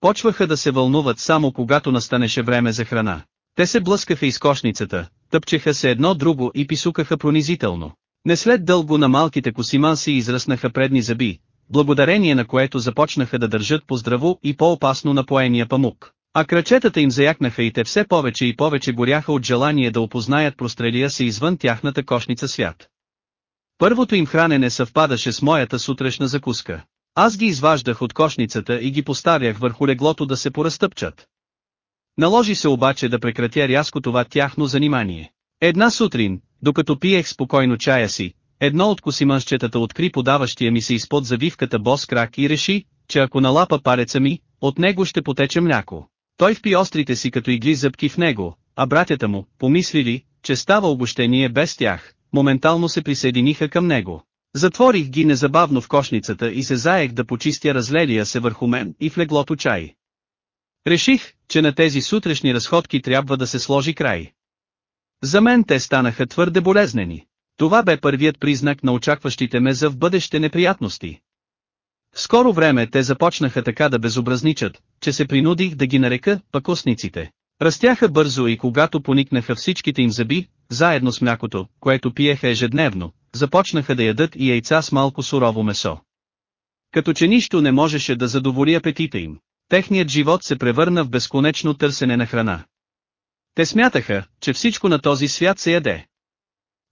Почваха да се вълнуват само когато настанеше време за храна. Те се блъскаха из кошницата, тъпчеха се едно друго и писукаха пронизително. Не след дълго на малките косиманси израснаха предни зъби, благодарение на което започнаха да държат по-здраво и по-опасно напоения памук. А крачетата им заякнаха и те все повече и повече горяха от желание да опознаят прострелия се извън тяхната кошница свят. Първото им хранене съвпадаше с моята сутрешна закуска. Аз ги изваждах от кошницата и ги поставях върху леглото да се поразтъпчат. Наложи се обаче да прекратя рязко това тяхно занимание. Една сутрин, докато пиех спокойно чая си, едно от косиманщетата откри подаващия ми се изпод завивката бос крак и реши, че ако налапа пареца ми, от него ще потече мляко. Той впи острите си като игли зъбки в него, а братята му, помислили, че става обощение без тях, моментално се присъединиха към него. Затворих ги незабавно в кошницата и се заех да почистя разлелия се върху мен и в леглото чай. Реших, че на тези сутрешни разходки трябва да се сложи край. За мен те станаха твърде болезнени. Това бе първият признак на очакващите ме за в бъдеще неприятности. В скоро време те започнаха така да безобразничат, че се принудих да ги нарека пакосниците. Растяха бързо и когато поникнаха всичките им зъби, заедно с млякото, което пиеха ежедневно, започнаха да ядат и яйца с малко сурово месо. Като че нищо не можеше да задоволи апетита им, техният живот се превърна в безконечно търсене на храна. Те смятаха, че всичко на този свят се яде.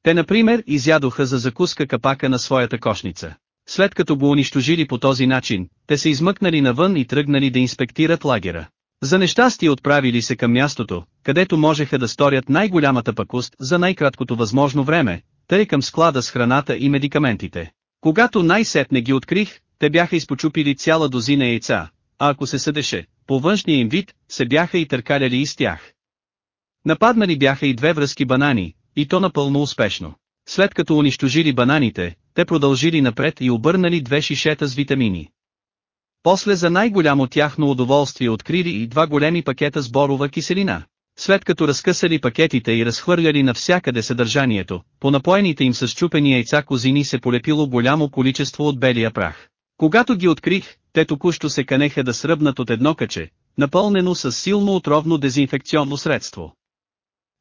Те например изядоха за закуска капака на своята кошница. След като го унищожили по този начин, те се измъкнали навън и тръгнали да инспектират лагера. За нещастие отправили се към мястото, където можеха да сторят най-голямата пакост за най-краткото възможно време, тъй към склада с храната и медикаментите. Когато най-сетне ги открих, те бяха изпочупили цяла дозина яйца, а ако се съдеше, по външния им вид, се бяха и търкаляли из тях. Нападнали бяха и две връзки банани, и то напълно успешно. След като унищожили бананите, те продължили напред и обърнали две шишета с витамини. После за най-голямо тяхно удоволствие открили и два големи пакета с борова киселина. След като разкъсали пакетите и разхвърляли навсякъде съдържанието, по напоените им с чупени яйца козини се полепило голямо количество от белия прах. Когато ги открих, те току-що се канеха да сръбнат от едно каче, напълнено с силно отровно дезинфекционно средство.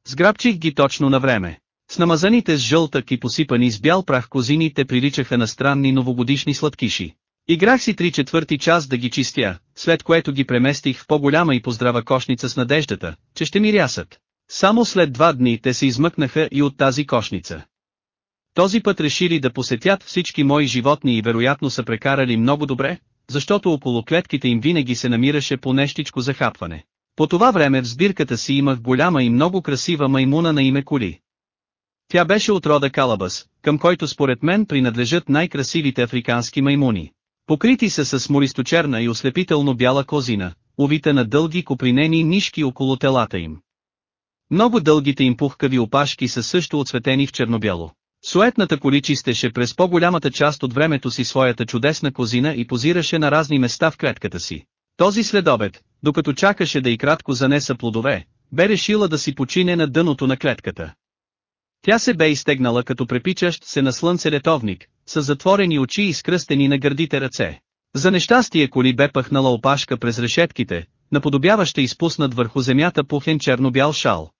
Сграбчих ги точно на време. С намазаните с жълтък и посипани с бял прах козините приличаха на странни новогодишни сладкиши. Играх си три четвърти час да ги чистя, след което ги преместих в по-голяма и поздрава кошница с надеждата, че ще ми рясат. Само след два дни те се измъкнаха и от тази кошница. Този път решили да посетят всички мои животни и вероятно са прекарали много добре, защото около клетките им винаги се намираше по нещичко за хапване. По това време в сбирката си имах голяма и много красива маймуна на име Коли. Тя беше от рода Калабас, към който според мен принадлежат най-красивите африкански маймуни. Покрити са с мористочерна и ослепително бяла козина, увита на дълги копринени нишки около телата им. Много дългите им пухкави опашки са също отсветени в чернобяло. Суетната коли през по-голямата част от времето си своята чудесна козина и позираше на разни места в клетката си. Този следобед, докато чакаше да и кратко занеса плодове, бе решила да си почине на дъното на клетката. Тя се бе изтегнала като препичащ се на слънце летовник, с затворени очи и скръстени на гърдите ръце. За нещастие коли бе пъхнала опашка през решетките, наподобяваща изпуснат върху земята пухен черно-бял шал.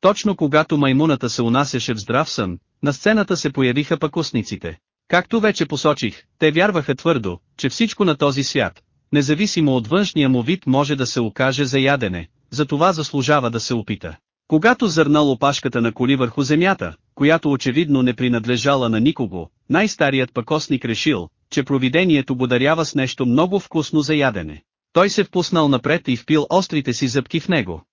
Точно когато маймуната се унасяше в здрав сън, на сцената се появиха пакусниците. Както вече посочих, те вярваха твърдо, че всичко на този свят, независимо от външния му вид може да се окаже за ядене, затова заслужава да се опита. Когато зърнал опашката на коли върху земята, която очевидно не принадлежала на никого, най-старият пакосник решил, че провидението го дарява с нещо много вкусно за ядене. Той се впуснал напред и впил острите си зъбки в него.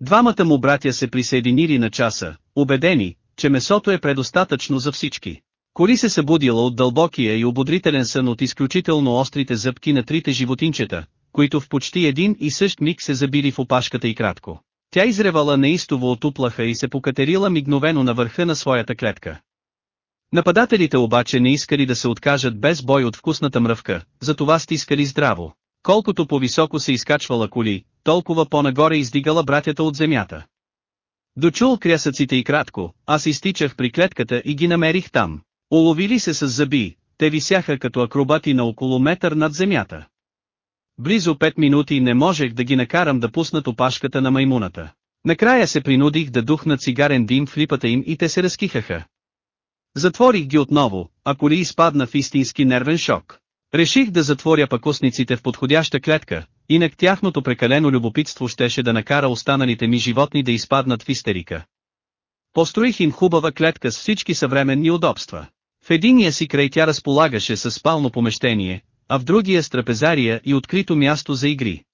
Двамата му братя се присъединили на часа, убедени, че месото е предостатъчно за всички. Кори се събудила от дълбокия и ободрителен сън от изключително острите зъбки на трите животинчета, които в почти един и същ миг се забили в опашката и кратко. Тя изревала неистово от уплаха и се покатерила мигновено на върха на своята клетка. Нападателите обаче не искали да се откажат без бой от вкусната мръвка, затова стискали здраво. Колкото по-високо се изкачвала коли, толкова по-нагоре издигала братята от земята. Дочул крясъците и кратко, аз изтичах при клетката и ги намерих там. Уловили се с зъби, те висяха като акробати на около метър над земята. Близо 5 минути не можех да ги накарам да пуснат опашката на маймуната. Накрая се принудих да духна цигарен дим в липата им и те се разкихаха. Затворих ги отново, ако ли изпадна в истински нервен шок. Реших да затворя пакосниците в подходяща клетка, инак тяхното прекалено любопитство щеше да накара останалите ми животни да изпаднат в истерика. Построих им хубава клетка с всички съвременни удобства. В единия си край тя разполагаше с спално помещение, а в другия с трапезария и открито място за игри.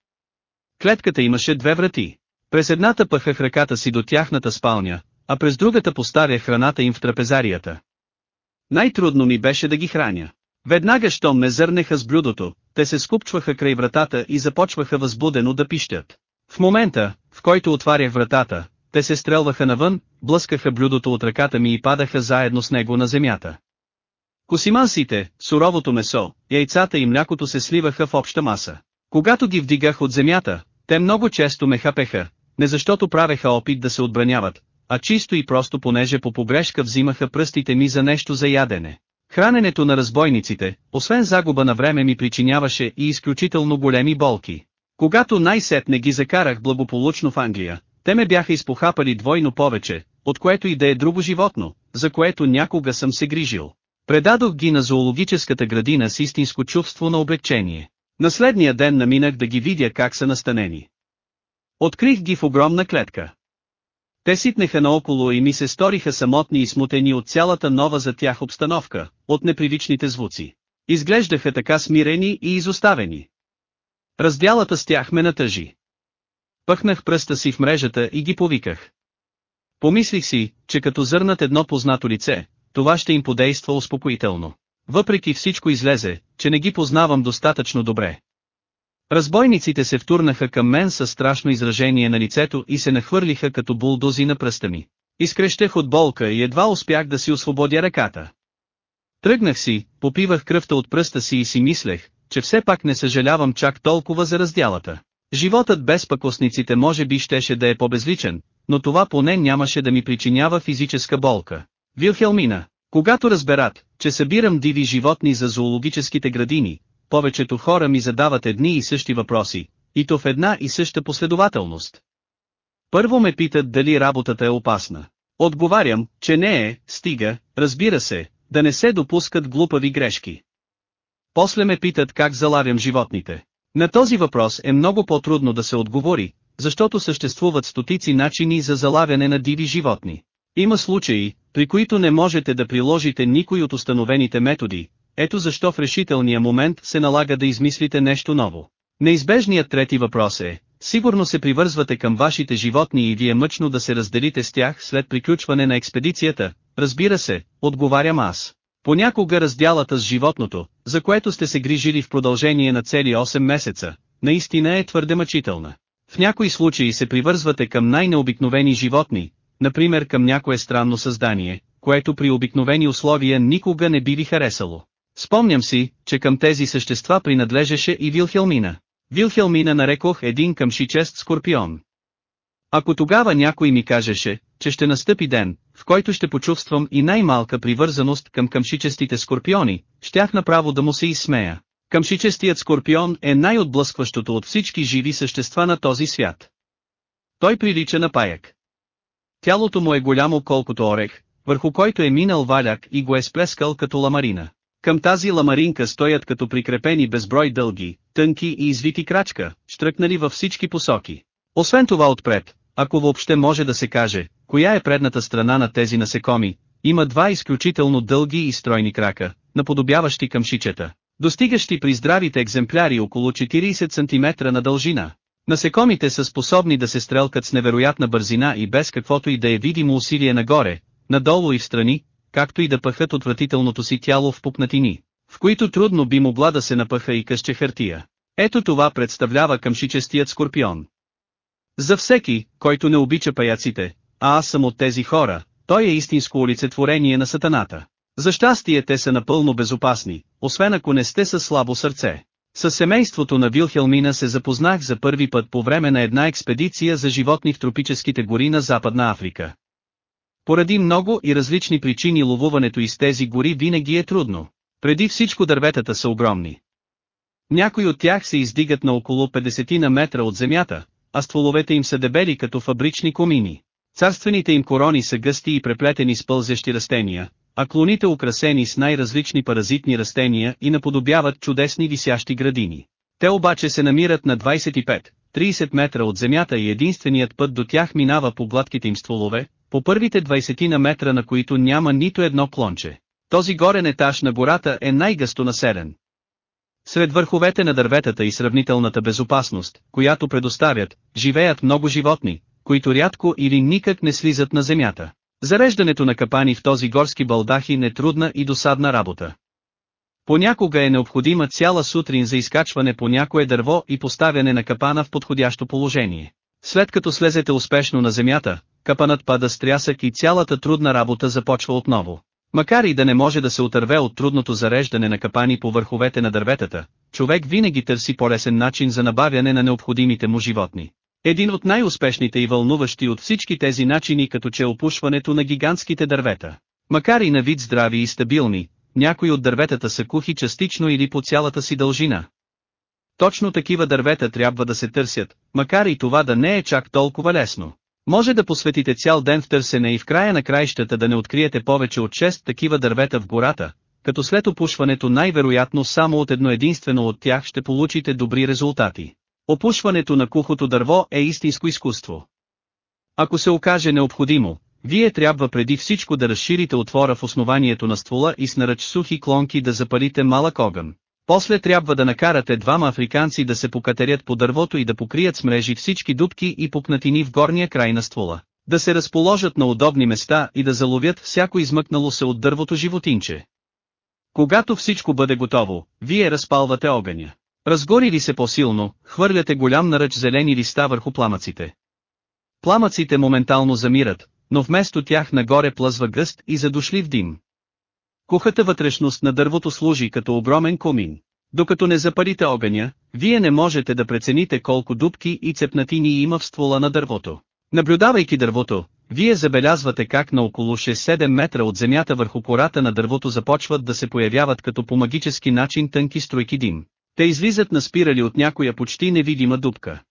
Клетката имаше две врати. През едната пъхах ръката си до тяхната спалня, а през другата поставях храната им в трапезарията. Най-трудно ми беше да ги храня. Веднага щом ме зърнеха с блюдото, те се скупчваха край вратата и започваха възбудено да пищят. В момента, в който отварях вратата, те се стрелваха навън, блъскаха блюдото от ръката ми и падаха заедно с него на земята. Косимансите, суровото месо, яйцата и млякото се сливаха в обща маса. Когато ги вдигах от земята, те много често ме хапеха, не защото правеха опит да се отбраняват, а чисто и просто понеже по погрешка взимаха пръстите ми за нещо за ядене. Храненето на разбойниците, освен загуба на време ми причиняваше и изключително големи болки. Когато най-сетне ги закарах благополучно в Англия, те ме бяха изпохапали двойно повече, от което и да е друго животно, за което някога съм се грижил. Предадох ги на зоологическата градина с истинско чувство на облегчение. На следния ден наминах да ги видя как са настанени. Открих ги в огромна клетка. Те ситнеха наоколо и ми се сториха самотни и смутени от цялата нова за тях обстановка, от непривичните звуци. Изглеждаха така смирени и изоставени. Раздялата с тях ме натъжи. Пъхнах пръста си в мрежата и ги повиках. Помислих си, че като зърнат едно познато лице, това ще им подейства успокоително. Въпреки всичко излезе, че не ги познавам достатъчно добре. Разбойниците се втурнаха към мен със страшно изражение на лицето и се нахвърлиха като булдози на пръста ми. Изкрещех от болка и едва успях да си освободя ръката. Тръгнах си, попивах кръвта от пръста си и си мислех, че все пак не съжалявам чак толкова за раздялата. Животът без пакосниците може би щеше да е по-безличен, но това поне нямаше да ми причинява физическа болка. Вилхелмина, когато разберат, че събирам диви животни за зоологическите градини, повечето хора ми задават едни и същи въпроси, и то в една и съща последователност. Първо ме питат дали работата е опасна. Отговарям, че не е, стига, разбира се, да не се допускат глупави грешки. После ме питат как залавям животните. На този въпрос е много по-трудно да се отговори, защото съществуват стотици начини за залавяне на диви животни. Има случаи, при които не можете да приложите никой от установените методи, ето защо в решителния момент се налага да измислите нещо ново. Неизбежният трети въпрос е, сигурно се привързвате към вашите животни и ви е мъчно да се разделите с тях след приключване на експедицията, разбира се, отговарям аз. Понякога разделата с животното, за което сте се грижили в продължение на цели 8 месеца, наистина е твърде мъчителна. В някои случаи се привързвате към най-необикновени животни, например към някое странно създание, което при обикновени условия никога не би ви харесало. Спомням си, че към тези същества принадлежеше и Вилхелмина. Вилхелмина нарекох един къмшичест скорпион. Ако тогава някой ми кажеше, че ще настъпи ден, в който ще почувствам и най-малка привързаност към къмшичестите скорпиони, щях направо да му се изсмея. Къмшичестият скорпион е най-отблъскващото от всички живи същества на този свят. Той прилича на паяк. Тялото му е голямо колкото орех, върху който е минал валяк и го е сплескал като ламарина. Към тази ламаринка стоят като прикрепени безброй дълги, тънки и извити крачка, штръкнали във всички посоки. Освен това отпред, ако въобще може да се каже, коя е предната страна на тези насекоми, има два изключително дълги и стройни крака, наподобяващи къмшичета, достигащи при здравите екземпляри около 40 см на дължина. Насекомите са способни да се стрелкат с невероятна бързина и без каквото и да е видимо усилие нагоре, надолу и в страни, както и да пъхат отвратителното си тяло в пупнатини, в които трудно би могла да се напъха и къще хартия. Ето това представлява къмшичестият скорпион. За всеки, който не обича паяците, а аз съм от тези хора, той е истинско олицетворение на сатаната. За щастие те са напълно безопасни, освен ако не сте със слабо сърце. С семейството на Вилхелмина се запознах за първи път по време на една експедиция за животни в тропическите гори на Западна Африка. Поради много и различни причини ловуването из тези гори винаги е трудно. Преди всичко дърветата са огромни. Някои от тях се издигат на около 50 на метра от земята, а стволовете им са дебели като фабрични комини. Царствените им корони са гъсти и преплетени с пълзещи растения, а клоните украсени с най-различни паразитни растения и наподобяват чудесни висящи градини. Те обаче се намират на 25-30 метра от земята и единственият път до тях минава по гладките им стволове, по първите 20 на метра на които няма нито едно клонче. Този горен етаж на гората е най-гъсто населен. Сред върховете на дърветата и сравнителната безопасност, която предоставят, живеят много животни, които рядко или никак не слизат на земята. Зареждането на капани в този горски балдахин е трудна и досадна работа. Понякога е необходима цяла сутрин за изкачване по някое дърво и поставяне на капана в подходящо положение. След като слезете успешно на земята, капанът пада с трясък и цялата трудна работа започва отново. Макар и да не може да се отърве от трудното зареждане на капани по върховете на дърветата, човек винаги търси по-лесен начин за набавяне на необходимите му животни. Един от най-успешните и вълнуващи от всички тези начини като че опушването на гигантските дървета. Макар и на вид здрави и стабилни, някои от дърветата са кухи частично или по цялата си дължина. Точно такива дървета трябва да се търсят, макар и това да не е чак толкова лесно. Може да посветите цял ден в търсене и в края на краищата да не откриете повече от 6 такива дървета в гората, като след опушването най-вероятно само от едно единствено от тях ще получите добри резултати. Опушването на кухото дърво е истинско изкуство. Ако се окаже необходимо, вие трябва преди всичко да разширите отвора в основанието на ствола и с наръч сухи клонки да запалите малък огън. После трябва да накарате двама африканци да се покатерят по дървото и да покрият с мрежи всички дубки и пукнатини в горния край на ствола. Да се разположат на удобни места и да заловят всяко измъкнало се от дървото животинче. Когато всичко бъде готово, вие разпалвате огъня. Разгори ли се по-силно, хвърляте голям наръч зелени листа върху пламъците. Пламъците моментално замират, но вместо тях нагоре плъзва гъст и задушлив дим. Кухата вътрешност на дървото служи като огромен комин. Докато не запарите огъня, вие не можете да прецените колко дубки и цепнатини има в ствола на дървото. Наблюдавайки дървото, вие забелязвате как на около 6-7 метра от земята върху кората на дървото започват да се появяват като по магически начин тънки стройки дим. Те излизат на спирали от някоя почти невидима дупка.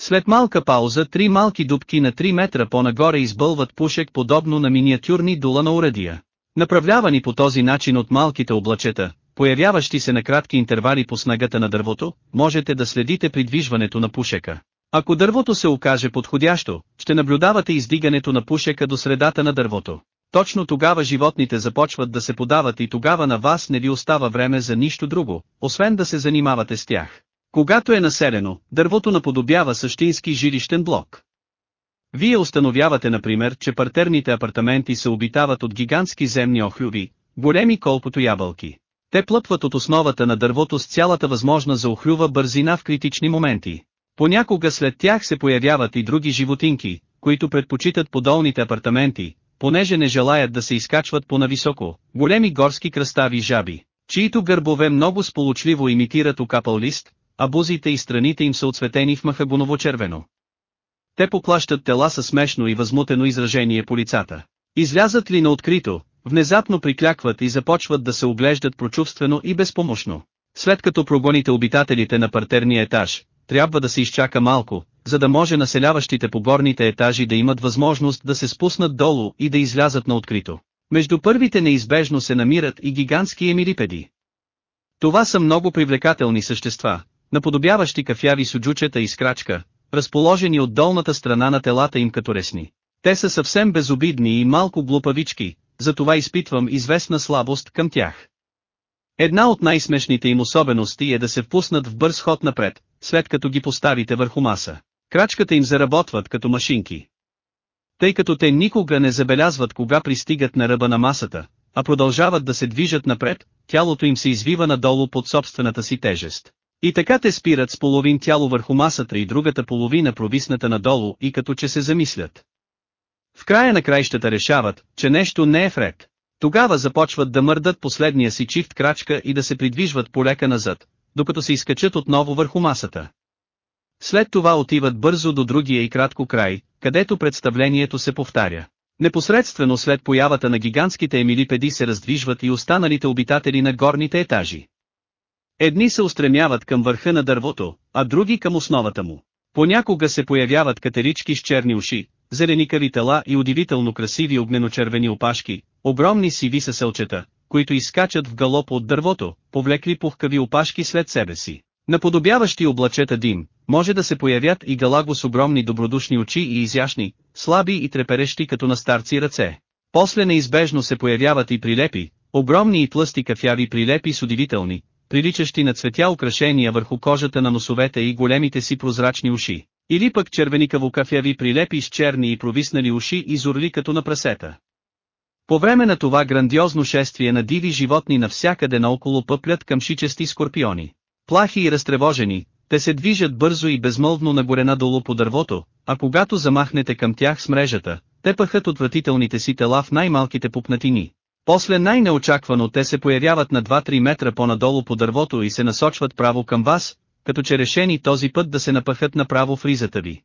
След малка пауза три малки дубки на 3 метра по-нагоре избълват пушек подобно на миниатюрни дула на урадия. Направлявани по този начин от малките облачета, появяващи се на кратки интервали по снагата на дървото, можете да следите придвижването на пушека. Ако дървото се окаже подходящо, ще наблюдавате издигането на пушека до средата на дървото. Точно тогава животните започват да се подават и тогава на вас не ви остава време за нищо друго, освен да се занимавате с тях. Когато е населено, дървото наподобява същински жилищен блок. Вие установявате например, че партерните апартаменти се обитават от гигантски земни охлюви, големи колкото ябълки. Те плъпват от основата на дървото с цялата възможна за охлюва бързина в критични моменти. Понякога след тях се появяват и други животинки, които предпочитат подолните апартаменти, понеже не желаят да се изкачват по-нависоко, големи горски кръстави жаби, чието гърбове много сполучливо имитират окапал лист, а бузите и страните им са отсветени в махабоново-червено. Те поплащат тела със смешно и възмутено изражение по лицата. Излязат ли на открито, внезапно приклякват и започват да се оглеждат прочувствено и безпомощно. След като прогоните обитателите на партерния етаж, трябва да се изчака малко, за да може населяващите по горните етажи да имат възможност да се спуснат долу и да излязат на открито. Между първите неизбежно се намират и гигантски емилипеди. Това са много привлекателни същества, наподобяващи кафяви суджучета и скрачка, разположени от долната страна на телата им като ресни. Те са съвсем безобидни и малко глупавички, затова изпитвам известна слабост към тях. Една от най-смешните им особености е да се впуснат в бърз ход напред, след като ги поставите върху маса. Крачката им заработват като машинки. Тъй като те никога не забелязват кога пристигат на ръба на масата, а продължават да се движат напред, тялото им се извива надолу под собствената си тежест. И така те спират с половин тяло върху масата и другата половина провисната надолу и като че се замислят. В края на краищата решават, че нещо не е вред. Тогава започват да мърдат последния си чифт крачка и да се придвижват полека назад, докато се изкачат отново върху масата. След това отиват бързо до другия и кратко край, където представлението се повтаря. Непосредствено след появата на гигантските емилипеди се раздвижват и останалите обитатели на горните етажи. Едни се устремяват към върха на дървото, а други към основата му. Понякога се появяват катерички с черни уши, зеленикави тела и удивително красиви огненочервени опашки, огромни сиви съселчета, които изскачат в галоп от дървото, повлекли пухкави опашки след себе си. Наподобяващи облачета дим, може да се появят и галаго с огромни добродушни очи и изящни, слаби и треперещи като на старци ръце. После неизбежно се появяват и прилепи, огромни и тлъсти кафяви прилепи с удивителни, приличащи на цветя украшения върху кожата на носовете и големите си прозрачни уши. Или пък червеникаво кафяви прилепи с черни и провиснали уши и зурли като на прасета. По време на това грандиозно шествие на диви животни навсякъде наоколо пъплят към шичести скорпиони. Плахи и разтревожени, те се движат бързо и безмълвно нагоре надолу по дървото, а когато замахнете към тях с мрежата, те пъхат отвратителните си тела в най-малките пупнатини. После най-неочаквано те се появяват на 2-3 метра по-надолу по дървото и се насочват право към вас, като че решени този път да се напъхат направо в ризата ви.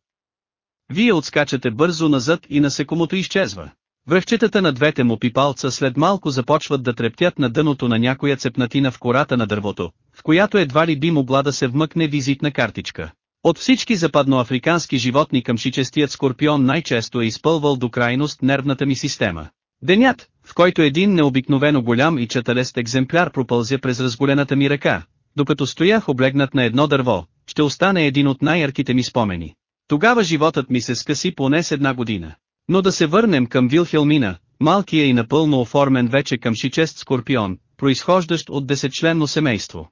Вие отскачате бързо назад и насекомото изчезва. Връхчетата на двете му пипалца след малко започват да трептят на дъното на някоя цепнатина в кората на дървото, в която едва ли би могла да се вмъкне визитна картичка. От всички западноафрикански животни към шичестият скорпион най-често е изпълвал до крайност нервната ми система. Денят, в който един необикновено голям и чаталест екземпляр пропълзя през разголената ми ръка, докато стоях облегнат на едно дърво, ще остане един от най-ярките ми спомени. Тогава животът ми се скъси поне с една година. Но да се върнем към Вилхелмина, малкия и напълно оформен вече към шичест скорпион, произхождащ от десетчленно семейство.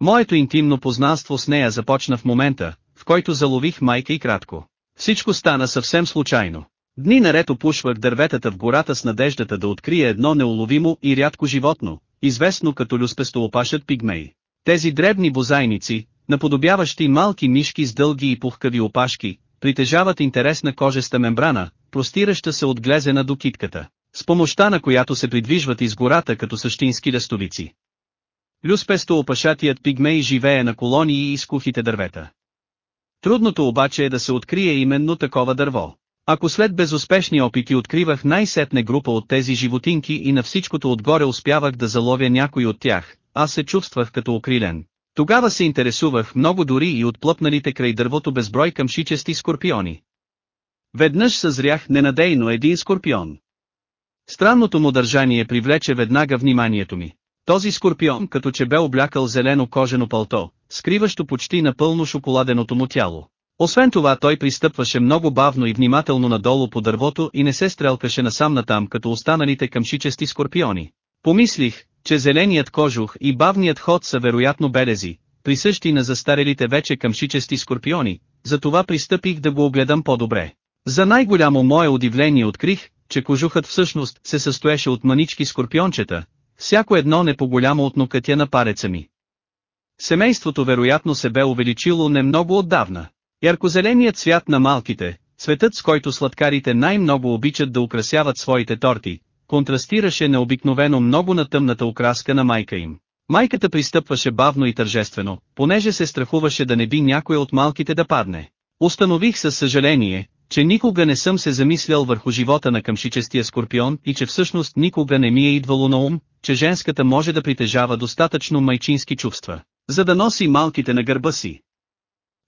Моето интимно познанство с нея започна в момента, в който залових майка и кратко. Всичко стана съвсем случайно. Дни наред опушвах дърветата в гората с надеждата да открия едно неуловимо и рядко животно, известно като люспестоопашът пигмей. Тези дребни бозайници, наподобяващи малки мишки с дълги и пухкави опашки, притежават интересна кожеста мембрана, простираща се от глезена до китката, с помощта на която се придвижват из гората като същински лестовици. Люспесто опашатият пигмей живее на колонии и скухите дървета. Трудното обаче е да се открие именно такова дърво. Ако след безуспешни опити откривах най-сетне група от тези животинки и на всичкото отгоре успявах да заловя някой от тях, аз се чувствах като окрилен. Тогава се интересувах много дори и от плъпналите край дървото безброй къмшичести скорпиони. Веднъж съзрях ненадейно един скорпион. Странното му държание привлече веднага вниманието ми. Този скорпион като че бе облякал зелено кожено палто, скриващо почти напълно шоколаденото му тяло. Освен това той пристъпваше много бавно и внимателно надолу по дървото и не се стрелкаше насам натам като останалите къмшичести скорпиони. Помислих, че зеленият кожух и бавният ход са вероятно белези, присъщи на застарелите вече къмшичести скорпиони, затова пристъпих да го огледам по-добре. За най-голямо мое удивление открих, че кожухът всъщност се състоеше от манички скорпиончета, всяко едно не по-голямо от нокътя на пареца ми. Семейството вероятно се бе увеличило не много отдавна. Яркозеленият цвят на малките, цветът с който сладкарите най-много обичат да украсяват своите торти, контрастираше необикновено много на тъмната окраска на майка им. Майката пристъпваше бавно и тържествено, понеже се страхуваше да не би някой от малките да падне. Установих със съжаление, че никога не съм се замислял върху живота на къмшичестия скорпион и че всъщност никога не ми е идвало на ум, че женската може да притежава достатъчно майчински чувства, за да носи малките на гърба си.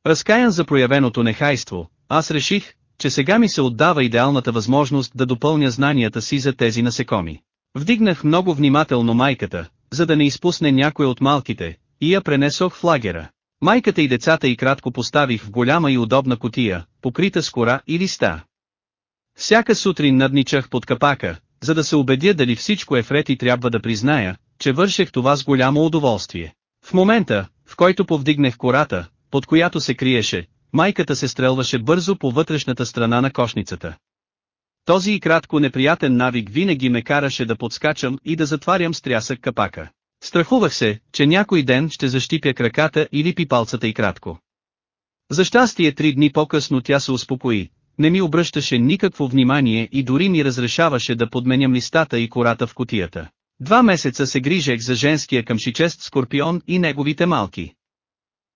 Разкаян за проявеното нехайство, аз реших, че сега ми се отдава идеалната възможност да допълня знанията си за тези насекоми. Вдигнах много внимателно майката, за да не изпусне някой от малките, и я пренесох в лагера. Майката и децата и кратко поставих в голяма и удобна котия, покрита с кора и листа. Всяка сутрин надничах под капака, за да се убедя дали всичко е вред и трябва да призная, че вършех това с голямо удоволствие. В момента, в който повдигнах кората, под която се криеше, майката се стрелваше бързо по вътрешната страна на кошницата. Този и кратко неприятен навик винаги ме караше да подскачам и да затварям с трясък капака. Страхувах се, че някой ден ще защипя краката или пипалцата и кратко. За щастие три дни по-късно тя се успокои, не ми обръщаше никакво внимание и дори ми разрешаваше да подменям листата и кората в котията. Два месеца се грижех за женския къмшичест скорпион и неговите малки.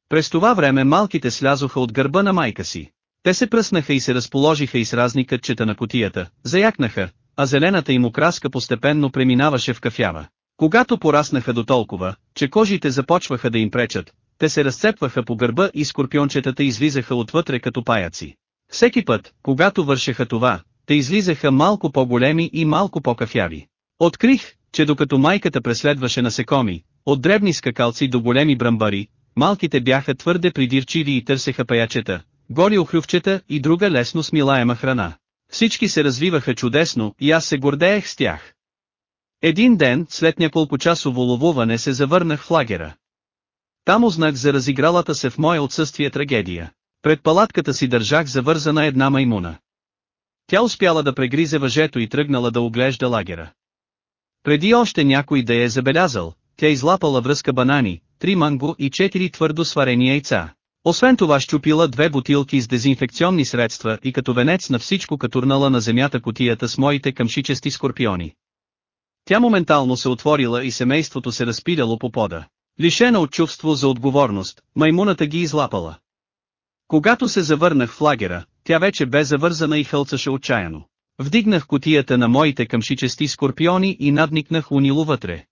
През това време малките слязоха от гърба на майка си. Те се пръснаха и се разположиха из разни кътчета на котията, заякнаха, а зелената им окраска постепенно преминаваше в кафява. Когато пораснаха до толкова, че кожите започваха да им пречат, те се разцепваха по гърба и скорпиончетата излизаха отвътре като паяци. Всеки път, когато вършеха това, те излизаха малко по-големи и малко по-кафяви. Открих, че докато майката преследваше насекоми, от дребни скакалци до големи брамбари, малките бяха твърде придирчиви и търсеха паячета, голи охлювчета и друга лесно смилаема храна. Всички се развиваха чудесно и аз се гордеех с тях. Един ден, след няколко часово ловуване се завърнах в лагера. Там узнах за разигралата се в мое отсъствие трагедия. Пред палатката си държах завързана една маймуна. Тя успяла да прегризе въжето и тръгнала да оглежда лагера. Преди още някой да я е забелязал, тя излапала връзка банани, три манго и четири твърдо сварени яйца. Освен това щупила две бутилки с дезинфекционни средства и като венец на всичко катурнала на земята котията с моите къмшичести скорпиони. Тя моментално се отворила и семейството се разпиляло по пода. Лишена от чувство за отговорност, маймуната ги излапала. Когато се завърнах в лагера, тя вече бе завързана и хълцаше отчаяно. Вдигнах котията на моите къмшичести скорпиони и надникнах унило вътре.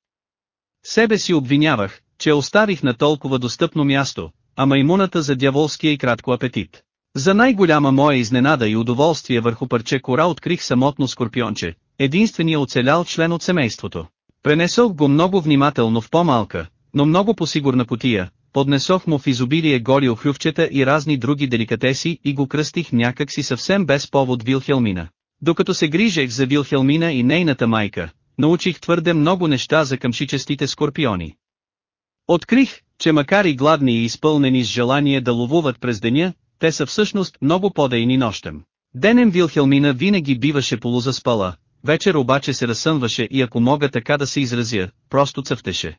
Себе си обвинявах, че оставих на толкова достъпно място, а маймуната за дяволския и кратко апетит. За най-голяма моя изненада и удоволствие върху парче кора открих самотно скорпионче, единствения оцелял член от семейството. Пренесох го много внимателно в по-малка, но много посигурна котия, поднесох му в изобилие гори охлювчета и разни други деликатеси и го кръстих някак си съвсем без повод Вилхелмина. Докато се грижех за Вилхелмина и нейната майка, научих твърде много неща за къмшичестите скорпиони. Открих, че макар и гладни и изпълнени с желание да ловуват през деня, те са всъщност много по-дейни нощем. Денем Вилхелмина винаги биваше полузаспала, вечер обаче се разсънваше и ако мога така да се изразя, просто цъфтеше.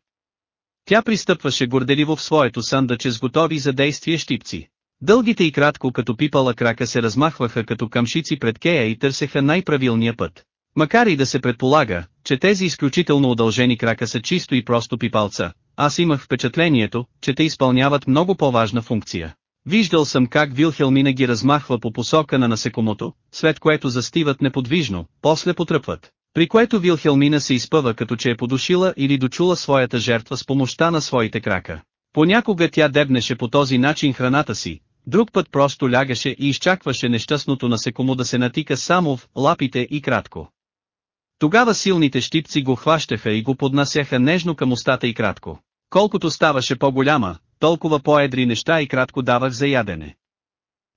Тя пристъпваше горделиво в своето съндъче с готови за действие щипци. Дългите и кратко като пипала крака се размахваха като камшици пред Кея и търсеха най-правилния път. Макар и да се предполага, че тези изключително удължени крака са чисто и просто пипалца, аз имах впечатлението, че те изпълняват много по-важна функция. Виждал съм как Вилхелмина ги размахва по посока на насекомото, след което застиват неподвижно, после потръпват. При което Вилхелмина се изпъва като че е подушила или дочула своята жертва с помощта на своите крака. Понякога тя дебнеше по този начин храната си, друг път просто лягаше и изчакваше нещастното насекомо да се натика само в лапите и кратко. Тогава силните щипци го хващаха и го поднасяха нежно към устата и кратко. Колкото ставаше по-голяма, толкова по-едри неща и кратко давах за ядене.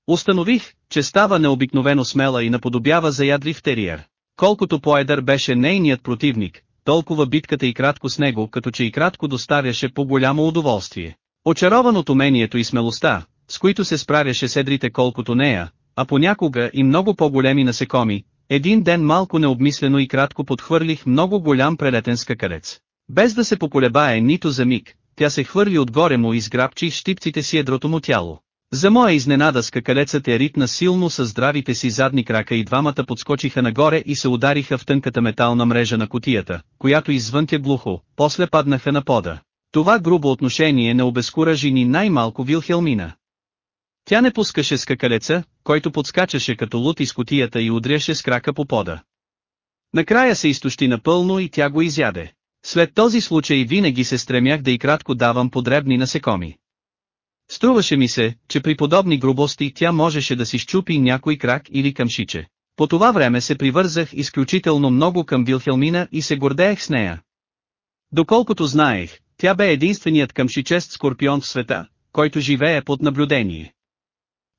Установих, че става необикновено смела и наподобява заядлив териер. Колкото по-едър беше нейният противник, толкова битката и кратко с него като че и кратко доставяше по-голямо удоволствие. Очарован от умението и смелостта, с които се справяше седрите колкото нея, а понякога и много по-големи насекоми, един ден малко необмислено и кратко подхвърлих много голям прелетен скакалец. Без да се поколебае нито за миг, тя се хвърли отгоре му и сграбчи щипците си едрото му тяло. За моя изненада скакалецът е ритна силно с здравите си задни крака и двамата подскочиха нагоре и се удариха в тънката метална мрежа на котията, която извънтя глухо, после паднаха на пода. Това грубо отношение не обезкуражи ни най-малко Вилхелмина. Тя не пускаше скакалеца, който подскачаше като лут из котията и удряше с крака по пода. Накрая се изтощи напълно и тя го изяде. След този случай винаги се стремях да и кратко давам подребни насекоми. Струваше ми се, че при подобни грубости тя можеше да си щупи някой крак или къмшиче. По това време се привързах изключително много към Вилхелмина и се гордеех с нея. Доколкото знаех, тя бе единственият къмшичест скорпион в света, който живее под наблюдение.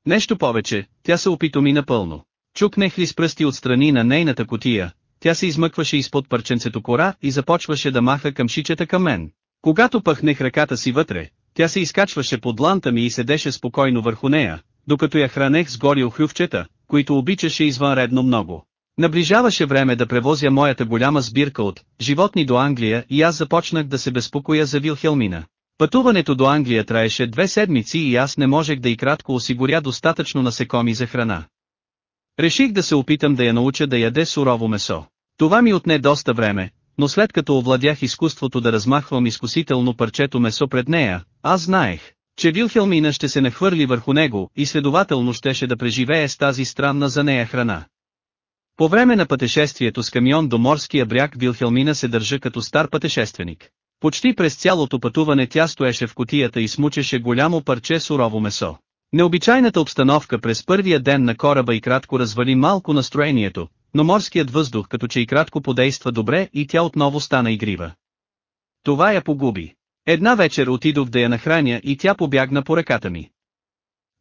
Нещо повече, тя се опитоми напълно. Чукнех ли с пръсти отстрани на нейната котия, тя се измъкваше изпод парченцето кора и започваше да маха къмшичета към мен. Когато пъхнех ръката си вътре, тя се изкачваше под ланта ми и седеше спокойно върху нея, докато я хранех с гори охлювчета, които обичаше извънредно много. Наближаваше време да превозя моята голяма сбирка от животни до Англия и аз започнах да се безпокоя за Вилхелмина. Пътуването до Англия траеше две седмици и аз не можех да и кратко осигуря достатъчно насекоми за храна. Реших да се опитам да я науча да яде сурово месо. Това ми отне доста време, но след като овладях изкуството да размахвам изкусително парчето месо пред нея, аз знаех, че Вилхелмина ще се нахвърли върху него и следователно щеше да преживее с тази странна за нея храна. По време на пътешествието с камион до морския бряг Вилхелмина се държа като стар пътешественик. Почти през цялото пътуване тя стоеше в котията и смучеше голямо парче сурово месо. Необичайната обстановка през първия ден на кораба и кратко развали малко настроението, но морският въздух като че и кратко подейства добре и тя отново стана игрива. Това я погуби. Една вечер отидох да я нахраня и тя побягна по ръката ми.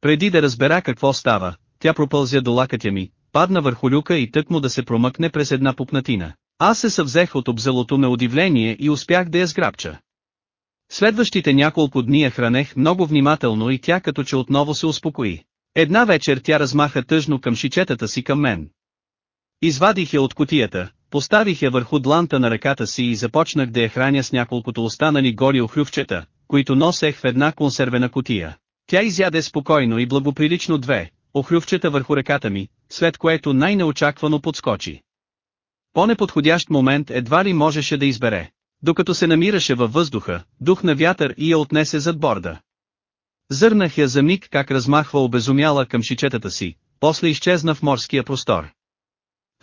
Преди да разбера какво става, тя пропълзя до лакътя ми, падна върху люка и тък му да се промъкне през една пупнатина. Аз се съвзех от обзелото ме удивление и успях да я сграбча. Следващите няколко дни я хранех много внимателно и тя като че отново се успокои. Една вечер тя размаха тъжно към шичетата си към мен. Извадих я от котията, поставих я върху дланта на ръката си и започнах да я храня с няколкото останали гори охлювчета, които носех в една консервена котия. Тя изяде спокойно и благоприлично две, охлювчета върху ръката ми, след което най-неочаквано подскочи. По-неподходящ момент едва ли можеше да избере. Докато се намираше във въздуха, дух на вятър и я отнесе зад борда. Зърнах я за миг как размахва обезумяла към шичетата си, после изчезна в морския простор.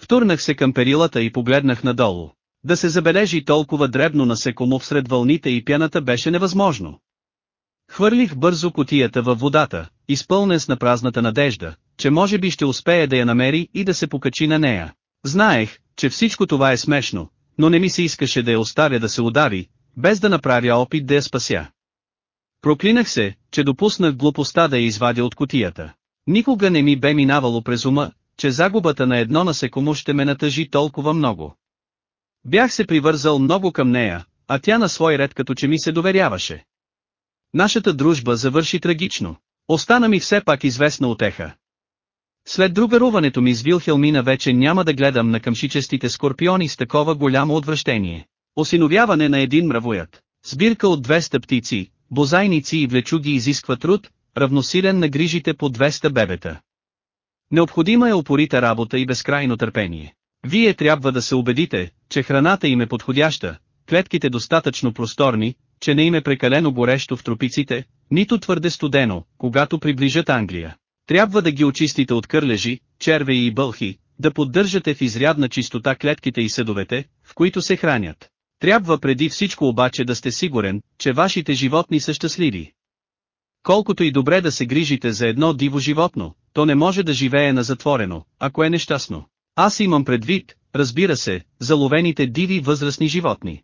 Втурнах се към перилата и погледнах надолу. Да се забележи толкова дребно насекомо всред вълните и пяната беше невъзможно. Хвърлих бързо котията във водата, изпълнен с напразната надежда, че може би ще успее да я намери и да се покачи на нея. Знаех, че всичко това е смешно, но не ми се искаше да я оставя да се удари, без да направя опит да я спася. Проклинах се, че допуснах глупостта да я извадя от котията. Никога не ми бе минавало през ума, че загубата на едно насекомо ще ме натъжи толкова много. Бях се привързал много към нея, а тя на свой ред като че ми се доверяваше. Нашата дружба завърши трагично. Остана ми все пак известна отеха. След другаруването ми с Вилхелмина вече няма да гледам на къмшичестите скорпиони с такова голямо отвращение. Осиновяване на един мравоят. Сбирка от 200 птици, бозайници и влечуги изисква труд, равносилен на грижите по 200 бебета. Необходима е опорита работа и безкрайно търпение. Вие трябва да се убедите, че храната им е подходяща, клетките достатъчно просторни, че не им е прекалено горещо в тропиците, нито твърде студено, когато приближат Англия. Трябва да ги очистите от кърлежи, червеи и бълхи, да поддържате в изрядна чистота клетките и съдовете, в които се хранят. Трябва преди всичко обаче да сте сигурен, че вашите животни са щастливи. Колкото и добре да се грижите за едно диво животно, то не може да живее на затворено, ако е нещастно. Аз имам предвид, разбира се, заловените диви възрастни животни.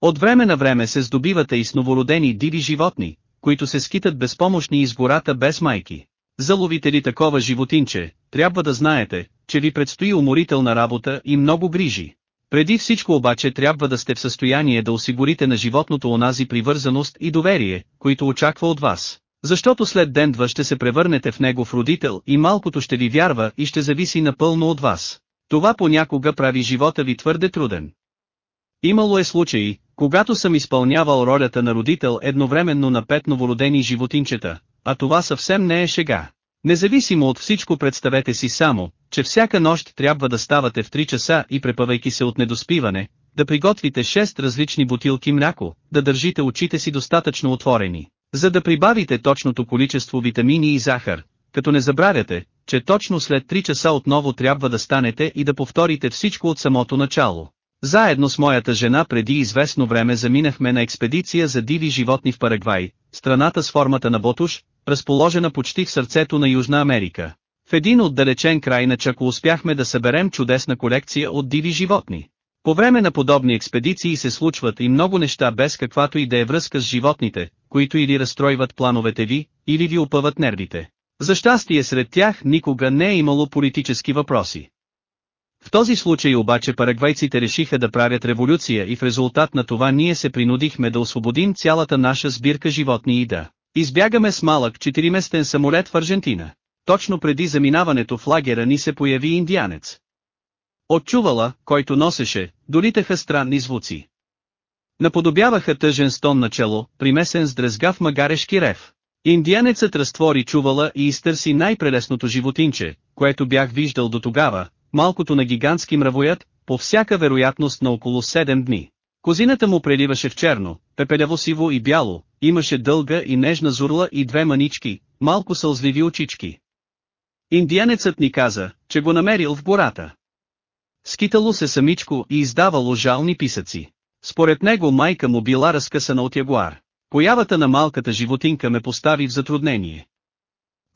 От време на време се здобивате и с новородени диви животни, които се скитат безпомощни из гората без майки. Заловите ли такова животинче, трябва да знаете, че ви предстои уморителна работа и много грижи. Преди всичко обаче трябва да сте в състояние да осигурите на животното онази привързаност и доверие, които очаква от вас. Защото след ден-два ще се превърнете в негов родител и малкото ще ви вярва и ще зависи напълно от вас. Това понякога прави живота ви твърде труден. Имало е случаи, когато съм изпълнявал ролята на родител едновременно на пет новородени животинчета, а това съвсем не е шега. Независимо от всичко представете си само, че всяка нощ трябва да ставате в 3 часа и препъвайки се от недоспиване, да приготвите 6 различни бутилки мляко, да държите очите си достатъчно отворени, за да прибавите точното количество витамини и захар, като не забравяте, че точно след 3 часа отново трябва да станете и да повторите всичко от самото начало. Заедно с моята жена преди известно време заминахме на експедиция за диви животни в Парагвай, страната с формата на ботуш, разположена почти в сърцето на Южна Америка. В един отдалечен край на Чако успяхме да съберем чудесна колекция от диви животни. По време на подобни експедиции се случват и много неща без каквато и да е връзка с животните, които или разстройват плановете ви, или ви опъват нервите. За щастие сред тях никога не е имало политически въпроси. В този случай обаче парагвайците решиха да правят революция и в резултат на това ние се принудихме да освободим цялата наша сбирка животни и да избягаме с малък четириместен самолет в Аржентина. Точно преди заминаването в лагера ни се появи индианец. От чувала, който носеше, долитаха странни звуци. Наподобяваха тъжен стон на чело, примесен с дрезгав магарешки рев. Индианецът разтвори чувала и изтърси най-прелесното животинче, което бях виждал до тогава, малкото на гигантски мравоят, по всяка вероятност на около 7 дни. Козината му преливаше в черно, пепеляво сиво и бяло, имаше дълга и нежна зурла и две манички, малко сълзливи очички. Индианецът ни каза, че го намерил в гората. Скитало се самичко и издавало жални писъци. Според него майка му била разкъсана от ягуар. Появата на малката животинка ме постави в затруднение.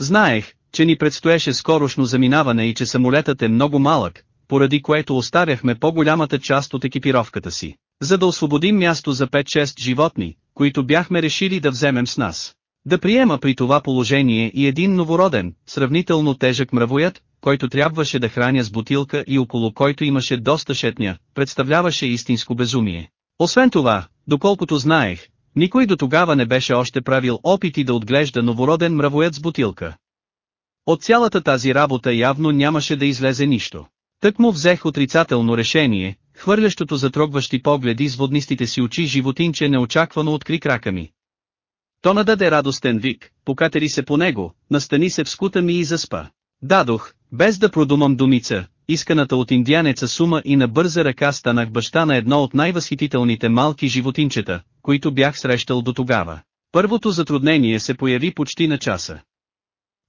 Знаех, че ни предстоеше скорошно заминаване и че самолетът е много малък, поради което оставяхме по-голямата част от екипировката си, за да освободим място за 5-6 животни, които бяхме решили да вземем с нас. Да приема при това положение и един новороден, сравнително тежък мравоят, който трябваше да храня с бутилка и около който имаше доста шетня, представляваше истинско безумие. Освен това, доколкото знаех, никой до тогава не беше още правил опити да отглежда новороден мравоят с бутилка. От цялата тази работа явно нямаше да излезе нищо. Тък му взех отрицателно решение, хвърлящото затрогващи погледи с воднистите си очи животинче неочаквано откри крака ми. То нададе радостен вик, покатери се по него, настани се в скута ми и заспа. Дадох, без да продумам думица, исканата от индианеца сума и на бърза ръка станах баща на едно от най-възхитителните малки животинчета, които бях срещал до тогава. Първото затруднение се появи почти на часа.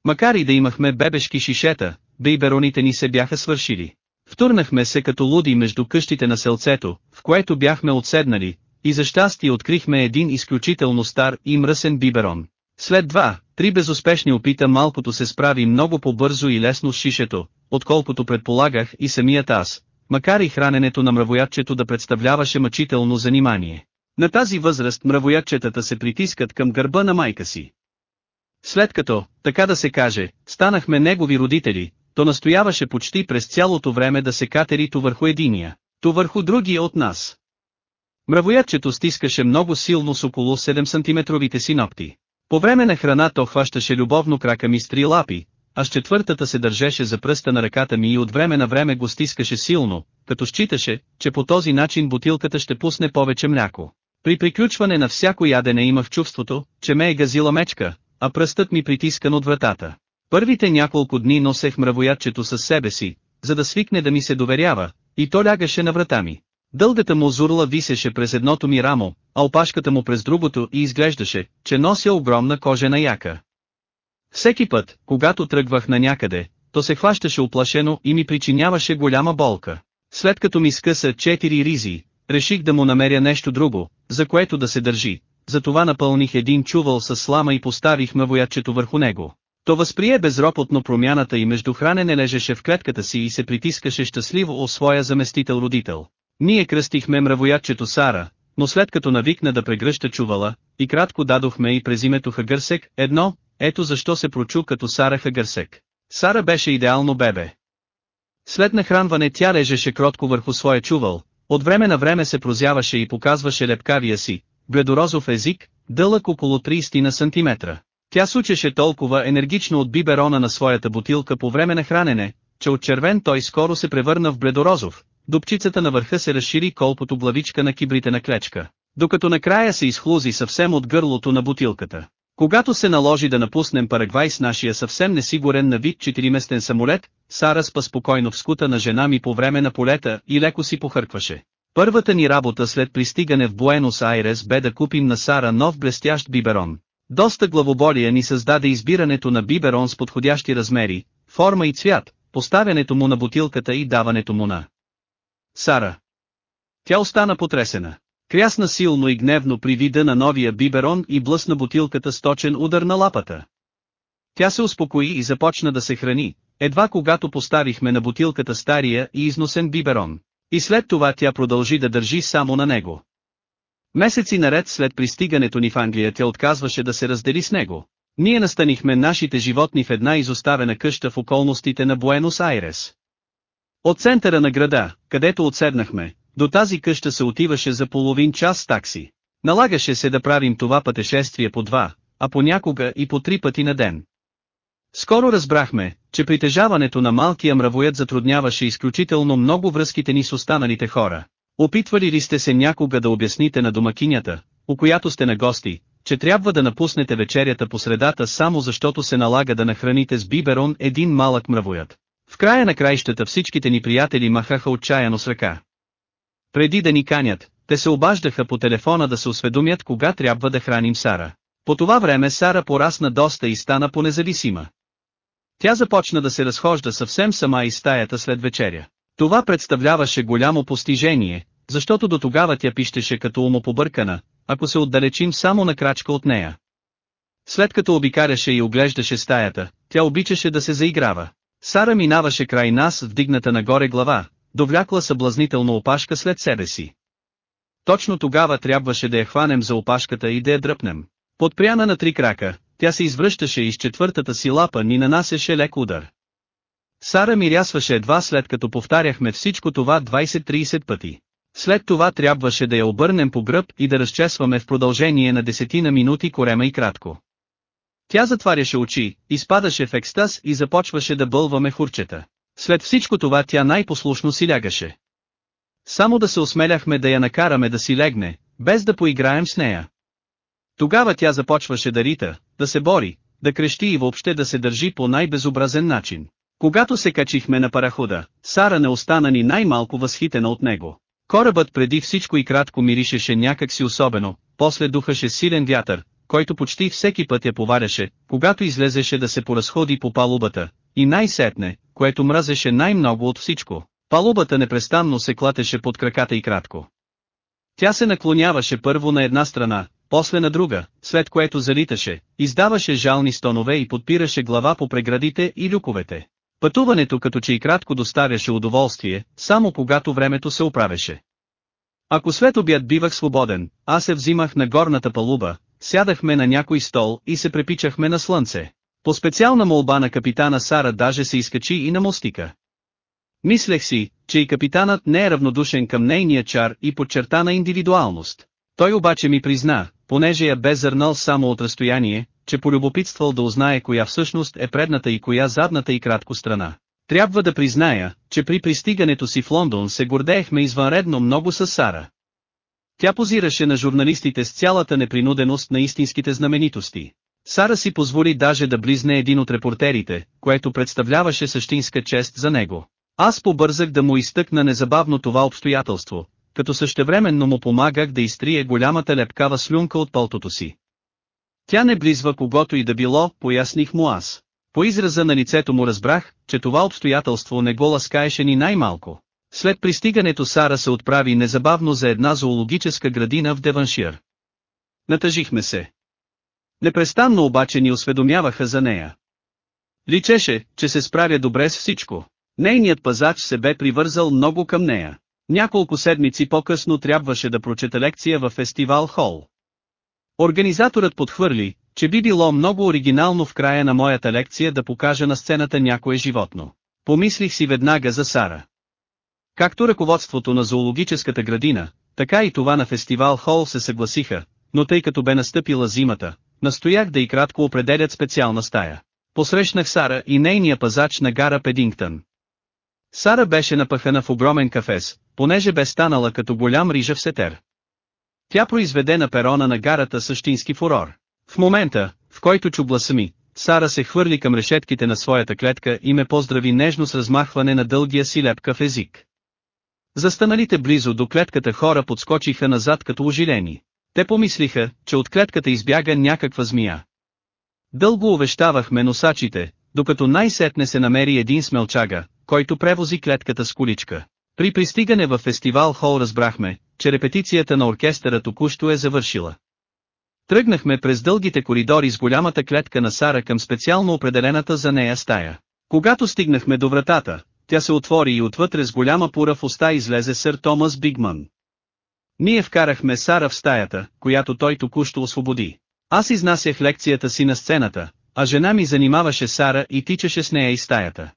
Макар и да имахме бебешки шишета, бейбероните ни се бяха свършили. Втурнахме се като луди между къщите на селцето, в което бяхме отседнали, и за щастие открихме един изключително стар и мръсен биберон. След два, три безуспешни опита малкото се справи много по-бързо и лесно с шишето, отколкото предполагах и самият аз, макар и храненето на мравоядчето да представляваше мъчително занимание. На тази възраст мравоядчетата се притискат към гърба на майка си. След като, така да се каже, станахме негови родители, то настояваше почти през цялото време да се катери то върху единия, то върху другия от нас. Мравоядчето стискаше много силно с около 7 см си ногти. По време на храна то хващаше любовно крака ми с три лапи, а с четвъртата се държеше за пръста на ръката ми и от време на време го стискаше силно, като считаше, че по този начин бутилката ще пусне повече мляко. При приключване на всяко ядене имах чувството, че ме е газила мечка, а пръстът ми притискан от вратата. Първите няколко дни носех мравоядчето със себе си, за да свикне да ми се доверява, и то лягаше на врата ми. Дългата му зурла висеше през едното ми рамо, а опашката му през другото и изглеждаше, че нося огромна кожена яка. Всеки път, когато тръгвах на някъде, то се хващаше оплашено и ми причиняваше голяма болка. След като ми скъса четири ризи, реших да му намеря нещо друго, за което да се държи. Затова напълних един чувал с слама и поставих мъвоячето върху него. То възприе безропотно промяната и между хранене лежеше в клетката си и се притискаше щастливо о своя заместител-родител. Ние кръстихме мравоядчето Сара, но след като навикна да прегръща чувала, и кратко дадохме и през името Хагърсек, едно, ето защо се прочу като Сара Хагърсек. Сара беше идеално бебе. След нахранване тя лежеше кротко върху своя чувал, от време на време се прозяваше и показваше лепкавия си, бледорозов език, дълъг около 30 на сантиметра. Тя сучеше толкова енергично от биберона на своята бутилка по време на хранене, че от червен той скоро се превърна в бледорозов, дупчицата на върха се разшири колкото главичка на кибрите на клечка, докато накрая се изхлузи съвсем от гърлото на бутилката. Когато се наложи да напуснем Парагвай с нашия съвсем несигурен на вид четириместен самолет, Сара спа спокойно в скута на жена ми по време на полета и леко си похъркваше. Първата ни работа след пристигане в Буенос Айрес бе да купим на Сара нов блестящ биберон. Доста главоболия ни създаде избирането на биберон с подходящи размери, форма и цвят, поставянето му на бутилката и даването му на Сара. Тя остана потресена. Крясна силно и гневно при вида на новия биберон и блъсна бутилката с точен удар на лапата. Тя се успокои и започна да се храни, едва когато поставихме на бутилката стария и износен биберон. И след това тя продължи да държи само на него. Месеци наред след пристигането ни в Англия тя отказваше да се раздели с него. Ние настанихме нашите животни в една изоставена къща в околностите на Буенос Айрес. От центъра на града, където отседнахме, до тази къща се отиваше за половин час с такси. Налагаше се да правим това пътешествие по два, а понякога и по три пъти на ден. Скоро разбрахме, че притежаването на малкия мравоят затрудняваше изключително много връзките ни с останалите хора. Опитвали ли сте се някога да обясните на домакинята, у която сте на гости, че трябва да напуснете вечерята по средата само защото се налага да нахраните с биберон един малък мравоят? В края на краищата всичките ни приятели махаха отчаяно с ръка. Преди да ни канят, те се обаждаха по телефона да се осведомят кога трябва да храним Сара. По това време Сара порасна доста и стана понезависима. Тя започна да се разхожда съвсем сама из стаята след вечеря. Това представляваше голямо постижение, защото до тогава тя пищеше като умопобъркана, ако се отдалечим само на крачка от нея. След като обикаряше и оглеждаше стаята, тя обичаше да се заиграва. Сара минаваше край нас вдигната нагоре глава, довлякла съблазнително опашка след себе си. Точно тогава трябваше да я хванем за опашката и да я дръпнем. Подпряна на три крака, тя се извръщаше и с четвъртата си лапа ни нанасяше лек удар. Сара мирясваше едва след като повтаряхме всичко това 20-30 пъти. След това трябваше да я обърнем по гръб и да разчесваме в продължение на десетина минути корема и кратко. Тя затваряше очи, изпадаше в екстаз и започваше да бълваме хурчета. След всичко това тя най-послушно си лягаше. Само да се осмеляхме да я накараме да си легне, без да поиграем с нея. Тогава тя започваше да рита, да се бори, да крещи и въобще да се държи по най-безобразен начин. Когато се качихме на парахода, Сара не остана ни най-малко възхитена от него. Корабът преди всичко и кратко миришеше някак си особено, после духаше силен вятър, който почти всеки път я поваряше, когато излезеше да се поразходи по палубата, и най-сетне, което мразеше най-много от всичко, Палубата непрестанно се клатеше под краката и кратко. Тя се наклоняваше първо на една страна, после на друга, след което залиташе, издаваше жални стонове и подпираше глава по преградите и люковете. Пътуването като че и кратко доставяше удоволствие, само когато времето се оправеше. Ако след обяд бивах свободен, аз се взимах на горната палуба, сядахме на някой стол и се препичахме на слънце. По специална молба на капитана Сара даже се изкачи и на мостика. Мислех си, че и капитанът не е равнодушен към нейния чар и подчертана индивидуалност. Той обаче ми призна, понеже я бе зърнал само от разстояние, че полюбопитствал да узнае коя всъщност е предната и коя задната и кратко страна. Трябва да призная, че при пристигането си в Лондон се гордеехме извънредно много с Сара. Тя позираше на журналистите с цялата непринуденост на истинските знаменитости. Сара си позволи даже да близне един от репортерите, което представляваше същинска чест за него. Аз побързах да му изтъкна незабавно това обстоятелство, като същевременно му помагах да изтрие голямата лепкава слюнка от пълтото си. Тя не близва когото и да било, поясних му аз. По израза на лицето му разбрах, че това обстоятелство не го ласкаеше ни най-малко. След пристигането Сара се отправи незабавно за една зоологическа градина в Деваншир. Натъжихме се. Непрестанно обаче ни осведомяваха за нея. Личеше, че се справя добре с всичко. Нейният пазач се бе привързал много към нея. Няколко седмици по-късно трябваше да прочета лекция в фестивал Хол. Организаторът подхвърли, че би било много оригинално в края на моята лекция да покажа на сцената някое животно. Помислих си веднага за Сара. Както ръководството на зоологическата градина, така и това на фестивал Хол се съгласиха, но тъй като бе настъпила зимата, настоях да и кратко определят специална стая. Посрещнах Сара и нейния пазач на гара Педингтън. Сара беше напъхана в огромен кафес, понеже бе станала като голям рижав сетер. Тя произведе на перона на гарата същински фурор. В момента, в който чу гласа ми, Сара се хвърли към решетките на своята клетка и ме поздрави нежно с размахване на дългия си лепкав език. Застаналите близо до клетката хора подскочиха назад като ожилени. Те помислиха, че от клетката избяга някаква змия. Дълго увещавахме носачите, докато най-сетне се намери един смелчага, който превози клетката с количка. При пристигане в фестивал Хол разбрахме, че репетицията на оркестъра току-що е завършила. Тръгнахме през дългите коридори с голямата клетка на Сара към специално определената за нея стая. Когато стигнахме до вратата, тя се отвори и отвътре с голяма пура в уста излезе сър Томас Бигман. Ние вкарахме Сара в стаята, която той току-що освободи. Аз изнасях лекцията си на сцената, а жена ми занимаваше Сара и тичаше с нея из стаята.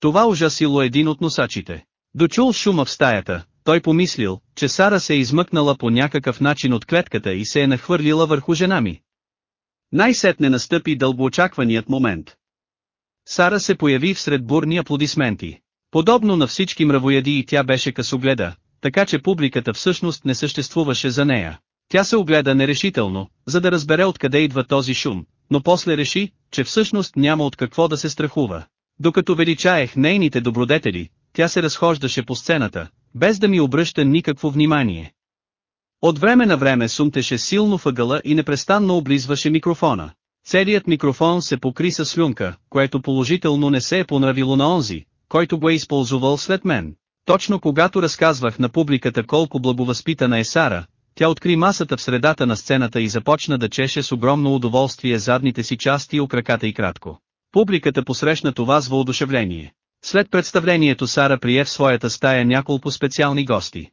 Това ужасило един от носачите. Дочул шума в стаята, той помислил, че Сара се е измъкнала по някакъв начин от клетката и се е нахвърлила върху жена ми. Най-сетне настъпи дълбоочакваният момент. Сара се появи всред бурни аплодисменти. Подобно на всички мравояди и тя беше късогледа, така че публиката всъщност не съществуваше за нея. Тя се огледа нерешително, за да разбере откъде идва този шум, но после реши, че всъщност няма от какво да се страхува. Докато величаех нейните добродетели, тя се разхождаше по сцената, без да ми обръща никакво внимание. От време на време сумтеше силно въгъла и непрестанно облизваше микрофона. Целият микрофон се покри с слюнка, което положително не се е понравило на онзи, който го е използвал след мен. Точно когато разказвах на публиката колко благовъзпитана е Сара, тя откри масата в средата на сцената и започна да чеше с огромно удоволствие задните си части и краката и кратко. Публиката посрещна това с въодушевление. След представлението Сара прие в своята стая няколко специални гости.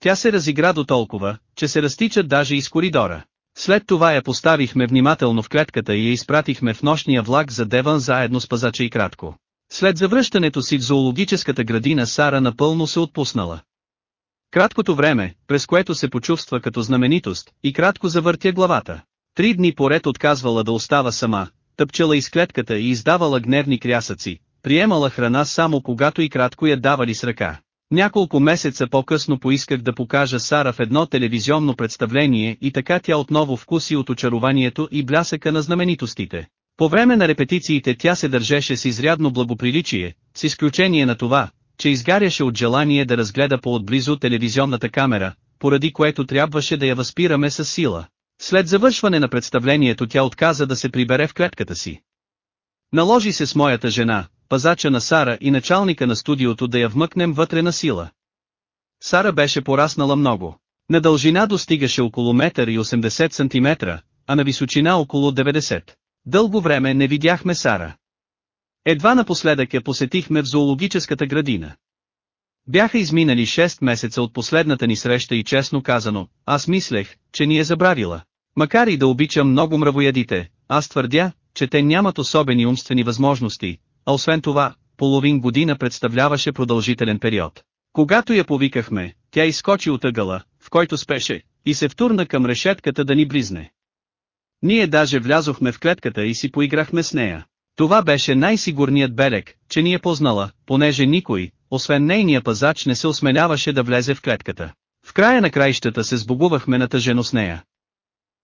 Тя се разигра до толкова, че се разтича даже из коридора. След това я поставихме внимателно в клетката и я изпратихме в нощния влак за Деван заедно с пазача и кратко. След завръщането си в зоологическата градина Сара напълно се отпуснала. Краткото време, през което се почувства като знаменитост, и кратко завъртя главата. Три дни поред отказвала да остава сама, тъпчела из клетката и издавала гневни крясъци, приемала храна само когато и кратко я давали с ръка. Няколко месеца по-късно поисках да покажа Сара в едно телевизионно представление и така тя отново вкуси от очарованието и блясъка на знаменитостите. По време на репетициите тя се държеше с изрядно благоприличие, с изключение на това, че изгаряше от желание да разгледа по-отблизо телевизионната камера, поради което трябваше да я възпираме с сила. След завършване на представлението тя отказа да се прибере в клетката си. Наложи се с моята жена, пазача на Сара и началника на студиото да я вмъкнем вътре на сила. Сара беше пораснала много. На дължина достигаше около метър и 80 см, а на височина около 90. Дълго време не видяхме Сара. Едва напоследък я посетихме в зоологическата градина. Бяха изминали 6 месеца от последната ни среща и честно казано, аз мислех, че ни е забравила. Макар и да обичам много мравоядите, аз твърдя, че те нямат особени умствени възможности, а освен това, половин година представляваше продължителен период. Когато я повикахме, тя изскочи от ъгъла, в който спеше, и се втурна към решетката да ни близне. Ние даже влязохме в клетката и си поиграхме с нея. Това беше най-сигурният белег, че ни е познала, понеже никой, освен нейния пазач не се осмеляваше да влезе в клетката. В края на краищата се сбогувахме натъжено с нея.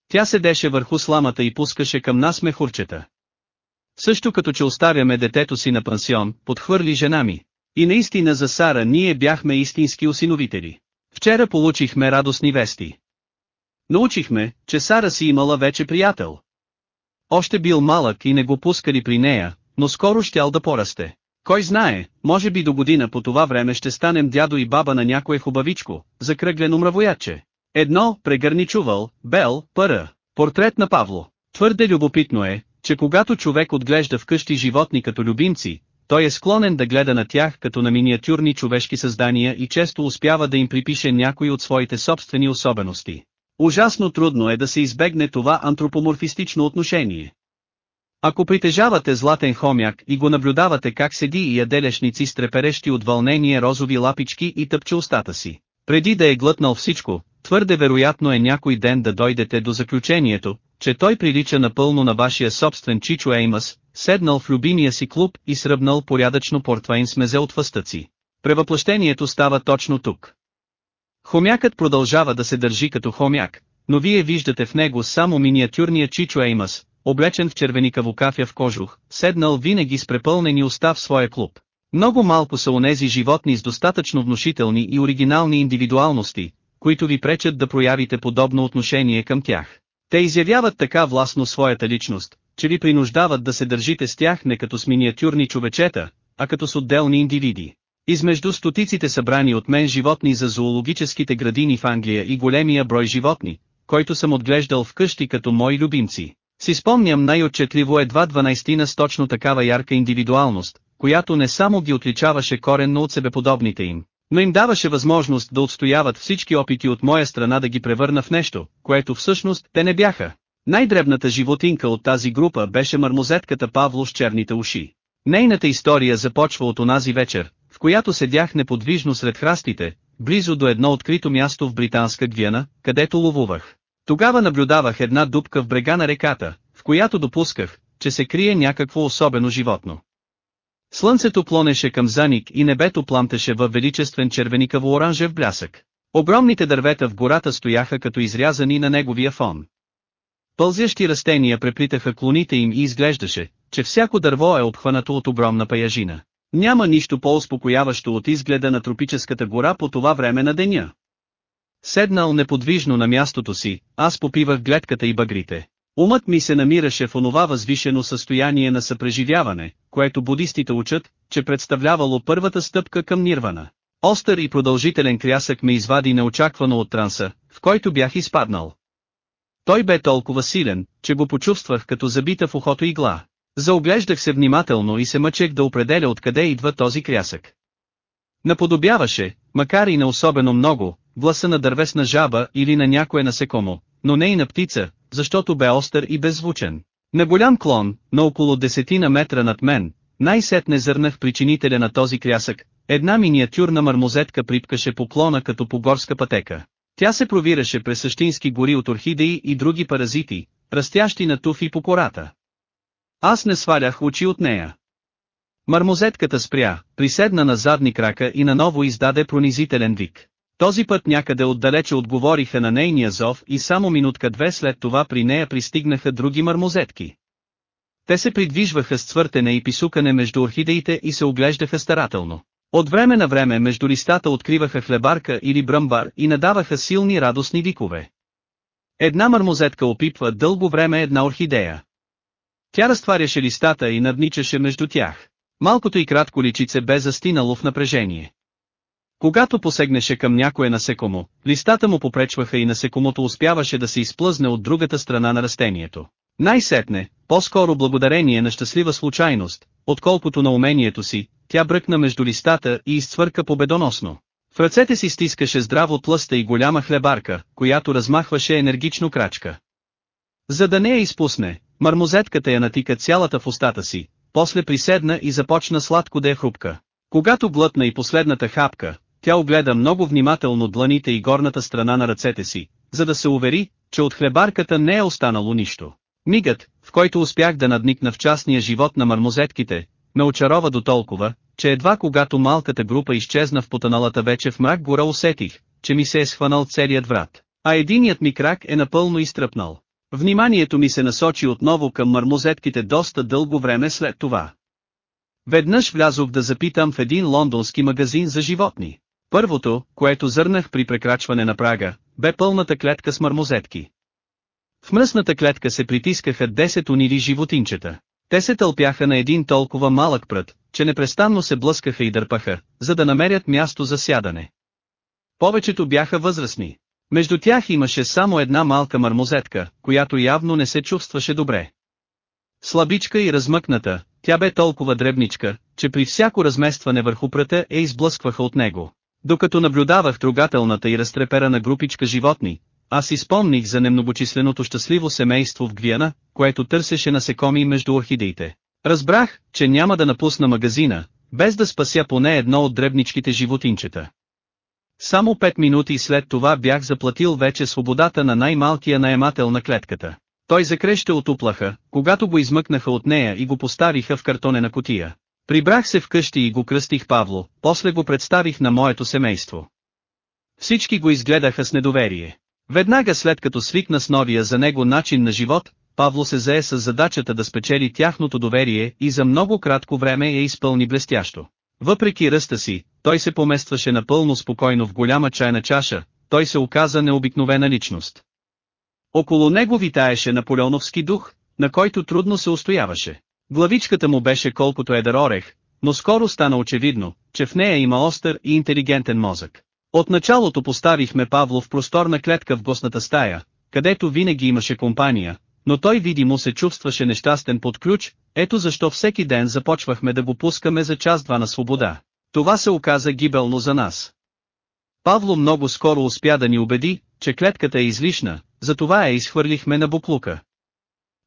Тя седеше върху сламата и пускаше към нас мехурчета. Също като че оставяме детето си на пансион, подхвърли жена ми. И наистина за Сара ние бяхме истински осиновители. Вчера получихме радостни вести. Научихме, че Сара си имала вече приятел. Още бил малък и не го пускали при нея, но скоро щял да порасте. Кой знае, може би до година по това време ще станем дядо и баба на някое хубавичко, закръглено мравояче. Едно, прегърничувал, Бел, Пъра, портрет на Павло. Твърде любопитно е, че когато човек отглежда вкъщи животни като любимци, той е склонен да гледа на тях като на миниатюрни човешки създания и често успява да им припише някои от своите собствени особености. Ужасно трудно е да се избегне това антропоморфистично отношение. Ако притежавате златен хомяк и го наблюдавате как седи и яде лешници с треперещи от вълнение розови лапички и тъпче устата си, преди да е глътнал всичко, твърде вероятно е някой ден да дойдете до заключението, че той прилича напълно на вашия собствен Чичо Еймас, седнал в любимия си клуб и сръбнал порядъчно портвайн с мезе от въстъци. Превъплъщението става точно тук. Хомякът продължава да се държи като хомяк, но вие виждате в него само миниатюрния Чичо Еймас, облечен в червеникаво кафя в кожух, седнал винаги с препълнени уста в своя клуб. Много малко са онези животни с достатъчно внушителни и оригинални индивидуалности, които ви пречат да проявите подобно отношение към тях. Те изявяват така властно своята личност, че ви принуждават да се държите с тях не като с миниатюрни човечета, а като с отделни индивиди. Измежду стотиците събрани от мен животни за зоологическите градини в Англия и големия брой животни, който съм отглеждал вкъщи като мои любимци, си спомням най-отчетливо едва 12 на с точно такава ярка индивидуалност, която не само ги отличаваше коренно от себеподобните им, но им даваше възможност да отстояват всички опити от моя страна да ги превърна в нещо, което всъщност те не бяха. Най-дребната животинка от тази група беше мармозетката Павло с черните уши. Нейната история започва от онази вечер, в която седях неподвижно сред храстите, близо до едно открито място в Британска Гвиана, където ловувах. Тогава наблюдавах една дупка в брега на реката, в която допусках, че се крие някакво особено животно. Слънцето плонеше към заник и небето пламтеше във величествен червеникаво-оранжев блясък. Огромните дървета в гората стояха като изрязани на неговия фон. Пълзящи растения преплитаха клоните им и изглеждаше, че всяко дърво е обхванато от огромна паяжина. Няма нищо по-успокояващо от изгледа на тропическата гора по това време на деня. Седнал неподвижно на мястото си, аз попивах гледката и багрите. Умът ми се намираше в онова възвишено състояние на съпреживяване, което будистите учат, че представлявало първата стъпка към нирвана. Остър и продължителен крясък ме извади неочаквано от транса, в който бях изпаднал. Той бе толкова силен, че го почувствах като забита в ухото игла. Заоглеждах се внимателно и се мъчех да определя откъде идва този крясък. Наподобяваше, макар и не особено много, гласа на дървесна жаба или на някое насекомо, но не и на птица, защото бе остър и беззвучен. На голям клон, на около десетина метра над мен, най-сетне зърнах причинителя на този крясък, една миниатюрна мармозетка припкаше по клона като по горска пътека. Тя се провираше през същински гори от орхидеи и други паразити, растящи на туфи по кората. Аз не свалях очи от нея. Мармозетката спря, приседна на задни крака и наново издаде пронизителен вик. Този път някъде отдалече отговориха на нейния зов и само минутка-две след това при нея пристигнаха други мармозетки. Те се придвижваха с цвъртене и писукане между орхидеите и се оглеждаха старателно. От време на време между листата откриваха хлебарка или бръмбар и надаваха силни радостни викове. Една мармозетка опипва дълго време една орхидея. Тя разтваряше листата и надничаше между тях. Малкото и кратко личице бе застинало в напрежение. Когато посегнеше към някое насекомо, листата му попречваха и насекомото успяваше да се изплъзне от другата страна на растението. Най-сетне, по-скоро благодарение на щастлива случайност, отколкото на умението си, тя бръкна между листата и изцвърка победоносно. В ръцете си стискаше здраво тлъста и голяма хлебарка, която размахваше енергично крачка. За да не я изпусне, мармозетката я натика цялата в устата си, после приседна и започна сладко да я хрупка. Когато глътна и последната хапка, тя огледа много внимателно дланите и горната страна на ръцете си, за да се увери, че от хлебарката не е останало нищо. Мигът, в който успях да надникна в частния живот на мармозетките, ме очарова до толкова, че едва когато малката група изчезна в потаналата вече в мрак гора усетих, че ми се е схванал целият врат, а единият ми крак е напълно изтръпнал. Вниманието ми се насочи отново към мармозетките доста дълго време след това. Веднъж влязох да запитам в един лондонски магазин за животни. Първото, което зърнах при прекрачване на прага, бе пълната клетка с мармозетки. В мръсната клетка се притискаха 10 унири животинчета. Те се тълпяха на един толкова малък прът, че непрестанно се блъскаха и дърпаха, за да намерят място за сядане. Повечето бяха възрастни. Между тях имаше само една малка мармозетка, която явно не се чувстваше добре. Слабичка и размъкната, тя бе толкова дребничка, че при всяко разместване върху пръта е изблъскваха от него. Докато наблюдавах трогателната и разтреперана групичка животни, аз изпомних за немногочисленото щастливо семейство в Гвиана, което търсеше насекоми между орхидеите. Разбрах, че няма да напусна магазина, без да спася поне едно от дребничките животинчета. Само 5 минути след това бях заплатил вече свободата на най-малкия наемател на клетката. Той закреща от уплаха, когато го измъкнаха от нея и го поставиха в картонена котия. Прибрах се вкъщи и го кръстих Павло, после го представих на моето семейство. Всички го изгледаха с недоверие. Веднага след като свикна с новия за него начин на живот, Павло се зае с задачата да спечели тяхното доверие и за много кратко време я изпълни блестящо. Въпреки ръста си, той се поместваше напълно спокойно в голяма чайна чаша, той се оказа необикновена личност. Около него витаеше наполеоновски дух, на който трудно се устояваше. Главичката му беше колкото едър орех, но скоро стана очевидно, че в нея има остър и интелигентен мозък. От началото поставихме Павло в просторна клетка в гостната стая, където винаги имаше компания, но той видимо се чувстваше нещастен под ключ, ето защо всеки ден започвахме да го пускаме за час-два на свобода. Това се оказа гибелно за нас. Павло много скоро успя да ни убеди, че клетката е излишна, затова я изхвърлихме на буклука.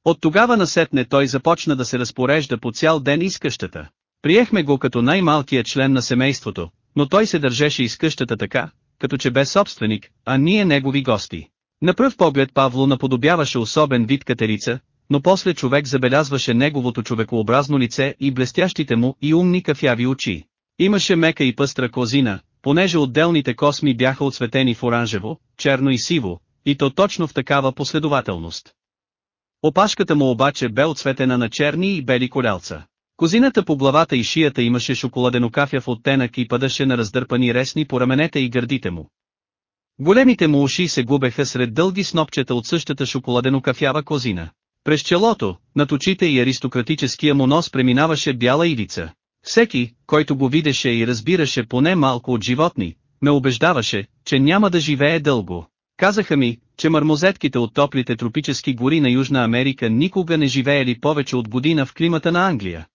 От тогава насетне той започна да се разпорежда по цял ден из къщата. Приехме го като най-малкият член на семейството, но той се държеше из къщата така, като че бе собственик, а ние негови гости. На пръв поглед Павло наподобяваше особен вид катерица, но после човек забелязваше неговото човекообразно лице и блестящите му и умни кафяви очи. Имаше мека и пъстра козина, понеже отделните косми бяха отсветени в оранжево, черно и сиво, и то точно в такава последователност. Опашката му обаче бе отсветена на черни и бели колялца. Козината по главата и шията имаше шоколадено-кафяв оттенък и падаше на раздърпани ресни по раменете и гърдите му. Големите му уши се губеха сред дълги снопчета от същата шоколадено-кафява козина. През челото, над очите и аристократическия му нос преминаваше бяла ивица. Всеки, който го видеше и разбираше поне малко от животни, ме убеждаваше, че няма да живее дълго. Казаха ми, че мармозетките от топлите тропически гори на Южна Америка никога не живеели повече от година в климата на Англия.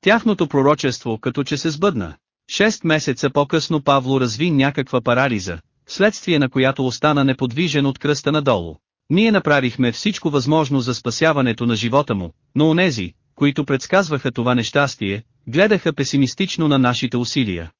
Тяхното пророчество като че се сбъдна. Шест месеца по-късно Павло разви някаква парализа, следствие на която остана неподвижен от кръста надолу. Ние направихме всичко възможно за спасяването на живота му, но онези, които предсказваха това нещастие, гледаха песимистично на нашите усилия.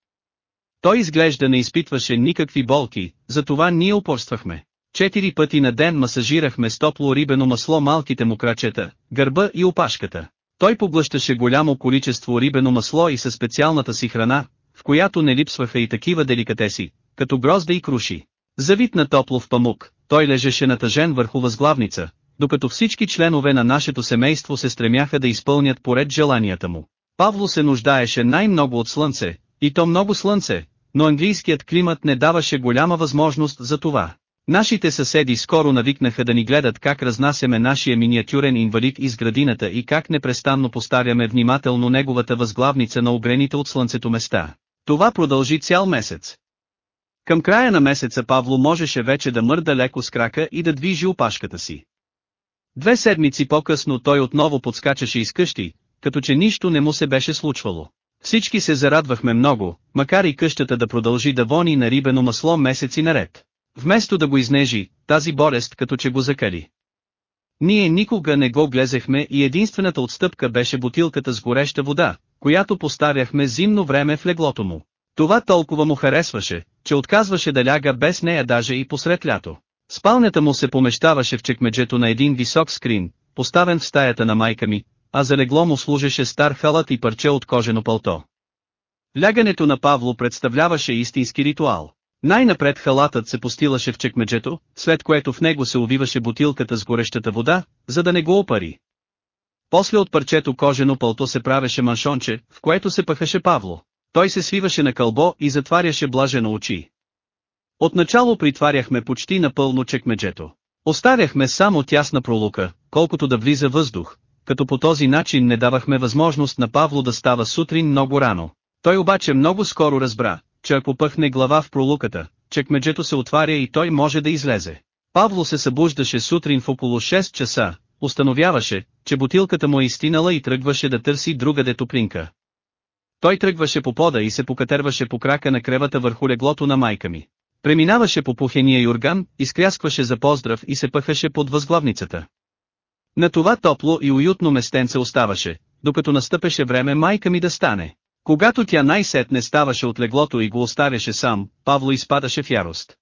Той изглежда не изпитваше никакви болки, затова ние упорствахме. Четири пъти на ден масажирахме с топло рибено масло малките му крачета, гърба и опашката. Той поглъщаше голямо количество рибено масло и със специалната си храна, в която не липсваха и такива деликатеси, като грозда и круши. Завит на топло в памук, той лежеше натъжен върху възглавница, докато всички членове на нашето семейство се стремяха да изпълнят поред желанията му. Павло се нуждаеше най-много от слънце, и то много слънце, но английският климат не даваше голяма възможност за това. Нашите съседи скоро навикнаха да ни гледат как разнасяме нашия миниатюрен инвалид из градината и как непрестанно поставяме внимателно неговата възглавница на огрените от слънцето места. Това продължи цял месец. Към края на месеца Павло можеше вече да мърда леко с крака и да движи опашката си. Две седмици по-късно той отново подскачаше из къщи, като че нищо не му се беше случвало. Всички се зарадвахме много, макар и къщата да продължи да вони на рибено масло месеци наред. Вместо да го изнежи, тази болест като че го закали. Ние никога не го глезехме и единствената отстъпка беше бутилката с гореща вода, която поставяхме зимно време в леглото му. Това толкова му харесваше, че отказваше да ляга без нея даже и посред лято. Спалнята му се помещаваше в чекмеджето на един висок скрин, поставен в стаята на майка ми, а за легло му служеше стар халат и парче от кожено пълто. Лягането на Павло представляваше истински ритуал. Най-напред халатът се постилаше в чекмеджето, след което в него се увиваше бутилката с горещата вода, за да не го опари. После от парчето кожено пълто се правеше маншонче, в което се пъхаше Павло. Той се свиваше на кълбо и затваряше блажено очи. Отначало притваряхме почти напълно чекмеджето. Оставяхме само тясна пролука, колкото да влиза въздух, като по този начин не давахме възможност на Павло да става сутрин много рано. Той обаче много скоро разбра, че ако пъхне глава в пролуката, чекмеджето се отваря и той може да излезе. Павло се събуждаше сутрин в около 6 часа, установяваше, че бутилката му е изтинала и тръгваше да търси другаде топлинка. Той тръгваше по пода и се покатерваше по крака на кревата върху леглото на майка ми. Преминаваше по пухения юрган, изкряскваше за поздрав и се пъхаше под възглавницата. На това топло и уютно местенце оставаше, докато настъпеше време майка ми да стане. Когато тя най-сетне ставаше от леглото и го оставяше сам, Павло изпадаше в ярост.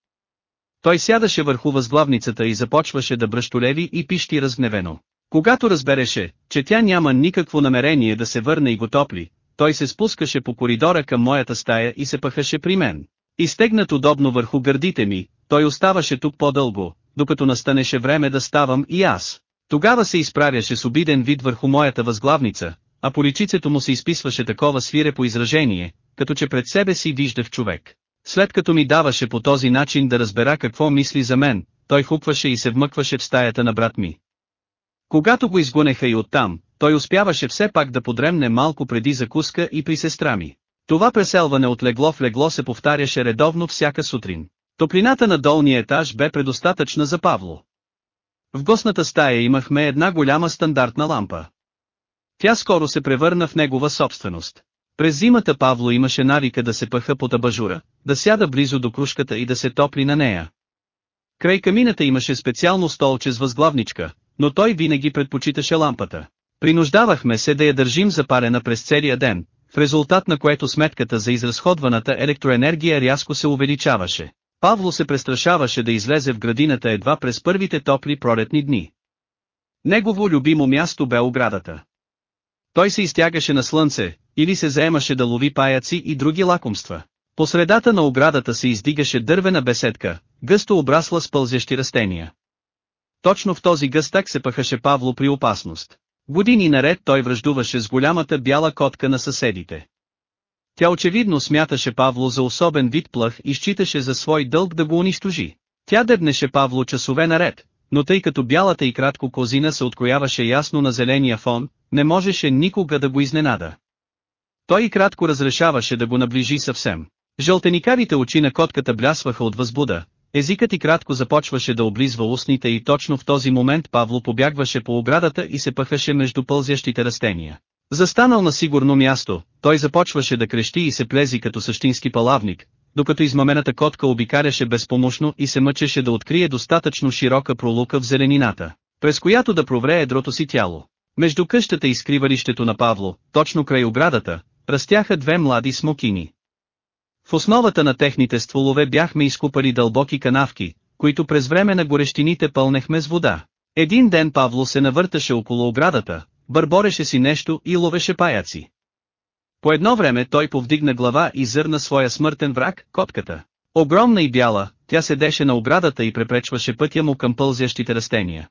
Той сядаше върху възглавницата и започваше да бръщолеви и пищи разгневено. Когато разбереше, че тя няма никакво намерение да се върне и го топли, той се спускаше по коридора към моята стая и се пъхаше при мен. Изтегнат удобно върху гърдите ми, той оставаше тук по-дълго, докато настанеше време да ставам и аз. Тогава се изправяше с обиден вид върху моята възглавница, а по личицето му се изписваше такова свирепо изражение, като че пред себе си вижда в човек. След като ми даваше по този начин да разбера какво мисли за мен, той хупваше и се вмъкваше в стаята на брат ми. Когато го изгонеха и оттам, той успяваше все пак да подремне малко преди закуска и при сестра ми. Това преселване от легло в легло се повтаряше редовно всяка сутрин. Топлината на долния етаж бе предостатъчна за Павло. В гостната стая имахме една голяма стандартна лампа. Тя скоро се превърна в негова собственост. През зимата Павло имаше навика да се пъха под абажура, да сяда близо до кружката и да се топли на нея. Край камината имаше специално столче с възглавничка, но той винаги предпочиташе лампата. Принуждавахме се да я държим запалена през целия ден, в резултат на което сметката за изразходваната електроенергия рязко се увеличаваше. Павло се престрашаваше да излезе в градината едва през първите топли пролетни дни. Негово любимо място бе оградата. Той се изтягаше на слънце, или се заемаше да лови паяци и други лакомства. По средата на оградата се издигаше дървена беседка, гъсто обрасла с пълзящи растения. Точно в този гъстак се пъхаше Павло при опасност. Години наред той връждуваше с голямата бяла котка на съседите. Тя очевидно смяташе Павло за особен вид плъх и считаше за свой дълг да го унищожи. Тя дебнеше Павло часове наред, но тъй като бялата и кратко козина се открояваше ясно на зеления фон, не можеше никога да го изненада. Той и кратко разрешаваше да го наближи съвсем. Жълтеникарите очи на котката блясваха от възбуда, езикът и кратко започваше да облизва устните и точно в този момент Павло побягваше по оградата и се пъхаше между пълзящите растения. Застанал на сигурно място, той започваше да крещи и се плези като същински палавник, докато измамената котка обикаряше безпомощно и се мъчеше да открие достатъчно широка пролука в зеленината, през която да проврее едрото си тяло. Между къщата и скривалището на Павло, точно край оградата, растяха две млади смокини. В основата на техните стволове бяхме изкупали дълбоки канавки, които през време на горещините пълнехме с вода. Един ден Павло се навърташе около оградата, бърбореше си нещо и ловеше паяци. По едно време той повдигна глава и зърна своя смъртен враг, котката. Огромна и бяла, тя седеше на оградата и препречваше пътя му към пълзящите растения.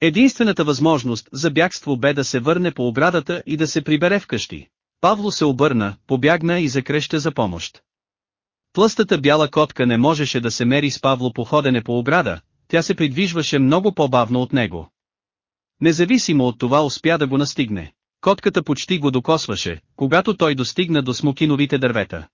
Единствената възможност за бягство бе да се върне по оградата и да се прибере вкъщи. Павло се обърна, побягна и закреща за помощ. Тлъстата бяла котка не можеше да се мери с Павло по ходене по ограда, тя се придвижваше много по-бавно от него. Независимо от това успя да го настигне. Котката почти го докосваше, когато той достигна до смокиновите дървета.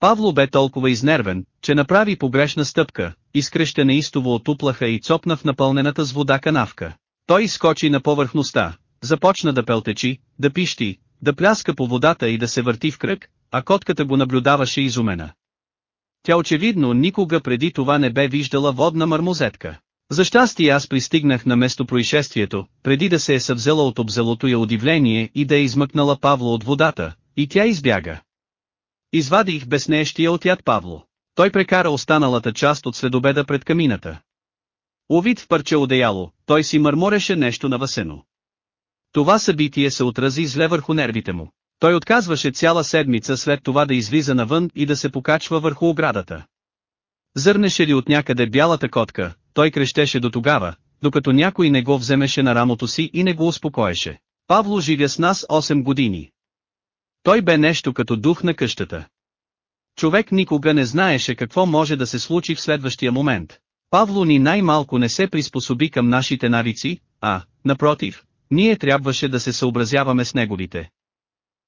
Павло бе толкова изнервен, че направи погрешна стъпка, изкреща неистово от уплаха и цопна в напълнената с вода канавка. Той изскочи на повърхността, започна да пелтечи, да пищи, да пляска по водата и да се върти в кръг, а котката го наблюдаваше изумена. Тя очевидно никога преди това не бе виждала водна мармозетка. За щастие аз пристигнах на место происшествието, преди да се е съвзела от обзелото я удивление и да е измъкнала Павло от водата, и тя избяга. Извадих безнещия от яд Павло. Той прекара останалата част от следобеда пред камината. Овид в парче одеяло, той си мърмореше нещо навасено. Това събитие се отрази зле върху нервите му. Той отказваше цяла седмица след това да излиза навън и да се покачва върху оградата. Зърнеше ли от някъде бялата котка, той крещеше до тогава, докато някой не го вземеше на рамото си и не го успокоеше. Павло живя с нас 8 години. Той бе нещо като дух на къщата. Човек никога не знаеше какво може да се случи в следващия момент. Павло ни най-малко не се приспособи към нашите навици, а, напротив, ние трябваше да се съобразяваме с неговите.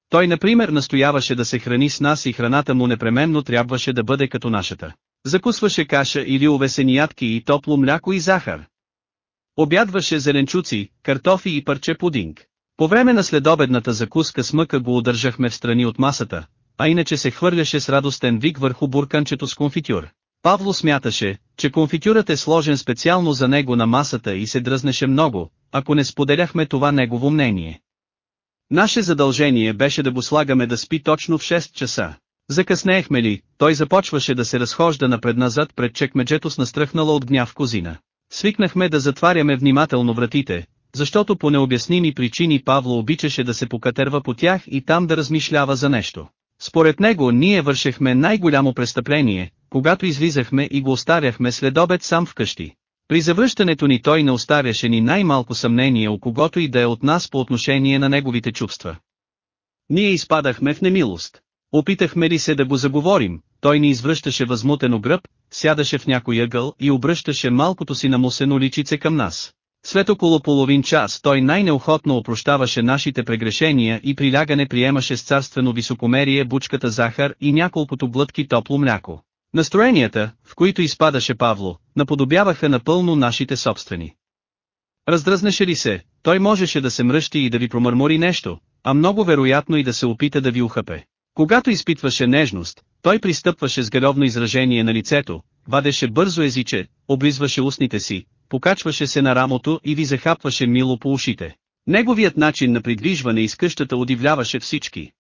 Той например настояваше да се храни с нас и храната му непременно трябваше да бъде като нашата. Закусваше каша или овесени ядки и топло мляко и захар. Обядваше зеленчуци, картофи и парче пудинг. По време на следобедната закуска с мъка го удържахме в страни от масата, а иначе се хвърляше с радостен вик върху бурканчето с конфитюр. Павло смяташе, че конфитюрът е сложен специално за него на масата и се дръзнеше много, ако не споделяхме това негово мнение. Наше задължение беше да го слагаме да спи точно в 6 часа. Закъснеехме ли, той започваше да се разхожда напред-назад пред чекмеджето с настръхнала от гняв козина. Свикнахме да затваряме внимателно вратите, защото по необясними причини Павло обичаше да се покатерва по тях и там да размишлява за нещо. Според него ние вършехме най-голямо престъпление, когато излизахме и го оставяхме след обед сам вкъщи. При завръщането ни той не оставяше ни най-малко съмнение о когото и да е от нас по отношение на неговите чувства. Ние изпадахме в немилост. Опитахме ли се да го заговорим, той ни извръщаше възмутено гръб, сядаше в някой ъгъл и обръщаше малкото си намусено личице към нас. След около половин час той най-неохотно опрощаваше нашите прегрешения и прилягане приемаше с царствено високомерие бучката захар и няколкото глътки топло мляко. Настроенията, в които изпадаше Павло, наподобяваха напълно нашите собствени. Раздразнеше ли се, той можеше да се мръщи и да ви промърмори нещо, а много вероятно и да се опита да ви ухъпе. Когато изпитваше нежност, той пристъпваше с галевно изражение на лицето, вадеше бързо езиче, облизваше устните си, покачваше се на рамото и ви захапваше мило по ушите. Неговият начин на придвижване из къщата удивляваше всички.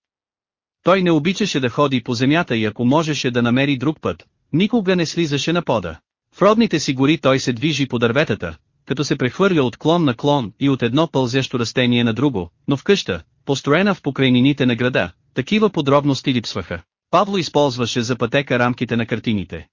Той не обичаше да ходи по земята и ако можеше да намери друг път, никога не слизаше на пода. В родните си гори той се движи по дърветата, като се прехвърля от клон на клон и от едно пълзящо растение на друго, но в къща, построена в покрайнините на града, такива подробности липсваха. Павло използваше за пътека рамките на картините.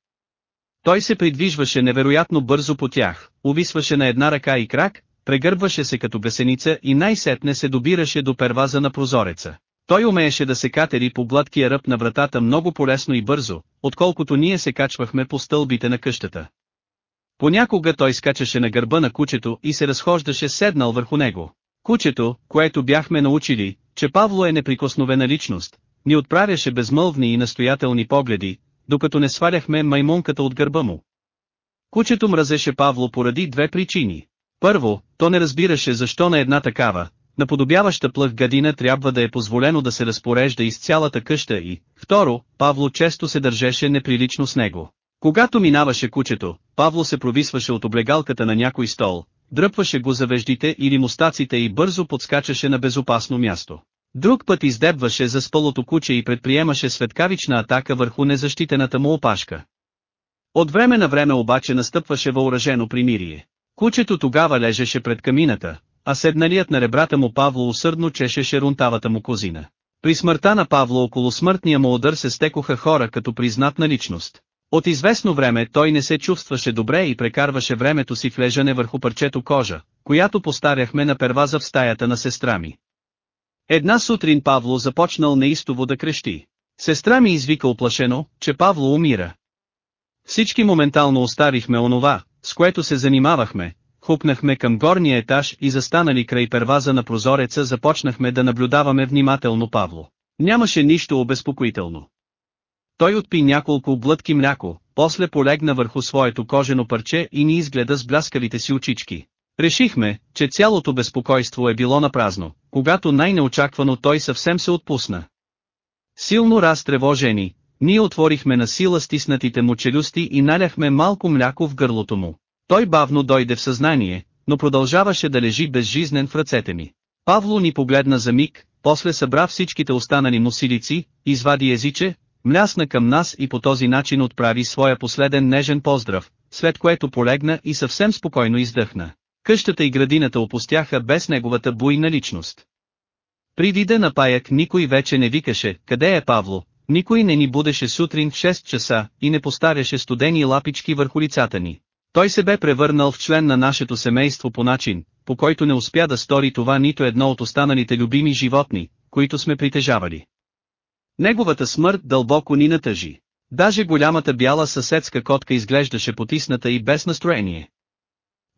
Той се придвижваше невероятно бързо по тях, увисваше на една ръка и крак, прегърбваше се като гасеница и най-сетне се добираше до перваза на прозореца. Той умееше да се катери по гладкия ръб на вратата много полесно и бързо, отколкото ние се качвахме по стълбите на къщата. Понякога той скачаше на гърба на кучето и се разхождаше седнал върху него. Кучето, което бяхме научили, че Павло е неприкосновена личност, ни отправяше безмълвни и настоятелни погледи, докато не сваляхме маймунката от гърба му. Кучето мразеше Павло поради две причини. Първо, то не разбираше защо на една такава, наподобяваща плъх гадина трябва да е позволено да се разпорежда из цялата къща и, второ, Павло често се държеше неприлично с него. Когато минаваше кучето, Павло се провисваше от облегалката на някой стол, дръпваше го за веждите или мустаците и бързо подскачаше на безопасно място. Друг път издебваше за спълото куче и предприемаше светкавична атака върху незащитената му опашка. От време на време обаче настъпваше въоръжено примирие. Кучето тогава лежеше пред камината, а седналият на ребрата му Павло усърдно чешеше рунтавата му козина. При смъртта на Павло около смъртния му удар се стекоха хора като признатна личност. От известно време той не се чувстваше добре и прекарваше времето си в лежане върху парчето кожа, която постаряхме на перваза в стаята на сестра ми. Една сутрин Павло започнал неистово да крещи. Сестра ми извика оплашено, че Павло умира. Всички моментално оставихме онова, с което се занимавахме, хупнахме към горния етаж и застанали край перваза на прозореца започнахме да наблюдаваме внимателно Павло. Нямаше нищо обезпокоително. Той отпи няколко блътки мляко, после полегна върху своето кожено парче и ни изгледа с бляскавите си очички. Решихме, че цялото безпокойство е било напразно, когато най-неочаквано той съвсем се отпусна. Силно разтревожени, ние отворихме на сила стиснатите му челюсти и наляхме малко мляко в гърлото му. Той бавно дойде в съзнание, но продължаваше да лежи безжизнен в ръцете ми. Павло ни погледна за миг, после събра всичките останали му силици, извади езиче, млясна към нас и по този начин отправи своя последен нежен поздрав, след което полегна и съвсем спокойно издъхна. Къщата и градината опустяха без неговата буйна личност. При вида на паяк никой вече не викаше, къде е Павло, никой не ни будеше сутрин в 6 часа и не постаряше студени лапички върху лицата ни. Той се бе превърнал в член на нашето семейство по начин, по който не успя да стори това нито едно от останалите любими животни, които сме притежавали. Неговата смърт дълбоко ни натъжи. Даже голямата бяла съседска котка изглеждаше потисната и без настроение.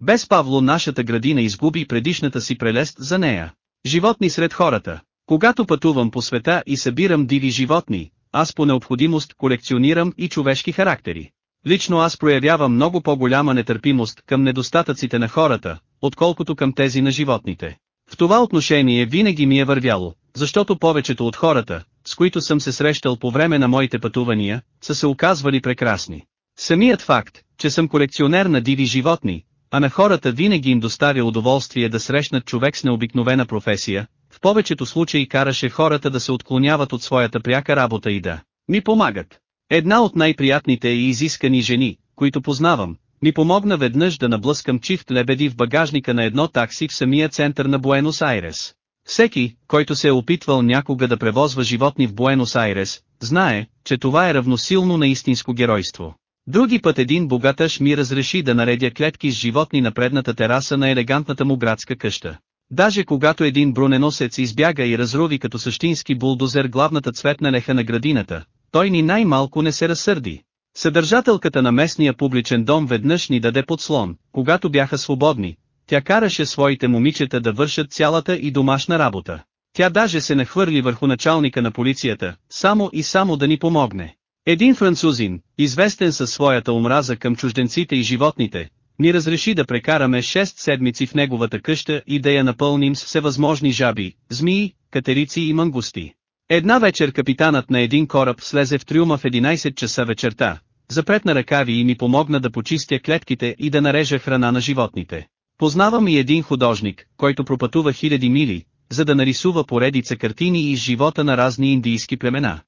Без Павло нашата градина изгуби предишната си прелест за нея. Животни сред хората. Когато пътувам по света и събирам диви животни, аз по необходимост колекционирам и човешки характери. Лично аз проявявам много по-голяма нетърпимост към недостатъците на хората, отколкото към тези на животните. В това отношение винаги ми е вървяло, защото повечето от хората, с които съм се срещал по време на моите пътувания, са се оказвали прекрасни. Самият факт, че съм колекционер на диви животни, а на хората винаги им доставя удоволствие да срещнат човек с необикновена професия, в повечето случаи караше хората да се отклоняват от своята пряка работа и да ми помагат. Една от най-приятните и изискани жени, които познавам, ми помогна веднъж да наблъскам чифт лебеди в багажника на едно такси в самия център на Буенос Айрес. Всеки, който се е опитвал някога да превозва животни в Буенос Айрес, знае, че това е равносилно на истинско геройство. Други път един богатъж ми разреши да наредя клетки с животни на предната тераса на елегантната му градска къща. Даже когато един броненосец избяга и разруви като същински булдозер главната цветна леха на градината, той ни най-малко не се разсърди. Съдържателката на местния публичен дом веднъж ни даде подслон, когато бяха свободни. Тя караше своите момичета да вършат цялата и домашна работа. Тя даже се нахвърли върху началника на полицията, само и само да ни помогне. Един французин, известен със своята омраза към чужденците и животните, ни разреши да прекараме 6 седмици в неговата къща и да я напълним с всевъзможни жаби, змии, катерици и мангусти. Една вечер капитанът на един кораб слезе в трюма в 11 часа вечерта, запретна ръкави и ми помогна да почистя клетките и да нарежа храна на животните. Познавам и един художник, който пропътува хиляди мили, за да нарисува поредица картини из живота на разни индийски племена.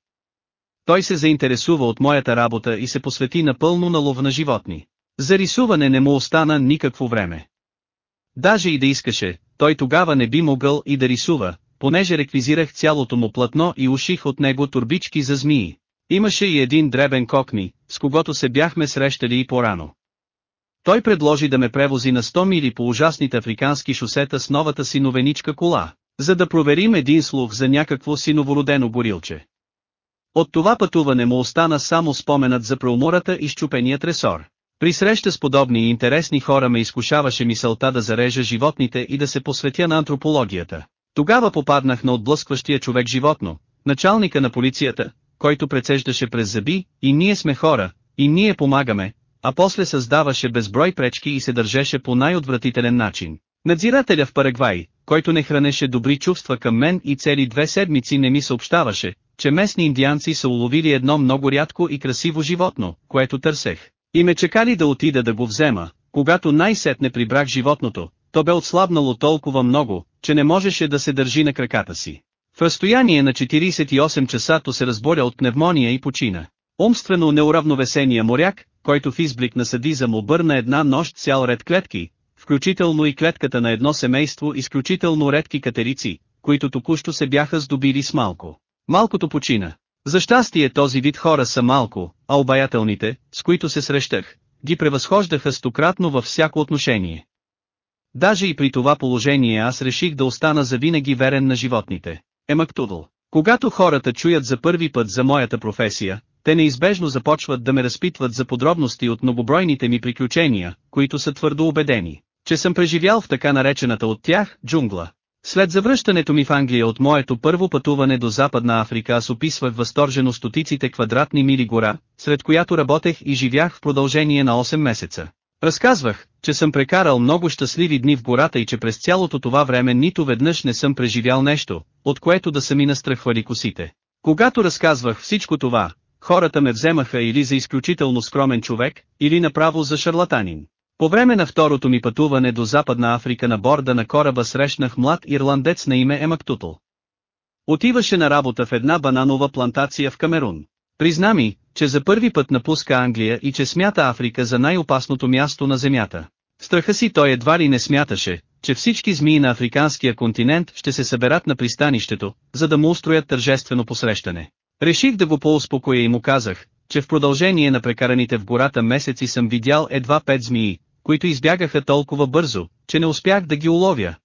Той се заинтересува от моята работа и се посвети напълно на лов на животни. За рисуване не му остана никакво време. Даже и да искаше, той тогава не би могъл и да рисува, понеже реквизирах цялото му платно и уших от него турбички за змии. Имаше и един дребен кокни, с когото се бяхме срещали и по-рано. Той предложи да ме превози на 100 мили по ужасните африкански шосета с новата си новеничка кола, за да проверим един слух за някакво си новородено горилче. От това пътуване му остана само споменът за преумората и щупения тресор. При среща с подобни и интересни хора ме изкушаваше мисълта да зарежа животните и да се посветя на антропологията. Тогава попаднах на отблъскващия човек животно, началника на полицията, който прецеждаше през зъби, и ние сме хора, и ние помагаме, а после създаваше безброй пречки и се държеше по най-отвратителен начин. Надзирателя в Парагвай, който не хранеше добри чувства към мен и цели две седмици не ми съобщаваше, че местни индианци са уловили едно много рядко и красиво животно, което търсех. И ме чекали да отида да го взема, когато най-сетне прибрах животното, то бе отслабнало толкова много, че не можеше да се държи на краката си. В разстояние на 48 часато се разборя от пневмония и почина. Умствено неуравновесения моряк, който в изблик на садизъм обърна една нощ цял ред клетки, включително и клетката на едно семейство изключително редки катерици, които току-що се бяха здобили с малко. Малкото почина. За щастие този вид хора са малко, а обаятелните, с които се срещах, ги превъзхождаха стократно във всяко отношение. Даже и при това положение аз реших да остана завинаги верен на животните. Емактудъл. Когато хората чуят за първи път за моята професия, те неизбежно започват да ме разпитват за подробности от многобройните ми приключения, които са твърдо убедени, че съм преживял в така наречената от тях джунгла. След завръщането ми в Англия от моето първо пътуване до Западна Африка аз описвах възторжено стотиците квадратни мили гора, сред която работех и живях в продължение на 8 месеца. Разказвах, че съм прекарал много щастливи дни в гората и че през цялото това време нито веднъж не съм преживял нещо, от което да са ми настрахвали косите. Когато разказвах всичко това, хората ме вземаха или за изключително скромен човек, или направо за шарлатанин. По време на второто ми пътуване до Западна Африка на борда на кораба срещнах млад ирландец на име Емактутл. Отиваше на работа в една бананова плантация в Камерун. Призна ми, че за първи път напуска Англия и че смята Африка за най-опасното място на Земята. Страха си той едва ли не смяташе, че всички змии на африканския континент ще се съберат на пристанището, за да му устроят тържествено посрещане. Реших да го поуспокоя и му казах, че в продължение на прекараните в гората месеци съм видял едва пет змии, които избягаха толкова бързо, че не успях да ги уловя.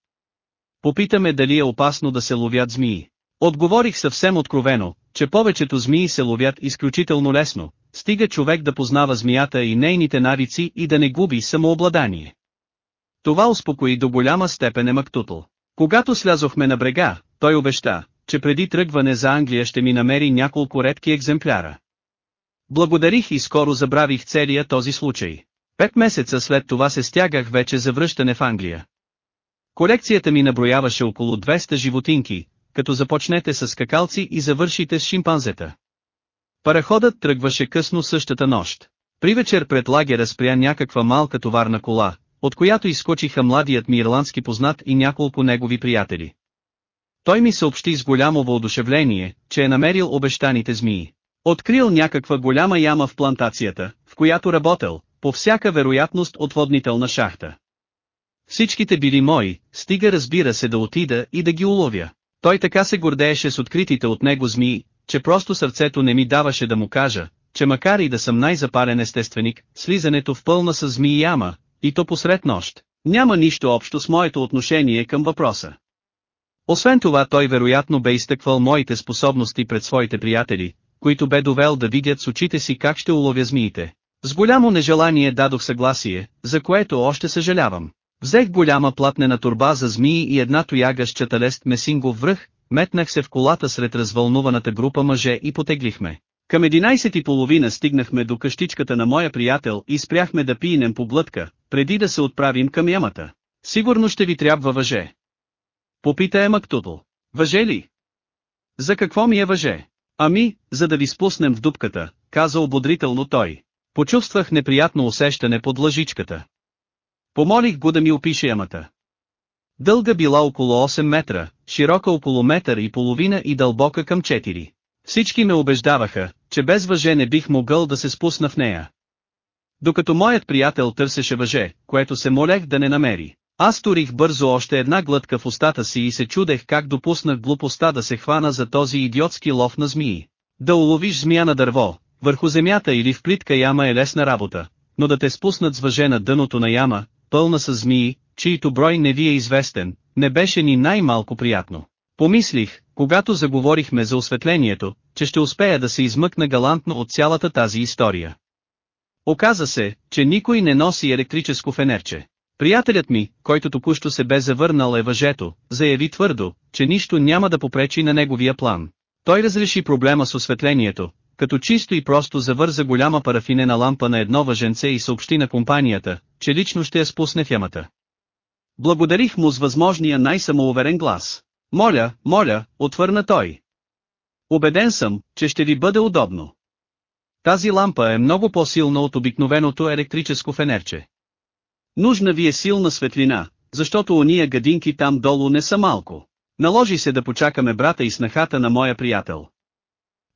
Попитаме дали е опасно да се ловят змии. Отговорих съвсем откровено, че повечето змии се ловят изключително лесно, стига човек да познава змията и нейните навици и да не губи самообладание. Това успокои до голяма степен Емактутл. Когато слязохме на брега, той обеща, че преди тръгване за Англия ще ми намери няколко редки екземпляра. Благодарих и скоро забравих целия този случай. Пет месеца след това се стягах вече за връщане в Англия. Колекцията ми наброяваше около 200 животинки, като започнете с скакалци и завършите с шимпанзета. Параходът тръгваше късно същата нощ. При вечер пред лагера спря някаква малка товарна кола, от която изскочиха младият ми ирландски познат и няколко негови приятели. Той ми съобщи с голямо въодушевление, че е намерил обещаните змии. Открил някаква голяма яма в плантацията, в която работел, по всяка вероятност отводнителна шахта. Всичките били мои, стига разбира се да отида и да ги уловя. Той така се гордееше с откритите от него змии, че просто сърцето не ми даваше да му кажа, че макар и да съм най-запален естественик, слизането в пълна с змии яма, и то посред нощ, няма нищо общо с моето отношение към въпроса. Освен това той вероятно бе изтъквал моите способности пред своите приятели, които бе довел да видят с очите си как ще уловя змиите. С голямо нежелание дадох съгласие, за което още съжалявам. Взех голяма платнена турба за змии и една тояга с чаталест месингов връх, метнах се в колата сред развълнуваната група мъже и потеглихме. Към 11.30 стигнахме до къщичката на моя приятел и спряхме да пиенем по глътка, преди да се отправим към ямата. Сигурно ще ви трябва въже. Попита е Мактутл. Въже ли? За какво ми е въже? Ами, за да ви спуснем в дупката, каза ободрително той. Почувствах неприятно усещане под лъжичката. Помолих го да ми опише ямата. Дълга била около 8 метра, широка около метър и половина и дълбока към 4. Всички ме убеждаваха, че без въже не бих могъл да се спусна в нея. Докато моят приятел търсеше въже, което се молех да не намери, аз турих бързо още една глътка в устата си и се чудех как допуснах глупостта да се хвана за този идиотски лов на змии. Да уловиш змия на дърво, върху земята или в плитка яма е лесна работа, но да те спуснат с въже на дъното на яма, пълна с змии, чието брой не ви е известен, не беше ни най-малко приятно. Помислих, когато заговорихме за осветлението, че ще успея да се измъкна галантно от цялата тази история. Оказа се, че никой не носи електрическо фенерче. Приятелят ми, който току-що се бе завърнал е въжето, заяви твърдо, че нищо няма да попречи на неговия план. Той разреши проблема с осветлението, като чисто и просто завърза голяма парафинена лампа на едно въженце и съобщи на компанията, че лично ще я спусне в ямата. Благодарих му с възможния най-самоуверен глас. Моля, моля, отвърна той. Обеден съм, че ще ви бъде удобно. Тази лампа е много по-силна от обикновеното електрическо фенерче. Нужна ви е силна светлина, защото ония гадинки там долу не са малко. Наложи се да почакаме брата и снахата на моя приятел.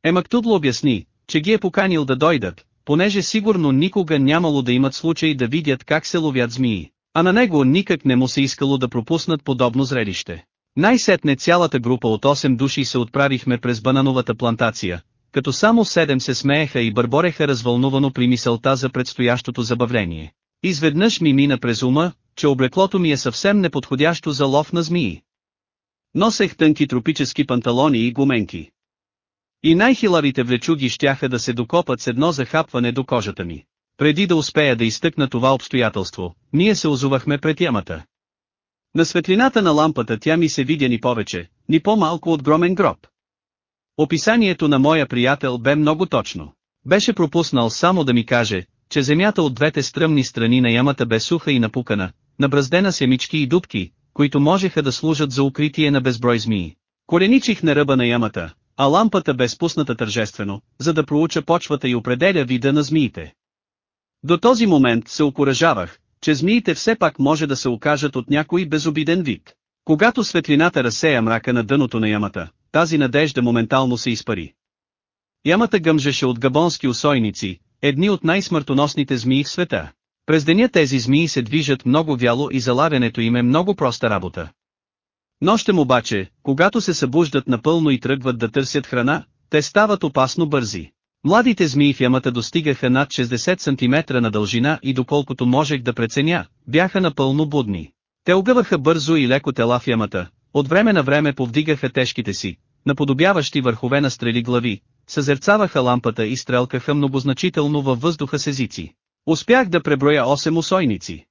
Емактудло обясни, че ги е поканил да дойдат, понеже сигурно никога нямало да имат случай да видят как се ловят змии, а на него никак не му се искало да пропуснат подобно зрелище. Най-сетне цялата група от 8 души се отправихме през банановата плантация, като само 7 се смееха и бърбореха развълнувано при мисълта за предстоящото забавление. Изведнъж ми мина през ума, че облеклото ми е съвсем неподходящо за лов на змии. Носех тънки тропически панталони и гуменки. И най-хиларите влечуги щяха да се докопат с едно захапване до кожата ми. Преди да успея да изтъкна това обстоятелство, ние се озувахме пред ямата. На светлината на лампата тя ми се видя ни повече, ни по-малко от громен гроб. Описанието на моя приятел бе много точно. Беше пропуснал само да ми каже, че земята от двете стръмни страни на ямата бе суха и напукана, набраздена с ямички и дубки, които можеха да служат за укритие на безброй змии. Коленичих на ръба на ямата, а лампата бе спусната тържествено, за да проуча почвата и определя вида на змиите. До този момент се окоръжавах, че змиите все пак може да се окажат от някой безобиден вид. Когато светлината разсея мрака на дъното на ямата, тази надежда моментално се изпари. Ямата гъмжеше от габонски усойници, едни от най-смъртоносните змии в света. През деня тези змии се движат много вяло и залавянето им е много проста работа. Нощем обаче, когато се събуждат напълно и тръгват да търсят храна, те стават опасно бързи. Младите змии в ямата достигаха над 60 см на дължина и доколкото можех да преценя, бяха напълно будни. Те огъваха бързо и леко тела в ямата, от време на време повдигаха тежките си, наподобяващи върхове на стрели глави, съзерцаваха лампата и стрелкаха многозначително във въздуха с езици. Успях да преброя 8 усойници.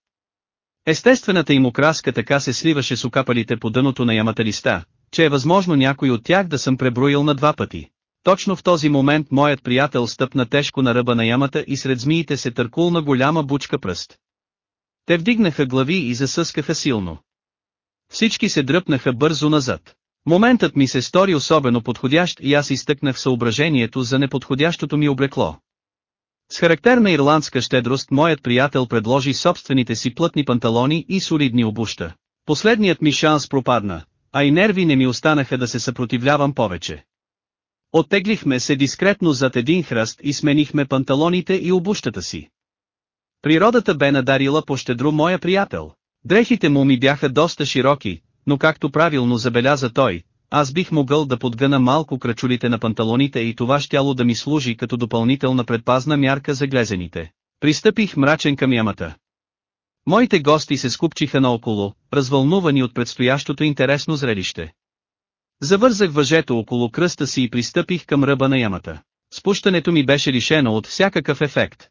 Естествената им окраска така се сливаше с окапалите по дъното на ямата листа, че е възможно някой от тях да съм преброил на два пъти. Точно в този момент моят приятел стъпна тежко на ръба на ямата и сред змиите се търкулна голяма бучка пръст. Те вдигнаха глави и засъскаха силно. Всички се дръпнаха бързо назад. Моментът ми се стори особено подходящ и аз изтъкнах съображението за неподходящото ми облекло. С характерна ирландска щедрост моят приятел предложи собствените си плътни панталони и солидни обуща. Последният ми шанс пропадна, а и нерви не ми останаха да се съпротивлявам повече. Оттеглихме се дискретно зад един хръст и сменихме панталоните и обущата си. Природата бе надарила пощедро моя приятел. Дрехите му ми бяха доста широки, но както правилно забеляза той, аз бих могъл да подгъна малко крачулите на панталоните и това щяло да ми служи като допълнителна предпазна мярка за глезените. Пристъпих мрачен към ямата. Моите гости се скупчиха наоколо, развълнувани от предстоящото интересно зрелище. Завързах въжето около кръста си и пристъпих към ръба на ямата. Спущането ми беше лишено от всякакъв ефект.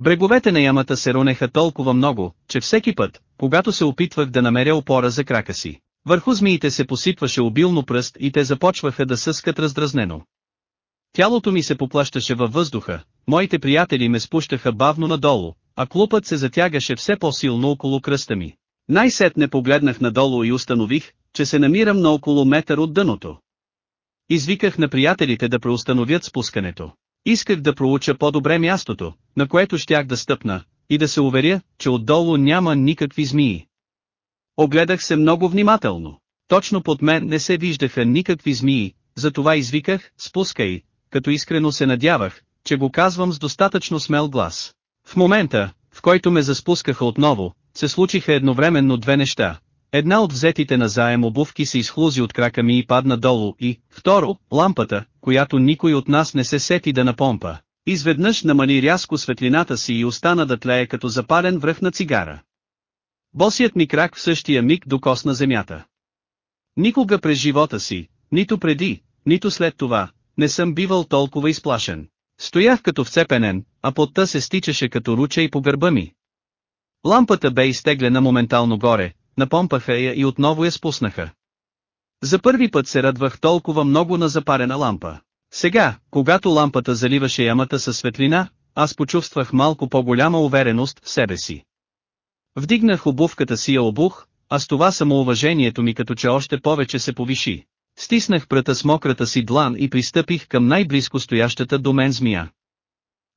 Бреговете на ямата се ронеха толкова много, че всеки път, когато се опитвах да намеря опора за крака си, върху змиите се посипваше обилно пръст и те започваха да съскат раздразнено. Тялото ми се поплащаше във въздуха, моите приятели ме спущаха бавно надолу, а клупът се затягаше все по-силно около кръста ми. Най-сетне погледнах надолу и установих, че се намирам на около метър от дъното. Извиках на приятелите да преустановят спускането. Исках да проуча по-добре мястото, на което щях да стъпна, и да се уверя, че отдолу няма никакви змии. Огледах се много внимателно. Точно под мен не се виждаха никакви змии, затова извиках, спускай, като искрено се надявах, че го казвам с достатъчно смел глас. В момента, в който ме заспускаха отново, се случиха едновременно две неща. Една от взетите на заем обувки се изхлузи от крака ми и падна долу и, второ, лампата, която никой от нас не се сети да напомпа. Изведнъж намали рязко светлината си и остана да тлее като запален връх на цигара. Босият ми крак в същия миг докосна земята. Никога през живота си, нито преди, нито след това, не съм бивал толкова изплашен. Стоях като вцепенен, а потта се стичаше като руча и по гърба ми. Лампата бе изтеглена моментално горе, напомпаха я и отново я спуснаха. За първи път се радвах толкова много на запарена лампа. Сега, когато лампата заливаше ямата със светлина, аз почувствах малко по-голяма увереност в себе си. Вдигнах обувката си я обух, а с това самоуважението ми като че още повече се повиши. Стиснах пръта с мократа си длан и пристъпих към най-близко стоящата до мен змия.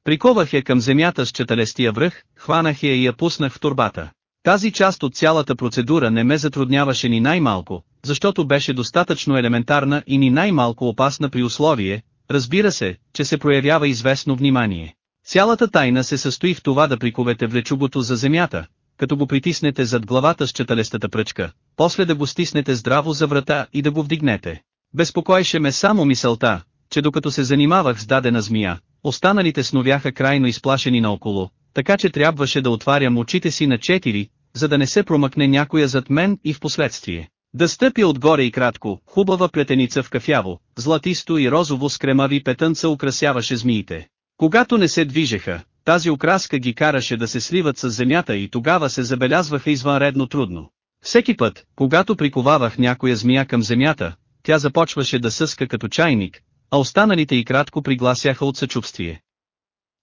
Приковах я към земята с четалестия връх, хванах я и я пуснах в турбата. Тази част от цялата процедура не ме затрудняваше ни най-малко, защото беше достатъчно елементарна и ни най-малко опасна при условие, разбира се, че се проявява известно внимание. Цялата тайна се състои в това да приковете влечугото за земята, като го притиснете зад главата с четалестата пръчка, после да го стиснете здраво за врата и да го вдигнете. Безпокоеше ме само мисълта, че докато се занимавах с дадена змия, останалите сновяха крайно изплашени наоколо, така че трябваше да отварям очите си на четири, за да не се промъкне някоя зад мен и в последствие. Да стъпи отгоре и кратко, хубава плетеница в кафяво, златисто и розово с кремави петънца украсяваше змиите. Когато не се движеха, тази окраска ги караше да се сливат с земята и тогава се забелязваха извънредно трудно. Всеки път, когато приковавах някоя змия към земята, тя започваше да съска като чайник, а останалите и кратко пригласяха от съчувствие.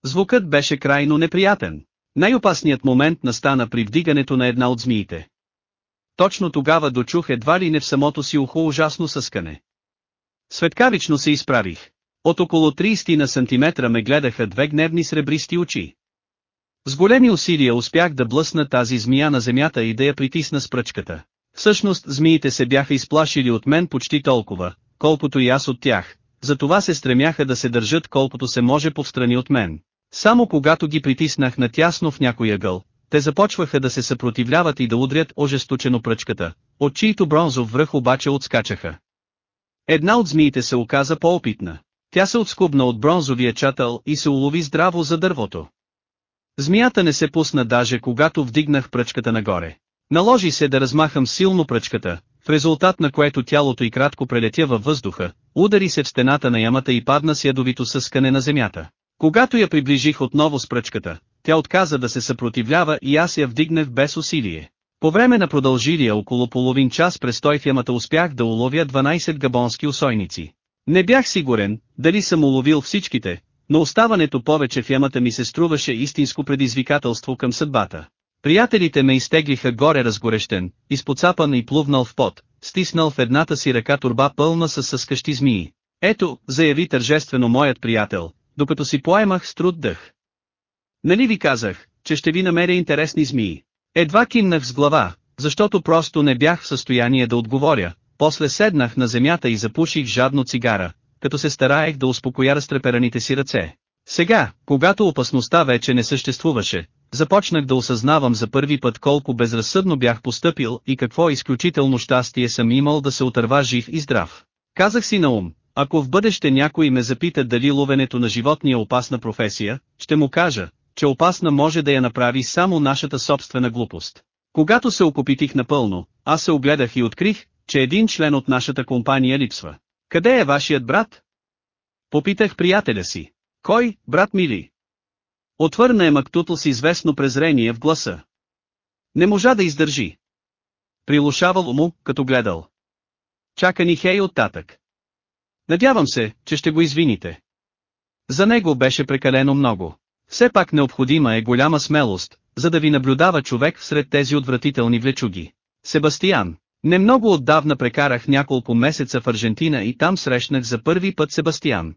Звукът беше крайно неприятен. Най-опасният момент настана при вдигането на една от змиите. Точно тогава дочух едва ли не в самото си ухо ужасно съскане. Светкавично се изправих. От около 30 на сантиметра ме гледаха две гневни сребристи очи. С големи усилия успях да блъсна тази змия на земята и да я притисна с пръчката. Всъщност змиите се бяха изплашили от мен почти толкова, колкото и аз от тях, затова се стремяха да се държат колкото се може повстрани от мен. Само когато ги притиснах натясно в някой ъгъл, те започваха да се съпротивляват и да удрят ожесточено пръчката, от чието бронзов връх обаче отскачаха. Една от змиите се оказа по-опитна. Тя се отскубна от бронзовия чатъл и се улови здраво за дървото. Змията не се пусна даже когато вдигнах пръчката нагоре. Наложи се да размахам силно пръчката, в резултат на което тялото й кратко прелетя във въздуха, удари се в стената на ямата и падна с ядовито съскане на земята. Когато я приближих отново с пръчката, тя отказа да се съпротивлява и аз я вдигнах без усилие. По време на продължилия около половин час престой в ямата успях да уловя 12 габонски усойници. Не бях сигурен, дали съм уловил всичките, но оставането повече в ямата ми се струваше истинско предизвикателство към съдбата. Приятелите ме изтеглиха горе разгорещен, изпоцапан и плувнал в пот, стиснал в едната си ръка турба пълна с съскащи змии. Ето, заяви тържествено моят приятел, докато си поемах с труд дъх. Нали ви казах, че ще ви намеря интересни змии? Едва кимнах с глава, защото просто не бях в състояние да отговоря, после седнах на земята и запуших жадно цигара, като се стараех да успокоя разтрепераните си ръце. Сега, когато опасността вече не съществуваше, започнах да осъзнавам за първи път колко безразсъдно бях постъпил и какво изключително щастие съм имал да се отърва жив и здрав. Казах си на ум, ако в бъдеще някой ме запита дали ловенето на животни е опасна професия, ще му кажа, че опасна може да я направи само нашата собствена глупост. Когато се окопитих напълно, аз се огледах и открих, че един член от нашата компания липсва. Къде е вашият брат? Попитах приятеля си. Кой, брат мили? Отвърна е Мактутл с известно презрение в гласа. Не можа да издържи. Прилушавал му, като гледал. Чака ни хей оттатък. Надявам се, че ще го извините. За него беше прекалено много. Все пак необходима е голяма смелост, за да ви наблюдава човек сред тези отвратителни влечуги. Себастиян. Не много отдавна прекарах няколко месеца в Аржентина и там срещнах за първи път Себастиян.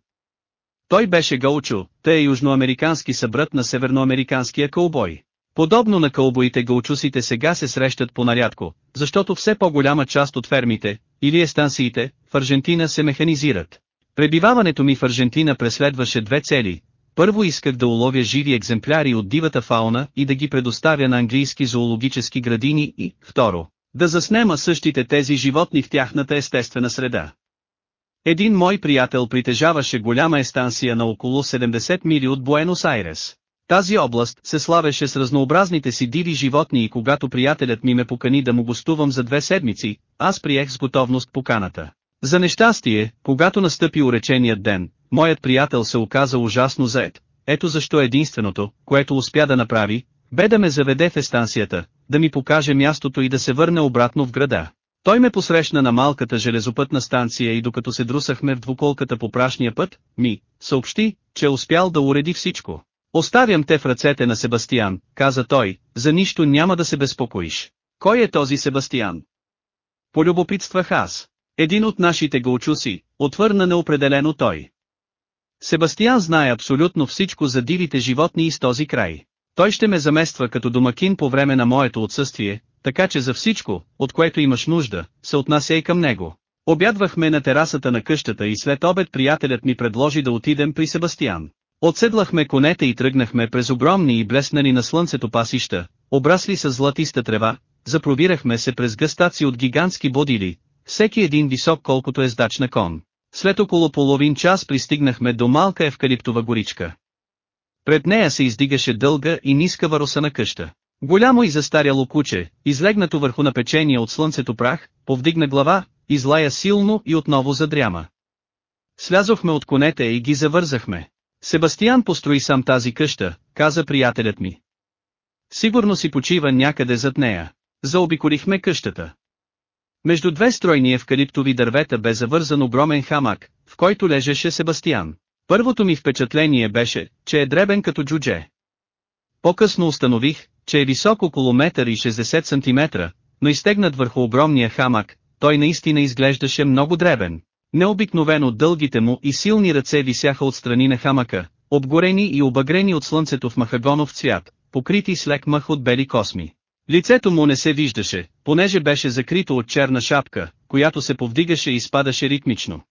Той беше гаучо, тъй е южноамерикански събрат на северноамериканския кълбой. Подобно на кълбоите гаучусите сега се срещат по-нарядко, защото все по-голяма част от фермите, или естанциите, в Аржентина се механизират. Пребиваването ми в Аржентина преследваше две цели. Първо исках да уловя живи екземпляри от дивата фауна и да ги предоставя на английски зоологически градини и, второ, да заснема същите тези животни в тяхната естествена среда. Един мой приятел притежаваше голяма естанция на около 70 мили от Буенос Айрес. Тази област се славеше с разнообразните си диви животни и когато приятелят ми ме покани да му гостувам за две седмици, аз приех с готовност поканата. За нещастие, когато настъпи уреченият ден, моят приятел се оказа ужасно заед. Ето защо единственото, което успя да направи, бе да ме заведе в естанцията, да ми покаже мястото и да се върне обратно в града. Той ме посрещна на малката железопътна станция и докато се друсахме в двуколката по прашния път, ми съобщи, че е успял да уреди всичко. Оставям те в ръцете на Себастиян, каза той, за нищо няма да се безпокоиш. Кой е този Себастиян? Полюбопитствах аз. Един от нашите гълчуси, отвърна неопределено той. Себастиян знае абсолютно всичко за дивите животни из този край. Той ще ме замества като домакин по време на моето отсъствие, така че за всичко, от което имаш нужда, се отнася и към него. Обядвахме на терасата на къщата и след обед приятелят ми предложи да отидем при Себастиян. Отседлахме конете и тръгнахме през огромни и блеснали на слънцето пасища, обрасли с златиста трева, запровирахме се през гъстаци от гигантски бодили, всеки един висок колкото е здач на кон. След около половин час пристигнахме до малка евкалиптова горичка. Пред нея се издигаше дълга и ниска на къща. Голямо и застаряло куче, излегнато върху напечения от слънцето прах, повдигна глава, излая силно и отново задряма. Слязохме от конете и ги завързахме. Себастиян построи сам тази къща, каза приятелят ми. Сигурно си почива някъде зад нея. Заобиколихме къщата. Между две стройни евкалиптови дървета бе завързан огромен хамак, в който лежеше Себастиян. Първото ми впечатление беше, че е дребен като джудже. По-късно установих, че е висок около метър и 60 см, но изтегнат върху огромния хамак, той наистина изглеждаше много дребен. Необикновено дългите му и силни ръце висяха от страни на хамака, обгорени и обагрени от слънцето в махагонов цвят, покрити с лек мъх от бели косми. Лицето му не се виждаше, понеже беше закрито от черна шапка, която се повдигаше и спадаше ритмично.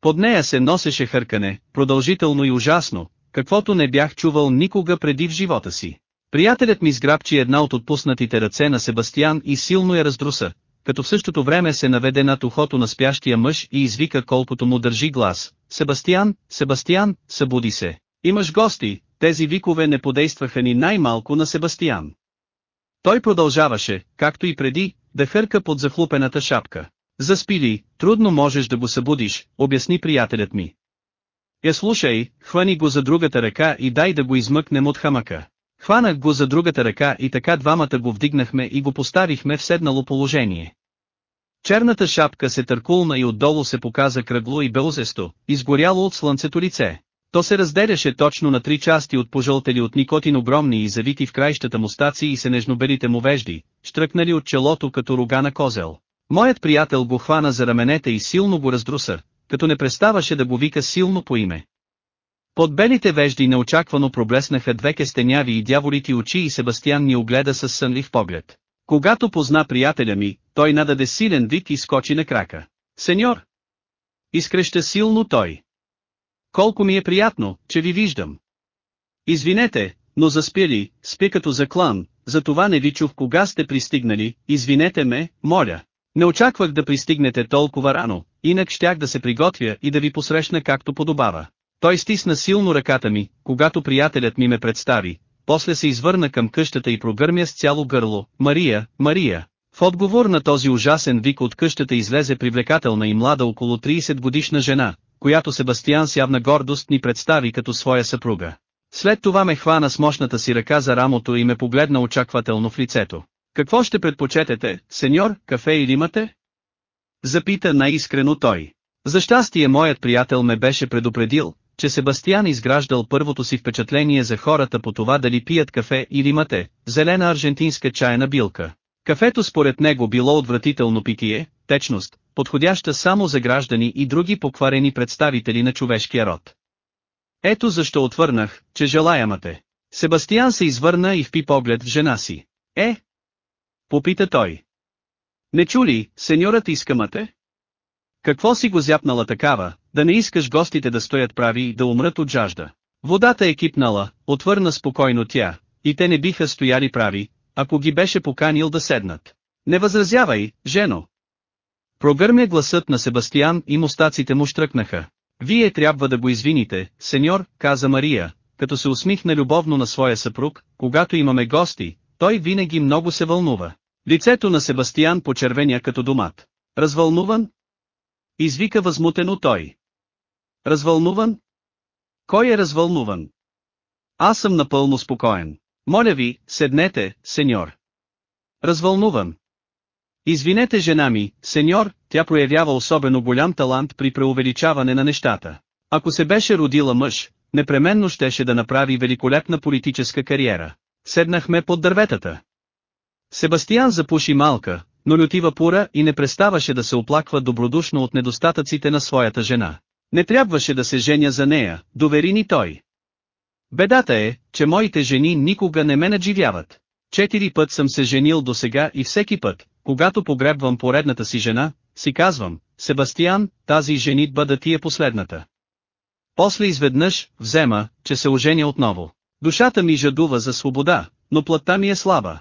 Под нея се носеше хъркане, продължително и ужасно, каквото не бях чувал никога преди в живота си. Приятелят ми сграбчи една от отпуснатите ръце на Себастиян и силно я раздруса, като в същото време се наведе над ухото на спящия мъж и извика колкото му държи глас. Себастиян, Себастиян, събуди се. Имаш гости, тези викове не подействаха ни най-малко на Себастиян. Той продължаваше, както и преди, да хърка под захлупената шапка. Заспи ли, трудно можеш да го събудиш, обясни приятелят ми. Я слушай, хвани го за другата ръка и дай да го измъкнем от хамака. Хванах го за другата ръка и така двамата го вдигнахме и го поставихме в седнало положение. Черната шапка се търкулна и отдолу се показа кръгло и белзесто, изгоряло от слънцето лице. То се разделяше точно на три части от пожълтели от никотин огромни и завити в краищата мустаци и се нежнобелите му вежди, штръкнали от челото като рога на козел. Моят приятел го хвана за раменете и силно го раздруса, като не преставаше да го вика силно по име. Под белите вежди неочаквано проблеснаха две кестеняви и дяволити очи и Себастиян ни огледа с сънлив поглед. Когато позна приятеля ми, той нададе силен вик и скочи на крака. Сеньор! Изкреща силно той. Колко ми е приятно, че ви виждам. Извинете, но заспили, спи като за това не ви чух кога сте пристигнали, извинете ме, моля. Не очаквах да пристигнете толкова рано, инак щях да се приготвя и да ви посрещна както подобава. Той стисна силно ръката ми, когато приятелят ми ме представи, после се извърна към къщата и прогърмя с цяло гърло, Мария, Мария. В отговор на този ужасен вик от къщата излезе привлекателна и млада около 30 годишна жена, която Себастиян с явна гордост ни представи като своя съпруга. След това ме хвана с мощната си ръка за рамото и ме погледна очаквателно в лицето. Какво ще предпочетете, сеньор, кафе или имате? Запита най-искрено той. За щастие моят приятел ме беше предупредил, че Себастиян изграждал първото си впечатление за хората по това дали пият кафе или мате, зелена аржентинска чайна билка. Кафето според него било отвратително питие, течност, подходяща само за граждани и други покварени представители на човешкия род. Ето защо отвърнах, че желая мате. Себастиян се извърна и впи поглед в жена си. Е? Попита той. Не чули, сеньорът иска мате? Какво си го зяпнала такава, да не искаш гостите да стоят прави и да умрат от жажда? Водата е кипнала, отвърна спокойно тя, и те не биха стояли прави, ако ги беше поканил да седнат. Не възразявай, жено. Прогърмя гласът на Себастиян и мустаците му штръкнаха. Вие трябва да го извините, сеньор, каза Мария, като се усмихна любовно на своя съпруг, когато имаме гости, той винаги много се вълнува. Лицето на Себастиян почервеня като домат. Развълнуван? Извика възмутено той. Развълнуван? Кой е развълнуван? Аз съм напълно спокоен. Моля ви, седнете, сеньор. Развълнуван. Извинете жена ми, сеньор, тя проявява особено голям талант при преувеличаване на нещата. Ако се беше родила мъж, непременно щеше да направи великолепна политическа кариера. Седнахме под дърветата. Себастиян запуши малка, но лютива пура и не преставаше да се оплаква добродушно от недостатъците на своята жена. Не трябваше да се женя за нея, довери ни той. Бедата е, че моите жени никога не ме надживяват. Четири път съм се женил до сега и всеки път, когато погребвам поредната си жена, си казвам, Себастиян, тази женитба да ти е последната. После изведнъж, взема, че се оженя отново. Душата ми жадува за свобода, но плътта ми е слаба.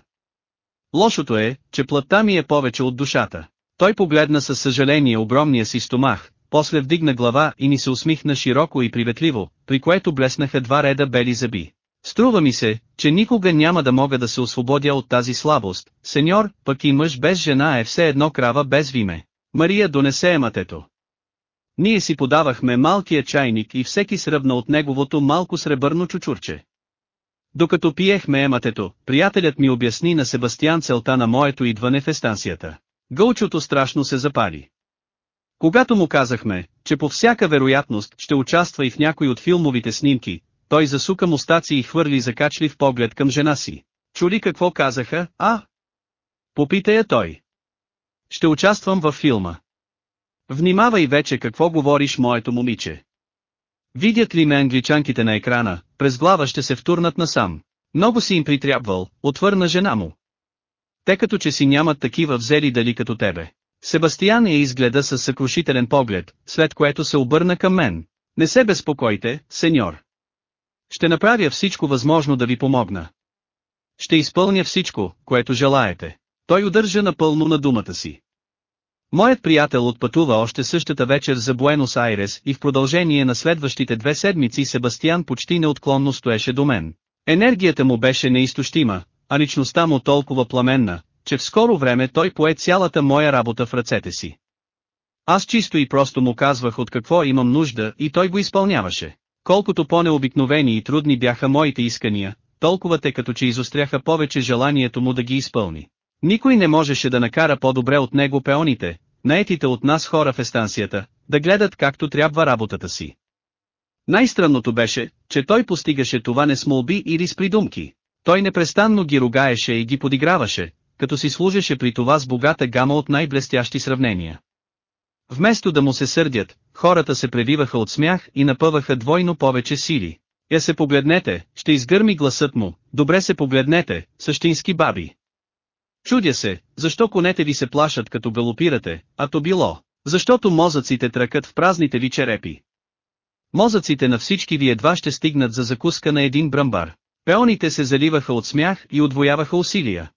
Лошото е, че плътта ми е повече от душата. Той погледна със съжаление огромния си стомах, после вдигна глава и ни се усмихна широко и приветливо, при което блеснаха два реда бели зъби. Струва ми се, че никога няма да мога да се освободя от тази слабост, сеньор, пък и мъж без жена е все едно крава без виме. Мария донесе ематето. Ние си подавахме малкия чайник и всеки сръбна от неговото малко сребърно чучурче. Докато пиехме ематето, приятелят ми обясни на Себастиан целта на моето идване в естанцията. Гълчото страшно се запали. Когато му казахме, че по всяка вероятност ще участва и в някой от филмовите снимки, той засука мустаци и хвърли закачлив поглед към жена си. Чули какво казаха, а? Попита я той. Ще участвам във филма. Внимавай вече какво говориш моето момиче. Видят ли ме англичанките на екрана, през глава ще се втурнат насам. Много си им притрябвал, отвърна жена му. Те като че си нямат такива взели дали като тебе. Себастиян я изгледа със съкрушителен поглед, след което се обърна към мен. Не се безпокойте, сеньор. Ще направя всичко възможно да ви помогна. Ще изпълня всичко, което желаете. Той удържа напълно на думата си. Моят приятел отпътува още същата вечер за Буенос Айрес и в продължение на следващите две седмици Себастиян почти неотклонно стоеше до мен. Енергията му беше неизтощима, а личността му толкова пламенна, че в скоро време той пое цялата моя работа в ръцете си. Аз чисто и просто му казвах от какво имам нужда и той го изпълняваше. Колкото по-необикновени и трудни бяха моите искания, толкова те като че изостряха повече желанието му да ги изпълни. Никой не можеше да накара по-добре от него пеоните, наетите от нас хора в естанцията, да гледат както трябва работата си. Най-странното беше, че той постигаше това не с молби или с придумки. Той непрестанно ги ругаеше и ги подиграваше, като си служеше при това с богата гама от най-блестящи сравнения. Вместо да му се сърдят, хората се превиваха от смях и напъваха двойно повече сили. Я се погледнете, ще изгърми гласът му, добре се погледнете, същински баби. Чудя се, защо конете ви се плашат като галопирате, а то било, защото мозъците тръкат в празните ви черепи. Мозъците на всички ви едва ще стигнат за закуска на един бръмбар. Пеоните се заливаха от смях и отвояваха усилия.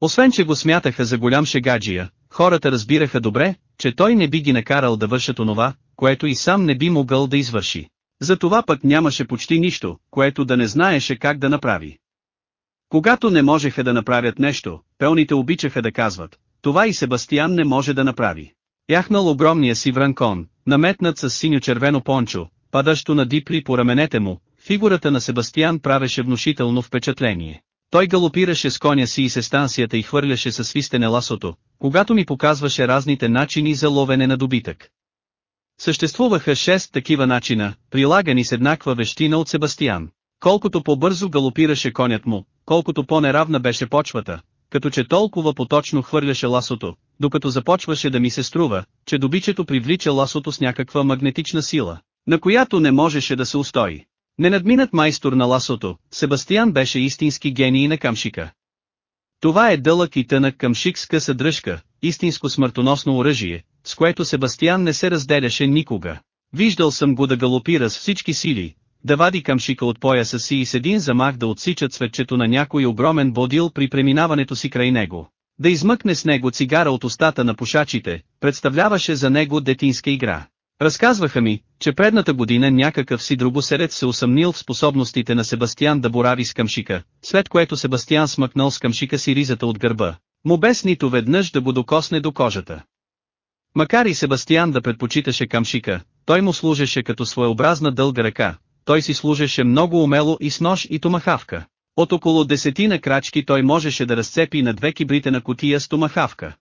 Освен че го смятаха за голям шегаджия, хората разбираха добре, че той не би ги накарал да вършат онова, което и сам не би могъл да извърши. За това пък нямаше почти нищо, което да не знаеше как да направи. Когато не можеха да направят нещо, пелните обичаха да казват, това и Себастиян не може да направи. Яхнал огромния си вранкон, наметнат с синьо-червено пончо, падащо на дипли по раменете му, фигурата на Себастиян правеше внушително впечатление. Той галопираше с коня си и се станцията и хвърляше със свистене ласото, когато ми показваше разните начини за ловене на добитък. Съществуваха шест такива начина, прилагани с еднаква вещина от Себастиян. Колкото по-бързо галопираше конят му, колкото по-неравна беше почвата, като че толкова поточно хвърляше ласото, докато започваше да ми се струва, че добичето привлича ласото с някаква магнетична сила, на която не можеше да се устои. Ненадминат майстор на ласото, Себастиян беше истински гений на камшика. Това е дълъг и тънък камшик с къса дръжка, истинско смъртоносно оръжие, с което Себастиян не се разделяше никога. Виждал съм го да галопира с всички сили, да вади камшика от пояса си и с един замах да отсича цветчето на някой огромен бодил при преминаването си край него. Да измъкне с него цигара от устата на пушачите, представляваше за него детинска игра. Разказваха ми, че предната година някакъв си другосерец се усъмнил в способностите на Себастиян да борави с камшика, след което Себастиян смъкнал с камшика си ризата от гърба, му без нито веднъж да го докосне до кожата. Макар и Себастиян да предпочиташе камшика, той му служеше като своеобразна дълга ръка, той си служеше много умело и с нож и томахавка. От около десетина крачки той можеше да разцепи на две кибрите на котия с томахавка.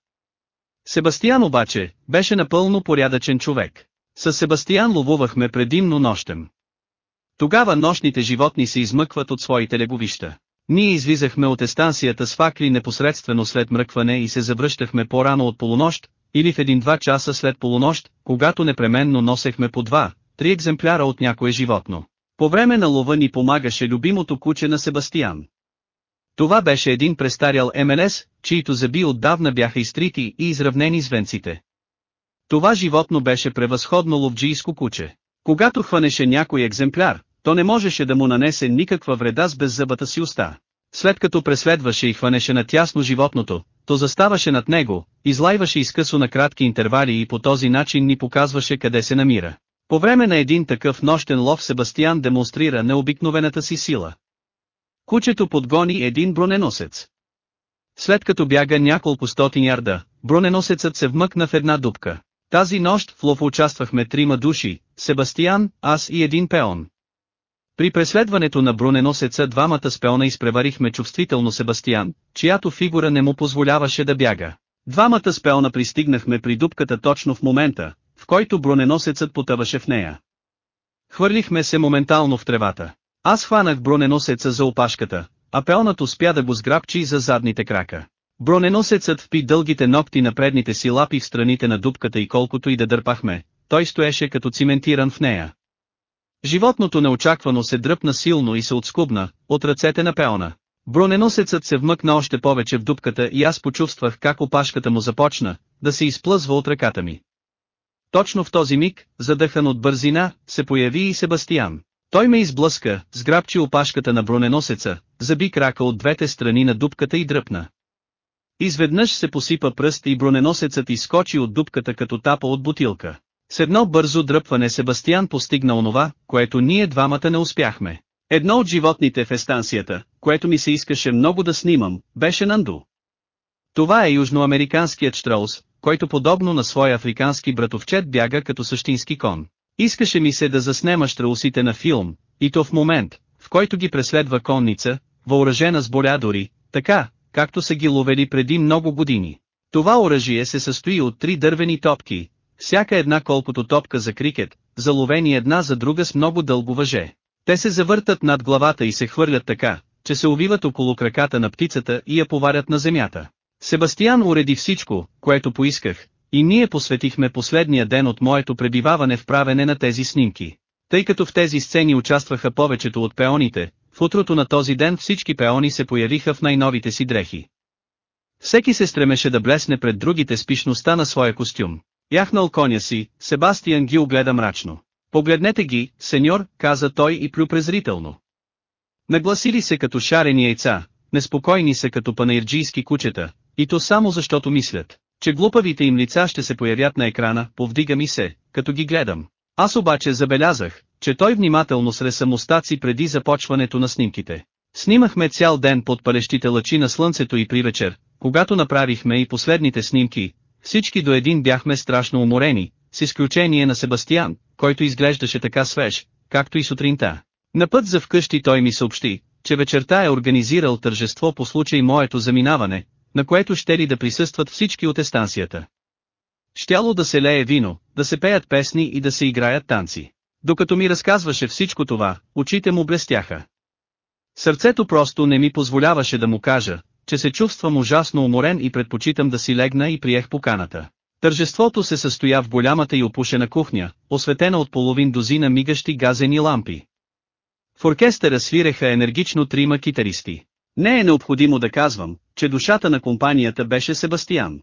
Себастиян обаче, беше напълно порядъчен човек. С Себастиян ловувахме предимно нощем. Тогава нощните животни се измъкват от своите леговища. Ние излизахме от естанцията с факли непосредствено след мръкване и се завръщахме по-рано от полунощ, или в един-два часа след полунощ, когато непременно носехме по два, три екземпляра от някое животно. По време на лова ни помагаше любимото куче на Себастиян. Това беше един престарял МЛС, чието зъби отдавна бяха изтрити и изравнени с венците. Това животно беше превъзходно ловджийско куче. Когато хванеше някой екземпляр, то не можеше да му нанесе никаква вреда с беззъбата си уста. След като преследваше и хванеше на тясно животното, то заставаше над него, излайваше изкъсо на кратки интервали и по този начин ни показваше къде се намира. По време на един такъв нощен лов Себастиян демонстрира необикновената си сила. Кучето подгони един броненосец. След като бяга няколко стотин ярда, броненосецът се вмъкна в една дупка. Тази нощ в лов участвахме трима души, Себастиян, аз и един пеон. При преследването на броненосеца двамата с пеона изпреварихме чувствително Себастиян, чиято фигура не му позволяваше да бяга. Двамата с пеона пристигнахме при дупката точно в момента, който броненосецът потъваше в нея. Хвърлихме се моментално в тревата. Аз хванах броненосеца за опашката, а пеонът успя да го сграбчи за задните крака. Броненосецът впи дългите ногти на предните си лапи в страните на дупката и колкото и да дърпахме, той стоеше като циментиран в нея. Животното неочаквано се дръпна силно и се отскубна, от ръцете на пеона. Броненосецът се вмъкна още повече в дупката и аз почувствах как опашката му започна, да се изплъзва от ръката ми. Точно в този миг, задъхан от бързина, се появи и Себастиян. Той ме изблъска, сграбчи опашката на броненосеца, заби крака от двете страни на дупката и дръпна. Изведнъж се посипа пръст и броненосецът изскочи от дупката като тапа от бутилка. С едно бързо дръпване Себастиян постигна онова, което ние двамата не успяхме. Едно от животните в естанцията, което ми се искаше много да снимам, беше Нанду. Това е южноамериканският штраус, който подобно на своя африкански братовчет бяга като същински кон. Искаше ми се да заснема штраусите на филм, и то в момент, в който ги преследва конница, въоръжена с болядори, така, както са ги ловели преди много години. Това оръжие се състои от три дървени топки, всяка една колкото топка за крикет, заловени една за друга с много дълго въже. Те се завъртат над главата и се хвърлят така, че се увиват около краката на птицата и я поварят на земята. Себастиян уреди всичко, което поисках, и ние посветихме последния ден от моето пребиваване в правене на тези снимки. Тъй като в тези сцени участваха повечето от пеоните, в утрото на този ден всички пеони се появиха в най-новите си дрехи. Всеки се стремеше да блесне пред другите с пишността на своя костюм. Яхнал коня си, Себастиан ги огледа мрачно. Погледнете ги, сеньор, каза той и плюпрезрително. Нагласили се като шарени яйца, неспокойни се като панаирджийски кучета, и то само защото мислят, че глупавите им лица ще се появят на екрана, повдига ми се, като ги гледам. Аз обаче забелязах, че той внимателно сре самостаци преди започването на снимките. Снимахме цял ден под палещите лъчи на слънцето и при вечер, когато направихме и последните снимки, всички до един бяхме страшно уморени, с изключение на Себастиян, който изглеждаше така свеж, както и сутринта. На път за вкъщи той ми съобщи, че вечерта е организирал тържество по случай моето заминаване, на което ще ли да присъстват всички от естанцията. Щяло да се лее вино, да се пеят песни и да се играят танци. Докато ми разказваше всичко това, очите му блестяха. Сърцето просто не ми позволяваше да му кажа, че се чувствам ужасно уморен и предпочитам да си легна и приех поканата. Тържеството се състоя в голямата и опушена кухня, осветена от половин дозина мигащи газени лампи. В оркестъра свиреха енергично трима китаристи. Не е необходимо да казвам, че душата на компанията беше Себастиян.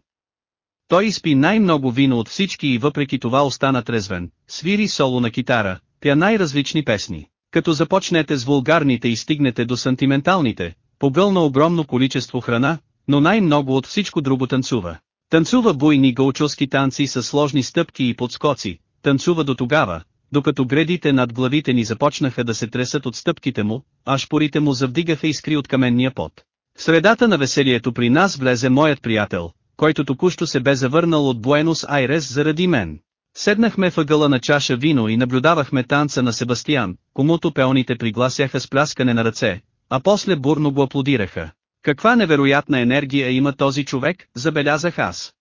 Той изпи най-много вино от всички и въпреки това остана трезвен, свири соло на китара, пя най-различни песни. Като започнете с вулгарните и стигнете до сантименталните, погълна огромно количество храна, но най-много от всичко друго танцува. Танцува буйни гаучоски танци с сложни стъпки и подскоци, танцува до тогава, докато гредите над главите ни започнаха да се тресат от стъпките му, а шпорите му завдигаха искри от каменния пот. В средата на веселието при нас влезе моят приятел, който току-що се бе завърнал от Буенос Айрес заради мен. Седнахме въгъла на чаша вино и наблюдавахме танца на Себастиян, комуто пеоните пригласяха с пляскане на ръце, а после бурно го аплодираха. Каква невероятна енергия има този човек, забелязах аз.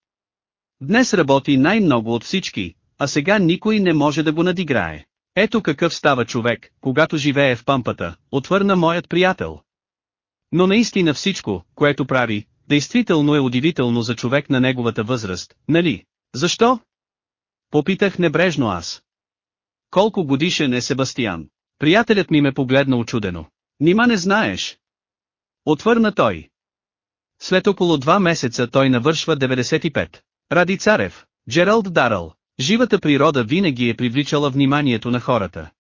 Днес работи най-много от всички, а сега никой не може да го надиграе. Ето какъв става човек, когато живее в пампата, отвърна моят приятел. Но наистина всичко, което прави, действително е удивително за човек на неговата възраст, нали? Защо? Попитах небрежно аз. Колко годишен е Себастиян? Приятелят ми ме погледна очудено. Нима не знаеш? Отвърна той. След около два месеца той навършва 95. Ради Царев, Джералд Даръл, живата природа винаги е привличала вниманието на хората.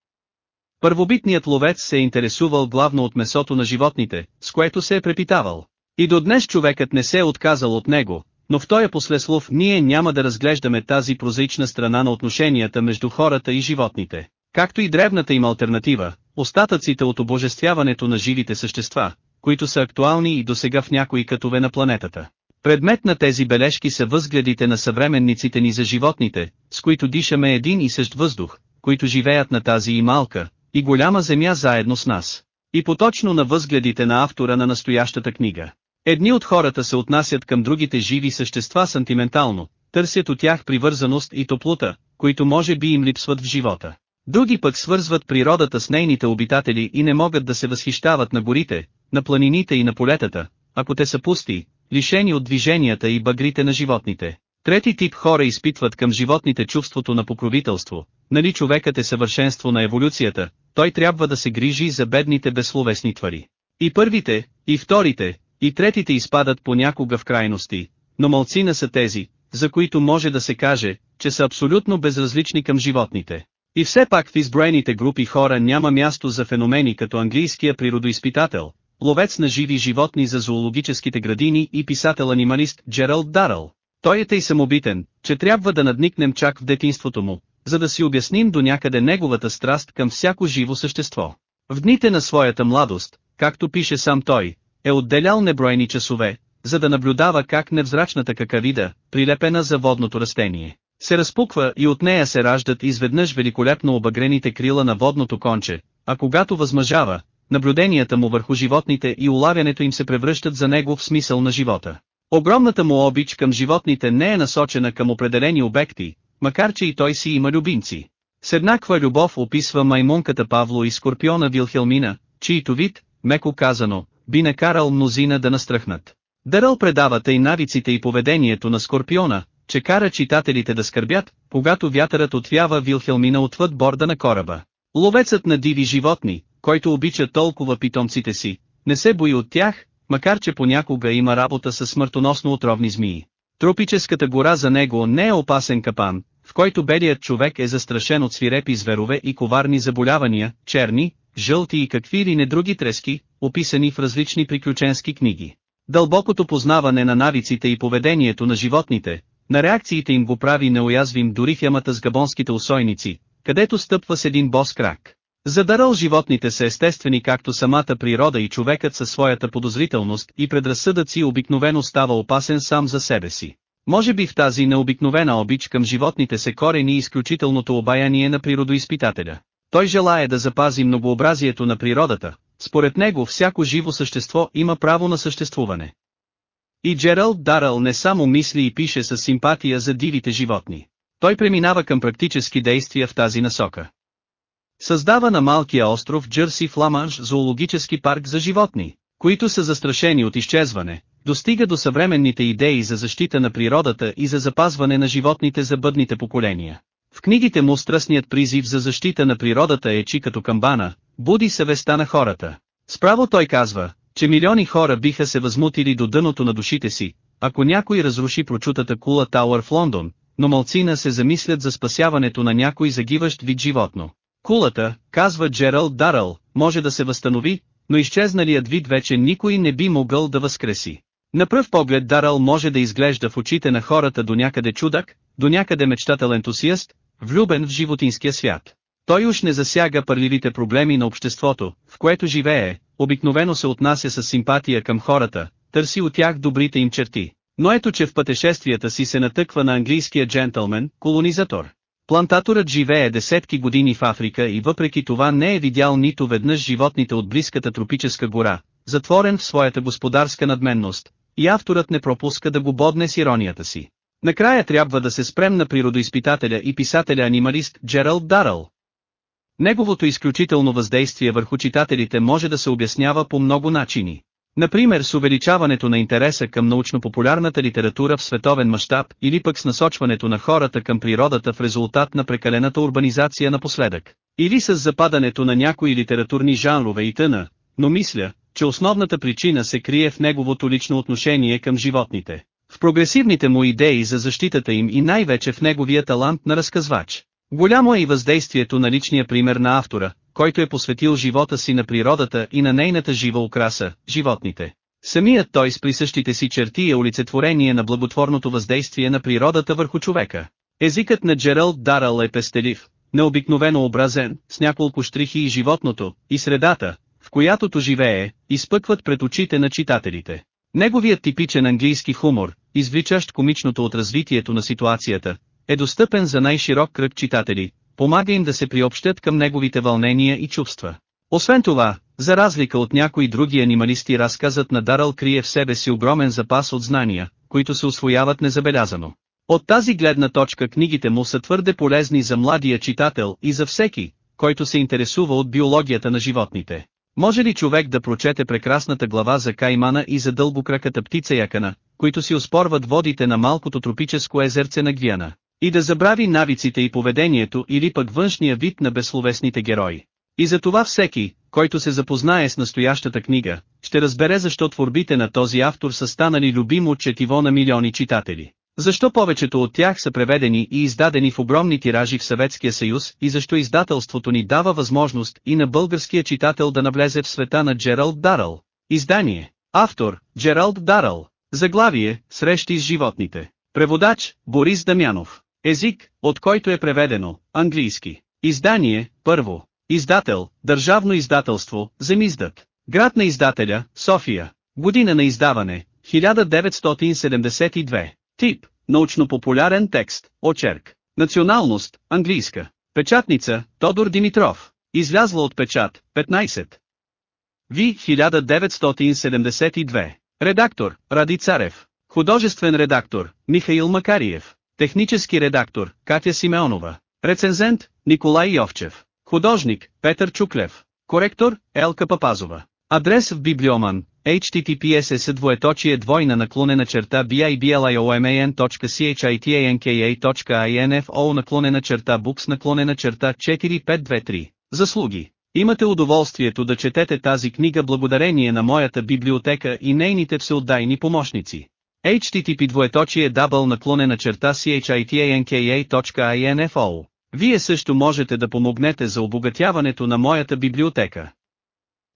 Първобитният ловец се е интересувал главно от месото на животните, с което се е препитавал. И до днес човекът не се е отказал от него, но в този послеслов ние няма да разглеждаме тази прозаична страна на отношенията между хората и животните, както и древната им альтернатива, остатъците от обожествяването на живите същества, които са актуални и досега в някои катове на планетата. Предмет на тези бележки са възгледите на съвременниците ни за животните, с които дишаме един и същ въздух, които живеят на тази и малка, и голяма земя заедно с нас. И поточно на възгледите на автора на настоящата книга. Едни от хората се отнасят към другите живи същества сантиментално, търсят от тях привързаност и топлота, които може би им липсват в живота. Други пък свързват природата с нейните обитатели и не могат да се възхищават на горите, на планините и на полетата, ако те са пусти, лишени от движенията и багрите на животните. Трети тип хора изпитват към животните чувството на покровителство, нали човекът е съвършенство на еволюцията, той трябва да се грижи за бедните безсловесни твари. И първите, и вторите, и третите изпадат понякога в крайности, но малцина са тези, за които може да се каже, че са абсолютно безразлични към животните. И все пак в изброените групи хора няма място за феномени като английския природоизпитател, ловец на живи животни за зоологическите градини и писател-анималист Джералд Даръл. Той е тъй самобитен, че трябва да надникнем чак в детинството му, за да си обясним до някъде неговата страст към всяко живо същество. В дните на своята младост, както пише сам той, е отделял неброени часове, за да наблюдава как невзрачната какавида, прилепена за водното растение, се разпуква и от нея се раждат изведнъж великолепно обагрените крила на водното конче, а когато възмъжава, наблюденията му върху животните и улавянето им се превръщат за него в смисъл на живота. Огромната му обич към животните не е насочена към определени обекти, макар че и той си има любимци. С еднаква любов описва маймунката Павло и скорпиона Вилхелмина, чието вид, меко казано, би накарал мнозина да настръхнат. Дъръл предава и навиците и поведението на скорпиона, че кара читателите да скърбят, когато вятърът отвява Вилхелмина отвъд борда на кораба. Ловецът на диви животни, който обича толкова питомците си, не се бои от тях, макар че понякога има работа с смъртоносно отровни змии. Тропическата гора за него не е опасен капан, който белият човек е застрашен от свирепи зверове и коварни заболявания, черни, жълти и какви ли не други трески, описани в различни приключенски книги. Дълбокото познаване на навиците и поведението на животните, на реакциите им го прави неуязвим дори в ямата с габонските усойници, където стъпва с един бос крак. Задарал животните са естествени както самата природа и човекът със своята подозрителност и предразсъдъци обикновено става опасен сам за себе си. Може би в тази необикновена обич към животните се корени изключителното обаяние на природоизпитателя. Той желая да запази многообразието на природата, според него всяко живо същество има право на съществуване. И Джералд Даръл не само мисли и пише с симпатия за дивите животни. Той преминава към практически действия в тази насока. Създава на малкия остров Джърси Фламанш зоологически парк за животни, които са застрашени от изчезване, достига до съвременните идеи за защита на природата и за запазване на животните за бъдните поколения. В книгите му страстният призив за защита на природата е чи като камбана, буди съвестта на хората. Справо той казва, че милиони хора биха се възмутили до дъното на душите си, ако някой разруши прочутата кула Тауър в Лондон, но малцина се замислят за спасяването на някой загиващ вид животно. Кулата, казва Джералд Даръл, може да се възстанови, но изчезналият вид вече никой не би могъл да възкреси. На пръв поглед Даръл може да изглежда в очите на хората до някъде чудак, до някъде мечтател ентусиаст, влюбен в животинския свят. Той уж не засяга пърливите проблеми на обществото, в което живее, обикновено се отнася с симпатия към хората, търси от тях добрите им черти. Но ето че в пътешествията си се натъква на английския джентълмен, колонизатор. Плантаторът живее десетки години в Африка и въпреки това не е видял нито веднъж животните от близката тропическа гора, затворен в своята господарска надменност, и авторът не пропуска да го бодне с иронията си. Накрая трябва да се спрем на природоизпитателя и писателя-анималист Джералд Даръл. Неговото изключително въздействие върху читателите може да се обяснява по много начини. Например с увеличаването на интереса към научно-популярната литература в световен мащаб или пък с насочването на хората към природата в резултат на прекалената урбанизация напоследък. Или с западането на някои литературни жанрове и тъна, но мисля, че основната причина се крие в неговото лично отношение към животните. В прогресивните му идеи за защитата им и най-вече в неговия талант на разказвач. Голямо е и въздействието на личния пример на автора, който е посветил живота си на природата и на нейната жива украса, животните. Самият той с присъщите си черти е олицетворение на благотворното въздействие на природата върху човека. Езикът на Джералд Дарал е пестелив, необикновено образен, с няколко штрихи и животното, и средата, която живее, изпъкват пред очите на читателите. Неговият типичен английски хумор, извличащ комичното от развитието на ситуацията, е достъпен за най-широк кръг читатели, помага им да се приобщят към неговите вълнения и чувства. Освен това, за разлика от някои други анималисти разказът на Дарал крие в себе си огромен запас от знания, които се освояват незабелязано. От тази гледна точка книгите му са твърде полезни за младия читател и за всеки, който се интересува от биологията на животните. Може ли човек да прочете прекрасната глава за каймана и за дълбокраката птица якана, които си оспорват водите на малкото тропическо езерце на Гвиана, и да забрави навиците и поведението или пък външния вид на безсловесните герои? И за това всеки, който се запознае с настоящата книга, ще разбере защо творбите на този автор са станали любимо четиво на милиони читатели. Защо повечето от тях са преведени и издадени в огромни тиражи в Съветския съюз и защо издателството ни дава възможност и на българския читател да навлезе в света на Джералд Даръл. Издание. Автор, Джералд Даръл. Заглавие, срещи с животните. Преводач, Борис Дамянов. Език, от който е преведено, английски. Издание, първо. Издател, Държавно издателство, Земиздат. Град на издателя, София. Година на издаване, 1972. Тип, научно-популярен текст, очерк. Националност, английска. Печатница, Тодор Димитров. Излязла от печат, 15. Ви, 1972. Редактор, Ради Царев. Художествен редактор, Михаил Макариев. Технически редактор, Катя Симеонова. Рецензент, Николай Йовчев. Художник, Петър Чуклев. Коректор, Елка Папазова. Адрес в Библиоман, https двоеточие двойна наклонена черта biblion.chitanka.info наклонена черта books наклонена черта 4523. Заслуги. Имате удоволствието да четете тази книга благодарение на моята библиотека и нейните всеотдайни помощници. http двоеточие дабл наклонена черта chitanka.info Вие също можете да помогнете за обогатяването на моята библиотека.